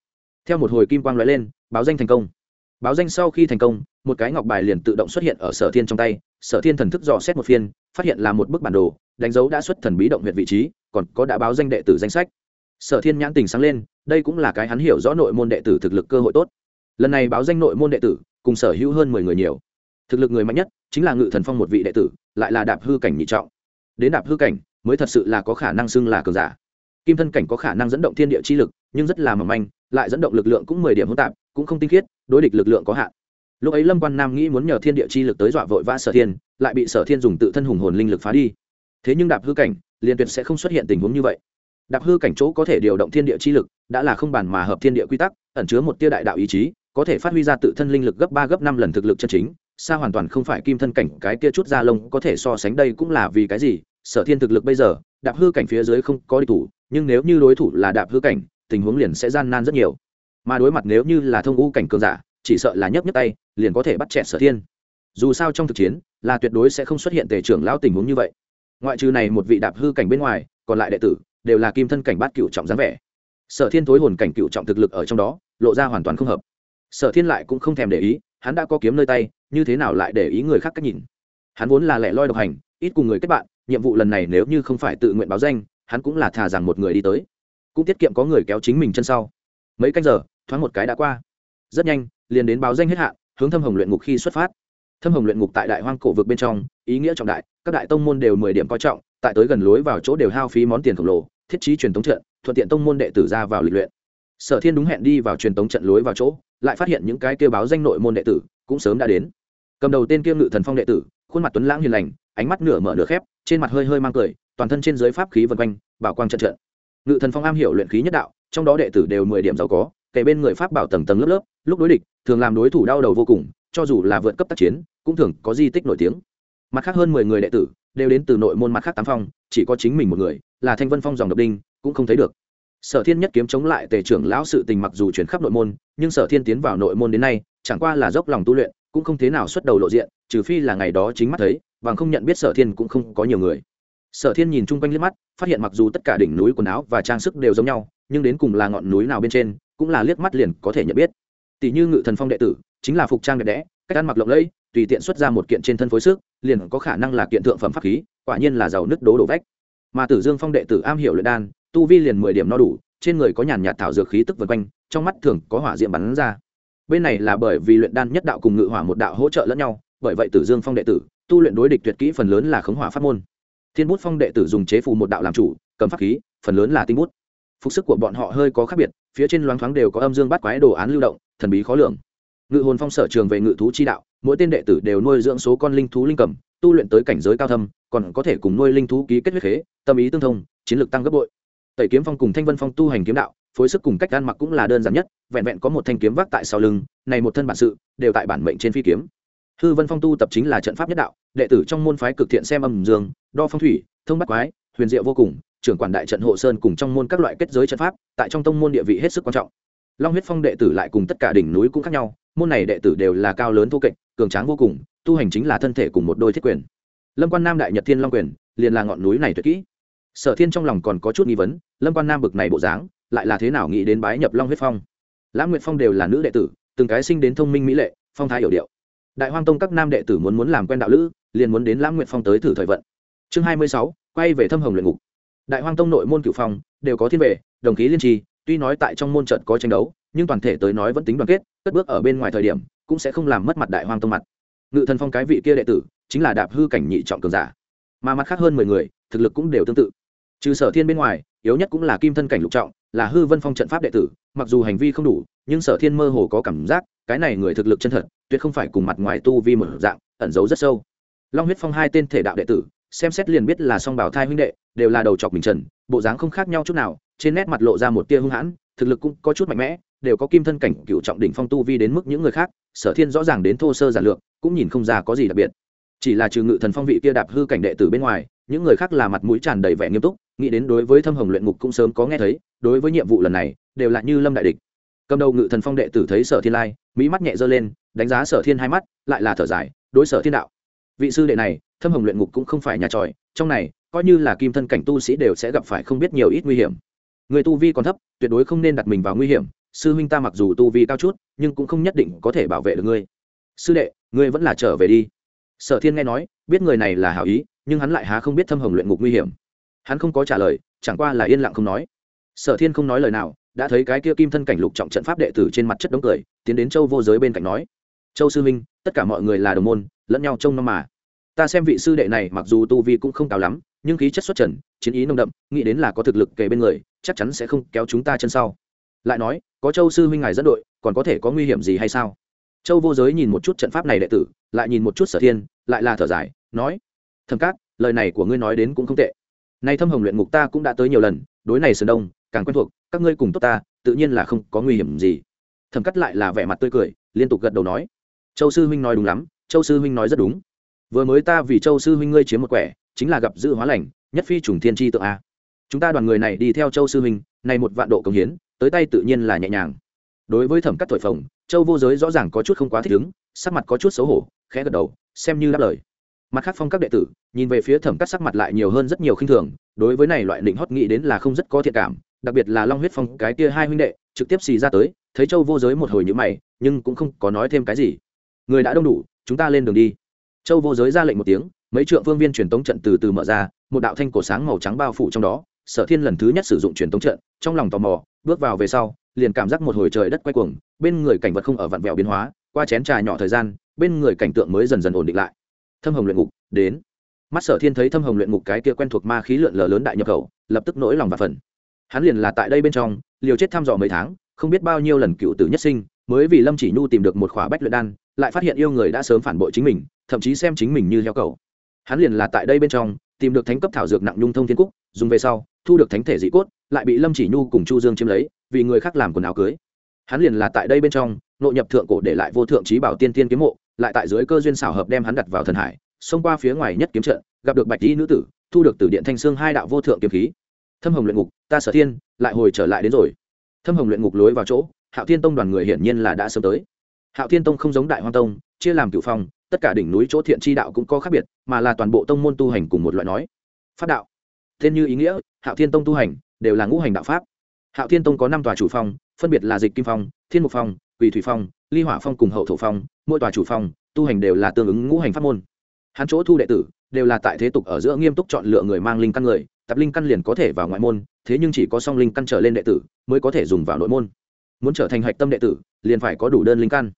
Theo một hồi kim quang l lên, báo danh thành công. Báo danh sau khi thành công, một cái ngọc bài liền tự động xuất hiện ở sở thiên trong tay. Sở thiên thần thức dò xét một phiên, phát hiện là một bức bản đồ, đánh dấu đã xuất thần bí động huyện vị trí, còn có đã báo danh đệ tử danh sách. Sở thiên nhãn tình sáng lên, đây cũng là cái hắn hiểu rõ nội môn đệ tử thực lực cơ hội tốt. Lần này báo danh nội môn đệ tử, cùng sở hữu hơn mười người nhiều. Thực lực người mạnh nhất chính là ngự thần phong một vị đệ tử, lại là đạp hư cảnh nhị trọng. Đến đạp hư cảnh mới thật sự là có khả năng xưng là cường giả. Kim thân cảnh có khả năng dẫn động thiên địa chi lực, nhưng rất là mỏng manh, lại dẫn động lực lượng cũng mười điểm hỗn tạp, cũng không tinh khiết, đối địch lực lượng có hạn. Lúc ấy lâm quan nam nghĩ muốn nhờ thiên địa chi lực tới dọa vội vã sở thiên, lại bị sở thiên dùng tự thân hùng hồn linh lực phá đi. Thế nhưng đạp hư cảnh liền tuyệt sẽ không xuất hiện tình huống như vậy. Đạp hư cảnh chỗ có thể điều động thiên địa chi lực, đã là không bàn mà hợp thiên địa quy tắc, ẩn chứa một tia đại đạo ý chí, có thể phát huy ra tự thân linh lực gấp ba gấp năm lần thực lực chân chính, xa hoàn toàn không phải kim thân cảnh cái kia chút da lông có thể so sánh đây cũng là vì cái gì sở thiên thực lực bây giờ, đạp hư cảnh phía dưới không có địch thủ, nhưng nếu như đối thủ là đạp hư cảnh, tình huống liền sẽ gian nan rất nhiều. Mà đối mặt nếu như là thông u cảnh cường giả, chỉ sợ là nhấc nhấc tay, liền có thể bắt chẹt sở thiên. Dù sao trong thực chiến, là tuyệt đối sẽ không xuất hiện tề trưởng lão tình huống như vậy. Ngoại trừ này một vị đạp hư cảnh bên ngoài, còn lại đệ tử, đều là kim thân cảnh bát cựu trọng dáng vẻ. Sở thiên thối hồn cảnh cựu trọng thực lực ở trong đó, lộ ra hoàn toàn không hợp. Sở thiên lại cũng không thèm để ý, hắn đã có kiếm nơi tay, như thế nào lại để ý người khác cách nhìn? Hắn vốn là lẻ loi độc hành, ít cùng người kết bạn nhiệm vụ lần này nếu như không phải tự nguyện báo danh, hắn cũng là thà rằng một người đi tới. Cũng tiết kiệm có người kéo chính mình chân sau. Mấy canh giờ, thoáng một cái đã qua. Rất nhanh, liền đến báo danh hết hạn, hướng thâm hồng luyện ngục khi xuất phát. Thâm hồng luyện ngục tại đại hoang cổ vực bên trong, ý nghĩa trọng đại, các đại tông môn đều mười điểm coi trọng, tại tới gần lối vào chỗ đều hao phí món tiền khổng lồ, thiết trí truyền thống trận, thuận tiện tông môn đệ tử ra vào lịch luyện. Sở thiên đúng hẹn đi vào truyền thống trận lối vào chỗ, lại phát hiện những cái kêu báo danh nội môn đệ tử cũng sớm đã đến. Cầm đầu tên kiêm ngự thần phong đệ tử, khuôn mặt tuấn lãng hiền lành, ánh mắt nửa mở nửa khép trên mặt hơi hơi mang cười, toàn thân trên dưới pháp khí vân quanh, bảo quang trận trận. Ngự thần phong am hiểu luyện khí nhất đạo, trong đó đệ tử đều mười điểm giàu có kể bên người pháp bảo tầng tầng lớp lớp, lúc đối địch, thường làm đối thủ đau đầu vô cùng, cho dù là vượt cấp tác chiến, cũng thường có di tích nổi tiếng. Mặt khác hơn mười người đệ tử, đều đến từ nội môn mặt khác tám phong, chỉ có chính mình một người, là thanh vân phong dòng độc đinh, cũng không thấy được. Sở thiên nhất kiếm chống lại tề trưởng lão sự tình mặc dù chuyển khắp nội môn, nhưng sở thiên tiến vào nội môn đến nay, chẳng qua là dốc lòng tu luyện, cũng không thế nào xuất đầu lộ diện, trừ phi là ngày đó chính mắt thấy bằng không nhận biết sở thiên cũng không có nhiều người. Sở thiên nhìn chung quanh liếc mắt, phát hiện mặc dù tất cả đỉnh núi quần áo và trang sức đều giống nhau, nhưng đến cùng là ngọn núi nào bên trên, cũng là liếc mắt liền có thể nhận biết. Tỷ như ngự thần phong đệ tử, chính là phục trang đẹp đẽ, cách ăn mặc lộng lẫy, tùy tiện xuất ra một kiện trên thân phối sức, liền có khả năng là kiện thượng phẩm pháp khí, quả nhiên là giàu nứt đố đổ vách. Mà tử dương phong đệ tử am hiểu luyện đan, tu vi liền mười điểm no đủ, trên người có nhàn nhạt thảo dược khí tức vân quanh, trong mắt thường có hỏa diệm bắn ra. Bên này là bởi vì luyện đan nhất đạo cùng ngự hỏa một đạo hỗ trợ lẫn nhau, bởi vậy tử dương phong đệ tử tu luyện đối địch tuyệt kỹ phần lớn là khống hỏa pháp môn. Thiên bút phong đệ tử dùng chế phù một đạo làm chủ, cầm pháp khí, phần lớn là tinh bút. Phục sức của bọn họ hơi có khác biệt, phía trên loáng thoáng đều có âm dương bắt quái đồ án lưu động, thần bí khó lường. Ngự hồn phong sở trường về ngự thú chi đạo, mỗi tên đệ tử đều nuôi dưỡng số con linh thú linh cầm, tu luyện tới cảnh giới cao thâm, còn có thể cùng nuôi linh thú ký kết huyết khế, tâm ý tương thông, chiến lược tăng gấp bội. Tẩy kiếm phong cùng thanh vân phong tu hành kiếm đạo, phối sức cùng cách ăn mặc cũng là đơn giản nhất, vẹn vẹn có một thanh kiếm vác tại sau lưng, này một thân bản sự, đều tại bản mệnh trên phi kiếm hư vân phong tu tập chính là trận pháp nhất đạo, đệ tử trong môn phái cực thiện xem âm dương, đo phong thủy, thông bắt quái, huyền diệu vô cùng, trưởng quản đại trận hộ sơn cùng trong môn các loại kết giới trận pháp, tại trong tông môn địa vị hết sức quan trọng. Long huyết phong đệ tử lại cùng tất cả đỉnh núi cũng khác nhau, môn này đệ tử đều là cao lớn thô kệch, cường tráng vô cùng, tu hành chính là thân thể cùng một đôi thiết quyền. Lâm quan nam đại nhật thiên long quyền, liền là ngọn núi này tuyệt kỹ. Sở thiên trong lòng còn có chút nghi vấn, lâm quan nam bực này bộ dáng, lại là thế nào nghĩ đến bái nhập long huyết phong? Lãng nguyệt phong đều là nữ đệ tử, từng cái sinh đến thông minh mỹ lệ, phong thái hiểu điệu đại hoang tông các nam đệ tử muốn muốn làm quen đạo lữ, liền muốn đến lãng nguyệt phong tới thử thời vận. Chương hai mươi sáu, quay về thâm hồng luyện ngục. Đại hoang tông nội môn cửu phong, đều có thiên vệ, đồng khí liên trì, tuy nói tại trong môn trận có tranh đấu, nhưng toàn thể tới nói vẫn tính đoàn kết, cất bước ở bên ngoài thời điểm, cũng sẽ không làm mất mặt đại hoang tông mặt. Ngự thần phong cái vị kia đệ tử, chính là đạp hư cảnh nhị trọng cường giả. Mà mặt khác hơn mười người, thực lực cũng đều tương tự. Trừ sở thiên bên ngoài, yếu nhất cũng là kim thân cảnh lục trọng, là hư vân phong trận pháp đệ tử, mặc dù hành vi không đủ, nhưng sở thiên mơ hồ có cảm giác cái này người thực lực chân thật, tuyệt không phải cùng mặt ngoài tu vi một dạng, ẩn giấu rất sâu. Long huyết phong hai tên thể đạo đệ tử, xem xét liền biết là song bảo thai huynh đệ, đều là đầu chọc bình trần, bộ dáng không khác nhau chút nào, trên nét mặt lộ ra một tia hung hãn, thực lực cũng có chút mạnh mẽ, đều có kim thân cảnh cựu trọng đỉnh phong tu vi đến mức những người khác, sở thiên rõ ràng đến thô sơ giản lược, cũng nhìn không ra có gì đặc biệt. Chỉ là trừ ngự thần phong vị kia đạp hư cảnh đệ tử bên ngoài, những người khác là mặt mũi tràn đầy vẻ nghiêm túc, nghĩ đến đối với thâm hồng luyện ngục cũng sớm có nghe thấy, đối với nhiệm vụ lần này, đều là như lâm đại địch cầm đầu ngự thần phong đệ tử thấy sở thiên lai mỹ mắt nhẹ dơ lên, đánh giá sở thiên hai mắt, lại là thở dài, đối sở thiên đạo. Vị sư đệ này, thâm hồng luyện ngục cũng không phải nhà tròi, trong này, coi như là kim thân cảnh tu sĩ đều sẽ gặp phải không biết nhiều ít nguy hiểm. Người tu vi còn thấp, tuyệt đối không nên đặt mình vào nguy hiểm. Sư huynh ta mặc dù tu vi cao chút, nhưng cũng không nhất định có thể bảo vệ được ngươi. Sư đệ, ngươi vẫn là trở về đi. Sở thiên nghe nói, biết người này là hảo ý, nhưng hắn lại há không biết thâm hồng luyện ngục nguy hiểm. Hắn không có trả lời, chẳng qua là yên lặng không nói. Sở thiên không nói lời nào đã thấy cái kia kim thân cảnh lục trọng trận pháp đệ tử trên mặt chất đống cười, tiến đến châu vô giới bên cạnh nói, châu sư minh tất cả mọi người là đồng môn, lẫn nhau trông nom mà. Ta xem vị sư đệ này mặc dù tu vi cũng không cao lắm, nhưng khí chất xuất trần, chiến ý nông đậm, nghĩ đến là có thực lực kề bên người, chắc chắn sẽ không kéo chúng ta chân sau. Lại nói, có châu sư huynh ngài dẫn đội, còn có thể có nguy hiểm gì hay sao? Châu vô giới nhìn một chút trận pháp này đệ tử, lại nhìn một chút sở thiên, lại là thở dài, nói thầm cát lời này của ngươi nói đến cũng không tệ. Nay thâm hồng luyện ngục ta cũng đã tới nhiều lần, đối này sơn đông càng quen thuộc, các ngươi cùng tốt ta, tự nhiên là không có nguy hiểm gì. Thầm cắt lại là vẻ mặt tươi cười, liên tục gật đầu nói, châu sư huynh nói đúng lắm, châu sư huynh nói rất đúng. Vừa mới ta vì châu sư huynh ngươi chiếm một quẻ, chính là gặp dự hóa lành, nhất phi trùng thiên tri tượng a. Chúng ta đoàn người này đi theo châu sư huynh, này một vạn độ công hiến, tới tay tự nhiên là nhẹ nhàng. Đối với thẩm cắt thổi phồng, châu vô giới rõ ràng có chút không quá thích ứng, sắc mặt có chút xấu hổ, khẽ gật đầu, xem như đáp lời. Mặt khác phong các đệ tử, nhìn về phía thẩm cắt sắc mặt lại nhiều hơn rất nhiều khinh thường, đối với này loại định hót nghĩ đến là không rất có thiện cảm đặc biệt là long huyết phong, cái kia hai huynh đệ, trực tiếp xì ra tới, thấy châu vô giới một hồi như mày, nhưng cũng không có nói thêm cái gì. Người đã đông đủ, chúng ta lên đường đi. Châu vô giới ra lệnh một tiếng, mấy trượng phương viên truyền tống trận từ từ mở ra, một đạo thanh cổ sáng màu trắng bao phủ trong đó, sở thiên lần thứ nhất sử dụng truyền tống trận, trong lòng tò mò, bước vào về sau, liền cảm giác một hồi trời đất quay cuồng, bên người cảnh vật không ở vặn vẹo biến hóa, qua chén trà nhỏ thời gian, bên người cảnh tượng mới dần dần ổn định lại. Thâm hồng luyện ngục, đến. Mắt sở thiên thấy thâm hồng luyện ngục cái kia quen thuộc ma khí lượn lờ lớn đại nhập khẩu, lập tức nỗi lòng và phần hắn liền là tại đây bên trong, liều chết thăm dò mấy tháng, không biết bao nhiêu lần cựu tử nhất sinh, mới vì lâm chỉ nhu tìm được một khỏa bách luyện đan, lại phát hiện yêu người đã sớm phản bội chính mình, thậm chí xem chính mình như heo cầu. Hắn liền là tại đây bên trong, tìm được thánh cấp thảo dược nặng nhung thông thiên cúc, dùng về sau, thu được thánh thể dị cốt, lại bị lâm chỉ nhu cùng chu dương chiếm lấy, vì người khác làm quần áo cưới. Hắn liền là tại đây bên trong, nội nhập thượng cổ để lại vô thượng trí bảo tiên tiên kiếm mộ, lại tại dưới cơ duyên xảo hợp đem hắn đặt vào thần hải, xông qua phía ngoài nhất kiếm trận, gặp được bạch y nữ tử, thu được từ điện thanh xương hai đạo vô thượng kiếm khí thâm hồng luyện ngục, ta sở thiên, lại hồi trở lại đến rồi. Thâm hồng luyện ngục lối vào chỗ, hạo thiên tông đoàn người hiển nhiên là đã sớm tới. Hạo thiên tông không giống đại hoang tông, chia làm cửu phong, tất cả đỉnh núi chỗ thiện chi đạo cũng có khác biệt, mà là toàn bộ tông môn tu hành cùng một loại nói. Pháp đạo. Tên như ý nghĩa, hạo thiên tông tu hành, đều là ngũ hành đạo pháp. Hạo thiên tông có năm tòa chủ phong, phân biệt là dịch kim phong, thiên mục phong, quỳ thủy phong, ly hỏa phong cùng hậu thổ phong, mỗi tòa chủ phong, tu hành đều là tương ứng ngũ hành pháp môn. Hắn chỗ thu đệ tử, đều là tại thế tục ở giữa nghiêm túc chọn lựa người mang linh căn người tập linh căn liền có thể vào ngoại môn, thế nhưng chỉ có song linh căn trở lên đệ tử mới có thể dùng vào nội môn. Muốn trở thành hạch tâm đệ tử, liền phải có đủ đơn linh căn.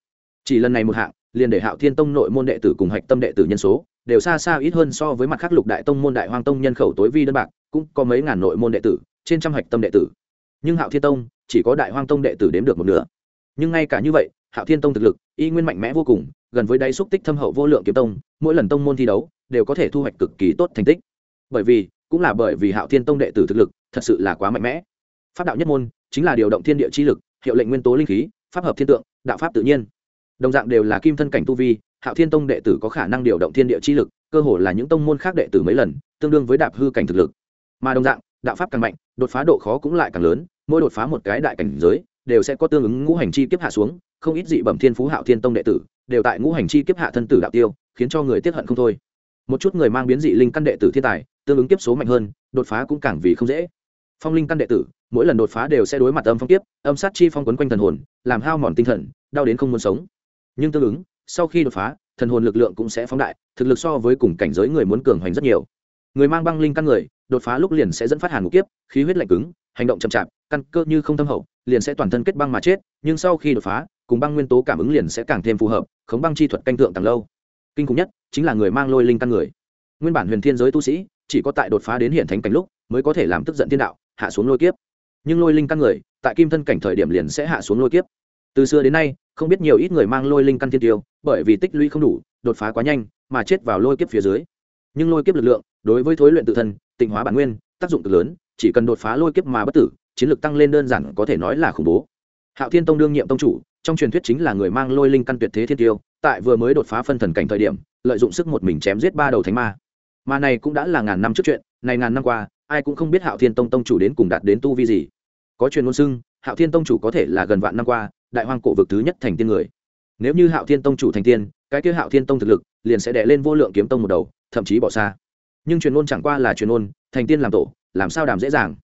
Chỉ lần này một hạng, liền để hạo thiên tông nội môn đệ tử cùng hạch tâm đệ tử nhân số đều xa xa ít hơn so với mặt khác lục đại tông môn đại hoang tông nhân khẩu tối vi đơn bạc, cũng có mấy ngàn nội môn đệ tử, trên trăm hạch tâm đệ tử. Nhưng hạo thiên tông chỉ có đại hoang tông đệ tử đếm được một nửa. Nhưng ngay cả như vậy, hạo thiên tông thực lực, y nguyên mạnh mẽ vô cùng, gần với đáy xúc tích thâm hậu vô lượng kiếm tông, mỗi lần tông môn thi đấu đều có thể thu hoạch cực kỳ tốt thành tích. Bởi vì cũng là bởi vì hạo thiên tông đệ tử thực lực thật sự là quá mạnh mẽ. Pháp đạo nhất môn chính là điều động thiên địa chi lực, hiệu lệnh nguyên tố linh khí, pháp hợp thiên tượng, đạo pháp tự nhiên. Đồng dạng đều là kim thân cảnh tu vi, hạo thiên tông đệ tử có khả năng điều động thiên địa chi lực, cơ hồ là những tông môn khác đệ tử mấy lần, tương đương với đạp hư cảnh thực lực. Mà đồng dạng, đạo pháp càng mạnh, đột phá độ khó cũng lại càng lớn, mỗi đột phá một cái đại cảnh giới, đều sẽ có tương ứng ngũ hành chi kiếp hạ xuống, không ít dị bẩm thiên phú hạo thiên tông đệ tử đều tại ngũ hành chi kiếp hạ thân tử đạo tiêu, khiến cho người tiếp hận không thôi một chút người mang biến dị linh căn đệ tử thiên tài, tương ứng kiếp số mạnh hơn, đột phá cũng càng vì không dễ. Phong linh căn đệ tử, mỗi lần đột phá đều sẽ đối mặt âm phong kiếp, âm sát chi phong quấn quanh thần hồn, làm hao mòn tinh thần, đau đến không muốn sống. Nhưng tương ứng, sau khi đột phá, thần hồn lực lượng cũng sẽ phóng đại, thực lực so với cùng cảnh giới người muốn cường hoành rất nhiều. Người mang băng linh căn người, đột phá lúc liền sẽ dẫn phát hàn ngục kiếp, khí huyết lạnh cứng, hành động chậm chạp, căn cơ như không thâm hậu, liền sẽ toàn thân kết băng mà chết, nhưng sau khi đột phá, cùng băng nguyên tố cảm ứng liền sẽ càng thêm phù hợp, khống băng chi thuật canh tượng càng lâu kinh khủng nhất chính là người mang lôi linh căn người. Nguyên bản huyền thiên giới tu sĩ chỉ có tại đột phá đến hiện thánh cảnh lúc mới có thể làm tức giận thiên đạo, hạ xuống lôi kiếp. Nhưng lôi linh căn người tại kim thân cảnh thời điểm liền sẽ hạ xuống lôi kiếp. Từ xưa đến nay, không biết nhiều ít người mang lôi linh căn thiên tiêu, bởi vì tích lũy không đủ, đột phá quá nhanh mà chết vào lôi kiếp phía dưới. Nhưng lôi kiếp lực lượng đối với thối luyện tự thân, tịnh hóa bản nguyên, tác dụng cực lớn, chỉ cần đột phá lôi kiếp mà bất tử, chiến lược tăng lên đơn giản có thể nói là khủng bố. Hạo thiên tông đương nhiệm tông chủ, trong truyền thuyết chính là người mang lôi linh căn tuyệt thế thiên tiêu tại vừa mới đột phá phân thần cảnh thời điểm, lợi dụng sức một mình chém giết ba đầu thánh ma. Mà này cũng đã là ngàn năm trước chuyện, này ngàn năm qua, ai cũng không biết hạo thiên tông tông chủ đến cùng đạt đến tu vi gì. Có truyền ngôn xưng, hạo thiên tông chủ có thể là gần vạn năm qua, đại hoang cổ vực thứ nhất thành tiên người. Nếu như hạo thiên tông chủ thành tiên, cái kia hạo thiên tông thực lực liền sẽ đè lên vô lượng kiếm tông một đầu, thậm chí bỏ xa. Nhưng truyền ngôn chẳng qua là truyền ngôn, thành tiên làm tổ, làm sao đàm dễ dàng?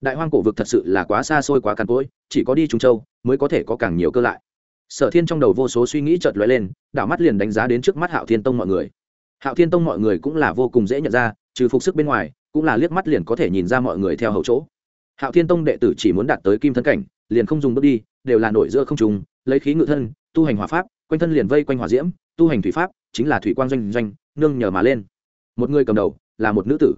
Đại hoang cổ vực thật sự là quá xa xôi quá càn cỗi, chỉ có đi trung châu mới có thể có càng nhiều cơ lại sở thiên trong đầu vô số suy nghĩ chợt lóe lên, đảo mắt liền đánh giá đến trước mắt hạo thiên tông mọi người. Hạo thiên tông mọi người cũng là vô cùng dễ nhận ra, trừ phục sức bên ngoài, cũng là liếc mắt liền có thể nhìn ra mọi người theo hậu chỗ. Hạo thiên tông đệ tử chỉ muốn đạt tới kim thân cảnh, liền không dùng bước đi, đều là nổi giữa không trùng lấy khí ngự thân, tu hành hỏa pháp, quanh thân liền vây quanh hỏa diễm, tu hành thủy pháp, chính là thủy quang doanh doanh, nương nhờ mà lên. Một người cầm đầu, là một nữ tử.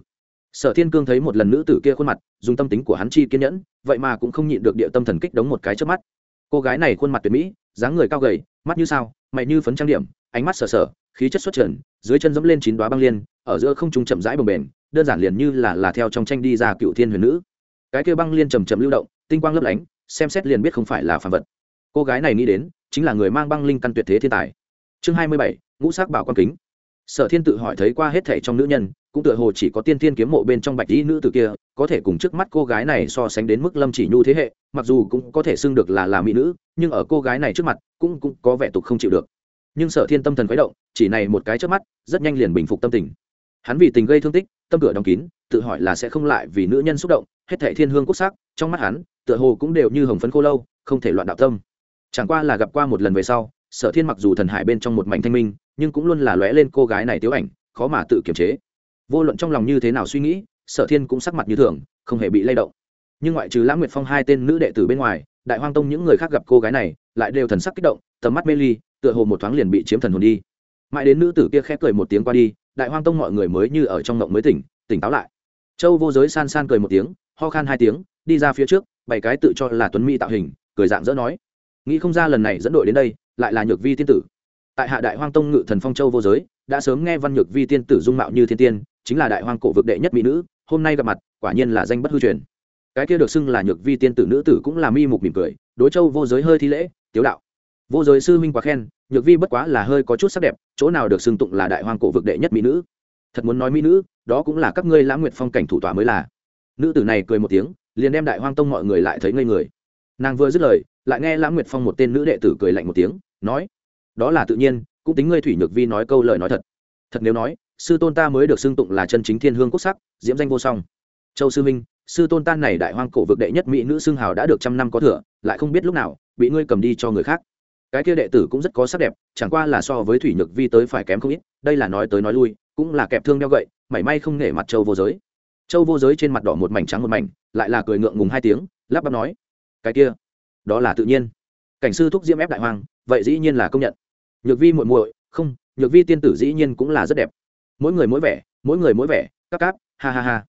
Sở thiên cương thấy một lần nữ tử kia khuôn mặt, dùng tâm tính của hắn chi kiên nhẫn, vậy mà cũng không nhịn được địa tâm thần kích đống một cái trước mắt. Cô gái này khuôn mặt tuyệt mỹ dáng người cao gầy, mắt như sao, mày như phấn trang điểm, ánh mắt sờ sờ, khí chất xuất trần, dưới chân dẫm lên chín đoá băng liên, ở giữa không trung chậm rãi bồng bềnh, đơn giản liền như là là theo trong tranh đi ra cựu thiên huyền nữ. Cái kia băng liên chầm chậm lưu động, tinh quang lấp lánh, xem xét liền biết không phải là phàm vật. Cô gái này nghĩ đến, chính là người mang băng linh căn tuyệt thế thiên tài. Chương hai mươi bảy, ngũ sắc bảo quan kính. Sở thiên tự hỏi thấy qua hết thảy trong nữ nhân, cũng tựa hồ chỉ có tiên thiên kiếm mộ bên trong bạch dĩ nữ tử kia, có thể cùng trước mắt cô gái này so sánh đến mức lâm chỉ nhu thế hệ mặc dù cũng có thể xưng được là là mỹ nữ, nhưng ở cô gái này trước mặt cũng cũng có vẻ tục không chịu được. Nhưng sở thiên tâm thần khuấy động, chỉ này một cái trước mắt, rất nhanh liền bình phục tâm tình. Hắn vì tình gây thương tích, tâm cửa đóng kín, tự hỏi là sẽ không lại vì nữ nhân xúc động, hết thảy thiên hương quốc sắc, trong mắt hắn, tựa hồ cũng đều như hồng phấn khô lâu, không thể loạn đạo tâm. Chẳng qua là gặp qua một lần về sau, sở thiên mặc dù thần hải bên trong một mảnh thanh minh, nhưng cũng luôn là lóe lên cô gái này tiếu ảnh, khó mà tự kiềm chế. Vô luận trong lòng như thế nào suy nghĩ, sở thiên cũng sắc mặt như thường, không hề bị lay động nhưng ngoại trừ lãng nguyệt phong hai tên nữ đệ tử bên ngoài, đại hoang tông những người khác gặp cô gái này, lại đều thần sắc kích động, tầm mắt mê ly, tựa hồ một thoáng liền bị chiếm thần hồn đi. Mãi đến nữ tử kia khép cười một tiếng qua đi, đại hoang tông mọi người mới như ở trong ngộng mới tỉnh tỉnh táo lại. Châu vô giới san san cười một tiếng, ho khan hai tiếng, đi ra phía trước bảy cái tự cho là tuấn mỹ tạo hình, cười dạng dỡ nói. Nghĩ không ra lần này dẫn đội đến đây, lại là nhược vi tiên tử. Tại hạ đại hoang tông ngự thần phong châu vô giới, đã sớm nghe văn nhược vi tiên tử dung mạo như thiên tiên, chính là đại hoang cổ vực đệ nhất mỹ nữ, hôm nay gặp mặt, quả nhiên là danh bất hư truyền cái kia được xưng là nhược vi tiên tử nữ tử cũng là mi mục mỉm cười, đối châu vô giới hơi thi lễ tiếu đạo, vô giới sư minh quá khen, nhược vi bất quá là hơi có chút sắc đẹp, chỗ nào được xưng tụng là đại hoang cổ vực đệ nhất mỹ nữ. Thật muốn nói mỹ nữ, đó cũng là các ngươi lãng nguyệt phong cảnh thủ tọa mới là. Nữ tử này cười một tiếng, liền đem đại hoang tông mọi người lại thấy ngây người. Nàng vừa dứt lời, lại nghe lãng nguyệt phong một tên nữ đệ tử cười lạnh một tiếng, nói, đó là tự nhiên, cũng tính ngươi thủy nhược vi nói câu lời nói thật. Thật nếu nói, sư tôn ta mới được xưng tụng là chân chính thiên hương quốc sắc, diễm danh vô song. Châu sư minh sư tôn tan này đại hoang cổ vực đệ nhất mỹ nữ xương hào đã được trăm năm có thừa, lại không biết lúc nào, bị ngươi cầm đi cho người khác. Cái kia đệ tử cũng rất có sắc đẹp, chẳng qua là so với thủy nhược vi tới phải kém không ít, đây là nói tới nói lui, cũng là kẹp thương đeo gậy, mảy may không nể mặt châu vô giới. Châu vô giới trên mặt đỏ một mảnh trắng một mảnh, lại là cười ngượng ngùng hai tiếng, lắp bắp nói, cái kia, đó là tự nhiên. Cảnh sư thúc diễm ép đại hoàng vậy dĩ nhiên là công nhận. Nhược vi muội muội, không, nhược vi tiên tử dĩ nhiên cũng là rất đẹp. Mỗi người mỗi vẻ, mỗi người mỗi vẻ, Các cáp ha ha ha.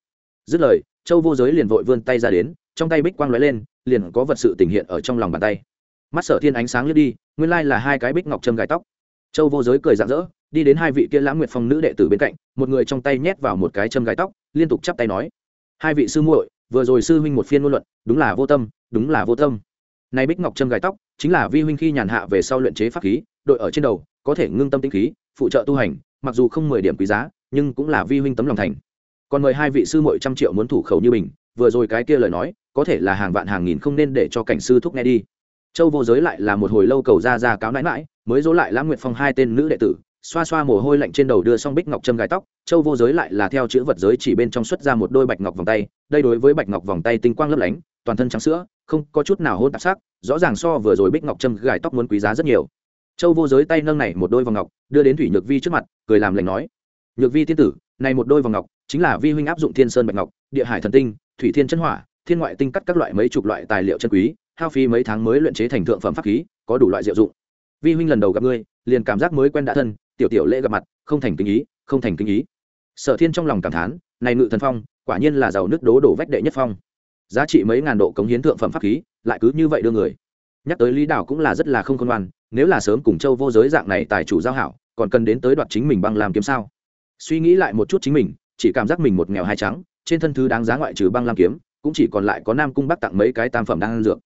Dứt lời châu vô giới liền vội vươn tay ra đến, trong tay bích quang lóe lên, liền có vật sự tình hiện ở trong lòng bàn tay. Mắt sở thiên ánh sáng lướt đi, nguyên lai là hai cái bích ngọc trâm gài tóc. Châu vô giới cười rạng rỡ, đi đến hai vị kia lãng nguyệt phong nữ đệ tử bên cạnh, một người trong tay nhét vào một cái châm gài tóc, liên tục chắp tay nói. Hai vị sư muội, vừa rồi sư huynh một phiên ngôn luận, đúng là vô tâm, đúng là vô tâm. Nay bích ngọc châm gài tóc, chính là vi huynh khi nhàn hạ về sau luyện chế pháp khí, đội ở trên đầu, có thể ngưng tâm tĩnh khí, phụ trợ tu hành, mặc dù không mười điểm quý giá, nhưng cũng là vi huynh tấm lòng thành còn mời hai vị sư muội trăm triệu muốn thủ khẩu như mình, vừa rồi cái kia lời nói, có thể là hàng vạn hàng nghìn không nên để cho cảnh sư thúc nghe đi. Châu vô giới lại là một hồi lâu cầu ra ra cáo nãi mãi mới dỗ lại lãng nguyệt phong hai tên nữ đệ tử, xoa xoa mồ hôi lạnh trên đầu đưa xong bích ngọc châm gài tóc. Châu vô giới lại là theo chữ vật giới chỉ bên trong xuất ra một đôi bạch ngọc vòng tay, đây đối với bạch ngọc vòng tay tinh quang lấp lánh, toàn thân trắng sữa, không có chút nào hôn tạp sắc, rõ ràng so vừa rồi bích ngọc châm gài tóc muốn quý giá rất nhiều. Châu vô giới tay nâng này một đôi vòng ngọc, đưa đến thủy nhược vi trước mặt, cười làm lệnh nói nhược vi tiên tử, này một đôi vòng ngọc, chính là vi huynh áp dụng thiên sơn bạch ngọc, địa hải thần tinh, thủy thiên chân hỏa, thiên ngoại tinh cắt các loại mấy chục loại tài liệu chân quý, hao phí mấy tháng mới luyện chế thành thượng phẩm pháp khí, có đủ loại diệu dụng. Vi huynh lần đầu gặp ngươi, liền cảm giác mới quen đã thân, tiểu tiểu lễ gặp mặt, không thành kinh ý, không thành kinh ý. Sở thiên trong lòng cảm thán, này ngự thần phong, quả nhiên là giàu nước đố đổ vách đệ nhất phong. Giá trị mấy ngàn độ cống hiến thượng phẩm pháp khí, lại cứ như vậy đưa người. Nhắc tới lý đảo cũng là rất là không khôn ngoan, nếu là sớm cùng châu vô giới dạng này tài chủ giao hảo, còn cần đến tới đoạt chính mình băng làm kiếm sao? Suy nghĩ lại một chút chính mình, chỉ cảm giác mình một nghèo hai trắng, trên thân thứ đáng giá ngoại trừ băng lam kiếm, cũng chỉ còn lại có nam cung bắc tặng mấy cái tam phẩm đang ăn dược.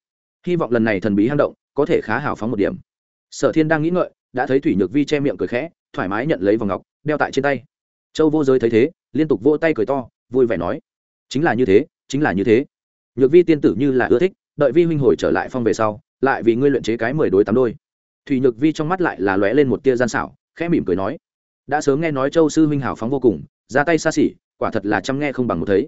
Hy vọng lần này thần bí hang động có thể khá hào phóng một điểm. Sở thiên đang nghĩ ngợi, đã thấy thủy nhược vi che miệng cười khẽ, thoải mái nhận lấy vòng ngọc, đeo tại trên tay. Châu vô giới thấy thế, liên tục vỗ tay cười to, vui vẻ nói, chính là như thế, chính là như thế. Nhược vi tiên tử như là ưa thích, đợi vi huynh hồi trở lại phong về sau, lại vì ngươi luyện chế cái mười đối tám đôi. Thủy nhược vi trong mắt lại là lóe lên một tia gian xảo, khẽ mỉm cười nói đã sớm nghe nói châu sư huynh hào phóng vô cùng, ra tay xa xỉ, quả thật là chăm nghe không bằng một thấy.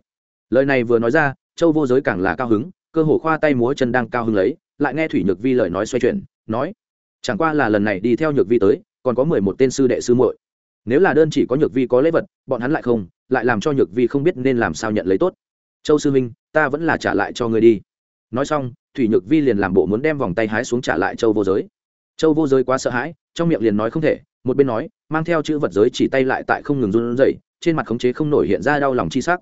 Lời này vừa nói ra, châu vô giới càng là cao hứng, cơ hồ khoa tay múa chân đang cao hứng lấy, lại nghe thủy nhược vi lời nói xoay chuyển, nói, chẳng qua là lần này đi theo nhược vi tới, còn có mười một tên sư đệ sư muội. Nếu là đơn chỉ có nhược vi có lễ vật, bọn hắn lại không, lại làm cho nhược vi không biết nên làm sao nhận lấy tốt. Châu sư minh ta vẫn là trả lại cho ngươi đi. Nói xong, thủy nhược vi liền làm bộ muốn đem vòng tay hái xuống trả lại châu vô giới. Châu vô giới quá sợ hãi, trong miệng liền nói không thể, một bên nói mang theo chữ vật giới chỉ tay lại tại không ngừng run rẩy, trên mặt khống chế không nổi hiện ra đau lòng chi sắc.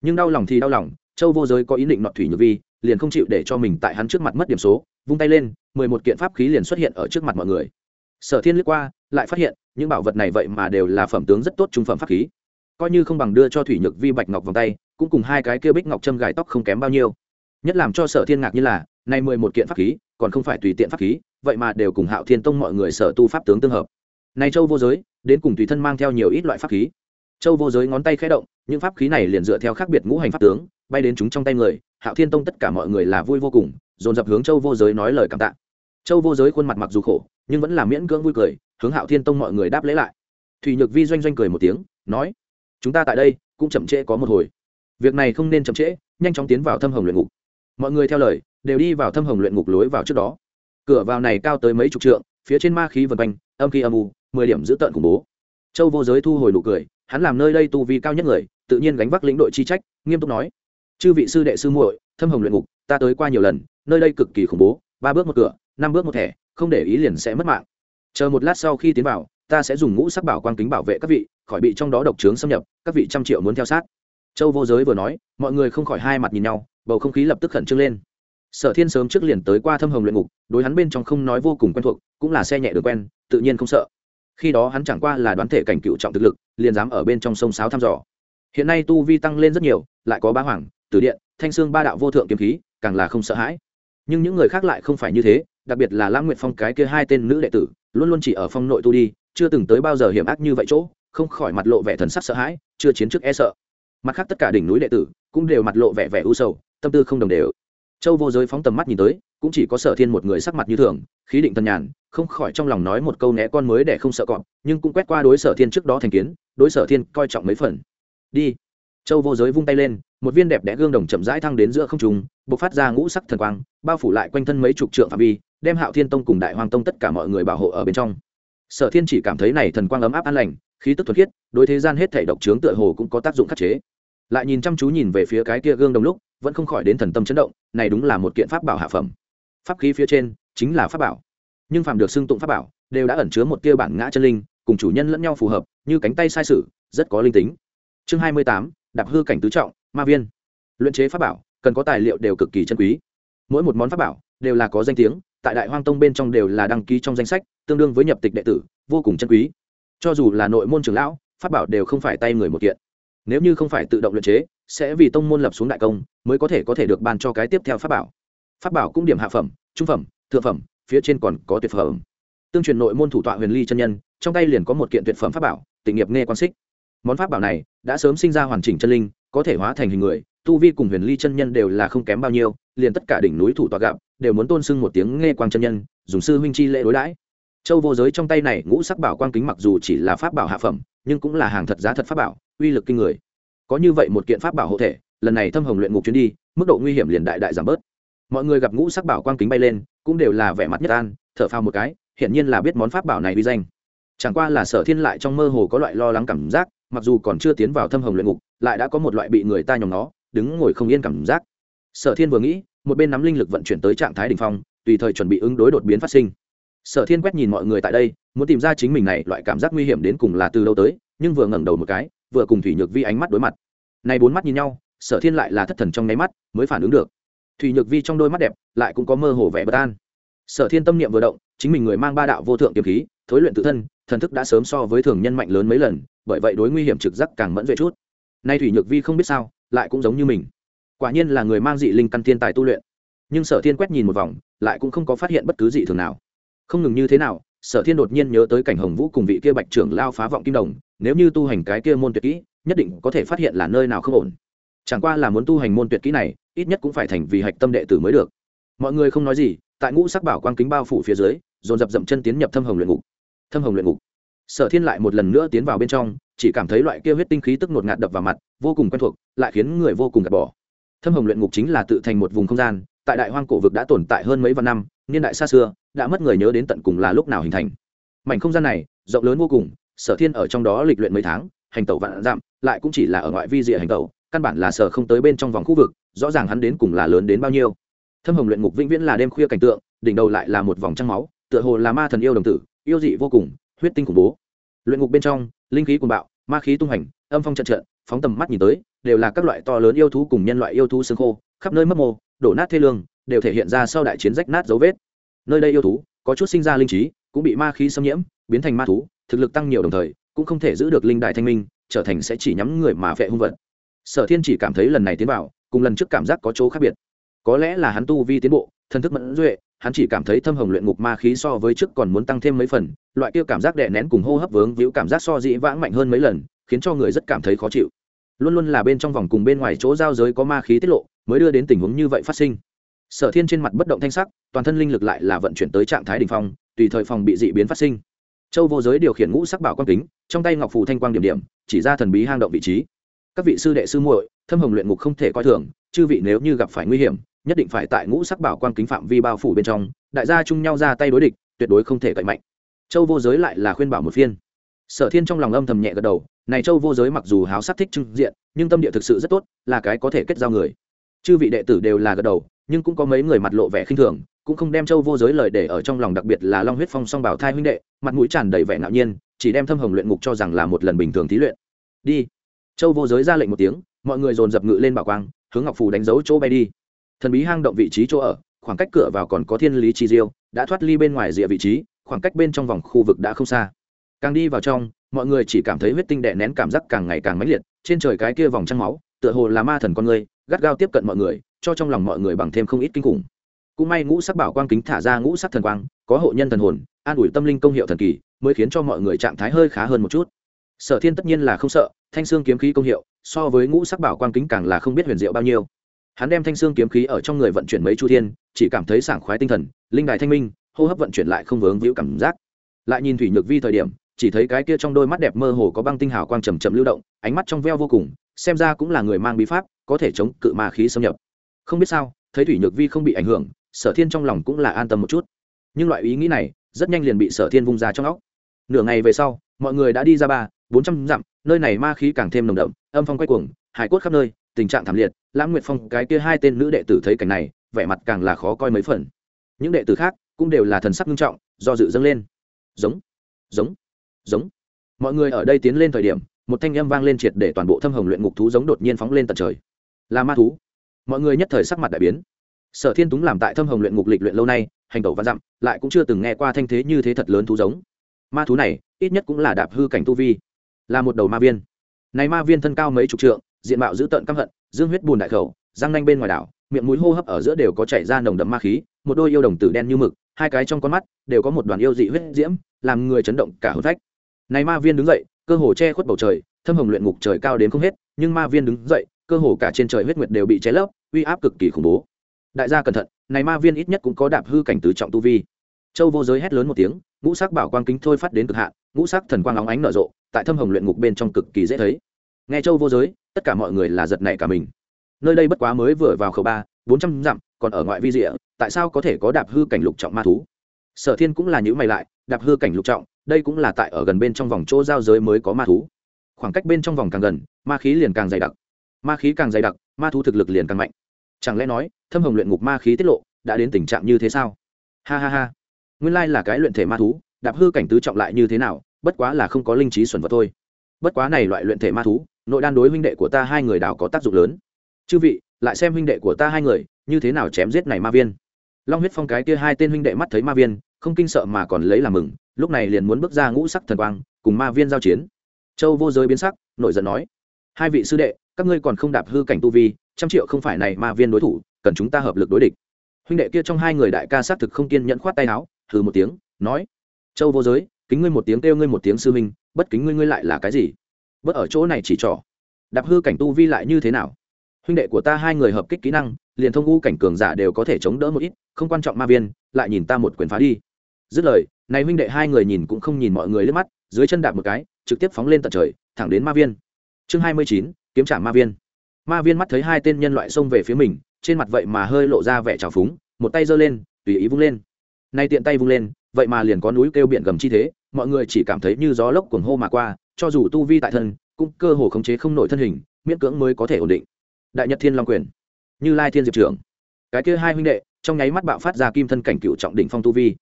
Nhưng đau lòng thì đau lòng, châu vô giới có ý định nọ thủy nhược vi, liền không chịu để cho mình tại hắn trước mặt mất điểm số, vung tay lên, mười một kiện pháp khí liền xuất hiện ở trước mặt mọi người. Sở thiên lướt qua, lại phát hiện, những bảo vật này vậy mà đều là phẩm tướng rất tốt trung phẩm pháp khí. Coi như không bằng đưa cho thủy nhược vi bạch ngọc vòng tay, cũng cùng hai cái kia bích ngọc châm gài tóc không kém bao nhiêu. Nhất làm cho sở thiên ngạc như là, nay mười một kiện pháp khí, còn không phải tùy tiện pháp khí, vậy mà đều cùng hạo thiên tông mọi người sở tu pháp tướng tương hợp này châu vô giới, đến cùng tùy thân mang theo nhiều ít loại pháp khí. Châu vô giới ngón tay khẽ động, những pháp khí này liền dựa theo khác biệt ngũ hành pháp tướng, bay đến chúng trong tay người, hạo thiên tông tất cả mọi người là vui vô cùng, dồn dập hướng châu vô giới nói lời cảm tạ. Châu vô giới khuôn mặt mặc dù khổ, nhưng vẫn là miễn cưỡng vui cười, hướng hạo thiên tông mọi người đáp lễ lại. Thủy nhược vi doanh doanh cười một tiếng, nói, chúng ta tại đây, cũng chậm trễ có một hồi. Việc này không nên chậm trễ, nhanh chóng tiến vào thâm hồng luyện ngục. Mọi người theo lời, đều đi vào thâm hồng luyện ngục lối vào trước đó. Cửa vào này cao tới mấy chục trượng, phía trên ma khí vần quanh, âm khí âm u mười điểm giữ tợn khủng bố. Châu vô giới thu hồi nụ cười, hắn làm nơi đây tu vi cao nhất người, tự nhiên gánh vác lĩnh đội chi trách, nghiêm túc nói. Chư vị sư đệ sư muội, thâm hồng luyện ngục, ta tới qua nhiều lần, nơi đây cực kỳ khủng bố, ba bước một cửa, năm bước một thẻ, không để ý liền sẽ mất mạng. Chờ một lát sau khi tiến vào, ta sẽ dùng ngũ sắc bảo quang kính bảo vệ các vị, khỏi bị trong đó độc trướng xâm nhập, các vị trăm triệu muốn theo sát. Châu vô giới vừa nói, mọi người không khỏi hai mặt nhìn nhau, bầu không khí lập tức khẩn trương lên. Sở thiên sớm trước liền tới qua thâm hồng luyện ngục, đối hắn bên trong không nói vô cùng quen thuộc, cũng là xe nhẹ được quen, tự nhiên không sợ khi đó hắn chẳng qua là đoán thể cảnh cựu trọng thực lực, liền dám ở bên trong sông sáo thăm dò. Hiện nay tu vi tăng lên rất nhiều, lại có bá hoàng, tử điện, thanh sương ba đạo vô thượng kiếm khí, càng là không sợ hãi. Nhưng những người khác lại không phải như thế, đặc biệt là lãng nguyệt phong cái kia hai tên nữ đệ tử, luôn luôn chỉ ở phong nội tu đi, chưa từng tới bao giờ hiểm ác như vậy chỗ, không khỏi mặt lộ vẻ thần sắc sợ hãi, chưa chiến trước e sợ. Mặt khác tất cả đỉnh núi đệ tử cũng đều mặt lộ vẻ vẻ u sầu, tâm tư không đồng đều châu vô giới phóng tầm mắt nhìn tới, cũng chỉ có sở thiên một người sắc mặt như thường, khí định tân nhàn, không khỏi trong lòng nói một câu né con mới để không sợ cọp, nhưng cũng quét qua đối sở thiên trước đó thành kiến, đối sở thiên coi trọng mấy phần. Đi. Châu vô giới vung tay lên, một viên đẹp đẽ gương đồng chậm rãi thăng đến giữa không trung b ộ c phát ra ngũ sắc thần quang, bao phủ lại quanh thân mấy chục trượng phạm vi, đem hạo thiên tông cùng đại hoàng tông tất cả mọi người bảo hộ ở bên trong. Sở thiên chỉ cảm thấy này thần quang ấm áp an lành, khí tức thuật khiết, đối thế gian hết thể độc trướng tựa hồ cũng có tác dụng khắc chế. Lại nhìn chăm chú nhìn về phía cái kia gương đồng lúc vẫn không khỏi đến thần tâm chấn động, này đúng là một kiện pháp bảo hạ phẩm. Pháp khí phía trên chính là pháp bảo. Nhưng phạm được xưng tụng pháp bảo, đều đã ẩn chứa một tia bản ngã chân linh, cùng chủ nhân lẫn nhau phù hợp, như cánh tay sai sử rất có linh tính. Chương hai mươi tám, đạp hư cảnh tứ trọng, ma viên. Luyện chế pháp bảo, cần có tài liệu đều cực kỳ chân quý. Mỗi một món pháp bảo đều là có danh tiếng, tại đại hoang tông bên trong đều là đăng ký trong danh sách, tương đương với nhập tịch đệ tử, vô cùng chân quý. Cho dù là nội môn trưởng lão, pháp bảo đều không phải tay người một kiện nếu như không phải tự động luyện chế, sẽ vì tông môn lập xuống đại công, mới có thể có thể được ban cho cái tiếp theo pháp bảo. Pháp bảo cũng điểm hạ phẩm, trung phẩm, thượng phẩm, phía trên còn có tuyệt phẩm. Tương truyền nội môn thủ tọa huyền ly chân nhân, trong tay liền có một kiện tuyệt phẩm pháp bảo, tịnh nghiệp nghe quan xích. Món pháp bảo này đã sớm sinh ra hoàn chỉnh chân linh, có thể hóa thành hình người, tu vi cùng huyền ly chân nhân đều là không kém bao nhiêu, liền tất cả đỉnh núi thủ tọa gặp, đều muốn tôn sưng một tiếng nghe quang chân nhân, dùng sư huynh chi lễ đối đãi. Châu vô giới trong tay này ngũ sắc bảo quang kính mặc dù chỉ là pháp bảo hạ phẩm, nhưng cũng là hàng thật giá thật pháp bảo uy lực kinh người. Có như vậy một kiện pháp bảo hộ thể, lần này thâm hồng luyện ngục chuyến đi, mức độ nguy hiểm liền đại đại giảm bớt. Mọi người gặp ngũ sắc bảo quang kính bay lên, cũng đều là vẻ mặt nhất an, thở phào một cái, hiển nhiên là biết món pháp bảo này uy danh. Chẳng qua là sở thiên lại trong mơ hồ có loại lo lắng cảm giác, mặc dù còn chưa tiến vào thâm hồng luyện ngục, lại đã có một loại bị người ta nhòm nó đứng ngồi không yên cảm giác. Sở thiên vừa nghĩ, một bên nắm linh lực vận chuyển tới trạng thái đ ỉ n h phong, tùy thời chuẩn bị ứng đối đột biến phát sinh. Sở thiên quét nhìn mọi người tại đây, muốn tìm ra chính mình này, loại cảm giác nguy hiểm đến cùng là từ đâu tới, nhưng vừa ngẩng đầu một cái vừa cùng thủy nhược vi ánh mắt đối mặt. Này bốn mắt nhìn nhau, sở thiên lại là thất thần trong nháy mắt mới phản ứng được. Thủy nhược vi trong đôi mắt đẹp lại cũng có mơ hồ vẻ bất an. Sở thiên tâm niệm vừa động, chính mình người mang ba đạo vô thượng kiềm khí, thối luyện tự thân, thần thức đã sớm so với thường nhân mạnh lớn mấy lần, bởi vậy đối nguy hiểm trực giác càng mẫn duệ chút. Nay thủy nhược vi không biết sao, lại cũng giống như mình. Quả nhiên là người mang dị linh căn thiên tài tu luyện. Nhưng sở thiên quét nhìn một vòng, lại cũng không có phát hiện bất cứ dị thường nào. Không ngừng như thế nào sở thiên đột nhiên nhớ tới cảnh hồng vũ cùng vị kia bạch trưởng lao phá vọng kim đồng, nếu như tu hành cái kia môn tuyệt kỹ, nhất định có thể phát hiện là nơi nào không ổn. Chẳng qua là muốn tu hành môn tuyệt kỹ này, ít nhất cũng phải thành vì hạch tâm đệ tử mới được. Mọi người không nói gì, tại ngũ sắc bảo quang kính bao phủ phía dưới, dồn dập dậm chân tiến nhập thâm hồng luyện ngục. Thâm hồng luyện ngục. Sở thiên lại một lần nữa tiến vào bên trong, chỉ cảm thấy loại kia huyết tinh khí tức ngột ngạt đập vào mặt, vô cùng quen thuộc, lại khiến người vô cùng gạt bỏ. Thâm hồng luyện ngục chính là tự thành một vùng không gian, tại đại hoang cổ vực đã tồn tại hơn mấy vạn năm niên đại xa xưa, đã mất người nhớ đến tận cùng là lúc nào hình thành. Mảnh không gian này, rộng lớn vô cùng, sở thiên ở trong đó lịch luyện mấy tháng, hành tẩu vạn dặm, lại cũng chỉ là ở ngoại vi địa hành tẩu, căn bản là sở không tới bên trong vòng khu vực, rõ ràng hắn đến cùng là lớn đến bao nhiêu. Thâm hồng luyện ngục vĩnh viễn là đêm khuya cảnh tượng, đỉnh đầu lại là một vòng trăng máu, tựa hồ là ma thần yêu đồng tử, yêu dị vô cùng, huyết tinh khủng bố. Luyện ngục bên trong, linh khí cuồng bạo, ma khí tung hành, âm phong trận trận, phóng tầm mắt nhìn tới, đều là các loại to lớn yêu thú cùng nhân loại yêu thú xương khô, khắp nơi mất mô, đổ nát thê lương đều thể hiện ra sau đại chiến rách nát dấu vết. Nơi đây yêu thú, có chút sinh ra linh trí, cũng bị ma khí xâm nhiễm, biến thành ma thú, thực lực tăng nhiều đồng thời, cũng không thể giữ được linh đài thanh minh, trở thành sẽ chỉ nhắm người mà phệ hung vật. Sở thiên chỉ cảm thấy lần này tiến vào, cùng lần trước cảm giác có chỗ khác biệt. Có lẽ là hắn tu vi tiến bộ thân thức mẫn duệ, hắn chỉ cảm thấy thâm hồng luyện ngục ma khí so với trước còn muốn tăng thêm mấy phần, loại kia cảm giác đè nén cùng hô hấp vướng víu cảm giác so dĩ vãng mạnh hơn mấy lần, khiến cho người rất cảm thấy khó chịu. Luôn luôn là bên trong vòng cùng bên ngoài chỗ giao giới có ma khí tiết lộ, mới đưa đến tình huống như vậy phát sinh sở thiên trên mặt bất động thanh sắc, toàn thân linh lực lại là vận chuyển tới trạng thái đ ỉ n h phong, tùy thời phòng bị dị biến phát sinh. Châu vô giới điều khiển ngũ sắc bảo quang kính, trong tay ngọc phù thanh quang điểm điểm, chỉ ra thần bí hang động vị trí. Các vị sư đệ sư muội, thâm hồng luyện ngục không thể coi thường, chư vị nếu như gặp phải nguy hiểm, nhất định phải tại ngũ sắc bảo quang kính phạm vi bao phủ bên trong, đại gia chung nhau ra tay đối địch, tuyệt đối không thể cậy mạnh. Châu vô giới lại là khuyên bảo một phiên. Sở thiên trong lòng âm thầm nhẹ gật đầu, này châu vô giới mặc dù háo sắc thích trưng diện, nhưng tâm địa thực sự rất tốt, là cái có thể kết giao người chư vị đệ tử đều là gật đầu, nhưng cũng có mấy người mặt lộ vẻ khinh thường, cũng không đem châu vô giới lời để ở trong lòng đặc biệt là long huyết phong song bảo thai huynh đệ, mặt mũi tràn đầy vẻ ngạo nhiên, chỉ đem thâm hồng luyện ngục cho rằng là một lần bình thường thí luyện. Đi. Châu vô giới ra lệnh một tiếng, mọi người dồn dập ngự lên bảo quang, hướng ngọc phù đánh dấu chỗ bay đi. Thần bí hang động vị trí chỗ ở, khoảng cách cửa vào còn có thiên lý chi diêu, đã thoát ly bên ngoài rìa vị trí, khoảng cách bên trong vòng khu vực đã không xa. Càng đi vào trong, mọi người chỉ cảm thấy huyết tinh đệ nén cảm giác càng ngày càng mãnh liệt, trên trời cái kia vòng trăng máu, tựa hồ là ma thần con người gắt gao tiếp cận mọi người, cho trong lòng mọi người bằng thêm không ít kinh khủng. Cũng may ngũ sắc bảo quang kính thả ra ngũ sắc thần quang, có hộ nhân thần hồn, an ủi tâm linh công hiệu thần kỳ, mới khiến cho mọi người trạng thái hơi khá hơn một chút. Sở thiên tất nhiên là không sợ, thanh xương kiếm khí công hiệu, so với ngũ sắc bảo quang kính càng là không biết huyền diệu bao nhiêu. Hắn đem thanh xương kiếm khí ở trong người vận chuyển mấy chu thiên, chỉ cảm thấy sảng khoái tinh thần, linh đài thanh minh, hô hấp vận chuyển lại không vướng víu cảm giác. Lại nhìn thủy nhược vi thời điểm, chỉ thấy cái kia trong đôi mắt đẹp mơ hồ có băng tinh hào quang trầm trầm lưu động, ánh mắt trong veo vô cùng, xem ra cũng là người mang bí pháp có thể chống cự ma khí xâm nhập. Không biết sao, thấy thủy nhược vi không bị ảnh hưởng, sở thiên trong lòng cũng là an tâm một chút. Nhưng loại ý nghĩ này, rất nhanh liền bị sở thiên vung ra trong óc. Nửa ngày về sau, mọi người đã đi ra ba, bốn trăm dặm, nơi này ma khí càng thêm nồng đậm, âm phong quay cuồng, hải cốt khắp nơi, tình trạng thảm liệt, lãng nguyệt phong, cái kia hai tên nữ đệ tử thấy cảnh này, vẻ mặt càng là khó coi mấy phần. Những đệ tử khác cũng đều là thần sắc nghiêm trọng, do dự dâng lên. Giống giống giống. Mọi người ở đây tiến lên thời điểm, một thanh âm vang lên triệt để toàn bộ thâm hồng luyện ngục thú giống đột nhiên phóng lên tận trời là ma thú. Mọi người nhất thời sắc mặt đại biến. Sở thiên túng làm tại thâm hồng luyện ngục lịch luyện lâu nay, hành tẩu văn dặm, lại cũng chưa từng nghe qua thanh thế như thế thật lớn thú giống. Ma thú này, ít nhất cũng là đạp hư cảnh tu vi. Là một đầu ma viên. Này ma viên thân cao mấy chục trượng, diện mạo dữ tợn căm hận, dương huyết bùn đại khẩu, răng nanh bên ngoài đảo, miệng mũi hô hấp ở giữa đều có chảy ra nồng đậm ma khí, một đôi yêu đồng tử đen như mực, hai cái trong con mắt đều có một đoàn yêu dị huyết diễm, làm người chấn động cả hôn phách. Này ma viên đứng dậy, cơ hồ che khuất bầu trời, thâm hồng luyện ngục trời cao đến không hết, nhưng ma viên đứng dậy cơ hồ cả trên trời huyết nguyệt đều bị cháy lấp, uy áp cực kỳ khủng bố. Đại gia cẩn thận, này ma viên ít nhất cũng có đạp hư cảnh tứ trọng tu vi. Châu vô giới hét lớn một tiếng, ngũ sắc bảo quang kính thôi phát đến cực hạn, ngũ sắc thần quang óng ánh nở rộ, tại thâm hồng luyện ngục bên trong cực kỳ dễ thấy. Nghe châu vô giới, tất cả mọi người là giật nảy cả mình. Nơi đây bất quá mới vừa vào khẩu ba, bốn trăm dặm, còn ở ngoại vi rịa tại sao có thể có đạp hư cảnh lục trọng ma thú? Sở thiên cũng là những mày lại, đạp hư cảnh lục trọng, đây cũng là tại ở gần bên trong vòng chỗ giao giới mới có ma thú. Khoảng cách bên trong vòng càng gần, ma khí liền càng dày đặc ma khí càng dày đặc, ma thú thực lực liền càng mạnh. Chẳng lẽ nói, thâm hồng luyện ngục ma khí tiết lộ, đã đến tình trạng như thế sao? Ha ha ha. Nguyên lai là cái luyện thể ma thú, đạp hư cảnh tứ trọng lại như thế nào, bất quá là không có linh trí xuẩn vật thôi. Bất quá này loại luyện thể ma thú, nội đan đối huynh đệ của ta hai người đảo có tác dụng lớn. Chư vị, lại xem huynh đệ của ta hai người, như thế nào chém giết này ma viên? Long huyết phong cái kia hai tên huynh đệ mắt thấy ma viên, không kinh sợ mà còn lấy làm mừng, lúc này liền muốn bước ra ngũ sắc thần quang, cùng ma viên giao chiến. Châu vô giới biến sắc nội giận nói, hai vị sư đệ các ngươi còn không đạp hư cảnh tu vi, trăm triệu không phải này ma viên đối thủ, cần chúng ta hợp lực đối địch. Huynh đệ kia trong hai người đại ca xác thực không kiên nhẫn khoát tay áo, hừ một tiếng, nói, châu vô giới, kính ngươi một tiếng kêu ngươi một tiếng sư minh bất kính ngươi ngươi lại là cái gì? Bất ở chỗ này chỉ trỏ. Đạp hư cảnh tu vi lại như thế nào? Huynh đệ của ta hai người hợp kích kỹ năng, liền thông u cảnh cường giả đều có thể chống đỡ một ít, không quan trọng ma viên, lại nhìn ta một quyền phá đi. Dứt lời, này huynh đệ hai người nhìn cũng không nhìn mọi người lướt mắt, dưới chân đạp một cái, trực tiếp phóng lên tận trời, thẳng đến ma viên. Chương hai mươi chín kiếm trả ma viên. Ma viên mắt thấy hai tên nhân loại xông về phía mình, trên mặt vậy mà hơi lộ ra vẻ trào phúng, một tay giơ lên, tùy ý vung lên. Nay tiện tay vung lên, vậy mà liền có núi kêu biển gầm chi thế, mọi người chỉ cảm thấy như gió lốc cuồng hô mà qua, cho dù tu vi tại thân, cũng cơ hồ khống chế không nổi thân hình, miễn cưỡng mới có thể ổn định. Đại nhật thiên long quyền, như lai thiên diệp trưởng. Cái kia hai huynh đệ, trong nháy mắt bạo phát ra kim thân cảnh cựu trọng đỉnh phong tu vi.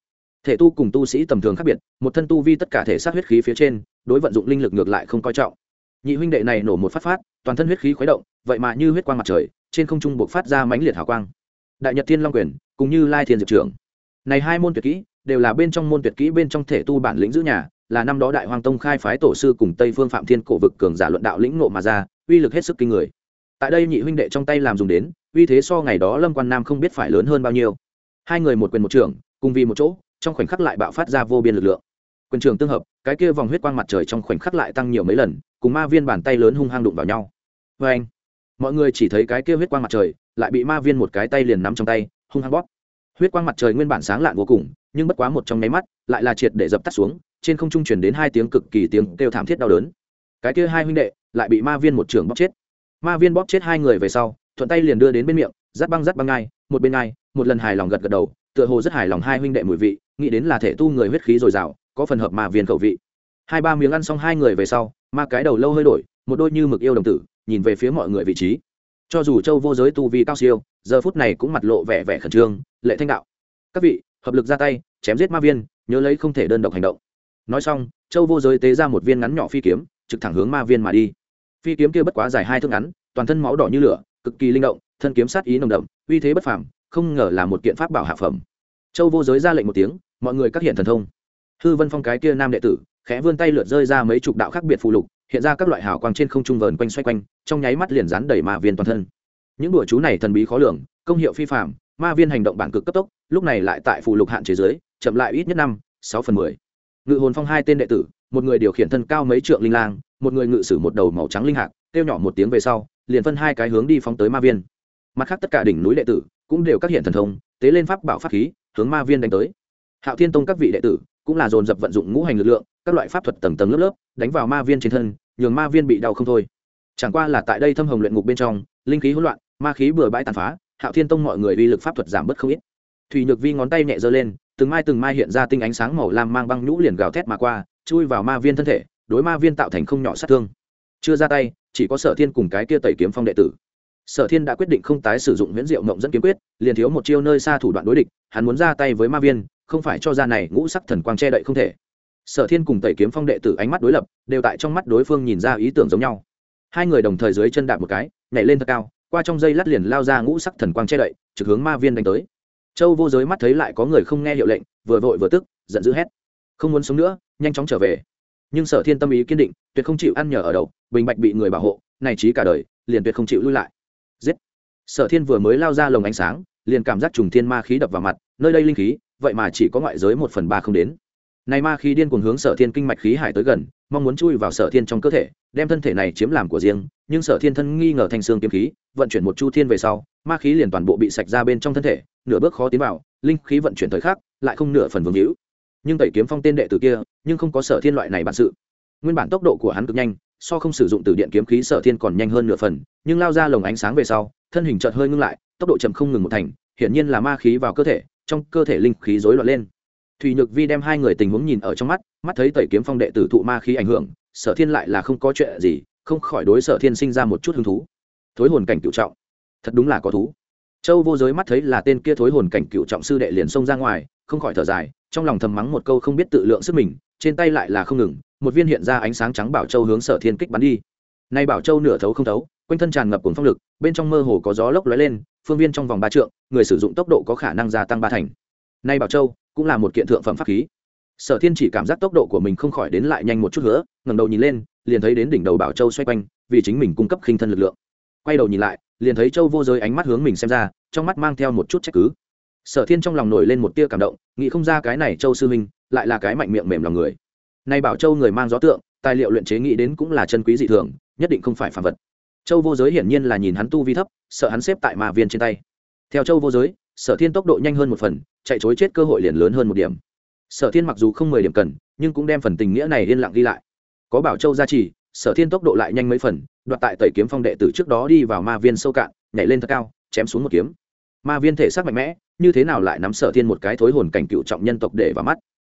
Thể tu cùng tu sĩ tầm thường khác biệt, một thân tu vi tất cả thể sát huyết khí phía trên, đối vận dụng linh lực ngược lại không coi trọng nhị huynh đệ này nổ một phát phát, toàn thân huyết khí khuấy động, vậy mà như huyết quang mặt trời, trên không trung buộc phát ra mãnh liệt hào quang. Đại nhật thiên long quyền cũng như lai thiên diệp trưởng. Này hai môn tuyệt kỹ, đều là bên trong môn tuyệt kỹ bên trong thể tu bản lĩnh giữ nhà, là năm đó đại hoàng tông khai phái tổ sư cùng tây phương phạm thiên cổ vực cường giả luận đạo lĩnh nộ mà ra, uy lực hết sức kinh người. Tại đây nhị huynh đệ trong tay làm dùng đến, uy thế so ngày đó lâm quan nam không biết phải lớn hơn bao nhiêu. Hai người một quyền một trưởng cùng vì một chỗ, trong khoảnh khắc lại bạo phát ra vô biên lực lượng. Quyền trường tương hợp, cái kia vòng huyết quang mặt trời trong khoảnh khắc lại tăng nhiều mấy lần cùng ma viên bàn tay lớn hung hăng đụng vào nhau. Vê anh, mọi người chỉ thấy cái kia huyết quang mặt trời, lại bị ma viên một cái tay liền nắm trong tay, hung hăng bóp. Huyết quang mặt trời nguyên bản sáng lạn vô cùng, nhưng bất quá một trong nháy mắt, lại là triệt để dập tắt xuống, trên không trung truyền đến hai tiếng cực kỳ tiếng kêu thảm thiết đau đớn. Cái kia hai huynh đệ, lại bị ma viên một trường bóp chết. Ma viên bóp chết hai người về sau, thuận tay liền đưa đến bên miệng, rát băng rát băng ngai một bên ngai một lần hài lòng gật gật đầu, tựa hồ rất hài lòng hai huynh đệ mùi vị, nghĩ đến là thể tu người huyết khí dồi dào, có phần hợp ma viên khẩu vị hai ba miếng ăn xong hai người về sau, ma cái đầu lâu hơi đổi, một đôi như mực yêu đồng tử, nhìn về phía mọi người vị trí. Cho dù châu vô giới tu vi cao siêu, giờ phút này cũng mặt lộ vẻ vẻ khẩn trương, lệ thanh đạo. Các vị, hợp lực ra tay, chém giết ma viên, nhớ lấy không thể đơn độc hành động. Nói xong, châu vô giới tế ra một viên ngắn nhỏ phi kiếm, trực thẳng hướng ma viên mà đi. Phi kiếm kia bất quá dài hai thước ngắn, toàn thân máu đỏ như lửa, cực kỳ linh động, thân kiếm sát ý nồng đậm, uy thế bất phàm, không ngờ là một kiện pháp bảo hạ phẩm. Châu vô giới ra lệnh một tiếng, mọi người các hiện thần thông hư vân phong cái kia nam đệ tử, khẽ vươn tay lượt rơi ra mấy chục đạo khác biệt phù lục, hiện ra các loại hào quang trên không trung vờn quanh xoay quanh, trong nháy mắt liền dán đầy ma viên toàn thân. Những đùa chú này thần bí khó lường, công hiệu phi phạm ma viên hành động bản cực cấp tốc, lúc này lại tại phù lục hạn chế giới chậm lại ít nhất năm, sáu phần mười. Ngự hồn phong hai tên đệ tử, một người điều khiển thân cao mấy trượng linh lang, một người ngự sử một đầu màu trắng linh hạc, kêu nhỏ một tiếng về sau, liền phân hai cái hướng đi phóng tới ma viên. Mặt khác tất cả đỉnh núi đệ tử cũng đều các hiện thần thông, tế lên pháp bảo pháp khí, hướng ma viên đánh tới. Hạo thiên tông các vị đệ tử cũng là dồn dập vận dụng ngũ hành lực lượng, các loại pháp thuật tầng tầng lớp lớp, đánh vào ma viên trên thân, nhường ma viên bị đau không thôi. Chẳng qua là tại đây thâm hồng luyện ngục bên trong, linh khí hỗn loạn, ma khí bừa bãi tàn phá, hạo thiên tông mọi người uy lực pháp thuật giảm bớt không ít. Thủy nhược vi ngón tay nhẹ giơ lên, từng mai từng mai hiện ra tinh ánh sáng màu lam mang băng nhũ liền gào thét mà qua, chui vào ma viên thân thể, đối ma viên tạo thành không nhỏ sát thương. Chưa ra tay, chỉ có sở thiên cùng cái kia tẩy kiếm phong đệ tử. Sở thiên đã quyết định không tái sử dụng huyễn diệu mộng dẫn kiếm quyết, liền thiếu một chiêu nơi xa thủ đoạn đối địch, hắn muốn ra tay với ma viên không phải cho ra này ngũ sắc thần quang che đậy không thể. Sở thiên cùng tẩy kiếm phong đệ tử ánh mắt đối lập, đều tại trong mắt đối phương nhìn ra ý tưởng giống nhau. Hai người đồng thời dưới chân đạp một cái, nhảy lên thật cao, qua trong dây lát liền lao ra ngũ sắc thần quang che đậy, trực hướng ma viên đánh tới. Châu vô giới mắt thấy lại có người không nghe hiệu lệnh, vừa vội vừa tức, giận dữ hét. Không muốn sống nữa, nhanh chóng trở về. Nhưng sở thiên tâm ý kiên định, tuyệt không chịu ăn nhờ ở đậu bình bạch bị người bảo hộ, này trí cả đời, liền tuyệt không chịu lui lại. Giết! Sở thiên vừa mới lao ra lồng ánh sáng, liền cảm giác trùng thiên ma khí đập vào mặt, nơi đây linh khí vậy mà chỉ có ngoại giới một phần ba không đến. Này ma khí điên cuồng hướng sở thiên kinh mạch khí hải tới gần, mong muốn chui vào sở thiên trong cơ thể, đem thân thể này chiếm làm của riêng, nhưng sở thiên thân nghi ngờ thanh xương kiếm khí, vận chuyển một chu thiên về sau, ma khí liền toàn bộ bị sạch ra bên trong thân thể, nửa bước khó tiến vào, linh khí vận chuyển thời khắc, lại không nửa phần vương hữu. Nhưng tẩy kiếm phong tên đệ tử kia, nhưng không có sở thiên loại này bản sự. Nguyên bản tốc độ của hắn cực nhanh, so không sử dụng từ điện kiếm khí sở thiên còn nhanh hơn nửa phần, nhưng lao ra lồng ánh sáng về sau, thân hình chợt hơi ngưng lại, tốc độ chậm không ngừng một thành, hiển nhiên là ma khí vào cơ thể trong cơ thể linh khí rối loạn lên. Thùy nhược vi đem hai người tình huống nhìn ở trong mắt mắt thấy tẩy kiếm phong đệ tử thụ ma khí ảnh hưởng, sở thiên lại là không có chuyện gì, không khỏi đối sở thiên sinh ra một chút hứng thú. Thối hồn cảnh cựu trọng, thật đúng là có thú. Châu vô giới mắt thấy là tên kia thối hồn cảnh cựu trọng sư đệ liền xông ra ngoài, không khỏi thở dài, trong lòng thầm mắng một câu không biết tự lượng sức mình, trên tay lại là không ngừng, một viên hiện ra ánh sáng trắng bảo châu hướng sở thiên kích bắn đi. Nay bảo châu nửa thấu không thấu quanh thân tràn ngập cùng phong lực, bên trong mơ hồ có gió lốc lóe lên, phương viên trong vòng ba trượng, người sử dụng tốc độ có khả năng gia tăng ba thành. Nay bảo châu cũng là một kiện thượng phẩm pháp khí. Sở thiên chỉ cảm giác tốc độ của mình không khỏi đến lại nhanh một chút nữa ngẩng đầu nhìn lên, liền thấy đến đỉnh đầu bảo châu xoay quanh, vì chính mình cung cấp khinh thân lực lượng. Quay đầu nhìn lại, liền thấy châu vô giới ánh mắt hướng mình xem ra, trong mắt mang theo một chút trách cứ. Sở thiên trong lòng nổi lên một tia cảm động, nghĩ không ra cái này châu sư huynh lại là cái mạnh miệng mềm lòng người. Nay bảo châu người mang gió tượng, tài liệu luyện chế nghĩ đến cũng là chân quý dị thường, nhất định không phải phản vật châu vô giới hiển nhiên là nhìn hắn tu vi thấp, sợ hắn xếp tại ma viên trên tay. Theo châu vô giới, sở thiên tốc độ nhanh hơn một phần, chạy chối chết cơ hội liền lớn hơn một điểm. Sở thiên mặc dù không mười điểm cần, nhưng cũng đem phần tình nghĩa này yên lặng ghi lại. Có bảo châu gia trì, sở thiên tốc độ lại nhanh mấy phần, đoạt tại tẩy kiếm phong đệ tử trước đó đi vào ma viên sâu cạn, nhảy lên thật cao, chém xuống một kiếm. Ma viên thể xác mạnh mẽ, như thế nào lại nắm sở thiên một cái thối hồn cảnh cựu trọng nhân tộc để vào mắt?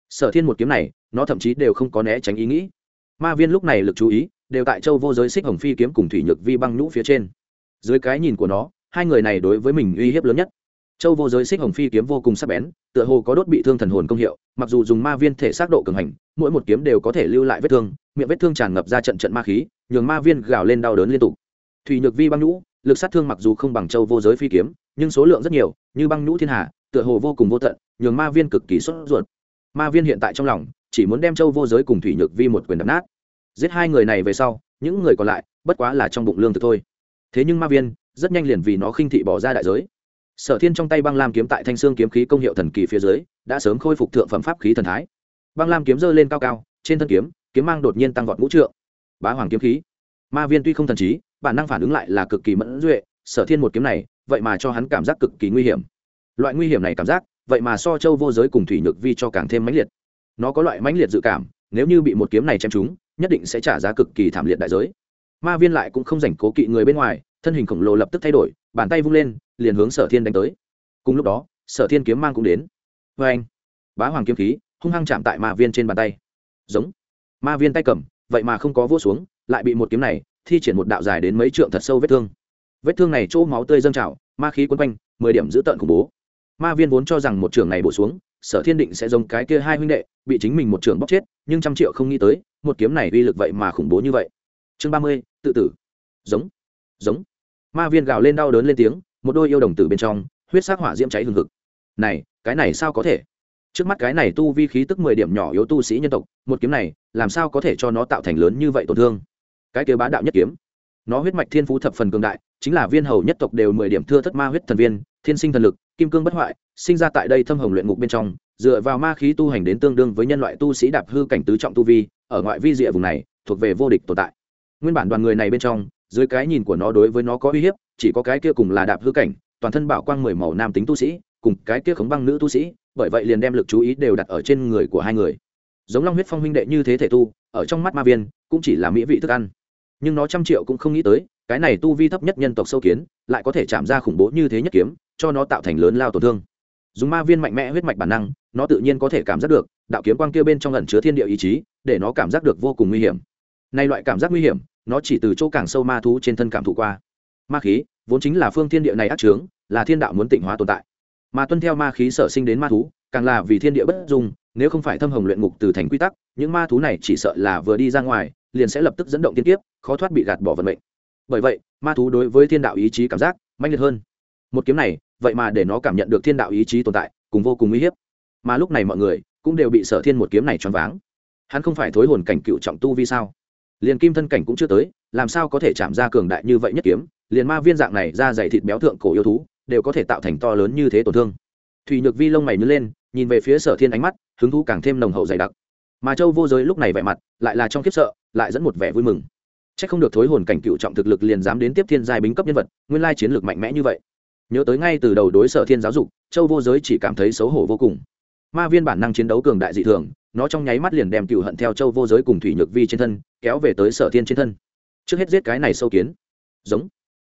Sở thiên một kiếm này, nó thậm chí đều không có né tránh ý nghĩ. Ma viên lúc này lực chú ý đều tại châu vô giới xích hồng phi kiếm cùng thủy nhược vi băng nhũ phía trên. Dưới cái nhìn của nó, hai người này đối với mình uy hiếp lớn nhất. Châu vô giới xích hồng phi kiếm vô cùng sắc bén, tựa hồ có đốt bị thương thần hồn công hiệu, mặc dù dùng ma viên thể xác độ cường hành, mỗi một kiếm đều có thể lưu lại vết thương, miệng vết thương tràn ngập ra trận trận ma khí, nhường ma viên gào lên đau đớn liên tục. Thủy nhược vi băng nhũ, lực sát thương mặc dù không bằng châu vô giới phi kiếm, nhưng số lượng rất nhiều, như băng nhũ thiên hà, tựa hồ vô cùng vô tận, nhường ma viên cực kỳ sốt ruột. Ma viên hiện tại trong lòng, chỉ muốn đem châu vô giới cùng thủy nhược vi một quyền đập nát giết hai người này về sau, những người còn lại, bất quá là trong bụng lương thực thôi. Thế nhưng ma viên, rất nhanh liền vì nó khinh thị bỏ ra đại giới. Sở thiên trong tay băng lam kiếm tại thanh xương kiếm khí công hiệu thần kỳ phía dưới, đã sớm khôi phục thượng phẩm pháp khí thần thái. Băng lam kiếm dơ lên cao cao, trên thân kiếm kiếm mang đột nhiên tăng vọt ngũ trượng. Bá hoàng kiếm khí. Ma viên tuy không thần trí, bản năng phản ứng lại là cực kỳ mẫn duệ, sở thiên một kiếm này, vậy mà cho hắn cảm giác cực kỳ nguy hiểm. Loại nguy hiểm này cảm giác, vậy mà so châu vô giới cùng thủy nhược vi cho càng thêm mãnh liệt. Nó có loại mãnh liệt dự cảm, nếu như bị một kiếm này chém trúng nhất định sẽ trả giá cực kỳ thảm liệt đại giới. Ma viên lại cũng không rảnh cố kỵ người bên ngoài, thân hình khổng lồ lập tức thay đổi, bàn tay vung lên, liền hướng sở thiên đánh tới. Cùng lúc đó, sở thiên kiếm mang cũng đến. Vê anh, bá hoàng kiếm khí, hung hăng chạm tại ma viên trên bàn tay. Giống. Ma viên tay cầm, vậy mà không có vỗ xuống, lại bị một kiếm này thi triển một đạo dài đến mấy trượng thật sâu vết thương. Vết thương này chỗ máu tươi dâng trào, ma khí quấn quanh, mười điểm giữ tợn khủng bố. Ma viên vốn cho rằng một trường này bổ xuống sở thiên định sẽ giống cái kia hai huynh đệ, bị chính mình một trường bóc chết, nhưng trăm triệu không nghĩ tới, một kiếm này uy lực vậy mà khủng bố như vậy. Chương ba mươi, tự tử. Giống giống. Ma viên gào lên đau đớn lên tiếng, một đôi yêu đồng tử bên trong, huyết sắc hỏa diễm cháy hừng hực. Này, cái này sao có thể? Trước mắt cái này tu vi khí tức mười điểm nhỏ yếu tu sĩ nhân tộc, một kiếm này, làm sao có thể cho nó tạo thành lớn như vậy tổn thương? Cái kia bá đạo nhất kiếm. Nó huyết mạch thiên phú thập phần cường đại, chính là viên hầu nhất tộc đều mười điểm thưa thất ma huyết thần viên thiên sinh thần lực, kim cương bất hoại, sinh ra tại đây thâm hồng luyện ngục bên trong, dựa vào ma khí tu hành đến tương đương với nhân loại tu sĩ đạp hư cảnh tứ trọng tu vi, ở ngoại vi địa vùng này, thuộc về vô địch tồn tại. Nguyên bản đoàn người này bên trong, dưới cái nhìn của nó đối với nó có uy hiếp, chỉ có cái kia cùng là đạp hư cảnh, toàn thân bảo quang mười màu nam tính tu sĩ, cùng cái kia khống băng nữ tu sĩ, bởi vậy liền đem lực chú ý đều đặt ở trên người của hai người. Giống long huyết phong huynh đệ như thế thể tu, ở trong mắt ma viên, cũng chỉ là mỹ vị thức ăn. Nhưng nó trăm triệu cũng không nghĩ tới, cái này tu vi thấp nhất nhân tộc sâu kiến, lại có thể chạm ra khủng bố như thế nhất kiếm cho nó tạo thành lớn lao tổn thương. Dùng ma viên mạnh mẽ huyết mạch bản năng, nó tự nhiên có thể cảm giác được, đạo kiếm quang kia bên trong ẩn chứa thiên địa ý chí, để nó cảm giác được vô cùng nguy hiểm. Nay loại cảm giác nguy hiểm, nó chỉ từ chỗ càng sâu ma thú trên thân cảm thụ qua. Ma khí, vốn chính là phương thiên địa này ác trướng là thiên đạo muốn tịnh hóa tồn tại. Mà tuân theo ma khí sở sinh đến ma thú, càng là vì thiên địa bất dung, nếu không phải thâm hồng luyện ngục từ thành quy tắc, những ma thú này chỉ sợ là vừa đi ra ngoài, liền sẽ lập tức dẫn động tiên tiếp khó thoát bị gạt bỏ vận mệnh. Bởi vậy, ma thú đối với thiên đạo ý chí cảm giác mạnh liệt hơn. Một kiếm này vậy mà để nó cảm nhận được thiên đạo ý chí tồn tại, cùng vô cùng uy hiếp. Mà lúc này mọi người cũng đều bị sở thiên một kiếm này choáng váng. Hắn không phải thối hồn cảnh cựu trọng tu vi sao? Liền kim thân cảnh cũng chưa tới, làm sao có thể chạm ra cường đại như vậy nhất kiếm? Liền ma viên dạng này ra dày thịt béo thượng cổ yêu thú, đều có thể tạo thành to lớn như thế tổn thương. Thùy nhược vi lông mày nhớ lên, nhìn về phía sở thiên ánh mắt, hứng thú càng thêm nồng hậu dày đặc. Mà châu vô giới lúc này vẻ mặt lại là trong khiếp sợ, lại dẫn một vẻ vui mừng. C h ắ c không được thối hồn cảnh cựu trọng thực lực liền dám đến tiếp thiên giai bính cấp nhân vật, nguyên lai chiến lược mạnh mẽ như vậy nhớ tới ngay từ đầu đối sở thiên giáo dục, châu vô giới chỉ cảm thấy xấu hổ vô cùng. Ma viên bản năng chiến đấu cường đại dị thường, nó trong nháy mắt liền đem cựu hận theo châu vô giới cùng thủy nhược vi trên thân, kéo về tới sở thiên trên thân. Trước hết giết cái này sâu kiến. Giống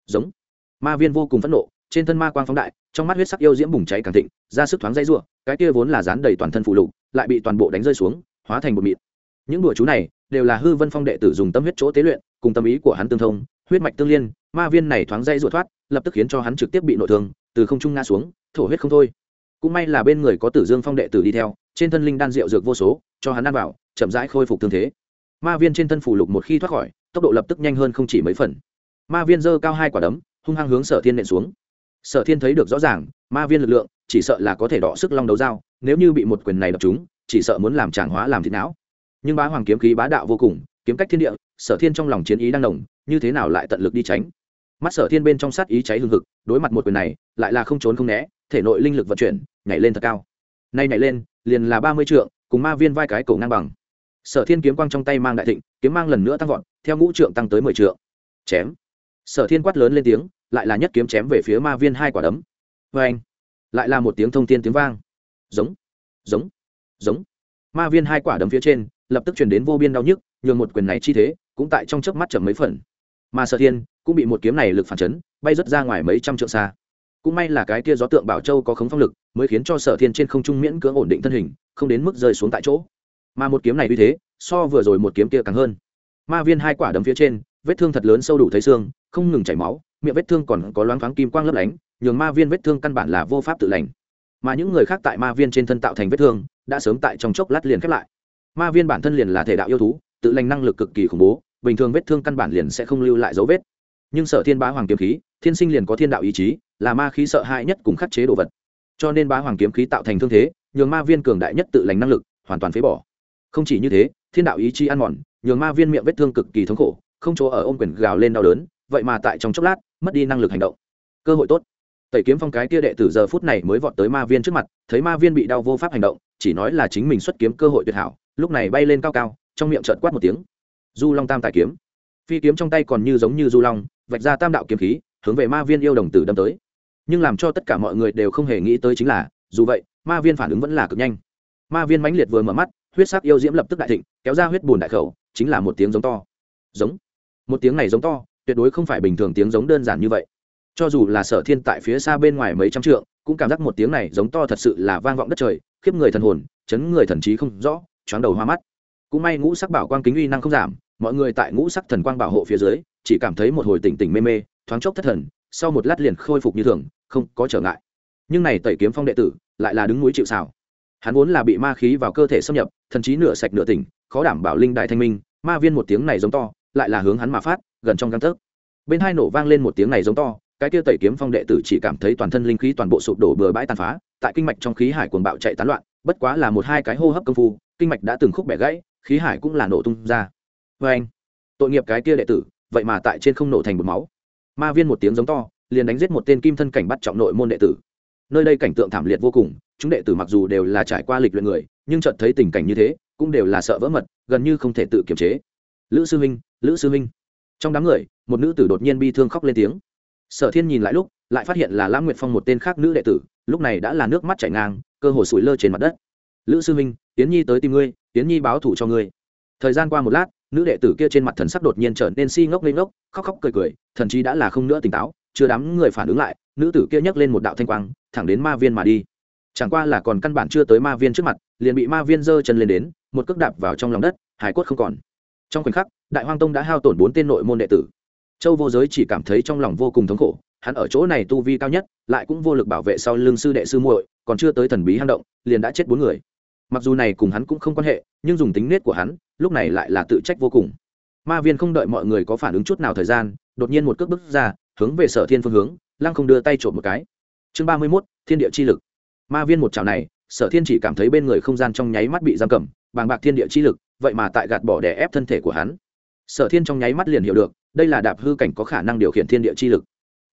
giống. Ma viên vô cùng phẫn nộ, trên thân ma quang phóng đại, trong mắt huyết sắc yêu diễm bùng cháy càng thịnh, ra sức thoáng dây ruộng cái kia vốn là dán đầy toàn thân phụ lục, lại bị toàn bộ đánh rơi xuống, hóa thành bột mịn. Những đùa chú này đều là hư vân phong đệ tử dùng tâm huyết chỗ tế luyện, cùng tâm ý của hắn tương thông, huyết mạch tương liên ma viên này thoáng dây ruột thoát, lập tức khiến cho hắn trực tiếp bị nội thương, từ không trung ngã xuống, thổ huyết không thôi. Cũng may là bên người có tử dương phong đệ tử đi theo, trên thân linh đan rượu dược vô số, cho hắn ăn vào, chậm rãi khôi phục thương thế. Ma viên trên thân phủ lục một khi thoát khỏi, tốc độ lập tức nhanh hơn không chỉ mấy phần. Ma viên giơ cao hai quả đấm, hung hăng hướng sở thiên nện xuống. Sở thiên thấy được rõ ràng, ma viên lực lượng, chỉ sợ là có thể đọ sức long đấu dao, nếu như bị một quyền này đập chúng chỉ sợ muốn làm tràng hóa làm thịt não. Nhưng bá hoàng kiếm khí bá đạo vô cùng, kiếm cách thiên địa, sở thiên trong lòng chiến ý đang nồng như thế nào lại tận lực đi tránh? Mắt sở thiên bên trong sát ý cháy hương hực, đối mặt một quyền này, lại là không trốn không né, thể nội linh lực vận chuyển, nhảy lên thật cao. Nay nhảy lên, liền là ba mươi trượng, cùng ma viên vai cái cổ ngang bằng. Sở thiên kiếm quang trong tay mang đại thịnh, kiếm mang lần nữa tăng vọt, theo ngũ trượng tăng tới mười trượng. Chém. Sở thiên quát lớn lên tiếng, lại là nhất kiếm chém về phía ma viên hai quả đấm. Vê anh lại là một tiếng thông tiên tiếng vang. Giống. Giống. Giống. Ma viên hai quả đấm phía trên, lập tức chuyển đến vô biên đau nhức, nhường một quyền này chi thế, cũng tại trong chớp mắt chậm mấy phần. Mà sở thiên cũng bị một kiếm này lực phản chấn, bay rớt ra ngoài mấy trăm trượng xa. Cũng may là cái kia gió tượng bảo châu có khống phong lực, mới khiến cho sở thiên trên không trung miễn cưỡng ổn định thân hình, không đến mức rơi xuống tại chỗ. Mà một kiếm này uy thế, so vừa rồi một kiếm kia càng hơn. Ma viên hai quả đấm phía trên, vết thương thật lớn sâu đủ thấy xương, không ngừng chảy máu, miệng vết thương còn có loáng thoáng kim quang lấp lánh, nhường ma viên vết thương căn bản là vô pháp tự lành. Mà những người khác tại ma viên trên thân tạo thành vết thương, đã sớm tại trong chốc lát liền khép lại. Ma viên bản thân liền là thể đạo yêu thú, tự lành năng lực cực kỳ khủng bố, bình thường vết thương căn bản liền sẽ không lưu lại dấu vết nhưng sở thiên bá hoàng kiếm khí, thiên sinh liền có thiên đạo ý chí, là ma khí sợ hãi nhất cùng khắc chế đồ vật. Cho nên bá hoàng kiếm khí tạo thành thương thế, nhường ma viên cường đại nhất tự lành năng lực, hoàn toàn phế bỏ. Không chỉ như thế, thiên đạo ý chí ăn mòn, nhường ma viên miệng vết thương cực kỳ thống khổ, không chỗ ở ôm quyền gào lên đau đớn, vậy mà tại trong chốc lát, mất đi năng lực hành động. Cơ hội tốt. Tẩy kiếm phong cái kia đệ tử giờ phút này mới vọt tới ma viên trước mặt, thấy ma viên bị đau vô pháp hành động, chỉ nói là chính mình xuất kiếm cơ hội tuyệt hảo, lúc này bay lên cao cao, trong miệng trợt quát một tiếng. Du long tam tài kiếm. Phi kiếm trong tay còn như giống như du long vạch ra tam đạo kiếm khí, hướng về ma viên yêu đồng tử đâm tới. Nhưng làm cho tất cả mọi người đều không hề nghĩ tới chính là, dù vậy, ma viên phản ứng vẫn là cực nhanh. Ma viên mãnh liệt vừa mở mắt, huyết sắc yêu diễm lập tức đại thịnh, kéo ra huyết bùn đại khẩu, chính là một tiếng giống to. Giống. Một tiếng này giống to, tuyệt đối không phải bình thường tiếng giống đơn giản như vậy. Cho dù là sở thiên tại phía xa bên ngoài mấy trăm trượng, cũng cảm giác một tiếng này giống to thật sự là vang vọng đất trời, khiếp người thần hồn, chấn người thần trí không rõ, choáng đầu hoa mắt. Cũng may ngũ sắc bảo quang kính uy năng không giảm, mọi người tại ngũ sắc thần quang bảo hộ phía dưới chỉ cảm thấy một hồi tỉnh tỉnh mê mê, thoáng chốc thất thần, sau một lát liền khôi phục như thường, không có trở ngại. Nhưng này tẩy kiếm phong đệ tử, lại là đứng núi chịu xào hắn vốn là bị ma khí vào cơ thể xâm nhập thậm chí nửa sạch nửa tỉnh, khó đảm bảo linh đại thanh minh, ma viên một tiếng này giống to, lại là hướng hắn mà phát, gần trong găng tấc. Bên hai nổ vang lên một tiếng này giống to, cái kia tẩy kiếm phong đệ tử chỉ cảm thấy toàn thân linh khí toàn bộ sụp đổ bừa bãi tàn phá, tại kinh mạch trong khí hải cuồng bạo chạy tán loạn, bất quá là một hai cái hô hấp công phu, kinh mạch đã từng khúc bẻ gãy, khí hải cũng là nổ tung ra. Vê anh tội nghiệp cái kia đệ tử vậy mà tại trên không nổ thành một máu. Ma viên một tiếng giống to, liền đánh giết một tên kim thân cảnh bắt trọng nội môn đệ tử. Nơi đây cảnh tượng thảm liệt vô cùng, chúng đệ tử mặc dù đều là trải qua lịch luyện người, nhưng chợt thấy tình cảnh như thế, cũng đều là sợ vỡ mật, gần như không thể tự kiềm chế. Lữ sư huynh, lữ sư huynh. Trong đám người, một nữ tử đột nhiên bi thương khóc lên tiếng. Sở thiên nhìn lại lúc, lại phát hiện là lãng nguyệt phong một tên khác nữ đệ tử, lúc này đã là nước mắt chảy ngang, cơ hồ sủi lơ trên mặt đất. Lữ sư minh tiến nhi tới tìm ngươi tiến nhi báo thủ cho ngươi. Thời gian qua một lát nữ đệ tử kia trên mặt thần sắc đột nhiên trở nên si ngốc lên ngốc, khóc khóc cười cười, thần chí đã là không nữa tỉnh táo, chưa đám người phản ứng lại, nữ tử kia nhấc lên một đạo thanh quang, thẳng đến ma viên mà đi. Chẳng qua là còn căn bản chưa tới ma viên trước mặt, liền bị ma viên giơ chân lên đến, một cước đạp vào trong lòng đất, hải quất không còn. Trong khoảnh khắc, đại hoang tông đã hao tổn bốn tên nội môn đệ tử. Châu vô giới chỉ cảm thấy trong lòng vô cùng thống khổ, hắn ở chỗ này tu vi cao nhất, lại cũng vô lực bảo vệ sau lưng sư đệ sư muội, còn chưa tới thần bí hang động, liền đã chết bốn người. Mặc dù này cùng hắn cũng không quan hệ, nhưng dùng tính nết của hắn lúc này lại là tự trách vô cùng. Ma viên không đợi mọi người có phản ứng chút nào thời gian, đột nhiên một cước bước ra, hướng về sở thiên phương hướng, lăng không đưa tay trộm một cái. Chương ba mươi mốt, thiên địa chi lực. Ma viên một chảo này, sở thiên chỉ cảm thấy bên người không gian trong nháy mắt bị giam cầm, bàng bạc thiên địa chi lực, vậy mà tại gạt bỏ đè ép thân thể của hắn. Sở thiên trong nháy mắt liền hiểu được, đây là đạp hư cảnh có khả năng điều khiển thiên địa chi lực.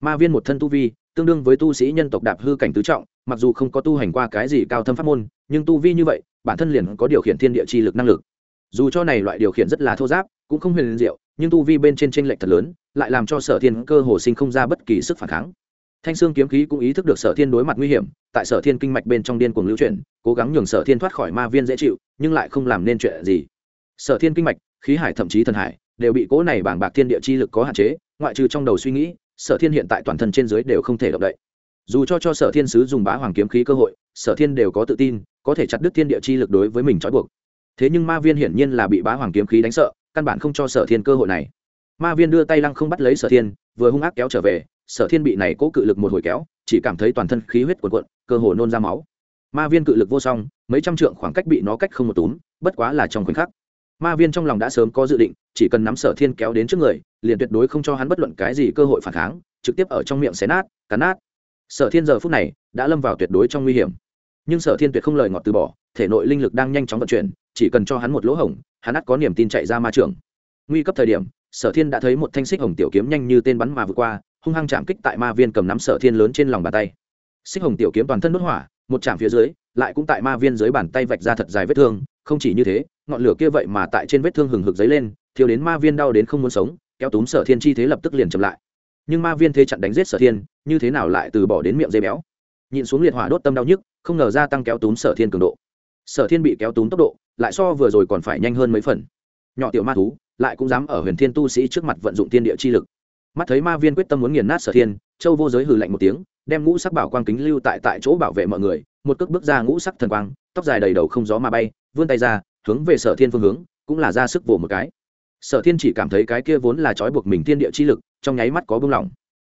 Ma viên một thân tu vi, tương đương với tu sĩ nhân tộc đạp hư cảnh tứ trọng, mặc dù không có tu hành qua cái gì cao thâm pháp môn, nhưng tu vi như vậy, bản thân liền có điều khiển thiên địa chi lực năng lực dù cho này loại điều khiển rất là thô giáp, cũng không huyền diệu, nhưng tu vi bên trên tranh lệch thật lớn, lại làm cho sở thiên cơ hồ sinh không ra bất kỳ sức phản kháng. Thanh sương kiếm khí cũng ý thức được sở thiên đối mặt nguy hiểm, tại sở thiên kinh mạch bên trong điên cuồng lưu chuyển, cố gắng nhường sở thiên thoát khỏi ma viên dễ chịu, nhưng lại không làm nên chuyện gì. Sở thiên kinh mạch, khí hải thậm chí thần hải, đều bị cố này bảng bạc thiên địa chi lực có hạn chế, ngoại trừ trong đầu suy nghĩ, sở thiên hiện tại toàn thân trên dưới đều không thể động đậy. Dù cho cho sở thiên sứ dùng bá hoàng kiếm khí cơ hội, sở thiên đều có tự tin, có thể chặt đứt thiên địa chi lực đối với mình trói buộc thế nhưng ma viên hiển nhiên là bị bá hoàng kiếm khí đánh sợ, căn bản không cho sở thiên cơ hội này. Ma viên đưa tay lăng không bắt lấy sở thiên, vừa hung ác kéo trở về, sở thiên bị này cố cự lực một hồi kéo, chỉ cảm thấy toàn thân khí huyết cuồn cuộn, cơ hồ nôn ra máu. Ma viên cự lực vô song, mấy trăm trượng khoảng cách bị nó cách không một túm, bất quá là trong khoảnh khắc. Ma viên trong lòng đã sớm có dự định, chỉ cần nắm sở thiên kéo đến trước người, liền tuyệt đối không cho hắn bất luận cái gì cơ hội phản kháng, trực tiếp ở trong miệng xé nát, cắn nát. Sở thiên giờ phút này đã lâm vào tuyệt đối trong nguy hiểm. Nhưng sở thiên tuyệt không lời ngọt từ bỏ, thể nội linh lực đang nhanh chóng vận chuyển chỉ cần cho hắn một lỗ hổng, hắn ắt có niềm tin chạy ra ma trường. Nguy cấp thời điểm, sở thiên đã thấy một thanh xích hồng tiểu kiếm nhanh như tên bắn mà vượt qua, hung hăng chạm kích tại ma viên cầm nắm sở thiên lớn trên lòng bàn tay. Xích hồng tiểu kiếm toàn thân đốt hỏa, một chạm phía dưới, lại cũng tại ma viên dưới bàn tay vạch ra thật dài vết thương, không chỉ như thế, ngọn lửa kia vậy mà tại trên vết thương hừng hực dấy lên thiếu đến ma viên đau đến không muốn sống, kéo túm sở thiên chi thế lập tức liền chậm lại. Nhưng ma viên thế chặn đánh giết sở thiên, như thế nào lại từ bỏ đến miệng dây béo? Nhìn xuống liệt hỏa đốt tâm đau nhức, không ngờ gia tăng kéo túm sở thiên cường độ. Sở thiên bị kéo túm tốc độ lại so vừa rồi còn phải nhanh hơn mấy phần. Nhỏ tiểu ma thú, lại cũng dám ở huyền thiên tu sĩ trước mặt vận dụng tiên địa chi lực. Mắt thấy ma viên quyết tâm muốn nghiền nát sở thiên, châu vô giới hừ lạnh một tiếng, đem ngũ sắc bảo quang kính lưu tại tại chỗ bảo vệ mọi người, một cước bước ra ngũ sắc thần quang, tóc dài đầy đầu không gió mà bay, vươn tay ra, hướng về sở thiên phương hướng, cũng là ra sức vồ một cái. Sở thiên chỉ cảm thấy cái kia vốn là trói buộc mình thiên địa chi lực, trong nháy mắt có buông lỏng.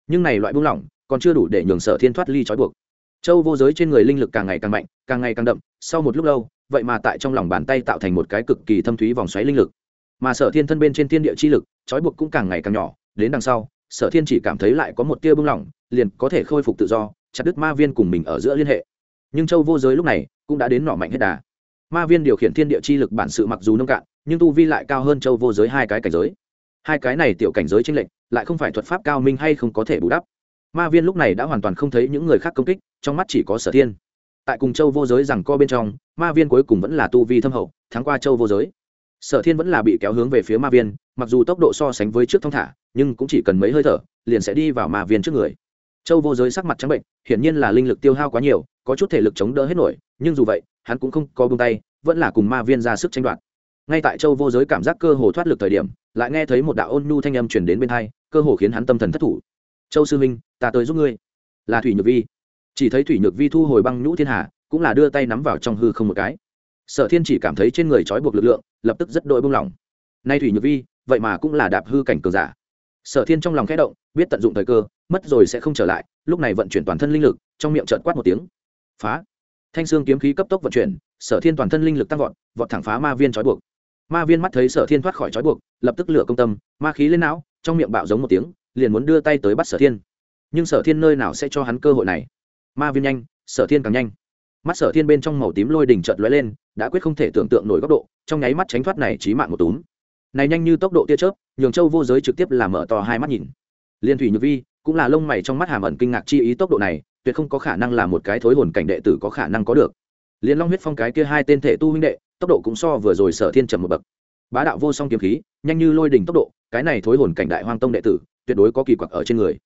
Nhưng này loại buông lỏng, còn chưa đủ để nhường sở thiên thoát ly trói buộc. Châu vô giới trên người linh lực càng ngày càng mạnh càng ngày càng đậm, sau một lúc lâu, vậy mà tại trong lòng bàn tay tạo thành một cái cực kỳ thâm thúy vòng xoáy linh lực. Mà sở thiên thân bên trên thiên địa chi lực, trói buộc cũng càng ngày càng nhỏ, đến đằng sau, sở thiên chỉ cảm thấy lại có một tia bưng lỏng liền có thể khôi phục tự do, chặt đứt ma viên cùng mình ở giữa liên hệ. Nhưng châu vô giới lúc này, cũng đã đến nọ mạnh hết đà. Ma viên điều khiển thiên địa chi lực bản sự mặc dù nông cạn, nhưng tu vi lại cao hơn châu vô giới hai cái cảnh giới. Hai cái này tiểu cảnh giới tranh lệch, lại không phải thuật pháp cao minh hay không có thể bù đắp. Ma viên lúc này đã hoàn toàn không thấy những người khác công kích, trong mắt chỉ có sở thiên tại cùng châu vô giới rằng co bên trong, ma viên cuối cùng vẫn là tu vi thâm hậu, thắng qua châu vô giới. Sở thiên vẫn là bị kéo hướng về phía ma viên, mặc dù tốc độ so sánh với trước thong thả, nhưng cũng chỉ cần mấy hơi thở, liền sẽ đi vào ma viên trước người. Châu vô giới sắc mặt trắng bệnh, hiển nhiên là linh lực tiêu hao quá nhiều, có chút thể lực chống đỡ hết nổi, nhưng dù vậy, hắn cũng không có bông tay, vẫn là cùng ma viên ra sức tranh đoạt. Ngay tại châu vô giới cảm giác cơ hồ thoát lực thời điểm, lại nghe thấy một đạo ôn nhu thanh âm truyền đến bên thai cơ hồ khiến hắn tâm thần thất thủ. Châu sư minh ta tới giúp ngươi. Là thủy nhược vi chỉ thấy thủy nhược vi thu hồi băng nhũ thiên hà, cũng là đưa tay nắm vào trong hư không một cái. Sở thiên chỉ cảm thấy trên người trói buộc lực lượng, lập tức rất đội bông lỏng. Nay thủy nhược vi, vậy mà cũng là đạp hư cảnh cường giả. Sở thiên trong lòng khẽ động, biết tận dụng thời cơ, mất rồi sẽ không trở lại, lúc này vận chuyển toàn thân linh lực, trong miệng trợn quát một tiếng. Phá. Thanh xương kiếm khí cấp tốc vận chuyển, sở thiên toàn thân linh lực tăng vọt vọt thẳng phá ma viên trói buộc. Ma viên mắt thấy sở thiên thoát khỏi trói buộc, lập tức lửa công tâm, ma khí lên não, trong miệng bạo giống một tiếng, liền muốn đưa tay tới bắt sở thiên. Nhưng sở thiên nơi nào sẽ cho hắn cơ hội này? Ma viên nhanh, sở thiên càng nhanh. Mắt sở thiên bên trong màu tím lôi đỉnh trợt lóe lên, đã quyết không thể tưởng tượng nổi góc độ, trong nháy mắt tránh thoát này trí mạng một túm. Này nhanh như tốc độ tia chớp, nhường châu vô giới trực tiếp làm mở to hai mắt nhìn. Liên thủy nhược vi, cũng là lông mày trong mắt hàm ẩn kinh ngạc chi ý tốc độ này, tuyệt không có khả năng là một cái thối hồn cảnh đệ tử có khả năng có được. Liên long huyết phong cái kia hai tên thể tu huynh đệ, tốc độ cũng so vừa rồi sở thiên trầm một bậc. Bá đạo vô song kiếm khí, nhanh như lôi đỉnh tốc độ, cái này thối hồn cảnh đại hoang tông đệ tử, tuyệt đối có kỳ quặc ở trên người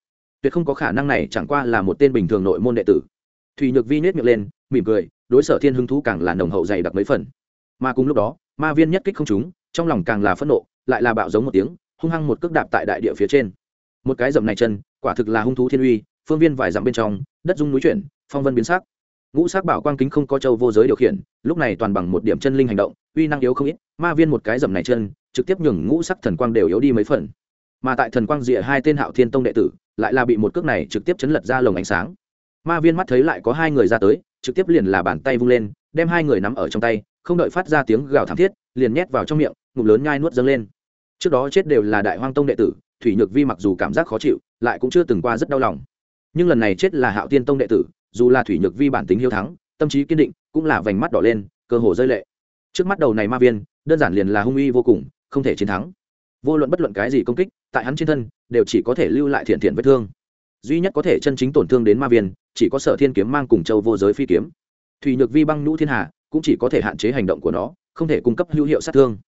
tuyệt không có khả năng này chẳng qua là một tên bình thường nội môn đệ tử. Thùy nhược vi nết miệng lên, mỉm cười, đối sở thiên hứng thú càng là nồng hậu dày đặc mấy phần. Mà cùng lúc đó, ma viên nhất kích không chúng trong lòng càng là phẫn nộ, lại là bạo giống một tiếng, hung hăng một cước đạp tại đại địa phía trên. Một cái dầm này chân, quả thực là hung thú thiên uy, phương viên vài dặm bên trong, đất dung núi chuyển, phong vân biến sắc. Ngũ sắc bảo quang kính không có châu vô giới điều khiển, lúc này toàn bằng một điểm chân linh hành động, uy năng yếu không ít, ma viên một cái dầm này chân, trực tiếp nhường ngũ sắc thần quang đều yếu đi mấy phần mà tại thần quang rìa hai tên hạo thiên tông đệ tử, lại là bị một cước này trực tiếp chấn lật ra lồng ánh sáng. Ma viên mắt thấy lại có hai người ra tới, trực tiếp liền là bàn tay vung lên, đem hai người nắm ở trong tay, không đợi phát ra tiếng gào thảm thiết, liền nhét vào trong miệng, ngụm lớn nhai nuốt dâng lên. Trước đó chết đều là đại hoang tông đệ tử, thủy nhược vi mặc dù cảm giác khó chịu, lại cũng chưa từng qua rất đau lòng. Nhưng lần này chết là hạo tiên tông đệ tử, dù là thủy nhược vi bản tính hiếu thắng, tâm trí kiên định, cũng là vành mắt đỏ lên, cơ hồ rơi lệ. Trước mắt đầu này ma viên, đơn giản liền là hung uy vô cùng, không thể chiến thắng vô luận bất luận cái gì công kích, tại hắn trên thân, đều chỉ có thể lưu lại thiện thiện vết thương. Duy nhất có thể chân chính tổn thương đến ma viên, chỉ có sở thiên kiếm mang cùng châu vô giới phi kiếm. Thủy nhược vi băng nhũ thiên hà, cũng chỉ có thể hạn chế hành động của nó, không thể cung cấp hữu hiệu sát thương.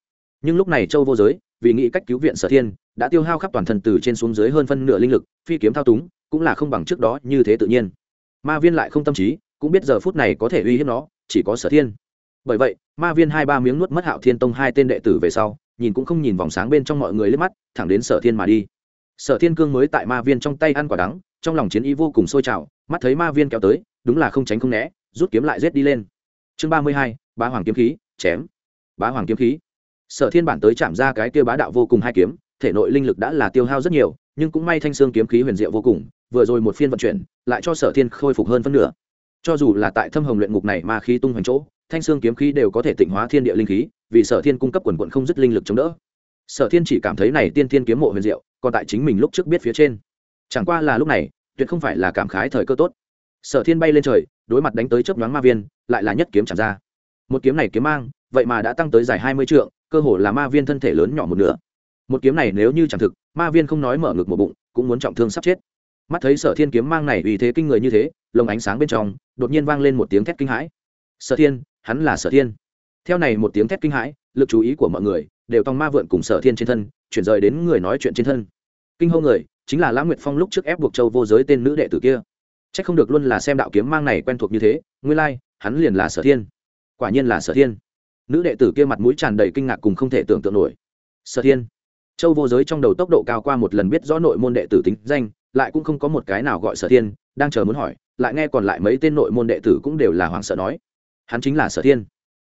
Nhưng lúc này châu vô giới, vì nghĩ cách cứu viện sở thiên, đã tiêu hao khắp toàn thân từ trên xuống dưới hơn phân nửa linh lực, phi kiếm thao túng, cũng là không bằng trước đó như thế tự nhiên. Ma viên lại không tâm trí, cũng biết giờ phút này có thể uy hiếp nó, chỉ có sở thiên. Bởi vậy, ma viên hai ba miếng nuốt mất hạo thiên tông hai tên đệ tử về sau nhìn cũng không nhìn vòng sáng bên trong mọi người lên mắt, thẳng đến sở thiên mà đi. Sở thiên cương mới tại ma viên trong tay ăn quả đắng, trong lòng chiến ý vô cùng sôi trào, mắt thấy ma viên kéo tới, đúng là không tránh không né, rút kiếm lại rết đi lên. Chương ba mươi hai, bá hoàng kiếm khí, chém. Bá hoàng kiếm khí. Sở thiên bản tới chạm ra cái kia bá đạo vô cùng hai kiếm, thể nội linh lực đã là tiêu hao rất nhiều, nhưng cũng may thanh xương kiếm khí huyền diệu vô cùng, vừa rồi một phiên vận chuyển, lại cho sở thiên khôi phục hơn phân nửa. Cho dù là tại thâm hồng luyện ngục này Ma khí tung hoành chỗ thanh xương kiếm khí đều có thể tịnh hóa thiên địa linh khí, vì sở thiên cung cấp quần quận không dứt linh lực chống đỡ. Sở thiên chỉ cảm thấy này tiên thiên kiếm mộ huyền diệu, còn tại chính mình lúc trước biết phía trên. Chẳng qua là lúc này, tuyệt không phải là cảm khái thời cơ tốt. Sở thiên bay lên trời, đối mặt đánh tới chớp nhoáng ma viên, lại là nhất kiếm chạm ra. Một kiếm này kiếm mang, vậy mà đã tăng tới dài hai mươi trượng, cơ hồ là ma viên thân thể lớn nhỏ một nửa. Một kiếm này nếu như chẳng thực, ma viên không nói mở ngực một bụng, cũng muốn trọng thương sắp chết. Mắt thấy sở thiên kiếm mang này vì thế kinh người như thế, lồng ánh sáng bên trong, đột nhiên vang lên một tiếng thét kinh hãi. Sở thiên hắn là sở thiên. Theo này một tiếng thét kinh hãi lực chú ý của mọi người đều tòng ma vượn cùng sở thiên trên thân chuyển rời đến người nói chuyện trên thân. Kinh hô người chính là lã nguyệt phong lúc trước ép buộc châu vô giới tên nữ đệ tử kia. C h ắ c không được luôn là xem đạo kiếm mang này quen thuộc như thế nguyên lai、like, hắn liền là sở thiên. Quả nhiên là sở thiên. Nữ đệ tử kia mặt mũi tràn đầy kinh ngạc cùng không thể tưởng tượng nổi. Sở thiên. Châu vô giới trong đầu tốc độ cao qua một lần biết rõ nội môn đệ tử tính danh lại cũng không có một cái nào gọi sở thiên đang chờ muốn hỏi lại nghe còn lại mấy tên nội môn đệ tử cũng đều là hoảng sợ nói hắn chính là sở thiên.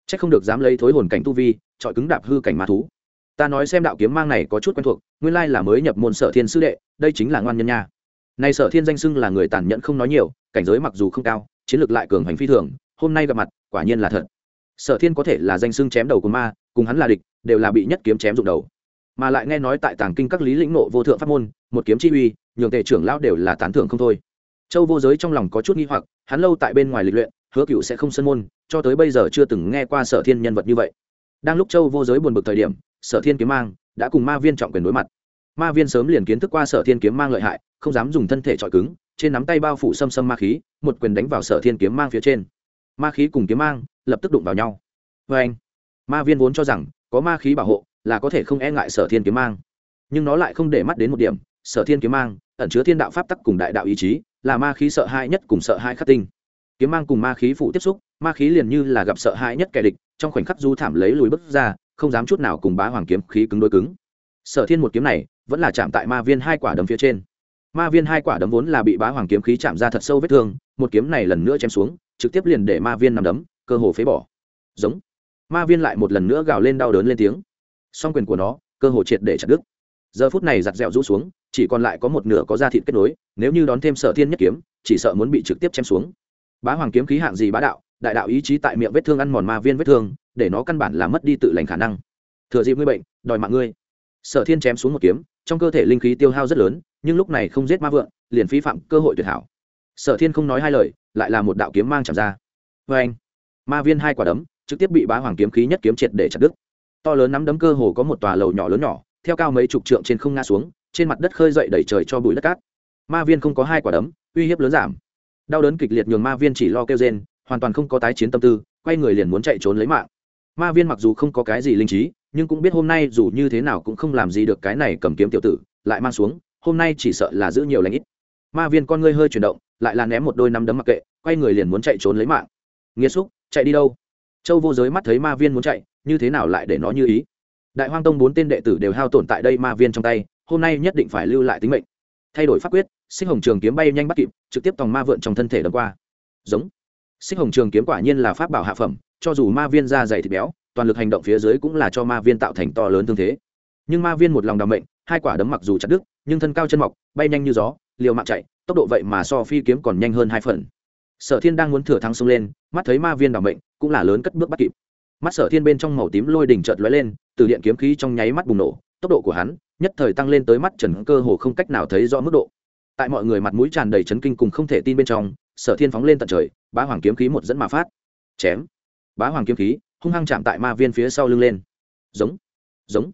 C h ắ c không được dám lấy thối hồn cảnh tu vi trọi cứng đạp hư cảnh ma thú. Ta nói xem đạo kiếm mang này có chút quen thuộc, nguyên lai là mới nhập môn sở thiên sư đệ, đây chính là ngoan nhân nha. Này sở thiên danh xưng là người tàn nhẫn không nói nhiều, cảnh giới mặc dù không cao, chiến lược lại cường hành phi thường, hôm nay gặp mặt, quả nhiên là thật. Sở thiên có thể là danh xưng chém đầu của ma, cùng hắn là địch, đều là bị nhất kiếm chém rụng đầu. Mà lại nghe nói tại tàng kinh các lý lĩnh nộ vô thượng pháp môn, một kiếm chi uy, nhường tề trưởng lão đều là tán thưởng không thôi. Châu vô giới trong lòng có chút nghi hoặc, hắn lâu tại bên ngoài lịch luyện hứa cựu sẽ không sân môn, cho tới bây giờ chưa từng nghe qua sở thiên nhân vật như vậy. Đang lúc châu vô giới buồn bực thời điểm, sở thiên kiếm mang đã cùng ma viên trọng quyền đối mặt. Ma viên sớm liền kiến thức qua sở thiên kiếm mang lợi hại, không dám dùng thân thể trọi cứng, trên nắm tay bao phủ xâm xâm ma khí, một quyền đánh vào sở thiên kiếm mang phía trên. Ma khí cùng kiếm mang lập tức đụng vào nhau. Vê anh ma viên vốn cho rằng có ma khí bảo hộ là có thể không e ngại sở thiên kiếm mang. Nhưng nó lại không để mắt đến một điểm, sở thiên kiếm mang ẩn chứa thiên đạo pháp tắc cùng đại đạo ý chí, là ma khí sợ hãi nhất cùng sợ hãi khắc tinh kiếm mang cùng ma khí phụ tiếp xúc, ma khí liền như là gặp sợ hãi nhất kẻ địch, trong khoảnh khắc du thảm lấy lùi bước ra, không dám chút nào cùng bá hoàng kiếm khí cứng đôi cứng. Sở thiên một kiếm này, vẫn là chạm tại ma viên hai quả đấm phía trên. Ma viên hai quả đấm vốn là bị bá hoàng kiếm khí chạm ra thật sâu vết thương, một kiếm này lần nữa chém xuống, trực tiếp liền để ma viên nằm đấm, cơ hồ phế bỏ. Giống. Ma viên lại một lần nữa gào lên đau đớn lên tiếng. Song quyền của nó, cơ hồ triệt để chặt đứt. Giờ phút này giặt dẹo rũ xuống, chỉ còn lại có một nửa có da thịt kết nối, nếu như đón thêm sở thiên nhất kiếm, chỉ sợ muốn bị trực tiếp chém xuống bá hoàng kiếm khí hạng gì bá đạo, đại đạo ý chí tại miệng vết thương ăn mòn ma viên vết thương, để nó căn bản là mất đi tự lành khả năng. Thừa dịp ngươi bệnh, đòi mạng ngươi. Sở thiên chém xuống một kiếm, trong cơ thể linh khí tiêu hao rất lớn, nhưng lúc này không giết ma vượng, liền phí phạm cơ hội tuyệt hảo. Sở thiên không nói hai lời, lại là một đạo kiếm mang chạm ra. Vê anh ma viên hai quả đấm, trực tiếp bị bá hoàng kiếm khí nhất kiếm triệt để chặt đứt. To lớn nắm đấm cơ hồ có một tòa lầu nhỏ lớn nhỏ, theo cao mấy chục trượng trên không ngã xuống, trên mặt đất khơi dậy đẩy trời cho bụi đất cát. Ma viên không có hai quả đấm, uy hiếp lớn giảm đau đớn kịch liệt nhường ma viên chỉ lo kêu rên, hoàn toàn không có tái chiến tâm tư, quay người liền muốn chạy trốn lấy mạng. Ma viên mặc dù không có cái gì linh trí, nhưng cũng biết hôm nay dù như thế nào cũng không làm gì được cái này cầm kiếm tiểu tử, lại mang xuống, hôm nay chỉ sợ là giữ nhiều lãnh ít. Ma viên con ngươi hơi chuyển động, lại là ném một đôi nắm đấm mặc kệ, quay người liền muốn chạy trốn lấy mạng. Nghĩa xúc, chạy đi đâu? Châu vô giới mắt thấy ma viên muốn chạy, như thế nào lại để nó như ý? Đại hoang tông bốn tên đệ tử đều hao tổn tại đây ma viên trong tay, hôm nay nhất định phải lưu lại tính mệnh. Thay đổi pháp quyết sinh hồng trường kiếm bay nhanh bắt kịp, trực tiếp tòng ma vượn trong thân thể đâm qua. Giống. Sinh hồng trường kiếm quả nhiên là pháp bảo hạ phẩm, cho dù ma viên da dày thịt béo, toàn lực hành động phía dưới cũng là cho ma viên tạo thành to lớn thương thế. Nhưng ma viên một lòng đ mệnh, hai quả đấm mặc dù chặt đứt, nhưng thân cao chân mọc, bay nhanh như gió, liều mạng chạy, tốc độ vậy mà so phi kiếm còn nhanh hơn hai phần. Sở thiên đang muốn thừa thắng xông lên, mắt thấy ma viên đ mệnh, cũng là lớn cất bước bắt kịp. Mắt sở thiên bên trong màu tím lôi đỉnh chợt lóe lên, từ điện kiếm khí trong nháy mắt bùng nổ, tốc độ của hắn, nhất thời tăng lên tới mắt trần cơ hồ không cách nào thấy rõ mức độ tại mọi người mặt mũi tràn đầy chấn kinh cùng không thể tin bên trong, sở thiên phóng lên tận trời, bá hoàng kiếm khí một dẫn mà phát. Chém. Bá hoàng kiếm khí, hung hăng chạm tại ma viên phía sau lưng lên. Giống. Giống.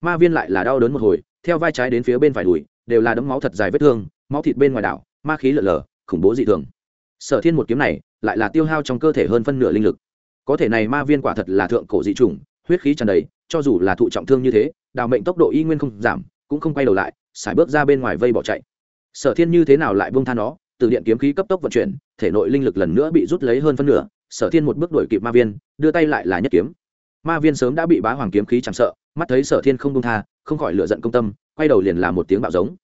Ma viên lại là đau đớn một hồi, theo vai trái đến phía bên phải đùi, đều là đấm máu thật dài vết thương, máu thịt bên ngoài đảo, ma khí lở lở, khủng bố dị thường. Sở thiên một kiếm này, lại là tiêu hao trong cơ thể hơn phân nửa linh lực. Có thể này ma viên quả thật là thượng cổ dị chủng, huyết khí tràn đầy, cho dù là thụ trọng thương như thế, đào mệnh tốc độ y nguyên không giảm, cũng không quay đầu lại xài bước ra bên ngoài vây bỏ chạy sở thiên như thế nào lại buông tha nó, từ điện kiếm khí cấp tốc vận chuyển, thể nội linh lực lần nữa bị rút lấy hơn phân nửa, sở thiên một bước đuổi kịp ma viên, đưa tay lại là nhất kiếm. Ma viên sớm đã bị bá hoàng kiếm khí chẳng sợ, mắt thấy sở thiên không buông tha, không khỏi lựa giận công tâm, quay đầu liền làm một tiếng bạo giống.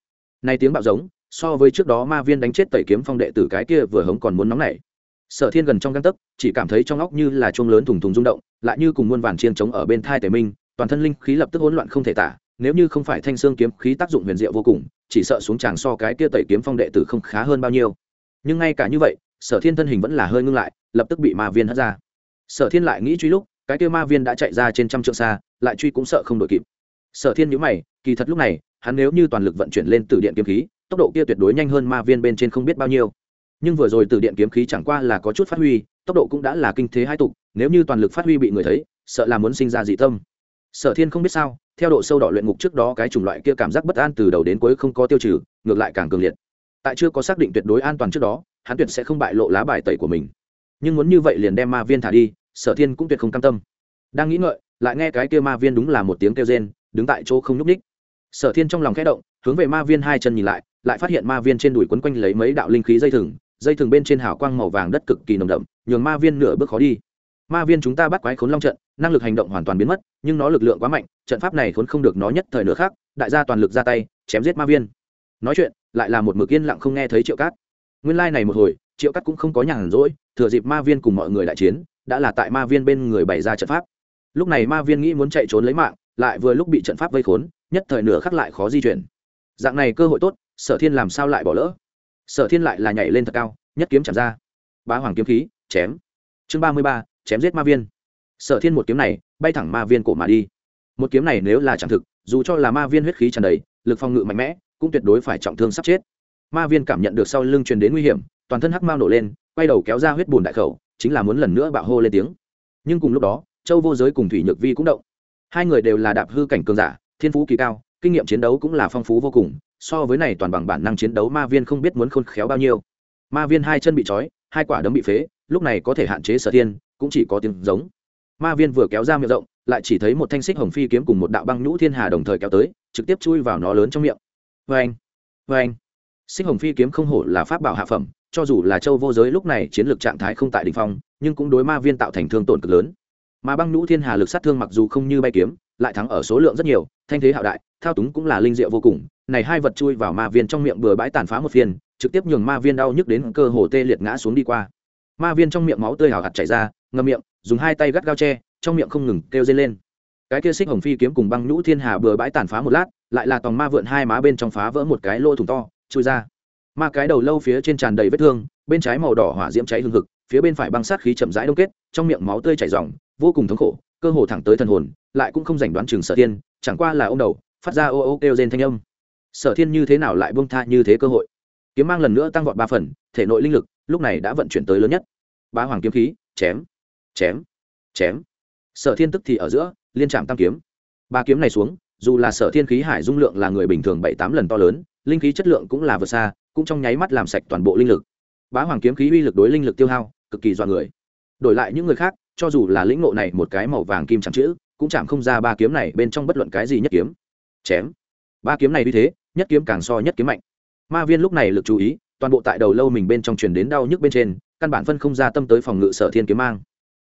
Nay tiếng bạo giống, so với trước đó ma viên đánh chết tẩy kiếm phong đệ tử cái kia vừa hống còn muốn nóng nảy. Sở thiên gần trong găng tấc, chỉ cảm thấy trong óc như là chuông lớn thùng thùng rung động, lại như cùng muôn vàn chiên trống ở bên thai tề minh, toàn thân linh khí lập tức hỗn loạn không thể tả nếu như không phải thanh xương kiếm khí tác dụng huyền diệu vô cùng, chỉ sợ xuống tràng so cái kia tẩy kiếm phong đệ tử không khá hơn bao nhiêu. Nhưng ngay cả như vậy, sở thiên thân hình vẫn là hơi ngưng lại, lập tức bị ma viên hất ra. Sở thiên lại nghĩ truy lúc, cái kia ma viên đã chạy ra trên trăm trượng xa, lại truy cũng sợ không đội kịp. Sở thiên nhữ mày, kỳ thật lúc này, hắn nếu như toàn lực vận chuyển lên từ điện kiếm khí, tốc độ kia tuyệt đối nhanh hơn ma viên bên trên không biết bao nhiêu. Nhưng vừa rồi từ điện kiếm khí chẳng qua là có chút phát huy, tốc độ cũng đã là kinh thế hai tục, nếu như toàn lực phát huy bị người thấy, sợ là muốn sinh ra dị tâm. Sở thiên không biết sao theo độ sâu đỏ luyện ngục trước đó cái chủng loại kia cảm giác bất an từ đầu đến cuối không có tiêu trừ, ngược lại càng cường liệt. Tại chưa có xác định tuyệt đối an toàn trước đó, hắn tuyệt sẽ không bại lộ lá bài tẩy của mình. Nhưng muốn như vậy liền đem ma viên thả đi, sở thiên cũng tuyệt không cam tâm. Đang nghĩ ngợi, lại nghe cái kia ma viên đúng là một tiếng kêu rên, đứng tại chỗ không nhúc ních sở thiên trong lòng khẽ động, hướng về ma viên hai chân nhìn lại lại phát hiện ma viên trên đùi quấn quanh lấy mấy đạo linh khí dây thừng dây thừng bên trên hào quang màu vàng đất cực kỳ nồng đậm, nhường ma viên nửa bước khó đi ma viên chúng ta bắt quái khốn long trận, năng lực hành động hoàn toàn biến mất, nhưng nó lực lượng quá mạnh, trận pháp này khốn không được nó nhất thời nữa khác đại gia toàn lực ra tay, chém giết ma viên. Nói chuyện, lại là một mực yên lặng không nghe thấy triệu cát. Nguyên lai、like、này một hồi, triệu cát cũng không có nhàn rỗi, thừa dịp ma viên cùng mọi người đại chiến, đã là tại ma viên bên người bày ra trận pháp. Lúc này ma viên nghĩ muốn chạy trốn lấy mạng, lại vừa lúc bị trận pháp vây khốn, nhất thời nửa khắc lại khó di chuyển. Dạng này cơ hội tốt, sở thiên làm sao lại bỏ lỡ? Sở thiên lại là nhảy lên thật cao, nhất kiếm chạm ra. Bá hoàng kiếm khí, chém. Chương ba mươi ba chém giết ma viên. Sở thiên một kiếm này, bay thẳng ma viên cổ mà đi. Một kiếm này nếu là chẳng thực, dù cho là ma viên huyết khí tràn đầy, lực phòng ngự mạnh mẽ, cũng tuyệt đối phải trọng thương sắp chết. Ma viên cảm nhận được sau lưng truyền đến nguy hiểm, toàn thân hắc mao nổ lên, quay đầu kéo ra huyết bùn đại khẩu, chính là muốn lần nữa bạo hô lên tiếng. Nhưng cùng lúc đó, châu vô giới cùng thủy nhược vi cũng động. Hai người đều là đạp hư cảnh cường giả, thiên phú kỳ cao, kinh nghiệm chiến đấu cũng là phong phú vô cùng, so với này toàn bằng bản năng chiến đấu ma viên không biết muốn khôn khéo bao nhiêu. Ma viên hai chân bị trói, hai quả đấm bị phế, lúc này có thể hạn chế sở thiên cũng chỉ có tiếng giống. Ma viên vừa kéo ra miệng rộng, lại chỉ thấy một thanh xích hồng phi kiếm cùng một đạo băng nhũ thiên hà đồng thời kéo tới, trực tiếp chui vào nó lớn trong miệng. Vê anh vê anh xích hồng phi kiếm không hổ là pháp bảo hạ phẩm, cho dù là châu vô giới lúc này chiến lược trạng thái không tại đ ỉ n h phong, nhưng cũng đối ma viên tạo thành thương tổn cực lớn. Mà băng nhũ thiên hà lực sát thương mặc dù không như bay kiếm, lại thắng ở số lượng rất nhiều, thanh thế hạo đại, thao túng cũng là linh diệu vô cùng. Này hai vật chui vào ma viên trong miệng bừa bãi tàn phá một phiên, trực tiếp nhường ma viên đau nhức đến cơ hồ tê liệt ngã xuống đi qua ma viên trong miệng máu tươi hào hạt chảy ra ngâm miệng dùng hai tay gắt gao tre, trong miệng không ngừng kêu dây lên. Cái kia xích hồng phi kiếm cùng băng nhũ thiên hà bừa bãi tàn phá một lát lại là tòng ma vượn hai má bên trong phá vỡ một cái lỗ thủng to chui ra. Ma cái đầu lâu phía trên tràn đầy vết thương bên trái màu đỏ hỏa diễm cháy hương hực phía bên phải băng sát khí chậm rãi đông kết trong miệng máu tươi chảy ròng vô cùng thống khổ cơ hồ thẳng tới thần hồn lại cũng không giành đoán chừng sở thiên chẳng qua là ô m đầu phát ra ô ô kêu rên thanh âm. Sở thiên như thế nào lại bông tha như thế cơ hội? Kiếm mang lần nữa tăng vọt ba phần, thể nội linh lực lúc này đã vận chuyển tới lớn nhất. Ba hoàng kiếm khí, chém chém chém. Sở thiên tức thì ở giữa, liên trạm tam kiếm. Ba kiếm này xuống, dù là sở thiên khí hải dung lượng là người bình thường bảy tám lần to lớn, linh khí chất lượng cũng là vượt xa, cũng trong nháy mắt làm sạch toàn bộ linh lực. Bá hoàng kiếm khí uy lực đối linh lực tiêu hao, cực kỳ dọa người. Đổi lại những người khác, cho dù là lĩnh ngộ này một cái màu vàng kim chẳng chữ, cũng chạm không ra ba kiếm này bên trong bất luận cái gì nhất kiếm. Chém. Ba kiếm này như thế, nhất kiếm càng so nhất kiếm mạnh ma viên lúc này lực chú ý, toàn bộ tại đầu lâu mình bên trong truyền đến đau nhức bên trên, căn bản phân không ra tâm tới phòng ngự sở thiên kiếm mang.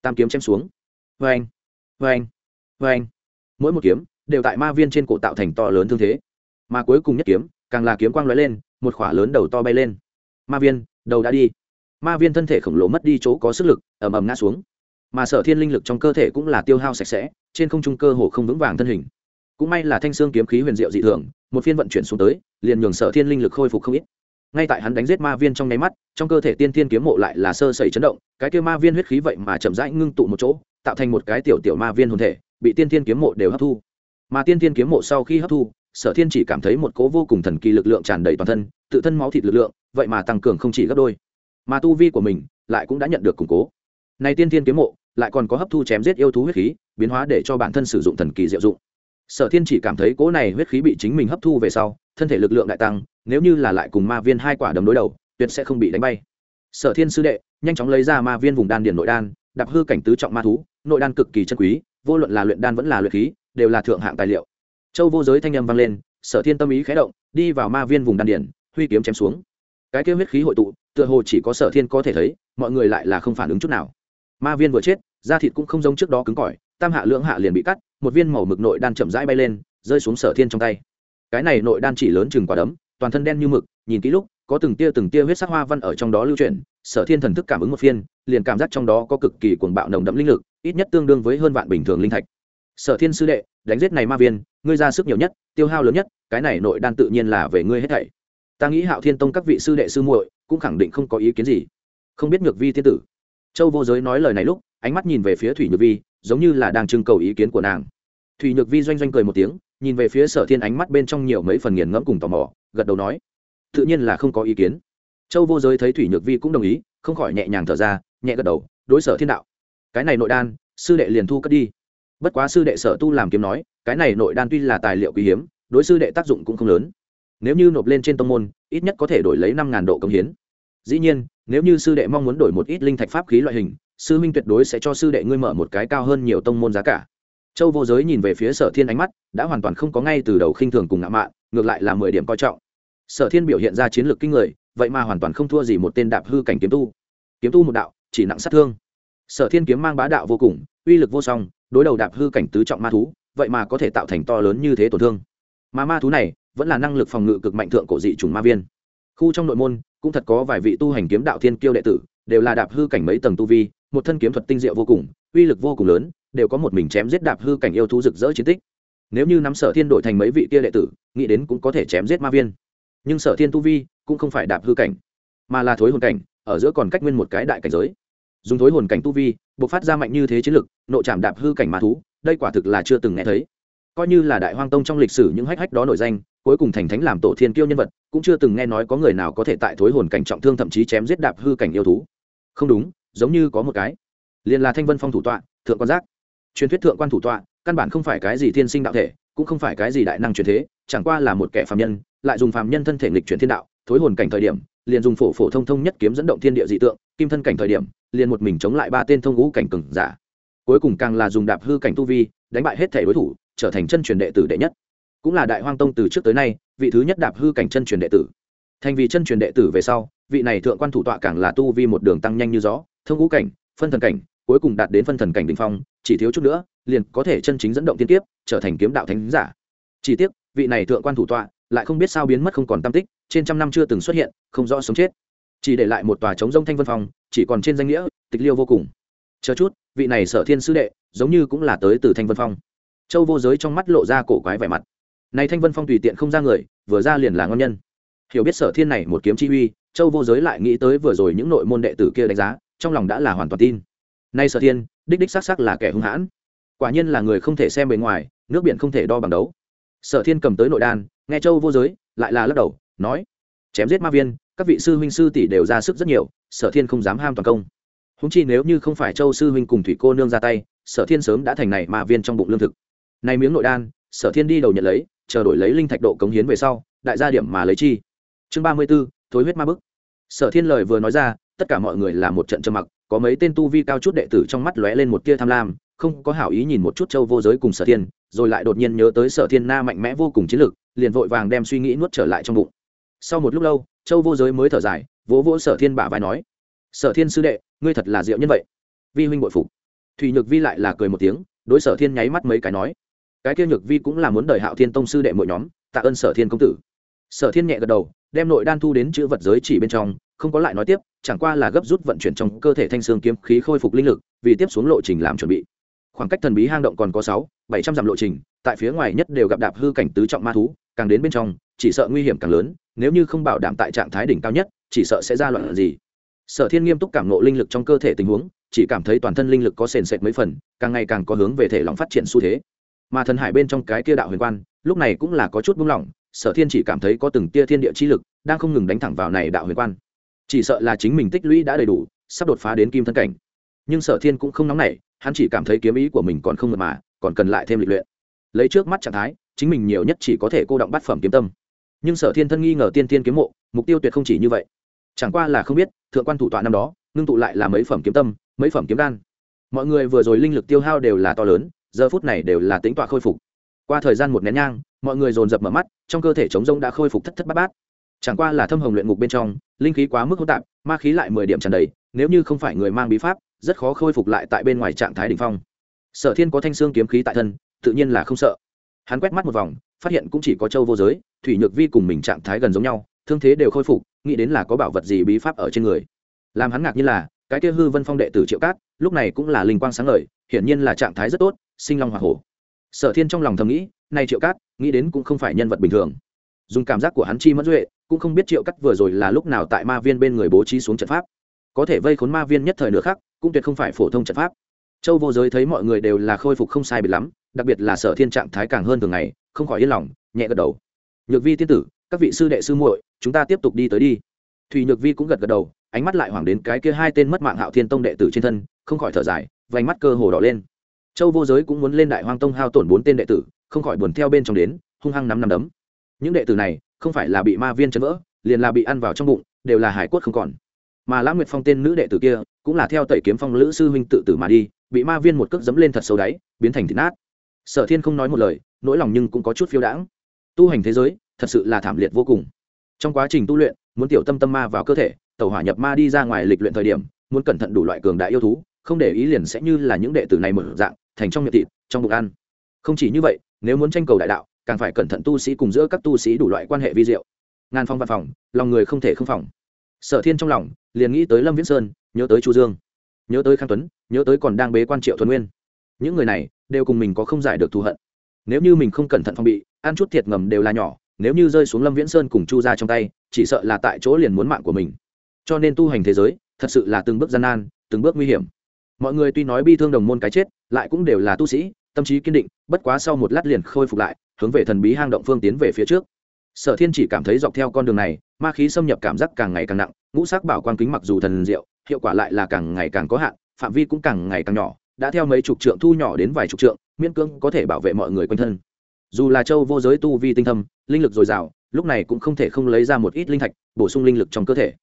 Tam kiếm chém xuống. Vê anh vê anh vê anh mỗi một kiếm đều tại ma viên trên cổ tạo thành to lớn thương thế. Mà cuối cùng nhất kiếm, càng là kiếm quang lóe lên, một khỏa lớn đầu to bay lên. Ma viên, đầu đã đi. Ma viên thân thể khổng lồ mất đi chỗ có sức lực, ầm ầm ngã xuống. Mà sở thiên linh lực trong cơ thể cũng là tiêu hao sạch sẽ, trên không trung cơ hồ không vững vàng thân hình. Cũng may là thanh xương kiếm khí huyền diệu dị thường một phiên vận chuyển xuống tới, liền nhường sở thiên linh lực khôi phục không ít. Ngay tại hắn đánh giết ma viên trong nháy mắt, trong cơ thể tiên thiên kiếm mộ lại là sơ sẩy chấn động, cái kia ma viên huyết khí vậy mà chậm rãi ngưng tụ một chỗ, tạo thành một cái tiểu tiểu ma viên hồn thể, bị tiên thiên kiếm mộ đều hấp thu. Mà tiên thiên kiếm mộ sau khi hấp thu, sở thiên chỉ cảm thấy một cố vô cùng thần kỳ lực lượng tràn đầy toàn thân, tự thân máu thịt lực lượng, vậy mà tăng cường không chỉ gấp đôi. Mà tu vi của mình lại cũng đã nhận được củng cố. Này tiên thiên kiếm mộ lại còn có hấp thu chém giết yêu thú huyết khí, biến hóa để cho bản thân sử dụng thần kỳ diệu dụng sở thiên chỉ cảm thấy cỗ này huyết khí bị chính mình hấp thu về sau, thân thể lực lượng đại tăng, nếu như là lại cùng ma viên hai quả đấm đối đầu, tuyệt sẽ không bị đánh bay. Sở thiên sư đệ, nhanh chóng lấy ra ma viên vùng đan điền nội đan, đạp hư cảnh tứ trọng ma thú, nội đan cực kỳ chân quý, vô luận là luyện đan vẫn là luyện khí, đều là thượng hạng tài liệu. Châu vô giới thanh âm vang lên, sở thiên tâm ý khé động, đi vào ma viên vùng đan điền, huy kiếm chém xuống. Cái kêu huyết khí hội tụ, tựa hồ chỉ có sở thiên có thể thấy, mọi người lại là không phản ứng chút nào. Ma viên vừa chết da thịt cũng không giống trước đó cứng cỏi, tam hạ lưỡng hạ liền bị cắt, một viên màu mực nội đan chậm rãi bay lên, rơi xuống sở thiên trong tay. Cái này nội đan chỉ lớn chừng quả đấm, toàn thân đen như mực, nhìn kỹ lúc, có từng tia từng tia huyết sắc hoa văn ở trong đó lưu chuyển, sở thiên thần thức cảm ứng một phiên, liền cảm giác trong đó có cực kỳ cuồng bạo nồng đậm linh lực, ít nhất tương đương với hơn vạn bình thường linh thạch. Sở thiên sư đệ, đánh giết này ma viên, ngươi ra sức nhiều nhất, tiêu hao lớn nhất, cái này nội đan tự nhiên là về ngươi hết thảy. Ta nghĩ hạo thiên tông các vị sư đệ sư muội cũng khẳng định không có ý kiến gì. Không biết nhược vi thiên tử châu vô giới nói lời này lúc, ánh mắt nhìn về phía thủy nhược vi, giống như là đang trưng cầu ý kiến của nàng. Thủy nhược vi doanh doanh cười một tiếng, nhìn về phía sở thiên ánh mắt bên trong nhiều mấy phần nghiền ngẫm cùng tò mò, gật đầu nói, tự nhiên là không có ý kiến. Châu vô giới thấy thủy nhược vi cũng đồng ý, không khỏi nhẹ nhàng thở ra, nhẹ gật đầu, đối sở thiên đạo, cái này nội đan, sư đệ liền thu cất đi. Bất quá sư đệ sở tu làm kiếm nói, cái này nội đan tuy là tài liệu quý hiếm, đối sư đệ tác dụng cũng không lớn. Nếu như nộp lên trên tông môn, ít nhất có thể đổi lấy năm ngàn độ công hiến. Dĩ nhiên nếu như sư đệ mong muốn đổi một ít linh thạch pháp khí loại hình, sư minh tuyệt đối sẽ cho sư đệ ngươi mở một cái cao hơn nhiều tông môn giá cả. Châu vô giới nhìn về phía sở thiên ánh mắt, đã hoàn toàn không có ngay từ đầu khinh thường cùng ngạo mạn, ngược lại là mười điểm coi trọng. Sở thiên biểu hiện ra chiến lược kinh người, vậy mà hoàn toàn không thua gì một tên đạp hư cảnh kiếm tu. Kiếm tu một đạo, chỉ nặng sát thương. Sở thiên kiếm mang bá đạo vô cùng, uy lực vô song, đối đầu đạp hư cảnh tứ trọng ma thú, vậy mà có thể tạo thành to lớn như thế tổn thương. Mà ma thú này, vẫn là năng lực phòng ngự cực mạnh thượng cổ dị trùng ma viên khu trong nội môn, cũng thật có vài vị tu hành kiếm đạo thiên kiêu đệ tử, đều là đạp hư cảnh mấy tầng tu vi, một thân kiếm thuật tinh diệu vô cùng, uy lực vô cùng lớn, đều có một mình chém giết đạp hư cảnh yêu thú rực rỡ chiến tích. Nếu như nắm sở thiên đổi thành mấy vị kia đệ tử, nghĩ đến cũng có thể chém giết ma viên. Nhưng sở thiên tu vi cũng không phải đạp hư cảnh, mà là thối hồn cảnh, ở giữa còn cách nguyên một cái đại cảnh giới. Dùng thối hồn cảnh tu vi buộc phát ra mạnh như thế chiến lực, nộ chạm đạp hư cảnh ma thú, đây quả thực là chưa từng nghe thấy. Coi như là đại hoang tông trong lịch sử những hách hách đó nổi danh cuối cùng thành thánh làm tổ thiên kiêu nhân vật, cũng chưa từng nghe nói có người nào có thể tại thối hồn cảnh trọng thương thậm chí chém giết đạp hư cảnh yêu thú. Không đúng, giống như có một cái. Liền là thanh vân phong thủ tọa, thượng quan giác. Truyền thuyết thượng quan thủ tọa, căn bản không phải cái gì thiên sinh đạo thể, cũng không phải cái gì đại năng truyền thế, chẳng qua là một kẻ phàm nhân, lại dùng phàm nhân thân thể nghịch chuyển thiên đạo, thối hồn cảnh thời điểm, liền dùng phổ phổ thông thông nhất kiếm dẫn động thiên địa dị tượng, kim thân cảnh thời điểm, liền một mình chống lại ba tên thông ngũ cảnh cừng giả. Cuối cùng càng là dùng đạp hư cảnh tu vi, đánh bại hết thể đối thủ, trở thành chân truyền đệ tử đệ nhất cũng là đại hoang tông từ trước tới nay, vị thứ nhất đạp hư cảnh chân truyền đệ tử. Thành vì chân truyền đệ tử về sau, vị này thượng quan thủ tọa càng là tu vi một đường tăng nhanh như gió, thông ngũ cảnh, phân thần cảnh, cuối cùng đạt đến phân thần cảnh đ ỉ n h phong, chỉ thiếu chút nữa, liền có thể chân chính dẫn động tiên tiếp trở thành kiếm đạo thánh giả. Chỉ tiếc, vị này thượng quan thủ tọa lại không biết sao biến mất không còn tam tích, trên trăm năm chưa từng xuất hiện, không rõ sống chết. Chỉ để lại một tòa trống rông thanh vân phong chỉ còn trên danh nghĩa, tịch liêu vô cùng. Chờ chút, vị này sở thiên sư đệ giống như cũng là tới từ thanh vân phong. Châu vô giới trong mắt lộ ra cổ quái vẻ mặt này thanh vân phong tùy tiện không ra người, vừa ra liền là ngon nhân. Hiểu biết sở thiên này một kiếm chi uy, châu vô giới lại nghĩ tới vừa rồi những nội môn đệ tử kia đánh giá, trong lòng đã là hoàn toàn tin. Nay sở thiên, đích đích xác xác là kẻ hung hãn. Quả nhiên là người không thể xem bề ngoài, nước biển không thể đo bằng đấu. Sở thiên cầm tới nội đan, nghe châu vô giới, lại là lắc đầu, nói, chém giết ma viên, các vị sư huynh sư tỷ đều ra sức rất nhiều, sở thiên không dám ham toàn công. Húng chi nếu như không phải châu sư huynh cùng thủy cô nương ra tay, sở thiên sớm đã thành này ma viên trong bụng lương thực. Này miếng nội đan, sở thiên đi đầu nhận lấy chờ đổi lấy linh thạch độ cống hiến về sau, đại gia điểm mà lấy chi. Chương ba mươi b ố thối huyết ma bức. Sở thiên lời vừa nói ra, tất cả mọi người là một trận trầm mặc, có mấy tên tu vi cao chút đệ tử trong mắt lóe lên một tia tham lam, không có hảo ý nhìn một chút châu vô giới cùng sở thiên, rồi lại đột nhiên nhớ tới sở thiên na mạnh mẽ vô cùng chiến lực, liền vội vàng đem suy nghĩ nuốt trở lại trong bụng. Sau một lúc lâu, châu vô giới mới thở dài, vỗ vỗ sở thiên bả vai nói, sở thiên sư đệ, ngươi thật là diệu nhân vậy. Vi huynh bội phục. Thùy nhược vi lại là cười một tiếng, đối sở thiên nháy mắt mấy cái nói cái kia nhược vi cũng là muốn đợi hạo thiên tông sư đệ mỗi nhóm, tạ ơn sở thiên công tử. Sở thiên nhẹ gật đầu, đem nội đan thu đến chữ vật giới chỉ bên trong, không có lại nói tiếp, chẳng qua là gấp rút vận chuyển trong cơ thể thanh xương kiếm khí khôi phục linh lực, vì tiếp xuống lộ trình làm chuẩn bị. Khoảng cách thần bí hang động còn có sáu, bảy trăm dặm lộ trình, tại phía ngoài nhất đều gặp đạp hư cảnh tứ trọng ma thú, càng đến bên trong, chỉ sợ nguy hiểm càng lớn, nếu như không bảo đảm tại trạng thái đỉnh cao nhất, chỉ sợ sẽ ra loạn gì. Sở thiên nghiêm túc cảm nộ linh lực trong cơ thể tình huống, chỉ cảm thấy toàn thân linh lực có sền sệt mấy phần, càng ngày càng có hướng về thể lòng phát triển xu thế mà thần hải bên trong cái kia đạo huyền quan, lúc này cũng là có chút buông lỏng, sở thiên chỉ cảm thấy có từng tia thiên địa chi lực, đang không ngừng đánh thẳng vào này đạo huyền quan. Chỉ sợ là chính mình tích lũy đã đầy đủ, sắp đột phá đến kim thân cảnh. Nhưng sở thiên cũng không nóng nảy, hắn chỉ cảm thấy kiếm ý của mình còn không mật mà, còn cần lại thêm lịch luyện. Lấy trước mắt trạng thái, chính mình nhiều nhất chỉ có thể cô động bát phẩm kiếm tâm. Nhưng sở thiên thân nghi ngờ tiên tiên kiếm mộ, mục tiêu tuyệt không chỉ như vậy. Chẳng qua là không biết, thượng quan thủ tọa năm đó, ngưng tụ lại là mấy phẩm kiếm tâm, mấy phẩm kiếm đan. Mọi người vừa rồi linh lực tiêu hao đều là to lớn giờ phút này đều là tính tọa khôi phục. Qua thời gian một nén nhang, mọi người dồn dập mở mắt, trong cơ thể chống rông đã khôi phục thất thất bát bát. Chẳng qua là thâm hồng luyện ngục bên trong, linh khí quá mức hỗn tạp, ma khí lại mười điểm tràn đầy, nếu như không phải người mang bí pháp, rất khó khôi phục lại tại bên ngoài trạng thái đ ỉ n h phong. Sở thiên có thanh xương kiếm khí tại thân, tự nhiên là không sợ. Hắn quét mắt một vòng, phát hiện cũng chỉ có châu vô giới, thủy nhược vi cùng mình trạng thái gần giống nhau, thương thế đều khôi phục, nghĩ đến là có bảo vật gì bí pháp ở trên người. Làm hắn ngạc như là, cái kia hư vân phong đệ tử triệu cát, lúc này cũng là linh quang sáng ngời, hiển nhiên là trạng thái rất tốt sinh long h hổ. Sở thiên trong lòng thầm nghĩ, nay triệu cát, nghĩ đến cũng không phải nhân vật bình thường. Dùng cảm giác của hắn chi mẫn duệ, cũng không biết triệu cắt vừa rồi là lúc nào tại ma viên bên người bố trí xuống trận pháp. Có thể vây khốn ma viên nhất thời nữa khác cũng tuyệt không phải phổ thông trận pháp. Châu vô giới thấy mọi người đều là khôi phục không sai biệt lắm, đặc biệt là sở thiên trạng thái càng hơn thường ngày, không khỏi yên lòng, nhẹ gật đầu. Nhược vi tiên tử, các vị sư đệ sư muội, chúng ta tiếp tục đi tới đi. Thùy nhược vi cũng gật gật đầu, ánh mắt lại hoảng đến cái kia hai tên mất mạng hạo thiên tông đệ tử trên thân, không khỏi thở dài, vành mắt cơ hồ đỏ lên châu vô giới cũng muốn lên đại hoang tông hao tổn bốn tên đệ tử, không khỏi buồn theo bên trong đến, hung hăng nắm nắm đấm. Những đệ tử này không phải là bị ma viên chấn vỡ, liền là bị ăn vào trong bụng, đều là hải quất không còn. Mà lãng nguyệt phong tên nữ đệ tử kia cũng là theo tẩy kiếm phong lữ sư huynh tự tử mà đi, bị ma viên một cước dẫm lên thật sâu đáy, biến thành thịt nát. Sở thiên không nói một lời, nỗi lòng nhưng cũng có chút phiêu đãng. Tu hành thế giới, thật sự là thảm liệt vô cùng. Trong quá trình tu luyện, muốn tiểu tâm tâm ma vào cơ thể, tẩu hỏa nhập ma đi ra ngoài lịch luyện thời điểm, muốn cẩn thận đủ loại cường đại yêu thú không để ý liền sẽ như là những đệ tử này mở dạng, thành trong miệng thịt, trong bụng ăn. Không chỉ như vậy, nếu muốn tranh cầu đại đạo, càng phải cẩn thận tu sĩ cùng giữa các tu sĩ đủ loại quan hệ vi diệu. Ngàn phong văn phòng, lòng người không thể không phòng. Sở thiên trong lòng, liền nghĩ tới lâm viễn sơn, nhớ tới chu dương, nhớ tới khang tuấn, nhớ tới còn đang bế quan triệu thuần nguyên. Những người này, đều cùng mình có không giải được thù hận. Nếu như mình không cẩn thận phong bị, ăn chút thiệt ngầm đều là nhỏ, nếu như rơi xuống lâm viễn sơn cùng chu ra trong tay, chỉ sợ là tại chỗ liền muốn mạng của mình. Cho nên tu hành thế giới, thật sự là từng bước gian nan, từng bước nguy hiểm mọi người tuy nói bi thương đồng môn cái chết, lại cũng đều là tu sĩ, tâm trí kiên định, bất quá sau một lát liền khôi phục lại, hướng về thần bí hang động phương tiến về phía trước. Sở thiên chỉ cảm thấy dọc theo con đường này, ma khí xâm nhập cảm giác càng ngày càng nặng, ngũ sắc bảo quang kính mặc dù thần diệu, hiệu quả lại là càng ngày càng có hạn, phạm vi cũng càng ngày càng nhỏ, đã theo mấy chục trượng thu nhỏ đến vài chục trượng, miễn cưỡng có thể bảo vệ mọi người quanh thân. Dù là châu vô giới tu vi tinh thâm, linh lực dồi dào, lúc này cũng không thể không lấy ra một ít linh thạch, bổ sung linh lực trong cơ thể.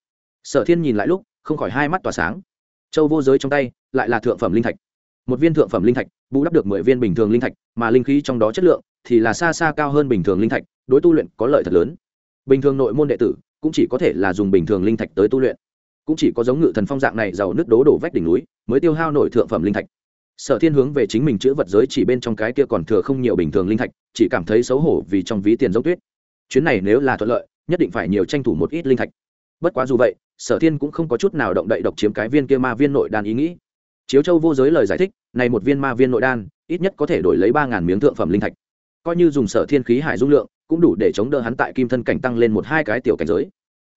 Sở thiên nhìn lại lúc, không khỏi hai mắt tỏa sáng châu vô giới trong tay, lại là thượng phẩm linh thạch. Một viên thượng phẩm linh thạch, bù đắp được mười viên bình thường linh thạch, mà linh khí trong đó chất lượng thì là xa xa cao hơn bình thường linh thạch, đối tu luyện có lợi thật lớn. Bình thường nội môn đệ tử cũng chỉ có thể là dùng bình thường linh thạch tới tu luyện, cũng chỉ có giống ngự thần phong dạng này giàu nước đố đổ vách đỉnh núi mới tiêu hao nổi thượng phẩm linh thạch. Sở thiên hướng về chính mình chữ vật giới chỉ bên trong cái kia còn thừa không nhiều bình thường linh thạch, chỉ cảm thấy xấu hổ vì trong ví tiền giống tuyết. Chuyến này nếu là thuận lợi, nhất định phải nhiều tranh thủ một ít linh thạch. Bất quá dù vậy sở thiên cũng không có chút nào động đậy độc chiếm cái viên kia ma viên nội đan ý nghĩ. Chiếu châu vô giới lời giải thích, này một viên ma viên nội đan, ít nhất có thể đổi lấy ba ngàn miếng thượng phẩm linh thạch. Coi như dùng sở thiên khí hải dung lượng, cũng đủ để chống đỡ hắn tại kim thân cảnh tăng lên một hai cái tiểu cảnh giới.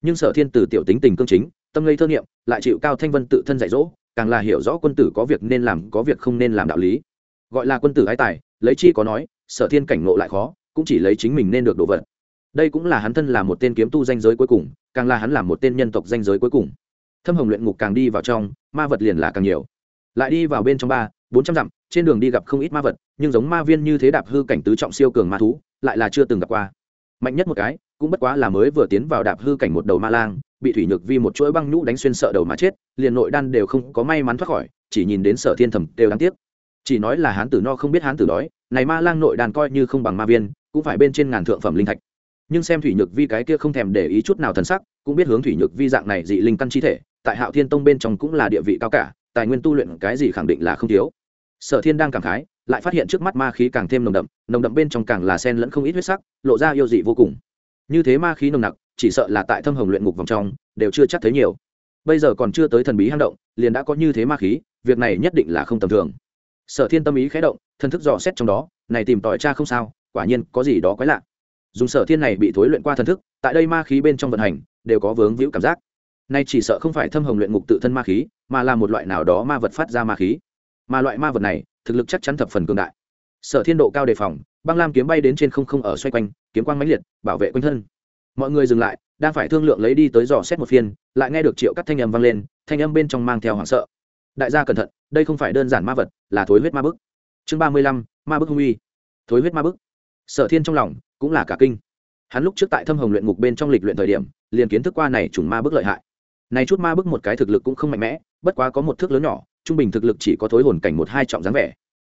Nhưng sở thiên từ tiểu tính tình cương chính, tâm lây thơ nghiệm lại chịu cao thanh vân tự thân dạy dỗ, càng là hiểu rõ quân tử có việc nên làm, có việc không nên làm đạo lý. Gọi là quân tử ái tài, lấy chi có nói, sở thiên cảnh ngộ lại khó, cũng chỉ lấy chính mình nên được đồ vật đây cũng là hắn thân là một tên kiếm tu danh giới cuối cùng, càng là hắn là một tên nhân tộc danh giới cuối cùng. Thâm hồng luyện ngục càng đi vào trong, ma vật liền là càng nhiều. Lại đi vào bên trong ba, bốn trăm dặm, trên đường đi gặp không ít ma vật, nhưng giống ma viên như thế đạp hư cảnh tứ trọng siêu cường ma thú, lại là chưa từng gặp qua. Mạnh nhất một cái, cũng bất quá là mới vừa tiến vào đạp hư cảnh một đầu ma lang, bị thủy nhược vi một chuỗi băng nhũ đánh xuyên sợ đầu mà chết, liền nội đan đều không có may mắn thoát khỏi, chỉ nhìn đến sở thiên thầm đều đáng tiếc. Chỉ nói là hán tử no không biết hán tử đói, này ma lang nội đan coi như không bằng ma viên, cũng phải bên trên ngàn thượng phẩm linh thạch nhưng xem thủy nhược vi cái kia không thèm để ý chút nào thần sắc, cũng biết hướng thủy nhược vi dạng này dị linh căn chi thể, tại hạo thiên tông bên trong cũng là địa vị cao cả, tài nguyên tu luyện cái gì khẳng định là không thiếu. Sở thiên đang cảm khái, lại phát hiện trước mắt ma khí càng thêm nồng đậm nồng đậm bên trong càng là sen lẫn không ít huyết sắc, lộ ra yêu dị vô cùng. Như thế ma khí nồng nặc, chỉ sợ là tại thâm hồng luyện ngục vòng trong, đều chưa chắc thấy nhiều. Bây giờ còn chưa tới thần bí hang động, liền đã có như thế ma khí, việc này nhất định là không tầm thường. Sở thiên tâm ý khé động, thân thức dò xét trong đó, này tìm tòi cha không sao, quả nhiên có gì đó quái lạ dùng sở thiên này bị thối luyện qua thần thức, tại đây ma khí bên trong vận hành, đều có vướng víu cảm giác. Nay chỉ sợ không phải thâm hồng luyện ngục tự thân ma khí, mà là một loại nào đó ma vật phát ra ma khí. Mà loại ma vật này, thực lực chắc chắn thập phần cường đại. Sở thiên độ cao đề phòng, băng lam kiếm bay đến trên không không ở xoay quanh, kiếm quang mãnh liệt, bảo vệ quanh thân. Mọi người dừng lại, đang phải thương lượng lấy đi tới dò xét một phiên, lại nghe được triệu cắt thanh âm vang lên, thanh âm bên trong mang theo hoảng sợ. Đại gia cẩn thận, đây không phải đơn giản ma vật, là thối huyết ma bức. Chương ba mươi lăm, ma bức hung uy. Thối huyết ma bức sở thiên trong lòng cũng là cả kinh. Hắn lúc trước tại thâm hồng luyện ngục bên trong lịch luyện thời điểm, liền kiến thức qua này trùng ma bức lợi hại. Này chút ma bức một cái thực lực cũng không mạnh mẽ, bất quá có một thước lớn nhỏ, trung bình thực lực chỉ có thối hồn cảnh một hai trọng dáng vẻ.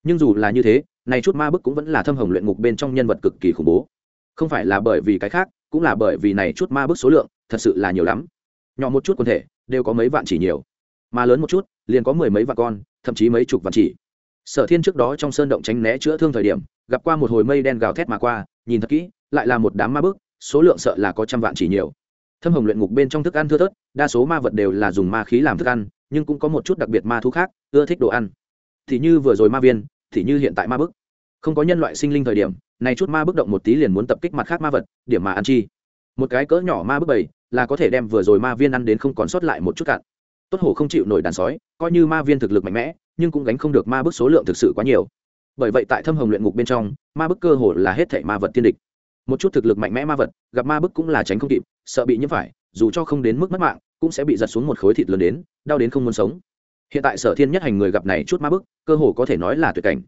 Nhưng dù là như thế, này chút ma bức cũng vẫn là thâm hồng luyện ngục bên trong nhân vật cực kỳ khủng bố. Không phải là bởi vì cái khác, cũng là bởi vì này chút ma bức số lượng thật sự là nhiều lắm. Nhỏ một chút quần thể, đều có mấy vạn chỉ nhiều. Mà lớn một chút, liền có mười mấy vạn con, thậm chí mấy chục vạn chỉ. Sở thiên trước đó trong sơn động tránh né chữa thương thời điểm gặp qua một hồi mây đen gào thét mà qua, nhìn thật kỹ, lại là một đám ma bức, số lượng sợ là có trăm vạn chỉ nhiều. Thâm hồng luyện ngục bên trong thức ăn thưa thớt, đa số ma vật đều là dùng ma khí làm thức ăn, nhưng cũng có một chút đặc biệt ma thú khác, ưa thích đồ ăn. Thì như vừa rồi ma viên, thì như hiện tại ma bức. Không có nhân loại sinh linh thời điểm này chút ma bức động một tí liền muốn tập kích mặt khác ma vật, điểm mà ăn chi. Một cái cỡ nhỏ ma bức bầy, là có thể đem vừa rồi ma viên ăn đến không còn sót lại một chút cạn. Tốt hổ không chịu nổi đàn sói, coi như ma viên thực lực mạnh mẽ, nhưng cũng gánh không được ma bức số lượng thực sự quá nhiều bởi vậy tại thâm hồng luyện ngục bên trong, ma bức cơ hồ là hết thể ma vật tiên địch. Một chút thực lực mạnh mẽ ma vật, gặp ma bức cũng là tránh không kịp, sợ bị nhiễm phải, dù cho không đến mức mất mạng, cũng sẽ bị giật xuống một khối thịt lớn đến, đau đến không muốn sống. Hiện tại sở thiên nhất hành người gặp này chút ma bức, cơ hồ có thể nói là tuyệt cảnh.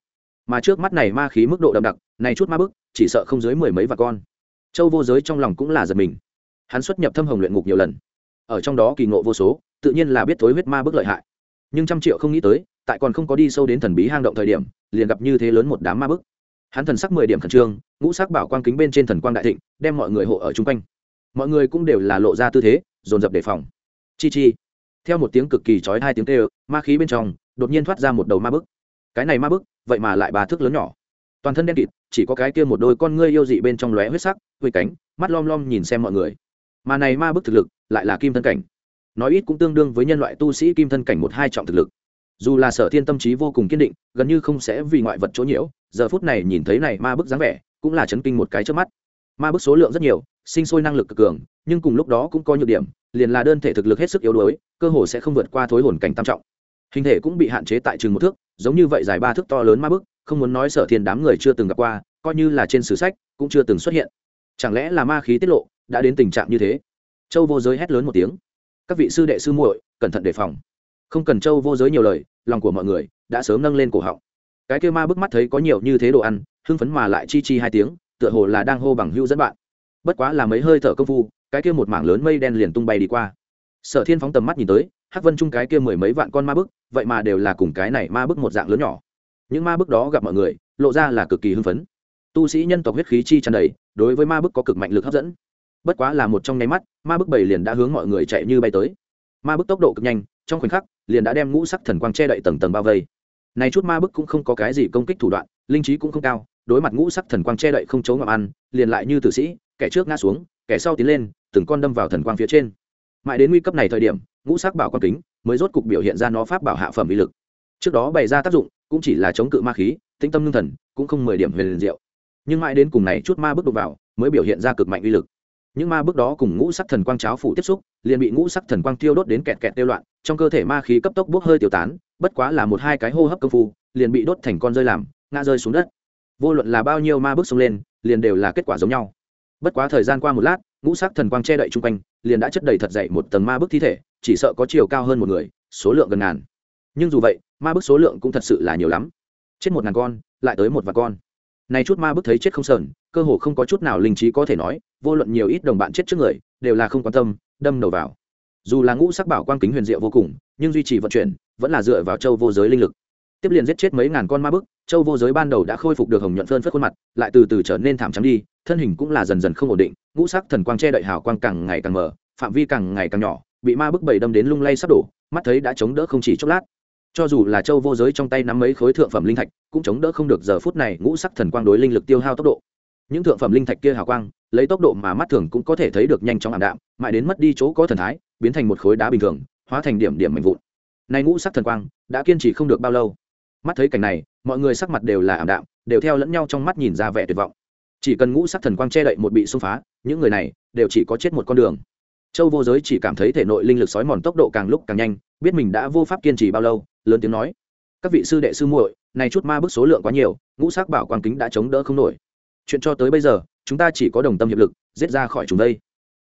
Mà trước mắt này ma khí mức độ đậm đặc, này chút ma bức, chỉ sợ không dưới mười mấy và con. Châu vô giới trong lòng cũng là giật mình. Hắn xuất nhập thâm hồng luyện ngục nhiều lần. Ở trong đó kỳ ngộ vô số, tự nhiên là biết thối huyết ma bức lợi hại. Nhưng trăm triệu không nghĩ tới tại còn không có đi sâu đến thần bí hang động thời điểm, liền gặp như thế lớn một đám ma bức. Hắn thần sắc mười điểm khẩn trương, ngũ sắc bảo quang kính bên trên thần quang đại thịnh, đem mọi người hộ ở chung quanh. Mọi người cũng đều là lộ ra tư thế, dồn dập đề phòng. Chi chi. Theo một tiếng cực kỳ trói hai tiếng kêu, ma khí bên trong, đột nhiên thoát ra một đầu ma bức. Cái này ma bức, vậy mà lại ba thước lớn nhỏ. Toàn thân đen kịt, chỉ có cái kia một đôi con ngươi yêu dị bên trong lóe huyết sắc vây cánh, mắt lom lom nhìn xem mọi người. Mà này ma bức thực lực, lại là kim thân cảnh. Nói ít cũng tương đương với nhân loại tu sĩ kim thân cảnh một hai trọng thực lực dù là sở thiên tâm trí vô cùng kiên định, gần như không sẽ vì ngoại vật chỗ nhiễu, giờ phút này nhìn thấy này ma bức dáng vẻ, cũng là chấn kinh một cái trước mắt. Ma bức số lượng rất nhiều, sinh sôi năng lực cực cường, nhưng cùng lúc đó cũng có nhược điểm, liền là đơn thể thực lực hết sức yếu đuối, cơ hồ sẽ không vượt qua thối hồn cảnh tam trọng. Hình thể cũng bị hạn chế tại chừng một thước, giống như vậy dài ba thước to lớn ma bức, không muốn nói sở thiên đám người chưa từng gặp qua, coi như là trên sử sách, cũng chưa từng xuất hiện. Chẳng lẽ là ma khí tiết lộ, đã đến tình trạng như thế? Châu vô giới hét lớn một tiếng. Các vị sư đệ sư muội, cẩn thận đề phòng không cần châu vô giới nhiều lời, lòng của mọi người đã sớm nâng lên cổ họng. Cái kêu ma bức mắt thấy có nhiều như thế đồ ăn, hưng phấn mà lại chi chi hai tiếng, tựa hồ là đang hô bằng hưu dẫn bạn. Bất quá là mấy hơi thở công phu, cái kia một mảng lớn mây đen liền tung bay đi qua. Sở thiên phóng tầm mắt nhìn tới, hắc vân chung cái kia mười mấy vạn con ma bức, vậy mà đều là cùng cái này ma bức một dạng lớn nhỏ. Những ma bức đó gặp mọi người, lộ ra là cực kỳ hưng phấn. Tu sĩ nhân tộc huyết khí chi tràn đầy, đối với ma bức có cực mạnh lực hấp dẫn. Bất quá là một trong nháy mắt, ma bức bảy liền đã hướng mọi người chạy như bay tới. Ma bức tốc độ cực nhanh trong khoảnh khắc, liền đã đem ngũ sắc thần quang che đậy tầng tầng bao vây. Này chút ma bức cũng không có cái gì công kích thủ đoạn, linh trí cũng không cao, đối mặt ngũ sắc thần quang che đậy không chấu ngọc ăn, liền lại như tử sĩ, kẻ trước ngã xuống, kẻ sau tiến lên, từng con đâm vào thần quang phía trên. Mãi đến nguy cấp này thời điểm, ngũ sắc bảo quang kính mới rốt cục biểu hiện ra nó pháp bảo hạ phẩm uy lực. Trước đó bày ra tác dụng, cũng chỉ là chống cự ma khí, tĩnh tâm lương thần, cũng không mười điểm huyền liền diệu. Nhưng mãi đến cùng này chút ma bước đục vào, mới biểu hiện ra cực mạnh uy lực những ma bước đó cùng ngũ sắc thần quang cháo phủ tiếp xúc, liền bị ngũ sắc thần quang tiêu đốt đến kẹt kẹt tiêu loạn, trong cơ thể ma khí cấp tốc bốc hơi tiêu tán, bất quá là một hai cái hô hấp công phu, liền bị đốt thành con rơi làm, ngã rơi xuống đất. Vô luận là bao nhiêu ma bước xông lên, liền đều là kết quả giống nhau. Bất quá thời gian qua một lát, ngũ sắc thần quang che đậy chung quanh, liền đã chất đầy thật dậy một tầng ma bức thi thể, chỉ sợ có chiều cao hơn một người, số lượng gần ngàn. Nhưng dù vậy, ma bức số lượng cũng thật sự là nhiều lắm. Chết một ngàn con, lại tới một vạn con. Này chút ma bức thấy chết không sờn cơ hồ không có chút nào linh trí có thể nói, vô luận nhiều ít đồng bạn chết trước người, đều là không quan tâm, đâm đầu vào. Dù là ngũ sắc bảo quang kính huyền diệu vô cùng, nhưng duy trì vận chuyển, vẫn là dựa vào châu vô giới linh lực. Tiếp liền giết chết mấy ngàn con ma bức, châu vô giới ban đầu đã khôi phục được hồng nhuận phơn phất khuôn mặt, lại từ từ trở nên thảm trắng đi, thân hình cũng là dần dần không ổn định, ngũ sắc thần quang che đậy hào quang càng ngày càng mở, phạm vi càng ngày càng nhỏ, bị ma bức bảy đâm đến lung lay sắp đổ, mắt thấy đã chống đỡ không chỉ chốc lát. Cho dù là châu vô giới trong tay nắm mấy khối thượng phẩm linh thạch, cũng chống đỡ không được giờ phút này ngũ sắc thần quang đối linh lực tiêu hao tốc độ những thượng phẩm linh thạch kia hào quang, lấy tốc độ mà mắt thường cũng có thể thấy được nhanh chóng ảm đạm, mãi đến mất đi chỗ có thần thái, biến thành một khối đá bình thường, hóa thành điểm điểm mạnh vụn. Nay ngũ sắc thần quang, đã kiên trì không được bao lâu. Mắt thấy cảnh này, mọi người sắc mặt đều là ảm đạm, đều theo lẫn nhau trong mắt nhìn ra vẻ tuyệt vọng. Chỉ cần ngũ sắc thần quang che đậy một bị xung phá, những người này đều chỉ có chết một con đường. Châu vô giới chỉ cảm thấy thể nội linh lực sói mòn tốc độ càng lúc càng nhanh, biết mình đã vô pháp kiên trì bao lâu, lớn tiếng nói. Các vị sư đệ sư muội, này chút ma bức số lượng quá nhiều, ngũ sắc bảo quang kính đã chống đỡ không nổi chuyện cho tới bây giờ, chúng ta chỉ có đồng tâm hiệp lực, giết ra khỏi chúng đây.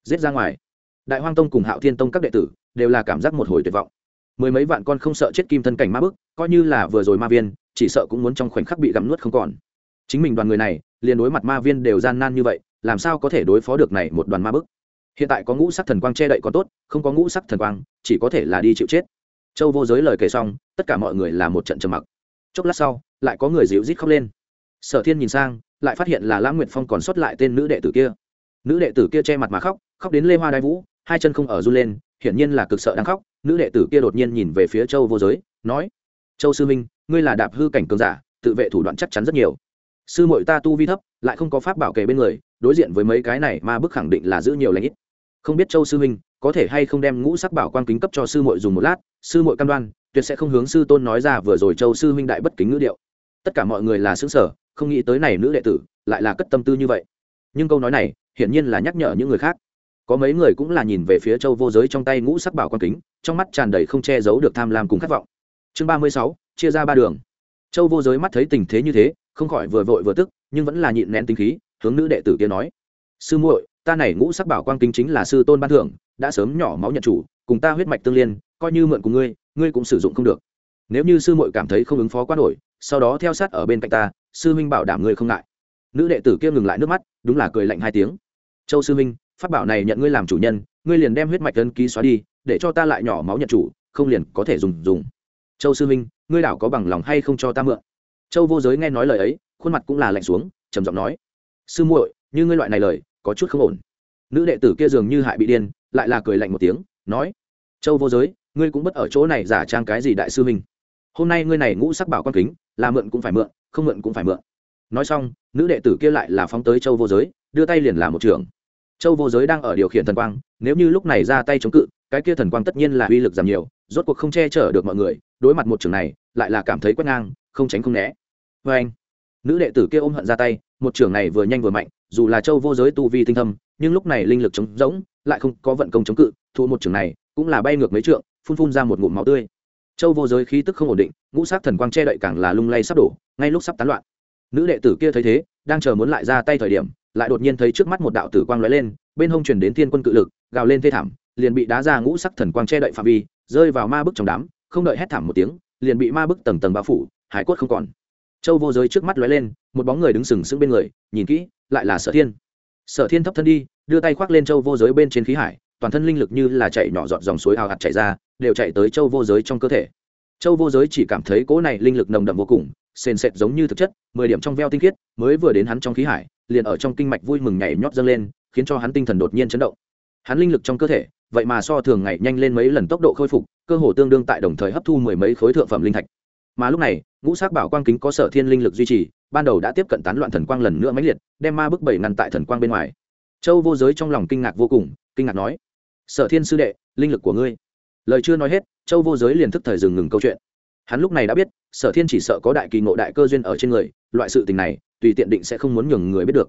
Giết ra ngoài. Đại hoang tông cùng hạo thiên tông các đệ tử đều là cảm giác một hồi tuyệt vọng. Mười mấy vạn con không sợ chết kim thân cảnh ma bức, coi như là vừa rồi ma viên, chỉ sợ cũng muốn trong khoảnh khắc bị gặm nuốt không còn. Chính mình đoàn người này, liền đối mặt ma viên đều gian nan như vậy, làm sao có thể đối phó được này một đoàn ma bức? Hiện tại có ngũ sắc thần quang che đậy còn tốt, không có ngũ sắc thần quang, chỉ có thể là đi chịu chết. Châu vô giới lời kể xong, tất cả mọi người là một trận trầm mặc. Chốc lát sau, lại có người dịu rít khóc lên. Sở thiên nhìn sang lại phát hiện là lãng nguyệt phong còn sót lại tên nữ đệ tử kia. Nữ đệ tử kia che mặt mà khóc khóc đến lê hoa đai vũ, hai chân không ở run lên, hiển nhiên là cực sợ đang khóc. Nữ đệ tử kia đột nhiên nhìn về phía châu vô giới, nói, châu sư minh, ngươi là đạp hư cảnh cường giả, tự vệ thủ đoạn chắc chắn rất nhiều. Sư mội ta tu vi thấp, lại không có pháp bảo kề bên người, đối diện với mấy cái này mà bức khẳng định là giữ nhiều lãnh ít. Không biết châu sư minh, có thể hay không đem ngũ sắc bảo quan kính cấp cho sư mội dùng một lát? Sư mội cam đoan, tuyệt sẽ không hướng sư tôn nói ra vừa rồi châu sư huynh đại bất kính ngữ điệu tất cả mọi người là xứng sở không nghĩ tới này nữ đệ tử lại là cất tâm tư như vậy. Nhưng câu nói này hiển nhiên là nhắc nhở những người khác. Có mấy người cũng là nhìn về phía châu vô giới trong tay ngũ sắc bảo quan kính, trong mắt tràn đầy không che giấu được tham lam cùng khát vọng. Chương ba mươi sáu, chia ra ba đường. Châu vô giới mắt thấy tình thế như thế, không khỏi vừa vội vừa tức, nhưng vẫn là nhịn nén tính khí, hướng nữ đệ tử kia nói. Sư muội, ta này ngũ sắc bảo quan kính chính là sư tôn ban thưởng, đã sớm nhỏ máu nhận chủ, cùng ta huyết mạch tương liên, coi như mượn của ngươi ngươi cũng sử dụng không được. Nếu như sư muội cảm thấy không ứng phó quá nổi sau đó theo sát ở bên cạnh ta, sư huynh bảo đảm ngươi không ngại. Nữ đệ tử kia ngừng lại nước mắt, đúng là cười lạnh hai tiếng. Châu sư huynh phát bảo này nhận ngươi làm chủ nhân, ngươi liền đem huyết mạch ấn ký xóa đi, để cho ta lại nhỏ máu nhận chủ, không liền có thể dùng dùng. Châu sư huynh, ngươi đảo có bằng lòng hay không cho ta mượn? Châu vô giới nghe nói lời ấy, khuôn mặt cũng là lạnh xuống, trầm giọng nói. Sư muội, như ngươi loại này lời, có chút không ổn. Nữ đệ tử kia dường như hại bị điên, lại là cười lạnh một tiếng, nói. Châu vô giới, ngươi cũng bất ở chỗ này giả trang cái gì đại sư huynh? Hôm nay ngươi này ngũ sắc bảo quan kính, là mượn cũng phải mượn, không mượn cũng phải mượn. Nói xong, nữ đệ tử kia lại là phóng tới châu vô giới, đưa tay liền làm một trường. Châu vô giới đang ở điều khiển thần quang, nếu như lúc này ra tay chống cự, cái kia thần quang tất nhiên là uy lực giảm nhiều, rốt cuộc không che chở được mọi người, đối mặt một trường này, lại là cảm thấy quét ngang, không tránh không né. Vê anh, nữ đệ tử kia ôm hận ra tay, một trường này vừa nhanh vừa mạnh, dù là châu vô giới tu vi tinh thâm, nhưng lúc này linh lực chống rỗng, lại không có vận công chống cự thu một trường này, cũng là bay ngược mấy trượng, phun phun ra một ngụm máu tươi châu vô giới khí tức không ổn định, ngũ sát thần quang che đậy càng là lung lay sắp đổ, ngay lúc sắp tán loạn. Nữ đệ tử kia thấy thế, đang chờ muốn lại ra tay thời điểm, lại đột nhiên thấy trước mắt một đạo tử quang lóe lên, bên hông truyền đến thiên quân cự lực, gào lên thê thảm, liền bị đá ra ngũ sắc thần quang che đậy phạm vi, rơi vào ma bức trong đám, không đợi hét thảm một tiếng, liền bị ma bức tầng tầng bao phủ, hải quất không còn. Châu vô giới trước mắt lóe lên, một bóng người đứng sừng sững bên người, nhìn kỹ, lại là sở thiên. Sở thiên thấp thân đi, đưa tay khoác lên châu vô giới bên trên khí hải toàn thân linh lực như là chạy nhỏ giọt dòng suối ao hạt chảy ra, đều chạy tới châu vô giới trong cơ thể. Châu vô giới chỉ cảm thấy cỗ này linh lực nồng đậm vô cùng, sền sệt giống như thực chất, mười điểm trong veo tinh khiết, mới vừa đến hắn trong khí hải, liền ở trong kinh mạch vui mừng nhảy nhót dâng lên, khiến cho hắn tinh thần đột nhiên chấn động. Hắn linh lực trong cơ thể, vậy mà so thường ngày nhanh lên mấy lần tốc độ khôi phục, cơ hồ tương đương tại đồng thời hấp thu mười mấy khối thượng phẩm linh thạch. Mà lúc này, ngũ sắc bảo quang kính có sở thiên linh lực duy trì, ban đầu đã tiếp cận tán loạn thần quang lần nữa mấy liệt, đem ma bức bảy ngăn tại thần quang bên ngoài. Châu vô giới trong lòng kinh ngạc vô cùng, kinh ngạc nói sở thiên sư đệ, linh lực của ngươi. Lời chưa nói hết, châu vô giới liền thức thời dừng ngừng câu chuyện. Hắn lúc này đã biết, sở thiên chỉ sợ có đại kỳ ngộ đại cơ duyên ở trên người, loại sự tình này, tùy tiện định sẽ không muốn nhường người biết được.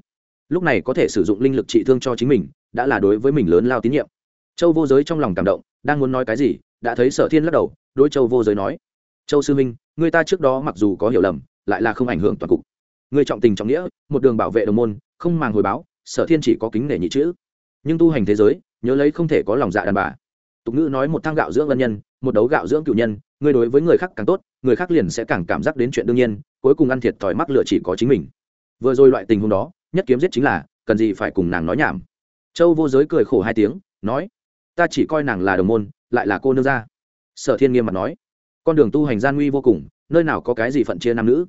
Lúc này có thể sử dụng linh lực trị thương cho chính mình, đã là đối với mình lớn lao tín nhiệm. Châu vô giới trong lòng cảm động, đang muốn nói cái gì, đã thấy sở thiên lắc đầu, đối châu vô giới nói, châu sư minh người ta trước đó mặc dù có hiểu lầm, lại là không ảnh hưởng toàn cục. Người trọng tình trọng nghĩa, một đường bảo vệ đồng môn, không màng hồi báo, sở thiên chỉ có kính nể nhị chữ. Nhưng tu hành thế giới nhớ lấy không thể có lòng dạ đàn bà. Tục ngữ nói một thang gạo dưỡng ân nhân, một đấu gạo dưỡng cựu nhân người đối với người khác càng tốt, người khác liền sẽ càng cảm giác đến chuyện đương nhiên, cuối cùng ăn thiệt thòi mắc lựa chỉ có chính mình. Vừa rồi loại tình huống đó, nhất kiếm giết chính là, cần gì phải cùng nàng nói nhảm. Châu vô giới cười khổ hai tiếng, nói, ta chỉ coi nàng là đồng môn, lại là cô nương gia. Sở thiên nghiêm mặt nói, con đường tu hành gian nguy vô cùng, nơi nào có cái gì phận chia nam nữ?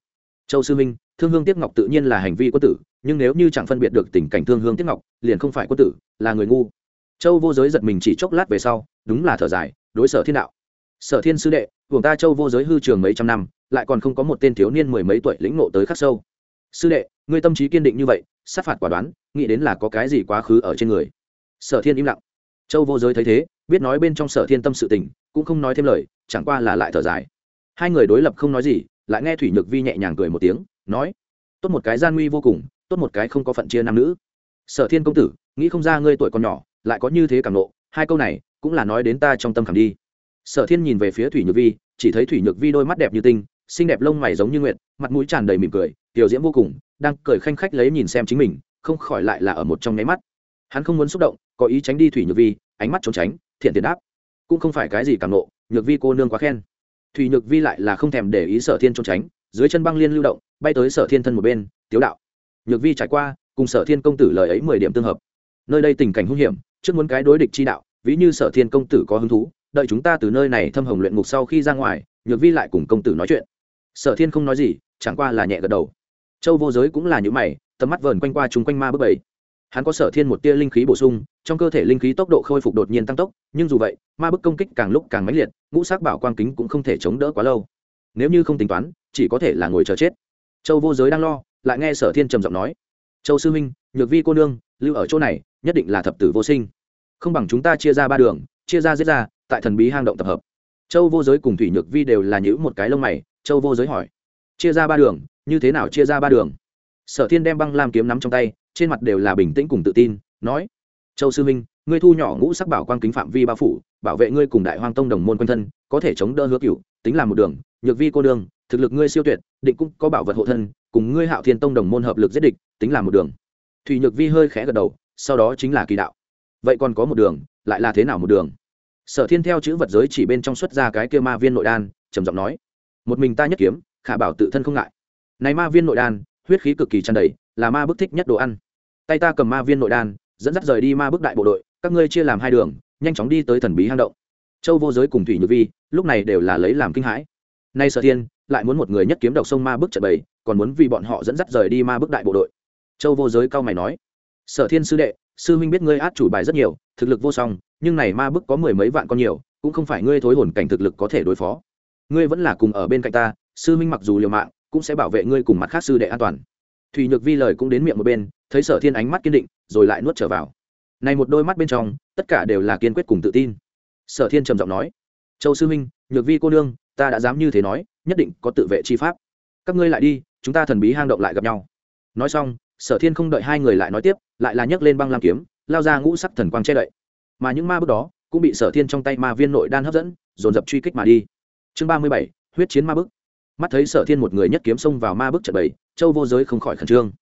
Châu sư minh thương hương tiếp ngọc tự nhiên là hành vi quân tử, nhưng nếu như chẳng phân biệt được tình cảnh thương hương tiếp ngọc, liền không phải quân tử, là người ngu châu vô giới giật mình chỉ chốc lát về sau, đúng là thở dài, đối sở thiên đạo. Sở thiên sư đệ vùng ta châu vô giới hư trường mấy trăm năm, lại còn không có một tên thiếu niên mười mấy tuổi lĩnh ngộ tới khắc sâu. Sư đệ, ngươi tâm trí kiên định như vậy, sát phạt quả đoán, nghĩ đến là có cái gì quá khứ ở trên người. Sở thiên im lặng. Châu vô giới thấy thế, biết nói bên trong sở thiên tâm sự tình, cũng không nói thêm lời, chẳng qua là lại thở dài. Hai người đối lập không nói gì, lại nghe thủy nhược vi nhẹ nhàng cười một tiếng, nói, tốt một cái gian nguy vô cùng, tốt một cái không có phận chia nam nữ. Sở thiên công tử, nghĩ không ra ngươi tuổi còn nhỏ lại có như thế cảm nộ, hai câu này cũng là nói đến ta trong tâm khảm đi. Sở thiên nhìn về phía thủy nhược vi, chỉ thấy thủy nhược vi đôi mắt đẹp như tinh, xinh đẹp lông mày giống như nguyện mặt mũi tràn đầy mỉm cười, tiểu diễm vô cùng, đang cười khanh khách lấy nhìn xem chính mình, không khỏi lại là ở một trong nháy mắt. Hắn không muốn xúc động, có ý tránh đi thủy nhược vi, ánh mắt trốn tránh, thiện tiền đáp. Cũng không phải cái gì cảm nộ, nhược vi cô nương quá khen. Thủy nhược vi lại là không thèm để ý sở thiên trốn tránh, dưới chân băng liên lưu động, bay tới sở thiên thân một bên, tiếu đạo. Nhược vi trải qua, cùng sở thiên công tử lời ấy mười điểm tương hợp. Nơi đây tình cảnh hung hiểm trước muốn cái đối địch chi đạo, ví như sở thiên công tử có hứng thú, đợi chúng ta từ nơi này thâm hồng luyện ngục sau khi ra ngoài, nhược vi lại cùng công tử nói chuyện. Sở thiên không nói gì, chẳng qua là nhẹ gật đầu. Châu vô giới cũng là những mày, tầm mắt vờn quanh qua chúng quanh ma bước bảy. Hắn có sở thiên một tia linh khí bổ sung, trong cơ thể linh khí tốc độ khôi phục đột nhiên tăng tốc, nhưng dù vậy, ma bức công kích càng lúc càng mãnh liệt, ngũ sắc bảo quang kính cũng không thể chống đỡ quá lâu. Nếu như không tính toán, chỉ có thể là ngồi chờ chết. Châu vô giới đang lo, lại nghe sở thiên trầm giọng nói. Châu sư minh nhược vi cô nương, lưu ở chỗ này nhất định là thập tử vô sinh. Không bằng chúng ta chia ra ba đường, chia ra giết ra, tại thần bí hang động tập hợp. Châu vô giới cùng thủy nhược vi đều là những một cái lông mày, châu vô giới hỏi, chia ra ba đường, như thế nào chia ra ba đường? Sở thiên đem băng lam kiếm nắm trong tay, trên mặt đều là bình tĩnh cùng tự tin, nói, châu sư minh ngươi thu nhỏ ngũ sắc bảo quang kính phạm vi bao phủ, bảo vệ ngươi cùng đại hoang tông đồng môn quân thân, có thể chống đỡ hứa cựu tính là một đường, nhược vi cô đường, thực lực ngươi siêu tuyệt, định cũng có bảo vật hộ thân, cùng ngươi hạo thiên tông đồng môn hợp lực giết địch, tính là một đường. Thủy nhược vi hơi khẽ gật đầu sau đó chính là kỳ đạo. Vậy còn có một đường, lại là thế nào một đường? Sở thiên theo chữ vật giới chỉ bên trong xuất ra cái kia ma viên nội đan, trầm giọng nói, một mình ta nhất kiếm, khả bảo tự thân không ngại. Này ma viên nội đan, huyết khí cực kỳ tràn đầy, là ma bức thích nhất đồ ăn. Tay ta cầm ma viên nội đan, dẫn dắt rời đi ma bức đại bộ đội, các ngươi chia làm hai đường, nhanh chóng đi tới thần bí hang động. Châu vô giới cùng thủy nhược vi, lúc này đều là lấy làm kinh hãi. Nay sở thiên, lại muốn một người nhất kiếm độc sông ma bức trận bầy còn muốn vì bọn họ dẫn dắt rời đi ma bức đại bộ đội. Châu vô giới cao mày nói sở thiên sư đệ, sư huynh biết ngươi át chủ bài rất nhiều, thực lực vô song, nhưng này ma bức có mười mấy vạn con nhiều, cũng không phải ngươi thối hồn cảnh thực lực có thể đối phó. Ngươi vẫn là cùng ở bên cạnh ta, sư huynh mặc dù liều mạng, cũng sẽ bảo vệ ngươi cùng mặt khác sư đệ an toàn. Thùy nhược vi lời cũng đến miệng một bên, thấy sở thiên ánh mắt kiên định, rồi lại nuốt trở vào. Này một đôi mắt bên trong, tất cả đều là kiên quyết cùng tự tin. Sở thiên trầm giọng nói, châu sư huynh, nhược vi cô nương, ta đã dám như thế nói, nhất định có tự vệ chi pháp. Các ngươi lại đi, chúng ta thần bí hang động lại gặp nhau. Nói xong, sở thiên không đợi hai người lại nói tiếp lại là nhấc lên băng lam kiếm, lao ra ngũ sắc thần quang che đậy. Mà những ma bước đó cũng bị sở thiên trong tay ma viên nội đan hấp dẫn, dồn dập truy kích mà đi. Chương ba mươi bảy, huyết chiến ma bức mắt thấy sở thiên một người nhất kiếm xông vào ma bức trận bảy châu vô giới không khỏi khẩn trương.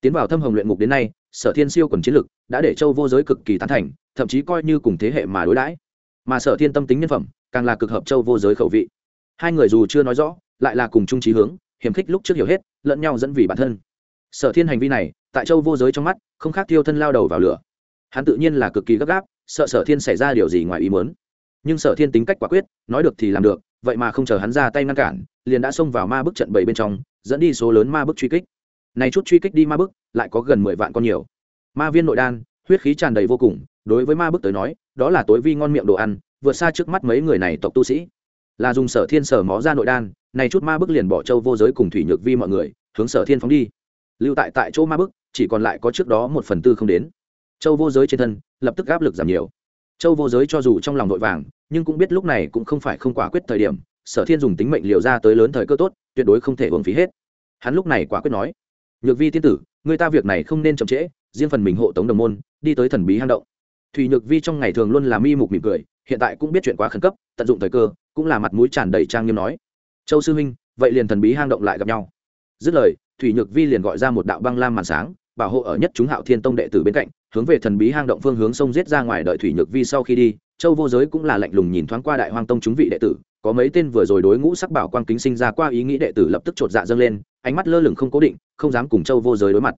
Tiến vào thâm hồng luyện ngục đến nay, sở thiên siêu quần chiến lực đã để châu vô giới cực kỳ tán thành, thậm chí coi như cùng thế hệ mà đối đãi. Mà sở thiên tâm tính nhân phẩm càng là cực hợp châu vô giới khẩu vị. Hai người dù chưa nói rõ, lại là cùng chung trí hướng hiềm khích lúc trước hiểu hết, lẫn nhau dẫn vì bản thân. Sở thiên hành vi này tại châu vô giới trong mắt, không khác tiêu thân lao đầu vào lửa. Hắn tự nhiên là cực kỳ gấp gáp, sợ sở thiên xảy ra điều gì ngoài ý muốn. Nhưng sở thiên tính cách quả quyết, nói được thì làm được, vậy mà không chờ hắn ra tay ngăn cản, liền đã xông vào ma bức trận bảy bên trong, dẫn đi số lớn ma bức truy kích. Này chút truy kích đi ma bức, lại có gần mười vạn con nhiều. Ma viên nội đan, huyết khí tràn đầy vô cùng, đối với ma bức tới nói, đó là tối vi ngon miệng đồ ăn, vượt xa trước mắt mấy người này tộc tu sĩ. Là dùng sở thiên sở mó ra nội đan, này chút ma bức liền bỏ châu vô giới cùng thủy nhược vi mọi người, hướng sở thiên phóng đi. Lưu tại tại chỗ ma bức chỉ còn lại có trước đó một phần tư không đến. Châu vô giới trên thân, lập tức áp lực giảm nhiều. Châu vô giới cho dù trong lòng vội vàng, nhưng cũng biết lúc này cũng không phải không quả quyết thời điểm, sở thiên dùng tính mệnh liều ra tới lớn thời cơ tốt, tuyệt đối không thể hưởng phí hết. Hắn lúc này quả quyết nói, nhược vi tiên tử, người ta việc này không nên chậm trễ, riêng phần mình hộ tống đồng môn, đi tới thần bí hang động. Thùy nhược vi trong ngày thường luôn là mi mục mỉm cười, hiện tại cũng biết chuyện quá khẩn cấp, tận dụng thời cơ, cũng là mặt mũi tràn đầy trang nghiêm nói, châu sư huynh, vậy liền thần bí hang động lại gặp nhau. Dứt lời, thủy nhược vi liền gọi ra một đạo băng lam màn sáng bảo hộ ở nhất chúng hạo thiên tông đệ tử bên cạnh, hướng về thần bí hang động phương hướng sông giết ra ngoài đợi thủy nhược vi sau khi đi, châu vô giới cũng là lạnh lùng nhìn thoáng qua đại hoang tông chúng vị đệ tử, có mấy tên vừa rồi đối ngũ sắc bảo quang kính sinh ra qua ý nghĩ đệ tử lập tức chột dạ dâng lên, ánh mắt lơ lửng không cố định, không dám cùng châu vô giới đối mặt.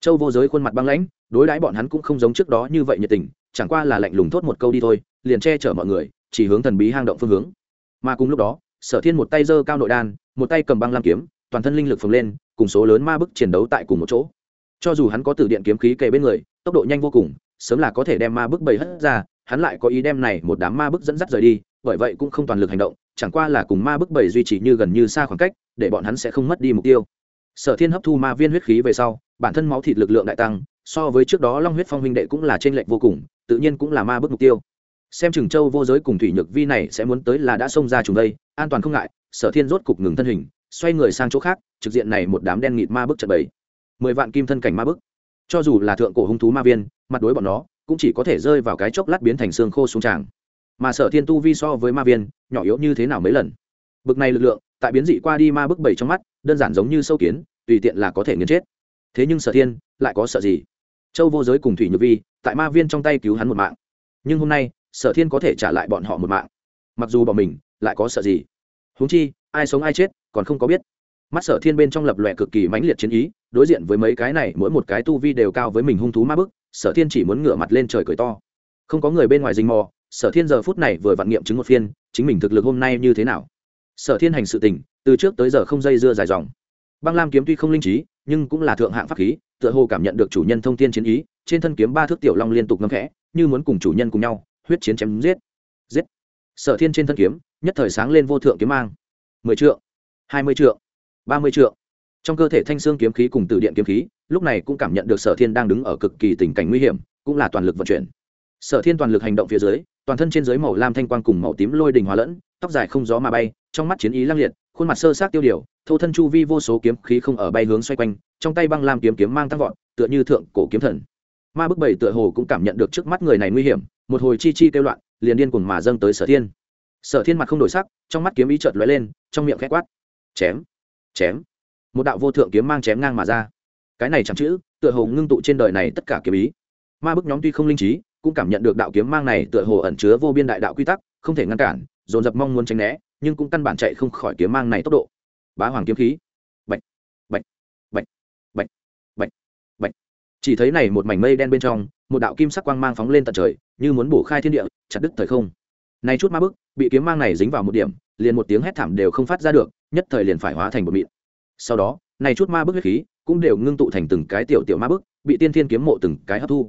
Châu vô giới khuôn mặt băng lãnh, đối đãi bọn hắn cũng không giống trước đó như vậy nhiệt tình, chẳng qua là lạnh lùng thốt một câu đi thôi, liền che chở mọi người, chỉ hướng thần bí hang động phương hướng. Mà cùng lúc đó, sở thiên một tay giơ cao nội đan, một tay cầm băng lam kiếm, toàn thân linh lực phồng lên, cùng số lớn ma bức chiến đấu tại cùng một chỗ cho dù hắn có từ điện kiếm khí kề bên người, tốc độ nhanh vô cùng, sớm là có thể đem ma bức bầy hất ra, hắn lại có ý đem này một đám ma bức dẫn dắt rời đi, bởi vậy cũng không toàn lực hành động, chẳng qua là cùng ma bức bầy duy trì như gần như xa khoảng cách, để bọn hắn sẽ không mất đi mục tiêu. Sở thiên hấp thu ma viên huyết khí về sau, bản thân máu thịt lực lượng đại tăng, so với trước đó long huyết phong huynh đệ cũng là t r ê n lệch vô cùng, tự nhiên cũng là ma bức mục tiêu. Xem chừng châu vô giới cùng thủy nhược vi này sẽ muốn tới là đã xông ra trùng đây, an toàn không ngại, sở thiên rốt cục ngừng thân hình, xoay người sang chỗ khác, trực diện này một đám đen nghịt ma bức trận bầy mười vạn kim thân cảnh ma bức. Cho dù là thượng cổ hung thú ma viên, mặt đối bọn nó, cũng chỉ có thể rơi vào cái chốc lát biến thành xương khô xuống tràng. Mà sở thiên tu vi so với ma viên, nhỏ yếu như thế nào mấy lần? Bực này lực lượng, tại biến dị qua đi ma bức bảy trong mắt, đơn giản giống như sâu kiến, tùy tiện là có thể nghiền chết. Thế nhưng sở thiên, lại có sợ gì? Châu vô giới cùng thủy nhược vi, tại ma viên trong tay cứu hắn một mạng. Nhưng hôm nay, sở thiên có thể trả lại bọn họ một mạng. Mặc dù bọn mình, lại có sợ gì? Huống chi, ai sống ai chết, còn không có biết mắt sở thiên bên trong lập lòe cực kỳ mãnh liệt chiến ý, đối diện với mấy cái này, mỗi một cái tu vi đều cao với mình hung thú ma bức, sở thiên chỉ muốn ngửa mặt lên trời cười to. Không có người bên ngoài dình mò, sở thiên giờ phút này vừa vặn nghiệm chứng một phiên, chính mình thực lực hôm nay như thế nào. Sở thiên hành sự tình, từ trước tới giờ không dây dưa dài dòng. Băng lam kiếm tuy không linh trí, nhưng cũng là thượng hạng pháp khí, tựa hồ cảm nhận được chủ nhân thông tin chiến ý, trên thân kiếm ba thước tiểu long liên tục ngâm khẽ, như muốn cùng chủ nhân cùng nhau, huyết chiến chém giết. Giết. Sở thiên trên thân kiếm, nhất thời sáng lên vô thượng kiếm mang. Mười triệu hai mươi triệu ba mươi triệu. Trong cơ thể thanh xương kiếm khí cùng từ điện kiếm khí, lúc này cũng cảm nhận được sở thiên đang đứng ở cực kỳ tình cảnh nguy hiểm, cũng là toàn lực vận chuyển. Sở thiên toàn lực hành động phía dưới, toàn thân trên dưới màu lam thanh quang cùng màu tím lôi đình hòa lẫn, tóc dài không gió mà bay, trong mắt chiến ý lăng liệt, khuôn mặt sơ sát tiêu điều, thô thân chu vi vô số kiếm khí không ở bay hướng xoay quanh, trong tay băng lam kiếm kiếm mang tăng vọt, tựa như thượng cổ kiếm thần. Ma bức bảy tựa hồ cũng cảm nhận được trước mắt người này nguy hiểm, một hồi chi chi kêu loạn, liền điên cuồng mà dâng tới sở thiên. Sở thiên mặt không đổi sắc, trong mắt kiếm ý chợt lóe lên, trong miệng khẽ quát, chém! Chém. Một đạo vô thượng kiếm mang chém ngang mà ra. Cái này chẳng chữ tựa hồ ngưng tụ trên đời này tất cả kiếm ý. Ma bức nhóm tuy không linh trí cũng cảm nhận được đạo kiếm mang này tựa hồ ẩn chứa vô biên đại đạo quy tắc không thể ngăn cản dồn dập mong muốn tránh né nhưng cũng căn bản chạy không khỏi kiếm mang này tốc độ. Bá hoàng kiếm khí. Bệnh, bệnh, bệnh, bệnh, bệnh, bệnh, chỉ thấy này một mảnh mây đen bên trong một đạo kim sắc quang mang phóng lên tận trời như muốn bổ khai thiên địa chặt đứt thời không. Này chút ma bức bị kiếm mang này dính vào một điểm, liền một tiếng hét thảm đều không phát ra được, nhất thời liền phải hóa thành một mịn. Sau đó, này chút ma bức huyết khí cũng đều ngưng tụ thành từng cái tiểu tiểu ma bức, bị tiên thiên kiếm mộ từng cái hấp thu.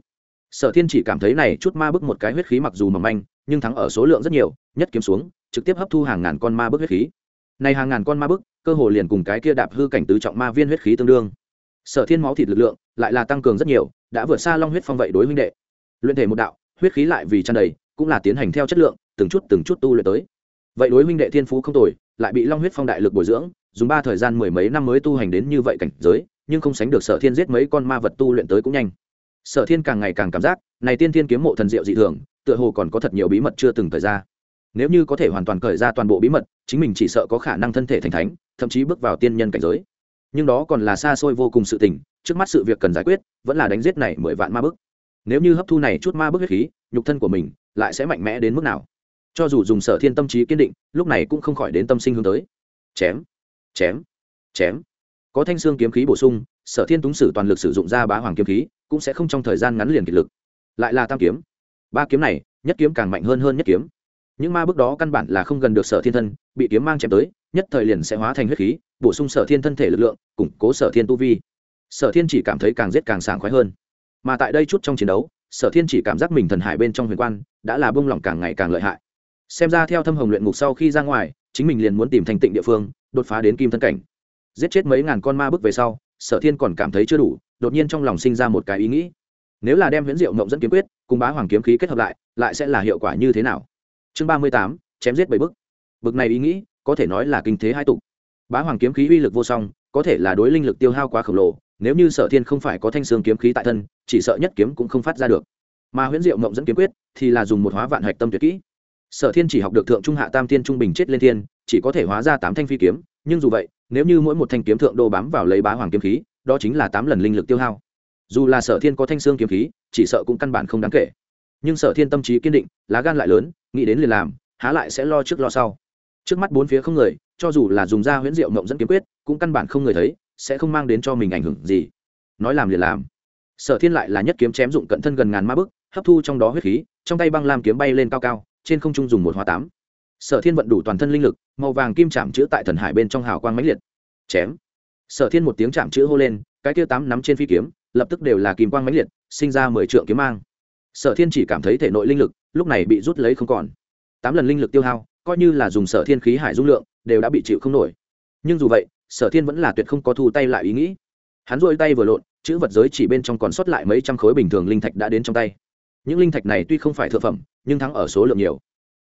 Sở thiên chỉ cảm thấy này chút ma bức một cái huyết khí mặc dù mỏng manh, nhưng thắng ở số lượng rất nhiều, nhất kiếm xuống, trực tiếp hấp thu hàng ngàn con ma bức huyết khí. Này hàng ngàn con ma bức, cơ hồ liền cùng cái kia đạp hư cảnh tứ trọng ma viên huyết khí tương đương. Sở thiên máu thịt lực lượng lại là tăng cường rất nhiều, đã vượt xa long huyết phong vậy đối huynh đệ. Luyện thể một đạo, huyết khí lại vì tràn đầy cũng là tiến hành theo chất lượng, từng chút từng chút tu luyện tới. Vậy đối huynh đệ thiên phú không tồi, lại bị long huyết phong đại lực bồi dưỡng, dùng ba thời gian mười mấy năm mới tu hành đến như vậy cảnh giới, nhưng không sánh được sở thiên giết mấy con ma vật tu luyện tới cũng nhanh. Sở thiên càng ngày càng cảm giác, này tiên thiên kiếm mộ thần diệu dị thường, tựa hồ còn có thật nhiều bí mật chưa từng thời ra. Nếu như có thể hoàn toàn cởi ra toàn bộ bí mật, chính mình chỉ sợ có khả năng thân thể thành thánh, thậm chí bước vào tiên nhân cảnh giới. Nhưng đó còn là xa xôi vô cùng sự tình, trước mắt sự việc cần giải quyết, vẫn là đánh giết này mười vạn ma bức nếu như hấp thu này chút ma bức huyết khí, nhục thân của mình lại sẽ mạnh mẽ đến mức nào? Cho dù dùng sở thiên tâm trí kiên định, lúc này cũng không khỏi đến tâm sinh hướng tới. Chém chém chém. Có thanh xương kiếm khí bổ sung, sở thiên túng sử toàn lực sử dụng ra bá hoàng kiếm khí, cũng sẽ không trong thời gian ngắn liền kiệt lực. Lại là tam kiếm. Ba kiếm này, nhất kiếm càng mạnh hơn hơn nhất kiếm. Những ma bước đó căn bản là không gần được sở thiên thân, bị kiếm mang chém tới, nhất thời liền sẽ hóa thành huyết khí, bổ sung sở thiên thân thể lực lượng, củng cố sở thiên tu vi. Sở thiên chỉ cảm thấy càng giết càng sảng khoái hơn mà tại đây chút trong chiến đấu, sở thiên chỉ cảm giác mình thần hải bên trong huyền quan đã là bông lỏng càng ngày càng lợi hại. Xem ra theo thâm hồng luyện ngục sau khi ra ngoài, chính mình liền muốn tìm thành tịnh địa phương, đột phá đến kim thân cảnh. Giết chết mấy ngàn con ma bước về sau, sở thiên còn cảm thấy chưa đủ, đột nhiên trong lòng sinh ra một cái ý nghĩ. Nếu là đem huyễn diệu mộng dẫn kiếm quyết, cùng bá hoàng kiếm khí kết hợp lại lại sẽ là hiệu quả như thế nào? Chương ba mươi tám, chém giết bảy bức bực này ý nghĩ, có thể nói là kinh thế hai tục bá hoàng kiếm khí uy lực vô song, có thể là đối linh lực tiêu hao quá khổng lồ nếu như sở thiên không phải có thanh xương kiếm khí tại thân, chỉ sợ nhất kiếm cũng không phát ra được. Mà huyễn diệu mộng dẫn kiếm quyết thì là dùng một hóa vạn hạch tâm tuyệt kỹ. Sở thiên chỉ học được thượng trung hạ tam thiên trung bình chết lên thiên, chỉ có thể hóa ra tám thanh phi kiếm, nhưng dù vậy, nếu như mỗi một thanh kiếm thượng đô bám vào lấy bá hoàng kiếm khí, đó chính là tám lần linh lực tiêu hao. Dù là sở thiên có thanh xương kiếm khí, chỉ sợ cũng căn bản không đáng kể. Nhưng sở thiên tâm trí kiên định, lá gan lại lớn, nghĩ đến liền làm, há lại sẽ lo trước lo sau. Trước mắt bốn phía không người, cho dù là dùng da huyễn diệu mộng dẫn kiếm quyết, cũng căn bản không người thấy sẽ không mang đến cho mình ảnh hưởng gì. Nói làm liền làm. Sở thiên lại là nhất kiếm chém dụng cận thân gần ngàn ma bức, hấp thu trong đó huyết khí, trong tay băng lam kiếm bay lên cao cao, trên không trung dùng một hóa tám. Sở thiên vận đủ toàn thân linh lực, màu vàng kim chạm chữ tại thần hải bên trong hào quang mãnh liệt. Chém. Sở thiên một tiếng chạm chữ hô lên, cái tiêu tám nắm trên phi kiếm, lập tức đều là kim quang mãnh liệt, sinh ra mười trượng kiếm mang. Sở thiên chỉ cảm thấy thể nội linh lực, lúc này bị rút lấy không còn. Tám lần linh lực tiêu hao, coi như là dùng sở thiên khí hải dung lượng, đều đã bị chịu không nổi. Nhưng dù vậy sở thiên vẫn là tuyệt không có thu tay lại ý nghĩ. Hắn rôi tay vừa lộn, chữ vật giới chỉ bên trong còn sót lại mấy trăm khối bình thường linh thạch đã đến trong tay. Những linh thạch này tuy không phải thượng phẩm, nhưng thắng ở số lượng nhiều.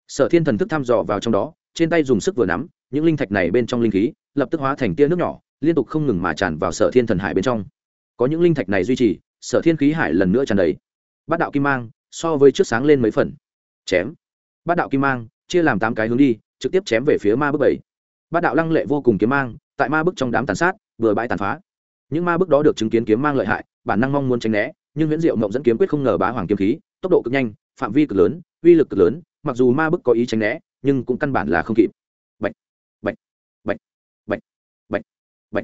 Sở thiên thần thức thăm dò vào trong đó, trên tay dùng sức vừa nắm, những linh thạch này bên trong linh khí lập tức hóa thành tia nước nhỏ, liên tục không ngừng mà tràn vào sở thiên thần hải bên trong. Có những linh thạch này duy trì, sở thiên khí hải lần nữa tràn đầy. Bát đạo kim mang, so với trước sáng lên mấy phần. Chém. Bát đạo kim mang, chia làm tám cái hướng đi, trực tiếp chém về phía ma bước bảy. Bát đạo lăng lệ vô cùng kiếm mang tại ma bức trong đám tàn sát vừa bãi tàn phá. Những ma bức đó được chứng kiến kiếm mang lợi hại bản năng mong muốn tránh né nhưng viễn diệu mộng dẫn kiếm quyết không ngờ bá hoàng kiếm khí tốc độ cực nhanh phạm vi cực lớn uy lực cực lớn mặc dù ma bức có ý tránh né nhưng cũng căn bản là không kịp. Bệnh, bệnh, bệnh, bệnh, bệnh, bệnh.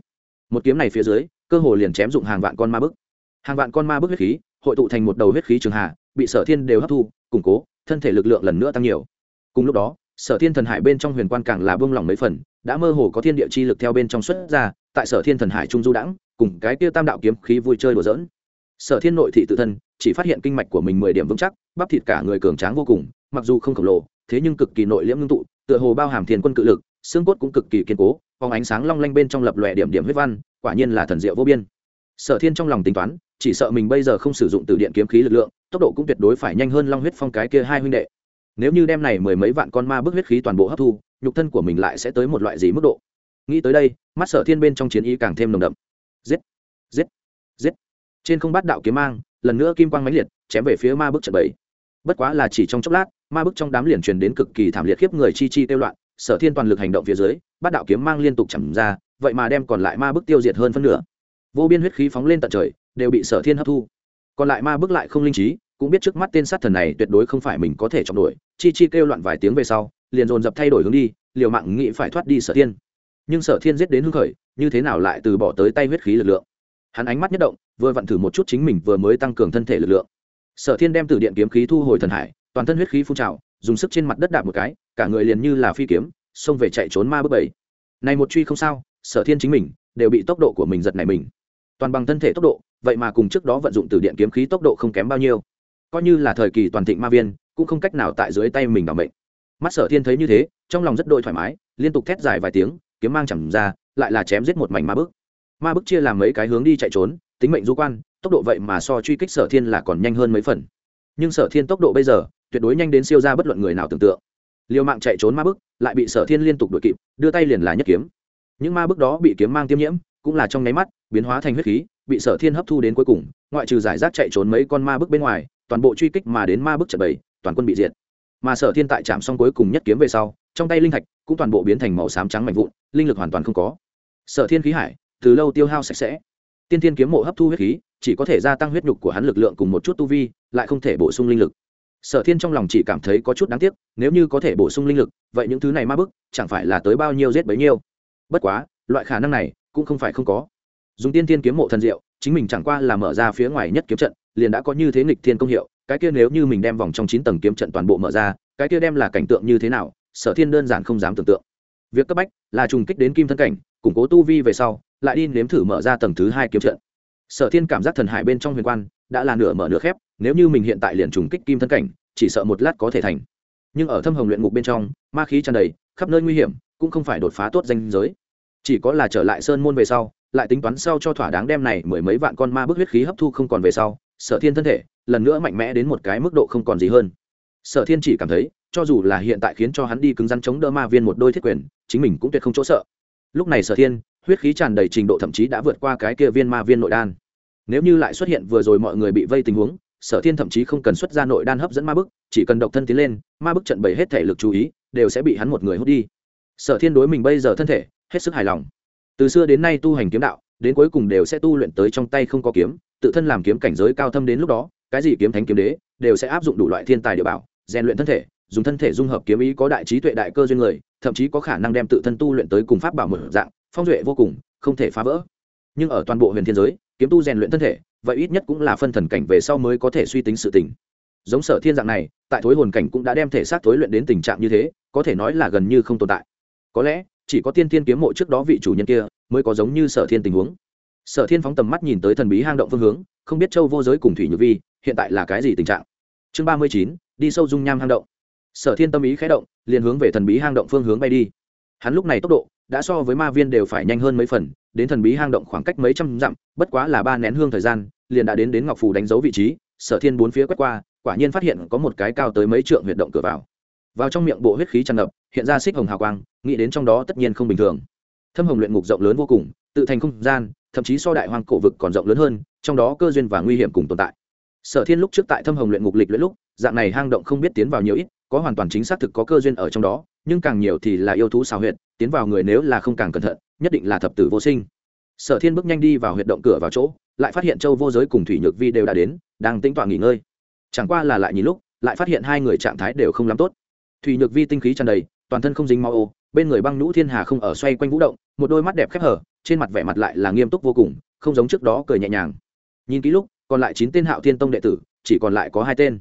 một kiếm này phía dưới cơ hồ liền chém dụng hàng vạn con ma bức. Hàng vạn con ma bức huyết khí hội tụ thành một đầu huyết khí trường hạ bị sở thiên đều hấp thu củng cố thân thể lực lượng lần nữa tăng nhiều. Cùng lúc đó sở thiên thần hải bên trong huyền quan càng là bông lỏng mấy phần đã mơ hồ có thiên địa chi lực theo bên trong xuất ra, tại sở thiên thần hải trung du đãng, cùng cái kia tam đạo kiếm khí vui chơi đùa dỡn sở thiên nội thị tự thân, chỉ phát hiện kinh mạch của mình mười điểm vững chắc, bắp thịt cả người cường tráng vô cùng, mặc dù không khổng lồ, thế nhưng cực kỳ nội liễm ngưng tụ, tựa hồ bao hàm thiên quân cự lực, xương cốt cũng cực kỳ kiên cố phóng ánh sáng long lanh bên trong lập lòe điểm điểm huyết văn, quả nhiên là thần diệu vô biên. Sở thiên trong lòng tính toán, chỉ sợ mình bây giờ không sử dụng từ điện kiếm khí lực lượng, tốc độ cũng tuyệt đối phải nhanh hơn long huyết phong cái kia hai huynh đệ. Nếu như đem này mười mấy vạn con ma bức huyết khí toàn bộ hấp thu nhục thân của mình lại sẽ tới một loại gì mức độ? Nghĩ tới đây, mắt sở thiên bên trong chiến ý càng thêm nồng đậm. Giết! Giết! Giết! Trên không bát đạo kiếm mang, lần nữa kim quang mãnh liệt, chém về phía ma bức trận bảy bất quá là chỉ trong chốc lát, ma bức trong đám liền truyền đến cực kỳ thảm liệt khiếp người chi chi tiêu loạn, sở thiên toàn lực hành động phía dưới, bát đạo kiếm mang liên tục chầm ra, vậy mà đem còn lại ma bức tiêu diệt hơn phân nửa. Vô biên huyết khí phóng lên tận trời, đều bị sở thiên hấp thu. Còn lại ma bức lại không linh trí, cũng biết trước mắt tên sát thần này tuyệt đối không phải mình có thể chọn đuổi, chi chi kêu loạn vài tiếng về sau liền dồn dập thay đổi hướng đi, liều mạng nghĩ phải thoát đi sở thiên. Nhưng sở thiên giết đến hưng khởi, như thế nào lại từ bỏ tới tay huyết khí lực lượng? Hắn ánh mắt nhất động, vừa vặn thử một chút chính mình vừa mới tăng cường thân thể lực lượng. Sở thiên đem từ điện kiếm khí thu hồi thần hải, toàn thân huyết khí phun trào, dùng sức trên mặt đất đạp một cái, cả người liền như là phi kiếm, xông về chạy trốn ma bước bảy. Này một truy không sao, sở thiên chính mình đều bị tốc độ của mình giật này mình. Toàn bằng thân thể tốc độ, vậy mà cùng trước đó vận dụng từ điện kiếm khí tốc độ không kém bao nhiêu. Coi như là thời kỳ toàn thịnh ma viên, cũng không cách nào tại dưới tay mình đảm mệnh mắt sở thiên thấy như thế, trong lòng rất đội thoải mái, liên tục thét dài vài tiếng, kiếm mang chẳng ra, lại là chém giết một mảnh ma bức. Ma bức chia làm mấy cái hướng đi chạy trốn, tính mệnh du quan, tốc độ vậy mà so truy kích sở thiên là còn nhanh hơn mấy phần. Nhưng sở thiên tốc độ bây giờ, tuyệt đối nhanh đến siêu ra bất luận người nào tưởng tượng. Liều mạng chạy trốn ma bức, lại bị sở thiên liên tục đuổi kịp, đưa tay liền là nhất kiếm. Những ma bức đó bị kiếm mang tiêm nhiễm, cũng là trong nháy mắt, biến hóa thành huyết khí, bị sở thiên hấp thu đến cuối cùng, ngoại trừ giải rác chạy trốn mấy con ma bức bên ngoài, toàn bộ truy kích mà đến ma bức trận bảy, toàn quân bị diệt mà sở thiên tại chạm xong cuối cùng nhất kiếm về sau, trong tay linh thạch cũng toàn bộ biến thành màu xám trắng mạnh vụn, linh lực hoàn toàn không có. Sở thiên khí hải, từ lâu tiêu hao sạch sẽ. Tiên thiên kiếm mộ hấp thu huyết khí, chỉ có thể gia tăng huyết nhục của hắn lực lượng cùng một chút tu vi, lại không thể bổ sung linh lực. Sở thiên trong lòng chỉ cảm thấy có chút đáng tiếc, nếu như có thể bổ sung linh lực, vậy những thứ này ma bức, chẳng phải là tới bao nhiêu giết bấy nhiêu. Bất quá, loại khả năng này cũng không phải không có. Dùng tiên thiên kiếm mộ thần diệu, chính mình chẳng qua là mở ra phía ngoài nhất kiếm trận, liền đã có như thế nghịch thiên công hiệu cái kia nếu như mình đem vòng trong chín tầng kiếm trận toàn bộ mở ra, cái kia đem là cảnh tượng như thế nào, sở thiên đơn giản không dám tưởng tượng. Việc cấp bách là trùng kích đến kim thân cảnh, củng cố tu vi về sau, lại đi nếm thử mở ra tầng thứ hai kiếm trận. Sở thiên cảm giác thần hải bên trong huyền quan đã là nửa mở nửa khép, nếu như mình hiện tại liền trùng kích kim thân cảnh, chỉ sợ một lát có thể thành. Nhưng ở thâm hồng luyện ngục bên trong, ma khí tràn đầy, khắp nơi nguy hiểm, cũng không phải đột phá tốt danh giới. Chỉ có là trở lại sơn môn về sau, lại tính toán sau cho thỏa đáng đem này mười mấy vạn con ma bức huyết khí hấp thu không còn về sau, sở thiên thân thể lần nữa mạnh mẽ đến một cái mức độ không còn gì hơn. Sở thiên chỉ cảm thấy, cho dù là hiện tại khiến cho hắn đi cứng rắn chống đỡ ma viên một đôi thiết quyền, chính mình cũng tuyệt không chỗ sợ. Lúc này sở thiên, huyết khí tràn đầy trình độ thậm chí đã vượt qua cái kia viên ma viên nội đan. Nếu như lại xuất hiện vừa rồi mọi người bị vây tình huống, sở thiên thậm chí không cần xuất ra nội đan hấp dẫn ma bức, chỉ cần độc thân tiến lên, ma bức trận bày hết thể lực chú ý, đều sẽ bị hắn một người hút đi. Sở thiên đối mình bây giờ thân thể, hết sức hài lòng. Từ xưa đến nay tu hành kiếm đạo, đến cuối cùng đều sẽ tu luyện tới trong tay không có kiếm, tự thân làm kiếm cảnh giới cao thâm đến lúc đó cái gì kiếm thánh kiếm đế, đều sẽ áp dụng đủ loại thiên tài địa bảo, rèn luyện thân thể, dùng thân thể dung hợp kiếm ý có đại trí tuệ đại cơ duyên người, thậm chí có khả năng đem tự thân tu luyện tới cùng pháp bảo một dạng, phong duệ vô cùng, không thể phá vỡ. Nhưng ở toàn bộ huyền thiên giới, kiếm tu rèn luyện thân thể, vậy ít nhất cũng là phân thần cảnh về sau mới có thể suy tính sự tình. Giống sở thiên dạng này, tại thối hồn cảnh cũng đã đem thể xác thối luyện đến tình trạng như thế, có thể nói là gần như không tồn tại. Có lẽ, chỉ có tiên thiên kiếm mộ trước đó vị chủ nhân kia, mới có giống như sở thiên tình huống. Sở thiên phóng tầm mắt nhìn tới thần bí hang động phương hướng, không biết châu vô giới cùng thủy nhược vi hiện tại là cái gì tình trạng? Chương ba mươi chín, đi sâu dung nham hang động. Sở thiên tâm ý khé động, liền hướng về thần bí hang động phương hướng bay đi. Hắn lúc này tốc độ đã so với ma viên đều phải nhanh hơn mấy phần, đến thần bí hang động khoảng cách mấy trăm dặm, bất quá là ba nén hương thời gian, liền đã đến đến ngọc phù đánh dấu vị trí. Sở thiên bốn phía quét qua, quả nhiên phát hiện có một cái cao tới mấy trượng huyệt động cửa vào. Vào trong miệng bộ huyết khí tràn ngập, hiện ra xích hồng hào quang, nghĩ đến trong đó tất nhiên không bình thường. Thâm hồng luyện ngục rộng lớn vô cùng, tự thành không gian, thậm chí so đại hoang cổ vực còn rộng lớn hơn, trong đó cơ duyên và nguy hiểm cùng tồn tại sở thiên lúc trước tại thâm hồng luyện ngục lịch luyện lúc, dạng này hang động không biết tiến vào nhiều ít, có hoàn toàn chính xác thực có cơ duyên ở trong đó, nhưng càng nhiều thì là yêu thú xào huyệt, tiến vào người nếu là không càng cẩn thận, nhất định là thập tử vô sinh. Sở thiên bước nhanh đi vào huyệt động cửa vào chỗ, lại phát hiện châu vô giới cùng thủy nhược vi đều đã đến, đang tính tọa nghỉ ngơi. Chẳng qua là lại nhìn lúc, lại phát hiện hai người trạng thái đều không lắm tốt. Thủy nhược vi tinh khí tràn đầy, toàn thân không dính mau ô, bên người băng nhũ thiên hà không ở xoay quanh vũ động, một đôi mắt đẹp khép hở, trên mặt vẻ mặt lại là nghiêm túc vô cùng, không giống trước đó cười nhẹ nhàng. Nhìn kỹ lúc còn lại chín tên hạo thiên tông đệ tử, chỉ còn lại có hai tên.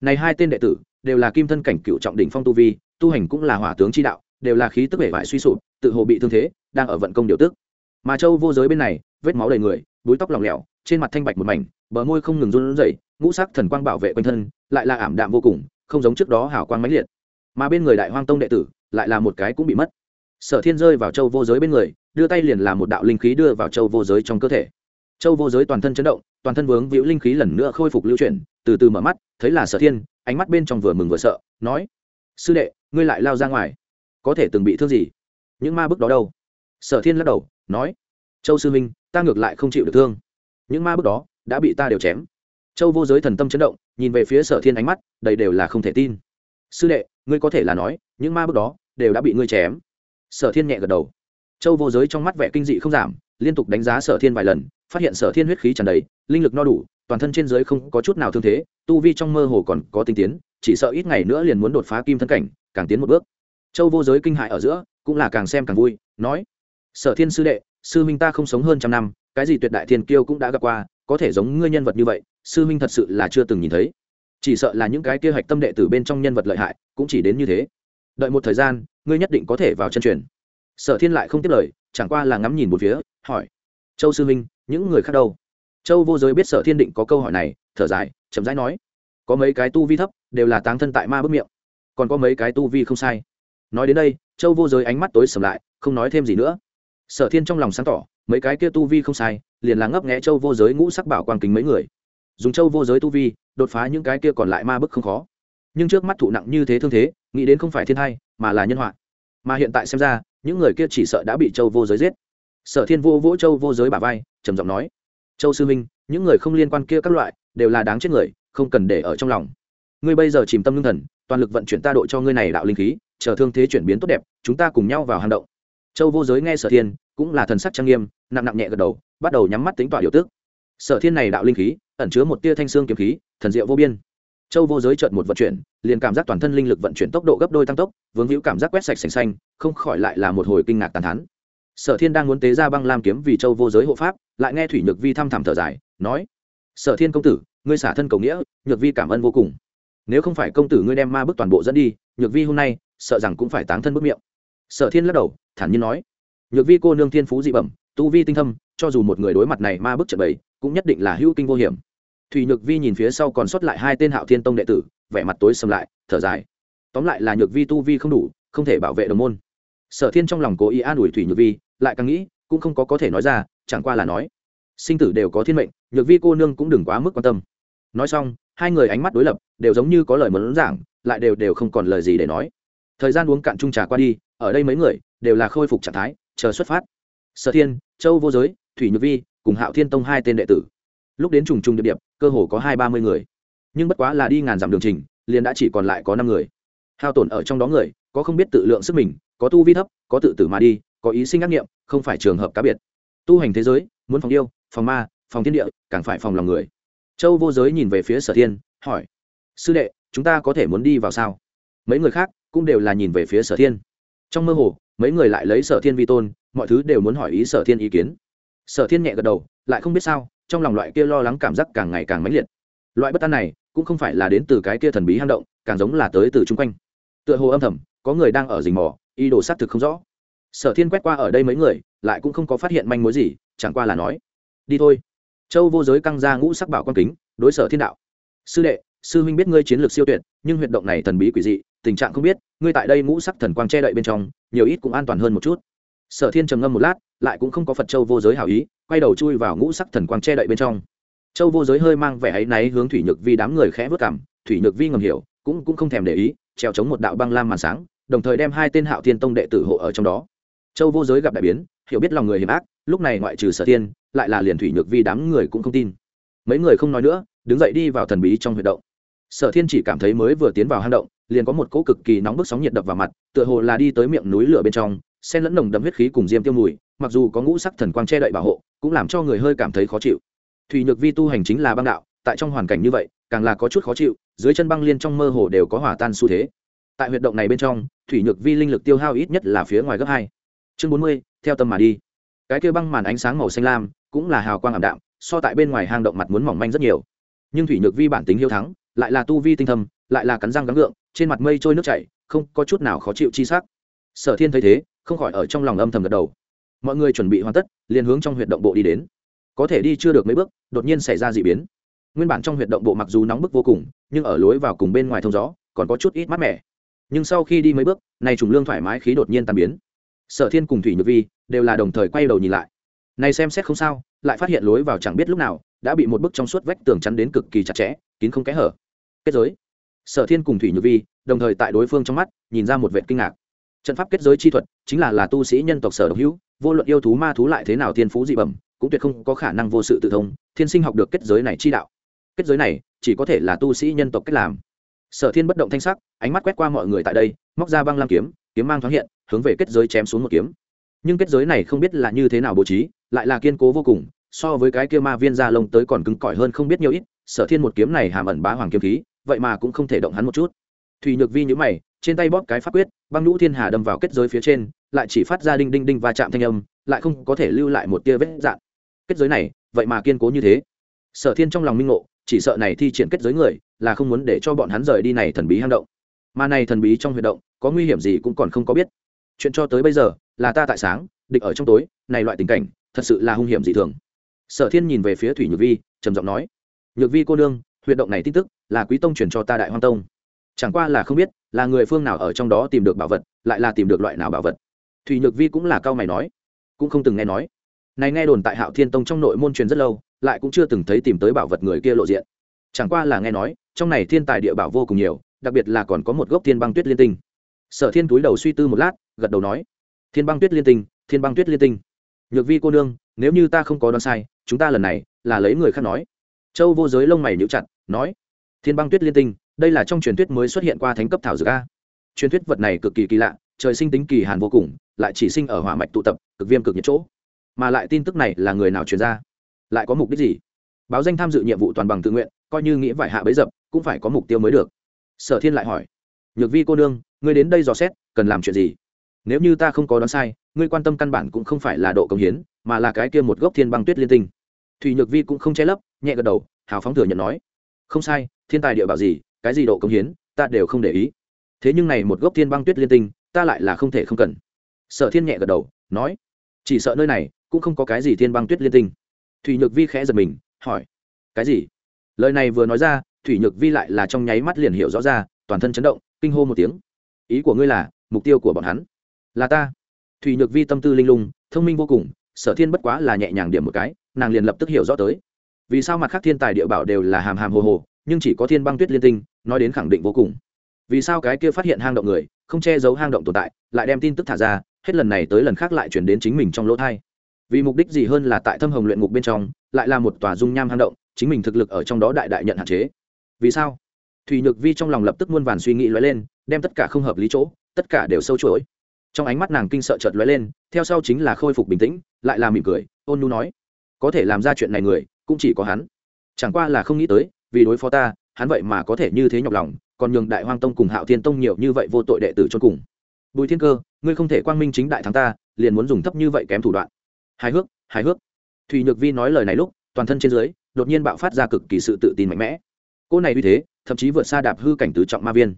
Này hai tên đệ tử, đều là kim thân cảnh cựu trọng đỉnh phong tu vi, tu hành cũng là hỏa tướng chi đạo, đều là khí tức vẻ vải suy sụp, tự hồ bị thương thế, đang ở vận công điều tức. Mà châu vô giới bên này, vết máu đầy người, búi tóc lỏng lẻo, trên mặt thanh bạch một mảnh, bờ môi không ngừng run rẩy, ngũ sắc thần quang bảo vệ quanh thân, lại là ảm đạm vô cùng, không giống trước đó hào quang mãnh liệt. Mà bên người đại hoang tông đệ tử, lại là một cái cũng bị mất. Sở thiên rơi vào châu vô giới bên người, đưa tay liền làm một đạo linh khí đưa vào châu vô giới trong cơ thể châu vô giới toàn thân chấn động, toàn thân vướng víu linh khí lần nữa khôi phục lưu chuyển, từ từ mở mắt, thấy là sở thiên, ánh mắt bên trong vừa mừng vừa sợ, nói, sư đệ, ngươi lại lao ra ngoài, có thể từng bị thương gì? Những ma bức đó đâu? Sở thiên lắc đầu, nói, châu sư minh ta ngược lại không chịu được thương. Những ma bức đó đã bị ta đều chém. Châu vô giới thần tâm chấn động, nhìn về phía sở thiên ánh mắt, đầy đều là không thể tin. Sư đệ, ngươi có thể là nói, những ma bức đó đều đã bị ngươi chém. Sở thiên nhẹ gật đầu. Châu vô giới trong mắt vẻ kinh dị không giảm, liên tục đánh giá sở thiên vài lần phát hiện sở thiên huyết khí tràn đầy, linh lực no đủ, toàn thân trên giới không có chút nào thương thế, tu vi trong mơ hồ còn có tinh tiến, chỉ sợ ít ngày nữa liền muốn đột phá kim thân cảnh, càng tiến một bước. Châu vô giới kinh hại ở giữa, cũng là càng xem càng vui, nói, sở thiên sư đệ, sư minh ta không sống hơn trăm năm, cái gì tuyệt đại thiên kiêu cũng đã gặp qua, có thể giống ngươi nhân vật như vậy, sư minh thật sự là chưa từng nhìn thấy. Chỉ sợ là những cái kia hạch tâm đệ tử bên trong nhân vật lợi hại, cũng chỉ đến như thế. Đợi một thời gian, ngươi nhất định có thể vào chân truyền. Sở thiên lại không tiếp lời, chẳng qua là ngắm nhìn một phía, hỏi châu sư minh những người khác đâu? Châu vô giới biết sở thiên định có câu hỏi này, thở dài, chậm rãi nói. Có mấy cái tu vi thấp, đều là táng thân tại ma bức miệng. Còn có mấy cái tu vi không sai. Nói đến đây, châu vô giới ánh mắt tối sầm lại, không nói thêm gì nữa. Sở thiên trong lòng sáng tỏ, mấy cái kia tu vi không sai, liền là ngấp nghẽ châu vô giới ngũ sắc bảo quang kính mấy người. Dùng châu vô giới tu vi, đột phá những cái kia còn lại ma bức không khó. Nhưng trước mắt thụ nặng như thế thương thế, nghĩ đến không phải thiên hai mà là nhân họa. Mà hiện tại xem ra, những người kia chỉ sợ đã bị châu vô giới giết sở thiên vô vỗ châu vô giới bà vai, trầm giọng nói, châu sư minh những người không liên quan kia các loại, đều là đáng chết người, không cần để ở trong lòng. Ngươi bây giờ chìm tâm lương thần, toàn lực vận chuyển ta độ cho ngươi này đạo linh khí, chờ thương thế chuyển biến tốt đẹp, chúng ta cùng nhau vào hang động. Châu vô giới nghe sở thiên, cũng là thần sắc trang nghiêm, nặng nặng nhẹ gật đầu, bắt đầu nhắm mắt tính tỏa điều tức. Sở thiên này đạo linh khí, ẩn chứa một tia thanh xương kiếm khí, thần diệu vô biên. Châu vô giới trợn một vận chuyển, liền cảm giác toàn thân linh lực vận chuyển tốc độ gấp đôi tăng tốc, vướng hữu cảm giác quét sạch sành xanh, không khỏi lại là một hồi kinh ngạc tàn thắn sở thiên đang muốn tế ra băng lam kiếm vì châu vô giới hộ pháp, lại nghe thủy nhược vi thăm thẳm thở dài, nói, sở thiên công tử, ngươi xả thân cầu nghĩa, nhược vi cảm ơn vô cùng. Nếu không phải công tử ngươi đem ma bức toàn bộ dẫn đi, nhược vi hôm nay, sợ rằng cũng phải táng thân bức miệng. Sở thiên lắc đầu, thản nhiên nói, nhược vi cô nương thiên phú dị bẩm, tu vi tinh thâm, cho dù một người đối mặt này ma bức trận bày cũng nhất định là hữu kinh vô hiểm. Thủy nhược vi nhìn phía sau còn sót lại hai tên hạo thiên tông đệ tử, vẻ mặt tối sầm lại, thở dài, tóm lại là nhược vi tu vi không đủ, không thể bảo vệ đồng môn sở thiên trong lòng cố ý an ủi thủy nhược vi lại càng nghĩ cũng không có có thể nói ra chẳng qua là nói sinh tử đều có thiên mệnh nhược vi cô nương cũng đừng quá mức quan tâm. Nói xong hai người ánh mắt đối lập đều giống như có lời muốn giảng lại đều đều không còn lời gì để nói. Thời gian uống cạn chung trà qua đi ở đây mấy người đều là khôi phục trạng thái chờ xuất phát. Sở thiên châu vô giới thủy nhược vi cùng hạo thiên tông hai tên đệ tử. Lúc đến trùng trùng địa điểm, cơ hồ có hai ba mươi người. Nhưng bất quá là đi ngàn dặm đường trình liền đã chỉ còn lại có năm người. Hao tổn ở trong đó người có không biết tự lượng sức mình có tu vi thấp, có tự tử mà đi, có ý sinh ác nghiệm, không phải trường hợp cá biệt. Tu hành thế giới, muốn phòng yêu, phòng ma, phòng thiên địa, càng phải phòng lòng người. Châu vô giới nhìn về phía sở thiên, hỏi, sư đệ, chúng ta có thể muốn đi vào sao? Mấy người khác cũng đều là nhìn về phía sở thiên. Trong mơ hồ, mấy người lại lấy sở thiên vi tôn, mọi thứ đều muốn hỏi ý sở thiên ý kiến. Sở thiên nhẹ gật đầu, lại không biết sao, trong lòng loại kia lo lắng cảm giác càng ngày càng mãnh liệt. Loại bất an này cũng không phải là đến từ cái kia thần bí hang động, càng giống là tới từ chung quanh. Tựa hồ âm thầm, có người đang ở rình mò ý đồ xác thực không rõ. Sở thiên quét qua ở đây mấy người, lại cũng không có phát hiện manh mối gì, chẳng qua là nói, đi thôi. Châu vô giới căng ra ngũ sắc bảo quan kính, đối sở thiên đạo, sư đệ, sư huynh biết ngươi chiến lược siêu tuyệt, nhưng huyệt động này thần bí quỷ dị, tình trạng không biết, ngươi tại đây ngũ sắc thần quang che đậy bên trong, nhiều ít cũng an toàn hơn một chút. Sở thiên trầm ngâm một lát, lại cũng không có phật châu vô giới hảo ý, quay đầu chui vào ngũ sắc thần quang che đậy bên trong. Châu vô giới hơi mang vẻ áy náy hướng thủy nhược vi đám người khẽ vớt cảm, thủy nhược vi ngầm hiểu, cũng cũng không thèm để ý treo chống một đạo băng lam màn sáng đồng thời đem hai tên hạo thiên tông đệ tử hộ ở trong đó. Châu vô giới gặp đại biến, hiểu biết lòng người hiểm ác, lúc này ngoại trừ sở thiên, lại là liền thủy nhược vi đám người cũng không tin. Mấy người không nói nữa, đứng dậy đi vào thần bí trong huyệt động. Sở thiên chỉ cảm thấy mới vừa tiến vào hang động, liền có một cỗ cực kỳ nóng bức sóng nhiệt đập vào mặt, tựa hồ là đi tới miệng núi lửa bên trong, xen lẫn nồng đậm huyết khí cùng diêm tiêu mùi, mặc dù có ngũ sắc thần quang che đậy bảo hộ, cũng làm cho người hơi cảm thấy khó chịu. Thủy nhược vi tu hành chính là băng đạo, tại trong hoàn cảnh như vậy, càng là có chút khó chịu, dưới chân băng liên trong mơ hồ đều có hỏa tan xu thế tại huyệt động này bên trong, thủy nhược vi linh lực tiêu hao ít nhất là phía ngoài gấp hai. Chương bốn mươi, theo tâm mà đi. Cái kia băng màn ánh sáng màu xanh lam, cũng là hào quang ảm đạm, so tại bên ngoài hang động mặt muốn mỏng manh rất nhiều. Nhưng thủy nhược vi bản tính hiếu thắng, lại là tu vi tinh thâm, lại là cắn răng gắng gượng, trên mặt mây trôi nước chảy, không có chút nào khó chịu chi sắc. Sở thiên thấy thế, không khỏi ở trong lòng âm thầm gật đầu. Mọi người chuẩn bị hoàn tất, liền hướng trong huyệt động bộ đi đến. Có thể đi chưa được mấy bước, đột nhiên xảy ra d ị biến. Nguyên bản trong huyệt động bộ mặc dù nóng bức vô cùng, nhưng ở lối vào cùng bên ngoài thông gió, còn có chút ít mát mẻ nhưng sau khi đi mấy bước này trùng lương thoải mái khí đột nhiên tàn biến. Sở thiên cùng thủy nhược vi đều là đồng thời quay đầu nhìn lại. Này xem xét không sao, lại phát hiện lối vào chẳng biết lúc nào đã bị một bức trong suốt vách tường chắn đến cực kỳ chặt chẽ, kín không kẽ hở. Kết giới. Sở thiên cùng thủy nhược vi đồng thời tại đối phương trong mắt nhìn ra một vệ kinh ngạc. Trận pháp kết giới chi thuật chính là là tu sĩ nhân tộc sở độc hữu, vô luận yêu thú ma thú lại thế nào thiên phú dị bẩm, cũng tuyệt không có khả năng vô sự tự thông, thiên sinh học được kết giới này chi đạo. Kết giới này chỉ có thể là tu sĩ nhân tộc cách làm sở thiên bất động thanh sắc, ánh mắt quét qua mọi người tại đây, móc ra băng lam kiếm kiếm mang thoáng hiện, hướng về kết giới chém xuống một kiếm. Nhưng kết giới này không biết là như thế nào bố trí, lại là kiên cố vô cùng, so với cái kia ma viên da lông tới còn cứng cỏi hơn không biết nhiều ít, sở thiên một kiếm này hàm ẩn bá hoàng kiếm khí, vậy mà cũng không thể động hắn một chút. Thùy nhược vi nhữ mày, trên tay bóp cái pháp quyết, băng lũ thiên hà đâm vào kết giới phía trên, lại chỉ phát ra đinh đinh đinh và chạm thanh âm, lại không có thể lưu lại một tia vết dạn. Kết giới này, vậy mà kiên cố như thế. Sở thiên trong lòng minh ngộ chỉ sợ này thi triển kết giới người là không muốn để cho bọn hắn rời đi này thần bí hang động. Mà này thần bí trong huy động, có nguy hiểm gì cũng còn không có biết. Chuyện cho tới bây giờ, là ta tại sáng, địch ở trong tối, này loại tình cảnh, thật sự là hung hiểm dị thường. Sở thiên nhìn về phía thủy nhược vi, trầm giọng nói, nhược vi cô nương, huyệt động này tin tức, là quý tông truyền cho ta đại hoang tông. Chẳng qua là không biết, là người phương nào ở trong đó tìm được bảo vật, lại là tìm được loại nào bảo vật. Thủy nhược vi cũng là cao mày nói, cũng không từng nghe nói. Này nghe đồn tại hạo thiên tông trong nội môn truyền rất lâu lại cũng chưa từng thấy tìm tới bảo vật người kia lộ diện. Chẳng qua là nghe nói, trong này thiên tài địa bảo vô cùng nhiều, đặc biệt là còn có một gốc thiên băng tuyết liên tinh. Sở thiên túi đầu suy tư một lát, gật đầu nói, thiên băng tuyết liên tinh, thiên băng tuyết liên tinh. Nhược vi cô nương, nếu như ta không có đoán sai, chúng ta lần này là lấy người khác nói. Châu vô giới lông mày nhíu chặt, nói, thiên băng tuyết liên tinh, đây là trong truyền thuyết mới xuất hiện qua thánh cấp thảo dược a. Truyền thuyết vật này cực kỳ kỳ lạ, trời sinh tính kỳ hàn vô cùng, lại chỉ sinh ở hỏa mạch tụ tập, cực viêm cực nhiệt chỗ. Mà lại tin tức này là người nào truyền ra? Lại có mục đích gì? Báo danh tham dự nhiệm vụ toàn bằng tự nguyện, coi như nghĩa vải hạ bấy dập, cũng phải có mục tiêu mới được. Sở thiên lại hỏi, nhược vi cô nương, ngươi đến đây dò xét, cần làm chuyện gì? Nếu như ta không có đoán sai, ngươi quan tâm căn bản cũng không phải là độ công hiến, mà là cái kia một gốc thiên băng tuyết liên tinh. Thùy nhược vi cũng không che lấp, nhẹ gật đầu, hào phóng thừa nhận nói, không sai, thiên tài địa bảo gì, cái gì độ công hiến, ta đều không để ý. Thế nhưng này một gốc thiên băng tuyết liên tinh, ta lại là không thể không cần. Sở thiên nhẹ gật đầu, nói, chỉ sợ nơi này cũng không có cái gì thiên băng tuyết liên tinh thủy nhược vi khẽ giật mình, hỏi, cái gì? Lời này vừa nói ra, thủy nhược vi lại là trong nháy mắt liền hiểu rõ ra, toàn thân chấn động, kinh hô một tiếng. Ý của ngươi là, mục tiêu của bọn hắn là ta. Thủy nhược vi tâm tư linh lung, thông minh vô cùng, sở thiên bất quá là nhẹ nhàng điểm một cái, nàng liền lập tức hiểu rõ tới. Vì sao mặt khác thiên tài địa bảo đều là hàm hàm hồ hồ, nhưng chỉ có thiên băng tuyết liên tinh, nói đến khẳng định vô cùng. Vì sao cái kia phát hiện hang động người, không che giấu hang động tồn tại, lại đem tin tức thả ra, hết lần này tới lần khác lại chuyển đến chính mình trong lỗ thai vì mục đích gì hơn là tại thâm hồng luyện ngục bên trong, lại là một tòa dung nham hang động, chính mình thực lực ở trong đó đại đại nhận hạn chế. Vì sao? Thùy nhược vi trong lòng lập tức muôn vàn suy nghĩ lóe lên, đem tất cả không hợp lý chỗ, tất cả đều sâu chuỗi. Trong ánh mắt nàng kinh sợ chợt lóe lên, theo sau chính là khôi phục bình tĩnh, lại là mỉm cười, ôn nu nói, có thể làm ra chuyện này người, cũng chỉ có hắn. Chẳng qua là không nghĩ tới, vì đối phó ta, hắn vậy mà có thể như thế nhọc lòng, còn nhường đại hoang tông cùng hạo thiên tông nhiều như vậy vô tội đệ tử cho cùng. Bùi thiên cơ, ngươi không thể quang minh chính đại thắng ta, liền muốn dùng thấp như vậy kém thủ đoạn hài hước hài hước. Thùy nhược vi nói lời này lúc, toàn thân trên dưới, đột nhiên bạo phát ra cực kỳ sự tự tin mạnh mẽ. Cô này như thế, thậm chí vượt xa đạp hư cảnh tứ trọng ma viên.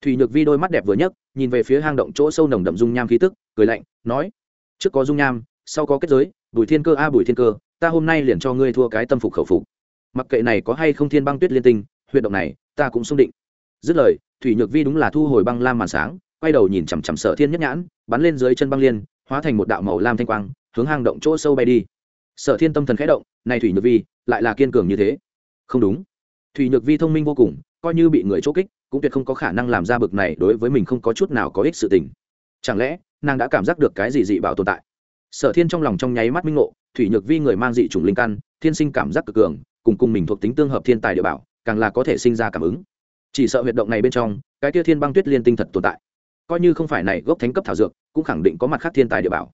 Thùy nhược vi đôi mắt đẹp vừa nhấc, nhìn về phía hang động chỗ sâu nồng đậm dung nham khí tức, cười lạnh, nói, trước có dung nham, sau có kết giới, bùi thiên cơ a, bùi thiên cơ, ta hôm nay liền cho ngươi thua cái tâm phục khẩu phục. Mặc kệ này có hay không thiên băng tuyết liên tinh, huyệt động này, ta cũng xung định. Dứt lời, thủy nhược vi đúng là thu hồi băng lam màn sáng, quay đầu nhìn chằm chằm sở thiên nhất nhãn, bắn lên dưới chân băng liên, hóa thành một đạo màu lam thanh quang hướng hang động chỗ sâu bay đi. Sở thiên tâm thần khẽ động, này thủy nhược vi, lại là kiên cường như thế. Không đúng. Thủy nhược vi thông minh vô cùng, coi như bị người chỗ kích, cũng tuyệt không có khả năng làm ra bực này đối với mình không có chút nào có ích sự tình. Chẳng lẽ, nàng đã cảm giác được cái gì dị bảo tồn tại? Sở thiên trong lòng trong nháy mắt minh ngộ, thủy nhược vi người mang dị chủng linh căn, thiên sinh cảm giác cực cường, cùng cùng mình thuộc tính tương hợp thiên tài địa bảo, càng là có thể sinh ra cảm ứng. Chỉ sợ huyệt động này bên trong, cái kia thiên băng tuyết liên tinh thật tồn tại. Coi như không phải này gốc thánh cấp thảo dược, cũng khẳng định có mặt khác thiên tài địa bảo.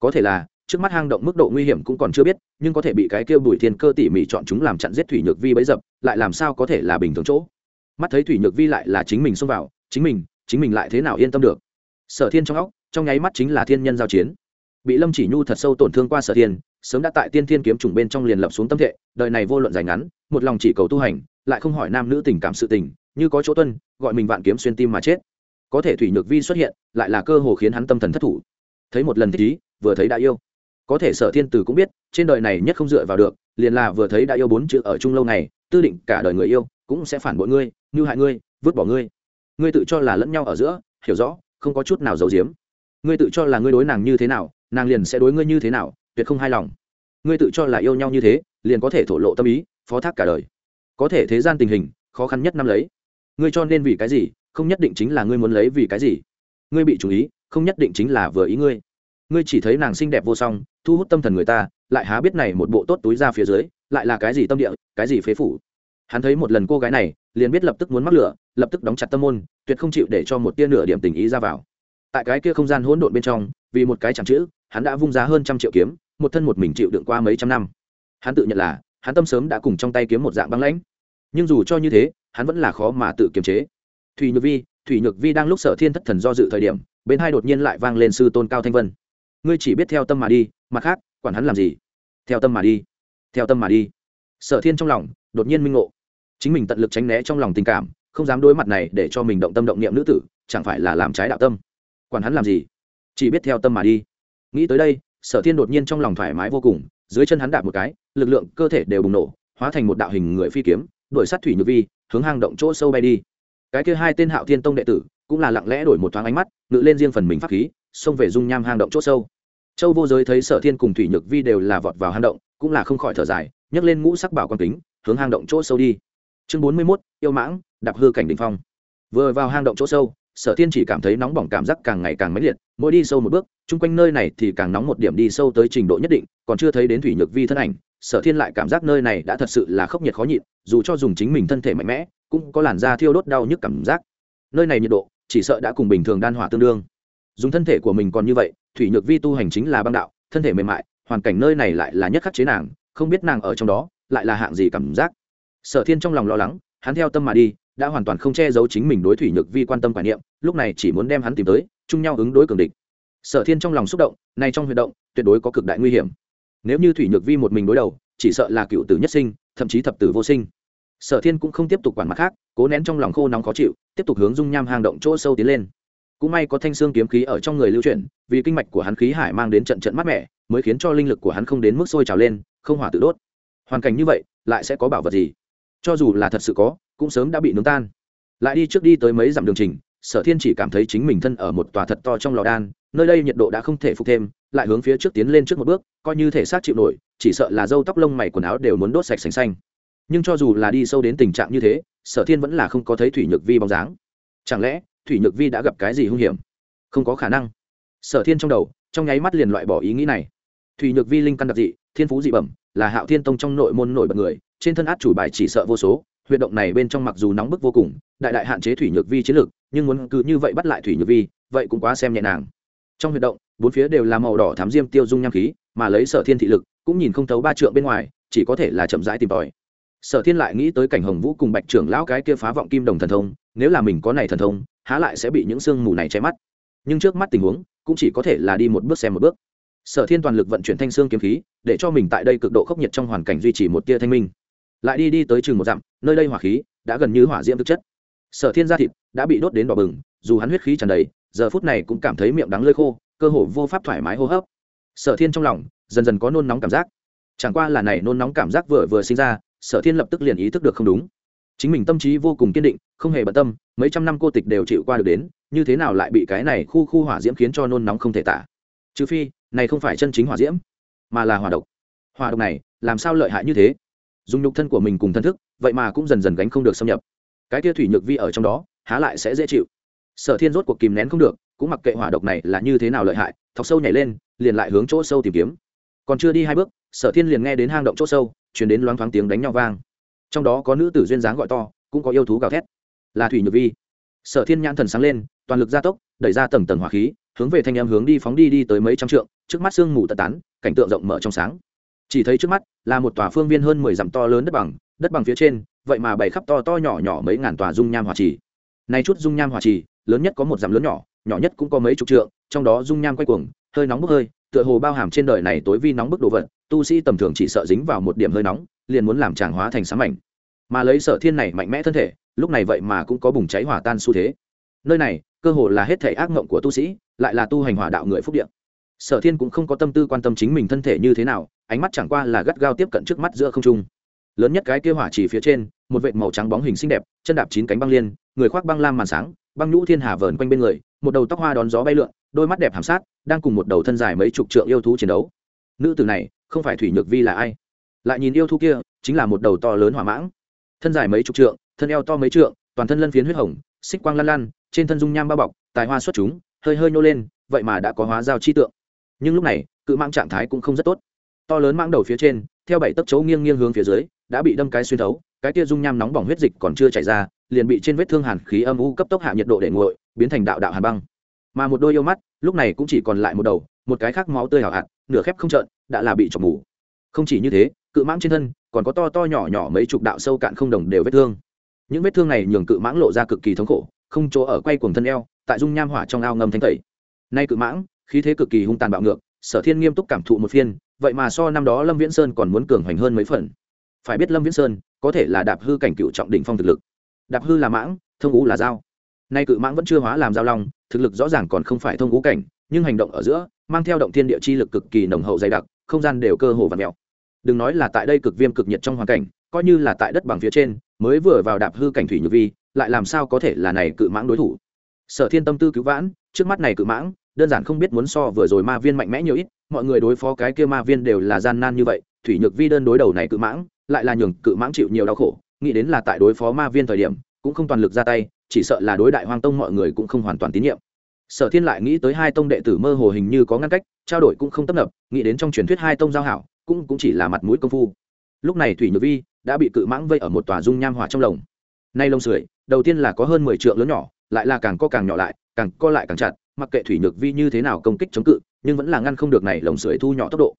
Có thể là trước mắt hang động mức độ nguy hiểm cũng còn chưa biết, nhưng có thể bị cái kia bùi thiên cơ tỉ mỉ chọn chúng làm chặn giết thủy nhược vi bấy dập, lại làm sao có thể là bình thường chỗ? Mắt thấy thủy nhược vi lại là chính mình xông vào, chính mình chính mình lại thế nào yên tâm được? Sở thiên trong óc, trong nháy mắt chính là thiên nhân giao chiến. Bị lâm chỉ nhu thật sâu tổn thương qua sở thiên, sớm đã tại tiên thiên kiếm trùng bên trong liền lập xuống tâm thệ, đời này vô luận dài ngắn, một lòng chỉ cầu tu hành, lại không hỏi nam nữ tình cảm sự tình, như có chỗ tuân, gọi mình vạn kiếm xuyên tim mà chết. Có thể thủy nhược vi xuất hiện, lại là cơ hồ khiến hắn tâm thần thất thủ. Thấy một lần thích ý, vừa thấy đã yêu có thể sở thiên tử cũng biết, trên đời này nhất không dựa vào được, liền là vừa thấy đã yêu bốn chữ ở chung lâu này tư định cả đời người yêu, cũng sẽ phản bội ngươi như hại ngươi, vứt bỏ ngươi. Ngươi tự cho là lẫn nhau ở giữa, hiểu rõ, không có chút nào giấu giếm. Ngươi tự cho là ngươi đối nàng như thế nào, nàng liền sẽ đối ngươi như thế nào, tuyệt không hài lòng. Ngươi tự cho là yêu nhau như thế, liền có thể thổ lộ tâm ý, phó thác cả đời. Có thể thế gian tình hình, khó khăn nhất năm lấy. Ngươi cho nên vì cái gì, không nhất định chính là ngươi muốn lấy vì cái gì. Ngươi bị chủ ý, không nhất định chính là vừa ý ngươi ngươi chỉ thấy nàng xinh đẹp vô song, thu hút tâm thần người ta, lại há biết này một bộ tốt túi ra phía dưới, lại là cái gì tâm địa, cái gì phế phủ. Hắn thấy một lần cô gái này, liền biết lập tức muốn mắc lửa, lập tức đóng chặt tâm môn, tuyệt không chịu để cho một tia nửa điểm tình ý ra vào. Tại cái kia không gian hỗn độn bên trong, vì một cái chẳng chữ, hắn đã vung giá hơn trăm triệu kiếm, một thân một mình chịu đựng qua mấy trăm năm. Hắn tự nhận là, hắn tâm sớm đã cùng trong tay kiếm một dạng băng lãnh. Nhưng dù cho như thế, hắn vẫn là khó mà tự kiềm chế. Thủy nhược vi, thủy nhược vi đang lúc sở thiên thất thần do dự thời điểm, bên hai đột nhiên lại vang lên sư tôn cao thanh vân ngươi chỉ biết theo tâm mà đi, mặt khác, quản hắn làm gì? Theo tâm mà đi. Theo tâm mà đi. Sở thiên trong lòng đột nhiên minh ngộ. Chính mình tận lực tránh né trong lòng tình cảm, không dám đối mặt này để cho mình động tâm động niệm nữ tử, chẳng phải là làm trái đạo tâm. Quản hắn làm gì? Chỉ biết theo tâm mà đi. Nghĩ tới đây, sở thiên đột nhiên trong lòng thoải mái vô cùng, dưới chân hắn đạp một cái, lực lượng, cơ thể đều bùng nổ, hóa thành một đạo hình người phi kiếm, đuổi sát thủy nhược vi, hướng hang động chỗ sâu bay đi. Cái kia hai tên hạo thiên tông đệ tử, cũng là lặng lẽ đổi một thoáng ánh mắt, ngự lên riêng phần mình pháp khí, xông về dung nham hang động chỗ sâu châu vô giới thấy sở thiên cùng thủy nhược vi đều là vọt vào hang động, cũng là không khỏi thở dài, nhấc lên ngũ sắc bảo quan kính, hướng hang động chỗ sâu đi. Chương bốn mươi mốt, yêu mãng, đạp hư cảnh đình phong. Vừa vào hang động chỗ sâu, sở thiên chỉ cảm thấy nóng bỏng cảm giác càng ngày càng mãnh liệt, mỗi đi sâu một bước, chung quanh nơi này thì càng nóng một điểm đi sâu tới trình độ nhất định, còn chưa thấy đến thủy nhược vi thân ảnh, sở thiên lại cảm giác nơi này đã thật sự là khốc nhiệt khó nhịn, dù cho dùng chính mình thân thể mạnh mẽ, cũng có làn da thiêu đốt đau nhức cảm giác. Nơi này nhiệt độ, chỉ sợ đã cùng bình thường đan hỏa tương đương dùng thân thể của mình còn như vậy, thủy nhược vi tu hành chính là băng đạo, thân thể mềm mại, hoàn cảnh nơi này lại là nhất khắc chế nàng, không biết nàng ở trong đó, lại là hạng gì cảm giác. Sở thiên trong lòng lo lắng, hắn theo tâm mà đi, đã hoàn toàn không che giấu chính mình đối thủy nhược vi quan tâm quản niệm, lúc này chỉ muốn đem hắn tìm tới, chung nhau ứng đối cường địch. Sở thiên trong lòng xúc động, nay trong huy động, tuyệt đối có cực đại nguy hiểm. Nếu như thủy nhược vi một mình đối đầu, chỉ sợ là cựu tử nhất sinh, thậm chí thập tử vô sinh. Sở thiên cũng không tiếp tục quản mặt khác, cố nén trong lòng khô nóng khó chịu, tiếp tục hướng dung nham hang động chỗ sâu tiến lên cũng may có thanh xương kiếm khí ở trong người lưu chuyển, vì kinh mạch của hắn khí hải mang đến trận trận mát mẻ, mới khiến cho linh lực của hắn không đến mức sôi trào lên, không hỏa tự đốt. Hoàn cảnh như vậy, lại sẽ có bảo vật gì? Cho dù là thật sự có, cũng sớm đã bị nướng tan. Lại đi trước đi tới mấy dặm đường trình, sở thiên chỉ cảm thấy chính mình thân ở một tòa thật to trong lò đan, nơi đây nhiệt độ đã không thể phục thêm, lại hướng phía trước tiến lên trước một bước, coi như thể xác chịu nổi, chỉ sợ là dâu tóc lông mày quần áo đều muốn đốt sạch sành xanh. Nhưng cho dù là đi sâu đến tình trạng như thế, sở thiên vẫn là không có thấy thủy nhược vi bóng dáng. Chẳng lẽ thủy nhược vi đã gặp cái gì hung hiểm? Không có khả năng. Sở thiên trong đầu, trong nháy mắt liền loại bỏ ý nghĩ này. Thủy nhược vi linh căn đặc dị, thiên phú dị bẩm, là hạo thiên tông trong nội môn nổi bật người, trên thân át chủ bài chỉ sợ vô số, huyệt động này bên trong mặc dù nóng bức vô cùng, đại đại hạn chế thủy nhược vi chiến lược nhưng muốn cứ như vậy bắt lại thủy nhược vi, vậy cũng quá xem nhẹ nàng. Trong huyệt động, bốn phía đều là màu đỏ thám diêm tiêu dung nham khí, mà lấy sở thiên thị lực, cũng nhìn không thấu ba trượng bên ngoài, chỉ có thể là chậm rãi tìm tòi. Sở thiên lại nghĩ tới cảnh hồng vũ cùng bạch trưởng lão cái kia phá vọng kim đồng thần thông nếu là mình có này thần thông, há lại sẽ bị những sương mù này che mắt. Nhưng trước mắt tình huống, cũng chỉ có thể là đi một bước xem một bước. Sở thiên toàn lực vận chuyển thanh xương kiếm khí, để cho mình tại đây cực độ khốc nhiệt trong hoàn cảnh duy trì một tia thanh minh. Lại đi đi tới chừng một dặm, nơi đây hỏa khí đã gần như hỏa diễm thực chất. Sở thiên da thịt đã bị đốt đến đỏ bừng, dù hắn huyết khí tràn đầy, giờ phút này cũng cảm thấy miệng đắng lơi khô, cơ hồ vô pháp thoải mái hô hấp. Sở thiên trong lòng dần dần có nôn nóng cảm giác. Chẳng qua là này nôn nóng cảm giác vừa vừa sinh ra, sở thiên lập tức liền ý thức được không đúng chính mình tâm trí vô cùng kiên định, không hề bận tâm, mấy trăm năm cô tịch đều chịu qua được đến, như thế nào lại bị cái này khu khu hỏa diễm khiến cho nôn nóng không thể tả. Trừ phi, này không phải chân chính hỏa diễm, mà là hỏa độc. Hỏa độc này, làm sao lợi hại như thế? Dùng nhục thân của mình cùng thân thức, vậy mà cũng dần dần gánh không được xâm nhập. Cái kia thủy nhược vi ở trong đó, há lại sẽ dễ chịu. Sở thiên rốt cuộc kìm nén không được, cũng mặc kệ hỏa độc này là như thế nào lợi hại, thọc sâu nhảy lên, liền lại hướng chỗ sâu tìm kiếm. Còn chưa đi hai bước, sở thiên liền nghe đến hang động chỗ sâu, chuyển đến loáng thoáng tiếng đánh nhau vang trong đó có nữ tử duyên dáng gọi to, cũng có yêu thú gào thét. Là thủy nhược vi. Sở thiên nhãn thần sáng lên, toàn lực gia tốc, đẩy ra tầng tầng hỏa khí, hướng về thanh em hướng đi phóng đi đi tới mấy trăm trượng, trước mắt sương mù tật tán, cảnh tượng rộng mở trong sáng. Chỉ thấy trước mắt là một tòa phương viên hơn mười dặm to lớn đất bằng đất bằng phía trên, vậy mà bày khắp to to nhỏ nhỏ mấy ngàn tòa dung nham hỏa trì. Nay chút dung nham hỏa trì, lớn nhất có một dặm lớn nhỏ nhỏ nhất cũng có mấy chục trượng, trong đó dung nham quay cuồng, hơi nóng bức hơi, tựa hồ bao hàm trên đời này tối vi nóng bức đồ vật, tu sĩ tầm thường chỉ sợ dính vào một điểm hơi nóng liền muốn làm chàng hóa thành sám ảnh, mà lấy sở thiên này mạnh mẽ thân thể lúc này vậy mà cũng có bùng cháy hỏa tan xu thế. Nơi này cơ hồ là hết thể ác mộng của tu sĩ lại là tu hành hỏa đạo người phúc điện sở thiên cũng không có tâm tư quan tâm chính mình thân thể như thế nào ánh mắt chẳng qua là gắt gao tiếp cận trước mắt giữa không trung. Lớn nhất cái kia hỏa chỉ phía trên một vệt màu trắng bóng hình xinh đẹp chân đạp chín cánh băng liên người khoác băng lam màn sáng băng nhũ thiên hà vờn quanh bên người một đầu tóc hoa đón gió bay lượn đôi mắt đẹp hàm sát đang cùng một đầu thân dài mấy chục trượng yêu thú chiến đấu. Nữ tử này không phải thủy nhược vi là ai? Lại nhìn yêu thú kia, chính là một đầu to lớn hỏa mãng. Thân dài mấy chục trượng, thân eo to mấy trượng, toàn thân lân phiến huyết hồng, xích quang lăn lăn, trên thân dung nham bao bọc, tài hoa xuất chúng, hơi hơi nhô lên, vậy mà đã có hóa giao chi tượng. Nhưng lúc này, cự mãng trạng thái cũng không rất tốt. To lớn mãng đầu phía trên, theo bảy tấc chấu nghiêng nghiêng hướng phía dưới, đã bị đâm cái xuyên thấu, cái tia dung nham nóng bỏng huyết dịch còn chưa chảy ra, liền bị trên vết thương hàn khí âm u cấp tốc hạ nhiệt độ để nguội, biến thành đạo đạo hàn băng. Mà một đôi yêu mắt, lúc này cũng chỉ còn lại một đầu, một cái khác máu tươi hảo hạt nửa khép không trợn, đã là bị chọc mù. Không chỉ như thế cự mãng trên thân, còn có to to nhỏ nhỏ mấy chục đạo sâu cạn không đồng đều vết thương. Những vết thương này nhường cự mãng lộ ra cực kỳ thống khổ, không chỗ ở quay cuồng thân eo, tại dung nham hỏa trong ao ngầm thanh tẩy. Nay cự mãng, khí thế cực kỳ hung tàn bạo ngược, sở thiên nghiêm túc cảm thụ một phiên, vậy mà so năm đó lâm viễn sơn còn muốn cường hoành hơn mấy phần. Phải biết lâm viễn sơn, có thể là đạp hư cảnh cựu trọng đỉnh phong thực lực. Đạp hư là mãng, thông ngũ là dao nay cự mãng vẫn chưa hóa làm dao long, thực lực rõ ràng còn không phải thông ngũ cảnh, nhưng hành động ở giữa, mang theo động thiên địa chi lực cực kỳ nồng hậu dày đặc, không gian đều cơ hồ và mèo đừng nói là tại đây cực viêm cực nhiệt trong hoàn cảnh, coi như là tại đất bằng phía trên, mới vừa vào đạp hư cảnh thủy nhược vi, lại làm sao có thể là này cự mãng đối thủ? Sở thiên tâm tư cứu vãn, trước mắt này cự mãng, đơn giản không biết muốn so vừa rồi ma viên mạnh mẽ nhiều ít, mọi người đối phó cái kia ma viên đều là gian nan như vậy, thủy nhược vi đơn đối đầu này cự mãng, lại là nhường cự mãng chịu nhiều đau khổ, nghĩ đến là tại đối phó ma viên thời điểm, cũng không toàn lực ra tay, chỉ sợ là đối đại hoang tông mọi người cũng không hoàn toàn tín nhiệm. Sở thiên lại nghĩ tới hai tông đệ tử mơ hồ hình như có ngăn cách, trao đổi cũng không tấp nập, nghĩ đến trong truyền thuyết hai tông giao hảo cũng cũng chỉ là mặt mũi công phu. Lúc này thủy nhược vi đã bị cự mãng vây ở một tòa dung nham hỏa trong lồng. Nay lông sưởi, đầu tiên là có hơn mười triệu lớn nhỏ, lại là càng co càng nhỏ lại, càng co lại càng chặt, mặc kệ thủy nhược vi như thế nào công kích chống cự, nhưng vẫn là ngăn không được này lồng sưởi thu nhỏ tốc độ.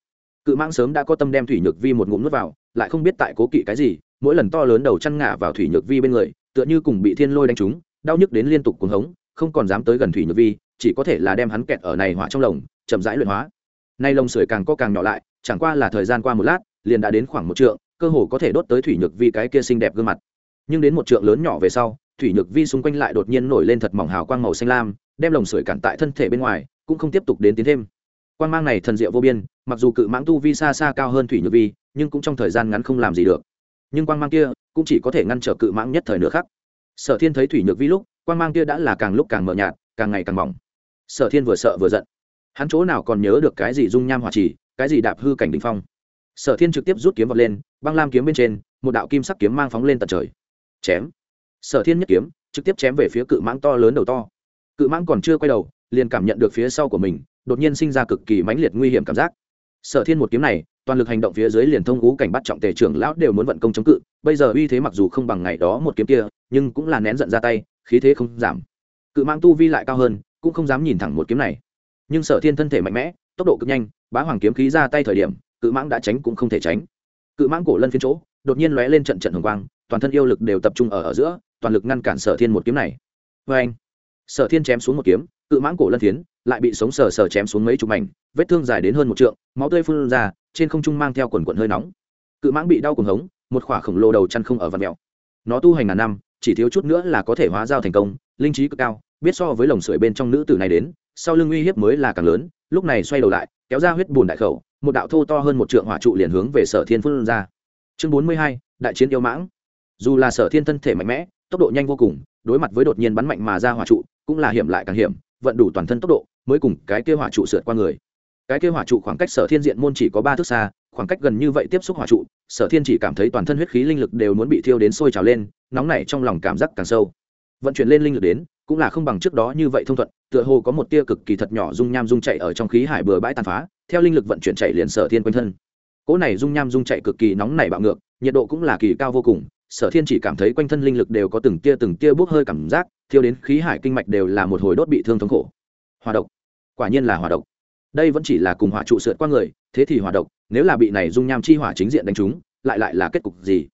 Cự mãng sớm đã có tâm đem thủy nhược vi một ngụm nuốt vào, lại không biết tại cố kỵ cái gì, mỗi lần to lớn đầu chăn ngả vào thủy nhược vi bên người, tựa như cùng bị thiên lôi đánh trúng, đau nhức đến liên tục cuồng hống, không còn dám tới gần thủy nhược vi, chỉ có thể là đem hắn kẹt ở này hỏa trong lồng, chậm rãi luyện hóa nay lông sưởi càng co càng nhỏ lại, chẳng qua là thời gian qua một lát, liền đã đến khoảng một trượng, cơ hồ có thể đốt tới thủy nhược vi cái kia xinh đẹp gương mặt. Nhưng đến một trượng lớn nhỏ về sau, thủy nhược vi xung quanh lại đột nhiên nổi lên thật mỏng hào quang màu xanh lam, đem lồng sưởi cản tại thân thể bên ngoài, cũng không tiếp tục đến tiến thêm. Quan mang này thần diệu vô biên, mặc dù cự mãng tu vi xa xa cao hơn thủy nhược vi, nhưng cũng trong thời gian ngắn không làm gì được. Nhưng quan mang kia cũng chỉ có thể ngăn trở cự mãng nhất thời nữa khác sở thiên thấy thủy nhược vi lúc quan mang kia đã là càng lúc càng mờ nhạt, càng ngày càng mỏng. Sở thiên vừa sợ vừa giận hắn chỗ nào còn nhớ được cái gì dung nham hỏa chỉ, cái gì đạp hư cảnh đình phong. Sở thiên trực tiếp rút kiếm vật lên băng lam kiếm bên trên một đạo kim sắc kiếm mang phóng lên tận trời. Chém. Sở thiên nhất kiếm trực tiếp chém về phía cự mãng to lớn đầu to. Cự mãng còn chưa quay đầu liền cảm nhận được phía sau của mình đột nhiên sinh ra cực kỳ mãnh liệt nguy hiểm cảm giác. Sở thiên một kiếm này toàn lực hành động phía dưới liền thông ngũ cảnh bắt trọng tề trưởng lão đều muốn vận công chống cự bây giờ uy thế mặc dù không bằng ngày đó một kiếm kia nhưng cũng là nén giận ra tay khí thế không giảm. Cự mãng tu vi lại cao hơn cũng không dám nhìn thẳng một kiếm này nhưng sở thiên thân thể mạnh mẽ, tốc độ cực nhanh, bá hoàng kiếm khí ra tay thời điểm, cự mãng đã tránh cũng không thể tránh. Cự mãng cổ lân phiến chỗ, đột nhiên lóe lên trận trận hồng quang, toàn thân yêu lực đều tập trung ở ở giữa, toàn lực ngăn cản sở thiên một kiếm này. Vê anh, sở thiên chém xuống một kiếm, cự mãng cổ lân phiến lại bị sống sờ sờ chém xuống mấy chục mảnh, vết thương dài đến hơn một trượng, máu tươi phun ra, trên không trung mang theo quần quần hơi nóng. Cự mãng bị đau cuồng hống, một khỏa khổng lồ đầu chăn không ở vạt mèo. Nó tu hành ngàn năm, chỉ thiếu chút nữa là có thể hóa giao thành công, linh trí cực cao, biết so với lồng sưởi bên trong nữ tử này đến sau lưng uy hiếp mới là càng lớn, lúc này xoay đầu lại, kéo ra huyết bùn đại khẩu, một đạo thô to hơn một trượng hỏa trụ liền hướng về sở thiên phương ra. Chương bốn mươi hai, đại chiến yêu mãng. Dù là sở thiên thân thể mạnh mẽ, tốc độ nhanh vô cùng, đối mặt với đột nhiên bắn mạnh mà ra hỏa trụ, cũng là hiểm lại càng hiểm, vận đủ toàn thân tốc độ, mới cùng cái kia hỏa trụ sượt qua người. Cái kia hỏa trụ khoảng cách sở thiên diện môn chỉ có ba thước xa, khoảng cách gần như vậy tiếp xúc hỏa trụ, sở thiên chỉ cảm thấy toàn thân huyết khí linh lực đều muốn bị thiêu đến sôi trào lên, nóng nảy trong lòng cảm giác càng sâu. Vận chuyển lên linh lực đến cũng là không bằng trước đó như vậy thông thuận, tựa hồ có một tia cực kỳ thật nhỏ dung nham dung chạy ở trong khí hải bừa bãi tàn phá, theo linh lực vận chuyển chạy liền sở thiên quanh thân. Cỗ này dung nham dung chạy cực kỳ nóng nảy bạo ngược, nhiệt độ cũng là kỳ cao vô cùng, sở thiên chỉ cảm thấy quanh thân linh lực đều có từng tia từng tia bốc hơi cảm giác, thiêu đến khí hải kinh mạch đều là một hồi đốt bị thương thống khổ. Hòa độc. Quả nhiên là hòa độc. Đây vẫn chỉ là cùng hỏa trụ sượt qua người, thế thì hỏa độc, nếu là bị này dung nham chi hỏa chính diện đánh trúng, lại lại là kết cục gì?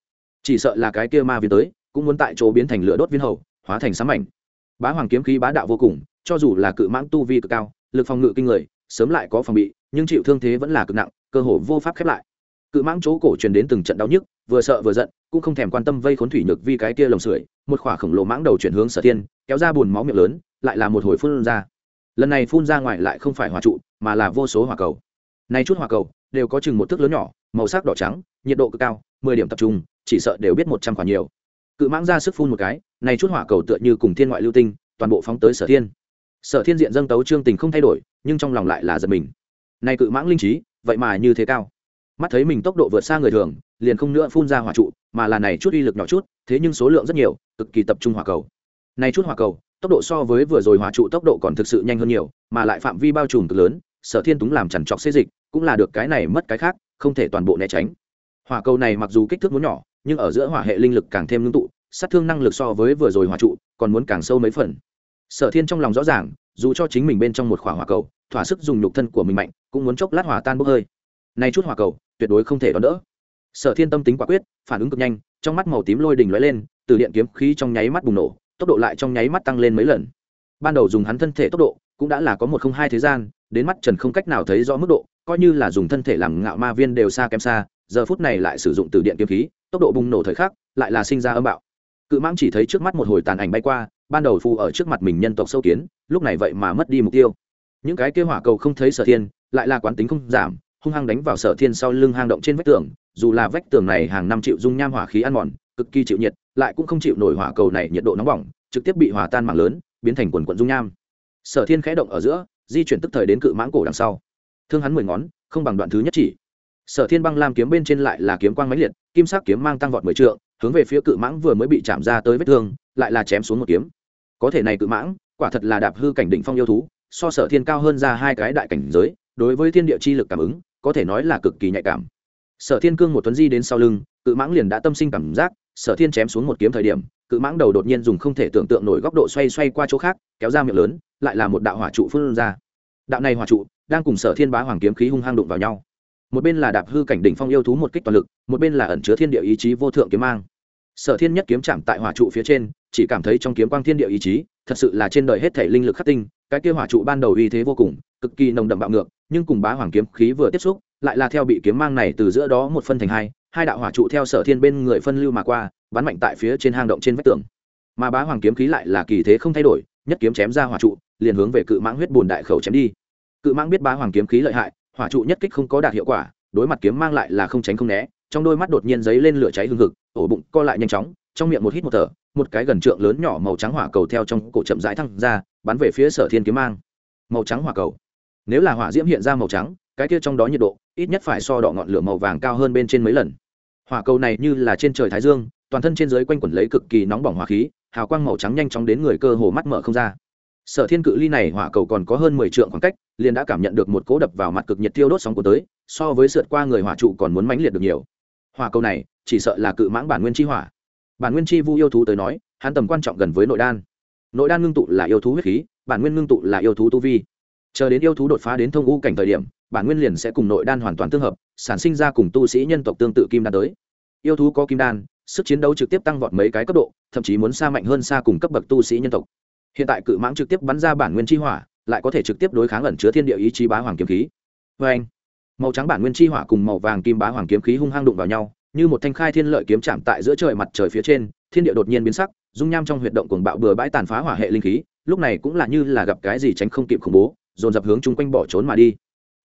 Chỉ sợ là cái kia ma viên tới, cũng muốn tại chỗ biến thành lửa đốt viên hầu, hóa thành sám ảnh bá hoàng kiếm khí bá đạo vô cùng cho dù là cự mãng tu vi cực cao lực phòng ngự kinh người sớm lại có phòng bị nhưng chịu thương thế vẫn là cực nặng cơ hồ vô pháp khép lại. Cự mãng chỗ cổ truyền đến từng trận đau nhức vừa sợ vừa giận cũng không thèm quan tâm vây khốn thủy nhược vi cái kia lồng sưởi một khỏa khổng lồ mãng đầu chuyển hướng sở thiên, kéo ra bùn máu miệng lớn lại là một hồi phun ra. Lần này phun ra ngoài lại không phải hỏa trụ mà là vô số hỏa cầu. Nay chút hỏa cầu đều có chừng một thước lớn nhỏ màu sắc đỏ trắng nhiệt độ cực cao mười điểm tập trung chỉ sợ đều biết một trăm quả nhiều. Cự mãng ra sức phun một cái nay chút hỏa cầu tựa như cùng thiên ngoại lưu tinh, toàn bộ phóng tới sở thiên. Sở thiên diện dâng tấu trương tình không thay đổi, nhưng trong lòng lại là giật mình. Nay cự mãng linh trí, vậy mà như thế cao. Mắt thấy mình tốc độ vượt xa người thường, liền không nữa phun ra hỏa trụ, mà là này chút uy lực nhỏ chút, thế nhưng số lượng rất nhiều, cực kỳ tập trung hỏa cầu. Này chút hỏa cầu, tốc độ so với vừa rồi hỏa trụ tốc độ còn thực sự nhanh hơn nhiều, mà lại phạm vi bao trùm cực lớn, sở thiên túng làm chằn trọc xê dịch, cũng là được cái này mất cái khác, không thể toàn bộ né tránh. Hỏa cầu này mặc dù kích thước muốn nhỏ, nhưng ở giữa hỏa hệ linh lực càng thêm ngưng tụ sát thương năng lực so với vừa rồi hỏa trụ, còn muốn càng sâu mấy phần. Sở thiên trong lòng rõ ràng, dù cho chính mình bên trong một khỏa hỏa cầu, thỏa sức dùng nhục thân của mình mạnh, cũng muốn chốc lát hỏa tan bốc hơi. Nay chút hỏa cầu, tuyệt đối không thể đón đỡ. Sở thiên tâm tính quả quyết, phản ứng cực nhanh, trong mắt màu tím lôi đỉnh lóe lên, từ điện kiếm khí trong nháy mắt bùng nổ, tốc độ lại trong nháy mắt tăng lên mấy lần. Ban đầu dùng hắn thân thể tốc độ, cũng đã là có một không hai thế gian, đến mắt trần không cách nào thấy rõ mức độ, coi như là dùng thân thể làm ngạo ma viên đều xa kém xa, giờ phút này lại sử dụng từ điện kiếm khí, tốc độ bùng nổ thời khắc, lại là sinh ra âm bạo cự mãng chỉ thấy trước mắt một hồi tàn ảnh bay qua, ban đầu phù ở trước mặt mình nhân tộc sâu kiến, lúc này vậy mà mất đi mục tiêu. Những cái kêu hỏa cầu không thấy sở thiên, lại là quán tính không giảm, hung hăng đánh vào sở thiên sau lưng hang động trên vách tường, dù là vách tường này hàng năm chịu dung nham hỏa khí ăn mòn, cực kỳ chịu nhiệt, lại cũng không chịu nổi hỏa cầu này nhiệt độ nóng bỏng, trực tiếp bị hòa tan mảng lớn, biến thành quần quận dung nham. Sở thiên khẽ động ở giữa, di chuyển tức thời đến cự mãng cổ đằng sau. Thương hắn mười ngón, không bằng đoạn thứ nhất chỉ. Sở thiên băng lam kiếm bên trên lại là kiếm quang máy liệt, kim sắc kiếm mang tăng vọt mười trượng hướng về phía cự mãng vừa mới bị chạm ra tới vết thương, lại là chém xuống một kiếm. Có thể này cự mãng, quả thật là đạp hư cảnh đỉnh phong yêu thú, so sở thiên cao hơn ra hai cái đại cảnh giới, đối với thiên địa chi lực cảm ứng, có thể nói là cực kỳ nhạy cảm. Sở thiên cương một tuấn di đến sau lưng, cự mãng liền đã tâm sinh cảm giác, sở thiên chém xuống một kiếm thời điểm, cự mãng đầu đột nhiên dùng không thể tưởng tượng nổi góc độ xoay xoay qua chỗ khác, kéo ra miệng lớn, lại là một đạo hỏa trụ phương ra. Đạo này hỏa trụ, đang cùng sở thiên bá hoàng kiếm khí hung hăng đụng vào nhau một bên là đạp hư cảnh đỉnh phong yêu thú một kích toàn lực, một bên là ẩn chứa thiên địa ý chí vô thượng kiếm mang. Sở thiên nhất kiếm chạm tại hỏa trụ phía trên, chỉ cảm thấy trong kiếm quang thiên địa ý chí, thật sự là trên đời hết thể linh lực khắc tinh, cái kia hỏa trụ ban đầu uy thế vô cùng, cực kỳ nồng đậm bạo ngược, nhưng cùng bá hoàng kiếm khí vừa tiếp xúc, lại là theo bị kiếm mang này từ giữa đó một phân thành hai hai đạo hỏa trụ theo sở thiên bên người phân lưu mà qua, bắn mạnh tại phía trên hang động trên vách tường. Mà bá hoàng kiếm khí lại là kỳ thế không thay đổi, nhất kiếm chém ra hỏa trụ, liền hướng về cự mãng huyết bùn đại khẩu chém đi. Cự mãng biết bá hoàng kiếm khí lợi hại hỏa trụ nhất kích không có đạt hiệu quả, đối mặt kiếm mang lại là không tránh không né, trong đôi mắt đột nhiên giấy lên lửa cháy hương hực, ổ bụng co lại nhanh chóng, trong miệng một hít một thở, một cái gần trượng lớn nhỏ màu trắng hỏa cầu theo trong cổ chậm rãi thăng ra, bắn về phía sở thiên kiếm mang. Màu trắng hỏa cầu. Nếu là hỏa diễm hiện ra màu trắng, cái kia trong đó nhiệt độ ít nhất phải so đỏ ngọn lửa màu vàng cao hơn bên trên mấy lần. Hỏa cầu này như là trên trời thái dương, toàn thân trên dưới quanh quẩn lấy cực kỳ nóng bỏng hỏa khí, hào quang màu trắng nhanh chóng đến người cơ hồ mắt mở không ra. Sở thiên cự ly này hỏa cầu còn có hơn mười trượng khoảng cách liền đã cảm nhận được một cố đập vào mặt cực nhiệt tiêu đốt sóng của tới, so với sượt qua người hỏa trụ còn muốn mãnh liệt được nhiều. Hỏa cầu này, chỉ sợ là cự mãng bản nguyên chi hỏa. Bản nguyên chi vu yêu thú tới nói, hắn tầm quan trọng gần với nội đan. Nội đan ngưng tụ là yêu thú huyết khí, bản nguyên ngưng tụ là yêu thú tu vi. Chờ đến yêu thú đột phá đến thông u cảnh thời điểm, bản nguyên liền sẽ cùng nội đan hoàn toàn tương hợp, sản sinh ra cùng tu sĩ nhân tộc tương tự kim đan tới. Yêu thú có kim đan, sức chiến đấu trực tiếp tăng vọt mấy cái cấp độ, thậm chí muốn xa mạnh hơn xa cùng cấp bậc tu sĩ nhân tộc. Hiện tại cự mãng trực tiếp bắn ra bản nguyên chi hỏa lại có thể trực tiếp đối kháng ẩn chứa thiên địa ý chí bá hoàng kiếm khí. Vê anh, màu trắng bản nguyên chi hỏa cùng màu vàng kim bá hoàng kiếm khí hung hăng đụng vào nhau, như một thanh khai thiên lợi kiếm chạm tại giữa trời mặt trời phía trên, thiên địa đột nhiên biến sắc, dung nham trong huyệt động cuồng bạo bừa bãi tàn phá hỏa hệ linh khí, lúc này cũng là như là gặp cái gì tránh không kịp khủng bố, dồn dập hướng chung quanh bỏ trốn mà đi.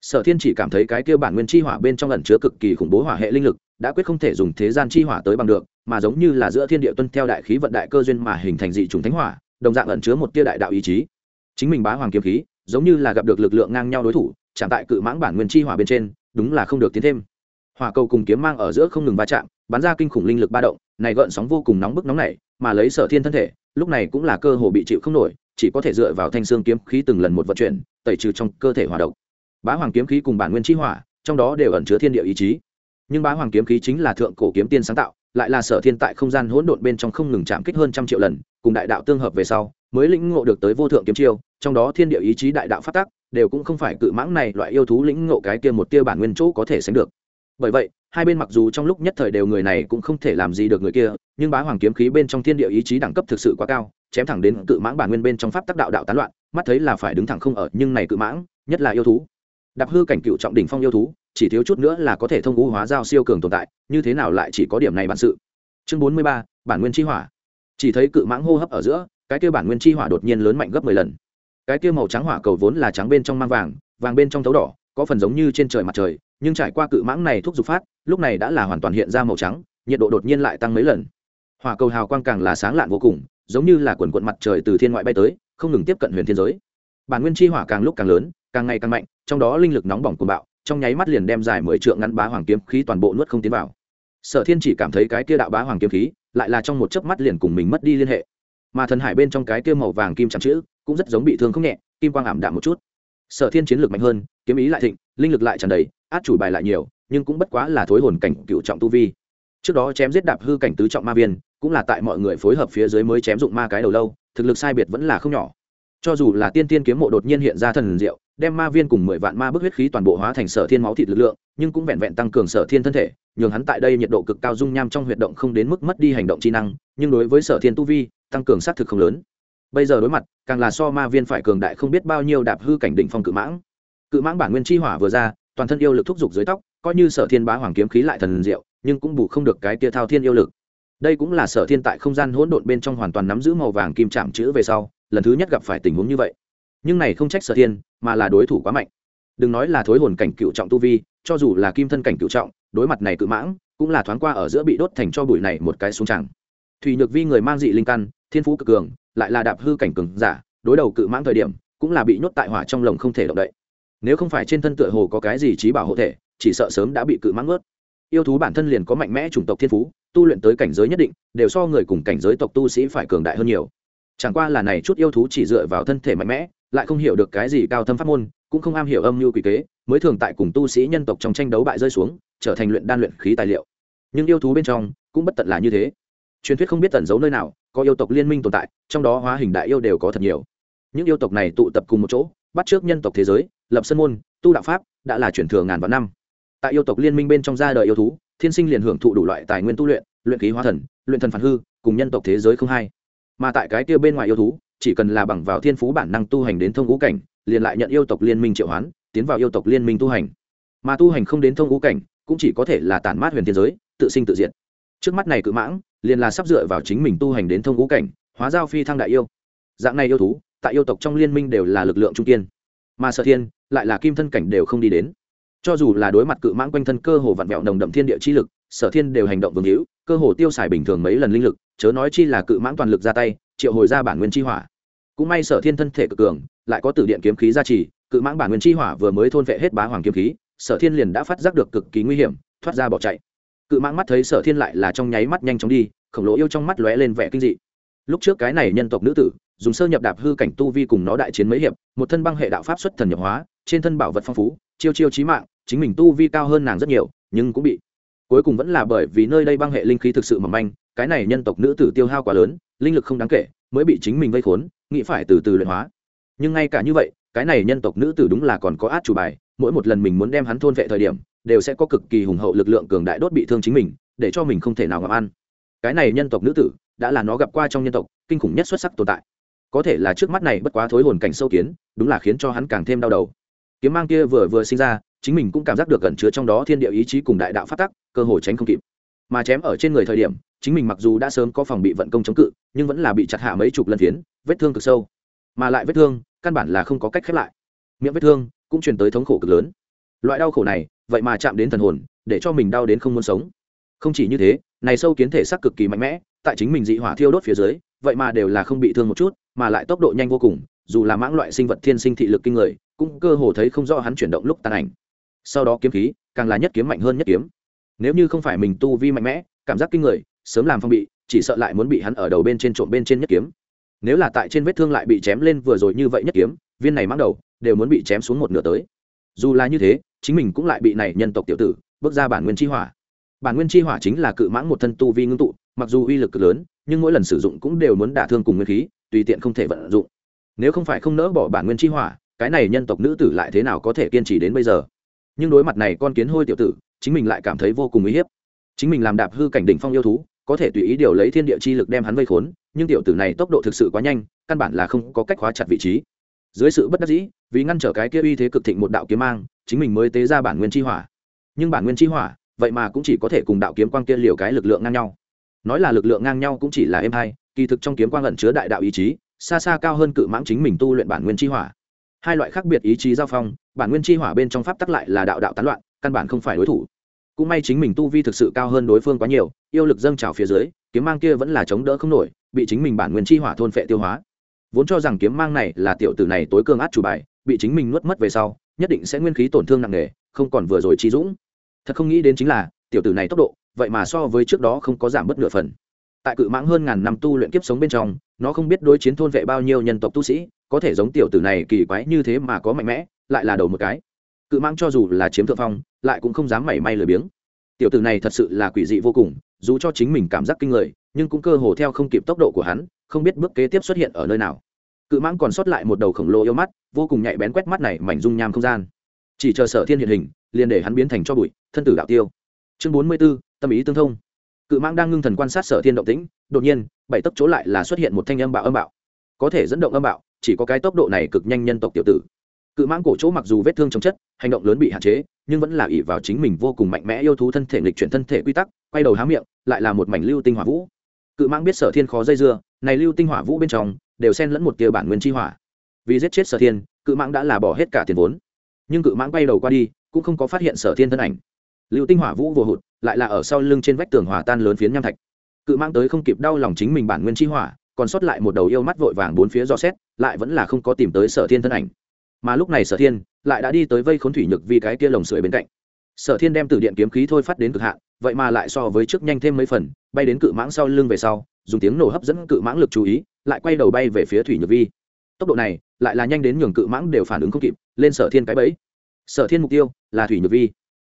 Sở thiên chỉ cảm thấy cái kia bản nguyên chi hỏa bên trong ẩn chứa cực kỳ khủng bố hỏa hệ linh lực, đã quyết không thể dùng thế gian chi hỏa tới bằng được, mà giống như là giữa thiên địa tuân theo đại khí vận đại cơ duyên mà hình thành dị trùng thánh hỏa, đồng dạng ẩn chứa một tia đại đạo ý chí chính mình bá hoàng kiếm khí, giống như là gặp được lực lượng ngang nhau đối thủ, chạm tại cự mãng bản nguyên chi hỏa bên trên, đúng là không được tiến thêm. Hỏa cầu cùng kiếm mang ở giữa không ngừng va chạm, bắn ra kinh khủng linh lực ba động, này gợn sóng vô cùng nóng bức nóng nảy, mà lấy sở thiên thân thể, lúc này cũng là cơ hồ bị chịu không nổi, chỉ có thể dựa vào thanh xương kiếm khí từng lần một vận chuyển, tẩy trừ trong cơ thể hỏa độc. Bá hoàng kiếm khí cùng bản nguyên chi hỏa, trong đó đều ẩn chứa thiên địa ý chí. Nhưng bá hoàng kiếm khí chính là thượng cổ kiếm tiên sáng tạo, lại là sở thiên tại không gian hỗn độn bên trong không ngừng chạm kích hơn trăm triệu lần, cùng đại đạo tương hợp về sau, mới lĩnh ngộ được tới vô thượng kiếm chiêu trong đó thiên địa ý chí đại đạo phát tác đều cũng không phải cự mãng này loại yêu thú lĩnh ngộ cái kia một tia bản nguyên chỗ có thể sánh được. Bởi vậy, hai bên mặc dù trong lúc nhất thời đều người này cũng không thể làm gì được người kia, nhưng bá hoàng kiếm khí bên trong thiên địa ý chí đẳng cấp thực sự quá cao, chém thẳng đến cự mãng bản nguyên bên trong pháp tác đạo đạo tán loạn, mắt thấy là phải đứng thẳng không ở, nhưng này cự mãng, nhất là yêu thú. Đạp hư cảnh cựu trọng đỉnh phong yêu thú, chỉ thiếu chút nữa là có thể thông ngũ hóa giao siêu cường tồn tại, như thế nào lại chỉ có điểm này bản sự? Chương bốn mươi ba, bản nguyên chi hỏa. Chỉ thấy cự mãng hô hấp ở giữa, cái kia bản nguyên chi hỏa đột nhiên lớn mạnh gấp mười lần cái kia màu trắng hỏa cầu vốn là trắng bên trong mang vàng vàng bên trong thấu đỏ, có phần giống như trên trời mặt trời, nhưng trải qua cự mãng này thuốc dục phát, lúc này đã là hoàn toàn hiện ra màu trắng, nhiệt độ đột nhiên lại tăng mấy lần. Hỏa cầu hào quang càng là sáng lạn vô cùng, giống như là quần quận mặt trời từ thiên ngoại bay tới, không ngừng tiếp cận huyền thiên giới. Bản nguyên chi hỏa càng lúc càng lớn, càng ngày càng mạnh, trong đó linh lực nóng bỏng cuồng bạo, trong nháy mắt liền đem dài mười trượng ngắn bá hoàng kiếm khí toàn bộ nuốt không tiến vào. Sở thiên chỉ cảm thấy cái kia đạo bá hoàng kiếm khí, lại là trong một chớp mắt liền cùng mình mất đi liên hệ. Mà thần hải bên trong cái kia màu vàng kim chạm chữ cũng rất giống bị thương không nhẹ, kim quang ảm đạm một chút. Sở thiên chiến lược mạnh hơn, kiếm ý lại thịnh, linh lực lại tràn đầy, át chủ bài lại nhiều, nhưng cũng bất quá là thối hồn cảnh cựu trọng tu vi. Trước đó chém giết đạp hư cảnh tứ trọng ma viên, cũng là tại mọi người phối hợp phía dưới mới chém dụng ma cái đầu lâu, thực lực sai biệt vẫn là không nhỏ. Cho dù là tiên tiên kiếm mộ đột nhiên hiện ra thần diệu, đem ma viên cùng mười vạn ma bức huyết khí toàn bộ hóa thành sở thiên máu thịt lực lượng, nhưng cũng vẹn vẹn tăng cường sở thiên thân thể, nhường hắn tại đây nhiệt độ cực cao dung nham trong huyệt động không đến mức mất đi hành động trí năng, nhưng đối với sở thiên tu vi, tăng cường xác thực không lớn bây giờ đối mặt, càng là so ma viên phải cường đại không biết bao nhiêu đạp hư cảnh đỉnh phong cự mãng. Cự mãng bản nguyên chi hỏa vừa ra, toàn thân yêu lực thúc giục dưới tóc, coi như sở thiên bá hoàng kiếm khí lại thần diệu, nhưng cũng bù không được cái tia thao thiên yêu lực. Đây cũng là sở thiên tại không gian hỗn độn bên trong hoàn toàn nắm giữ màu vàng kim chạm chữ về sau, lần thứ nhất gặp phải tình huống như vậy. Nhưng này không trách sở thiên, mà là đối thủ quá mạnh. Đừng nói là thối hồn cảnh cựu trọng tu vi, cho dù là kim thân cảnh cựu trọng, đối mặt này cự mãng, cũng là thoáng qua ở giữa bị đốt thành cho bụi này một cái xuống chẳng Thủy nhược vi người mang dị linh căn, thiên phú cực cường lại là đạp hư cảnh cường giả, đối đầu cự mãng thời điểm, cũng là bị nhốt tại hỏa trong lồng không thể động đậy. Nếu không phải trên thân tựa hồ có cái gì trí bảo hộ thể, chỉ sợ sớm đã bị cự mãng ướt yêu thú bản thân liền có mạnh mẽ chủng tộc thiên phú, tu luyện tới cảnh giới nhất định, đều so người cùng cảnh giới tộc tu sĩ phải cường đại hơn nhiều. Chẳng qua là này chút yêu thú chỉ dựa vào thân thể mạnh mẽ, lại không hiểu được cái gì cao thâm pháp môn, cũng không am hiểu âm mưu quỷ kế, mới thường tại cùng tu sĩ nhân tộc trong tranh đấu bại rơi xuống, trở thành luyện đan luyện khí tài liệu. Nhưng yêu thú bên trong cũng bất tận là như thế. Truyền thuyết không biết tẩn giấu nơi nào có yêu tộc liên minh tồn tại, trong đó hóa hình đại yêu đều có thật nhiều. Những yêu tộc này tụ tập cùng một chỗ, bắt trước nhân tộc thế giới, lập sân môn, tu đạo pháp, đã là chuyển thừa ngàn vạn năm. Tại yêu tộc liên minh bên trong ra đời yêu thú, thiên sinh liền hưởng thụ đủ loại tài nguyên tu luyện luyện khí hóa thần, luyện thần phản hư, cùng nhân tộc thế giới không hai. Mà tại cái kia bên ngoài yêu thú, chỉ cần là bằng vào thiên phú bản năng tu hành đến thông ngũ cảnh, liền lại nhận yêu tộc liên minh triệu hoán, tiến vào yêu tộc liên minh tu hành. Mà tu hành không đến thông ngũ cảnh, cũng chỉ có thể là tản mát huyền thiên giới, tự sinh tự diệt trước mắt này cự mãng, liền là sắp dựa vào chính mình tu hành đến thông ngũ cảnh, hóa giao phi thăng đại yêu. Dạng này yêu thú, tại yêu tộc trong liên minh đều là lực lượng trung kiên. Mà sở thiên, lại là kim thân cảnh đều không đi đến. Cho dù là đối mặt cự mãng quanh thân cơ hồ vặn vẹo nồng đậm thiên địa chi lực, sở thiên đều hành động vương hữu, cơ hồ tiêu xài bình thường mấy lần linh lực, chớ nói chi là cự mãng toàn lực ra tay, triệu hồi ra bản nguyên chi hỏa. Cũng may sở thiên thân thể cực cường, lại có tử điện kiếm khí gia trì, cự mãng bản nguyên chi hỏa vừa mới thôn vệ hết bá hoàng kiếm khí, sở thiên liền đã phát giác được cực kỳ nguy hiểm, thoát ra bỏ chạy cự mãng mắt thấy sở thiên lại là trong nháy mắt nhanh chóng đi, khổng lồ yêu trong mắt lóe lên vẻ kinh dị. Lúc trước cái này nhân tộc nữ tử, dùng sơ nhập đạp hư cảnh tu vi cùng nó đại chiến mấy hiệp, một thân băng hệ đạo pháp xuất thần nhập hóa, trên thân bảo vật phong phú, chiêu chiêu trí mạng, chính mình tu vi cao hơn nàng rất nhiều, nhưng cũng bị cuối cùng vẫn là bởi vì nơi đây băng hệ linh khí thực sự mỏng manh, cái này nhân tộc nữ tử tiêu hao quá lớn, linh lực không đáng kể, mới bị chính mình vây khốn, nghĩ phải từ từ luyện hóa. Nhưng ngay cả như vậy, cái này nhân tộc nữ tử đúng là còn có át chủ bài, mỗi một lần mình muốn đem hắn thôn vệ thời điểm đều sẽ có cực kỳ hùng hậu lực lượng cường đại đốt bị thương chính mình, để cho mình không thể nào ngậm ăn. Cái này nhân tộc nữ tử, đã là nó gặp qua trong nhân tộc, kinh khủng nhất xuất sắc tồn tại. Có thể là trước mắt này bất quá thối hồn cảnh sâu kiến, đúng là khiến cho hắn càng thêm đau đầu. Kiếm mang kia vừa vừa sinh ra, chính mình cũng cảm giác được gần chứa trong đó thiên địa ý chí cùng đại đạo phát tắc, cơ hội tránh không kịp. Mà chém ở trên người thời điểm, chính mình mặc dù đã sớm có phòng bị vận công chống cự, nhưng vẫn là bị chặt hạ mấy chục lần phiến, vết thương cực sâu. Mà lại vết thương, căn bản là không có cách khép lại. Miệng vết thương cũng truyền tới thống khổ cực lớn loại đau khổ này, vậy mà chạm đến thần hồn, để cho mình đau đến không muốn sống. Không chỉ như thế, này sâu kiến thể xác cực kỳ mạnh mẽ, tại chính mình dị hỏa thiêu đốt phía dưới, vậy mà đều là không bị thương một chút, mà lại tốc độ nhanh vô cùng, dù là mãng loại sinh vật thiên sinh thị lực kinh người, cũng cơ hồ thấy không rõ hắn chuyển động lúc tàn ảnh. Sau đó kiếm khí, càng là nhất kiếm mạnh hơn nhất kiếm. Nếu như không phải mình tu vi mạnh mẽ, cảm giác kinh người, sớm làm phong bị, chỉ sợ lại muốn bị hắn ở đầu bên trên trộm bên trên nhất kiếm. Nếu là tại trên vết thương lại bị chém lên vừa rồi như vậy nhất kiếm, viên này mãng đầu, đều muốn bị chém xuống một nửa tới. Dù là như thế chính mình cũng lại bị này nhân tộc tiểu tử, bước ra bản nguyên chi hỏa. Bản nguyên chi hỏa chính là cự mãng một thân tu vi ngưng tụ, mặc dù uy lực cực lớn, nhưng mỗi lần sử dụng cũng đều muốn đả thương cùng nguyên khí, tùy tiện không thể vận dụng. Nếu không phải không nỡ bỏ bản nguyên chi hỏa, cái này nhân tộc nữ tử lại thế nào có thể kiên trì đến bây giờ? Nhưng đối mặt này con kiến hôi tiểu tử, chính mình lại cảm thấy vô cùng uy hiếp. Chính mình làm đạp hư cảnh đỉnh phong yêu thú, có thể tùy ý điều lấy thiên địa chi lực đem hắn vây khốn, nhưng tiểu tử này tốc độ thực sự quá nhanh, căn bản là không có cách khóa chặt vị trí. Dưới sự bất đắc dĩ vì ngăn trở cái kia uy thế cực thịnh một đạo kiếm mang, chính mình mới tế ra bản nguyên chi hỏa. Nhưng bản nguyên chi hỏa, vậy mà cũng chỉ có thể cùng đạo kiếm quang kia liều cái lực lượng ngang nhau. Nói là lực lượng ngang nhau cũng chỉ là êm hai kỳ thực trong kiếm quang ẩn chứa đại đạo ý chí, xa xa cao hơn cự mãng chính mình tu luyện bản nguyên chi hỏa. Hai loại khác biệt ý chí giao phong, bản nguyên chi hỏa bên trong pháp tắc lại là đạo đạo tán loạn, căn bản không phải đối thủ. Cũng may chính mình tu vi thực sự cao hơn đối phương quá nhiều, yêu lực dâng trào phía dưới, kiếm mang kia vẫn là chống đỡ không nổi, bị chính mình bản nguyên chi hỏa thôn phệ tiêu hóa. Vốn cho rằng kiếm mang này là tiểu tử này tối cường át chủ bài bị chính mình nuốt mất về sau, nhất định sẽ nguyên khí tổn thương nặng nề, không còn vừa rồi chi dũng. Thật không nghĩ đến chính là, tiểu tử này tốc độ, vậy mà so với trước đó không có giảm bất nửa phần. Tại cự mãng hơn ngàn năm tu luyện kiếp sống bên trong, nó không biết đối chiến thôn vệ bao nhiêu nhân tộc tu sĩ, có thể giống tiểu tử này kỳ quái như thế mà có mạnh mẽ, lại là đầu một cái. Cự mãng cho dù là chiếm thượng phong, lại cũng không dám mảy may lười biếng. Tiểu tử này thật sự là quỷ dị vô cùng, dù cho chính mình cảm giác kinh người, nhưng cũng cơ hồ theo không kịp tốc độ của hắn, không biết bước kế tiếp xuất hiện ở nơi nào cự mãng còn sót lại một đầu khổng lồ yêu mắt, vô cùng nhạy bén quét mắt này mảnh dung nham không gian. Chỉ chờ sở thiên hiện hình, liền để hắn biến thành cho bụi, thân tử đạo tiêu. Chương bốn mươi b ố tâm ý tương thông. Cự mãng đang ngưng thần quan sát sở thiên động tĩnh, đột nhiên, bảy tốc chỗ lại là xuất hiện một thanh âm bạo âm bạo. Có thể dẫn động âm bạo, chỉ có cái tốc độ này cực nhanh nhân tộc tiểu tử. Cự mãng cổ chỗ mặc dù vết thương trong chất, hành động lớn bị hạn chế, nhưng vẫn là ỉ vào chính mình vô cùng mạnh mẽ yêu thú thân thể lịch chuyển thân thể quy tắc, quay đầu há miệng, lại là một mảnh lưu tinh hỏa vũ. Cự mãng biết sở thiên khó dây dưa, này lưu tinh hỏa vũ bên trong đều xen lẫn một tia bản nguyên chi hỏa. Vì giết chết sở thiên, cự mãng đã là bỏ hết cả tiền vốn. Nhưng cự mãng quay đầu qua đi, cũng không có phát hiện sở thiên thân ảnh. Lưu tinh hỏa vũ vô hụt, lại là ở sau lưng trên vách tường hòa tan lớn phiến nham thạch. Cự mãng tới không kịp đau lòng chính mình bản nguyên chi hỏa, còn sót lại một đầu yêu mắt vội vàng bốn phía do xét, lại vẫn là không có tìm tới sở thiên thân ảnh. Mà lúc này sở thiên lại đã đi tới vây khốn thủy nhược vì cái kia lồng sưởi bên cạnh. Sở thiên đem từ điện kiếm khí thôi phát đến cực hạn, vậy mà lại so với trước nhanh thêm mấy phần, bay đến cự mãng sau lưng về sau, dùng tiếng nổ hấp dẫn cự mãng lực chú ý lại quay đầu bay về phía thủy nhược vi. Tốc độ này lại là nhanh đến nhường cự mãng đều phản ứng không kịp, lên sở thiên cái bẫy. Sở thiên mục tiêu là thủy nhược vi.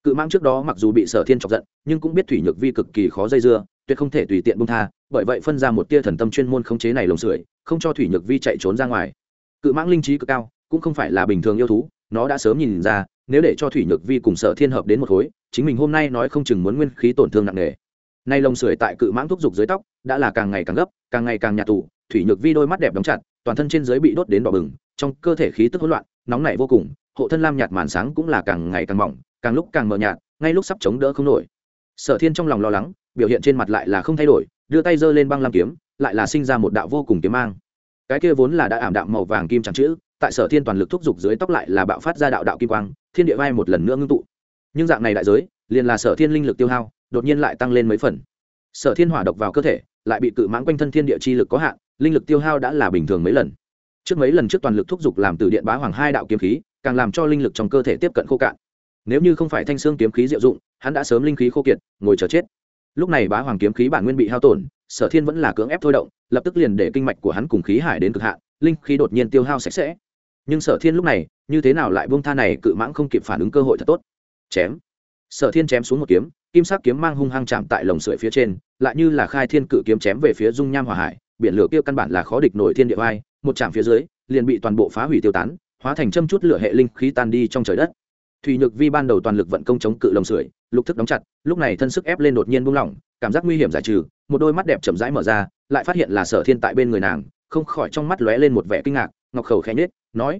Cự mãng trước đó mặc dù bị sở thiên chọc giận, nhưng cũng biết thủy nhược vi cực kỳ khó dây dưa, tuyệt không thể tùy tiện bung tha, bởi vậy phân ra một tia thần tâm chuyên môn khống chế này lồng sưởi, không cho thủy nhược vi chạy trốn ra ngoài. Cự mãng linh trí cực cao, cũng không phải là bình thường yêu thú, nó đã sớm nhìn ra, nếu để cho thủy nhược vi cùng sở thiên hợp đến một khối, chính mình hôm nay nói không chừng muốn nguyên khí tổn thương nặng nề. Nay lồng sưởi tại cự mãng thúc giục dưới tóc, đã là càng ngày càng gấp, càng ngày càng nhạt tù thủy nhược vi đôi mắt đẹp đóng chặt, toàn thân trên dưới bị đốt đến đỏ bừng, trong cơ thể khí tức hỗn loạn, nóng nảy vô cùng, hộ thân lam nhạt màn sáng cũng là càng ngày càng mỏng, càng lúc càng mờ nhạt, ngay lúc sắp chống đỡ không nổi. Sở thiên trong lòng lo lắng, biểu hiện trên mặt lại là không thay đổi, đưa tay giơ lên băng lam kiếm, lại là sinh ra một đạo vô cùng kiếm mang. Cái kia vốn là đã ảm đạm màu vàng kim chẳng chữ, tại sở thiên toàn lực thúc giục dưới tóc lại là bạo phát ra đạo đạo kim quang, thiên địa vai một lần nữa ngưng tụ. Nhưng dạng này đại giới, liền là sở thiên linh lực tiêu hao, đột nhiên lại tăng lên mấy phần. Sở thiên hỏa độc vào cơ thể, lại bị cự mãng quanh thân thiên địa chi lực có hạn linh lực tiêu hao đã là bình thường mấy lần. Trước mấy lần trước toàn lực thúc giục làm từ điện bá hoàng hai đạo kiếm khí, càng làm cho linh lực trong cơ thể tiếp cận khô cạn. Nếu như không phải thanh xương kiếm khí diệu dụng, hắn đã sớm linh khí khô kiệt, ngồi chờ chết. Lúc này bá hoàng kiếm khí bản nguyên bị hao tổn, sở thiên vẫn là cưỡng ép thôi động, lập tức liền để kinh mạch của hắn cùng khí hải đến cực hạn, linh khí đột nhiên tiêu hao sạch sẽ. Nhưng sở thiên lúc này, như thế nào lại buông tha này, cự mãng không kịp phản ứng cơ hội thật tốt. Chém. Sở thiên chém xuống một kiếm, kim sắc kiếm mang hung hăng chạm tại lồng sưởi phía trên, lại như là khai thiên cự kiếm chém về phía dung nham hỏa hải biển lửa kia căn bản là khó địch nổi thiên địa vai một chạm phía dưới, liền bị toàn bộ phá hủy tiêu tán, hóa thành châm chút lửa hệ linh khí tan đi trong trời đất. Thủy nhược vi ban đầu toàn lực vận công chống cự lồng sưởi, lục thức đóng chặt, lúc này thân sức ép lên đột nhiên buông lỏng, cảm giác nguy hiểm giải trừ, một đôi mắt đẹp chậm rãi mở ra, lại phát hiện là sở thiên tại bên người nàng, không khỏi trong mắt lóe lên một vẻ kinh ngạc, ngọc khẩu khẽ nhếch, nói,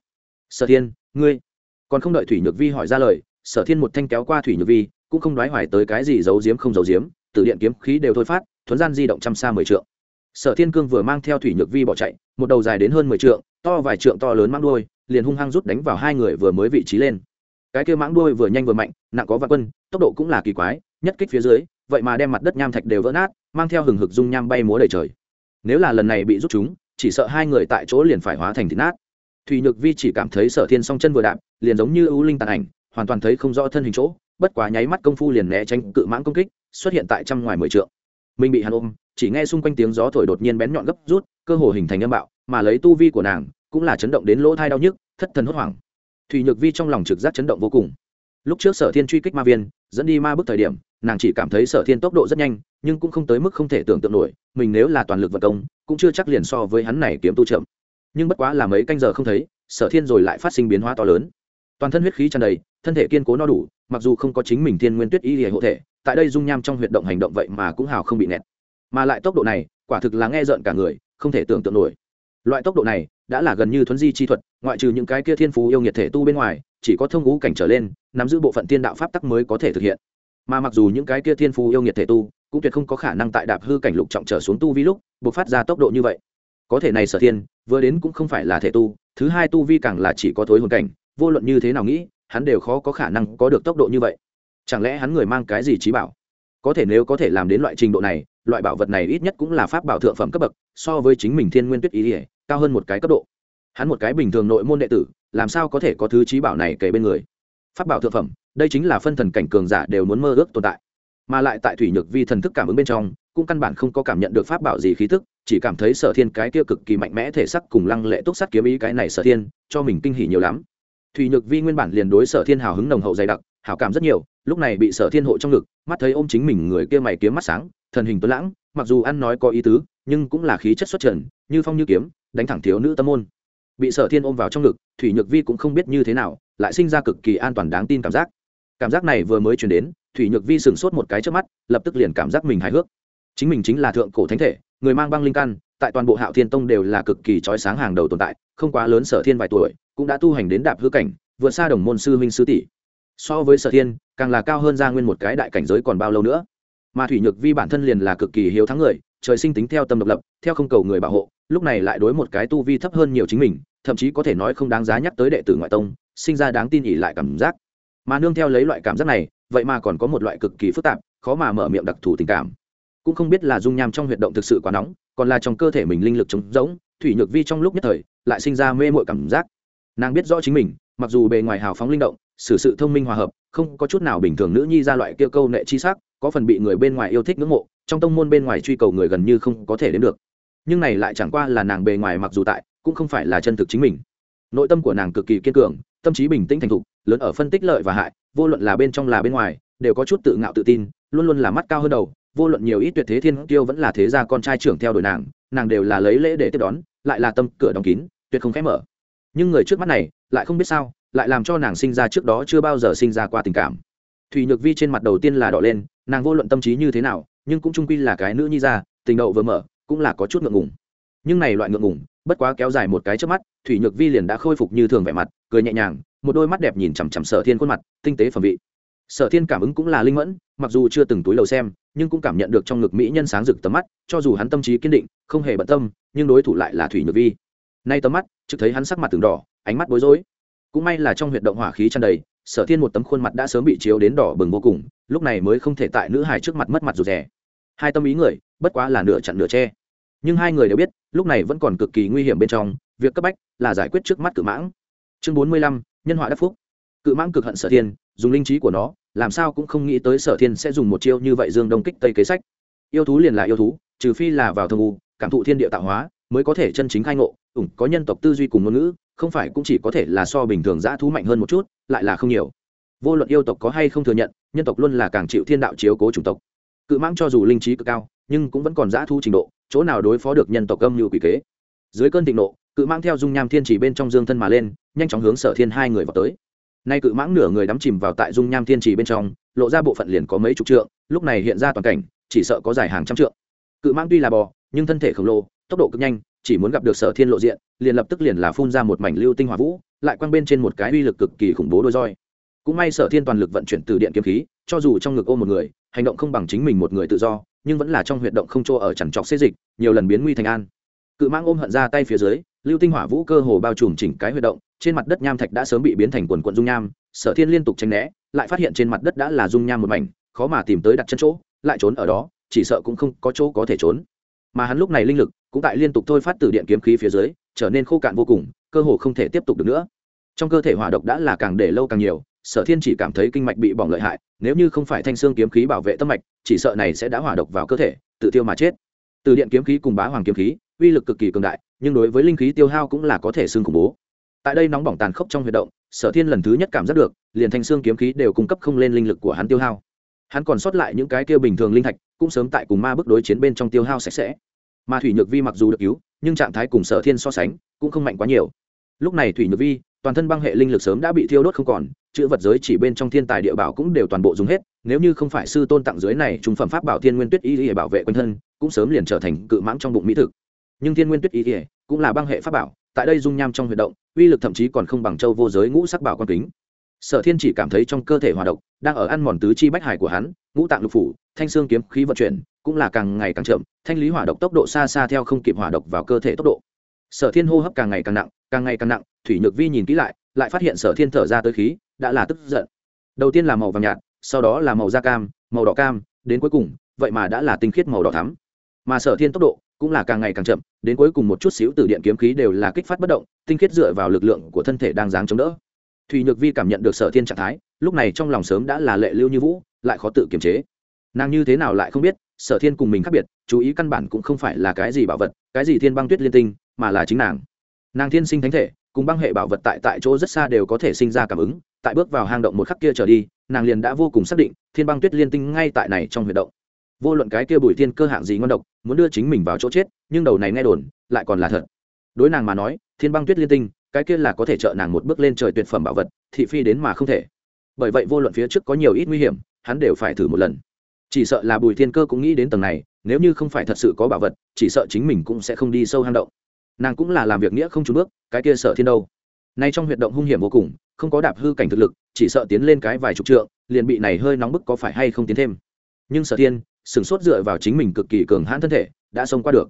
sở thiên, ngươi còn không đợi thủy nhược vi hỏi ra lời, sở thiên một thanh kéo qua thủy nhược vi, cũng không đoái hoài tới cái gì giấu giếm không giấu giếm tử điện kiếm khí đều thôi phát, thuấn gian di động trăm xa mười trượng sở thiên cương vừa mang theo thủy nhược vi bỏ chạy, một đầu dài đến hơn mười trượng, to vài trượng to lớn mãng đuôi, liền hung hăng rút đánh vào hai người vừa mới vị trí lên. Cái kia mãng đuôi vừa nhanh vừa mạnh, nặng có vạn quân, tốc độ cũng là kỳ quái, nhất kích phía dưới, vậy mà đem mặt đất nham thạch đều vỡ nát, mang theo hừng hực dung nham bay múa đầy trời. Nếu là lần này bị rút chúng, chỉ sợ hai người tại chỗ liền phải hóa thành thịt nát. Thùy nhược vi chỉ cảm thấy sở thiên song chân vừa đạp, liền giống như ưu linh tàn ảnh, hoàn toàn thấy không rõ thân hình chỗ, bất quá nháy mắt công phu liền né tránh cự mãng công kích, xuất hiện tại trăm ngoài mười trượng. Mình bị hắn ôm chỉ nghe xung quanh tiếng gió thổi đột nhiên bén nhọn gấp rút, cơ hồ hình thành âm bạo, mà lấy tu vi của nàng, cũng là chấn động đến lỗ thai đau nhức, thất thần hốt hoảng. Thùy nhược vi trong lòng trực giác chấn động vô cùng. Lúc trước sở thiên truy kích ma viên, dẫn đi ma bước thời điểm, nàng chỉ cảm thấy sở thiên tốc độ rất nhanh, nhưng cũng không tới mức không thể tưởng tượng nổi, mình nếu là toàn lực vật công, cũng chưa chắc liền so với hắn này kiếm tu chậm. Nhưng bất quá là mấy canh giờ không thấy, sở thiên rồi lại phát sinh biến hóa to lớn. Toàn thân huyết khí tràn đầy, thân thể kiên cố no đủ, mặc dù không có chính mình thiên nguyên tuyết y hệ hộ thể, tại đây dung nham trong huyệt động hành động vậy mà cũng hào không bị nẹt mà lại tốc độ này, quả thực là nghe rợn cả người, không thể tưởng tượng nổi. Loại tốc độ này, đã là gần như thuấn di chi thuật, ngoại trừ những cái kia thiên phú yêu nghiệt thể tu bên ngoài, chỉ có thông ngũ cảnh trở lên, nắm giữ bộ phận tiên đạo pháp tắc mới có thể thực hiện. Mà mặc dù những cái kia thiên phú yêu nghiệt thể tu, cũng tuyệt không có khả năng tại đạp hư cảnh lục trọng trở xuống tu vi lúc buộc phát ra tốc độ như vậy. Có thể này sở thiên, vừa đến cũng không phải là thể tu, thứ hai tu vi càng là chỉ có thối hồn cảnh, vô luận như thế nào nghĩ, hắn đều khó có khả năng có được tốc độ như vậy. Chẳng lẽ hắn người mang cái gì trí bảo? Có thể nếu có thể làm đến loại trình độ này loại bảo vật này ít nhất cũng là pháp bảo thượng phẩm cấp bậc, so với chính mình thiên nguyên tuyết ý ỉa cao hơn một cái cấp độ. Hắn một cái bình thường nội môn đệ tử, làm sao có thể có thứ trí bảo này kể bên người? Pháp bảo thượng phẩm, đây chính là phân thần cảnh cường giả đều muốn mơ ước tồn tại. Mà lại tại thủy nhược vi thần thức cảm ứng bên trong, cũng căn bản không có cảm nhận được pháp bảo gì khí thức chỉ cảm thấy sở thiên cái kia cực kỳ mạnh mẽ thể sắc cùng lăng lệ túc sắt kiếm ý cái này sở thiên, cho mình kinh hỉ nhiều lắm. Thủy nhược vi nguyên bản liền đối sở thiên hào hứng nồng hậu dày đặc Hảo cảm rất nhiều, lúc này bị sở thiên hộ trong ngực, mắt thấy ôm chính mình người kia mày kiếm mắt sáng, thần hình tuấn lãng, mặc dù ăn nói có ý tứ, nhưng cũng là khí chất xuất trần, như phong như kiếm, đánh thẳng thiếu nữ tâm môn. Bị sở thiên ôm vào trong ngực, thủy nhược vi cũng không biết như thế nào, lại sinh ra cực kỳ an toàn đáng tin cảm giác. Cảm giác này vừa mới chuyển đến, thủy nhược vi sửng sốt một cái trước mắt, lập tức liền cảm giác mình hài hước. Chính mình chính là thượng cổ thánh thể, người mang băng linh căn, tại toàn bộ hạo thiên tông đều là cực kỳ trói sáng hàng đầu tồn tại, không quá lớn sở thiên vài tuổi, cũng đã tu hành đến đạp hư cảnh, vượt xa đồng môn sư huynh sư tỷ so với sở thiên, càng là cao hơn gia nguyên một cái đại cảnh giới còn bao lâu nữa. Mà thủy nhược vi bản thân liền là cực kỳ hiếu thắng người, trời sinh tính theo tâm độc lập, theo không cầu người bảo hộ, lúc này lại đối một cái tu vi thấp hơn nhiều chính mình, thậm chí có thể nói không đáng giá nhắc tới đệ tử ngoại tông, sinh ra đáng tin ỉ lại cảm giác. Mà nương theo lấy loại cảm giác này, vậy mà còn có một loại cực kỳ phức tạp, khó mà mở miệng đặc thù tình cảm. Cũng không biết là dung nham trong huyệt động thực sự quá nóng, còn là trong cơ thể mình linh lực trống rỗng, thủy nhược vi trong lúc nhất thời, lại sinh ra mê mội cảm giác. Nàng biết rõ chính mình mặc dù bề ngoài hào phóng linh động, xử sự thông minh hòa hợp, không có chút nào bình thường nữ nhi ra loại kia câu nệ chi sắc, có phần bị người bên ngoài yêu thích ngưỡng mộ, trong tông môn bên ngoài truy cầu người gần như không có thể đến được. Nhưng này lại chẳng qua là nàng bề ngoài mặc dù tại, cũng không phải là chân thực chính mình. Nội tâm của nàng cực kỳ kiên cường, tâm trí bình tĩnh thành thục, lớn ở phân tích lợi và hại, vô luận là bên trong là bên ngoài, đều có chút tự ngạo tự tin, luôn luôn là mắt cao hơn đầu, vô luận nhiều ít tuyệt thế thiên tiêu vẫn là thế gia con trai trưởng theo đuổi nàng nàng đều là lấy lễ để tiếp đón, lại là tâm cửa đóng kín, tuyệt không khẽ mở nhưng người trước mắt này, lại không biết sao, lại làm cho nàng sinh ra trước đó chưa bao giờ sinh ra qua tình cảm. Thùy nhược vi trên mặt đầu tiên là đỏ lên, nàng vô luận tâm trí như thế nào, nhưng cũng trung quy là cái nữ nhi ra, tình đậu vừa mở, cũng là có chút ngượng ngùng. Nhưng này loại ngượng ngùng, bất quá kéo dài một cái trước mắt, thủy nhược vi liền đã khôi phục như thường vẻ mặt, cười nhẹ nhàng, một đôi mắt đẹp nhìn chằm chằm sở thiên khuôn mặt, tinh tế phẩm vị. Sở thiên cảm ứng cũng là linh mẫn, mặc dù chưa từng túi lầu xem, nhưng cũng cảm nhận được trong ngực mỹ nhân sáng rực tầm mắt, cho dù hắn tâm trí kiên định, không hề bận tâm, nhưng đối thủ lại là thủy nhược vi. Nay tầm mắt trực thấy hắn sắc mặt từng đỏ, ánh mắt bối rối. Cũng may là trong huyệt động hỏa khí tràn đầy, sở thiên một tấm khuôn mặt đã sớm bị chiếu đến đỏ bừng vô cùng, lúc này mới không thể tại nữ hài trước mặt mất mặt rụt rè. Hai tâm ý người, bất quá là nửa chặn nửa tre nhưng hai người đều biết, lúc này vẫn còn cực kỳ nguy hiểm bên trong, việc cấp bách là giải quyết trước mắt cự mãng. Chương bốn mươi lăm, nhân họa đắc phúc. Cự mãng cực hận sở thiên, dùng linh trí của nó, làm sao cũng không nghĩ tới sở thiên sẽ dùng một chiêu như vậy dương đông kích tây kế sách. Yêu thú liền là yêu thú, trừ phi là vào thâm u, cảm thụ thiên địa tạo hóa mới có thể chân chính khai ngộ, ủng có nhân tộc tư duy cùng ngôn ngữ, không phải cũng chỉ có thể là so bình thường dã thú mạnh hơn một chút, lại là không nhiều. Vô luận yêu tộc có hay không thừa nhận, nhân tộc luôn là càng chịu thiên đạo chiếu cố chủng tộc. Cự mãng cho dù linh trí cực cao, nhưng cũng vẫn còn dã thú trình độ, chỗ nào đối phó được nhân tộc âm như quỷ kế. Dưới cơn thịnh nộ, cự mãng theo dung nham thiên chỉ bên trong dương thân mà lên, nhanh chóng hướng sở thiên hai người vào tới. Nay cự mãng nửa người đắm chìm vào tại dung nham thiên chỉ bên trong, lộ ra bộ phận liền có mấy chục trượng, lúc này hiện ra toàn cảnh, chỉ sợ có dài hàng trăm trượng. Cự mãng tuy là bò, nhưng thân thể khổng lồ tốc độ cực nhanh, chỉ muốn gặp được sở thiên lộ diện, liền lập tức liền là phun ra một mảnh lưu tinh hỏa vũ, lại quăng bên trên một cái uy lực cực kỳ khủng bố đôi roi. Cũng may sở thiên toàn lực vận chuyển từ điện kiếm khí, cho dù trong ngực ôm một người, hành động không bằng chính mình một người tự do, nhưng vẫn là trong huyệt động không chỗ ở chằn trọc xê dịch, nhiều lần biến nguy thành an. Cự mang ôm hận ra tay phía dưới, lưu tinh hỏa vũ cơ hồ bao trùm chỉnh cái huyệt động, trên mặt đất nham thạch đã sớm bị biến thành quần quận dung nham, sở thiên liên tục tranh né, lại phát hiện trên mặt đất đã là dung nham một mảnh, khó mà tìm tới đặt chân chỗ, lại trốn ở đó, chỉ sợ cũng không có chỗ có thể trốn. Mà hắn lúc này linh lực cũng tại liên tục thôi phát từ điện kiếm khí phía dưới, trở nên khô cạn vô cùng, cơ hồ không thể tiếp tục được nữa. Trong cơ thể hỏa độc đã là càng để lâu càng nhiều, sở thiên chỉ cảm thấy kinh mạch bị bỏng lợi hại, nếu như không phải thanh xương kiếm khí bảo vệ tâm mạch, chỉ sợ này sẽ đã hỏa độc vào cơ thể, tự tiêu mà chết. Từ điện kiếm khí cùng bá hoàng kiếm khí, uy lực cực kỳ cường đại, nhưng đối với linh khí tiêu hao cũng là có thể xương khủng bố. Tại đây nóng bỏng tàn khốc trong huy động, sở thiên lần thứ nhất cảm giác được, liền thanh xương kiếm khí đều cung cấp không lên linh lực của hắn tiêu hao. Hắn còn sót lại những cái kia bình thường linh thạch, cũng sớm tại cùng ma bức đối chiến bên trong tiêu hao sạch sẽ mà thủy nhược vi mặc dù được cứu, nhưng trạng thái cùng sở thiên so sánh, cũng không mạnh quá nhiều. Lúc này thủy nhược vi, toàn thân băng hệ linh lực sớm đã bị thiêu đốt không còn, chữ vật giới chỉ bên trong thiên tài địa bảo cũng đều toàn bộ dùng hết, nếu như không phải sư tôn tặng dưới này trung phẩm pháp bảo thiên nguyên tuyết y để bảo vệ quanh thân, cũng sớm liền trở thành cự mãng trong bụng mỹ thực. Nhưng thiên nguyên tuyết y cũng là băng hệ pháp bảo, tại đây dung nham trong huy động, uy lực thậm chí còn không bằng châu vô giới ngũ sắc bảo quan kính. Sở thiên chỉ cảm thấy trong cơ thể hòa độc, đang ở ăn mòn tứ chi bách hải của hắn, ngũ tạng lục phủ, thanh xương kiếm khí vận chuyển cũng là càng ngày càng chậm, thanh lý hỏa độc tốc độ xa xa theo không kịp hỏa độc vào cơ thể tốc độ. Sở thiên hô hấp càng ngày càng nặng, càng ngày càng nặng, thủy nhược vi nhìn kỹ lại lại phát hiện sở thiên thở ra tới khí, đã là tức giận. Đầu tiên là màu vàng nhạt, sau đó là màu da cam, màu đỏ cam, đến cuối cùng, vậy mà đã là tinh khiết màu đỏ thắm. Mà sở thiên tốc độ cũng là càng ngày càng chậm, đến cuối cùng một chút xíu từ điện kiếm khí đều là kích phát bất động, tinh khiết dựa vào lực lượng của thân thể đang dáng chống đỡ. Thùy nhược vi cảm nhận được sở thiên trạng thái, lúc này trong lòng sớm đã là lệ lưu như vũ, lại khó tự kiềm chế. Nàng như thế nào lại không biết sở thiên cùng mình khác biệt, chú ý căn bản cũng không phải là cái gì bảo vật, cái gì thiên băng tuyết liên tinh, mà là chính nàng. Nàng thiên sinh thánh thể, cùng băng hệ bảo vật tại tại chỗ rất xa đều có thể sinh ra cảm ứng, tại bước vào hang động một khắc kia trở đi, nàng liền đã vô cùng xác định, thiên băng tuyết liên tinh ngay tại này trong huyệt động. Vô luận cái kia bùi thiên cơ hạng gì ngon độc, muốn đưa chính mình vào chỗ chết, nhưng đầu này nghe đồn, lại còn là thật. Đối nàng mà nói, thiên băng tuyết liên tinh, cái kia là có thể trợ nàng một bước lên trời tuyệt phẩm bảo vật, thị phi đến mà không thể. Bởi vậy vô luận phía trước có nhiều ít nguy hiểm, hắn đều phải thử một lần chỉ sợ là bùi thiên cơ cũng nghĩ đến tầng này, nếu như không phải thật sự có bảo vật, chỉ sợ chính mình cũng sẽ không đi sâu hang động. Nàng cũng là làm việc nghĩa không trúng bước, cái kia sợ thiên đâu. Nay trong huyệt động hung hiểm vô cùng, không có đạp hư cảnh thực lực, chỉ sợ tiến lên cái vài chục trượng, liền bị này hơi nóng bức có phải hay không tiến thêm. Nhưng sở thiên sửng sốt dựa vào chính mình cực kỳ cường hãn thân thể, đã xông qua được.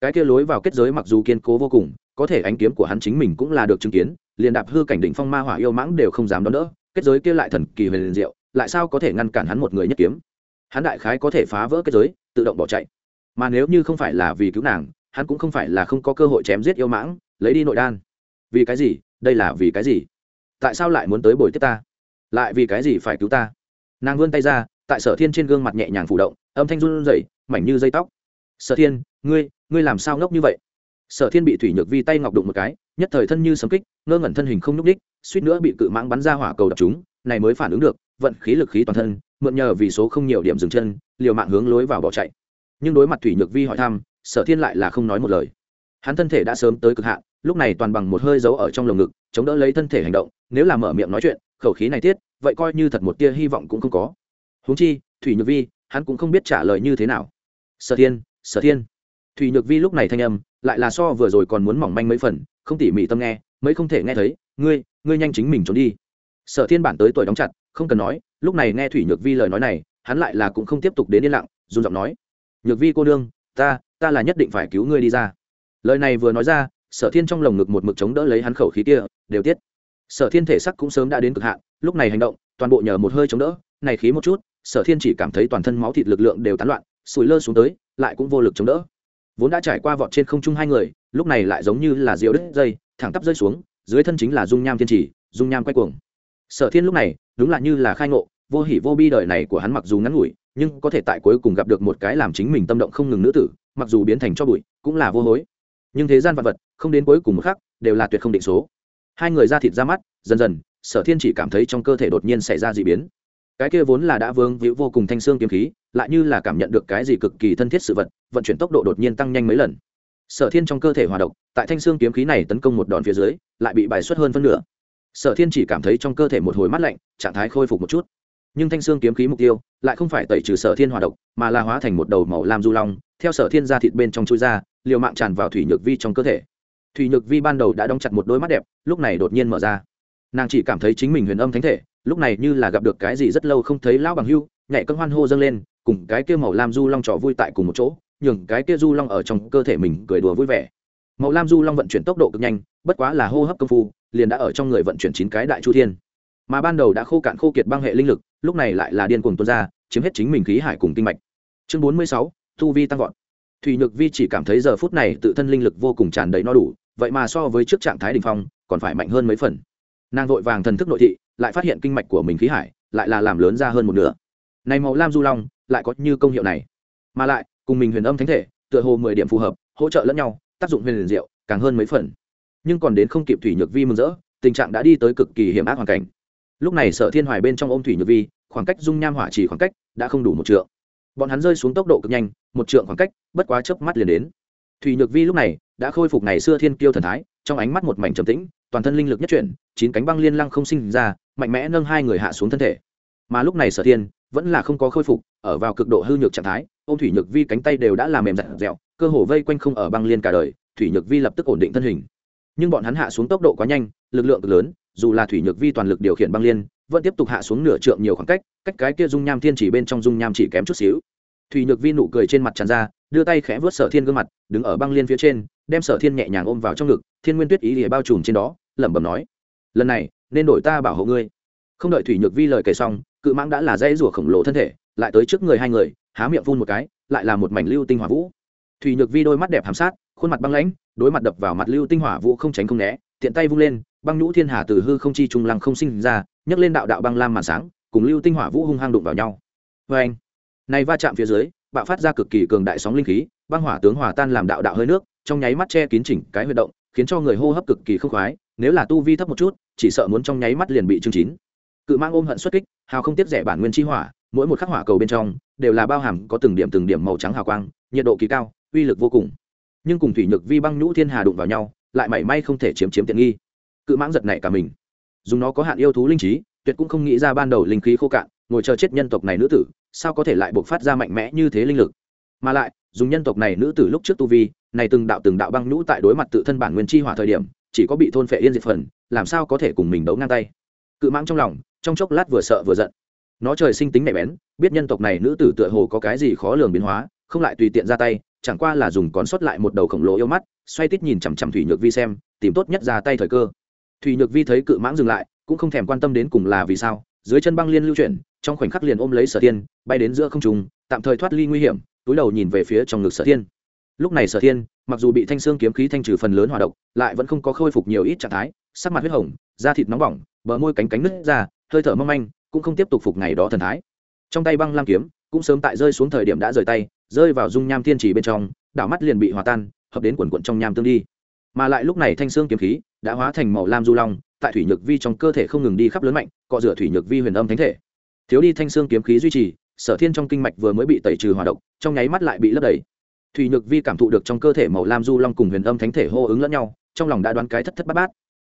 Cái kia lối vào kết giới mặc dù kiên cố vô cùng, có thể ánh kiếm của hắn chính mình cũng là được chứng kiến, liền đạp hư cảnh đỉnh phong ma hỏa yêu mãng đều không dám đón đỡ, kết giới kia lại thần kỳ huyền liền diệu, lại sao có thể ngăn cản hắn một người nhất kiếm? Hắn đại khái có thể phá vỡ kết giới, tự động bỏ chạy. Mà nếu như không phải là vì cứu nàng, hắn cũng không phải là không có cơ hội chém giết yêu mãng, lấy đi nội đan. Vì cái gì? Đây là vì cái gì? Tại sao lại muốn tới bồi tiếp ta? Lại vì cái gì phải cứu ta? Nàng vươn tay ra, tại sở thiên trên gương mặt nhẹ nhàng phủ động, âm thanh run rẩy, mảnh như dây tóc. Sở thiên, ngươi ngươi làm sao ngốc như vậy? Sở thiên bị thủy nhược vi tay ngọc đụng một cái, nhất thời thân như sấm kích, ngơ ngẩn thân hình không nhúc ních suýt nữa bị cự mãng bắn ra hỏa cầu đập chúng, này mới phản ứng được, vận khí lực khí toàn thân mượn nhờ vì số không nhiều điểm dừng chân, liều mạng hướng lối vào bỏ chạy. Nhưng đối mặt thủy nhược vi hỏi thăm, sở thiên lại là không nói một lời. Hắn thân thể đã sớm tới cực hạn, lúc này toàn bằng một hơi giấu ở trong lồng ngực, chống đỡ lấy thân thể hành động, nếu là mở miệng nói chuyện, khẩu khí này tiết, vậy coi như thật một tia hy vọng cũng không có. Huống chi, thủy nhược vi, hắn cũng không biết trả lời như thế nào. Sở thiên sở thiên. Thủy nhược vi lúc này thanh âm, lại là so vừa rồi còn muốn mỏng manh mấy phần, không tỉ mỉ tâm nghe, mấy không thể nghe thấy, ngươi ngươi nhanh chính mình trốn đi. Sở thiên bản tới tuổi đóng chặt, không cần nói lúc này nghe thủy nhược vi lời nói này, hắn lại là cũng không tiếp tục đến yên lặng, run giọng nói, nhược vi cô nương, ta ta là nhất định phải cứu ngươi đi ra. Lời này vừa nói ra, sở thiên trong lồng ngực một mực chống đỡ lấy hắn khẩu khí kia, đều tiết. Sở thiên thể sắc cũng sớm đã đến cực hạn, lúc này hành động, toàn bộ nhờ một hơi chống đỡ, này khí một chút, sở thiên chỉ cảm thấy toàn thân máu thịt lực lượng đều tán loạn sùi lơ xuống tới, lại cũng vô lực chống đỡ. Vốn đã trải qua vọt trên không trung hai người, lúc này lại giống như là rượu đứt dây, thẳng tắp rơi xuống, dưới thân chính là dung nham thiên trì dung nham quay cuồng. Sở thiên lúc này, đúng là như là khai ngộ vô hỉ vô bi đời này của hắn mặc dù ngắn ngủi, nhưng có thể tại cuối cùng gặp được một cái làm chính mình tâm động không ngừng nữ tử, mặc dù biến thành cho bụi, cũng là vô hối. Nhưng thế gian vật vật, không đến cuối cùng một khắc, đều là tuyệt không định số. Hai người ra thịt ra mắt, dần dần, sở thiên chỉ cảm thấy trong cơ thể đột nhiên xảy ra d ị biến. Cái kia vốn là đã vương víu vô cùng thanh xương kiếm khí, lại như là cảm nhận được cái gì cực kỳ thân thiết sự vật, vận chuyển tốc độ đột nhiên tăng nhanh mấy lần. Sở thiên trong cơ thể hòa độc, tại thanh xương kiếm khí này tấn công một đòn phía dưới, lại bị bài xuất hơn phân nửa. Sở thiên chỉ cảm thấy trong cơ thể một hồi mát lạnh, trạng thái khôi phục một chút nhưng thanh xương kiếm khí mục tiêu lại không phải tẩy trừ sở thiên hòa độc, mà là hóa thành một đầu màu lam du long, theo sở thiên ra thịt bên trong chui ra, liều mạng tràn vào thủy nhược vi trong cơ thể. Thủy nhược vi ban đầu đã đóng chặt một đôi mắt đẹp, lúc này đột nhiên mở ra. Nàng chỉ cảm thấy chính mình huyền âm thánh thể, lúc này như là gặp được cái gì rất lâu không thấy lão bằng hưu, nhảy cân hoan hô dâng lên, cùng cái kia màu lam du long trò vui tại cùng một chỗ, nhường cái kia du long ở trong cơ thể mình cười đùa vui vẻ. Màu lam du long vận chuyển tốc độ cực nhanh, bất quá là hô hấp công phu, liền đã ở trong người vận chuyển chín cái đại chu thiên mà ban đầu đã khô cạn khô kiệt băng hệ linh lực, lúc này lại là điên cuồng tuôn ra, chiếm hết chính mình khí hải cùng kinh mạch. Chương bốn mươi sáu thu vi tăng vọt. Thủy nhược vi chỉ cảm thấy giờ phút này tự thân linh lực vô cùng tràn đầy no đủ, vậy mà so với trước trạng thái đ ỉ n h phong, còn phải mạnh hơn mấy phần. Nàng vội vàng thần thức nội thị, lại phát hiện kinh mạch của mình khí hải, lại là làm lớn ra hơn một nửa. Này màu lam du long, lại có như công hiệu này. Mà lại, cùng mình huyền âm thánh thể, tựa hồ mười điểm phù hợp, hỗ trợ lẫn nhau, tác dụng huyền liền diệu, càng hơn mấy phần. Nhưng còn đến không kịp thủy nhược vi mừng rỡ, tình trạng đã đi tới cực kỳ hiểm ác hoàn cảnh lúc này sở thiên hoài bên trong ôm thủy nhược vi, khoảng cách dung nham hỏa chỉ khoảng cách đã không đủ một trượng. Bọn hắn rơi xuống tốc độ cực nhanh, một trượng khoảng cách, bất quá chớp mắt liền đến. Thủy nhược vi lúc này đã khôi phục ngày xưa thiên kiêu thần thái, trong ánh mắt một mảnh trầm tĩnh, toàn thân linh lực nhất chuyển, chín cánh băng liên lăng không sinh ra, mạnh mẽ nâng hai người hạ xuống thân thể. Mà lúc này sở thiên vẫn là không có khôi phục, ở vào cực độ hư nhược trạng thái ô thủy nhược vi cánh tay đều đã làm mềm dặn dẹo cơ hồ vây quanh không ở băng liên cả đời, thủy nhược vi lập tức ổn định thân hình. Nhưng bọn hắn hạ xuống tốc độ quá nhanh, lực lượng cực lớn dù là thủy nhược vi toàn lực điều khiển băng liên, vẫn tiếp tục hạ xuống nửa trượng nhiều khoảng cách cách cái kia dung nham thiên chỉ bên trong dung nham chỉ kém chút xíu. Thủy nhược vi nụ cười trên mặt tràn ra, đưa tay khẽ vớt sở thiên gương mặt, đứng ở băng liên phía trên, đem sở thiên nhẹ nhàng ôm vào trong ngực, thiên nguyên tuyết ý lìa bao trùm trên đó, lẩm bẩm nói, lần này, nên đổi ta bảo hộ ngươi. Không đợi thủy nhược vi lời kể xong, cự mãng đã là dây rủa khổng lồ thân thể, lại tới trước người hai người, há miệng phun một cái, lại là một mảnh lưu tinh hỏa vũ. Thủy nhược vi đôi mắt đẹp hàm sát, khuôn mặt băng lãnh, đối mặt đập vào mặt lưu tinh hỏa vũ không tránh không né, tiện tay vung lên băng nhũ thiên hà từ hư không chi trung lăng không sinh ra, nhấc lên đạo đạo băng lam màn sáng, cùng lưu tinh hỏa vũ hung hăng đụng vào nhau. Vê anh, này va chạm phía dưới, bạo phát ra cực kỳ cường đại sóng linh khí, băng hỏa tướng hòa tan làm đạo đạo hơi nước, trong nháy mắt che kín chỉnh cái huy động, khiến cho người hô hấp cực kỳ không khoái, nếu là tu vi thấp một chút, chỉ sợ muốn trong nháy mắt liền bị chương chín. Cự mang ôm hận xuất kích, hào không tiếp rẻ bản nguyên chi hỏa, mỗi một khắc hỏa cầu bên trong, đều là bao hàm có từng điểm từng điểm màu trắng hào quang, nhiệt độ kỳ cao, uy lực vô cùng. Nhưng cùng thủy nhược vi băng nhũ thiên hà đụng vào nhau, lại mảy may không thể chiếm chiếm tiện nghi cự mãng giật nảy cả mình. Dùng nó có hạn yêu thú linh trí, tuyệt cũng không nghĩ ra ban đầu linh khí khô cạn, ngồi chờ chết nhân tộc này nữ tử, sao có thể lại buộc phát ra mạnh mẽ như thế linh lực? Mà lại, dùng nhân tộc này nữ tử lúc trước tu vi, này từng đạo từng đạo băng nhũ tại đối mặt tự thân bản nguyên chi hỏa thời điểm, chỉ có bị thôn phệ yên diệt phần, làm sao có thể cùng mình đấu ngang tay? Cự mãng trong lòng, trong chốc lát vừa sợ vừa giận. Nó trời sinh tính nhạy bén, biết nhân tộc này nữ tử tựa hồ có cái gì khó lường biến hóa, không lại tùy tiện ra tay, chẳng qua là dùng còn sót lại một đầu khổng lồ yêu mắt, xoay tít nhìn chằm chằm thủy nhược vi xem, tìm tốt nhất ra tay thời cơ thủy nhược vi thấy cự mãng dừng lại, cũng không thèm quan tâm đến cùng là vì sao, dưới chân băng liên lưu chuyển, trong khoảnh khắc liền ôm lấy sở thiên, bay đến giữa không trùng tạm thời thoát ly nguy hiểm, túi đầu nhìn về phía trong ngực sở thiên. Lúc này sở thiên, mặc dù bị thanh xương kiếm khí thanh trừ phần lớn hòa độc, lại vẫn không có khôi phục nhiều ít trạng thái, sắc mặt huyết hồng, da thịt nóng bỏng, bờ môi cánh cánh nứt ra, hơi thở mâm manh, cũng không tiếp tục phục ngày đó thần thái. Trong tay băng lam kiếm, cũng sớm tại rơi xuống thời điểm đã rời tay, rơi vào dung nham thiên trì bên trong, đảo mắt liền bị hòa tan, hợp đến quần quận trong nham tương đi. Mà lại lúc này thanh xương kiếm khí đã hóa thành màu lam du long, tại thủy nhược vi trong cơ thể không ngừng đi khắp lớn mạnh, cọ rửa thủy nhược vi huyền âm thánh thể. Thiếu đi thanh xương kiếm khí duy trì, sở thiên trong kinh mạch vừa mới bị tẩy trừ hòa độc, trong nháy mắt lại bị lấp đầy. Thủy nhược vi cảm thụ được trong cơ thể màu lam du long cùng huyền âm thánh thể hô ứng lẫn nhau, trong lòng đã đoán cái thất thất bát bát.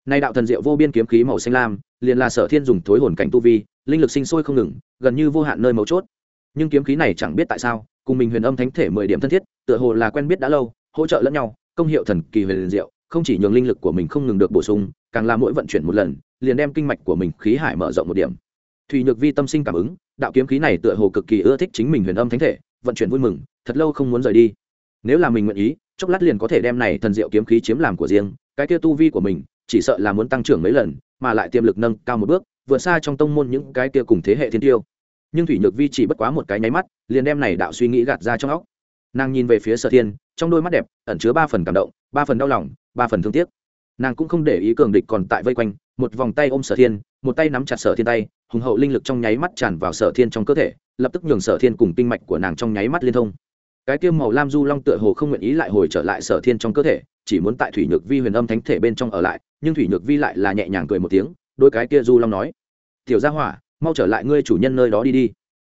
Nay đạo thần diệu vô biên kiếm khí màu xanh lam, liền là sở thiên dùng thối hồn cảnh tu vi, linh lực sinh sôi không ngừng, gần như vô hạn nơi mấu chốt. Nhưng kiếm khí này chẳng biết tại sao, cùng mình huyền âm thánh thể mười điểm thân thiết, tựa hồ là quen biết đã lâu, hỗ trợ lẫn nhau, công hiệu thần kỳ huyền diệu không chỉ nhường linh lực của mình không ngừng được bổ sung, càng là mỗi vận chuyển một lần, liền đem kinh mạch của mình khí hải mở rộng một điểm. Thùy nhược vi tâm sinh cảm ứng, đạo kiếm khí này tựa hồ cực kỳ ưa thích chính mình huyền âm thánh thể, vận chuyển vui mừng, thật lâu không muốn rời đi. Nếu là mình nguyện ý, chốc lát liền có thể đem này thần diệu kiếm khí chiếm làm của riêng, cái kia tu vi của mình, chỉ sợ là muốn tăng trưởng mấy lần, mà lại tiềm lực nâng cao một bước, vượt xa trong tông môn những cái kia cùng thế hệ thiên tiêu. Nhưng thủy nhược vi chỉ bất quá một cái nháy mắt, liền đem này đạo suy nghĩ gạt ra trong óc. Nàng nhìn về phía sở thiên, trong đôi mắt đẹp, ẩn chứa ba phần cảm động, ba phần đau lòng ba phần thương tiếc. Nàng cũng không để ý cường địch còn tại vây quanh, một vòng tay ôm sở thiên, một tay nắm chặt sở thiên tay, hùng hậu linh lực trong nháy mắt tràn vào sở thiên trong cơ thể, lập tức nhường sở thiên cùng tinh mạch của nàng trong nháy mắt liên thông. Cái tiêm màu lam du long tựa hồ không nguyện ý lại hồi trở lại sở thiên trong cơ thể, chỉ muốn tại thủy nhược vi huyền âm thánh thể bên trong ở lại, nhưng thủy nhược vi lại là nhẹ nhàng cười một tiếng đôi cái kia du long nói, tiểu gia hỏa, mau trở lại ngươi chủ nhân nơi đó đi đi.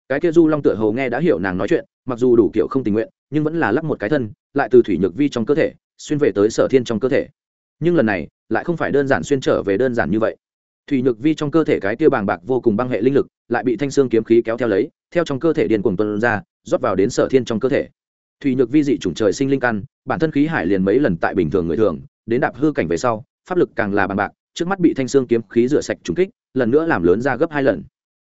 Cái kia du long tựa hồ nghe đã hiểu nàng nói chuyện, mặc dù đủ kiểu không tình nguyện, nhưng vẫn là lắp một cái thân, lại từ thủy nhược vi trong cơ thể xuyên về tới sở thiên trong cơ thể. Nhưng lần này, lại không phải đơn giản xuyên trở về đơn giản như vậy. Thủy nhược vi trong cơ thể cái kia bàng bạc vô cùng băng hệ linh lực, lại bị thanh xương kiếm khí kéo theo lấy, theo trong cơ thể điền cuồng tuân ra, rót vào đến sở thiên trong cơ thể. Thủy nhược vi dị chủng trời sinh linh căn, bản thân khí hải liền mấy lần tại bình thường người thường, đến đạp hư cảnh về sau, pháp lực càng là bàng bạc, trước mắt bị thanh xương kiếm khí rửa sạch trúng kích, lần nữa làm lớn ra gấp hai lần.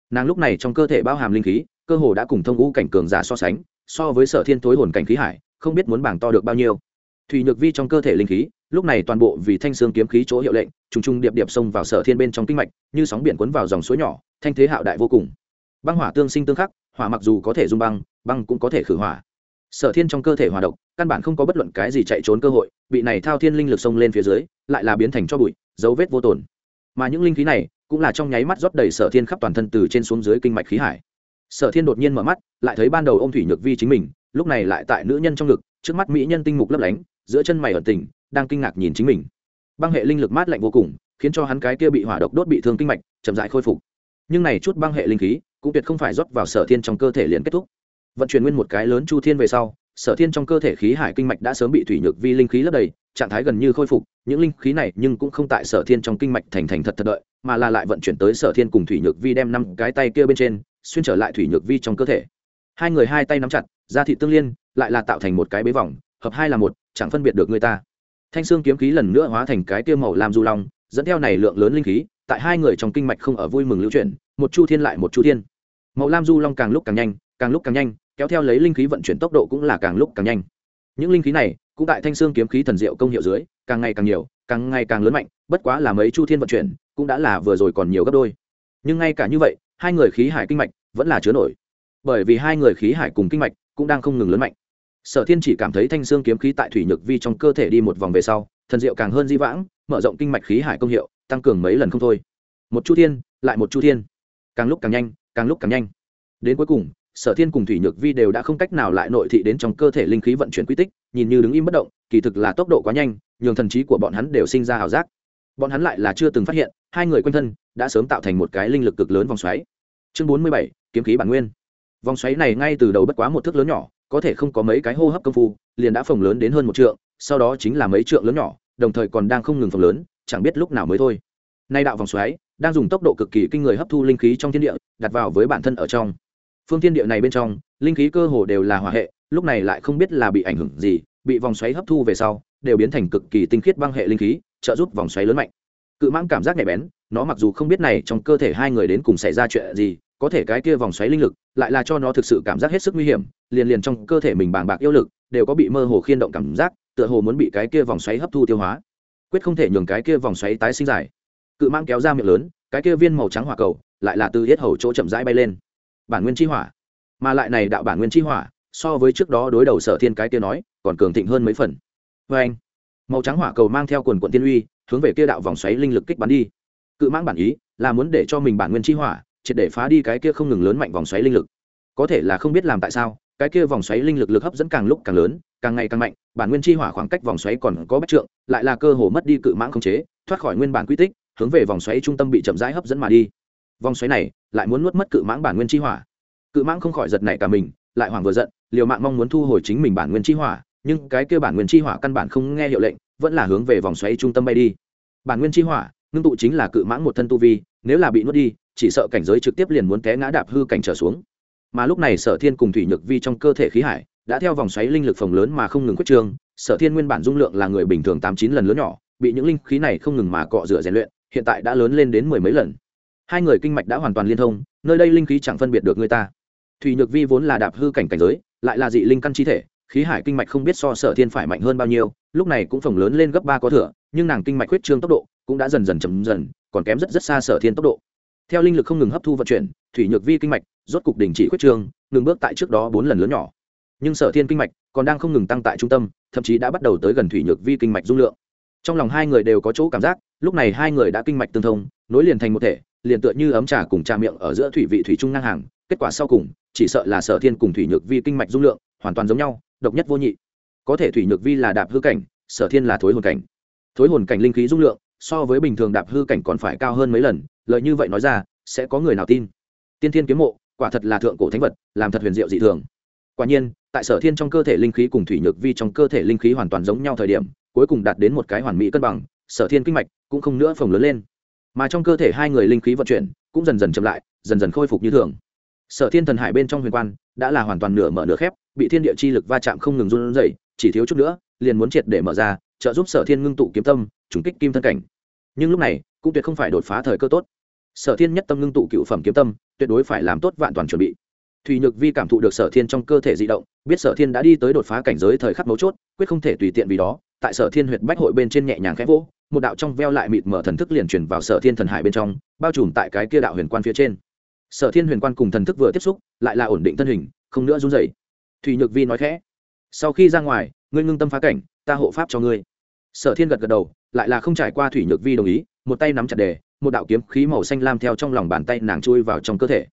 Nàng lúc này trong cơ thể bao hàm linh khí, cơ hồ đã cùng thông ngũ cảnh cường giả so sánh, so với sở thiên tối hồn cảnh khí hải, không biết muốn bảng to được bao nhiêu thủy nhược vi trong cơ thể linh khí, lúc này toàn bộ vì thanh xương kiếm khí chỗ hiệu lệnh, trùng trùng điệp điệp xông vào sở thiên bên trong kinh mạch, như sóng biển cuốn vào dòng suối nhỏ, thanh thế hạo đại vô cùng. Băng hỏa tương sinh tương khắc, hỏa mặc dù có thể dung băng băng cũng có thể khử hỏa. Sở thiên trong cơ thể hòa độc, căn bản không có bất luận cái gì chạy trốn cơ hội, bị này thao thiên linh lực xông lên phía dưới, lại là biến thành cho bụi, dấu vết vô tồn. Mà những linh khí này, cũng là trong nháy mắt rót đầy sở thiên khắp toàn thân từ trên xuống dưới kinh mạch khí hải. Sở thiên đột nhiên mở mắt, lại thấy ban đầu ô m thủy nhược vi chính mình, lúc này lại tại nữ nhân trong ngực, trước mắt mỹ nhân tinh mục lấp lánh giữa chân mày ẩn tỉnh đang kinh ngạc nhìn chính mình. Băng hệ linh lực mát lạnh vô cùng, khiến cho hắn cái kia bị hỏa độc đốt bị thương kinh mạch, chậm dại khôi phục. Nhưng này chút băng hệ linh khí, cũng tuyệt không phải rót vào sở thiên trong cơ thể liền kết thúc. Vận chuyển nguyên một cái lớn chu thiên về sau, sở thiên trong cơ thể khí hải kinh mạch đã sớm bị thủy nhược vi linh khí lấp đầy, trạng thái gần như khôi phục, những linh khí này nhưng cũng không tại sở thiên trong kinh mạch thành thành thật thật đợi, mà là lại vận chuyển tới sở thiên cùng thủy nhược vi đem năm cái tay kia bên trên, xuyên trở lại thủy nhược vi trong cơ thể. Hai người hai tay nắm chặt, da thị tương liên, lại là tạo thành một cái bế vòng hợp hai là một, chẳng phân biệt được người ta. Thanh xương kiếm khí lần nữa hóa thành cái tiêu màu làm du long, dẫn theo này lượng lớn linh khí, tại hai người trong kinh mạch không ở vui mừng lưu chuyển, một chu thiên lại một chu thiên. Màu lam du long càng lúc càng nhanh, càng lúc càng nhanh, kéo theo lấy linh khí vận chuyển tốc độ cũng là càng lúc càng nhanh. Những linh khí này, cũng tại thanh xương kiếm khí thần diệu công hiệu dưới, càng ngày càng nhiều, càng ngày càng lớn mạnh, bất quá là mấy chu thiên vận chuyển, cũng đã là vừa rồi còn nhiều gấp đôi. Nhưng ngay cả như vậy, hai người khí hải kinh mạch vẫn là chứa nổi. Bởi vì hai người khí hải cùng kinh mạch cũng đang không ngừng lớn mạnh sở thiên chỉ cảm thấy thanh xương kiếm khí tại thủy nhược vi trong cơ thể đi một vòng về sau, thần diệu càng hơn di vãng, mở rộng kinh mạch khí hải công hiệu, tăng cường mấy lần không thôi. Một chu thiên, lại một chu thiên. Càng lúc càng nhanh, càng lúc càng nhanh. Đến cuối cùng, sở thiên cùng thủy nhược vi đều đã không cách nào lại nội thị đến trong cơ thể linh khí vận chuyển quy tích, nhìn như đứng im bất động, kỳ thực là tốc độ quá nhanh, nhường thần trí của bọn hắn đều sinh ra ảo giác. Bọn hắn lại là chưa từng phát hiện, hai người quanh thân đã sớm tạo thành một cái linh lực cực lớn vòng xoáy. Chương bốn mươi bảy, kiếm khí bản nguyên. Vòng xoáy này ngay từ đầu bất quá một thước lớn nhỏ có thể không có mấy cái hô hấp công phu, liền đã phồng lớn đến hơn một trượng, sau đó chính là mấy trượng lớn nhỏ, đồng thời còn đang không ngừng phồng lớn, chẳng biết lúc nào mới thôi. Nay đạo vòng xoáy đang dùng tốc độ cực kỳ kinh người hấp thu linh khí trong thiên địa, đặt vào với bản thân ở trong. Phương thiên địa này bên trong, linh khí cơ hồ đều là hỏa hệ, lúc này lại không biết là bị ảnh hưởng gì, bị vòng xoáy hấp thu về sau, đều biến thành cực kỳ tinh khiết băng hệ linh khí, trợ giúp vòng xoáy lớn mạnh. Cự mãng cảm giác nhạy bén, nó mặc dù không biết này trong cơ thể hai người đến cùng xảy ra chuyện gì có thể cái kia vòng xoáy linh lực, lại là cho nó thực sự cảm giác hết sức nguy hiểm, liền liền trong cơ thể mình bàng bạc yêu lực, đều có bị mơ hồ khiên động cảm giác, tựa hồ muốn bị cái kia vòng xoáy hấp thu tiêu hóa. Quyết không thể nhường cái kia vòng xoáy tái sinh dài. Cự mang kéo ra miệng lớn, cái kia viên màu trắng hỏa cầu, lại là từ yết hầu chỗ chậm rãi bay lên. Bản nguyên chi hỏa. Mà lại này đạo bản nguyên chi hỏa, so với trước đó đối đầu sở thiên cái kia nói, còn cường thịnh hơn mấy phần. Vê anh, màu trắng hỏa cầu mang theo quần quận tiên uy, hướng về kia đạo vòng xoáy linh lực kích bắn đi. Cự mãng bản ý là muốn để cho mình bản nguyên chi hỏa triệt để phá đi cái kia không ngừng lớn mạnh vòng xoáy linh lực. Có thể là không biết làm tại sao, cái kia vòng xoáy linh lực lực hấp dẫn càng lúc càng lớn, càng ngày càng mạnh, bản nguyên chi hỏa khoảng cách vòng xoáy còn có bất trượng, lại là cơ hồ mất đi cự mãng không chế, thoát khỏi nguyên bản quy tích, hướng về vòng xoáy trung tâm bị chậm rãi hấp dẫn mà đi. Vòng xoáy này lại muốn nuốt mất cự mãng bản nguyên chi hỏa. Cự mãng không khỏi giật nảy cả mình, lại hoảng vừa giận, liều mạng mong muốn thu hồi chính mình bản nguyên chi hỏa, nhưng cái kia bản nguyên chi hỏa căn bản không nghe hiệu lệnh, vẫn là hướng về vòng xoáy trung tâm bay đi. Bản nguyên chi hỏa, ngưng tụ chính là cự mãng một thân tu vi, nếu là bị nuốt đi chỉ sợ cảnh giới trực tiếp liền muốn té ngã đạp hư cảnh trở xuống. Mà lúc này sở thiên cùng thủy nhược vi trong cơ thể khí hải đã theo vòng xoáy linh lực phòng lớn mà không ngừng quyết trương. Sở thiên nguyên bản dung lượng là người bình thường tám chín lần lớn nhỏ, bị những linh khí này không ngừng mà cọ rửa rèn luyện, hiện tại đã lớn lên đến mười mấy lần. Hai người kinh mạch đã hoàn toàn liên thông, nơi đây linh khí chẳng phân biệt được người ta. Thủy nhược vi vốn là đạp hư cảnh cảnh giới, lại là dị linh căn chi thể, khí hải kinh mạch không biết so sở thiên phải mạnh hơn bao nhiêu, lúc này cũng phồng lớn lên gấp ba có thừa, nhưng nàng kinh mạch huyết trương tốc độ cũng đã dần dần chậm dần, còn kém rất rất xa sở thiên tốc độ theo linh lực không ngừng hấp thu vận chuyển, thủy nhược vi kinh mạch, rốt cục đình chỉ khuyết trương ngừng bước tại trước đó bốn lần lớn nhỏ. Nhưng sở thiên kinh mạch còn đang không ngừng tăng tại trung tâm, thậm chí đã bắt đầu tới gần thủy nhược vi kinh mạch dung lượng. Trong lòng hai người đều có chỗ cảm giác, lúc này hai người đã kinh mạch tương thông, nối liền thành một thể, liền tựa như ấm trà cùng trà miệng ở giữa thủy vị thủy trung ngang hàng, kết quả sau cùng, chỉ sợ là sở thiên cùng thủy nhược vi kinh mạch dung lượng hoàn toàn giống nhau, độc nhất vô nhị. Có thể thủy nhược vi là đạp hư cảnh, sở thiên là thối hồn cảnh. Thối hồn cảnh linh khí dung lượng so với bình thường đạp hư cảnh còn phải cao hơn mấy lần lợi như vậy nói ra, sẽ có người nào tin? Tiên thiên kiếm mộ, quả thật là thượng cổ thánh vật, làm thật huyền diệu dị thường. Quả nhiên, tại sở thiên trong cơ thể linh khí cùng thủy nhược vi trong cơ thể linh khí hoàn toàn giống nhau thời điểm, cuối cùng đạt đến một cái hoàn mỹ cân bằng, sở thiên kinh mạch cũng không nữa phồng lớn lên. Mà trong cơ thể hai người linh khí vận chuyển cũng dần dần chậm lại, dần dần khôi phục như thường. Sở thiên thần hải bên trong huyền quan đã là hoàn toàn nửa mở nửa khép, bị thiên địa chi lực va chạm không ngừng run rẩy, chỉ thiếu chút nữa, liền muốn triệt để mở ra, trợ giúp sở thiên ngưng tụ kiếm tâm, trùng kích kim thân cảnh. Nhưng lúc này, cũng tuyệt không phải đột phá thời cơ tốt sở thiên nhất tâm ngưng tụ cựu phẩm kiếm tâm, tuyệt đối phải làm tốt vạn toàn chuẩn bị. Thùy nhược vi cảm thụ được sở thiên trong cơ thể di động, biết sở thiên đã đi tới đột phá cảnh giới thời khắc mấu chốt, quyết không thể tùy tiện vì đó, tại sở thiên huyệt bách hội bên trên nhẹ nhàng khẽ vỗ, một đạo trong veo lại mịt mở thần thức liền chuyển vào sở thiên thần hải bên trong, bao trùm tại cái kia đạo huyền quan phía trên. Sở thiên huyền quan cùng thần thức vừa tiếp xúc, lại là ổn định thân hình, không nữa run dày thùy nhược vi nói khẽ, sau khi ra ngoài, ngươi ngưng tâm phá cảnh, ta hộ pháp cho ngươi. Sở thiên gật gật đầu, lại là không trải qua thủy nhược vi đồng ý, một tay nắm chặt đề một đạo kiếm khí màu xanh lam theo trong lòng bàn tay nàng chui vào trong cơ thể.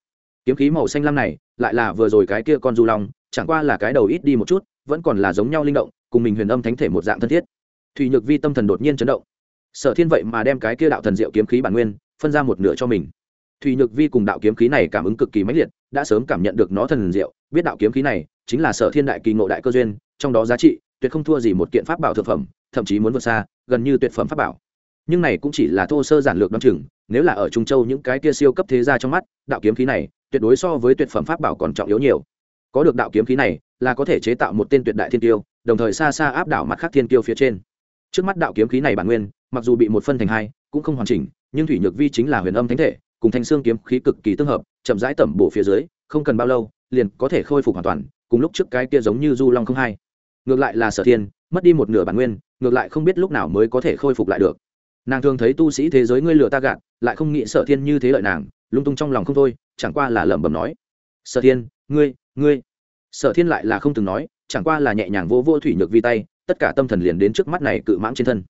Kiếm khí màu xanh lam này, lại là vừa rồi cái kia con du long, chẳng qua là cái đầu ít đi một chút, vẫn còn là giống nhau linh động, cùng mình huyền âm thánh thể một dạng thân thiết. Thùy nhược vi tâm thần đột nhiên chấn động. Sở thiên vậy mà đem cái kia đạo thần diệu kiếm khí bản nguyên, phân ra một nửa cho mình. Thùy nhược vi cùng đạo kiếm khí này cảm ứng cực kỳ mãnh liệt, đã sớm cảm nhận được nó thần diệu, biết đạo kiếm khí này chính là sở thiên đại kỳ ngộ đại cơ duyên, trong đó giá trị tuyệt không thua gì một kiện pháp bảo thực phẩm, thậm chí muốn vượt xa, gần như tuyệt phẩm pháp bảo nhưng này cũng chỉ là thô sơ giản lược đ o chừng, nếu là ở trung châu những cái kia siêu cấp thế gia trong mắt, đạo kiếm khí này, tuyệt đối so với tuyệt phẩm pháp bảo còn trọng yếu nhiều. Có được đạo kiếm khí này, là có thể chế tạo một tên tuyệt đại thiên tiêu, đồng thời xa xa áp đảo mặt khác thiên tiêu phía trên. Trước mắt đạo kiếm khí này bản nguyên, mặc dù bị một phân thành hai, cũng không hoàn chỉnh, nhưng thủy nhược vi chính là huyền âm thánh thể, cùng thanh xương kiếm khí cực kỳ tương hợp, chậm rãi tẩm bổ phía dưới, không cần bao lâu, liền có thể khôi phục hoàn toàn, cùng lúc trước cái kia giống như du long không hai. Ngược lại là sở thiên, mất đi một nửa bản nguyên, ngược lại không biết lúc nào mới có thể khôi phục lại được nàng thường thấy tu sĩ thế giới ngươi lừa ta gạt, lại không nghĩ sở thiên như thế lợi nàng, lung tung trong lòng không thôi, chẳng qua là lẩm bẩm nói. Sở thiên, ngươi ngươi. Sở thiên lại là không từng nói, chẳng qua là nhẹ nhàng vô vô thủy nhược vi tay, tất cả tâm thần liền đến trước mắt này cự mãng trên thân.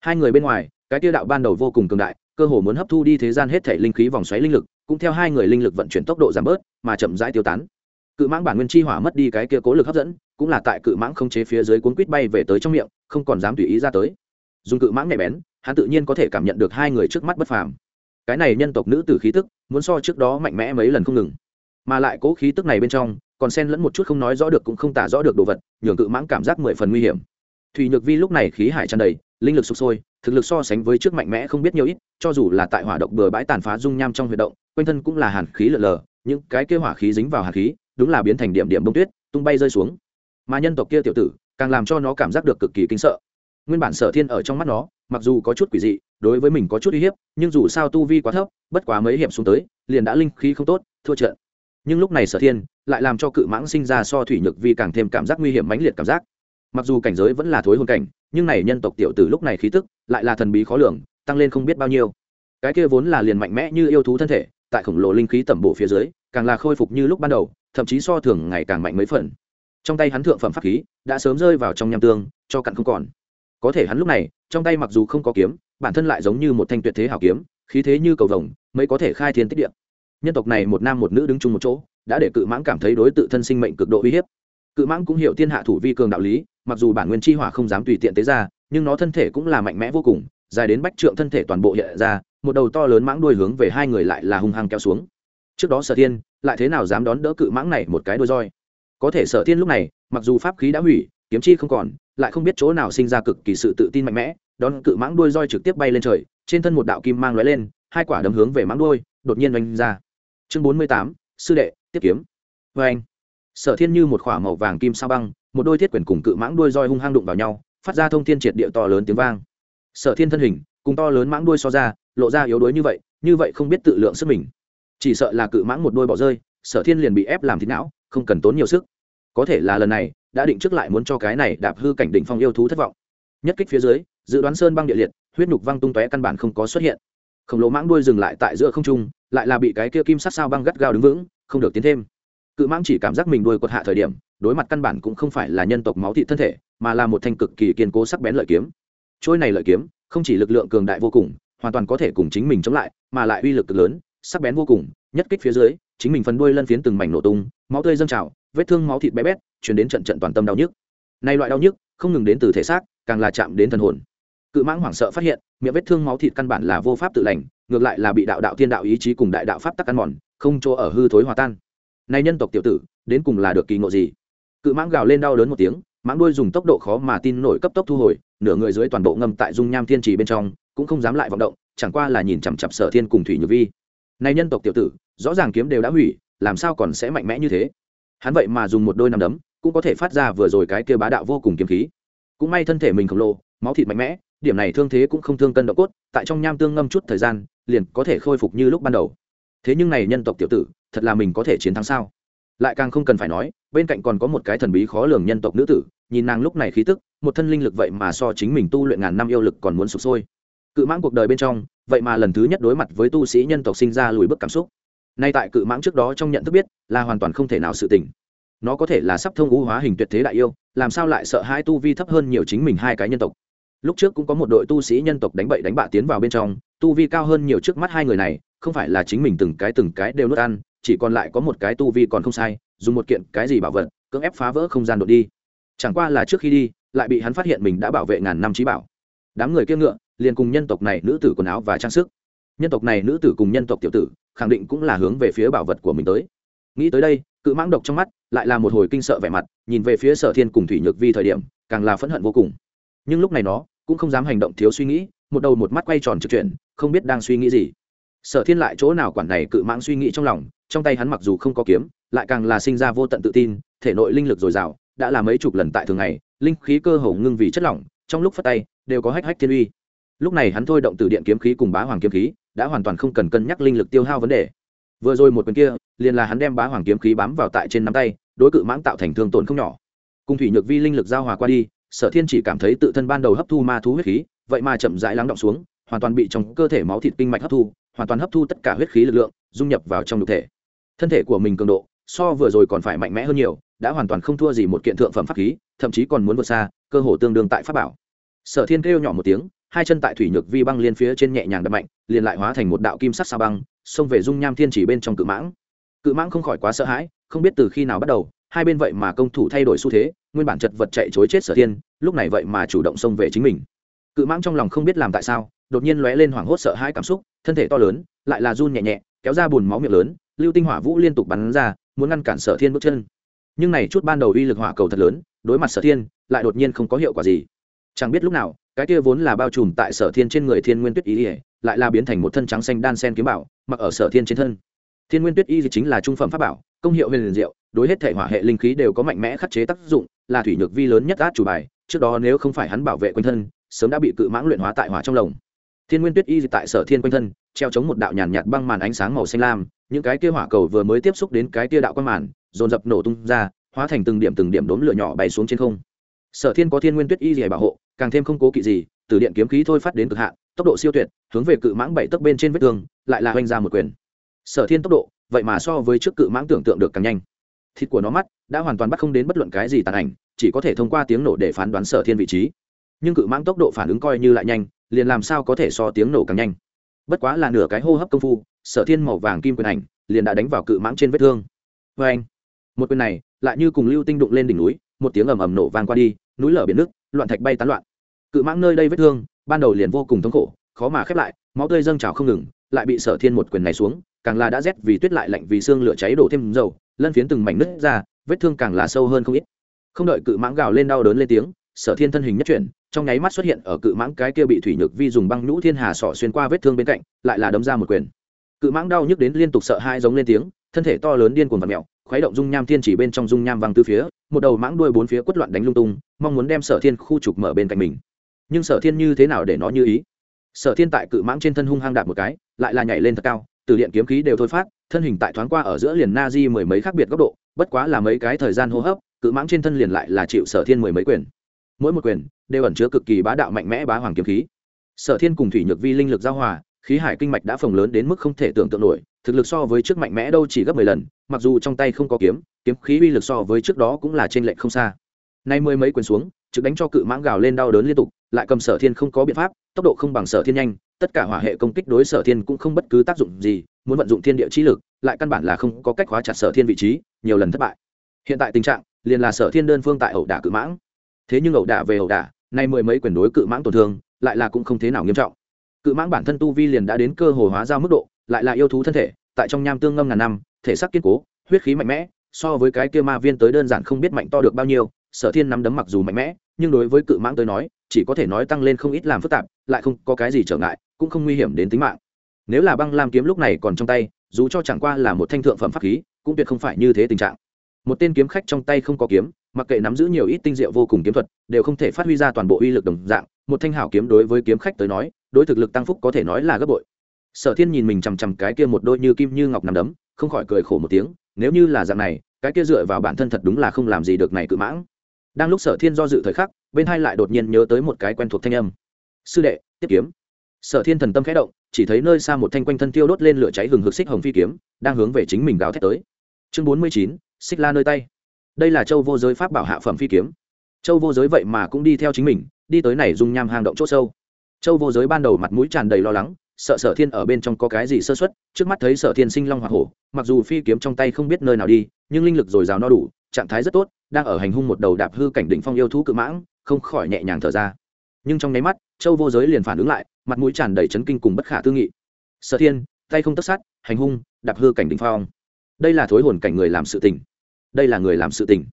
Hai người bên ngoài, cái tiêu đạo ban đầu vô cùng cường đại, cơ hồ muốn hấp thu đi thế gian hết thể linh khí vòng xoáy linh lực, cũng theo hai người linh lực vận chuyển tốc độ giảm bớt, mà chậm rãi tiêu tán. Cự mãng bản nguyên chi hỏa mất đi cái kia cố lực hấp dẫn, cũng là tại cự mãng không chế phía dưới cuốn quýt bay về tới trong miệng, không còn dám tùy ý ra tới. Dùng cự mãng nhạy bén hắn tự nhiên có thể cảm nhận được hai người trước mắt bất phàm. Cái này nhân tộc nữ tử khí tức, muốn so trước đó mạnh mẽ mấy lần không ngừng. Mà lại cố khí tức này bên trong, còn xen lẫn một chút không nói rõ được cũng không tả rõ được đồ vật, nhường cự mãng cảm giác mười phần nguy hiểm. Thùy nhược vi lúc này khí hải tràn đầy, linh lực sụp sôi, thực lực so sánh với trước mạnh mẽ không biết nhiều ít, cho dù là tại hỏa động bừa bãi tàn phá dung nham trong huy động, quanh thân cũng là hàn khí lờ lờ, những cái kia hỏa khí dính vào hàn khí, đúng là biến thành điểm điểm bông tuyết, tung bay rơi xuống. Mà nhân tộc kia tiểu tử, càng làm cho nó cảm giác được cực kỳ kinh sợ. Nguyên bản sở thiên ở trong mắt nó mặc dù có chút quỷ dị, đối với mình có chút uy hiếp, nhưng dù sao tu vi quá thấp, bất quá mấy hiệp xuống tới, liền đã linh khí không tốt, thua trận. Nhưng lúc này sở thiên lại làm cho cự mãng sinh ra so thủy nhược vi càng thêm cảm giác nguy hiểm mãnh liệt cảm giác. Mặc dù cảnh giới vẫn là thối hôn cảnh, nhưng này nhân tộc tiểu từ lúc này khí tức lại là thần bí khó lường, tăng lên không biết bao nhiêu. Cái kia vốn là liền mạnh mẽ như yêu thú thân thể, tại khổng lồ linh khí tẩm bổ phía dưới, càng là khôi phục như lúc ban đầu, thậm chí so thường ngày càng mạnh mấy phần. Trong tay hắn thượng phẩm pháp khí đã sớm rơi vào trong nham tương, cho cặn không còn có thể hắn lúc này, trong tay mặc dù không có kiếm, bản thân lại giống như một thanh tuyệt thế hảo kiếm, khí thế như cầu vồng mới có thể khai thiên tích điện nhân tộc này một nam một nữ đứng chung một chỗ, đã để cự mãng cảm thấy đối tự thân sinh mệnh cực độ uy hiếp. Cự mãng cũng hiểu thiên hạ thủ vi cường đạo lý, mặc dù bản nguyên chi hỏa không dám tùy tiện tế ra, nhưng nó thân thể cũng là mạnh mẽ vô cùng, dài đến bách trượng thân thể toàn bộ hiện ra, một đầu to lớn mãng đuôi hướng về hai người lại là hung hăng kéo xuống. Trước đó sở thiên, lại thế nào dám đón đỡ cự mãng này một cái đôi roi? Có thể sở thiên lúc này, mặc dù pháp khí đã hủy, kiếm chi không còn lại không biết chỗ nào sinh ra cực kỳ sự tự tin mạnh mẽ, đón cự mãng đuôi roi trực tiếp bay lên trời, trên thân một đạo kim mang lóe lên, hai quả đấm hướng về mãng đuôi, đột nhiên oanh ra. Chương bốn mươi tám, sư đệ, tiếp kiếm. Vê anh sở thiên như một khỏa màu vàng kim sao băng, một đôi thiết quyền cùng cự mãng đuôi roi hung hăng đụng vào nhau, phát ra thông thiên triệt địa to lớn tiếng vang. Sở thiên thân hình, cùng to lớn mãng đuôi so ra, lộ ra yếu đuối như vậy như vậy không biết tự lượng sức mình. Chỉ sợ là cự mãng một đôi bỏ rơi, sở thiên liền bị ép làm thịt não, không cần tốn nhiều sức. Có thể là lần này đã định trước lại muốn cho cái này đạp hư cảnh đỉnh phong yêu thú thất vọng. Nhất kích phía dưới, dự đoán sơn băng địa liệt, huyết nhục văng tung tóe căn bản không có xuất hiện. Khổng lồ mãng đuôi dừng lại tại giữa không trung, lại là bị cái kia kim sát sao băng gắt gao đứng vững, không được tiến thêm. Cự mãng chỉ cảm giác mình đuôi quật hạ thời điểm, đối mặt căn bản cũng không phải là nhân tộc máu thị thân thể, mà là một thanh cực kỳ kiên cố sắc bén lợi kiếm. Trôi này lợi kiếm, không chỉ lực lượng cường đại vô cùng, hoàn toàn có thể cùng chính mình chống lại, mà lại uy lực cực lớn, sắc bén vô cùng. Nhất kích phía dưới, chính mình phần đuôi lân phiến từng mảnh nổ tung, máu tươi dâng trào vết thương máu thịt bé bét, chuyển đến trận trận toàn tâm đau nhức. Nay loại đau nhức, không ngừng đến từ thể xác, càng là chạm đến thần hồn. Cự mãng hoảng sợ phát hiện, miệng vết thương máu thịt căn bản là vô pháp tự lành, ngược lại là bị đạo đạo thiên đạo ý chí cùng đại đạo pháp tắc ăn mòn, không chỗ ở hư thối hòa tan. Nay nhân tộc tiểu tử, đến cùng là được kỳ ngộ gì? Cự mãng gào lên đau đớn một tiếng, mãng đuôi dùng tốc độ khó mà tin nổi cấp tốc thu hồi, nửa người dưới toàn bộ ngâm tại dung nham thiên trì bên trong, cũng không dám lại vọng động, chẳng qua là nhìn chằm chặp sở thiên cùng thủy nhược vi. Nay nhân tộc tiểu tử, rõ ràng kiếm đều đã hủy, làm sao còn sẽ mạnh mẽ như thế? Hắn vậy mà dùng một đôi nằm đấm, cũng có thể phát ra vừa rồi cái kia bá đạo vô cùng kiếm khí. Cũng may thân thể mình khổng lồ, máu thịt mạnh mẽ, điểm này thương thế cũng không thương cân độ cốt, tại trong nham tương ngâm chút thời gian, liền có thể khôi phục như lúc ban đầu. Thế nhưng này nhân tộc tiểu tử, thật là mình có thể chiến thắng sao? Lại càng không cần phải nói, bên cạnh còn có một cái thần bí khó lường nhân tộc nữ tử, nhìn nàng lúc này khí tức, một thân linh lực vậy mà so chính mình tu luyện ngàn năm yêu lực còn muốn sụp sôi. Cự mãng cuộc đời bên trong, vậy mà lần thứ nhất đối mặt với tu sĩ nhân tộc sinh ra lùi bước cảm xúc nay tại cự mãng trước đó trong nhận thức biết, là hoàn toàn không thể nào sự tình. Nó có thể là sắp thông ngũ hóa hình tuyệt thế đại yêu, làm sao lại sợ hai tu vi thấp hơn nhiều chính mình hai cái nhân tộc. Lúc trước cũng có một đội tu sĩ nhân tộc đánh bậy đánh bạ tiến vào bên trong, tu vi cao hơn nhiều trước mắt hai người này, không phải là chính mình từng cái từng cái đều nuốt ăn, chỉ còn lại có một cái tu vi còn không sai, dùng một kiện cái gì bảo vật, cưỡng ép phá vỡ không gian đột đi. Chẳng qua là trước khi đi, lại bị hắn phát hiện mình đã bảo vệ ngàn năm trí bảo. Đám người kia ngựa, liền cùng nhân tộc này nữ tử quần áo và trang sức nhân tộc này nữ tử cùng nhân tộc tiểu tử, khẳng định cũng là hướng về phía bảo vật của mình tới. Nghĩ tới đây, cự mãng độc trong mắt lại là một hồi kinh sợ vẻ mặt, nhìn về phía sở thiên cùng thủy nhược vi thời điểm, càng là phẫn hận vô cùng. Nhưng lúc này nó cũng không dám hành động thiếu suy nghĩ, một đầu một mắt quay tròn trực chuyển, không biết đang suy nghĩ gì. Sở thiên lại chỗ nào quản này cự mãng suy nghĩ trong lòng, trong tay hắn mặc dù không có kiếm, lại càng là sinh ra vô tận tự tin, thể nội linh lực dồi dào, đã là mấy chục lần tại thường ngày, linh khí cơ hồ ngưng vì chất lỏng, trong lúc phát tay, đều có hách hách thiên uy lúc này hắn thôi động từ điện kiếm khí cùng bá hoàng kiếm khí, đã hoàn toàn không cần cân nhắc linh lực tiêu hao vấn đề. Vừa rồi một quyền kia, liền là hắn đem bá hoàng kiếm khí bám vào tại trên nắm tay, đối cự mãng tạo thành thương tổn không nhỏ. Cùng thủy nhược vi linh lực giao hòa qua đi, sở thiên chỉ cảm thấy tự thân ban đầu hấp thu ma thú huyết khí, vậy mà chậm rãi lắng động xuống, hoàn toàn bị trong cơ thể máu thịt kinh mạch hấp thu, hoàn toàn hấp thu tất cả huyết khí lực lượng, dung nhập vào trong nhục thể. Thân thể của mình cường độ, so vừa rồi còn phải mạnh mẽ hơn nhiều, đã hoàn toàn không thua gì một kiện thượng phẩm pháp khí, thậm chí còn muốn vượt xa cơ hồ tương đương tại pháp bảo. Sở thiên kêu nhỏ một tiếng hai chân tại thủy nhược vi băng liên phía trên nhẹ nhàng đập mạnh, liền lại hóa thành một đạo kim sắc sa băng, xông về dung nham thiên chỉ bên trong cự mãng. Cự mãng không khỏi quá sợ hãi, không biết từ khi nào bắt đầu, hai bên vậy mà công thủ thay đổi xu thế, nguyên bản chật vật chạy chối chết sở thiên, lúc này vậy mà chủ động xông về chính mình. Cự mãng trong lòng không biết làm tại sao, đột nhiên lóe lên hoảng hốt sợ hãi cảm xúc, thân thể to lớn, lại là run nhẹ nhẹ, kéo ra bùn máu miệng lớn, lưu tinh hỏa vũ liên tục bắn ra, muốn ngăn cản sở thiên bước chân. Nhưng này chút ban đầu uy lực hỏa cầu thật lớn, đối mặt sở thiên, lại đột nhiên không có hiệu quả gì. Chẳng biết lúc nào cái kia vốn là bao trùm tại sở thiên trên người thiên nguyên tuyết y ỉa lại là biến thành một thân trắng xanh đan sen kiếm bảo, mặc ở sở thiên trên thân. Thiên nguyên tuyết y chính là trung phẩm pháp bảo, công hiệu huyền liền diệu, đối hết thể hỏa hệ linh khí đều có mạnh mẽ khắc chế tác dụng, là thủy nhược vi lớn nhất át chủ bài, trước đó nếu không phải hắn bảo vệ quanh thân, sớm đã bị cự mãng luyện hóa tại hỏa trong lồng. Thiên nguyên tuyết y tại sở thiên quanh thân, treo chống một đạo nhàn nhạt băng màn ánh sáng màu xanh lam, những cái kia hỏa cầu vừa mới tiếp xúc đến cái kia đạo quang màn, dồn dập nổ tung ra, hóa thành từng điểm từng điểm đốm lửa nhỏ bay xuống trên không. Sở thiên có thiên nguyên tuyết y gì bảo hộ càng thêm không cố kỵ gì, từ điện kiếm khí thôi phát đến cực hạn, tốc độ siêu tuyệt, hướng về cự mãng bảy tấc bên trên vết thương, lại là hoành ra một quyền. Sở thiên tốc độ, vậy mà so với trước cự mãng tưởng tượng được càng nhanh. Thịt của nó mắt đã hoàn toàn bắt không đến bất luận cái gì tàn ảnh, chỉ có thể thông qua tiếng nổ để phán đoán sở thiên vị trí. Nhưng cự mãng tốc độ phản ứng coi như lại nhanh, liền làm sao có thể so tiếng nổ càng nhanh? Bất quá là nửa cái hô hấp công phu, sở thiên màu vàng kim quyền ảnh liền đã đánh vào cự mãng trên vết thương. Vê anh, một quyền này lại như cùng lưu tinh đụng lên đỉnh núi, một tiếng ầm ầm nổ vang qua đi, núi lở biển nước, loạn thạch bay tán loạn cự mãng nơi đây vết thương, ban đầu liền vô cùng thống khổ, khó mà khép lại, máu tươi dâng trào không ngừng, lại bị sở thiên một quyền này xuống, càng là đã rét vì tuyết lại lạnh vì xương lửa cháy đổ thêm dầu, lân phiến từng mảnh nứt ra, vết thương càng là sâu hơn không ít. Không đợi cự mãng gào lên đau đớn lên tiếng, sở thiên thân hình nhất chuyển, trong nháy mắt xuất hiện ở cự mãng cái kia bị thủy nhược vi dùng băng nhũ thiên hà sọ xuyên qua vết thương bên cạnh, lại là đấm ra một quyền. Cự mãng đau nhức đến liên tục sợ hai giống lên tiếng, thân thể to lớn điên cuồng vật mẹo khuấy động dung nham thiên chỉ bên trong dung nham văng từ phía, một đầu mãng đuôi bốn phía quất loạn đánh lung tung, mong muốn đem sở thiên khu trục mở bên cạnh mình nhưng sở thiên như thế nào để nó như ý? Sở thiên tại cự mãng trên thân hung hăng đạp một cái, lại là nhảy lên thật cao, từ điện kiếm khí đều thôi phát, thân hình tại thoáng qua ở giữa liền na di mười mấy khác biệt góc độ, bất quá là mấy cái thời gian hô hấp, cự mãng trên thân liền lại là chịu sở thiên mười mấy quyền. Mỗi một quyền đều ẩn chứa cực kỳ bá đạo mạnh mẽ bá hoàng kiếm khí. Sở thiên cùng thủy nhược vi linh lực giao hòa, khí hải kinh mạch đã phồng lớn đến mức không thể tưởng tượng nổi, thực lực so với trước mạnh mẽ đâu chỉ gấp mười lần, mặc dù trong tay không có kiếm kiếm khí uy lực so với trước đó cũng là trên lệnh không xa. Nay mười mấy quyền xuống, trực đánh cho cự mãng gào lên đau đớn liên tục lại cầm sở thiên không có biện pháp, tốc độ không bằng sở thiên nhanh, tất cả hỏa hệ công kích đối sở thiên cũng không bất cứ tác dụng gì, muốn vận dụng thiên địa trí lực, lại căn bản là không có cách khóa chặt sở thiên vị trí, nhiều lần thất bại. Hiện tại tình trạng, liền là sở thiên đơn phương tại ẩu đả cự mãng. Thế nhưng ẩu đả về ẩu đả, nay mười mấy quyền đối cự mãng tổn thương, lại là cũng không thế nào nghiêm trọng. Cự mãng bản thân tu vi liền đã đến cơ hồ hóa giao mức độ, lại là yêu thú thân thể, tại trong nham tương ngâm ngàn năm, thể xác kiên cố, huyết khí mạnh mẽ, so với cái kia ma viên tới đơn giản không biết mạnh to được bao nhiêu, sở thiên nắm đấm mặc dù mạnh mẽ nhưng đối với cự mãng tới nói, chỉ có thể nói tăng lên không ít làm phức tạp, lại không có cái gì trở ngại, cũng không nguy hiểm đến tính mạng. Nếu là băng lam kiếm lúc này còn trong tay, dù cho chẳng qua là một thanh thượng phẩm pháp khí, cũng tuyệt không phải như thế tình trạng. Một tên kiếm khách trong tay không có kiếm, mặc kệ nắm giữ nhiều ít tinh diệu vô cùng kiếm thuật, đều không thể phát huy ra toàn bộ uy lực đồng dạng, một thanh hảo kiếm đối với kiếm khách tới nói, đối thực lực tăng phúc có thể nói là gấp bội. Sở thiên nhìn mình chằm chằm cái kia một đôi như kim như ngọc nằm đấm, không khỏi cười khổ một tiếng, nếu như là dạng này, cái kia dựa vào bản thân thật đúng là không làm gì được này cự mãng đang lúc sở thiên do dự thời khắc, bên hai lại đột nhiên nhớ tới một cái quen thuộc thanh âm. Sư đệ, tiếp kiếm. Sở thiên thần tâm khẽ động, chỉ thấy nơi xa một thanh quanh thân tiêu đốt lên lửa cháy hừng hực xích hồng phi kiếm, đang hướng về chính mình gào thét tới. Chương bốn mươi chín, xích la nơi tay. Đây là châu vô giới pháp bảo hạ phẩm phi kiếm. Châu vô giới vậy mà cũng đi theo chính mình, đi tới này dung nham hang động c h ỗ sâu. Châu vô giới ban đầu mặt mũi tràn đầy lo lắng sợ sở thiên ở bên trong có cái gì sơ xuất trước mắt thấy sở thiên sinh long hoa hổ, mặc dù phi kiếm trong tay không biết nơi nào đi, nhưng linh lực dồi dào no đủ, trạng thái rất tốt, đang ở hành hung một đầu đạp hư cảnh đỉnh phong yêu thú cự mãng, không khỏi nhẹ nhàng thở ra. Nhưng trong nháy mắt, châu vô giới liền phản ứng lại, mặt mũi tràn đầy chấn kinh cùng bất khả tư nghị. Sở thiên, tay không tất sát hành hung, đạp hư cảnh đỉnh phong. Đây là thối hồn cảnh người làm sự tình. Đây là người làm sự tình.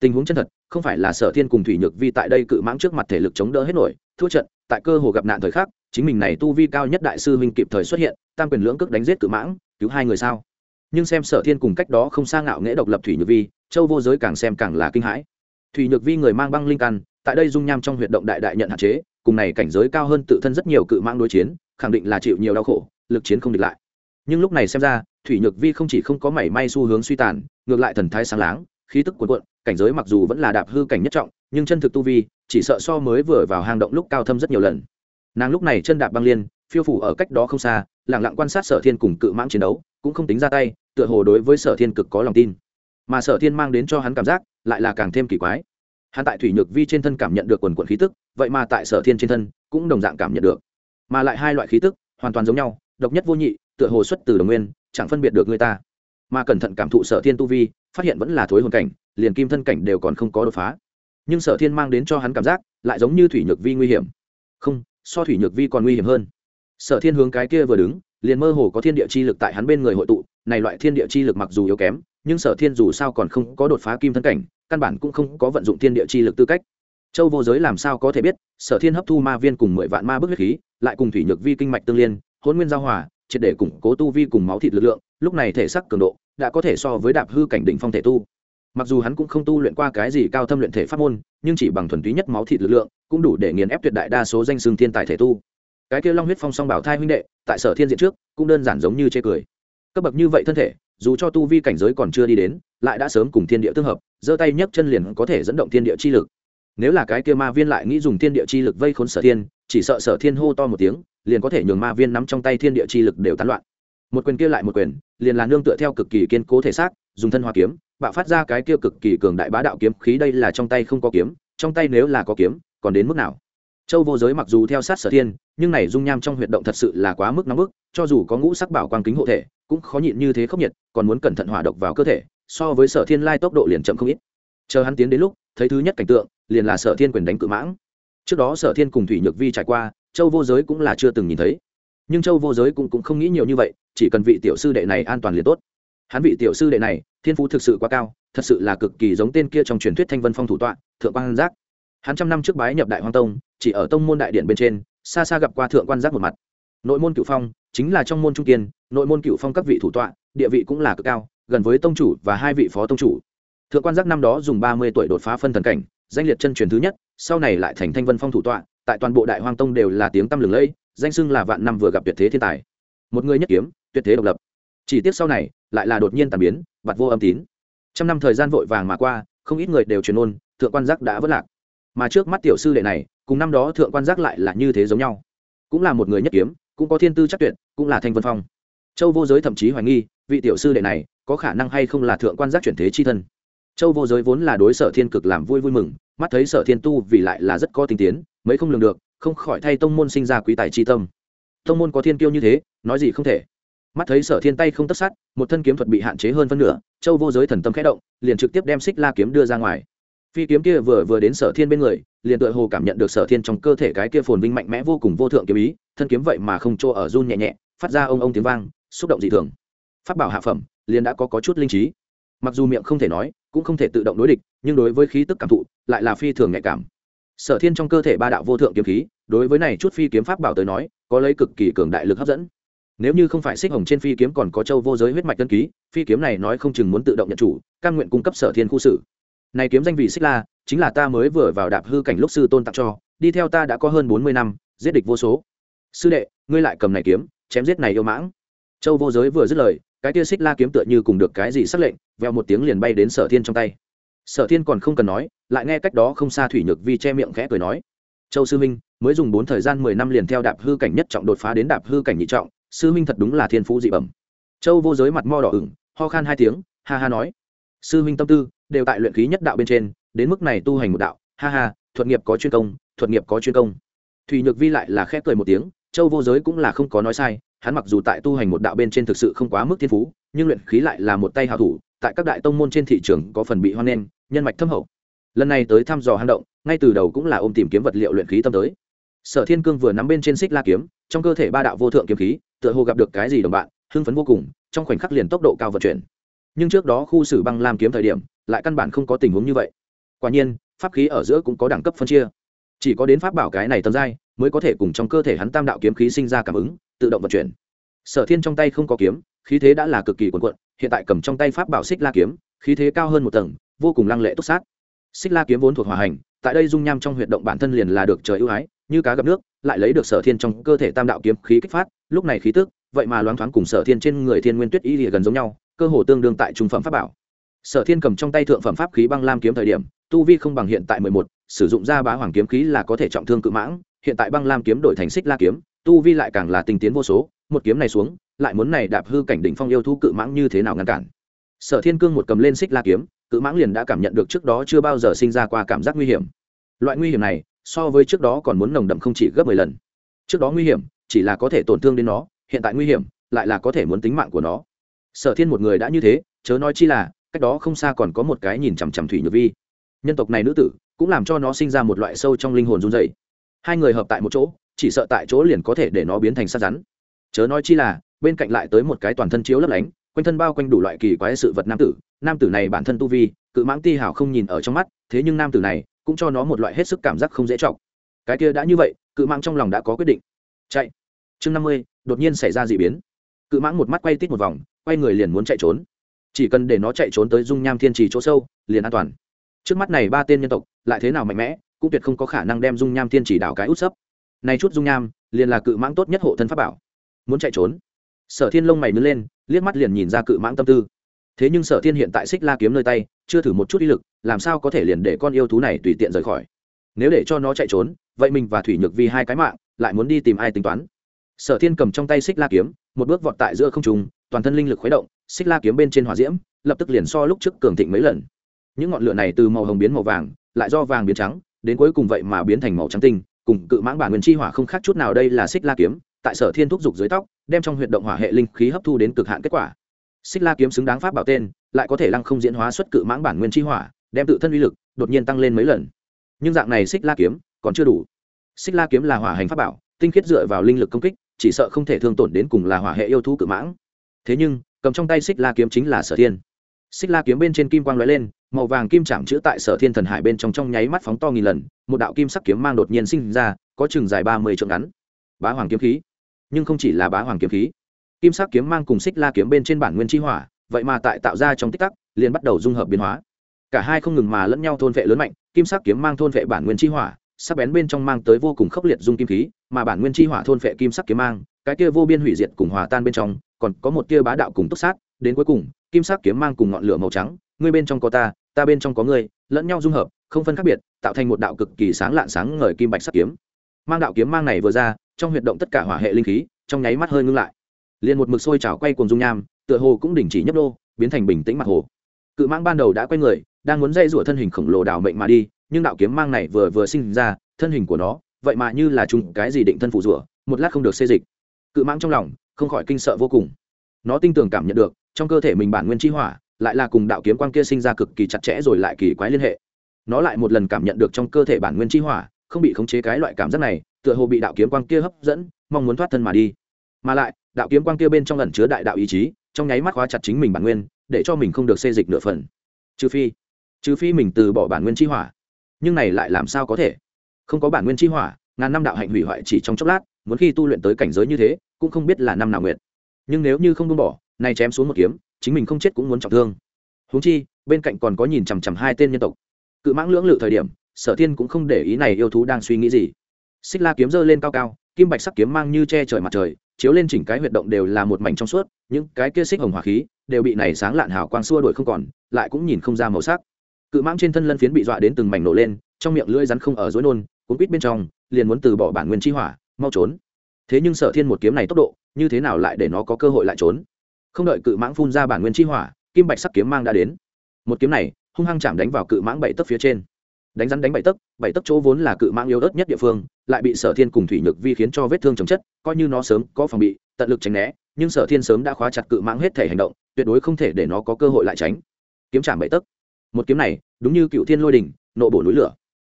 Tình huống chân thật, không phải là sở thiên cùng thủy nhược vi tại đây cự mãng trước mặt thể lực chống đỡ hết nổi, thua trận, tại cơ hồ gặp nạn thời khắc chính mình này tu vi cao nhất đại sư huynh kịp thời xuất hiện, tam quyền lưỡng cước đánh giết cự mãng, cứu hai người sao? Nhưng xem sở thiên cùng cách đó không xa ngạo nghễ độc lập thủy nhược vi, châu vô giới càng xem càng là kinh hãi. Thủy nhược vi người mang băng linh căn, tại đây dung nham trong huyệt động đại đại nhận hạn chế, cùng này cảnh giới cao hơn tự thân rất nhiều cự mãng đối chiến, khẳng định là chịu nhiều đau khổ, lực chiến không địch lại. Nhưng lúc này xem ra, thủy nhược vi không chỉ không có mảy may xu hướng suy tàn, ngược lại thần thái sáng láng, khí tức cuồn cuộn, cảnh giới mặc dù vẫn là đạp hư cảnh nhất trọng, nhưng chân thực tu vi, chỉ sợ so mới vừa vào hang động lúc cao thâm rất nhiều lần nàng lúc này chân đạp băng liên, phiêu phủ ở cách đó không xa lẳng lặng quan sát sở thiên cùng cự mãng chiến đấu, cũng không tính ra tay, tựa hồ đối với sở thiên cực có lòng tin. Mà sở thiên mang đến cho hắn cảm giác, lại là càng thêm kỳ quái. Hắn tại thủy nhược vi trên thân cảm nhận được quần quần khí tức, vậy mà tại sở thiên trên thân, cũng đồng dạng cảm nhận được. Mà lại hai loại khí tức, hoàn toàn giống nhau, độc nhất vô nhị, tựa hồ xuất từ đồng nguyên, chẳng phân biệt được người ta. Mà cẩn thận cảm thụ sở thiên tu vi, phát hiện vẫn là thối hồn cảnh, liền kim thân cảnh đều còn không có đột phá. Nhưng sở thiên mang đến cho hắn cảm giác, lại giống như thủy nhược vi nguy hiểm. Không so thủy nhược vi còn nguy hiểm hơn. Sở thiên hướng cái kia vừa đứng, liền mơ hồ có thiên địa chi lực tại hắn bên người hội tụ, này loại thiên địa chi lực mặc dù yếu kém, nhưng sở thiên dù sao còn không có đột phá kim thân cảnh, căn bản cũng không có vận dụng thiên địa chi lực tư cách. Châu vô giới làm sao có thể biết, sở thiên hấp thu ma viên cùng mười vạn ma bức huyết khí, lại cùng thủy nhược vi kinh mạch tương liên, hôn nguyên giao hòa, triệt để củng cố tu vi cùng máu thịt lực lượng, lúc này thể sắc cường độ đã có thể so với đạp hư cảnh đỉnh phong thể tu mặc dù hắn cũng không tu luyện qua cái gì cao thâm luyện thể pháp môn, nhưng chỉ bằng thuần túy nhất máu thịt lực lượng, cũng đủ để nghiền ép tuyệt đại đa số danh xương thiên tài thể tu. Cái kia long huyết phong song bảo thai huynh đệ, tại sở thiên diện trước, cũng đơn giản giống như chê cười. Cấp bậc như vậy thân thể, dù cho tu vi cảnh giới còn chưa đi đến, lại đã sớm cùng thiên địa tương hợp, giơ tay nhấc chân liền có thể dẫn động thiên địa chi lực. Nếu là cái kia ma viên lại nghĩ dùng thiên địa chi lực vây khốn sở thiên, chỉ sợ sở thiên hô to một tiếng, liền có thể nhường ma viên nắm trong tay thiên địa chi lực đều tán loạn. Một quyền kia lại một quyền, liền là nương tựa theo cực kỳ kiên cố thể xác, dùng thân hoa kiếm bạo phát ra cái kia cực kỳ cường đại bá đạo kiếm khí đây là trong tay không có kiếm trong tay nếu là có kiếm còn đến mức nào? Châu vô giới mặc dù theo sát sở thiên nhưng này dung nham trong huyệt động thật sự là quá mức nóng bức cho dù có ngũ sắc bảo quang kính hộ thể cũng khó nhịn như thế khốc nhiệt còn muốn cẩn thận hỏa độc vào cơ thể so với sở thiên lai tốc độ liền chậm không ít. Chờ hắn tiến đến lúc thấy thứ nhất cảnh tượng liền là sở thiên quyền đánh cự mãng. Trước đó sở thiên cùng thủy nhược vi trải qua châu vô giới cũng là chưa từng nhìn thấy. Nhưng châu vô giới cũng, cũng không nghĩ nhiều như vậy chỉ cần vị tiểu sư đệ này an toàn liền tốt. Hắn vị tiểu sư đệ này thiên phú thực sự quá cao, thật sự là cực kỳ giống tên kia trong truyền thuyết thanh vân phong thủ tọa, thượng quan giác. Hắn trăm năm trước bái nhập đại hoang tông, chỉ ở tông môn đại điện bên trên, xa xa gặp qua thượng quan giác một mặt. Nội môn cựu phong chính là trong môn trung kiên, nội môn cựu phong các vị thủ tọa, địa vị cũng là cực cao, gần với tông chủ và hai vị phó tông chủ. Thượng quan giác năm đó dùng ba mươi tuổi đột phá phân thần cảnh, danh liệt chân truyền thứ nhất, sau này lại thành thanh vân phong thủ tọa, tại toàn bộ đại hoang tông đều là tiếng tăm lừng lẫy, danh xưng là vạn năm vừa gặp tuyệt thế thiên tài. Một người nhất kiếm, tuyệt thế độc lập chỉ tiếc sau này, lại là đột nhiên tàn biến vặt vô âm tín. Trăm năm thời gian vội vàng mà qua, không ít người đều truyền ôn, thượng quan giác đã vất lạc. Mà trước mắt tiểu sư đệ này, cùng năm đó thượng quan giác lại là như thế giống nhau. Cũng là một người nhất kiếm, cũng có thiên tư chắc tuyệt, cũng là thanh vân phong. Châu vô giới thậm chí hoài nghi, vị tiểu sư đệ này, có khả năng hay không là thượng quan giác chuyển thế chi thân. Châu vô giới vốn là đối sở thiên cực làm vui vui mừng, mắt thấy sở thiên tu vì lại là rất có tinh tiến, mấy không lường được, không khỏi thay tông môn sinh ra quý tài chi tâm. Tông môn có thiên kiêu như thế, nói gì không thể mắt thấy sở thiên tay không tất sát một thân kiếm thuật bị hạn chế hơn phân nửa châu vô giới thần tâm khẽ động liền trực tiếp đem xích la kiếm đưa ra ngoài. Phi kiếm kia vừa vừa đến sở thiên bên người liền tựa hồ cảm nhận được sở thiên trong cơ thể cái kia phồn vinh mạnh mẽ vô cùng vô thượng kiếm ý thân kiếm vậy mà không chỗ ở run nhẹ nhẹ phát ra ông ông tiếng vang xúc động dị thường. Phát bảo hạ phẩm liền đã có, có chút linh trí. Mặc dù miệng không thể nói cũng không thể tự động đối địch nhưng đối với khí tức cảm thụ lại là phi thường nhạy cảm. Sở thiên trong cơ thể ba đạo vô thượng kiếm khí đối với này chút phi kiếm pháp bảo tới nói có lấy cực kỳ cường đại lực hấp dẫn nếu như không phải xích hồng trên phi kiếm còn có châu vô giới huyết mạch tân ký, phi kiếm này nói không chừng muốn tự động nhận chủ căn nguyện cung cấp sở thiên khu sử này kiếm danh vị xích la, chính là ta mới vừa vào đạp hư cảnh lúc sư tôn tặng cho, đi theo ta đã có hơn bốn mươi năm, giết địch vô số. Sư đệ, ngươi lại cầm này kiếm, chém giết này yêu mãng. Châu vô giới vừa dứt lời, cái tia xích la kiếm tựa như cùng được cái gì xác lệnh veo một tiếng liền bay đến sở thiên trong tay. Sở thiên còn không cần nói, lại nghe cách đó không xa thủy nhược vi che miệng khẽ cười nói. Châu sư minh, mới dùng bốn thời gian mười năm liền theo đạp hư cảnh nhất trọng đột phá đến đạp hư cảnh nhị trọng sư minh thật đúng là thiên phú dị bẩm. Châu vô giới mặt mo đỏ ửng, ho khan hai tiếng, ha ha nói. Sư minh tâm tư, đều tại luyện khí nhất đạo bên trên, đến mức này tu hành một đạo, ha ha, thuật nghiệp có chuyên công, thuật nghiệp có chuyên công. Thủy nhược vi lại là khép cười một tiếng, châu vô giới cũng là không có nói sai, hắn mặc dù tại tu hành một đạo bên trên thực sự không quá mức thiên phú, nhưng luyện khí lại là một tay hào thủ, tại các đại tông môn trên thị trường có phần bị hoan nghênh, nhân mạch thâm hậu. Lần này tới thăm dò hang động, ngay từ đầu cũng là ôm tìm kiếm vật liệu luyện khí tâm tới. Sở thiên cương vừa nắm bên trên xích la kiếm, trong cơ thể ba đạo vô thượng kiếm khí tựa hồ gặp được cái gì đồng bạn, hưng phấn vô cùng, trong khoảnh khắc liền tốc độ cao vận chuyển. Nhưng trước đó khu xử băng làm kiếm thời điểm, lại căn bản không có tình huống như vậy. Quả nhiên, pháp khí ở giữa cũng có đẳng cấp phân chia. Chỉ có đến pháp bảo cái này tầm dai mới có thể cùng trong cơ thể hắn tam đạo kiếm khí sinh ra cảm ứng, tự động vận chuyển. Sở thiên trong tay không có kiếm, khí thế đã là cực kỳ quần quận hiện tại cầm trong tay pháp bảo xích la kiếm, khí thế cao hơn một tầng, vô cùng lăng lệ túc sát. Xích la kiếm vốn thuộc hòa hành, tại đây dung nham trong huyệt động bản thân liền là được trời ưu ái, như cá gặp nước, lại lấy được sở thiên trong cơ thể tam đạo kiếm khí kích phát lúc này khí tức, vậy mà loáng thoáng cùng sở thiên trên người thiên nguyên tuyết y lìa gần giống nhau, cơ hồ tương đương tại trung phẩm pháp bảo. Sở thiên cầm trong tay thượng phẩm pháp khí băng lam kiếm thời điểm, tu vi không bằng hiện tại mười một, sử dụng ra bá hoàng kiếm khí là có thể trọng thương cự mãng, hiện tại băng lam kiếm đổi thành xích la kiếm, tu vi lại càng là tinh tiến vô số, một kiếm này xuống, lại muốn này đạp hư cảnh đỉnh phong yêu thú cự mãng như thế nào ngăn cản. Sở thiên cương một cầm lên xích la kiếm, cự mãng liền đã cảm nhận được trước đó chưa bao giờ sinh ra qua cảm giác nguy hiểm. Loại nguy hiểm này, so với trước đó còn muốn nồng đậm không chỉ gấp mười lần. Trước đó nguy hiểm chỉ là có thể tổn thương đến nó, hiện tại nguy hiểm, lại là có thể muốn tính mạng của nó. Sở thiên một người đã như thế, chớ nói chi là, cách đó không xa còn có một cái nhìn chằm chằm thủy nhược vi. Nhân tộc này nữ tử, cũng làm cho nó sinh ra một loại sâu trong linh hồn run dày hai người hợp tại một chỗ, chỉ sợ tại chỗ liền có thể để nó biến thành sát rắn. Chớ nói chi là, bên cạnh lại tới một cái toàn thân chiếu lấp lánh, quanh thân bao quanh đủ loại kỳ quái sự vật nam tử. Nam tử này bản thân tu vi, cự mãng ti hảo không nhìn ở trong mắt, thế nhưng nam tử này cũng cho nó một loại hết sức cảm giác không dễ chọc. Cái kia đã như vậy, cự mãng trong lòng đã có quyết định. Chạy chương năm mươi, đột nhiên xảy ra d ị biến. Cự mãng một mắt quay tít một vòng, quay người liền muốn chạy trốn. Chỉ cần để nó chạy trốn tới dung nham thiên trì chỗ sâu, liền an toàn. Trước mắt này ba tên nhân tộc, lại thế nào mạnh mẽ, cũng tuyệt không có khả năng đem dung nham thiên trì đảo cái út sấp. Này chút dung nham, liền là cự mãng tốt nhất hộ thân pháp bảo. Muốn chạy trốn? Sở thiên lông mày nứt lên, liếc mắt liền nhìn ra cự mãng tâm tư. Thế nhưng sở thiên hiện tại xích la kiếm nơi tay, chưa thử một chút ý lực, làm sao có thể liền để con yêu thú này tùy tiện rời khỏi? Nếu để cho nó chạy trốn, vậy mình và thủy nhược vì hai cái mạng, lại muốn đi tìm ai tính toán? Sở thiên cầm trong tay xích la kiếm, một bước vọt tại giữa không trùng toàn thân linh lực khuấy động, xích la kiếm bên trên hỏa diễm, lập tức liền so lúc trước cường thịnh mấy lần. Những ngọn lửa này từ màu hồng biến màu vàng, lại do vàng biến trắng, đến cuối cùng vậy mà biến thành màu trắng tinh, cùng cự mãng bản nguyên chi hỏa không khác chút nào đây là xích la kiếm, tại sở thiên thúc dục dưới tóc, đem trong huyệt động hỏa hệ linh khí hấp thu đến cực hạn kết quả. Xích la kiếm xứng đáng pháp bảo tên, lại có thể lăng không diễn hóa xuất cự mãng bản nguyên chi hỏa, đem tự thân uy lực đột nhiên tăng lên mấy lần. Nhưng dạng này xích la kiếm còn chưa đủ. Xích la kiếm là hỏa hành pháp bảo, tinh khiết dựa vào linh lực công kích chỉ sợ không thể thương tổn đến cùng là hỏa hệ yêu thú cự mãng. Thế nhưng, cầm trong tay xích la kiếm chính là sở thiên. Xích la kiếm bên trên kim quang lóe lên, màu vàng kim chạm chữ tại sở thiên thần hải bên trong trong nháy mắt phóng to nghìn lần, một đạo kim sắc kiếm mang đột nhiên sinh ra, có chừng dài ba mươi trượng ngắn. Bá hoàng kiếm khí. Nhưng không chỉ là bá hoàng kiếm khí, kim sắc kiếm mang cùng xích la kiếm bên trên bản nguyên chi hỏa, vậy mà tại tạo ra trong tích tắc, liền bắt đầu dung hợp biến hóa. Cả hai không ngừng mà lẫn nhau thôn vệ lớn mạnh, kim sắc kiếm mang thôn vệ bản nguyên chi hỏa sắc bén bên trong mang tới vô cùng khốc liệt dung kim khí, mà bản nguyên chi hỏa thôn phệ kim sắc kiếm mang, cái kia vô biên hủy diệt cùng hòa tan bên trong, còn có một tia bá đạo cùng túc sát, đến cuối cùng, kim sắc kiếm mang cùng ngọn lửa màu trắng, ngươi bên trong có ta ta bên trong có ngươi, lẫn nhau dung hợp, không phân khác biệt, tạo thành một đạo cực kỳ sáng lạn sáng ngời kim bạch sắc kiếm. Mang đạo kiếm mang này vừa ra, trong huyệt động tất cả hỏa hệ linh khí, trong nháy mắt hơi ngưng lại. Liền một mực sôi trào quay cuồng dung nham, tựa hồ cũng đình chỉ nhấp đô biến thành bình tĩnh mặt hồ. Cự mang ban đầu đã quay người, đang muốn dây rủa thân hình khổng lồ đảo mệnh mà đi nhưng đạo kiếm mang này vừa vừa sinh ra, thân hình của nó, vậy mà như là chung cái gì định thân phụ rủa một lát không được xê dịch. Cự mãng trong lòng, không khỏi kinh sợ vô cùng. Nó tin tưởng cảm nhận được, trong cơ thể mình bản nguyên chi hỏa, lại là cùng đạo kiếm quang kia sinh ra cực kỳ chặt chẽ rồi lại kỳ quái liên hệ. Nó lại một lần cảm nhận được trong cơ thể bản nguyên chi hỏa, không bị khống chế cái loại cảm giác này, tựa hồ bị đạo kiếm quang kia hấp dẫn, mong muốn thoát thân mà đi. Mà lại, đạo kiếm quang kia bên trong lần chứa đại đạo ý chí, trong nháy mắt khóa chặt chính mình bản nguyên, để cho mình không được xê dịch nửa phần. Trừ phi trừ phi mình từ bỏ bản nguyên chi hỏa nhưng này lại làm sao có thể? Không có bản nguyên chi hỏa, ngàn năm đạo hạnh hủy hoại chỉ trong chốc lát, muốn khi tu luyện tới cảnh giới như thế, cũng không biết là năm nào nguyện. Nhưng nếu như không buông bỏ nay chém xuống một kiếm, chính mình không chết cũng muốn trọng thương. Huống chi, bên cạnh còn có nhìn chằm chằm hai tên nhân tộc. Cự mãng lưỡng lự thời điểm, sở thiên cũng không để ý này yêu thú đang suy nghĩ gì. Xích la kiếm giơ lên cao cao, kim bạch sắc kiếm mang như che trời mặt trời, chiếu lên chỉnh cái huyệt động đều là một mảnh trong suốt, những cái kia xích hồng hỏa khí đều bị này sáng lạn hào quang xua đuổi không còn, lại cũng nhìn không ra màu sắc cự mãng trên thân lân phiến bị dọa đến từng mảnh nổ lên, trong miệng lưỡi rắn không ở dối nôn, cuốn quýt bên trong, liền muốn từ bỏ bản nguyên chi hỏa, mau trốn. Thế nhưng sở thiên một kiếm này tốc độ, như thế nào lại để nó có cơ hội lại trốn? Không đợi cự mãng phun ra bản nguyên chi hỏa, kim bạch sắc kiếm mang đã đến. Một kiếm này, hung hăng chạm đánh vào cự mãng bảy tấc phía trên. Đánh rắn đánh bảy tấc bảy tấc chỗ vốn là cự mãng yếu ớt nhất địa phương, lại bị sở thiên cùng thủy nhược vi khiến cho vết thương chồng chất, coi như nó sớm có phòng bị, tận lực tránh né, nhưng sở thiên sớm đã khóa chặt cự mãng hết thể hành động, tuyệt đối không thể để nó có cơ hội lại tránh. Kiếm chạm bảy tấc một kiếm này, đúng như cựu thiên lôi đỉnh nộ bổ núi lửa.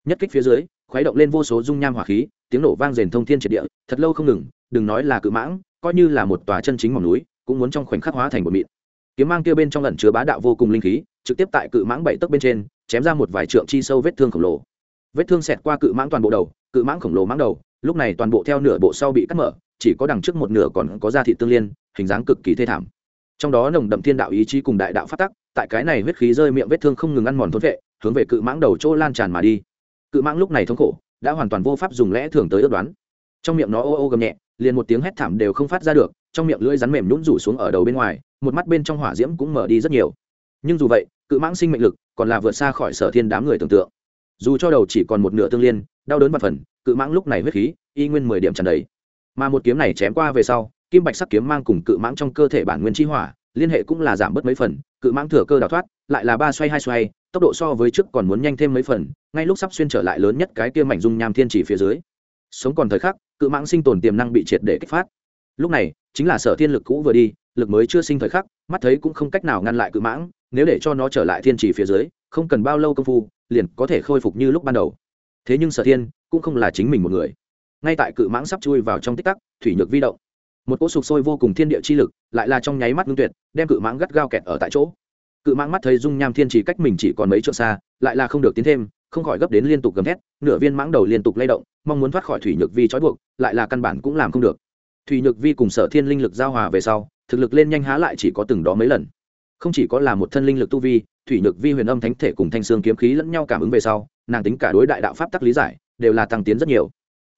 Nhất kích phía dưới, khuấy động lên vô số dung nham hỏa khí, tiếng nổ vang rền thông thiên triệt địa, thật lâu không ngừng, đừng nói là cự mãng, coi như là một tòa chân chính mỏng núi, cũng muốn trong khoảnh khắc hóa thành một mịn. Kiếm mang kia bên trong lẩn chứa bá đạo vô cùng linh khí, trực tiếp tại cự mãng bảy tấc bên trên, chém ra một vài trượng chi sâu vết thương khổng lồ. Vết thương xẹt qua cự mãng toàn bộ đầu, cự mãng khổng lồ mãng đầu, lúc này toàn bộ theo nửa bộ sau bị cắt mở, chỉ có đằng trước một nửa còn có da thị tương liên, hình dáng cực kỳ thê thảm. Trong đó nồng đậm thiên đạo ý chí cùng đại đạo phát tắc tại cái này huyết khí rơi miệng vết thương không ngừng ăn mòn thốn vệ, hướng về cự mãng đầu chỗ lan tràn mà đi. Cự mãng lúc này thống khổ, đã hoàn toàn vô pháp dùng lẽ thường tới ước đoán. Trong miệng nó ô ô gầm nhẹ, liền một tiếng hét thảm đều không phát ra được, trong miệng lưỡi rắn mềm nhũn rủ xuống ở đầu bên ngoài, một mắt bên trong hỏa diễm cũng mở đi rất nhiều. Nhưng dù vậy, cự mãng sinh mệnh lực còn là vượt xa khỏi sở thiên đám người tưởng tượng. Dù cho đầu chỉ còn một nửa tương liên, đau đớn và phần, cự mãng lúc này huyết khí, y nguyên mười điểm tràn đầy. Mà một kiếm này chém qua về sau, kim bạch sắc kiếm mang cùng cự mãng trong cơ thể bản nguyên chi hỏa liên hệ cũng là giảm bớt mấy phần, cự mãng thừa cơ đào thoát, lại là ba xoay, hai xoay, tốc độ so với trước còn muốn nhanh thêm mấy phần, ngay lúc sắp xuyên trở lại lớn nhất cái kia mảnh dung nham thiên chỉ phía dưới. Sống còn thời khắc, cự mãng sinh tồn tiềm năng bị triệt để kích phát. Lúc này, chính là sở thiên lực cũ vừa đi, lực mới chưa sinh thời khắc, mắt thấy cũng không cách nào ngăn lại cự mãng, nếu để cho nó trở lại thiên chỉ phía dưới, không cần bao lâu công phu, liền có thể khôi phục như lúc ban đầu. Thế nhưng sở thiên cũng không là chính mình một người. Ngay tại cự mãng sắp chui vào trong tích tắc, thủy nhược vi động một cỗ sục sôi vô cùng thiên địa chi lực, lại là trong nháy mắt ngưng tuyệt, đem cự mãng gắt gao kẹt ở tại chỗ. Cự mãng mắt thấy dung nham thiên chỉ cách mình chỉ còn mấy chỗ xa, lại là không được tiến thêm, không khỏi gấp đến liên tục gầm thét, nửa viên mãng đầu liên tục lay động, mong muốn thoát khỏi thủy nhược vi trói buộc, lại là căn bản cũng làm không được. Thủy nhược vi cùng sở thiên linh lực giao hòa về sau, thực lực lên nhanh há lại chỉ có từng đó mấy lần. Không chỉ có là một thân linh lực tu vi, thủy nhược vi huyền âm thánh thể cùng thanh xương kiếm khí lẫn nhau cảm ứng về sau, nàng tính cả đối đại đạo pháp tắc lý giải, đều là tăng tiến rất nhiều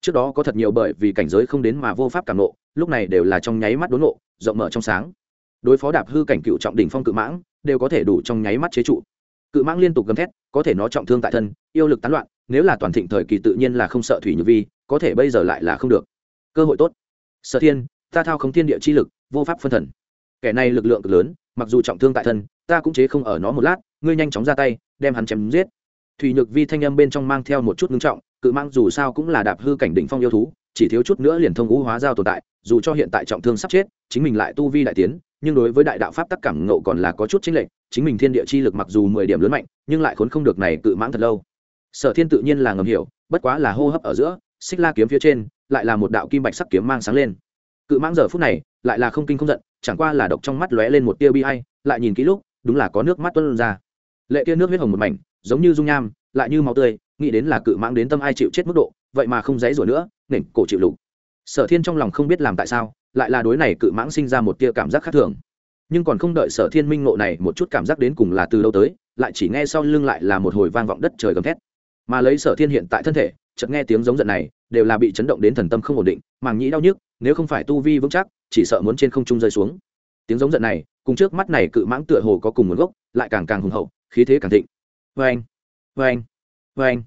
trước đó có thật nhiều bởi vì cảnh giới không đến mà vô pháp cảm nộ, lúc này đều là trong nháy mắt đốn nộ, rộng mở trong sáng. Đối phó đạp hư cảnh cựu trọng đỉnh phong cự mãng, đều có thể đủ trong nháy mắt chế trụ. Cự mãng liên tục gầm thét, có thể nó trọng thương tại thân, yêu lực tán loạn, nếu là toàn thịnh thời kỳ tự nhiên là không sợ thủy nhược vi, có thể bây giờ lại là không được. Cơ hội tốt. Sở thiên, ta thao không thiên địa chi lực, vô pháp phân thần. Kẻ này lực lượng cực lớn, mặc dù trọng thương tại thân, ta cũng chế không ở nó một lát, ngươi nhanh chóng ra tay, đem hắn chém giết. Thủy nhược vi thanh âm bên trong mang theo một chút ngưng trọng cự mang dù sao cũng là đạp hư cảnh đỉnh phong yêu thú, chỉ thiếu chút nữa liền thông ngũ hóa giao tồn tại, dù cho hiện tại trọng thương sắp chết, chính mình lại tu vi đại tiến, nhưng đối với đại đạo pháp tắc cảm ngộ còn là có chút chính lệch, chính mình thiên địa chi lực mặc dù mười điểm lớn mạnh, nhưng lại khốn không được này cự mãng thật lâu. Sở thiên tự nhiên là ngầm hiểu, bất quá là hô hấp ở giữa, xích la kiếm phía trên, lại là một đạo kim bạch sắc kiếm mang sáng lên. Cự mãng giờ phút này, lại là không kinh không giận, chẳng qua là độc trong mắt lóe lên một tia bi hay lại nhìn kỹ lúc, đúng là có nước mắt tuôn ra. Lệ kia nước huyết hồng một mảnh, giống như dung nham lại như máu tươi, nghĩ đến là cự mãng đến tâm ai chịu chết mức độ, vậy mà không dãy rủa nữa, nền cổ chịu lục. Sở thiên trong lòng không biết làm tại sao, lại là đối này cự mãng sinh ra một tia cảm giác khác thường. Nhưng còn không đợi sở thiên minh ngộ này một chút cảm giác đến cùng là từ đâu tới, lại chỉ nghe sau lưng lại là một hồi vang vọng đất trời gầm thét. Mà lấy sở thiên hiện tại thân thể, chợt nghe tiếng giống giận này, đều là bị chấn động đến thần tâm không ổn định, màng nhĩ đau nhức, nếu không phải tu vi vững chắc, chỉ sợ muốn trên không trung rơi xuống. Tiếng giống giận này, cùng trước mắt này cự mãng tựa hồ có cùng nguồn gốc, lại càng càng hùng hậu, khí thế càng thịnh. Vê anh vê anh. Vê anh.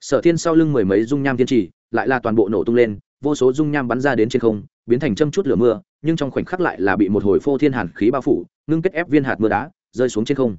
Sở thiên sau lưng mười mấy dung nham thiên trì, lại là toàn bộ nổ tung lên, vô số dung nham bắn ra đến trên không, biến thành châm chút lửa mưa, nhưng trong khoảnh khắc lại là bị một hồi phô thiên hàn khí bao phủ, ngưng kết ép viên hạt mưa đá, rơi xuống trên không.